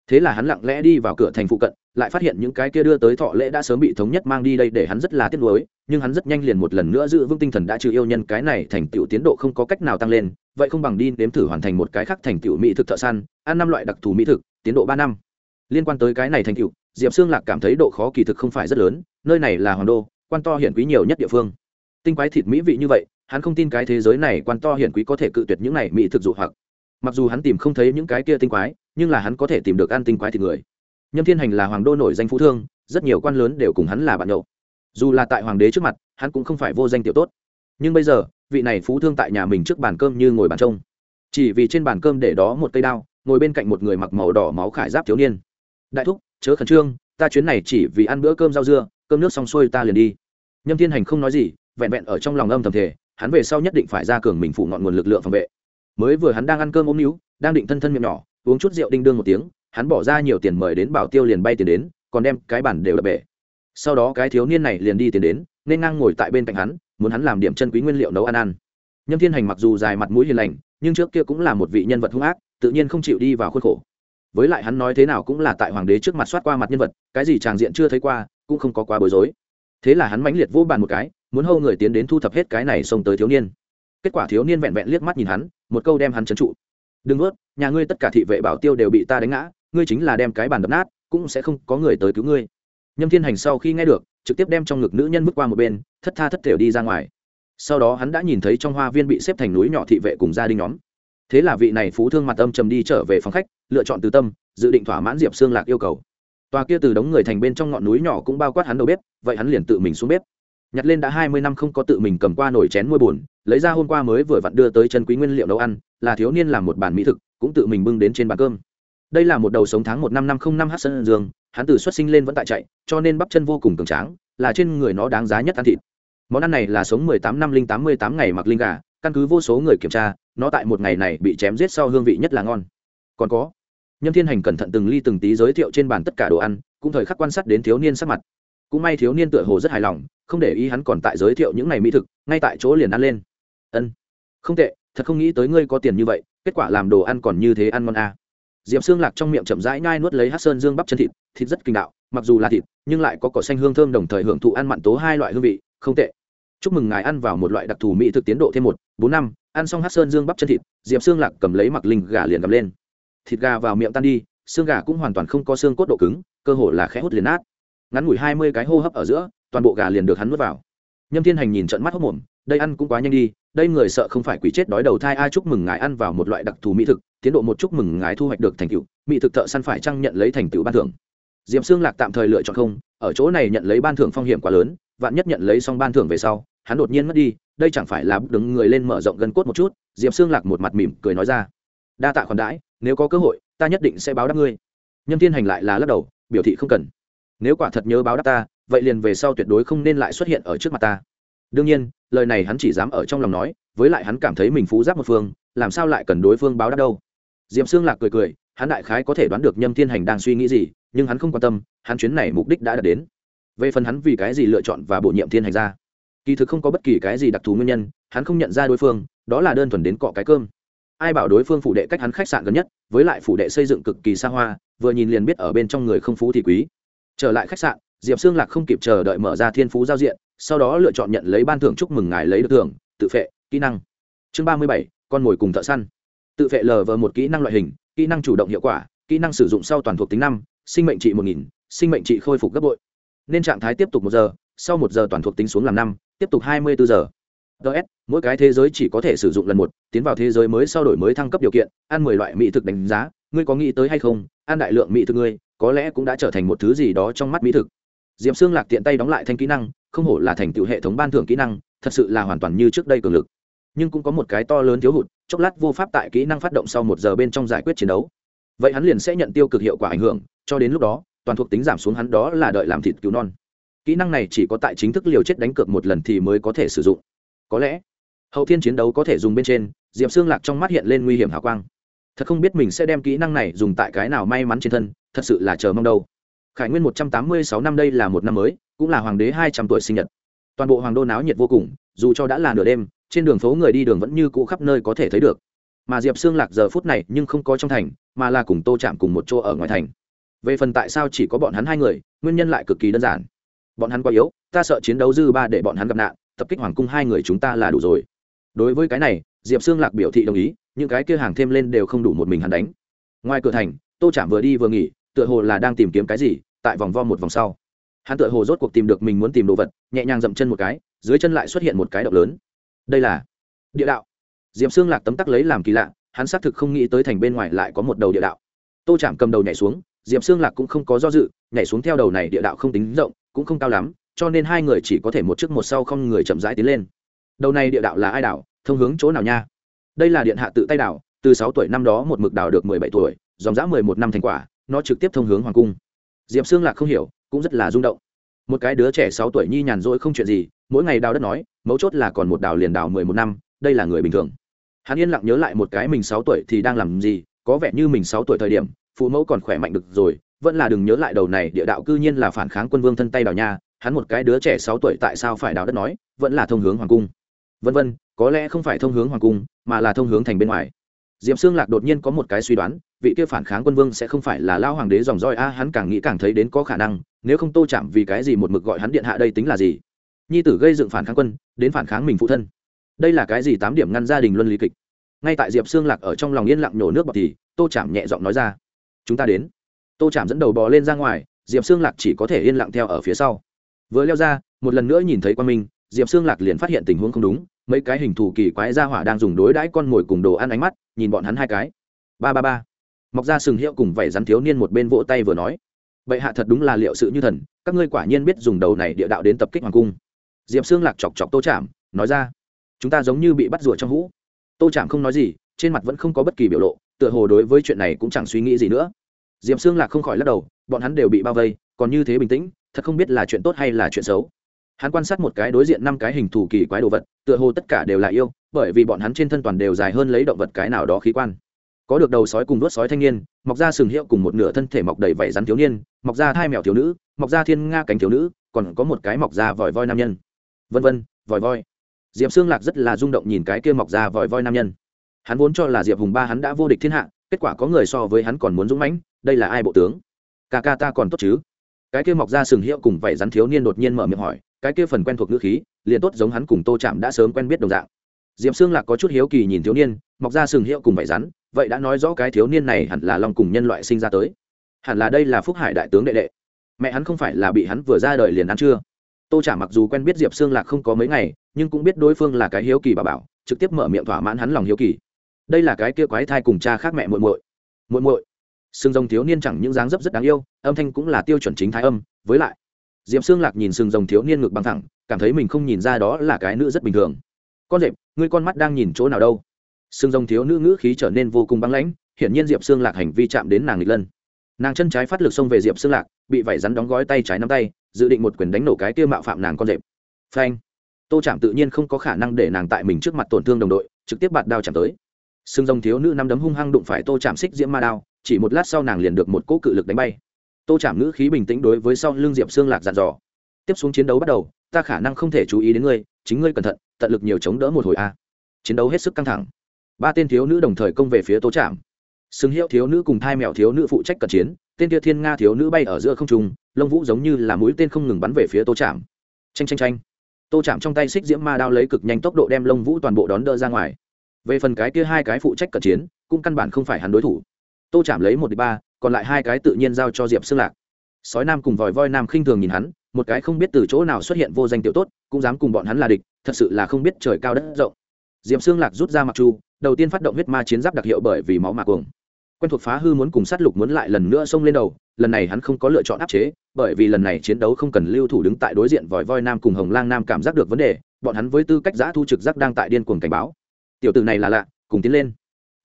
thế là hắn lặng lẽ đi vào cửa thành phụ cận, lại phát hiện những cái kia đưa tới thọ lễ đã sớm bị thống nhất mang đi đây để hắn rất là tiếc nuối, nhưng hắn rất nhanh liền một lần nữa giữ vững tinh thần đã trừ yêu nhân cái này thành tựu tiến độ không có cách nào tăng lên, vậy không bằng đi nếm thử hoàn thành một cái khác thành tựu mỹ thực thợ săn, ăn năm loại đặc thù mỹ thực, tiến độ ba năm. Liên quan tới cái này thành tựu, diệp xương lạc cảm thấy độ khó kỳ thực không phải rất lớn, nơi này là hoàng đô, quan to hiển quý nhiều nhất địa phương. Tinh quái thịt mỹ vị như vậy, hắn không tin cái thế giới này quan to hiển quý có thể cự tuyệt những này mỹ thực dụ hoặc. Mặc dù hắn tìm không thấy những cái kia tinh quái nhưng là hắn có thể tìm được an tinh quái thịt người. Nhâm thiên hành là hoàng đô nổi danh phú thương, rất nhiều quan lớn đều cùng hắn là bạn nhậu. Dù là tại hoàng đế trước mặt, hắn cũng không phải vô danh tiểu tốt. Nhưng bây giờ, vị này phú thương tại nhà mình trước bàn cơm như ngồi bàn trông. Chỉ vì trên bàn cơm để đó một cây đao, ngồi bên cạnh một người mặc màu đỏ máu khải giáp thiếu niên. Đại thúc, chớ khẩn trương, ta chuyến này chỉ vì ăn bữa cơm rau dưa, cơm nước xong xuôi ta liền đi. Nhâm thiên hành không nói gì, vẹn vẹn ở trong lòng âm thầm thể hắn về sau nhất định phải ra cường mình phụ ngọn nguồn lực lượng phòng vệ. Mới vừa hắn đang ăn cơm ốm níu, đang định thân thân miệng nhỏ uống chút rượu đinh đương một tiếng, hắn bỏ ra nhiều tiền mời đến bảo tiêu liền bay tiền đến, còn đem cái bản đều đập bể. Sau đó cái thiếu niên này liền đi tiền đến, nên ngang ngồi tại bên cạnh hắn, muốn hắn làm điểm chân quý nguyên liệu nấu ăn ăn. Nhâm thiên hành mặc dù dài mặt mũi hiền lành, nhưng trước kia cũng là một vị nhân vật hung ác, tự nhiên không chịu đi vào khuôn khổ. Với lại hắn nói thế nào cũng là tại hoàng đế trước mặt soát qua mặt nhân vật, cái gì tràng diện chưa thấy qua, cũng không có quá bối rối. Thế là hắn mãnh liệt vô bàn một cái, muốn hâu người tiến đến thu thập hết cái này xông tới thiếu niên. Kết quả thiếu niên vẹn vẹn liếc mắt nhìn hắn, một câu đem hắn trấn trụ đừng ướt nhà ngươi tất cả thị vệ bảo tiêu đều bị ta đánh ngã, ngươi chính là đem cái bàn đập nát, cũng sẽ không có người tới cứu ngươi. Nhâm thiên hành sau khi nghe được, trực tiếp đem trong ngực nữ nhân bước qua một bên, thất tha thất thểu đi ra ngoài. Sau đó hắn đã nhìn thấy trong hoa viên bị xếp thành núi nhỏ thị vệ cùng gia đình nhóm. Thế là vị này phú thương mặt âm trầm đi trở về phòng khách, lựa chọn từ tâm, dự định thỏa mãn diệp xương lạc yêu cầu. Tòa kia từ đống người thành bên trong ngọn núi nhỏ cũng bao quát hắn đầu bếp, vậy hắn liền tự mình xuống bếp nhặt lên đã hai mươi năm không có tự mình cầm qua nồi chén môi buồn, lấy ra hôm qua mới vừa vặn đưa tới chân quý nguyên liệu nấu ăn là thiếu niên làm một bàn mỹ thực cũng tự mình bưng đến trên bàn cơm. Đây là một đầu sống tháng một năm năm không năm hát sơn dương hắn từ xuất sinh lên vẫn tại chạy cho nên bắp chân vô cùng cường tráng là trên người nó đáng giá nhất ăn thịt. Món ăn này là sống mười tám năm linh tám mươi tám ngày mặc linh gà căn cứ vô số người kiểm tra nó tại một ngày này bị chém giết sau hương vị nhất là ngon. Còn có nhâm thiên hành cẩn thận từng ly từng tí giới thiệu trên bàn tất cả đồ ăn cũng thời khắc quan sát đến thiếu niên sắc mặt. Cũng may thiếu niên tựa hồ rất hài lòng không để ý hắn còn tại giới thiệu những ngày mỹ thực, ngay tại chỗ liền ăn lên. Ân, không tệ, thật không nghĩ tới ngươi có tiền như vậy, kết quả làm đồ ăn còn như thế ăn ngon à. diệp xương lạc trong miệng chậm rãi nhai nuốt lấy hát sơn dương bắp chân thịt thịt rất kinh đạo, mặc dù là thịt, nhưng lại có cỏ xanh hương thơm đồng thời hưởng thụ ăn mặn tố hai loại hương vị, không tệ. Chúc mừng ngài ăn vào một loại đặc thù mỹ thực tiến độ thêm một, bốn năm, ăn xong hát sơn dương bắp chân thịt, diệp xương lạc cầm lấy mặc linh gà liền cầm lên. Thịt gà vào miệng tan đi, xương gà cũng hoàn toàn không có xương cốt độ cứng, cơ hồ là khẽ hút liền nát. Ngắn ngủi hai mươi cái hô hấp ở giữa toàn bộ gà liền được hắn nuốt vào. Nhâm thiên hành nhìn trận mắt hốc mồm, đây ăn cũng quá nhanh đi, đây người sợ không phải quỷ chết đói đầu thai, ai chúc mừng ngài ăn vào một loại đặc thù mỹ thực, tiến độ một chúc mừng ngài thu hoạch được thành tựu, mỹ thực thợ săn phải chăng nhận lấy thành tựu ban thưởng. Diệm xương lạc tạm thời lựa chọn không, ở chỗ này nhận lấy ban thưởng phong hiểm quá lớn, vạn nhất nhận lấy xong ban thưởng về sau, hắn đột nhiên mất đi, đây chẳng phải là đứng người lên mở rộng gân cốt một chút, diệp xương lạc một mặt mỉm cười nói ra. Đa tạ khoản đãi, nếu có cơ hội, ta nhất định sẽ báo đáp ngươi. Nhâm thiên hành lại là lắc đầu, biểu thị không cần. Nếu quả thật nhớ báo đáp ta vậy liền về sau tuyệt đối không nên lại xuất hiện ở trước mặt ta. Đương nhiên, lời này hắn chỉ dám ở trong lòng nói, với lại hắn cảm thấy mình phú giáp một phương, làm sao lại cần đối phương báo đáp đâu? Diệp xương lạc cười cười, hắn đại khái có thể đoán được nhâm thiên hành đang suy nghĩ gì, nhưng hắn không quan tâm, hắn chuyến này mục đích đã đạt đến. Về phần hắn vì cái gì lựa chọn và bổ nhiệm thiên hành ra, kỳ thực không có bất kỳ cái gì đặc thù nguyên nhân, hắn không nhận ra đối phương, đó là đơn thuần đến cọ cái cơm. Ai bảo đối phương phủ đệ cách hắn khách sạn gần nhất, với lại phủ đệ xây dựng cực kỳ xa hoa, vừa nhìn liền biết ở bên trong người không phú thì quý. Trở lại khách sạn diệp xương lạc không kịp chờ đợi mở ra thiên phú giao diện, sau đó lựa chọn nhận lấy ban thưởng chúc mừng ngài lấy được thưởng, tự phệ, kỹ năng. Chương ba mươi bảy, con mồi cùng thợ săn. Tự phệ lờ vờ một kỹ năng loại hình, kỹ năng chủ động hiệu quả, kỹ năng sử dụng sau toàn thuộc tính năm, sinh mệnh trị một nghìn, sinh mệnh trị khôi phục gấp bội. Nên trạng thái tiếp tục một giờ, sau một giờ toàn thuộc tính xuống làm năm, tiếp tục hai mươi bốn giờ. Ts mỗi cái thế giới chỉ có thể sử dụng lần một, tiến vào thế giới mới sau đổi mới thăng cấp điều kiện, ăn mười loại mỹ thực đánh giá, ngươi có nghĩ tới hay không? Ăn đại lượng mỹ thực ngươi, có lẽ cũng đã trở thành một thứ gì đó trong mắt mỹ thực. Diệp xương lạc tiện tay đóng lại thanh kỹ năng, không hổ là thành tựu hệ thống ban thưởng kỹ năng, thật sự là hoàn toàn như trước đây cường lực. Nhưng cũng có một cái to lớn thiếu hụt, chốc lát vô pháp tại kỹ năng phát động sau một giờ bên trong giải quyết chiến đấu. Vậy hắn liền sẽ nhận tiêu cực hiệu quả ảnh hưởng, cho đến lúc đó, toàn thuộc tính giảm xuống hắn đó là đợi làm thịt cứu non. Kỹ năng này chỉ có tại chính thức liều chết đánh cược một lần thì mới có thể sử dụng. Có lẽ, hậu thiên chiến đấu có thể dùng bên trên, diệp xương lạc trong mắt hiện lên nguy hiểm hào quang. Thật không biết mình sẽ đem kỹ năng này dùng tại cái nào may mắn trên thân, thật sự là chờ mong đâu khải nguyên một trăm tám mươi sáu năm đây là một năm mới, cũng là hoàng đế hai trăm tuổi sinh nhật. Toàn bộ hoàng đô náo nhiệt vô cùng, dù cho đã là nửa đêm, trên đường phố người đi đường vẫn như cũ khắp nơi có thể thấy được. Mà diệp xương lạc giờ phút này nhưng không có trong thành, mà là cùng tô chạm cùng một chỗ ở ngoài thành. Về phần tại sao chỉ có bọn hắn hai người, nguyên nhân lại cực kỳ đơn giản. Bọn hắn quá yếu, ta sợ chiến đấu dư ba để bọn hắn gặp nạn, tập kích hoàng cung hai người chúng ta là đủ rồi. Đối với cái này, diệp xương lạc biểu thị đồng ý, những cái kia hàng thêm lên đều không đủ một mình hắn đánh. Ngoài cửa thành, tô chạm vừa đi vừa nghỉ, tựa hồ là đang tìm kiếm cái gì tại vòng vo một vòng sau. Hắn tựa hồ rốt cuộc tìm được mình muốn tìm đồ vật, nhẹ nhàng dậm chân một cái, dưới chân lại xuất hiện một cái động lớn. Đây là địa đạo. Diệp xương lạc tấm tắc lấy làm kỳ lạ, hắn xác thực không nghĩ tới thành bên ngoài lại có một đầu địa đạo. Tô chạm cầm đầu nhảy xuống, diệp xương lạc cũng không có do dự, nhảy xuống theo đầu này địa đạo không tính rộng, cũng không cao lắm, cho nên hai người chỉ có thể một trước một sau không người chậm rãi tiến lên. Đầu này địa đạo là ai đảo, thông hướng chỗ nào nha? Đây là điện hạ tự tay đảo, từ sáu tuổi năm đó một mực đảo được mười bảy tuổi, dòng dã mười một năm thành quả, nó trực tiếp thông hướng hoàng cung diệp xương lạc không hiểu, cũng rất là rung động. Một cái đứa trẻ sáu tuổi nhi nhàn rỗi không chuyện gì, mỗi ngày đào đất nói, mấu chốt là còn một đào liền đào mười một năm, đây là người bình thường. Hắn yên lặng nhớ lại một cái mình sáu tuổi thì đang làm gì, có vẻ như mình sáu tuổi thời điểm, phụ mẫu còn khỏe mạnh được rồi, vẫn là đừng nhớ lại đầu này, địa đạo cư nhiên là phản kháng quân vương thân tay đào nha, hắn một cái đứa trẻ sáu tuổi tại sao phải đào đất nói, vẫn là thông hướng hoàng cung. Vân vân, có lẽ không phải thông hướng hoàng cung, mà là thông hướng thành bên ngoài diệp xương lạc đột nhiên có một cái suy đoán, vị kia phản kháng quân vương sẽ không phải là lao hoàng đế dòng roi a, hắn càng nghĩ càng thấy đến có khả năng, nếu không tô chạm vì cái gì một mực gọi hắn điện hạ đây tính là gì? Nhi tử gây dựng phản kháng quân, đến phản kháng mình phụ thân. Đây là cái gì tám điểm ngăn gia đình luân lý kịch? Ngay tại diệp xương lạc ở trong lòng yên lặng nhổ nước bọt thì, tô chạm nhẹ giọng nói ra, chúng ta đến. Tô chạm dẫn đầu bò lên ra ngoài, diệp xương lạc chỉ có thể yên lặng theo ở phía sau. Vừa leo ra, một lần nữa nhìn thấy quan minh, diệp xương lạc liền phát hiện tình huống không đúng mấy cái hình thù kỳ quái ra hỏa đang dùng đối đãi con mồi cùng đồ ăn ánh mắt, nhìn bọn hắn hai cái. Ba ba ba. Mọc ra sừng hiệu cùng vảy rắn thiếu niên một bên vỗ tay vừa nói. Bệ hạ thật đúng là liệu sự như thần, các ngươi quả nhiên biết dùng đầu này địa đạo đến tập kích hoàng cung. Diệp xương lạc chọc chọc tô chạm nói ra. Chúng ta giống như bị bắt rùa trong hũ. Tô chạm không nói gì, trên mặt vẫn không có bất kỳ biểu lộ, tựa hồ đối với chuyện này cũng chẳng suy nghĩ gì nữa. Diệp xương lạc không khỏi lắc đầu, bọn hắn đều bị bao vây, còn như thế bình tĩnh, thật không biết là chuyện tốt hay là chuyện xấu hắn quan sát một cái đối diện năm cái hình thù kỳ quái đồ vật, tựa hồ tất cả đều là yêu, bởi vì bọn hắn trên thân toàn đều dài hơn lấy động vật cái nào đó khí quan. Có được đầu sói cùng đuốt sói thanh niên, mọc ra sừng hiệu cùng một nửa thân thể mọc đầy vảy rắn thiếu niên, mọc ra hai mèo thiếu nữ, mọc ra thiên nga cánh thiếu nữ, còn có một cái mọc ra vòi voi nam nhân. Vân vân, vòi voi. Diệp xương lạc rất là rung động nhìn cái kia mọc ra vòi voi nam nhân. Hắn vốn cho là diệp hùng ba hắn đã vô địch thiên hạ, kết quả có người so với hắn còn muốn dũng mãnh, đây là ai bộ tướng? Ca ca ta còn tốt chứ? Cái kia mọc ra sừng hiệu cùng vảy rắn thiếu niên đột nhiên mở miệng hỏi cái kia phần quen thuộc ngữ khí, liền tốt giống hắn cùng tô chạm đã sớm quen biết đồng dạng. Diệp xương lạc có chút hiếu kỳ nhìn thiếu niên, mọc ra sừng hiệu cùng vải rắn, vậy đã nói rõ cái thiếu niên này hẳn là long cùng nhân loại sinh ra tới. Hẳn là đây là phúc hải đại tướng đệ đệ. Mẹ hắn không phải là bị hắn vừa ra đời liền ăn chưa? Tô trả mặc dù quen biết diệp xương lạc không có mấy ngày, nhưng cũng biết đối phương là cái hiếu kỳ bà bảo, trực tiếp mở miệng thỏa mãn hắn lòng hiếu kỳ. Đây là cái kia quái thai cùng cha khác mẹ muội muội. Muội muội. Sừng rồng thiếu niên chẳng những dáng dấp rất đáng yêu, âm thanh cũng là tiêu chuẩn chính thái âm, với lại diệp xương lạc nhìn sừng rồng thiếu niên ngực bằng thẳng, cảm thấy mình không nhìn ra đó là cái nữ rất bình thường. Con rệp, ngươi con mắt đang nhìn chỗ nào đâu? Sừng rồng thiếu nữ ngữ khí trở nên vô cùng băng lãnh, hiển nhiên diệp xương lạc hành vi chạm đến nàng nghịch lân. Nàng chân trái phát lực xông về diệp xương lạc, bị vảy rắn đóng gói tay trái nắm tay, dự định một quyền đánh nổ cái kia mạo phạm nàng con rệp. Phanh! Tô chạm tự nhiên không có khả năng để nàng tại mình trước mặt tổn thương đồng đội, trực tiếp bạt đao chạm tới. Sừng rồng thiếu nữ nắm đấm hung hăng đụng phải tô chạm xích diễm ma đao, chỉ một lát sau nàng liền được một cỗ cự lực đánh bay tô chạm ngữ khí bình tĩnh đối với sau lưng diệp xương lạc dàn dò. Tiếp xuống chiến đấu bắt đầu, ta khả năng không thể chú ý đến ngươi, chính ngươi cẩn thận, tận lực nhiều chống đỡ một hồi a. Chiến đấu hết sức căng thẳng. Ba tên thiếu nữ đồng thời công về phía tô trạm xứng hiệu thiếu nữ cùng thai mẹo thiếu nữ phụ trách cận chiến, tên kia thiên nga thiếu nữ bay ở giữa không trung, lông vũ giống như là mũi tên không ngừng bắn về phía tô trạm tranh tranh tranh tô chạm trong tay xích diễm ma đao lấy cực nhanh tốc độ đem lông vũ toàn bộ đón đỡ ra ngoài. Về phần cái kia hai cái phụ trách cận chiến, cũng căn bản không phải hắn đối thủ. Tô chạm lấy một đi ba còn lại hai cái tự nhiên giao cho diệp xương lạc. Sói nam cùng vòi voi nam khinh thường nhìn hắn, một cái không biết từ chỗ nào xuất hiện vô danh tiểu tốt, cũng dám cùng bọn hắn là địch, thật sự là không biết trời cao đất rộng. Diệp xương lạc rút ra mặc chu, đầu tiên phát động huyết ma chiến giáp đặc hiệu bởi vì máu mạc cuồng. Quen thuộc phá hư muốn cùng sát lục muốn lại lần nữa xông lên đầu, lần này hắn không có lựa chọn áp chế, bởi vì lần này chiến đấu không cần lưu thủ đứng tại đối diện vòi voi nam cùng hồng lang nam cảm giác được vấn đề, bọn hắn với tư cách giã thu trực giác đang tại điên cuồng cảnh báo. Tiểu tử này là lạ, cùng tiến lên.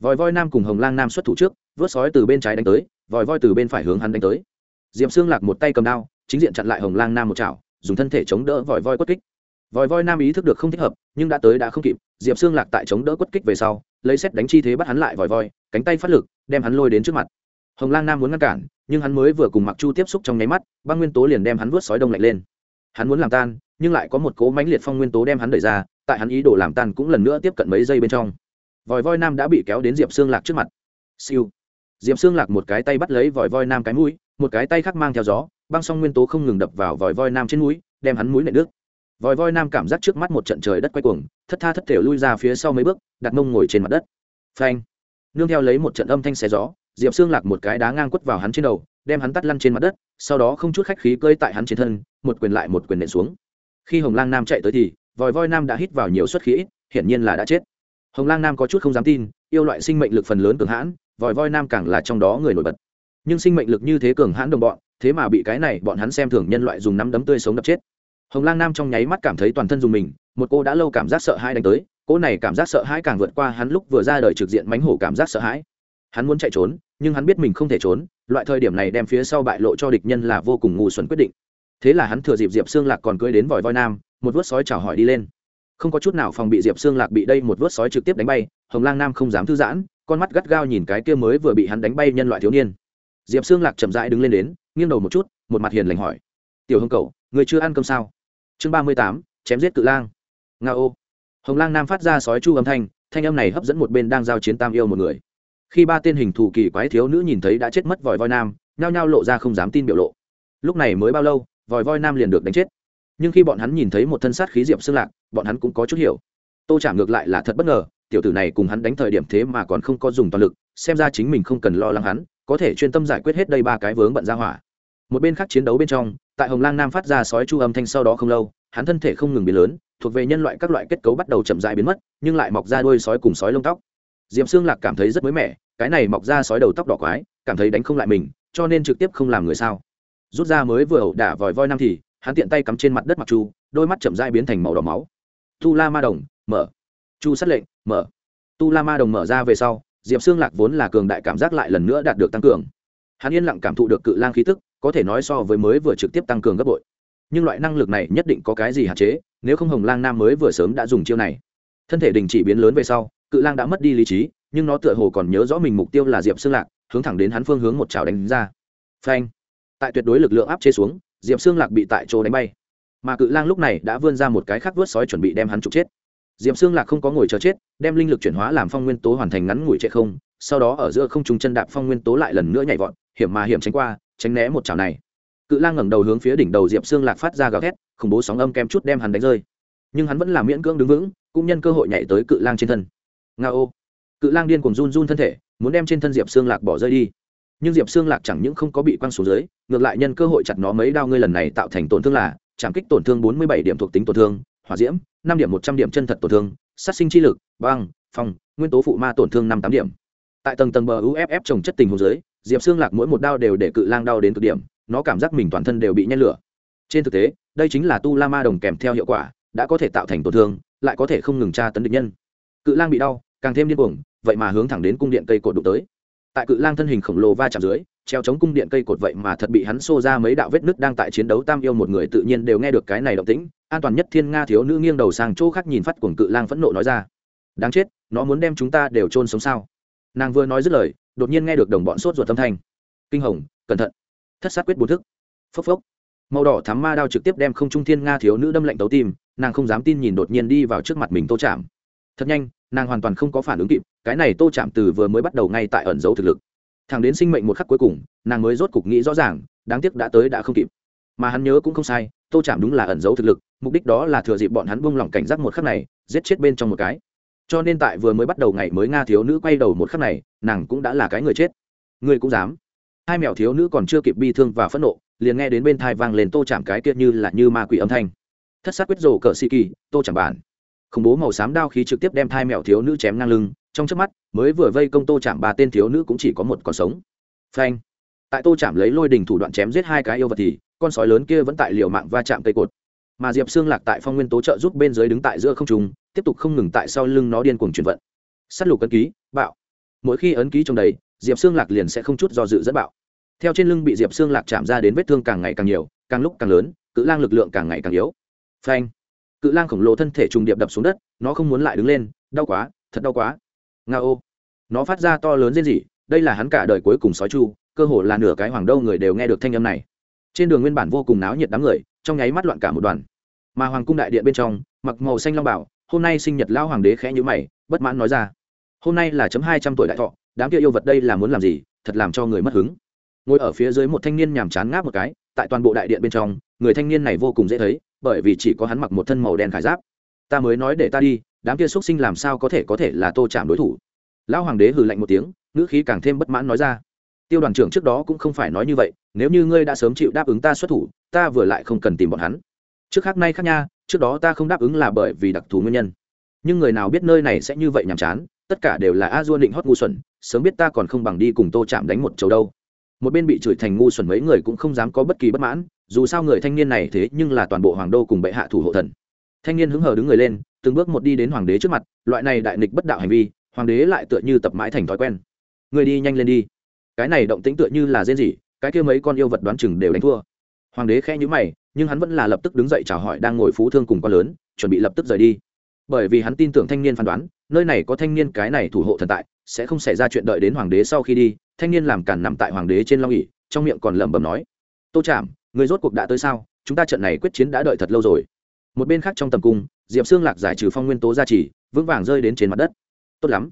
Vòi voi nam cùng hồng lang nam xuất thủ trước, vớt sói từ bên trái đánh tới vòi voi từ bên phải hướng hắn đánh tới. Diệm xương lạc một tay cầm đao, chính diện chặn lại hồng lang nam một chảo, dùng thân thể chống đỡ vòi voi quất kích. Vòi voi nam ý thức được không thích hợp, nhưng đã tới đã không kịp, diệp xương lạc tại chống đỡ quất kích về sau, lấy xét đánh chi thế bắt hắn lại vòi voi, cánh tay phát lực, đem hắn lôi đến trước mặt. Hồng lang nam muốn ngăn cản, nhưng hắn mới vừa cùng mặc chu tiếp xúc trong nháy mắt, băng nguyên tố liền đem hắn vớt sói đông lạnh lên. Hắn muốn làm tan, nhưng lại có một cố mãnh liệt phong nguyên tố đem hắn đẩy ra, tại hắn ý đồ làm tan cũng lần nữa tiếp cận mấy giây bên trong. Vòi voi nam đã bị kéo đến diệp xương lạc trước mặt. Siêu diệp xương lạc một cái tay bắt lấy vòi voi nam cái mũi, một cái tay khác mang theo gió, băng song nguyên tố không ngừng đập vào vòi voi nam trên mũi, đem hắn mũi nệ nước. Vòi voi nam cảm giác trước mắt một trận trời đất quay cuồng, thất tha thất thể lui ra phía sau mấy bước, đặt mông ngồi trên mặt đất. Phanh! Nương theo lấy một trận âm thanh xé gió, diệp xương lạc một cái đá ngang quất vào hắn trên đầu, đem hắn tắt lăn trên mặt đất, sau đó không chút khách khí cơi tại hắn trên thân, một quyền lại một quyền nện xuống. Khi hồng lang nam chạy tới thì, vòi voi nam đã hít vào nhiều suất khí hiển nhiên là đã chết. Hồng lang nam có chút không dám tin, yêu loại sinh mệnh lực phần lớn cường hãn vòi voi nam càng là trong đó người nổi bật. Nhưng sinh mệnh lực như thế cường hãn đồng bọn, thế mà bị cái này bọn hắn xem thường nhân loại dùng nắm đấm tươi sống đập chết. Hồng lang nam trong nháy mắt cảm thấy toàn thân dùng mình, một cô đã lâu cảm giác sợ hãi đánh tới, cô này cảm giác sợ hãi càng vượt qua hắn lúc vừa ra đời trực diện mánh hổ cảm giác sợ hãi. Hắn muốn chạy trốn, nhưng hắn biết mình không thể trốn, loại thời điểm này đem phía sau bại lộ cho địch nhân là vô cùng ngu xuẩn quyết định. Thế là hắn thừa dịp diệp xương lạc còn cưới đến vòi voi nam, một vớt sói chào hỏi đi lên. Không có chút nào phòng bị diệp xương lạc bị đây một vớt sói trực tiếp đánh bay, hồng lang nam không dám thư giãn con mắt gắt gao nhìn cái kia mới vừa bị hắn đánh bay nhân loại thiếu niên. Diệp xương lạc chậm rãi đứng lên đến, nghiêng đầu một chút, một mặt hiền lành hỏi. Tiểu hưng cầu người chưa ăn cơm sao? Chương ba mươi tám, chém giết cự lang. Nga ô. Hồng lang nam phát ra sói chu âm thanh thanh âm này hấp dẫn một bên đang giao chiến tam yêu một người. Khi ba tên hình thù kỳ quái thiếu nữ nhìn thấy đã chết mất vòi voi nam, nhao nhao lộ ra không dám tin biểu lộ. Lúc này mới bao lâu, vòi voi nam liền được đánh chết. Nhưng khi bọn hắn nhìn thấy một thân sát khí diệp xương lạc, bọn hắn cũng có chút hiểu. Tô trả ngược lại là thật bất ngờ tiểu tử này cùng hắn đánh thời điểm thế mà còn không có dùng toàn lực, xem ra chính mình không cần lo lắng hắn, có thể chuyên tâm giải quyết hết đây ba cái vướng bận ra hỏa. Một bên khác chiến đấu bên trong, tại hồng lang nam phát ra sói chu âm thanh sau đó không lâu, hắn thân thể không ngừng biến lớn, thuộc về nhân loại các loại kết cấu bắt đầu chậm dại biến mất, nhưng lại mọc ra đuôi sói cùng sói lông tóc. Diệm xương lạc cảm thấy rất mới mẻ, cái này mọc ra sói đầu tóc đỏ quái, cảm thấy đánh không lại mình, cho nên trực tiếp không làm người sao. Rút ra mới vừa ẩu đả vòi voi năm thì, hắn tiện tay cắm trên mặt đất mặc chu, đôi mắt chậm rãi biến thành màu đỏ máu. Tu la ma đồng, mở chu sát lệnh, mở. Tu la ma đồng mở ra về sau, diệp xương lạc vốn là cường đại cảm giác lại lần nữa đạt được tăng cường. Hắn yên lặng cảm thụ được cự lang khí tức, có thể nói so với mới vừa trực tiếp tăng cường gấp bội. Nhưng loại năng lực này nhất định có cái gì hạn chế, nếu không hồng lang nam mới vừa sớm đã dùng chiêu này. Thân thể đình chỉ biến lớn về sau, cự lang đã mất đi lý trí, nhưng nó tựa hồ còn nhớ rõ mình mục tiêu là diệp xương lạc, hướng thẳng đến hắn phương hướng một chảo đánh ra. Phanh. Tại tuyệt đối lực lượng áp chế xuống, diệp xương lạc bị tại chỗ đánh bay. Mà cự lang lúc này đã vươn ra một cái khắc vớt sói chuẩn bị đem hắn trục chết diệp xương lạc không có ngồi chờ chết, đem linh lực chuyển hóa làm phong nguyên tố hoàn thành ngắn ngủi chạy không, sau đó ở giữa không trung chân đạp phong nguyên tố lại lần nữa nhảy vọt, hiểm mà hiểm tránh qua, tránh né một chảo này. Cự lang ngẩng đầu hướng phía đỉnh đầu diệp xương lạc phát ra gào thét, khủng bố sóng âm kem chút đem hắn đánh rơi. Nhưng hắn vẫn là miễn cưỡng đứng vững, cũng nhân cơ hội nhảy tới cự lang trên thân. Nga ô. Cự lang điên cùng run run thân thể, muốn đem trên thân diệp xương lạc bỏ rơi đi. Nhưng diệp xương lạc chẳng những không có bị quăng xuống dưới, ngược lại nhân cơ hội chặt nó mấy đao ngươi lần này tạo thành tổn thương là, chạm kích tổn thương bốn mươi bảy điểm thuộc tính tổn thương hỏa diễm, năm điểm một trăm điểm chân thật tổn thương, sát sinh chi lực, băng, phong, nguyên tố phụ ma tổn thương năm tám điểm. Tại tầng tầng bờ uff trồng chất tình hồ dưới, diệp xương lạc mỗi một đao đều để cự lang đau đến cực điểm, nó cảm giác mình toàn thân đều bị nhen lửa. Trên thực tế, đây chính là tu la ma đồng kèm theo hiệu quả, đã có thể tạo thành tổn thương, lại có thể không ngừng tra tấn địch nhân. Cự lang bị đau, càng thêm điên cuồng, vậy mà hướng thẳng đến cung điện cây cột đụng tới tại cự lang thân hình khổng lồ va chạm dưới, treo chống cung điện cây cột vậy mà thật bị hắn xô ra mấy đạo vết nứt đang tại chiến đấu. Tam yêu một người tự nhiên đều nghe được cái này động tĩnh, an toàn nhất thiên nga thiếu nữ nghiêng đầu sang chỗ khác nhìn phát cuồng cự lang phẫn nộ nói ra, đáng chết, nó muốn đem chúng ta đều chôn sống sao? Nàng vừa nói dứt lời, đột nhiên nghe được đồng bọn sốt ruột âm thanh. Kinh hồng, cẩn thận, thất sát quyết bốn thức. Phốc phốc. Màu đỏ thắm ma đao trực tiếp đem không trung thiên nga thiếu nữ đâm lạnh tấu tim, nàng không dám tin nhìn đột nhiên đi vào trước mặt mình tô chạm thật nhanh, nàng hoàn toàn không có phản ứng kịp cái này tô chạm từ vừa mới bắt đầu ngay tại ẩn giấu thực lực. Thằng đến sinh mệnh một khắc cuối cùng, nàng mới rốt cục nghĩ rõ ràng, đáng tiếc đã tới đã không kịp. Mà hắn nhớ cũng không sai, tô chạm đúng là ẩn giấu thực lực, mục đích đó là thừa dịp bọn hắn buông lỏng cảnh giác một khắc này, giết chết bên trong một cái. Cho nên tại vừa mới bắt đầu ngày mới nga thiếu nữ quay đầu một khắc này, nàng cũng đã là cái người chết. Người cũng dám. Hai mèo thiếu nữ còn chưa kịp bi thương và phẫn nộ, liền nghe đến bên thai vang lên tô chạm cái kia như là như ma quỷ âm thanh. Thất sát quyết rồ cờ xì kỳ, tô chạm bản. Khủng bố màu xám đao khí trực tiếp đem thai mèo thiếu nữ chém ngang lưng trong chớp mắt, mới vừa vây công tô chạm ba tên thiếu nữ cũng chỉ có một còn sống. Phanh. Tại tô chạm lấy lôi đình thủ đoạn chém giết hai cái yêu vật thì, con sói lớn kia vẫn tại liều mạng va chạm cây cột. Mà diệp xương lạc tại phong nguyên tố trợ giúp bên dưới đứng tại giữa không trung, tiếp tục không ngừng tại sau lưng nó điên cuồng chuyển vận. Sắt lục ấn ký, bạo. Mỗi khi ấn ký trong đầy, diệp xương lạc liền sẽ không chút do dự dẫn bạo. Theo trên lưng bị diệp xương lạc chạm ra đến vết thương càng ngày càng nhiều, càng lúc càng lớn, cự lang lực lượng càng ngày càng yếu. Phanh. Cự lang khổng lồ thân thể trùng điệp đập xuống đất, nó không muốn lại đứng lên, đau quá, thật đau quá nga ô. Nó phát ra to lớn riêng gì đây là hắn cả đời cuối cùng sói chu, cơ hồ là nửa cái hoàng đâu người đều nghe được thanh âm này. Trên đường nguyên bản vô cùng náo nhiệt đám người, trong nháy mắt loạn cả một đoàn. Mà hoàng cung đại điện bên trong, mặc màu xanh long bảo, hôm nay sinh nhật lao hoàng đế khẽ nhữ mày, bất mãn nói ra. Hôm nay là chấm hai trăm tuổi đại thọ, đám kia yêu vật đây là muốn làm gì, thật làm cho người mất hứng. Ngồi ở phía dưới một thanh niên nhàm chán ngáp một cái, tại toàn bộ đại điện bên trong, người thanh niên này vô cùng dễ thấy, bởi vì chỉ có hắn mặc một thân màu đen khải giáp. Ta mới nói để ta đi đám kia xuất sinh làm sao có thể có thể là tô chạm đối thủ? Lão hoàng đế hừ lạnh một tiếng, ngữ khí càng thêm bất mãn nói ra. Tiêu đoàn trưởng trước đó cũng không phải nói như vậy, nếu như ngươi đã sớm chịu đáp ứng ta xuất thủ, ta vừa lại không cần tìm bọn hắn. Trước khác nay khác nha, trước đó ta không đáp ứng là bởi vì đặc thù nguyên nhân. Nhưng người nào biết nơi này sẽ như vậy nhàm chán, tất cả đều là a dua định hót ngu xuẩn, sớm biết ta còn không bằng đi cùng tô chạm đánh một chầu đâu. Một bên bị chửi thành ngu xuẩn mấy người cũng không dám có bất kỳ bất mãn, dù sao người thanh niên này thế nhưng là toàn bộ hoàng đô cùng bệ hạ thủ hộ thần. Thanh niên hứng hờ đứng người lên từng bước một đi đến hoàng đế trước mặt, loại này đại nghịch bất đạo hành vi, hoàng đế lại tựa như tập mãi thành thói quen. Người đi nhanh lên đi. Cái này động tĩnh tựa như là rên gì cái kia mấy con yêu vật đoán chừng đều đánh thua. Hoàng đế khẽ nhíu mày, nhưng hắn vẫn là lập tức đứng dậy chào hỏi đang ngồi phú thương cùng con lớn, chuẩn bị lập tức rời đi. Bởi vì hắn tin tưởng thanh niên phán đoán, nơi này có thanh niên cái này thủ hộ thần tại, sẽ không xảy ra chuyện đợi đến hoàng đế sau khi đi, thanh niên làm cản nằm tại hoàng đế trên long ỉ trong miệng còn lẩm bẩm nói, tô chạm người rốt cuộc đã tới sao? Chúng ta trận này quyết chiến đã đợi thật lâu rồi một bên khác trong tầm cung, diệp xương lạc giải trừ phong nguyên tố gia trì, vững vàng rơi đến trên mặt đất. Tốt lắm.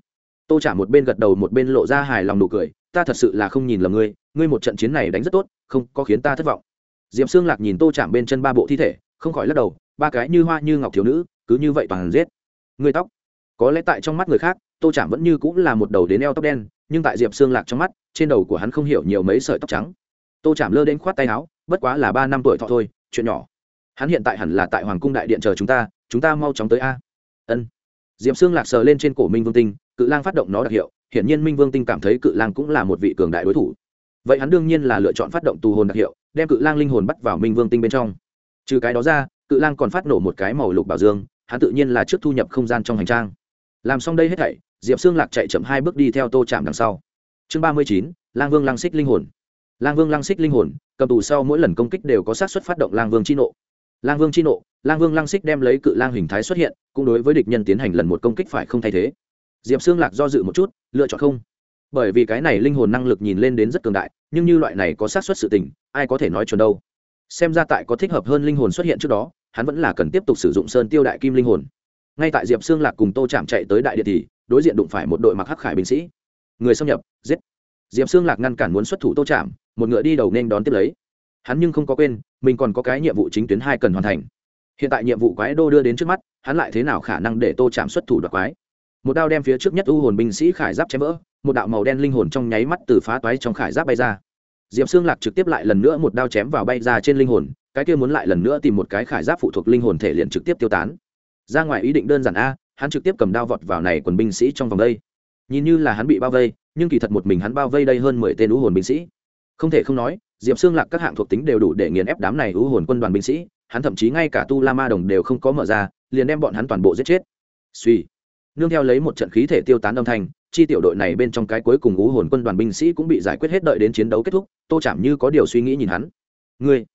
Tô trả một bên gật đầu một bên lộ ra hài lòng nụ cười, ta thật sự là không nhìn lầm ngươi ngươi một trận chiến này đánh rất tốt, không có khiến ta thất vọng. Diệp xương lạc nhìn tô chạm bên chân ba bộ thi thể, không khỏi lắc đầu, ba cái như hoa như ngọc thiếu nữ, cứ như vậy toàn giết. Ngươi tóc. Có lẽ tại trong mắt người khác, tô chạm vẫn như cũng là một đầu đến eo tóc đen, nhưng tại diệp xương lạc trong mắt, trên đầu của hắn không hiểu nhiều mấy sợi tóc trắng. Tô chạm lơ đến khoát tay áo, bất quá là ba năm tuổi thọ thôi, chuyện nhỏ hắn hiện tại hẳn là tại hoàng cung đại điện chờ chúng ta chúng ta mau chóng tới a. Ân. Diệp xương lạc sờ lên trên cổ minh vương tinh, cự lang phát động nó đặc hiệu, hiển nhiên minh vương tinh cảm thấy cự lang cũng là một vị cường đại đối thủ. Vậy hắn đương nhiên là lựa chọn phát động tù hồn đặc hiệu, đem cự lang linh hồn bắt vào minh vương tinh bên trong. Trừ cái đó ra, cự lang còn phát nổ một cái màu lục bảo dương, hắn tự nhiên là trước thu nhập không gian trong hành trang. Làm xong đây hết thảy, diệp xương lạc chạy chậm hai bước đi theo tô chạm đằng sau. Chương ba mươi chín, lang vương lang xích linh hồn. Lang vương lang xích linh hồn, cầm tù sau mỗi lần công kích đều có sát xuất phát động lang vương chi nộ lang vương chi nộ, lang vương lang xích đem lấy cự lang hình thái xuất hiện, cũng đối với địch nhân tiến hành lần một công kích phải không thay thế. Diệp xương lạc do dự một chút, lựa chọn không. Bởi vì cái này linh hồn năng lực nhìn lên đến rất cường đại, nhưng như loại này có xác suất sự tình, ai có thể nói chuẩn đâu. Xem ra tại có thích hợp hơn linh hồn xuất hiện trước đó, hắn vẫn là cần tiếp tục sử dụng sơn tiêu đại kim linh hồn. Ngay tại diệp xương lạc cùng tô chạm chạy tới đại điện thì, đối diện đụng phải một đội mặc hắc khải binh sĩ. Người xâm nhập, giết. Diệp xương lạc ngăn cản muốn xuất thủ tô chạm một ngựa đi đầu nên đón tiếp lấy hắn nhưng không có quên, mình còn có cái nhiệm vụ chính tuyến hai cần hoàn thành. Hiện tại nhiệm vụ quái đô đưa đến trước mắt, hắn lại thế nào khả năng để tô chạm xuất thủ đoạt quái? Một đao đem phía trước nhất u hồn binh sĩ khải giáp chém vỡ, một đạo màu đen linh hồn trong nháy mắt từ phá toái trong khải giáp bay ra. Diệp xương lạc trực tiếp lại lần nữa một đao chém vào bay ra trên linh hồn, cái kia muốn lại lần nữa tìm một cái khải giáp phụ thuộc linh hồn thể liền trực tiếp tiêu tán. Ra ngoài ý định đơn giản a, hắn trực tiếp cầm đao vọt vào này quần binh sĩ trong vòng đây. Nhìn như là hắn bị bao vây, nhưng kỳ thật một mình hắn bao vây đây hơn mười tên u hồn binh sĩ. Không thể không nói diệp xương lạc các hạng thuộc tính đều đủ để nghiền ép đám này ưu hồn quân đoàn binh sĩ, hắn thậm chí ngay cả tu la ma đồng đều không có mở ra, liền đem bọn hắn toàn bộ giết chết. Suy nương theo lấy một trận khí thể tiêu tán âm thanh, chi tiểu đội này bên trong cái cuối cùng u hồn quân đoàn binh sĩ cũng bị giải quyết hết đợi đến chiến đấu kết thúc, tô chạm như có điều suy nghĩ nhìn hắn. Ngươi,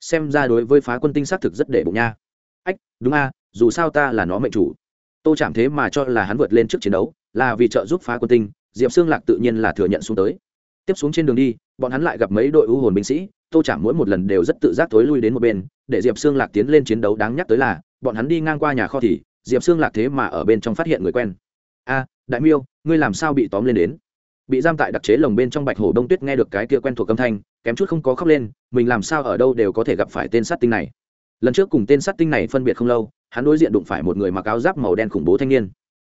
xem ra đối với phá quân tinh xác thực rất để bụng nha. Ách, đúng a, dù sao ta là nó mệnh chủ. Tô chạm thế mà cho là hắn vượt lên trước chiến đấu, là vì trợ giúp phá quân tinh, diệp xương lạc tự nhiên là thừa nhận xuống tới tiếp xuống trên đường đi, bọn hắn lại gặp mấy đội ưu hồn binh sĩ, tô chả mỗi một lần đều rất tự giác thối lui đến một bên, để diệp xương lạc tiến lên chiến đấu đáng nhắc tới là, bọn hắn đi ngang qua nhà kho thì, diệp xương lạc thế mà ở bên trong phát hiện người quen. A, đại miêu, ngươi làm sao bị tóm lên đến? Bị giam tại đặc chế lồng bên trong bạch hổ đông tuyết nghe được cái kia quen thuộc âm thanh, kém chút không có khóc lên, mình làm sao ở đâu đều có thể gặp phải tên sát tinh này? Lần trước cùng tên sát tinh này phân biệt không lâu, hắn đối diện đụng phải một người mặc áo giáp màu đen khủng bố thanh niên.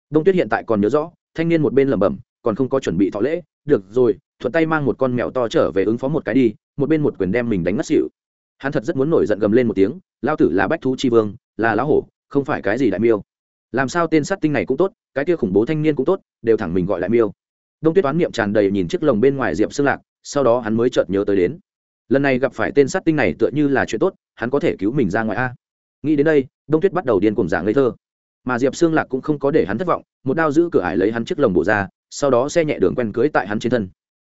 Đông tuyết hiện tại còn nhớ rõ, thanh niên một bên lẩm bẩm, còn không có chuẩn bị thọ lễ được rồi, thuận tay mang một con mèo to trở về ứng phó một cái đi, một bên một quyền đem mình đánh ngất xỉu. Hắn thật rất muốn nổi giận gầm lên một tiếng lao tử là bách thú chi vương, là lão hổ, không phải cái gì đại miêu. Làm sao tên sát tinh này cũng tốt, cái kia khủng bố thanh niên cũng tốt, đều thẳng mình gọi lại miêu. Đông tuyết toán niệm tràn đầy nhìn chiếc lồng bên ngoài diệp xương lạc, sau đó hắn mới chợt nhớ tới đến. Lần này gặp phải tên sát tinh này tựa như là chuyện tốt, hắn có thể cứu mình ra ngoài a. Nghĩ đến đây, đông tuyết bắt đầu điên cùng giảng ngây thơ. Mà diệp xương lạc cũng không có để hắn thất vọng, một đao giữ cửa ải lấy hắn chiếc lồng bộ ra sau đó xe nhẹ đường quen cưới tại hắn trên thân.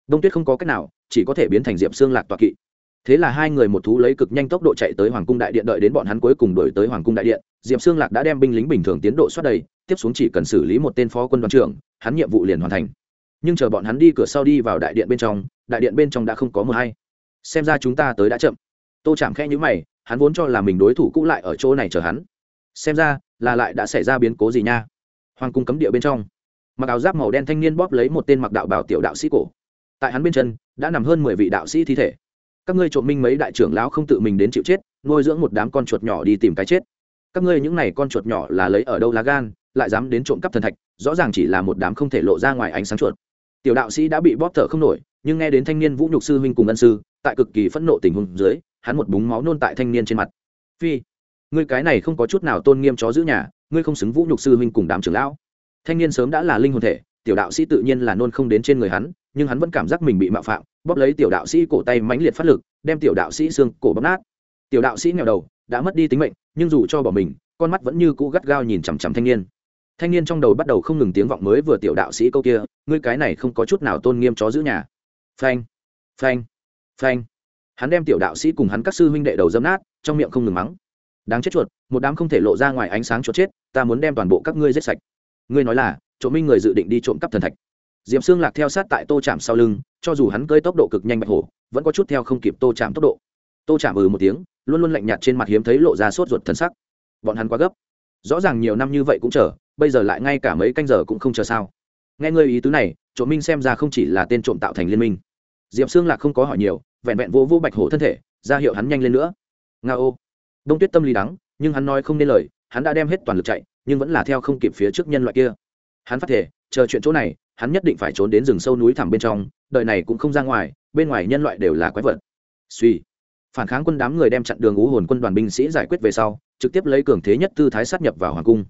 Đông tuyết không có cách nào, chỉ có thể biến thành diệp xương lạc toạ kỵ. Thế là hai người một thú lấy cực nhanh tốc độ chạy tới hoàng cung đại điện đợi đến bọn hắn cuối cùng đổi tới hoàng cung đại điện, diệp xương lạc đã đem binh lính bình thường tiến độ xuất đầy, tiếp xuống chỉ cần xử lý một tên phó quân đoàn trưởng, hắn nhiệm vụ liền hoàn thành. Nhưng chờ bọn hắn đi cửa sau đi vào đại điện bên trong, đại điện bên trong đã không có mờ hay. Xem ra chúng ta tới đã chậm. Tô chạm khe nhữ mày, hắn vốn cho là mình đối thủ cũ lại ở chỗ này chờ hắn. Xem ra, là lại đã xảy ra biến cố gì nha. Hoàng cung cấm địa bên trong mặc áo giáp màu đen thanh niên bóp lấy một tên mặc đạo bảo tiểu đạo sĩ cổ. Tại hắn bên chân, đã nằm hơn mười vị đạo sĩ thi thể. Các ngươi trộm minh mấy đại trưởng lão không tự mình đến chịu chết, nuôi dưỡng một đám con chuột nhỏ đi tìm cái chết. Các ngươi những n à y con chuột nhỏ là lấy ở đâu lá gan, lại dám đến trộm cắp thần thạch, rõ ràng chỉ là một đám không thể lộ ra ngoài ánh sáng chuột. Tiểu đạo sĩ đã bị bóp thở không nổi, nhưng nghe đến thanh niên vũ nhục sư huynh cùng ân sư, tại cực kỳ phẫn nộ tình huống dưới, hắn một búng máu nôn tại thanh niên trên mặt. Phi, ngươi cái này không có chút nào tôn nghiêm chó giữ nhà, ngươi không xứng vũ nhục sư huynh cùng đám trưởng lão thanh niên sớm đã là linh hồn thể, tiểu đạo sĩ tự nhiên là nôn không đến trên người hắn, nhưng hắn vẫn cảm giác mình bị mạo phạm, bóp lấy tiểu đạo sĩ cổ tay mãnh liệt phát lực, đem tiểu đạo sĩ xương cổ bóp nát. Tiểu đạo sĩ nghèo đầu, đã mất đi tính mệnh, nhưng dù cho bỏ mình, con mắt vẫn như cũ gắt gao nhìn chằm chằm thanh niên. Thanh niên trong đầu bắt đầu không ngừng tiếng vọng mới vừa tiểu đạo sĩ câu kia, ngươi cái này không có chút nào tôn nghiêm chó giữ nhà. Phanh phanh phanh. Hắn đem tiểu đạo sĩ cùng hắn các sư huynh đệ đầu dâm nát, trong miệng không ngừng mắng. Đáng chết chuột, một đám không thể lộ ra ngoài ánh sáng chuột chết, ta muốn đem toàn bộ các ngươi giết sạch ngươi nói là trộm minh người dự định đi trộm cắp thần thạch. Diệm xương lạc theo sát tại tô chạm sau lưng, cho dù hắn cơi tốc độ cực nhanh bạch hổ, vẫn có chút theo không kịp tô chạm tốc độ. Tô chạm ừ một tiếng, luôn luôn lạnh nhạt trên mặt hiếm thấy lộ ra sốt ruột thần sắc. Bọn hắn quá gấp. Rõ ràng nhiều năm như vậy cũng chờ, bây giờ lại ngay cả mấy canh giờ cũng không chờ sao. Nghe ngươi ý tứ này trộm minh xem ra không chỉ là tên trộm tạo thành liên minh. Diệp xương lạc không có hỏi nhiều, vẹn vẹn vô vô bạch hổ thân thể, ra hiệu hắn nhanh lên nữa. Nga ô. Đông tuyết tâm lý đắng, nhưng hắn nói không nên lời, hắn đã đem hết toàn lực chạy nhưng vẫn là theo không kịp phía trước nhân loại kia. Hắn phát thể, chờ chuyện chỗ này, hắn nhất định phải trốn đến rừng sâu núi thẳm bên trong, đời này cũng không ra ngoài, bên ngoài nhân loại đều là quái vật. Suy. Phản kháng quân đám người đem chặn đường ú hồn quân đoàn binh sĩ giải quyết về sau, trực tiếp lấy cường thế nhất tư thái sát nhập vào hoàng cung.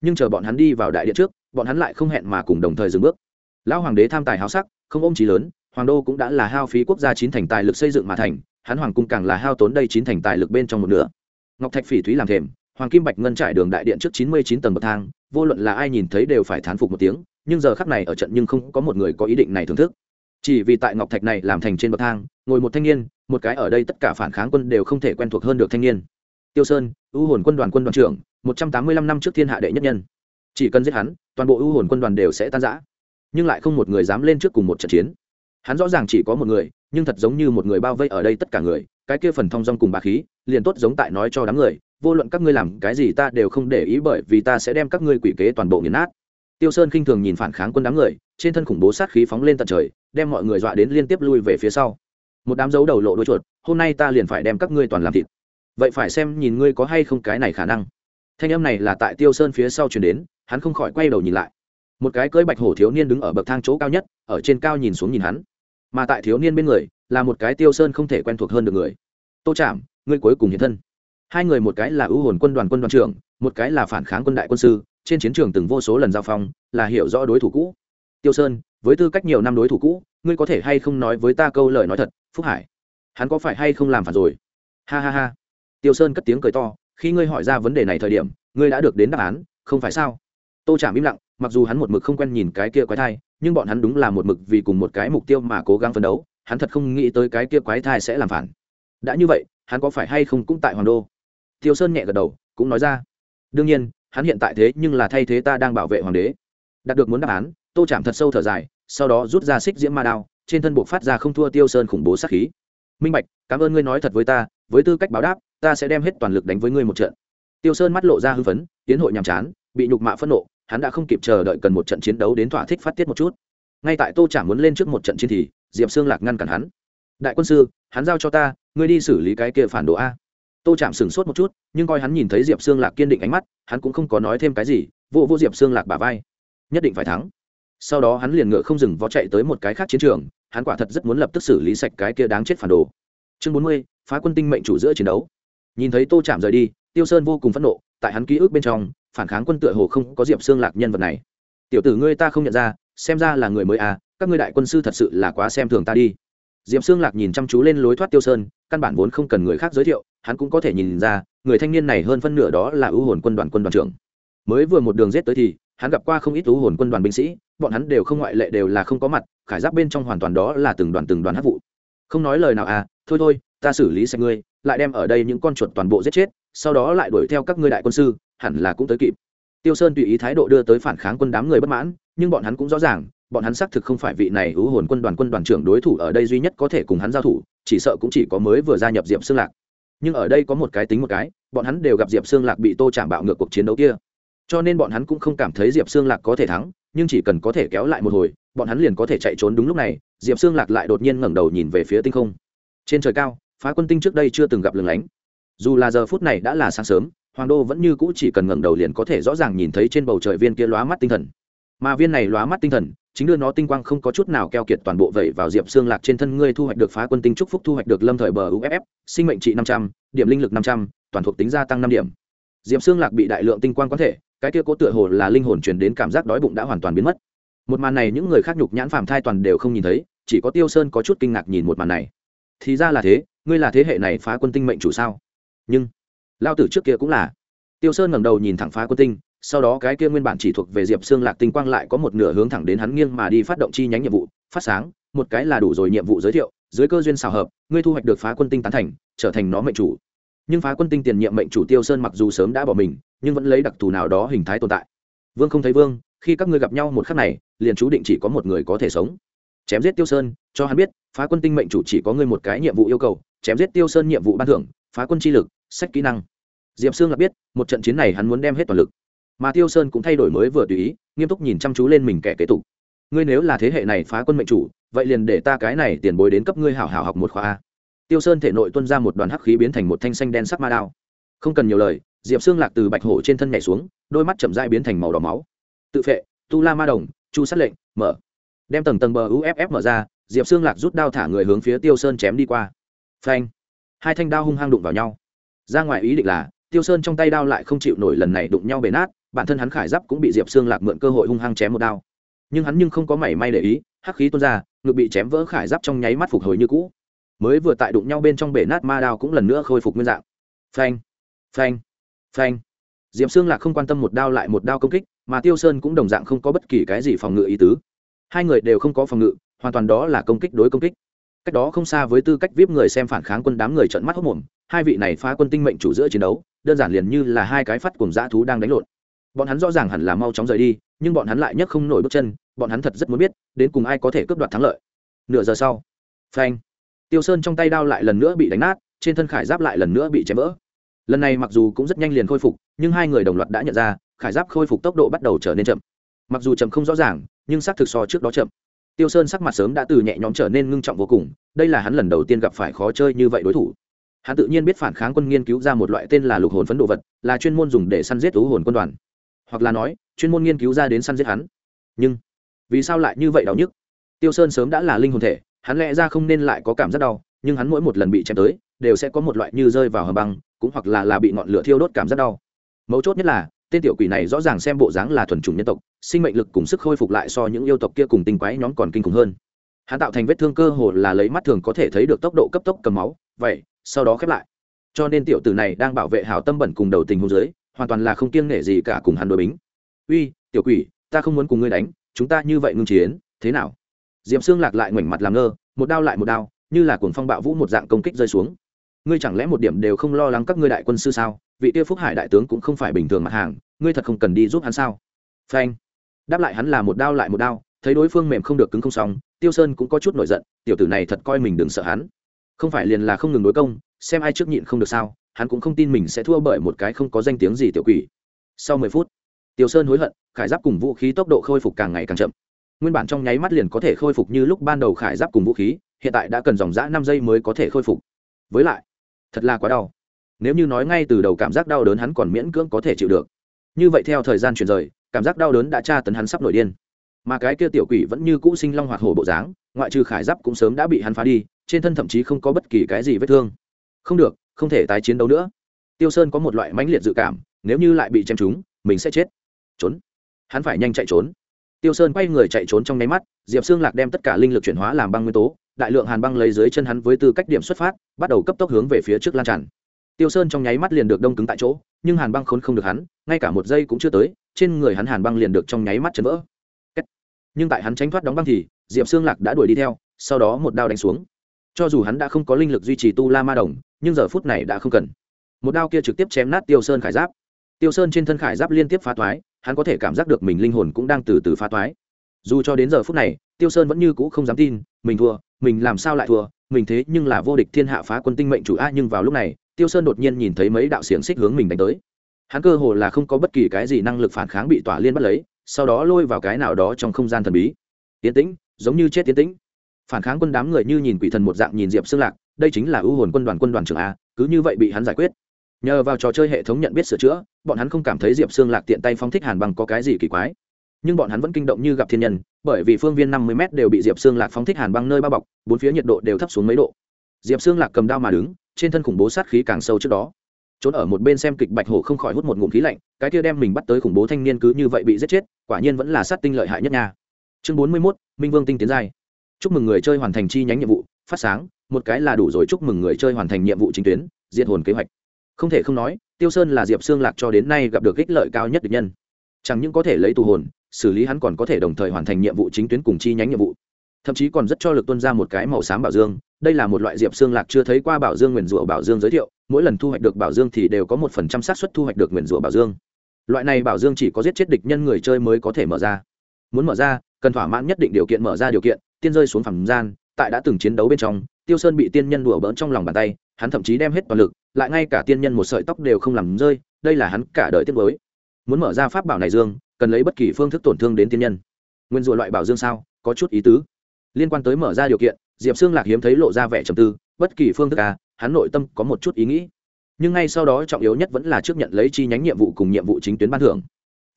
Nhưng chờ bọn hắn đi vào đại điện trước, bọn hắn lại không hẹn mà cùng đồng thời dừng bước. Lão hoàng đế tham tài háo sắc, không ôm trí lớn, hoàng đô cũng đã là hao phí quốc gia chín thành tài lực xây dựng mà thành, hắn hoàng cung càng là hao tốn đây chín thành tài lực bên trong một nửa. Ngọc thạch phỉ thúy làm thềm hoàng kim bạch ngân trải đường đại điện trước chín mươi chín tầng bậc thang, vô luận là ai nhìn thấy đều phải thán phục một tiếng, nhưng giờ khắc này ở trận nhưng không có một người có ý định này thưởng thức. Chỉ vì tại ngọc thạch này làm thành trên bậc thang, ngồi một thanh niên, một cái ở đây tất cả phản kháng quân đều không thể quen thuộc hơn được thanh niên. Tiêu sơn ưu hồn quân đoàn quân đoàn trưởng, một trăm tám mươi lăm năm trước thiên hạ đệ nhất nhân. Chỉ cần giết hắn, toàn bộ ưu hồn quân đoàn đều sẽ tan rã. Nhưng lại không một người dám lên trước cùng một trận chiến. Hắn rõ ràng chỉ có một người, nhưng thật giống như một người bao vây ở đây tất cả người, cái kia phần thong dong cùng bà khí, liền tốt giống tại nói cho đám người vô luận các ngươi làm cái gì ta đều không để ý bởi vì ta sẽ đem các ngươi quỷ kế toàn bộ nghiền nát. Tiêu sơn khinh thường nhìn phản kháng quân đám người, trên thân khủng bố sát khí phóng lên tận trời, đem mọi người dọa đến liên tiếp lui về phía sau. Một đám dấu đầu lộ đuôi chuột, hôm nay ta liền phải đem các ngươi toàn làm thịt. Vậy phải xem nhìn ngươi có hay không cái này khả năng. Thanh âm này là tại tiêu sơn phía sau chuyển đến, hắn không khỏi quay đầu nhìn lại. Một cái cưỡi bạch hổ thiếu niên đứng ở bậc thang chỗ cao nhất, ở trên cao nhìn xuống nhìn hắn. Mà tại thiếu niên bên người, là một cái tiêu sơn không thể quen thuộc hơn được người. Tô chạm ngươi cuối cùng hiện thân hai người một cái là ưu hồn quân đoàn quân đoàn trưởng, một cái là phản kháng quân đại quân sư, trên chiến trường từng vô số lần giao phong, là hiểu rõ đối thủ cũ. Tiêu sơn, với tư cách nhiều năm đối thủ cũ, ngươi có thể hay không nói với ta câu lời nói thật, phúc hải? Hắn có phải hay không làm phản rồi? Ha ha ha. Tiêu sơn cất tiếng cười to, khi ngươi hỏi ra vấn đề này thời điểm, ngươi đã được đến đáp án, không phải sao? Tô chạm im lặng, mặc dù hắn một mực không quen nhìn cái kia quái thai, nhưng bọn hắn đúng là một mực vì cùng một cái mục tiêu mà cố gắng phấn đấu, hắn thật không nghĩ tới cái kia quái thai sẽ làm phản. Đã như vậy, hắn có phải hay không cũng tại hoàng đô? Tiêu sơn nhẹ gật đầu, cũng nói ra. Đương nhiên, hắn hiện tại thế nhưng là thay thế ta đang bảo vệ hoàng đế. Đạt được muốn đáp án, tô chạm thật sâu thở dài, sau đó rút ra xích diễm ma đao, trên thân buộc phát ra không thua tiêu sơn khủng bố sát khí. Minh bạch, cảm ơn ngươi nói thật với ta, với tư cách báo đáp, ta sẽ đem hết toàn lực đánh với ngươi một trận. Tiêu sơn mắt lộ ra hư phấn, tiến hội nhàm chán, bị nhục mạ phẫn nộ, hắn đã không kịp chờ đợi cần một trận chiến đấu đến thỏa thích phát tiết một chút. Ngay tại tô Trạm muốn lên trước một trận chiến thì, diệp sương lạc ngăn cản hắn. Đại quân sư, hắn giao cho ta, ngươi đi xử lý cái kia phản đồ a tô chạm sửng sốt một chút, nhưng coi hắn nhìn thấy diệp sương lạc kiên định ánh mắt, hắn cũng không có nói thêm cái gì, vô vô diệp sương lạc bà vai. Nhất định phải thắng. Sau đó hắn liền ngựa không dừng vó chạy tới một cái khác chiến trường, hắn quả thật rất muốn lập tức xử lý sạch cái kia đáng chết phản đồ. Chương bốn mươi, phá quân tinh mệnh chủ giữa chiến đấu. Nhìn thấy tô chạm rời đi, tiêu sơn vô cùng phẫn nộ, tại hắn ký ức bên trong, phản kháng quân tựa hồ không có diệp xương lạc nhân vật này. Tiểu tử ngươi ta không nhận ra, xem ra là người mới à các ngươi đại quân sư thật sự là quá xem thường ta đi diệp xương lạc nhìn chăm chú lên lối thoát tiêu sơn, căn bản vốn không cần người khác giới thiệu, hắn cũng có thể nhìn ra, người thanh niên này hơn phân nửa đó là ưu hồn quân đoàn quân đoàn trưởng. Mới vừa một đường rết tới thì, hắn gặp qua không ít ưu hồn quân đoàn binh sĩ, bọn hắn đều không ngoại lệ đều là không có mặt, khải giáp bên trong hoàn toàn đó là từng đoàn từng đoàn hát vụ. Không nói lời nào à thôi thôi, ta xử lý sạch ngươi, lại đem ở đây những con chuột toàn bộ giết chết, sau đó lại đuổi theo các ngươi đại quân sư, hẳn là cũng tới kịp. Tiêu sơn tùy ý thái độ đưa tới phản kháng quân đám người bất mãn, nhưng bọn hắn cũng rõ ràng bọn hắn xác thực không phải vị này hữu hồn quân đoàn quân đoàn trưởng đối thủ ở đây duy nhất có thể cùng hắn giao thủ, chỉ sợ cũng chỉ có mới vừa gia nhập diệp xương lạc. Nhưng ở đây có một cái tính một cái, bọn hắn đều gặp diệp xương lạc bị tô chạm bạo ngược cuộc chiến đấu kia. Cho nên bọn hắn cũng không cảm thấy diệp xương lạc có thể thắng, nhưng chỉ cần có thể kéo lại một hồi, bọn hắn liền có thể chạy trốn đúng lúc này, diệp xương lạc lại đột nhiên ngẩng đầu nhìn về phía tinh không. Trên trời cao, phá quân tinh trước đây chưa từng gặp lừng lánh. Dù là giờ phút này đã là sáng sớm, hoàng đô vẫn như cũ chỉ cần ngẩng đầu liền có thể rõ ràng nhìn thấy trên bầu trời viên kia lóa mắt tinh thần. Mà viên này lóa mắt tinh thần chính đưa nó tinh quang không có chút nào keo kiệt toàn bộ vậy vào diệp xương lạc trên thân ngươi thu hoạch được phá quân tinh trúc phúc thu hoạch được lâm thời bờ uff sinh mệnh trị năm trăm, điểm linh lực năm trăm, toàn thuộc tính gia tăng năm điểm. Diệp xương lạc bị đại lượng tinh quang có thể, cái kia cố tựa hồ là linh hồn truyền đến cảm giác đói bụng đã hoàn toàn biến mất. Một màn này những người khác nhục nhãn phàm thai toàn đều không nhìn thấy, chỉ có tiêu sơn có chút kinh ngạc nhìn một màn này. Thì ra là thế, ngươi là thế hệ này phá quân tinh mệnh chủ sao? Nhưng, lao tử trước kia cũng là. Tiêu sơn ngẩng đầu nhìn thẳng phá quân tinh sau đó cái kia nguyên bản chỉ thuộc về diệp xương lạc tinh quang lại có một nửa hướng thẳng đến hắn nghiêng mà đi phát động chi nhánh nhiệm vụ, phát sáng, một cái là đủ rồi nhiệm vụ giới thiệu, dưới cơ duyên xào hợp, ngươi thu hoạch được phá quân tinh tán thành, trở thành nó mệnh chủ. Nhưng phá quân tinh tiền nhiệm mệnh chủ tiêu sơn mặc dù sớm đã bỏ mình, nhưng vẫn lấy đặc thù nào đó hình thái tồn tại. Vương không thấy vương, khi các ngươi gặp nhau một khắc này, liền chú định chỉ có một người có thể sống. Chém giết tiêu sơn, cho hắn biết, phá quân tinh mệnh chủ chỉ có ngươi một cái nhiệm vụ yêu cầu, chém giết tiêu sơn nhiệm vụ ban thưởng, phá quân chi lực, sách kỹ năng. Diệp sương là biết, một trận chiến này hắn muốn đem hết toàn lực mà tiêu sơn cũng thay đổi mới vừa tùy ý, nghiêm túc nhìn chăm chú lên mình kẻ kế tục. Ngươi nếu là thế hệ này phá quân mệnh chủ, vậy liền để ta cái này tiền bối đến cấp ngươi hảo hảo học một khóa a. Tiêu sơn thể nội tuân ra một đoàn hắc khí biến thành một thanh xanh đen sắc ma đao. Không cần nhiều lời, diệp xương lạc từ bạch hổ trên thân nhảy xuống, đôi mắt chậm dai biến thành màu đỏ máu. Tự phệ, tu la ma đồng, chu sát lệnh, mở. Đem tầng tầng bờ uff mở ra, diệp xương lạc rút đao thả người hướng phía tiêu sơn chém đi qua. Phanh. Hai thanh đao hung hăng đụng vào nhau. Ra ngoài ý định là, tiêu sơn trong tay đao lại không chịu nổi lần này đụng nhau bể nát bản thân hắn khải giáp cũng bị diệp xương lạc mượn cơ hội hung hăng chém một đao nhưng hắn nhưng không có mảy may để ý hắc khí tuôn ra ngực bị chém vỡ khải giáp trong nháy mắt phục hồi như cũ mới vừa tại đụng nhau bên trong bể nát ma đao cũng lần nữa khôi phục nguyên dạng phanh phanh phanh. diệp xương lạc không quan tâm một đao lại một đao công kích mà tiêu sơn cũng đồng dạng không có bất kỳ cái gì phòng ngự ý tứ hai người đều không có phòng ngự hoàn toàn đó là công kích đối công kích cách đó không xa với tư cách vip người xem phản kháng quân đám người trận mắt hốc mồm hai vị này phá quân tinh mệnh chủ giữa chiến đấu đơn giản liền như là hai cái phát cùng dã thú đang đánh lộn bọn hắn rõ ràng hẳn là mau chóng rời đi, nhưng bọn hắn lại nhấc không nổi bước chân, bọn hắn thật rất muốn biết, đến cùng ai có thể cướp đoạt thắng lợi. Nửa giờ sau, phanh, tiêu sơn trong tay đao lại lần nữa bị đánh nát, trên thân khải giáp lại lần nữa bị chém vỡ. Lần này mặc dù cũng rất nhanh liền khôi phục, nhưng hai người đồng loạt đã nhận ra, khải giáp khôi phục tốc độ bắt đầu trở nên chậm. Mặc dù chậm không rõ ràng, nhưng xác thực so trước đó chậm. Tiêu sơn sắc mặt sớm đã từ nhẹ nhõm trở nên ngưng trọng vô cùng, đây là hắn lần đầu tiên gặp phải khó chơi như vậy đối thủ. Hắn tự nhiên biết phản kháng quân nghiên cứu ra một loại tên là lục hồn phấn đồ vật, là chuyên môn dùng để săn giết thú hồn quân đoàn hoặc là nói, chuyên môn nghiên cứu ra đến săn giết hắn. Nhưng, vì sao lại như vậy đau nhức? Tiêu sơn sớm đã là linh hồn thể, hắn lẽ ra không nên lại có cảm giác đau, nhưng hắn mỗi một lần bị chém tới, đều sẽ có một loại như rơi vào hầm băng, cũng hoặc là là bị ngọn lửa thiêu đốt cảm giác đau. Mấu chốt nhất là, tên tiểu quỷ này rõ ràng xem bộ dáng là thuần chủng nhân tộc, sinh mệnh lực cùng sức khôi phục lại so những yêu tộc kia cùng tinh quái nhóm còn kinh khủng hơn. Hắn tạo thành vết thương cơ hồ là lấy mắt thường có thể thấy được tốc độ cấp tốc cầm máu, vậy, sau đó khép lại. Cho nên tiểu tử này đang bảo vệ hảo tâm bẩn cùng đầu tình hôn giới hoàn toàn là không kiêng nể gì cả cùng hắn đối bính. Uy, tiểu quỷ, ta không muốn cùng ngươi đánh, chúng ta như vậy ngưng chiến, thế nào? Diệm xương lạc lại ngoảnh mặt làm ngơ, một đao lại một đao, như là cuồng phong bạo vũ một dạng công kích rơi xuống. Ngươi chẳng lẽ một điểm đều không lo lắng các ngươi đại quân sư sao? Vị tiêu phúc hải đại tướng cũng không phải bình thường mặt hàng, ngươi thật không cần đi giúp hắn sao? Phanh. Đáp lại hắn là một đao lại một đao, thấy đối phương mềm không được cứng không xong, tiêu sơn cũng có chút nổi giận, tiểu tử này thật coi mình đừng sợ hắn. Không phải liền là không ngừng đối công, xem ai trước nhịn không được sao hắn cũng không tin mình sẽ thua bởi một cái không có danh tiếng gì tiểu quỷ. Sau mười phút, tiểu sơn hối hận, khải giáp cùng vũ khí tốc độ khôi phục càng ngày càng chậm. Nguyên bản trong nháy mắt liền có thể khôi phục như lúc ban đầu khải giáp cùng vũ khí, hiện tại đã cần dòng g năm giây mới có thể khôi phục. Với lại, thật là quá đau. Nếu như nói ngay từ đầu cảm giác đau đớn hắn còn miễn cưỡng có thể chịu được. Như vậy theo thời gian chuyển rời, cảm giác đau đớn đã tra tấn hắn sắp nổi điên. Mà cái kia tiểu quỷ vẫn như cũ sinh long hoạt hổ bộ dáng, ngoại trừ khải giáp cũng sớm đã bị hắn phá đi, trên thân thậm chí không có bất kỳ cái gì vết thương. Không được không thể tái chiến đấu nữa. Tiêu sơn có một loại mãnh liệt dự cảm, nếu như lại bị chém trúng, mình sẽ chết. Trốn. Hắn phải nhanh chạy trốn. Tiêu sơn quay người chạy trốn trong nháy mắt, diệp xương lạc đem tất cả linh lực chuyển hóa làm băng nguyên tố, đại lượng hàn băng lấy dưới chân hắn với tư cách điểm xuất phát, bắt đầu cấp tốc hướng về phía trước lan tràn. Tiêu sơn trong nháy mắt liền được đông cứng tại chỗ, nhưng hàn băng khốn không được hắn, ngay cả một giây cũng chưa tới, trên người hắn hàn băng liền được trong nháy mắt chấn vỡ. Nhưng tại hắn tránh thoát đóng băng thì, diệp xương lạc đã đuổi đi theo, sau đó một đao đánh xuống. Cho dù hắn đã không có linh lực duy trì tu la ma đồng nhưng giờ phút này đã không cần. Một đao kia trực tiếp chém nát tiêu sơn khải giáp. Tiêu sơn trên thân khải giáp liên tiếp phá toái hắn có thể cảm giác được mình linh hồn cũng đang từ từ phá toái dù cho đến giờ phút này, tiêu sơn vẫn như c ũ không dám tin, mình thua, mình làm sao lại thua, mình thế nhưng là vô địch thiên hạ phá quân tinh mệnh chủ a, nhưng vào lúc này, tiêu sơn đột nhiên nhìn thấy mấy đạo xiềng xích hướng mình đánh tới. Hắn cơ hồ là không có bất kỳ cái gì năng lực phản kháng bị tỏa liên bắt lấy, sau đó lôi vào cái nào đó trong không gian thần bí. Tiến tĩnh, giống như chết tiến tĩnh. Phản kháng quân đám người như nhìn quỷ thần một dạng nhìn diệp xương lạc đây chính là ưu hồn quân đoàn quân đoàn trưởng a, cứ như vậy bị hắn giải quyết. Nhờ vào trò chơi hệ thống nhận biết sửa chữa, bọn hắn không cảm thấy diệp xương lạc tiện tay phong thích hàn bằng có cái gì kỳ quái. Nhưng bọn hắn vẫn kinh động như gặp thiên nhân, bởi vì phương viên năm mươi m đều bị diệp xương lạc phóng thích hàn băng nơi bao bọc, bốn phía nhiệt độ đều thấp xuống mấy độ. Diệp xương lạc cầm đao mà đứng, trên thân khủng bố sát khí càng sâu trước đó. Trốn ở một bên xem kịch bạch hổ không khỏi hút một ngụm khí lạnh, cái kia đem mình bắt tới khủng bố thanh niên cứ như vậy bị giết chết, quả nhiên vẫn là sát tinh lợi hại nhất nha. Chương bốn mươi mốt, minh vương tinh tiến giai. Chúc mừng người chơi hoàn thành chi nhánh nhiệm vụ, phát sáng một cái là đủ rồi chúc mừng người chơi hoàn thành nhiệm vụ chính tuyến, diệt hồn kế hoạch. Không thể không nói, tiêu sơn là diệp xương lạc cho đến nay gặp được ích lợi cao nhất được nhân. Chẳng những có thể lấy tù hồn, xử lý hắn còn có thể đồng thời hoàn thành nhiệm vụ chính tuyến cùng chi nhánh nhiệm vụ. Thậm chí còn rất cho lực tuân ra một cái màu xám bảo dương, đây là một loại diệp xương lạc chưa thấy qua bảo dương nguyền rủa bảo dương giới thiệu, mỗi lần thu hoạch được bảo dương thì đều có một phần trăm xác suất thu hoạch được nguyền rủa bảo dương. Loại này bảo dương chỉ có giết chết địch nhân người chơi mới có thể mở ra. Muốn mở ra, cần thỏa mãn nhất định điều kiện mở ra điều kiện, tiên rơi xuống phẳng gian, tại đã từng chiến đấu bên trong tiêu sơn bị tiên nhân đùa bỡn trong lòng bàn tay, hắn thậm chí đem hết toàn lực, lại ngay cả tiên nhân một sợi tóc đều không làm rơi, đây là hắn cả đời tiết mới muốn mở ra pháp bảo này dương, cần lấy bất kỳ phương thức tổn thương đến tiên nhân. Nguyên rủa loại bảo dương sao, có chút ý tứ. Liên quan tới mở ra điều kiện, diệp xương lạc hiếm thấy lộ ra vẻ trầm tư, bất kỳ phương thức à hắn nội tâm có một chút ý nghĩ. Nhưng ngay sau đó trọng yếu nhất vẫn là trước nhận lấy chi nhánh nhiệm vụ cùng nhiệm vụ chính tuyến ban thưởng.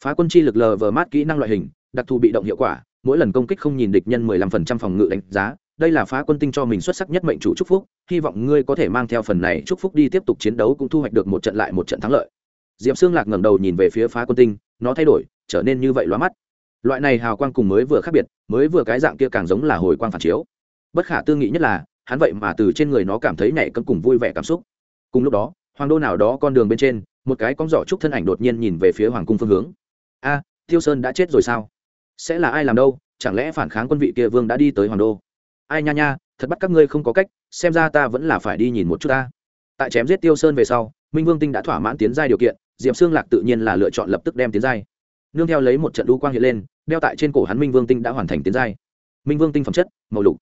Phá quân chi lực lờ vờ mát kỹ năng loại hình, đặc thù bị động hiệu quả, mỗi lần công kích không nhìn địch nhân 15% phòng ngự đánh giá đây là phá quân tinh cho mình xuất sắc nhất mệnh chủ chúc phúc hy vọng ngươi có thể mang theo phần này chúc phúc đi tiếp tục chiến đấu cũng thu hoạch được một trận lại một trận thắng lợi. Diệp xương lạc ngẩng đầu nhìn về phía phá quân tinh nó thay đổi trở nên như vậy lóa mắt. Loại này hào quang cùng mới vừa khác biệt mới vừa cái dạng kia càng giống là hồi quang phản chiếu. Bất khả tư nghị nhất là hắn vậy mà từ trên người nó cảm thấy nhảy cấm cùng vui vẻ cảm xúc. Cùng lúc đó hoàng đô nào đó con đường bên trên một cái con giỏ trúc thân ảnh đột nhiên nhìn về phía hoàng cung phương hướng. A à, tiêu sơn đã chết rồi sao? Sẽ là ai làm đâu? Chẳng lẽ phản kháng quân vị kia vương đã đi tới hoàng đô? Ai nha nha, thật bắt các ngươi không có cách, xem ra ta vẫn là phải đi nhìn một chút ta. Tại chém giết tiêu sơn về sau, minh vương tinh đã thỏa mãn tiến giai điều kiện, diệp xương lạc tự nhiên là lựa chọn lập tức đem tiến giai. Nương theo lấy một trận đu quang hiện lên, đeo tại trên cổ hắn minh vương tinh đã hoàn thành tiến giai. Minh vương tinh phẩm chất, màu lục.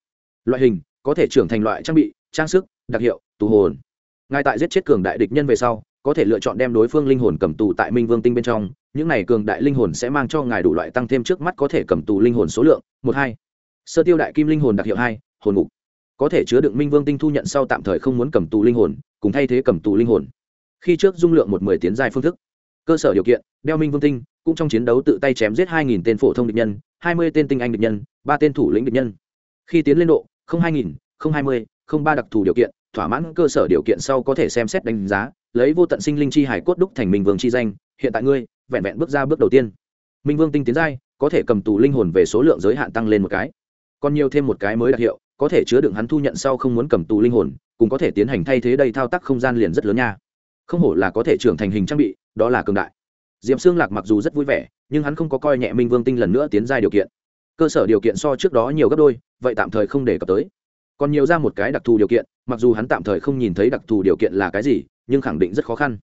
Loại hình, có thể trưởng thành loại trang bị, trang sức, đặc hiệu, tù hồn. Ngay tại giết chết cường đại địch nhân về sau, có thể lựa chọn đem đối phương linh hồn cầm tù tại minh vương tinh bên trong. Những này cường đại linh hồn sẽ mang cho ngài đủ loại tăng thêm trước mắt có thể cầm tù linh hồn số lượng. Một, hai sơ tiêu đại kim linh hồn đặc hiệu hai, hồn ngục. Có thể chứa đựng minh vương tinh thu nhận sau tạm thời không muốn cầm tù linh hồn, cùng thay thế cầm tù linh hồn. Khi trước dung lượng một mười tiến dài phương thức. Cơ sở điều kiện, đeo minh vương tinh, cũng trong chiến đấu tự tay chém giết hai nghìn tên phổ thông địch nhân, hai mươi tên tinh anh địch nhân, ba tên thủ lĩnh địch nhân. Khi tiến lên độ, không hai nghìn, không hai mươi, không ba đặc thù điều kiện, thỏa mãn cơ sở điều kiện sau có thể xem xét đánh giá, lấy vô tận sinh linh chi hải cốt đúc thành minh vương chi danh, hiện tại ngươi, vẹn vẹn bước ra bước đầu tiên. Minh vương tinh tiến giai, có thể cầm tù linh hồn về số lượng giới hạn tăng lên một cái còn nhiều thêm một cái mới đặc hiệu, có thể chứa đựng hắn thu nhận sau không muốn cầm tù linh hồn cũng có thể tiến hành thay thế đây thao tác không gian liền rất lớn nha. Không hổ là có thể trưởng thành hình trang bị, đó là cường đại. Diệm xương lạc mặc dù rất vui vẻ, nhưng hắn không có coi nhẹ minh vương tinh lần nữa tiến giai điều kiện. Cơ sở điều kiện so trước đó nhiều gấp đôi, vậy tạm thời không để cập tới. Còn nhiều ra một cái đặc thù điều kiện, mặc dù hắn tạm thời không nhìn thấy đặc thù điều kiện là cái gì, nhưng khẳng định rất khó khăn.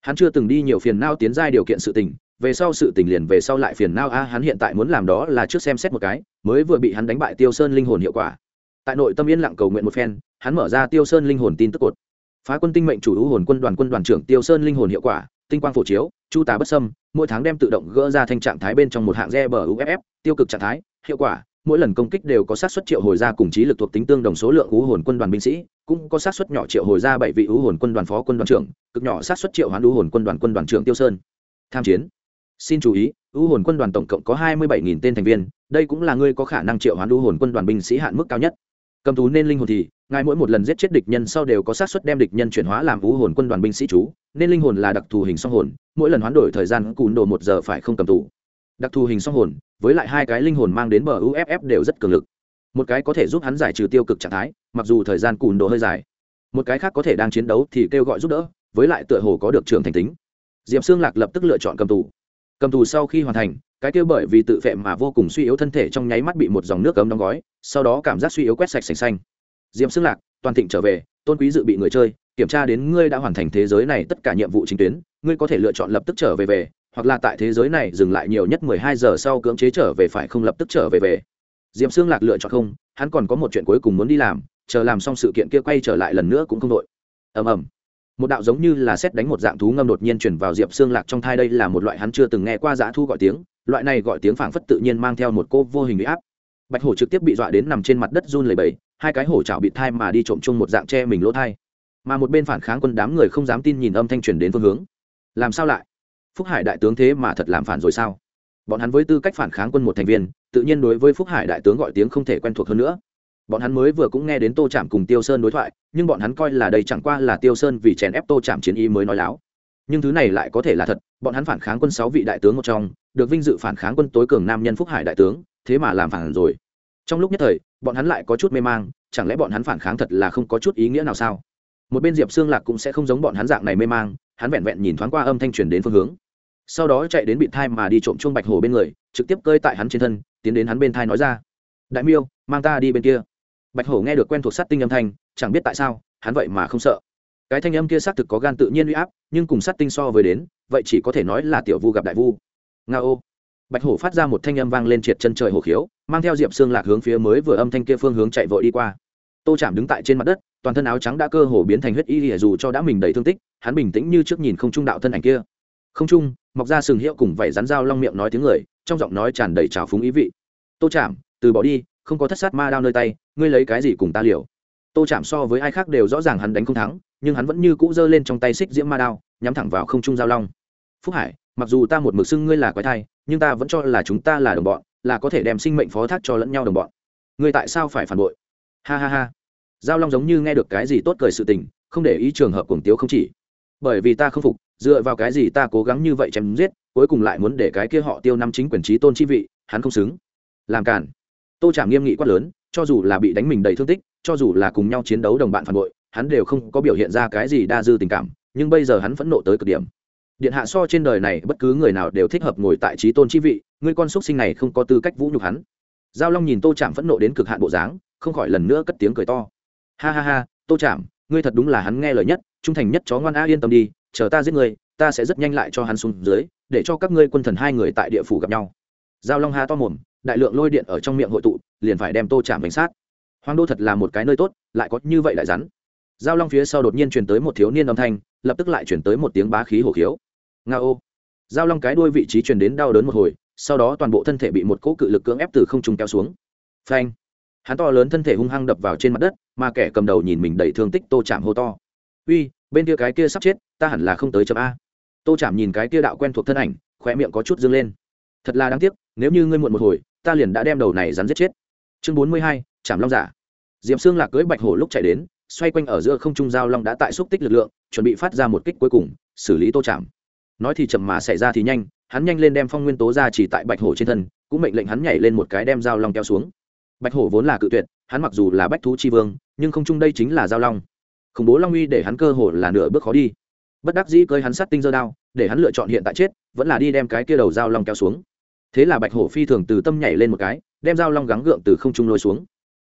Hắn chưa từng đi nhiều phiền nao tiến giai điều kiện sự tình về sau sự tình liền về sau lại phiền nao. A, hắn hiện tại muốn làm đó là trước xem xét một cái, mới vừa bị hắn đánh bại tiêu sơn linh hồn hiệu quả. Tại nội tâm yên lặng cầu nguyện một phen, hắn mở ra tiêu sơn linh hồn tin tức cột. Phá quân tinh mệnh chủ hữu hồn quân đoàn quân đoàn trưởng tiêu sơn linh hồn hiệu quả, tinh quang phổ chiếu, chu tá bất sâm mỗi tháng đem tự động gỡ ra thành trạng thái bên trong một hạng re bờ uff tiêu cực trạng thái, hiệu quả, mỗi lần công kích đều có sát xuất triệu hồi ra cùng trí lực thuộc tính tương đồng số lượng ú hồn quân đoàn binh sĩ, cũng có sát xuất nhỏ triệu hồi ra bảy vị ú hồn quân đoàn phó quân đoàn trưởng, cực nhỏ sát xuất triệu hoán hữu hồn quân đoàn quân đoàn trưởng tiêu sơn. Tham chiến xin chú ý ưu hồn quân đoàn tổng cộng có hai mươi bảy nghìn tên thành viên, đây cũng là ngươi có khả năng triệu hoán ưu hồn quân đoàn binh sĩ hạn mức cao nhất. Cầm thú nên linh hồn thì, ngài mỗi một lần giết chết địch nhân sau đều có sát xuất đem địch nhân chuyển hóa làm ưu hồn quân đoàn binh sĩ chú. Nên linh hồn là đặc thù hình song hồn, mỗi lần hoán đổi thời gian cùn đồ một giờ phải không cầm tù. Đặc thù hình song hồn, với lại hai cái linh hồn mang đến bờ uff đều rất cường lực. Một cái có thể giúp hắn giải trừ tiêu cực trạng thái, mặc dù thời gian cùn đồ hơi dài. Một cái khác có thể đang chiến đấu thì kêu gọi giúp đỡ, với lại tựa hồ có được trường thành tính. Diệp xương lạc lập tức lựa chọn cầm tù cầm tù sau khi hoàn thành, cái kia bởi vì tự vệ mà vô cùng suy yếu thân thể trong nháy mắt bị một dòng nước cấm đóng gói, sau đó cảm giác suy yếu quét sạch sành xanh. Diệm xương lạc, toàn thịnh trở về, tôn quý dự bị người chơi, kiểm tra đến ngươi đã hoàn thành thế giới này tất cả nhiệm vụ chính tuyến, ngươi có thể lựa chọn lập tức trở về về, hoặc là tại thế giới này dừng lại nhiều nhất mười hai giờ sau cưỡng chế trở về phải không lập tức trở về về. Diệm xương lạc lựa chọn không, hắn còn có một chuyện cuối cùng muốn đi làm, chờ làm xong sự kiện kia quay trở lại lần nữa cũng không đội. Ầm ầm một đạo giống như là xét đánh một dạng thú ngâm đột nhiên chuyển vào diệp xương lạc trong thai, đây là một loại hắn chưa từng nghe qua dã thu gọi tiếng. Loại này gọi tiếng phảng phất tự nhiên mang theo một cô vô hình bị áp. Bạch hổ trực tiếp bị dọa đến nằm trên mặt đất run lầy bầy hai cái hổ chảo bị thai mà đi trộm chung một dạng che mình lỗ thai. Mà một bên phản kháng quân đám người không dám tin nhìn âm thanh truyền đến phương hướng. Làm sao lại? Phúc hải đại tướng thế mà thật làm phản rồi sao? Bọn hắn với tư cách phản kháng quân một thành viên, tự nhiên đối với phúc hải đại tướng gọi tiếng không thể quen thuộc hơn nữa bọn hắn mới vừa cũng nghe đến tô chạm cùng tiêu sơn đối thoại, nhưng bọn hắn coi là đây chẳng qua là tiêu sơn vì chèn ép tô chạm chiến ý mới nói láo. Nhưng thứ này lại có thể là thật, bọn hắn phản kháng quân sáu vị đại tướng một trong, được vinh dự phản kháng quân tối cường nam nhân phúc hải đại tướng, thế mà làm phản rồi. Trong lúc nhất thời, bọn hắn lại có chút mê mang, chẳng lẽ bọn hắn phản kháng thật là không có chút ý nghĩa nào sao? Một bên diệp xương lạc cũng sẽ không giống bọn hắn dạng này mê mang, hắn vẹn vẹn nhìn thoáng qua âm thanh truyền đến phương hướng. Sau đó chạy đến bị thai mà đi trộm chuông bạch hồ bên người, trực tiếp cơi tại hắn trên thân, tiến đến hắn bên thai nói ra. Đại miêu, mang ta đi bên kia bạch hổ nghe được quen thuộc sát tinh âm thanh, chẳng biết tại sao, hắn vậy mà không sợ. Cái thanh âm kia xác thực có gan tự nhiên uy áp, nhưng cùng sát tinh so với đến, vậy chỉ có thể nói là tiểu vu gặp đại vu. Nga ô. Bạch hổ phát ra một thanh âm vang lên triệt chân trời hổ khiếu, mang theo diệp xương lạc hướng phía mới vừa âm thanh kia phương hướng chạy vội đi qua. Tô chạm đứng tại trên mặt đất, toàn thân áo trắng đã cơ hồ biến thành huyết y lìa dù cho đã mình đầy thương tích, hắn bình tĩnh như trước nhìn không trung đạo thân ảnh kia. Không trung, mọc ra sừng hiệu cùng vảy rắn dao long miệng nói tiếng người, trong giọng nói tràn đầy trào phúng ý vị. Tô chạm từ bỏ đi, không có thất sát ma đao nơi tay ngươi lấy cái gì cùng ta liều? Tô chạm so với ai khác đều rõ ràng hắn đánh không thắng, nhưng hắn vẫn như cũ giơ lên trong tay xích diễm ma đao, nhắm thẳng vào không trung giao long. Phúc hải, mặc dù ta một mực xưng ngươi là quái thai, nhưng ta vẫn cho là chúng ta là đồng bọn, là có thể đem sinh mệnh phó thác cho lẫn nhau đồng bọn. Ngươi tại sao phải phản bội? Ha ha ha. Giao long giống như nghe được cái gì tốt cười sự tình, không để ý trường hợp cuồng tiếu không chỉ. Bởi vì ta không phục, dựa vào cái gì ta cố gắng như vậy chém giết, cuối cùng lại muốn để cái kia họ tiêu năm chính quyền trí tôn chi vị, hắn không xứng. Làm cản tô trả nghiêm nghị quát lớn cho dù là bị đánh mình đầy thương tích cho dù là cùng nhau chiến đấu đồng bạn phản bội hắn đều không có biểu hiện ra cái gì đa dư tình cảm nhưng bây giờ hắn phẫn nộ tới cực điểm. Điện hạ so trên đời này bất cứ người nào đều thích hợp ngồi tại trí tôn chi vị ngươi con xúc sinh này không có tư cách vũ nhục hắn. Giao long nhìn tô Trạm phẫn nộ đến cực hạn bộ dáng không khỏi lần nữa cất tiếng cười to. Ha ha ha tô Trạm, ngươi thật đúng là hắn nghe lời nhất trung thành nhất chó ngoan a yên tâm đi chờ ta giết ngươi ta sẽ rất nhanh lại cho hắn xuống dưới để cho các ngươi quân thần hai người tại địa phủ gặp nhau. Giao long ha to mồm đại lượng lôi điện ở trong miệng hội tụ, liền phải đem tô chạm bánh sát. Hoàng đô thật là một cái nơi tốt, lại có như vậy lại rắn. Giao long phía sau đột nhiên truyền tới một thiếu niên âm thanh, lập tức lại chuyển tới một tiếng bá khí hổ khiếu. Nga ô. Giao long cái đuôi vị trí truyền đến đau đớn một hồi, sau đó toàn bộ thân thể bị một cỗ cự lực cưỡng ép từ không trung kéo xuống. Phanh. Hắn to lớn thân thể hung hăng đập vào trên mặt đất, mà kẻ cầm đầu nhìn mình đầy thương tích tô chạm hô to. Uy, bên kia cái kia sắp chết, ta hẳn là không tới chấm a. Tô chạm nhìn cái kia đạo quen thuộc thân ảnh khoe miệng có chút dâng lên. Thật là đáng tiếc, nếu như ngươi muộn một hồi ta liền đã đem đầu này rắn giết chết. Chương bốn mươi hai chạm long giả. Diệp xương lạc cưỡi bạch hổ lúc chạy đến, xoay quanh ở giữa không trung giao long đã tại xúc tích lực lượng, chuẩn bị phát ra một kích cuối cùng, xử lý tô chạm nói thì chậm mà xảy ra thì nhanh, hắn nhanh lên đem phong nguyên tố ra chỉ tại bạch hổ trên thân, cũng mệnh lệnh hắn nhảy lên một cái đem giao long kéo xuống. Bạch hổ vốn là cự tuyệt, hắn mặc dù là bách thú chi vương, nhưng không chung đây chính là giao long. Khủng bố long uy để hắn cơ hồ là nửa bước khó đi. Bất đắc dĩ cơi hắn sát tinh dơ đao, để hắn lựa chọn hiện tại chết, vẫn là đi đem cái kia đầu dao long kéo xuống thế là bạch hổ phi thường từ tâm nhảy lên một cái, đem dao long gắng gượng từ không trung lôi xuống.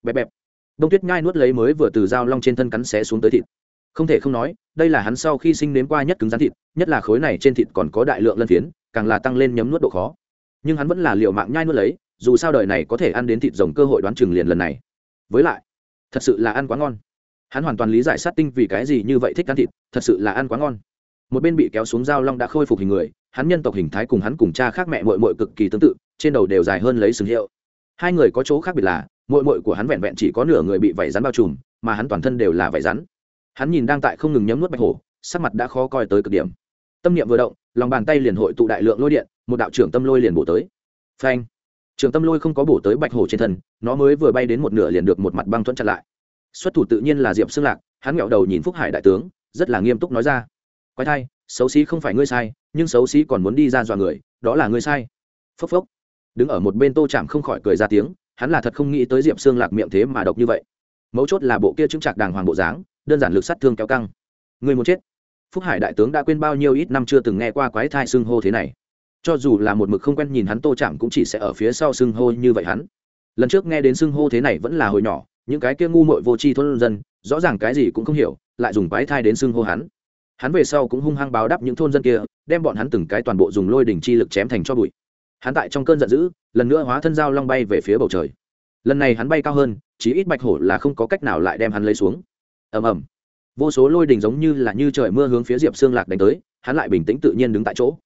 Bẹp bẹp. Đông tuyết nhai nuốt lấy mới vừa từ dao long trên thân cắn xé xuống tới thịt. Không thể không nói, đây là hắn sau khi sinh nếm qua nhất cứng rắn thịt, nhất là khối này trên thịt còn có đại lượng lân phiến, càng là tăng lên nhấm nuốt độ khó. Nhưng hắn vẫn là liệu mạng nhai nuốt lấy, dù sao đời này có thể ăn đến thịt rồng cơ hội đoán chừng liền lần này. Với lại, thật sự là ăn quá ngon. Hắn hoàn toàn lý giải sát tinh vì cái gì như vậy thích ăn thịt, thật sự là ăn quá ngon một bên bị kéo xuống dao long đã khôi phục hình người, hắn nhân tộc hình thái cùng hắn cùng cha khác mẹ mội mội cực kỳ tương tự, trên đầu đều dài hơn lấy sừng hiệu. Hai người có chỗ khác biệt là mội mội của hắn vẹn vẹn chỉ có nửa người bị vảy rắn bao trùm, mà hắn toàn thân đều là vảy rắn. Hắn nhìn đang tại không ngừng nhấm nuốt bạch hổ, sắc mặt đã khó coi tới cực điểm. Tâm niệm vừa động, lòng bàn tay liền hội tụ đại lượng lôi điện, một đạo trưởng tâm lôi liền bổ tới. Phanh! Trường tâm lôi không có bổ tới bạch hổ trên thân, nó mới vừa bay đến một nửa liền được một mặt băng thuẫn chặn lại. Xuất thủ tự nhiên là diệp xương lạc, hắn nghẹo đầu nhìn phúc hải đại tướng, rất là nghiêm túc nói ra quái thai, xấu xí không phải ngươi sai, nhưng xấu xí còn muốn đi ra dọa người, đó là ngươi sai. Phốc phốc. Đứng ở một bên tô chạm không khỏi cười ra tiếng, hắn là thật không nghĩ tới diệp xương lạc miệng thế mà độc như vậy. Mấu chốt là bộ kia chứng trạc đàng hoàng bộ dáng, đơn giản lực sát thương kéo căng. Người muốn chết. Phúc hải đại tướng đã quên bao nhiêu ít năm chưa từng nghe qua quái thai xưng hô thế này. Cho dù là một mực không quen nhìn hắn, tô chạm cũng chỉ sẽ ở phía sau xưng hô như vậy hắn. Lần trước nghe đến xưng hô thế này vẫn là hồi nhỏ, những cái kia ngu muội vô tri thôn dân, rõ ràng cái gì cũng không hiểu, lại dùng quái thai đến xưng hô hắn hắn về sau cũng hung hăng báo đáp những thôn dân kia, đem bọn hắn từng cái toàn bộ dùng lôi đỉnh chi lực chém thành cho bụi. Hắn tại trong cơn giận dữ, lần nữa hóa thân dao long bay về phía bầu trời. Lần này hắn bay cao hơn, chí ít bạch hổ là không có cách nào lại đem hắn lấy xuống. Ầm ầm. Vô số lôi đình giống như là như trời mưa hướng phía diệp xương lạc đánh tới, hắn lại bình tĩnh tự nhiên đứng tại chỗ.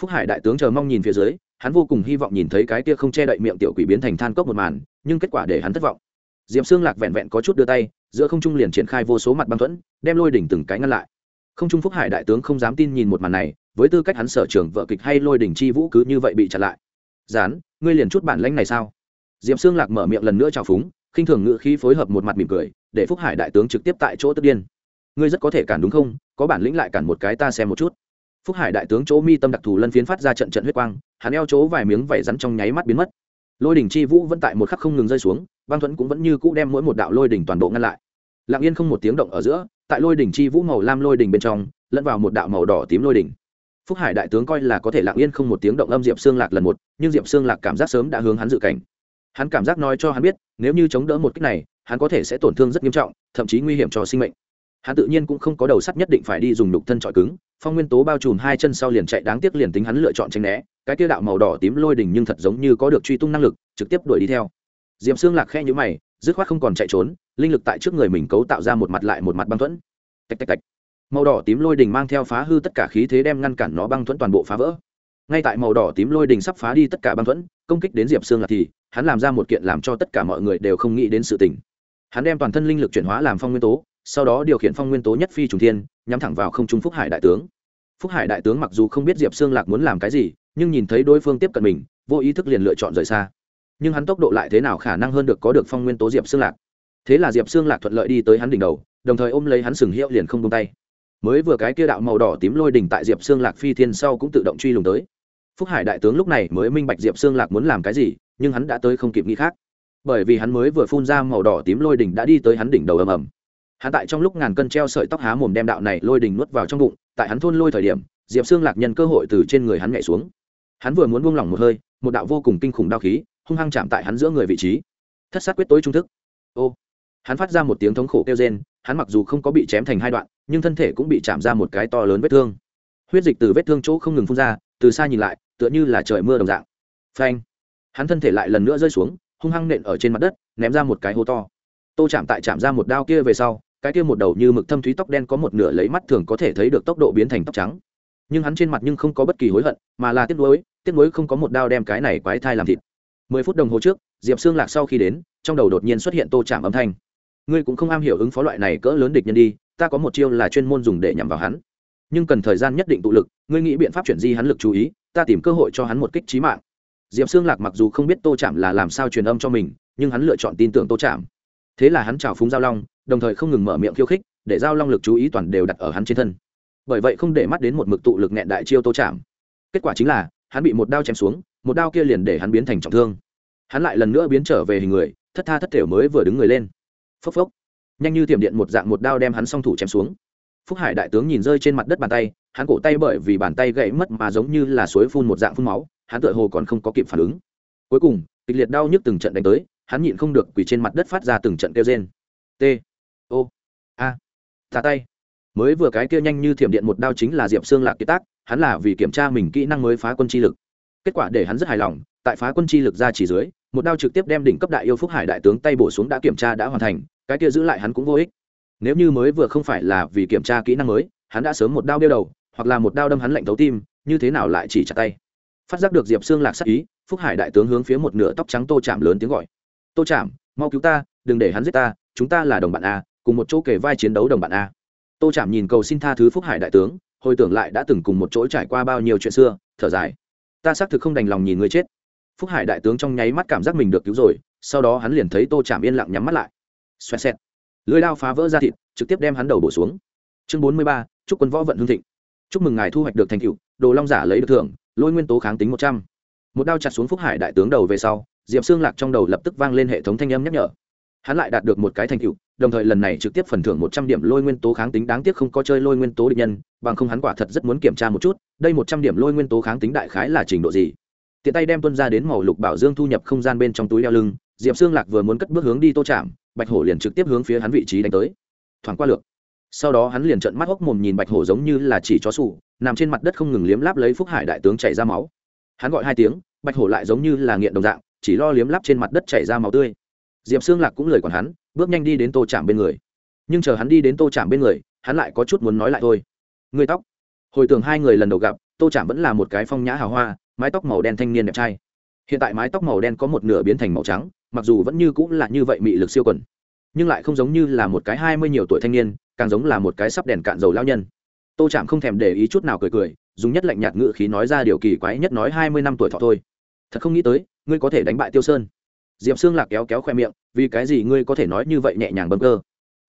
Phúc hải đại tướng chờ mong nhìn phía dưới, hắn vô cùng hy vọng nhìn thấy cái kia không che đậy miệng tiểu quỷ biến thành than cốc một màn, nhưng kết quả để hắn thất vọng. Diệp xương lạc vẹn vẹn có chút đưa tay, giữa không trung liền triển khai vô số mặt băng thuẫn, đem lôi đỉnh từng cái ngăn lại không trung phúc hải đại tướng không dám tin nhìn một màn này, với tư cách hắn sở trường vợ kịch hay lôi đỉnh chi vũ cứ như vậy bị chặn lại. Dán ngươi liền chút bản lãnh này sao? Diệp xương lạc mở miệng lần nữa trào phúng, khinh thường ngự khí phối hợp một mặt mỉm cười, để phúc hải đại tướng trực tiếp tại chỗ tức điên. Ngươi rất có thể cản đúng không? Có bản lĩnh lại cản một cái ta xem một chút. Phúc hải đại tướng chỗ mi tâm đặc thù lân phiến phát ra trận trận huyết quang, hắn eo chỗ vài miếng vảy rắn trong nháy mắt biến mất. Lôi đỉnh chi vũ vẫn tại một khắc không ngừng rơi xuống, băng thuẫn cũng vẫn như cũ đem mỗi một đạo lôi đỉnh toàn bộ ngăn lại. Lặng yên không một tiếng động ở giữa tại lôi đỉnh chi vũ màu lam lôi đỉnh bên trong, lẫn vào một đạo màu đỏ tím lôi đỉnh. Phúc hải đại tướng coi là có thể lặng yên không một tiếng động âm diệp xương lạc lần một, nhưng diệp xương lạc cảm giác sớm đã hướng hắn dự cảnh. Hắn cảm giác nói cho hắn biết, nếu như chống đỡ một cách này, hắn có thể sẽ tổn thương rất nghiêm trọng, thậm chí nguy hiểm cho sinh mệnh. Hắn tự nhiên cũng không có đầu sắt nhất định phải đi dùng đục thân trọi cứng, phong nguyên tố bao trùm hai chân sau liền chạy đáng tiếc liền tính hắn lựa chọn tranh né, cái kia đạo màu đỏ tím lôi đỉnh nhưng thật giống như có được truy tung năng lực, trực tiếp đuổi đi theo. Diệm xương lạc khe nhữ mày, dứt khoát không còn chạy trốn linh lực tại trước người mình cấu tạo ra một mặt lại một mặt băng thuẫn. Tạch tạch tạch. Màu đỏ tím lôi đình mang theo phá hư tất cả khí thế đem ngăn cản nó băng thuẫn toàn bộ phá vỡ. Ngay tại màu đỏ tím lôi đình sắp phá đi tất cả băng thuẫn, công kích đến diệp xương lạc thì, hắn làm ra một kiện làm cho tất cả mọi người đều không nghĩ đến sự tình. Hắn đem toàn thân linh lực chuyển hóa làm phong nguyên tố, sau đó điều khiển phong nguyên tố nhất phi trùng thiên, nhắm thẳng vào không trung phúc hải đại tướng. Phúc hải đại tướng mặc dù không biết diệp xương lạc muốn làm cái gì, nhưng nhìn thấy đối phương tiếp cận mình, vô ý thức liền lựa chọn rời xa. Nhưng hắn tốc độ lại thế nào khả năng hơn được có được phong nguyên tố diệp xương lạc? Thế là diệp xương lạc thuận lợi đi tới hắn đỉnh đầu, đồng thời ôm lấy hắn sừng hiệu liền không tung tay. Mới vừa cái kia đạo màu đỏ tím lôi đỉnh tại diệp xương lạc phi thiên sau cũng tự động truy lùng tới. Phúc hải đại tướng lúc này mới minh bạch diệp xương lạc muốn làm cái gì, nhưng hắn đã tới không kịp nghĩ khác. Bởi vì hắn mới vừa phun ra màu đỏ tím lôi đỉnh đã đi tới hắn đỉnh đầu ầm ầm. Hắn tại trong lúc ngàn cân treo sợi tóc há mồm đem đạo này lôi đỉnh nuốt vào trong bụng, tại hắn thôn lôi thời điểm, diệp xương lạc nhân cơ hội từ trên người hắn nhảy xuống. Hắn vừa muốn buông lỏng một hơi, một đạo vô cùng kinh khủng đao khí, hung hăng chạm tại hắn giữa người vị trí. Thất sát quyết tối trung thức. Ô hắn phát ra một tiếng thống khổ kêu rên, hắn mặc dù không có bị chém thành hai đoạn, nhưng thân thể cũng bị chạm ra một cái to lớn vết thương. Huyết dịch từ vết thương chỗ không ngừng phun ra, từ xa nhìn lại, tựa như là trời mưa đồng dạng. Phanh! Hắn thân thể lại lần nữa rơi xuống, hung hăng nện ở trên mặt đất, ném ra một cái hố to. Tô chạm tại chạm ra một đao kia về sau, cái kia một đầu như mực thâm thúy tóc đen có một nửa lấy mắt thường có thể thấy được tốc độ biến thành tóc trắng. Nhưng hắn trên mặt nhưng không có bất kỳ hối hận, mà là tiếc nuối tiếc nuối không có một đao đem cái này quái thai làm thịt. Mười phút đồng hồ trước, diệp xương lạc sau khi đến, trong đầu đột nhiên xuất hiện tô chạm âm thanh ngươi cũng không am hiểu ứng phó loại này cỡ lớn địch nhân đi, ta có một chiêu là chuyên môn dùng để nhằm vào hắn. Nhưng cần thời gian nhất định tụ lực, ngươi nghĩ biện pháp chuyển di hắn lực chú ý, ta tìm cơ hội cho hắn một kích trí mạng. Diệp xương lạc mặc dù không biết tô chạm là làm sao truyền âm cho mình, nhưng hắn lựa chọn tin tưởng tô chạm thế là hắn chào phúng giao long, đồng thời không ngừng mở miệng khiêu khích, để giao long lực chú ý toàn đều đặt ở hắn trên thân. Bởi vậy không để mắt đến một mực tụ lực nghẹn đại chiêu tô chạm kết quả chính là, hắn bị một đao chém xuống, một đao kia liền để hắn biến thành trọng thương. Hắn lại lần nữa biến trở về hình người, thất tha thất thể mới vừa đứng người lên phốc phốc. Nhanh như tiệm điện một dạng một đao đem hắn song thủ chém xuống. Phúc hải đại tướng nhìn rơi trên mặt đất bàn tay, hắn cổ tay bởi vì bàn tay gãy mất mà giống như là suối phun một dạng phun máu, hắn tựa hồ còn không có kịp phản ứng. Cuối cùng, kịch liệt đau nhức từng trận đánh tới, hắn nhịn không được quỳ trên mặt đất phát ra từng trận kêu rên. T. O. A. Tà tay. Mới vừa cái kia nhanh như thiểm điện một đao chính là diệp xương lạc kiệt tác, hắn là vì kiểm tra mình kỹ năng mới phá quân chi lực. Kết quả để hắn rất hài lòng, tại phá quân chi lực ra chỉ dưới một đao trực tiếp đem đỉnh cấp đại yêu phúc hải đại tướng tay bổ xuống đã kiểm tra đã hoàn thành, cái kia giữ lại hắn cũng vô ích. Nếu như mới vừa không phải là vì kiểm tra kỹ năng mới, hắn đã sớm một đao đeo đầu, hoặc là một đao đâm hắn lạnh thấu tim, như thế nào lại chỉ chặt tay? Phát giác được diệp xương lạc sắc ý, phúc hải đại tướng hướng phía một nửa tóc trắng tô chạm lớn tiếng gọi. Tô chạm mau cứu ta, đừng để hắn giết ta, chúng ta là đồng bạn a, cùng một chỗ kề vai chiến đấu đồng bạn a. Tô chạm nhìn cầu xin tha thứ phúc hải đại tướng, hồi tưởng lại đã từng cùng một chỗ trải qua bao nhiêu chuyện xưa, thở dài. Ta xác thực không đành lòng nhìn người chết phúc hải đại tướng trong nháy mắt cảm giác mình được cứu rồi, sau đó hắn liền thấy tô chạm yên lặng nhắm mắt lại. Xoẹt xẹt. Lưới lao phá vỡ ra thịt, trực tiếp đem hắn đầu bổ xuống. Chương bốn mươi ba, chúc quân võ vận hương thịnh. Chúc mừng ngài thu hoạch được thành tựu, đồ long giả lấy được thưởng, lôi nguyên tố kháng tính một trăm. Một đao chặt xuống phúc hải đại tướng đầu về sau, diệp xương lạc trong đầu lập tức vang lên hệ thống thanh âm nhắc nhở. Hắn lại đạt được một cái thành tựu, đồng thời lần này trực tiếp phần thưởng một trăm điểm lôi nguyên tố kháng tính, đáng tiếc không có chơi lôi nguyên tố địch nhân, bằng không hắn quả thật rất muốn kiểm tra một chút, đây một trăm điểm lôi nguyên tố kháng tính đại khái là trình độ gì tiện tay đem tuân ra đến màu lục bảo dương thu nhập không gian bên trong túi đeo lưng, diệp xương lạc vừa muốn cất bước hướng đi tô chạm, bạch hổ liền trực tiếp hướng phía hắn vị trí đánh tới. Thoảng qua lược sau đó hắn liền trợn mắt hốc mồm nhìn bạch hổ giống như là chỉ chó sủ, nằm trên mặt đất không ngừng liếm láp lấy phúc hải đại tướng chảy ra máu. Hắn gọi hai tiếng, bạch hổ lại giống như là nghiện đồng dạng, chỉ lo liếm láp trên mặt đất chảy ra máu tươi. Diệp xương lạc cũng lời còn hắn, bước nhanh đi đến tô chạm bên người. Nhưng chờ hắn đi đến tô chạm bên người, hắn lại có chút muốn nói lại thôi. Người tóc. Hồi tưởng hai người lần đầu gặp, tô chạm vẫn là một cái phong nhã hào hoa mái tóc màu đen thanh niên đẹp trai. Hiện tại mái tóc màu đen có một nửa biến thành màu trắng, mặc dù vẫn như cũng là như vậy mị lực siêu quần, nhưng lại không giống như là một cái hai mươi nhiều tuổi thanh niên, càng giống là một cái sắp đèn cạn dầu lao nhân. Tô chạm không thèm để ý chút nào cười cười, dùng nhất lạnh nhạt ngự khí nói ra điều kỳ quái nhất nói hai mươi năm tuổi thọ thôi. Thật không nghĩ tới, ngươi có thể đánh bại tiêu sơn. Diệp xương lạc kéo kéo khoe miệng, vì cái gì ngươi có thể nói như vậy nhẹ nhàng bấm cơ?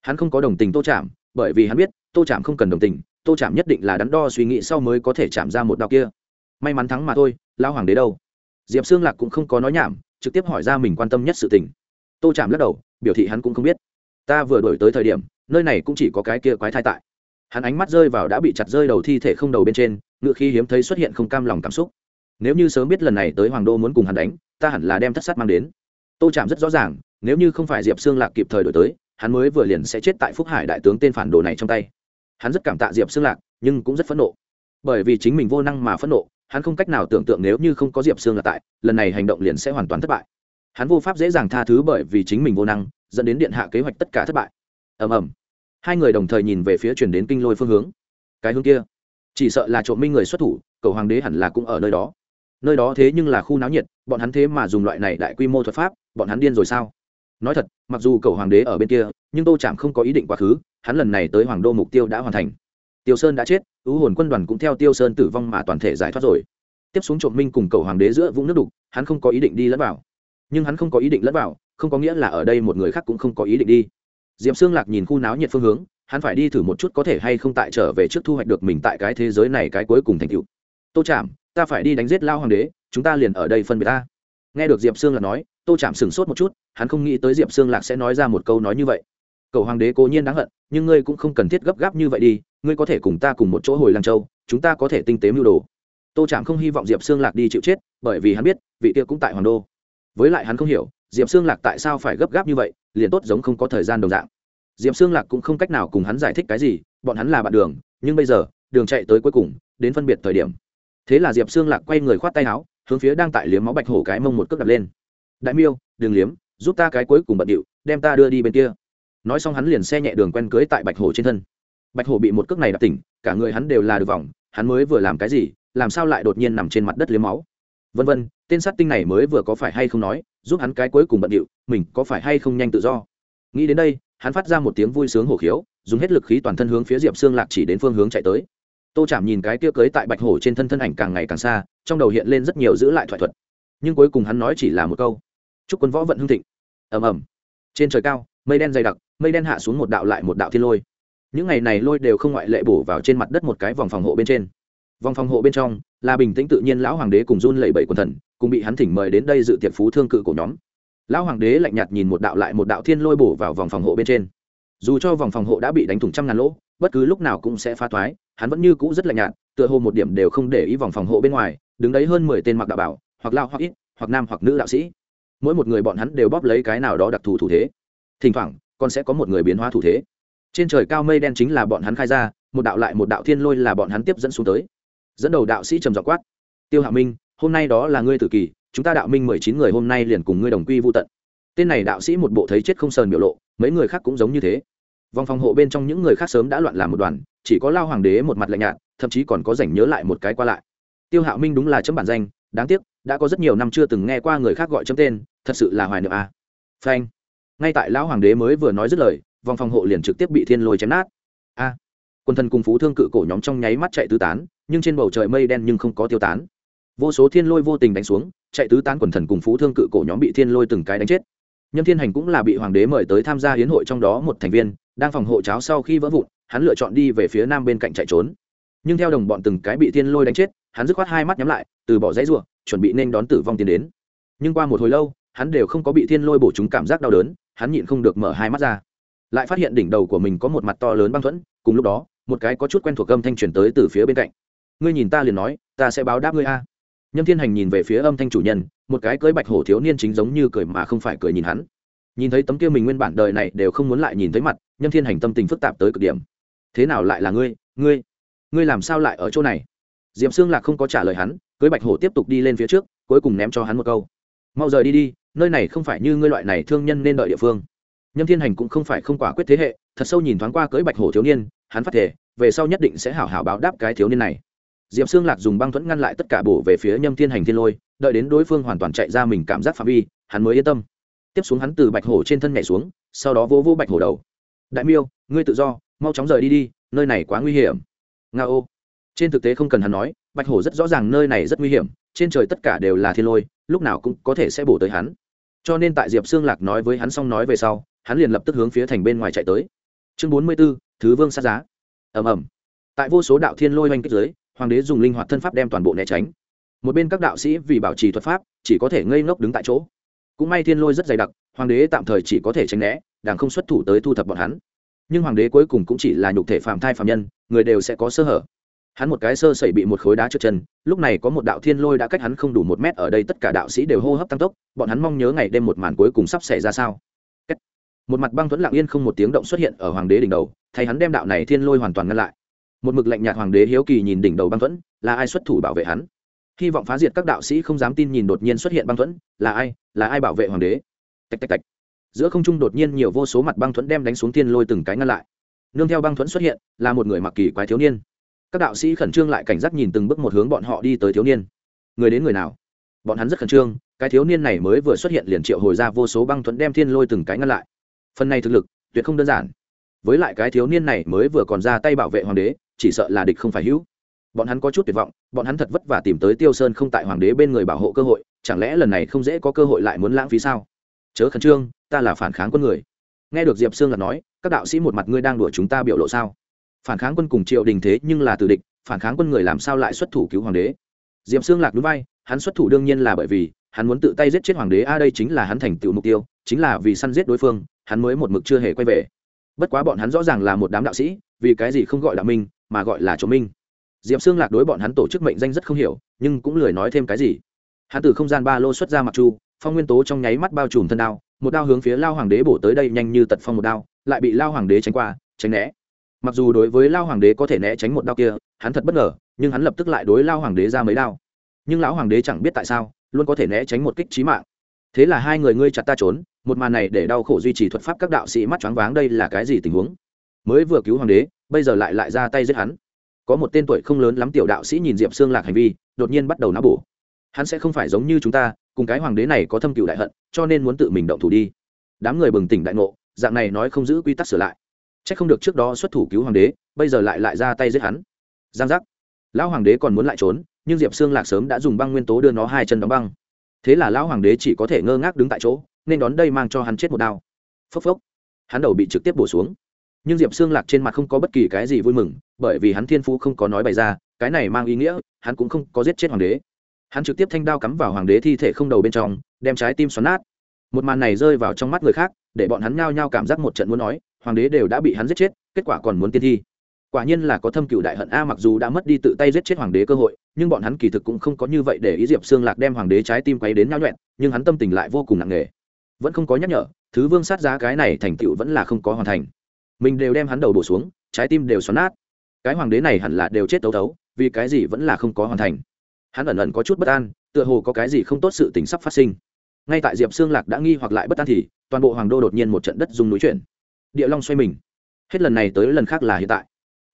Hắn không có đồng tình tô chạm bởi vì hắn biết, tô chạm không cần đồng tình, tô chạm nhất định là đắn đo suy nghĩ sau mới có thể chạm ra một đạo kia may mắn thắng mà thôi lao hoàng đế đâu? Diệp xương lạc cũng không có nói nhảm, trực tiếp hỏi ra mình quan tâm nhất sự tình. Tô chạm lắc đầu, biểu thị hắn cũng không biết. Ta vừa đổi tới thời điểm, nơi này cũng chỉ có cái kia quái thai tại. Hắn ánh mắt rơi vào đã bị chặt rơi đầu thi thể không đầu bên trên, ngựa khi hiếm thấy xuất hiện không cam lòng cảm xúc. Nếu như sớm biết lần này tới hoàng đô muốn cùng hắn đánh, ta hẳn là đem thất sát mang đến. Tô chạm rất rõ ràng, nếu như không phải diệp xương lạc kịp thời đổi tới, hắn mới vừa liền sẽ chết tại phúc hải đại tướng tên phản đồ này trong tay. Hắn rất cảm tạ diệp xương lạc, nhưng cũng rất phẫn nộ. Bởi vì chính mình vô năng mà phẫn nộ hắn không cách nào tưởng tượng nếu như không có diệp xương là tại, lần này hành động liền sẽ hoàn toàn thất bại. Hắn vô pháp dễ dàng tha thứ bởi vì chính mình vô năng, dẫn đến điện hạ kế hoạch tất cả thất bại. Ầm ầm. Hai người đồng thời nhìn về phía chuyển đến kinh lôi phương hướng. Cái hướng kia, chỉ sợ là trộm minh người xuất thủ, cầu hoàng đế hẳn là cũng ở nơi đó. Nơi đó thế nhưng là khu náo nhiệt, bọn hắn thế mà dùng loại này đại quy mô thuật pháp, bọn hắn điên rồi sao? Nói thật, mặc dù cầu hoàng đế ở bên kia, nhưng tô chạm không có ý định quá khứ, hắn lần này tới hoàng đô mục tiêu đã hoàn thành tiêu sơn đã chết ưu hồn quân đoàn cũng theo tiêu sơn tử vong mà toàn thể giải thoát rồi. Tiếp xuống trộm minh cùng cầu hoàng đế giữa vũng nước đục, hắn không có ý định đi lẫn vào. Nhưng hắn không có ý định lẫn vào, không có nghĩa là ở đây một người khác cũng không có ý định đi. Diệp Sương xương lạc nhìn khu náo nhiệt phương hướng, hắn phải đi thử một chút có thể hay không tại trở về trước thu hoạch được mình tại cái thế giới này cái cuối cùng thành tựu. tô chạm ta phải đi đánh giết lao hoàng đế, chúng ta liền ở đây phân biệt ta. Nghe được diệp sương lạc nói, tô chạm sửng sốt một chút, hắn không nghĩ tới diệp sương lạc sẽ nói ra một câu nói như vậy. Cậu hoàng đế cố nhiên đáng hận, nhưng ngươi cũng không cần thiết gấp gáp như vậy đi ngươi có thể cùng ta cùng một chỗ hồi lăng châu, chúng ta có thể tinh tế mưu đồ. Tô trạm không hy vọng diệp sương lạc đi chịu chết, bởi vì hắn biết, vị kia cũng tại hoàng đô. Với lại hắn không hiểu, diệp sương lạc tại sao phải gấp gáp như vậy, liền tốt giống không có thời gian đồng dạng. Diệp sương lạc cũng không cách nào cùng hắn giải thích cái gì, bọn hắn là bạn đường, nhưng bây giờ, đường chạy tới cuối cùng, đến phân biệt thời điểm. Thế là diệp xương lạc quay người khoát tay áo, hướng phía đang tại liếm máu bạch hổ cái mông một cước đập lên. Đại miêu đường liếm, giúp ta cái cuối cùng bận điệu, đem ta đưa đi bên kia. Nói xong hắn liền xe nhẹ đường quen cưới tại bạch hổ trên thân bạch hổ bị một cước này đập tỉnh, cả người hắn đều là được vòng, hắn mới vừa làm cái gì, làm sao lại đột nhiên nằm trên mặt đất liếm máu? Vân vân, tên sát tinh này mới vừa có phải hay không nói, giúp hắn cái cuối cùng bận điệu, mình có phải hay không nhanh tự do? Nghĩ đến đây, hắn phát ra một tiếng vui sướng hổ khiếu, dùng hết lực khí toàn thân hướng phía diệp xương lạc chỉ đến phương hướng chạy tới. Tô chạm nhìn cái kia cưới tại bạch hổ trên thân thân ảnh càng ngày càng xa, trong đầu hiện lên rất nhiều giữ lại thoại thuật. Nhưng cuối cùng hắn nói chỉ là một câu. Chúc quân võ vận hưng thịnh. Ầm ầm. Trên trời cao, mây đen dày đặc, mây đen hạ xuống một đạo lại một đạo thiên lôi những ngày này lôi đều không ngoại lệ bổ vào trên mặt đất một cái vòng phòng hộ bên trên. Vòng phòng hộ bên trong là bình tĩnh tự nhiên lão hoàng đế cùng run lẩy bẩy quần thần, cùng bị hắn thỉnh mời đến đây dự tiệc phú thương cự của nhóm. Lão hoàng đế lạnh nhạt nhìn một đạo lại một đạo thiên lôi bổ vào vòng phòng hộ bên trên. Dù cho vòng phòng hộ đã bị đánh thủng trăm ngàn lỗ, bất cứ lúc nào cũng sẽ phá thoái, hắn vẫn như cũ rất lạnh nhạt, tựa hồ một điểm đều không để ý vòng phòng hộ bên ngoài, đứng đấy hơn mười tên mặc đạo bảo, hoặc lao hoặc ít, hoặc nam hoặc nữ đạo sĩ. Mỗi một người bọn hắn đều bóp lấy cái nào đó đặc thù thủ thế. Thỉnh thoảng, còn sẽ có một người biến hóa thủ thế trên trời cao mây đen chính là bọn hắn khai ra, một đạo lại một đạo thiên lôi là bọn hắn tiếp dẫn xuống tới. Dẫn đầu đạo sĩ trầm dọ quát, tiêu hạ minh, hôm nay đó là ngươi tử kỳ, chúng ta đạo minh mười chín người hôm nay liền cùng ngươi đồng quy vô tận. Tên này đạo sĩ một bộ thấy chết không sờn biểu lộ, mấy người khác cũng giống như thế. Vòng phòng hộ bên trong những người khác sớm đã loạn làm một đoàn, chỉ có lao hoàng đế một mặt lạnh nhạt, thậm chí còn có rảnh nhớ lại một cái qua lại. Tiêu hạo minh đúng là chấm bản danh, đáng tiếc, đã có rất nhiều năm chưa từng nghe qua người khác gọi chấm tên, thật sự là hoài niệm a. À. phanh. Ngay tại lão hoàng đế mới vừa nói dứt lời vòng phòng hộ liền trực tiếp bị thiên lôi chém nát. A quân thần cùng phú thương cự cổ nhóm trong nháy mắt chạy tứ tán, nhưng trên bầu trời mây đen nhưng không có tiêu tán. Vô số thiên lôi vô tình đánh xuống, chạy tứ tán quần thần cùng phú thương cự cổ nhóm bị thiên lôi từng cái đánh chết. Nhâm thiên hành cũng là bị hoàng đế mời tới tham gia hiến hội trong đó một thành viên, đang phòng hộ cháo sau khi vỡ vụn, hắn lựa chọn đi về phía nam bên cạnh chạy trốn. Nhưng theo đồng bọn từng cái bị thiên lôi đánh chết, hắn dứt khoát hai mắt nhắm lại, từ bỏ dãy ruộng chuẩn bị nên đón tử vong tiến đến. Nhưng qua một hồi lâu, hắn đều không có bị thiên lôi bổ chúng cảm giác đau đớn, hắn nhịn không được mở hai mắt ra lại phát hiện đỉnh đầu của mình có một mặt to lớn băng thuẫn, cùng lúc đó, một cái có chút quen thuộc âm thanh truyền tới từ phía bên cạnh. Ngươi nhìn ta liền nói, ta sẽ báo đáp ngươi a. Nhâm thiên hành nhìn về phía âm thanh chủ nhân, một cái cưới bạch hổ thiếu niên chính giống như cười mà không phải cười nhìn hắn. Nhìn thấy tấm kia mình nguyên bản đời này đều không muốn lại nhìn thấy mặt, nhâm thiên hành tâm tình phức tạp tới cực điểm. Thế nào lại là ngươi ngươi ngươi làm sao lại ở chỗ này? D i ệ p xương lạc không có trả lời hắn, cưới bạch hổ tiếp tục đi lên phía trước, cuối cùng ném cho hắn một câu. Mau rời đi đi, nơi này không phải như ngươi loại này thương nhân nên đợi địa phương nhâm thiên hành cũng không phải không quả quyết thế hệ, thật sâu nhìn thoáng qua cưới bạch hổ thiếu niên, hắn phát thể, về sau nhất định sẽ hảo hảo báo đáp cái thiếu niên này. Diệp xương lạc dùng băng thuẫn ngăn lại tất cả bổ về phía nhâm thiên hành thiên lôi, đợi đến đối phương hoàn toàn chạy ra mình cảm giác phạm vi, hắn mới yên tâm. Tiếp xuống hắn từ bạch hổ trên thân nhảy xuống, sau đó vô vô bạch hổ đầu. Đại miêu, ngươi tự do, mau chóng rời đi đi, nơi này quá nguy hiểm. Nga ô. Trên thực tế không cần hắn nói, bạch hổ rất rõ ràng nơi này rất nguy hiểm, trên trời tất cả đều là thiên lôi, lúc nào cũng có thể sẽ bổ tới hắn. Cho nên tại diệp xương lạc nói với hắn xong nói về sau hắn liền lập tức hướng phía thành bên ngoài chạy tới. Chương bốn mươi b ố thứ vương sát giá. Ầm ầm. Tại vô số đạo thiên lôi oanh kích giới hoàng đế dùng linh hoạt thân pháp đem toàn bộ né tránh. Một bên các đạo sĩ vì bảo trì thuật pháp, chỉ có thể ngây ngốc đứng tại chỗ. Cũng may thiên lôi rất dày đặc, hoàng đế tạm thời chỉ có thể tránh né đảng không xuất thủ tới thu thập bọn hắn. Nhưng hoàng đế cuối cùng cũng chỉ là nhục thể phạm thai phạm nhân, người đều sẽ có sơ hở. Hắn một cái sơ sẩy bị một khối đá trượt chân, lúc này có một đạo thiên lôi đã cách hắn không đủ một mét, ở đây tất cả đạo sĩ đều hô hấp tăng tốc, bọn hắn mong nhớ ngày đêm một màn cuối cùng sắp xảy ra sao một mặt băng thuẫn lặng yên không một tiếng động xuất hiện ở hoàng đế đỉnh đầu, thay hắn đem đạo này thiên lôi hoàn toàn ngăn lại. Một mực lạnh nhạt hoàng đế hiếu kỳ nhìn đỉnh đầu băng thuẫn, là ai xuất thủ bảo vệ hắn? Hy vọng phá diệt các đạo sĩ không dám tin nhìn đột nhiên xuất hiện băng thuẫn, là ai là ai bảo vệ hoàng đế? Tạch tạch tạch. Giữa không trung đột nhiên nhiều vô số mặt băng thuẫn đem đánh xuống thiên lôi từng cái ngăn lại. Nương theo băng thuẫn xuất hiện, là một người mặc kỳ quái thiếu niên. Các đạo sĩ khẩn trương lại cảnh giác nhìn từng bước một hướng bọn họ đi tới thiếu niên. Người đến người nào? Bọn hắn rất khẩn trương, cái thiếu niên này mới vừa xuất hiện liền triệu hồi ra vô số băng thuẫn đem thiên lôi từng cái ngăn lại phần này thực lực, tuyệt không đơn giản. Với lại cái thiếu niên này mới vừa còn ra tay bảo vệ hoàng đế, chỉ sợ là địch không phải hữu. Bọn hắn có chút tuyệt vọng, bọn hắn thật vất vả tìm tới tiêu sơn không tại hoàng đế bên người bảo hộ cơ hội, chẳng lẽ lần này không dễ có cơ hội lại muốn lãng phí sao? Chớ khẩn trương, ta là phản kháng quân người. Nghe được diệp sương là nói, các đạo sĩ một mặt ngươi đang đuổi chúng ta biểu lộ sao? Phản kháng quân cùng triệu đình thế nhưng là từ địch, phản kháng quân người làm sao lại xuất thủ cứu hoàng đế? Diệp sương lạc núi vai hắn xuất thủ đương nhiên là bởi vì, hắn muốn tự tay giết chết hoàng đế, a đây chính là hắn thành tựu mục tiêu, chính là vì săn giết đối phương hắn mới một mực chưa hề quay về. Bất quá bọn hắn rõ ràng là một đám đạo sĩ, vì cái gì không gọi là minh, mà gọi là chỗ minh. Diệp xương lạc đối bọn hắn tổ chức mệnh danh rất không hiểu, nhưng cũng lười nói thêm cái gì. Hắn từ không gian ba lô xuất ra mặc chu, phong nguyên tố trong nháy mắt bao trùm thân đao, một đao hướng phía lao hoàng đế bổ tới đây nhanh như tật phong một đao, lại bị lao hoàng đế tránh qua, tránh né. Mặc dù đối với lao hoàng đế có thể né tránh một đao kia, hắn thật bất ngờ, nhưng hắn lập tức lại đối lao hoàng đế ra mấy đao. Nhưng lão hoàng đế chẳng biết tại sao, luôn có thể né tránh một kích trí mạng thế là hai người ngươi chặt ta trốn, một màn này để đau khổ duy trì thuật pháp các đạo sĩ mắt choáng váng đây là cái gì tình huống? Mới vừa cứu hoàng đế, bây giờ lại lại ra tay giết hắn. Có một tên tuổi không lớn lắm tiểu đạo sĩ nhìn diệp xương lạc hành vi, đột nhiên bắt đầu náo bổ. Hắn sẽ không phải giống như chúng ta, cùng cái hoàng đế này có thâm cựu đại hận, cho nên muốn tự mình động thủ đi. Đám người bừng tỉnh đại ngộ, dạng này nói không giữ quy tắc sửa lại. C h ắ c không được trước đó xuất thủ cứu hoàng đế, bây giờ lại lại ra tay giết hắn. Giang giác. Lão hoàng đế còn muốn lại trốn, nhưng diệp xương lạc sớm đã dùng băng nguyên tố đưa nó hai chân đóng băng thế là lão hoàng đế chỉ có thể ngơ ngác đứng tại chỗ, nên đón đây mang cho hắn chết một đao. Phốc phốc. Hắn đầu bị trực tiếp bổ xuống. Nhưng diệp xương lạc trên mặt không có bất kỳ cái gì vui mừng, bởi vì hắn thiên phú không có nói bày ra, cái này mang ý nghĩa, hắn cũng không có giết chết hoàng đế. Hắn trực tiếp thanh đao cắm vào hoàng đế thi thể không đầu bên trong, đem trái tim xoắn nát. Một màn này rơi vào trong mắt người khác, để bọn hắn nhao nhao cảm giác một trận muốn nói, hoàng đế đều đã bị hắn giết chết, kết quả còn muốn tiên thi quả nhiên là có thâm cựu đại hận a mặc dù đã mất đi tự tay giết chết hoàng đế cơ hội, nhưng bọn hắn kỳ thực cũng không có như vậy để ý diệp xương lạc đem hoàng đế trái tim quay đến nhau nhuẹn, nhưng hắn tâm tình lại vô cùng nặng nề. Vẫn không có nhắc nhở, thứ vương sát giá cái này thành tựu vẫn là không có hoàn thành. Mình đều đem hắn đầu bổ xuống, trái tim đều xoắn nát. Cái hoàng đế này hẳn là đều chết tấu tấu, vì cái gì vẫn là không có hoàn thành. Hắn ẩn ẩn có chút bất an, tựa hồ có cái gì không tốt sự tình sắp phát sinh. Ngay tại diệp xương lạc đã nghi hoặc lại bất an thì, toàn bộ hoàng đô đột nhiên một trận đất dùng núi chuyển. Địa long xoay mình. Hết lần này tới lần khác là hiện tại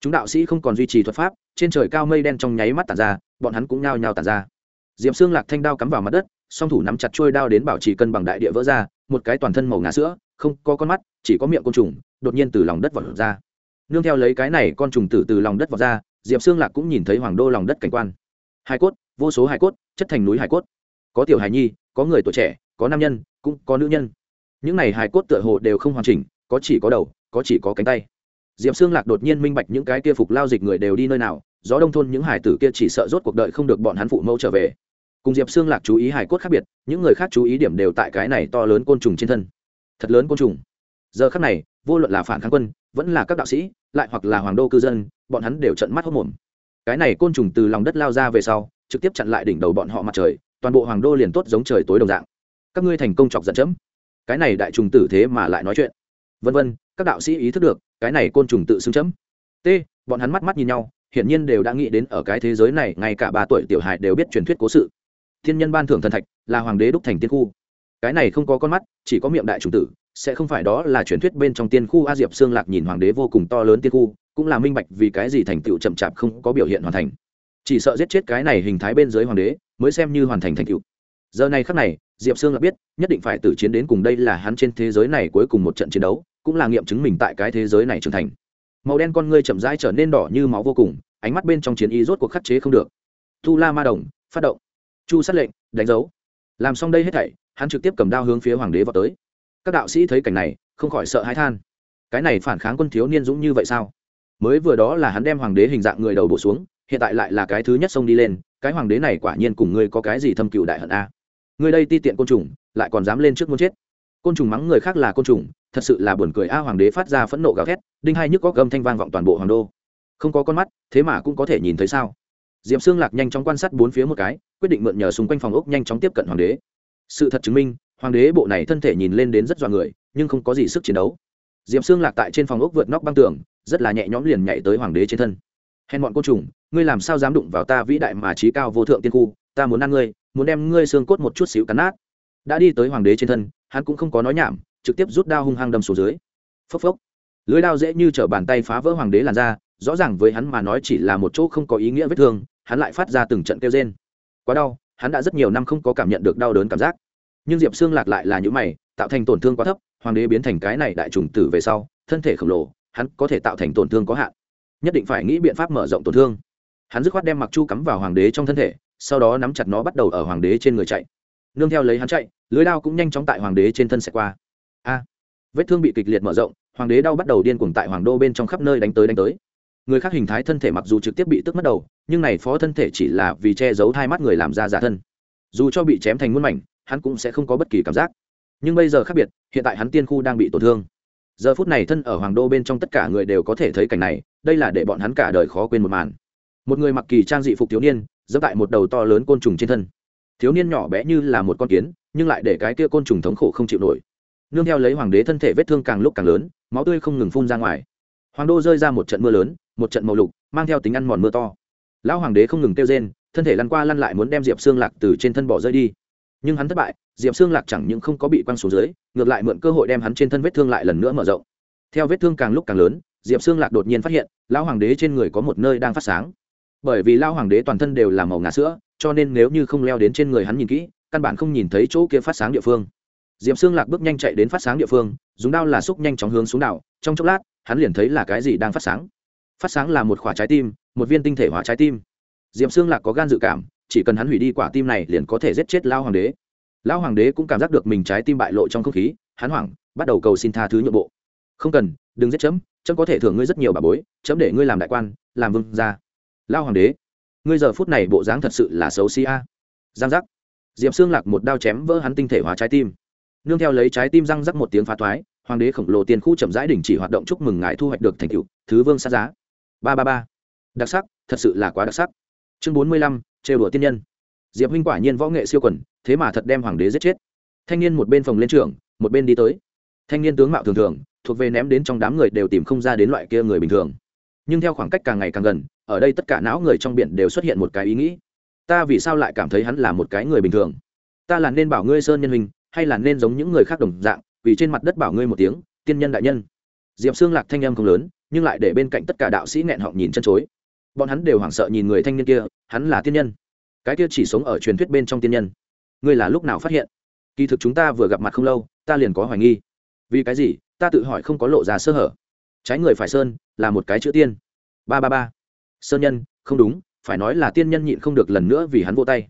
chúng đạo sĩ không còn duy trì thuật pháp, trên trời cao mây đen trong nháy mắt tàn ra, bọn hắn cũng nhao nhao tàn ra. Diệp xương lạc thanh đao cắm vào mặt đất, song thủ nắm chặt trôi đao đến bảo trì cân bằng đại địa vỡ ra, một cái toàn thân màu ngà sữa, không có con mắt, chỉ có miệng côn trùng, đột nhiên từ lòng đất vọt ra. Nương theo lấy cái này con trùng tử từ lòng đất vọt ra, diệp xương lạc cũng nhìn thấy hoàng đô lòng đất cảnh quan. Hai cốt, vô số hai cốt, chất thành núi hải cốt. Có tiểu hài nhi, có người tuổi trẻ, có nam nhân, cũng có nữ nhân. Những này hài cốt tựa hồ đều không hoàn chỉnh, có chỉ có đầu, có chỉ có cánh tay diệp xương lạc đột nhiên minh bạch những cái kia phục lao dịch người đều đi nơi nào, gió đông thôn những hải tử kia chỉ sợ rốt cuộc đợi không được bọn hắn phụ mẫu trở về. Cùng diệp xương lạc chú ý hải cốt khác biệt, những người khác chú ý điểm đều tại cái này to lớn côn trùng trên thân. Thật lớn côn trùng. Giờ khác này, vô luận là phản kháng quân, vẫn là các đạo sĩ, lại hoặc là hoàng đô cư dân, bọn hắn đều trận mắt hốc mồm. Cái này côn trùng từ lòng đất lao ra về sau, trực tiếp chặn lại đỉnh đầu bọn họ mặt trời, toàn bộ hoàng đô liền tốt giống trời tối đồng dạng. Các ngươi thành công chọc giận chấm. Cái này đại trùng tử thế mà lại nói chuyện vân vân, các đạo sĩ ý thức được, cái này côn trùng tự xưng chấm. T, bọn hắn mắt mắt nhìn nhau, hiển nhiên đều đã nghĩ đến ở cái thế giới này, ngay cả ba tuổi tiểu hài đều biết truyền thuyết cố sự. Thiên nhân ban thưởng thần thạch, là hoàng đế đúc thành tiên khu. Cái này không có con mắt, chỉ có miệng đại trùng tử, sẽ không phải đó là truyền thuyết bên trong tiên khu a diệp xương lạc nhìn hoàng đế vô cùng to lớn tiên khu, cũng là minh bạch vì cái gì thành tựu chậm chạp không có biểu hiện hoàn thành. Chỉ sợ giết chết cái này hình thái bên dưới hoàng đế, mới xem như hoàn thành thành tựu. Giờ này khắc này, diệp sương lạc biết, nhất định phải tử chiến đến cùng đây là hắn trên thế giới này cuối cùng một trận chiến đấu cũng là nghiệm chứng mình tại cái thế giới này trưởng thành. Màu đen con ngươi chậm rãi trở nên đỏ như máu vô cùng, ánh mắt bên trong chiến y rốt cuộc khắc chế không được. Tu la ma đồng, phát động. Chu sát lệnh, đánh dấu. Làm xong đây hết thảy, hắn trực tiếp cầm đao hướng phía hoàng đế vào tới. Các đạo sĩ thấy cảnh này, không khỏi sợ hãi than. Cái này phản kháng quân thiếu niên dũng như vậy sao? Mới vừa đó là hắn đem hoàng đế hình dạng người đầu bổ xuống, hiện tại lại là cái thứ nhất xông đi lên, cái hoàng đế này quả nhiên cùng ngươi có cái gì thâm cựu đại hận a. Ngươi đây ti tiện côn trùng, lại còn dám lên trước muốn chết côn trùng mắng người khác là côn trùng, thật sự là buồn cười. A hoàng đế phát ra phẫn nộ gào thét, đinh hai nhức có gầm thanh vang vọng toàn bộ hoàng đô. Không có con mắt, thế mà cũng có thể nhìn thấy sao? Diệm xương lạc nhanh chóng quan sát bốn phía một cái, quyết định mượn nhờ xung quanh phòng ốc nhanh chóng tiếp cận hoàng đế. Sự thật chứng minh, hoàng đế bộ này thân thể nhìn lên đến rất dọa người, nhưng không có gì sức chiến đấu. Diệm xương lạc tại trên phòng ốc vượt nóc băng tường, rất là nhẹ nhõm liền nhảy tới hoàng đế trên thân. Hèn bọn côn trùng, ngươi làm sao dám đụng vào ta vĩ đại mà trí cao vô thượng tiên khu? Ta muốn ăn ngươi, muốn đem ngươi xương cốt một chút xíu cắn nát. Đã đi tới hoàng đế trên thân hắn cũng không có nói nhảm, trực tiếp rút đao hung hăng đâm xuống dưới. Phốc phốc. Lưới đao dễ như t bàn tay phá vỡ hoàng đế làn ra rõ ràng với hắn mà nói chỉ là một chỗ không có ý nghĩa vết thương, hắn lại phát ra từng trận kêu rên. Quá đau, hắn đã rất nhiều năm không có cảm nhận được đau đớn cảm giác. Nhưng diệp xương lạc lại là những mày, tạo thành tổn thương quá thấp, hoàng đế biến thành cái này đại trùng tử về sau, thân thể khổng lồ, hắn có thể tạo thành tổn thương có hạn. Nhất định phải nghĩ biện pháp mở rộng tổn thương. Hắn dứt khoát đem mặc chu cắm vào hoàng đế trong thân thể, sau đó nắm chặt nó bắt đầu ở hoàng đế trên người chạy nương theo lấy hắn chạy, lưới đao cũng nhanh chóng tại hoàng đế trên thân xẹt qua. A, vết thương bị kịch liệt mở rộng, hoàng đế đau bắt đầu điên cuồng tại hoàng đô bên trong khắp nơi đánh tới đánh tới. Người khác hình thái thân thể mặc dù trực tiếp bị tức mất đầu, nhưng này phó thân thể chỉ là vì che giấu hai mắt người làm ra giả thân. Dù cho bị chém thành muôn mảnh, hắn cũng sẽ không có bất kỳ cảm giác. Nhưng bây giờ khác biệt, hiện tại hắn tiên khu đang bị tổn thương. Giờ phút này thân ở hoàng đô bên trong tất cả người đều có thể thấy cảnh này, đây là để bọn hắn cả đời khó quên một màn. Một người mặc kỳ trang dị phục thiếu niên dẫm tại một đầu to lớn côn trùng trên thân thiếu niên nhỏ bé như là một con kiến, nhưng lại để cái kia côn trùng thống khổ không chịu nổi. Nương theo lấy hoàng đế thân thể vết thương càng lúc càng lớn, máu tươi không ngừng phun ra ngoài. Hoàng đô rơi ra một trận mưa lớn, một trận màu lục, mang theo tính ăn mòn mưa to. Lão hoàng đế không ngừng kêu rên, thân thể lăn qua lăn lại muốn đem diệp xương lạc từ trên thân bỏ rơi đi. Nhưng hắn thất bại, diệp xương lạc chẳng những không có bị quăng xuống dưới, ngược lại mượn cơ hội đem hắn trên thân vết thương lại lần nữa mở rộng. Theo vết thương càng lúc càng lớn, diệp xương lạc đột nhiên phát hiện, lão hoàng đế trên người có một nơi đang phát sáng. Bởi vì lão hoàng đế toàn thân đều là màu ngà sữa cho nên nếu như không leo đến trên người hắn nhìn kỹ, căn bản không nhìn thấy chỗ kia phát sáng địa phương. Diệp xương lạc bước nhanh chạy đến phát sáng địa phương, dùng đao là xúc nhanh chóng hướng xuống đảo, trong chốc lát, hắn liền thấy là cái gì đang phát sáng. Phát sáng là một quả trái tim, một viên tinh thể hóa trái tim. Diệp xương lạc có gan dự cảm, chỉ cần hắn hủy đi quả tim này liền có thể giết chết lao hoàng đế. Lão hoàng đế cũng cảm giác được mình trái tim bại lộ trong không khí, hắn hoảng, bắt đầu cầu xin tha thứ nhượng bộ. Không cần, đừng giết chấm chấm có thể thưởng ngươi rất nhiều bà bối, chấm để ngươi làm đại quan, làm vương gia. Lao hoàng đế ngươi giờ phút này bộ dáng thật sự là xấu xí a. Giang giác. Diệp xương lạc một đao chém vỡ hắn tinh thể hóa trái tim. Nương theo lấy trái tim răng rắc một tiếng phá thoái hoàng đế khổng lồ tiền khu chậm rãi đình chỉ hoạt động chúc mừng ngài thu hoạch được thành tựu. thứ vương xa giá. Ba ba ba. Đặc sắc, thật sự là quá đặc sắc. Chương bốn mươi lăm, trêu đùa tiên nhân. Diệp huynh quả nhiên võ nghệ siêu quần, thế mà thật đem hoàng đế giết chết. Thanh niên một bên phòng lên trường một bên đi tới. Thanh niên tướng mạo thường thường, thuộc về ném đến trong đám người đều tìm không ra đến loại kia người bình thường nhưng theo khoảng cách càng ngày càng gần, ở đây tất cả não người trong biển đều xuất hiện một cái ý nghĩ. Ta vì sao lại cảm thấy hắn là một cái người bình thường? Ta là nên bảo ngươi sơn nhân hình, hay là nên giống những người khác đồng dạng, vì trên mặt đất bảo ngươi một tiếng, tiên nhân đại nhân? Diệp xương lạc thanh âm không lớn, nhưng lại để bên cạnh tất cả đạo sĩ nghẹn họng nhìn chân chối. Bọn hắn đều hoảng sợ nhìn người thanh niên kia, hắn là tiên nhân. Cái kia chỉ sống ở truyền thuyết bên trong tiên nhân. Ngươi là lúc nào phát hiện? Kỳ thực chúng ta vừa gặp mặt không lâu, ta liền có hoài nghi. Vì cái gì? Ta tự hỏi không có lộ ra sơ hở trái người phải sơn, là một cái chữ tiên. Ba ba ba. Sơn nhân, không đúng, phải nói là tiên nhân nhịn không được lần nữa vì hắn vô tay.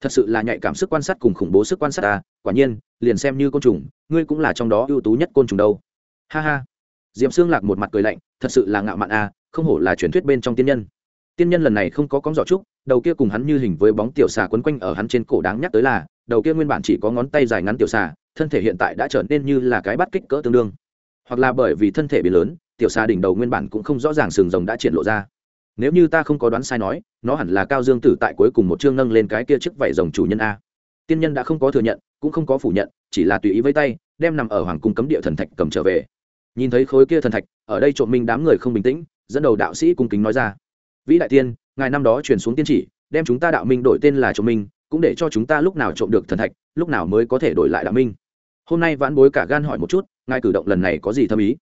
Thật sự là nhạy cảm sức quan sát cùng khủng bố sức quan sát à quả nhiên, liền xem như côn trùng, ngươi cũng là trong đó ưu tú nhất côn trùng đâu. Ha ha. D i ệ p xương lạc một mặt cười lạnh, thật sự là ngạo mạn à không hổ là truyền thuyết bên trong tiên nhân. Tiên nhân lần này không có cóng giỏ trúc, đầu kia cùng hắn như hình với bóng tiểu xà quấn quanh ở hắn trên cổ đáng nhắc tới là, đầu kia nguyên bản chỉ có ngón tay dài ngắn tiểu xà, thân thể hiện tại đã trở nên như là cái bắt kích cỡ tương đương. Hoặc là bởi vì thân thể bị lớn tiểu xà đỉnh đầu nguyên bản cũng không rõ ràng sừng rồng đã triển lộ ra. Nếu như ta không có đoán sai nói, nó hẳn là cao dương tử tại cuối cùng một chương nâng lên cái kia chiếc vảy rồng chủ nhân a. Tiên nhân đã không có thừa nhận, cũng không có phủ nhận, chỉ là tùy ý với tay, đem nằm ở hoàng cung cấm địa thần thạch cầm trở về. Nhìn thấy khối kia thần thạch, ở đây trộm minh đám người không bình tĩnh, dẫn đầu đạo sĩ cung kính nói ra. Vĩ đại tiên, ngài năm đó truyền xuống tiên chỉ, đem chúng ta đạo minh đổi tên là trộm minh, cũng để cho chúng ta lúc nào trộm được thần thạch, lúc nào mới có thể đổi lại đạo minh. Hôm nay vãn bối cả gan hỏi một chút, ngài cử động lần này có gì thâm ý?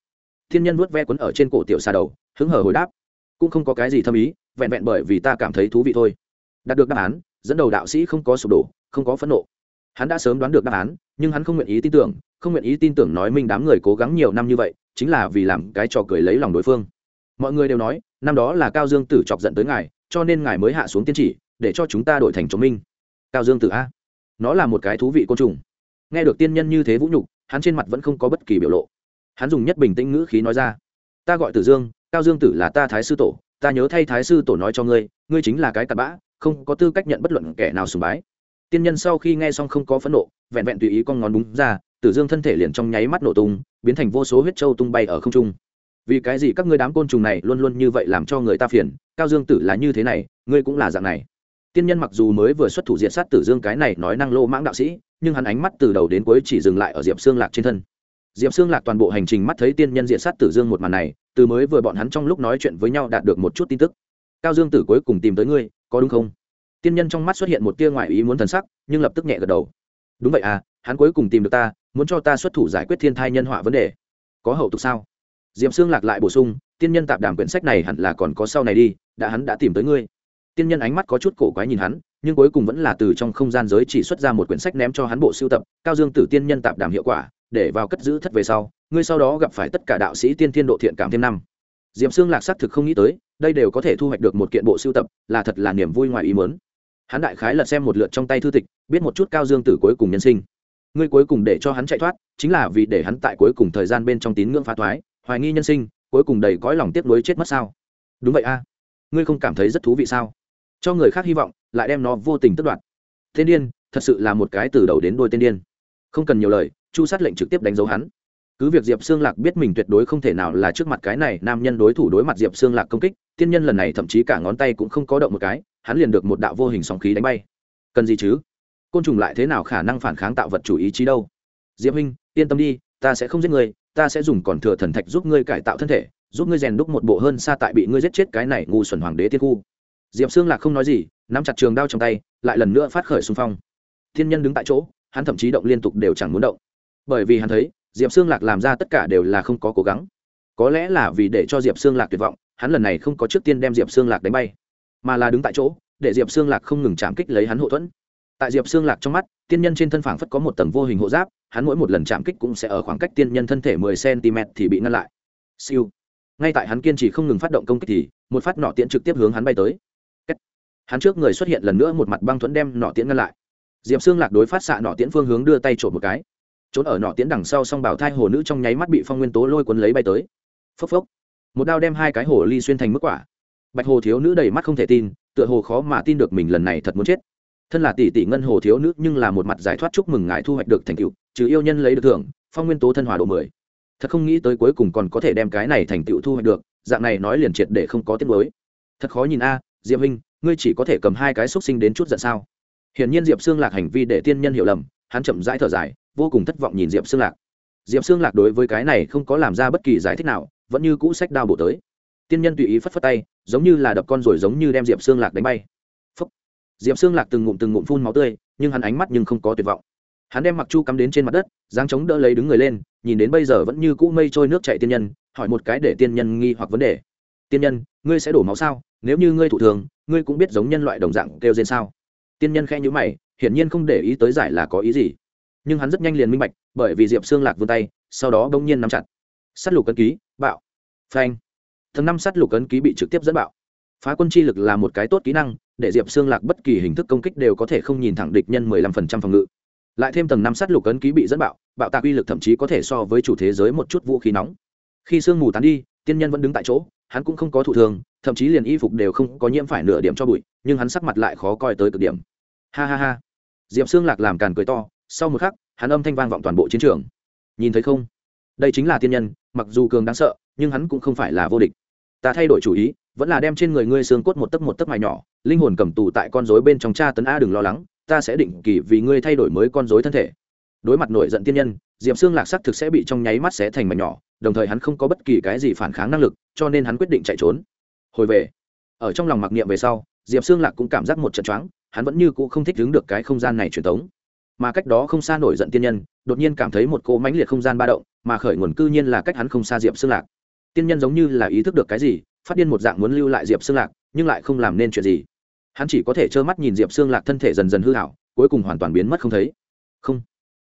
Thiên nhân vuốt ve quấn ở trên cổ tiểu xà đầu, hứng hở hồi đáp. Cũng không có cái gì thâm ý, vẹn vẹn bởi vì ta cảm thấy thú vị thôi. Đạt được đáp án, dẫn đầu đạo sĩ không có sụp đổ, không có phẫn nộ. Hắn đã sớm đoán được đáp án, nhưng hắn không nguyện ý tin tưởng, không nguyện ý tin tưởng nói minh đám người cố gắng nhiều năm như vậy, chính là vì làm cái trò cười lấy lòng đối phương. Mọi người đều nói, năm đó là cao dương tử chọc giận tới ngài, cho nên ngài mới hạ xuống tiên chỉ, để cho chúng ta đổi thành chống minh. Cao dương tử a. Nó là một cái thú vị côn trùng. Nghe được tiên nhân như thế vũ nhục, hắn trên mặt vẫn không có bất kỳ biểu lộ hắn dùng nhất bình tĩnh ngữ khí nói ra, ta gọi tử dương, cao dương tử là ta thái sư tổ, ta nhớ thay thái sư tổ nói cho ngươi ngươi chính là cái cặn bã, không có tư cách nhận bất luận kẻ nào sùng bái. Tiên nhân sau khi nghe xong không có phẫn nộ, vẹn vẹn tùy ý con ngón đúng ra, tử dương thân thể liền trong nháy mắt nổ tung, biến thành vô số huyết trâu tung bay ở không trung. Vì cái gì các ngươi đám côn trùng này luôn luôn như vậy làm cho người ta phiền, cao dương tử là như thế này, ngươi cũng là dạng này. Tiên nhân mặc dù mới vừa xuất thủ diện sát tử dương cái này nói năng lô mãng đạo sĩ, nhưng hắn ánh mắt từ đầu đến cuối chỉ dừng lại ở diệp xương lạc trên thân diệp xương lạc toàn bộ hành trình mắt thấy tiên nhân diện sát tử dương một màn này, từ mới vừa bọn hắn trong lúc nói chuyện với nhau đạt được một chút tin tức. Cao dương tử cuối cùng tìm tới ngươi, có đúng không? Tiên nhân trong mắt xuất hiện một tia ngoại ý muốn thần sắc, nhưng lập tức nhẹ gật đầu. Đúng vậy à hắn cuối cùng tìm được ta, muốn cho ta xuất thủ giải quyết thiên thai nhân họa vấn đề. Có hậu tục sao? Diệp xương lạc lại bổ sung, tiên nhân tạp đàm quyển sách này hẳn là còn có sau này đi, đã hắn đã tìm tới ngươi. Tiên nhân ánh mắt có chút cổ quái nhìn hắn, nhưng cuối cùng vẫn là từ trong không gian giới chỉ xuất ra một quyển sách ném cho hắn bộ sưu tập, cao dương tử tiên nhân tạp đàm hiệu quả để vào cất giữ thất về sau, ngươi sau đó gặp phải tất cả đạo sĩ tiên thiên độ thiện cảm thêm năm. Diệm xương lạc xác thực không nghĩ tới, đây đều có thể thu hoạch được một kiện bộ sưu tập, là thật là niềm vui ngoài ý mớn hắn đại khái lật xem một lượt trong tay thư tịch, biết một chút cao dương tử cuối cùng nhân sinh. Ngươi cuối cùng để cho hắn chạy thoát, chính là vì để hắn tại cuối cùng thời gian bên trong tín ngưỡng phá thoái, hoài nghi nhân sinh, cuối cùng đầy cõi lòng tiếc nuối chết mất sao? Đúng vậy a. Ngươi không cảm thấy rất thú vị sao? Cho người khác hy vọng, lại đem nó vô tình tất đoạt. Tên điên, thật sự là một cái từ đầu đến đôi tên điên. Không cần nhiều lời chu sát lệnh trực tiếp đánh dấu hắn. Cứ việc diệp xương lạc biết mình tuyệt đối không thể nào là trước mặt cái này nam nhân đối thủ đối mặt diệp xương lạc công kích, tiên nhân lần này thậm chí cả ngón tay cũng không có động một cái, hắn liền được một đạo vô hình sóng khí đánh bay. Cần gì chứ? Côn trùng lại thế nào khả năng phản kháng tạo vật chủ ý chí đâu? Diệp huynh, yên tâm đi, ta sẽ không giết người ta sẽ dùng còn thừa thần thạch giúp ngươi cải tạo thân thể, giúp ngươi rèn đúc một bộ hơn xa tại bị ngươi giết chết cái này ngu xuẩn hoàng đế tiên khu. Diệp xương lạc không nói gì, nắm chặt trường đao trong tay, lại lần nữa phát khởi xung phong. Thiên nhân đứng tại chỗ, hắn thậm chí động liên tục đều chẳng muốn động bởi vì hắn thấy, diệp xương lạc làm ra tất cả đều là không có cố gắng. Có lẽ là vì để cho diệp xương lạc tuyệt vọng, hắn lần này không có trước tiên đem diệp xương lạc đánh bay, mà là đứng tại chỗ, để diệp xương lạc không ngừng chạm kích lấy hắn hộ thuẫn. Tại diệp xương lạc trong mắt, tiên nhân trên thân phảng phất có một tầng vô hình hộ giáp, hắn mỗi một lần chạm kích cũng sẽ ở khoảng cách tiên nhân thân thể mười cm thì bị ngăn lại. Siêu. Ngay tại hắn kiên trì không ngừng phát động công kích thì, một phát nọ tiễn trực tiếp hướng hắn bay tới. Hắn trước người xuất hiện lần nữa một mặt băng thuẫn đem nọ tiễn ngăn lại. Diệp xương lạc đối phát xạ nọ tiễn phương hướng đưa tay trộm một cái trốn ở nọ tiến đằng sau song bảo thai hồ nữ trong nháy mắt bị phong nguyên tố lôi cuốn lấy bay tới. Phốc phốc. Một đao đem hai cái hồ ly xuyên thành mức quả. Bạch hồ thiếu nữ đầy mắt không thể tin, tựa hồ khó mà tin được mình lần này thật muốn chết. Thân là tỷ tỷ ngân hồ thiếu nữ nhưng là một mặt giải thoát chúc mừng ngài thu hoạch được thành tựu, trừ yêu nhân lấy được thưởng, phong nguyên tố thân hòa độ mười. Thật không nghĩ tới cuối cùng còn có thể đem cái này thành tựu thu hoạch được, dạng này nói liền triệt để không có tiết mới thật khó nhìn a, diệp huynh, ngươi chỉ có thể cầm hai cái xúc sinh đến chút giận sao? Hiển nhiên diệp xương lạc hành vi để tiên nhân hiểu lầm, hắn chậm rãi thở dài vô cùng thất vọng nhìn diệp xương lạc. Diệp xương lạc đối với cái này không có làm ra bất kỳ giải thích nào, vẫn như cũ sách đao bổ tới. Tiên nhân tùy ý phất phất tay, giống như là đập con rồi giống như đem diệp xương lạc đánh bay. Phúc. diệp xương lạc từng ngụm từng ngụm phun máu tươi, nhưng hắn ánh mắt nhưng không có tuyệt vọng. Hắn đem mặc chu cắm đến trên mặt đất giáng chống đỡ lấy đứng người lên, nhìn đến bây giờ vẫn như cũ mây trôi nước chạy tiên nhân, hỏi một cái để tiên nhân nghi hoặc vấn đề. Tiên nhân, ngươi sẽ đổ máu sao? Nếu như ngươi thủ thường, ngươi cũng biết giống nhân loại đồng dạng kêu trên sao? Tiên nhân khe nhữ mày, hiển nhiên không để ý tới giải là có ý gì nhưng hắn rất nhanh liền minh bạch, bởi vì diệp xương lạc vươn tay, sau đó bỗng nhiên nắm chặt. S á t lục cấn ký, bạo. Phanh. Tầng năm s á t lục cấn ký bị trực tiếp dẫn bạo. Phá quân chi lực là một cái tốt kỹ năng, để diệp xương lạc bất kỳ hình thức công kích đều có thể không nhìn thẳng địch nhân mười lăm phần trăm phòng ngự. Lại thêm tầng năm s á t lục cấn ký bị dẫn bạo bạo tạc uy lực thậm chí có thể so với chủ thế giới một chút vũ khí nóng. Khi sương mù tán đi, tiên nhân vẫn đứng tại chỗ, hắn cũng không có thụ thường thậm chí liền y phục đều không có nhiễm phải nửa điểm cho bụi, nhưng hắn sắc mặt lại khó coi tới cực điểm. Ha ha ha. Diệp xương lạc làm càn cười to sau một khắc, hắn âm thanh vang vọng toàn bộ chiến trường. Nhìn thấy không? Đây chính là tiên nhân, mặc dù cường đáng sợ, nhưng hắn cũng không phải là vô địch. Ta thay đổi chủ ý, vẫn là đem trên người ngươi xương cốt một tấc một tấc mài nhỏ, linh hồn cầm tù tại con rối bên trong cha tấn a, đừng lo lắng, ta sẽ định kỳ vì ngươi thay đổi mới con rối thân thể. Đối mặt nổi giận tiên nhân, diệp xương lạc sắc thực sẽ bị trong nháy mắt xé thành mảnh nhỏ, đồng thời hắn không có bất kỳ cái gì phản kháng năng lực, cho nên hắn quyết định chạy trốn. Hồi về, ở trong lòng mặc niệm về sau, diệp xương lạc cũng cảm giác một trận choáng, hắn vẫn như cũ không thích đứng được cái không gian này truyền thống mà cách đó không xa nổi giận tiên nhân, đột nhiên cảm thấy một cỗ mãnh liệt không gian ba động, mà khởi nguồn cư nhiên là cách hắn không xa diệp xương lạc. Tiên nhân giống như là ý thức được cái gì, phát điên một dạng muốn lưu lại diệp xương lạc, nhưng lại không làm nên chuyện gì. Hắn chỉ có thể trơ mắt nhìn diệp xương lạc thân thể dần dần hư hảo, cuối cùng hoàn toàn biến mất không thấy. Không.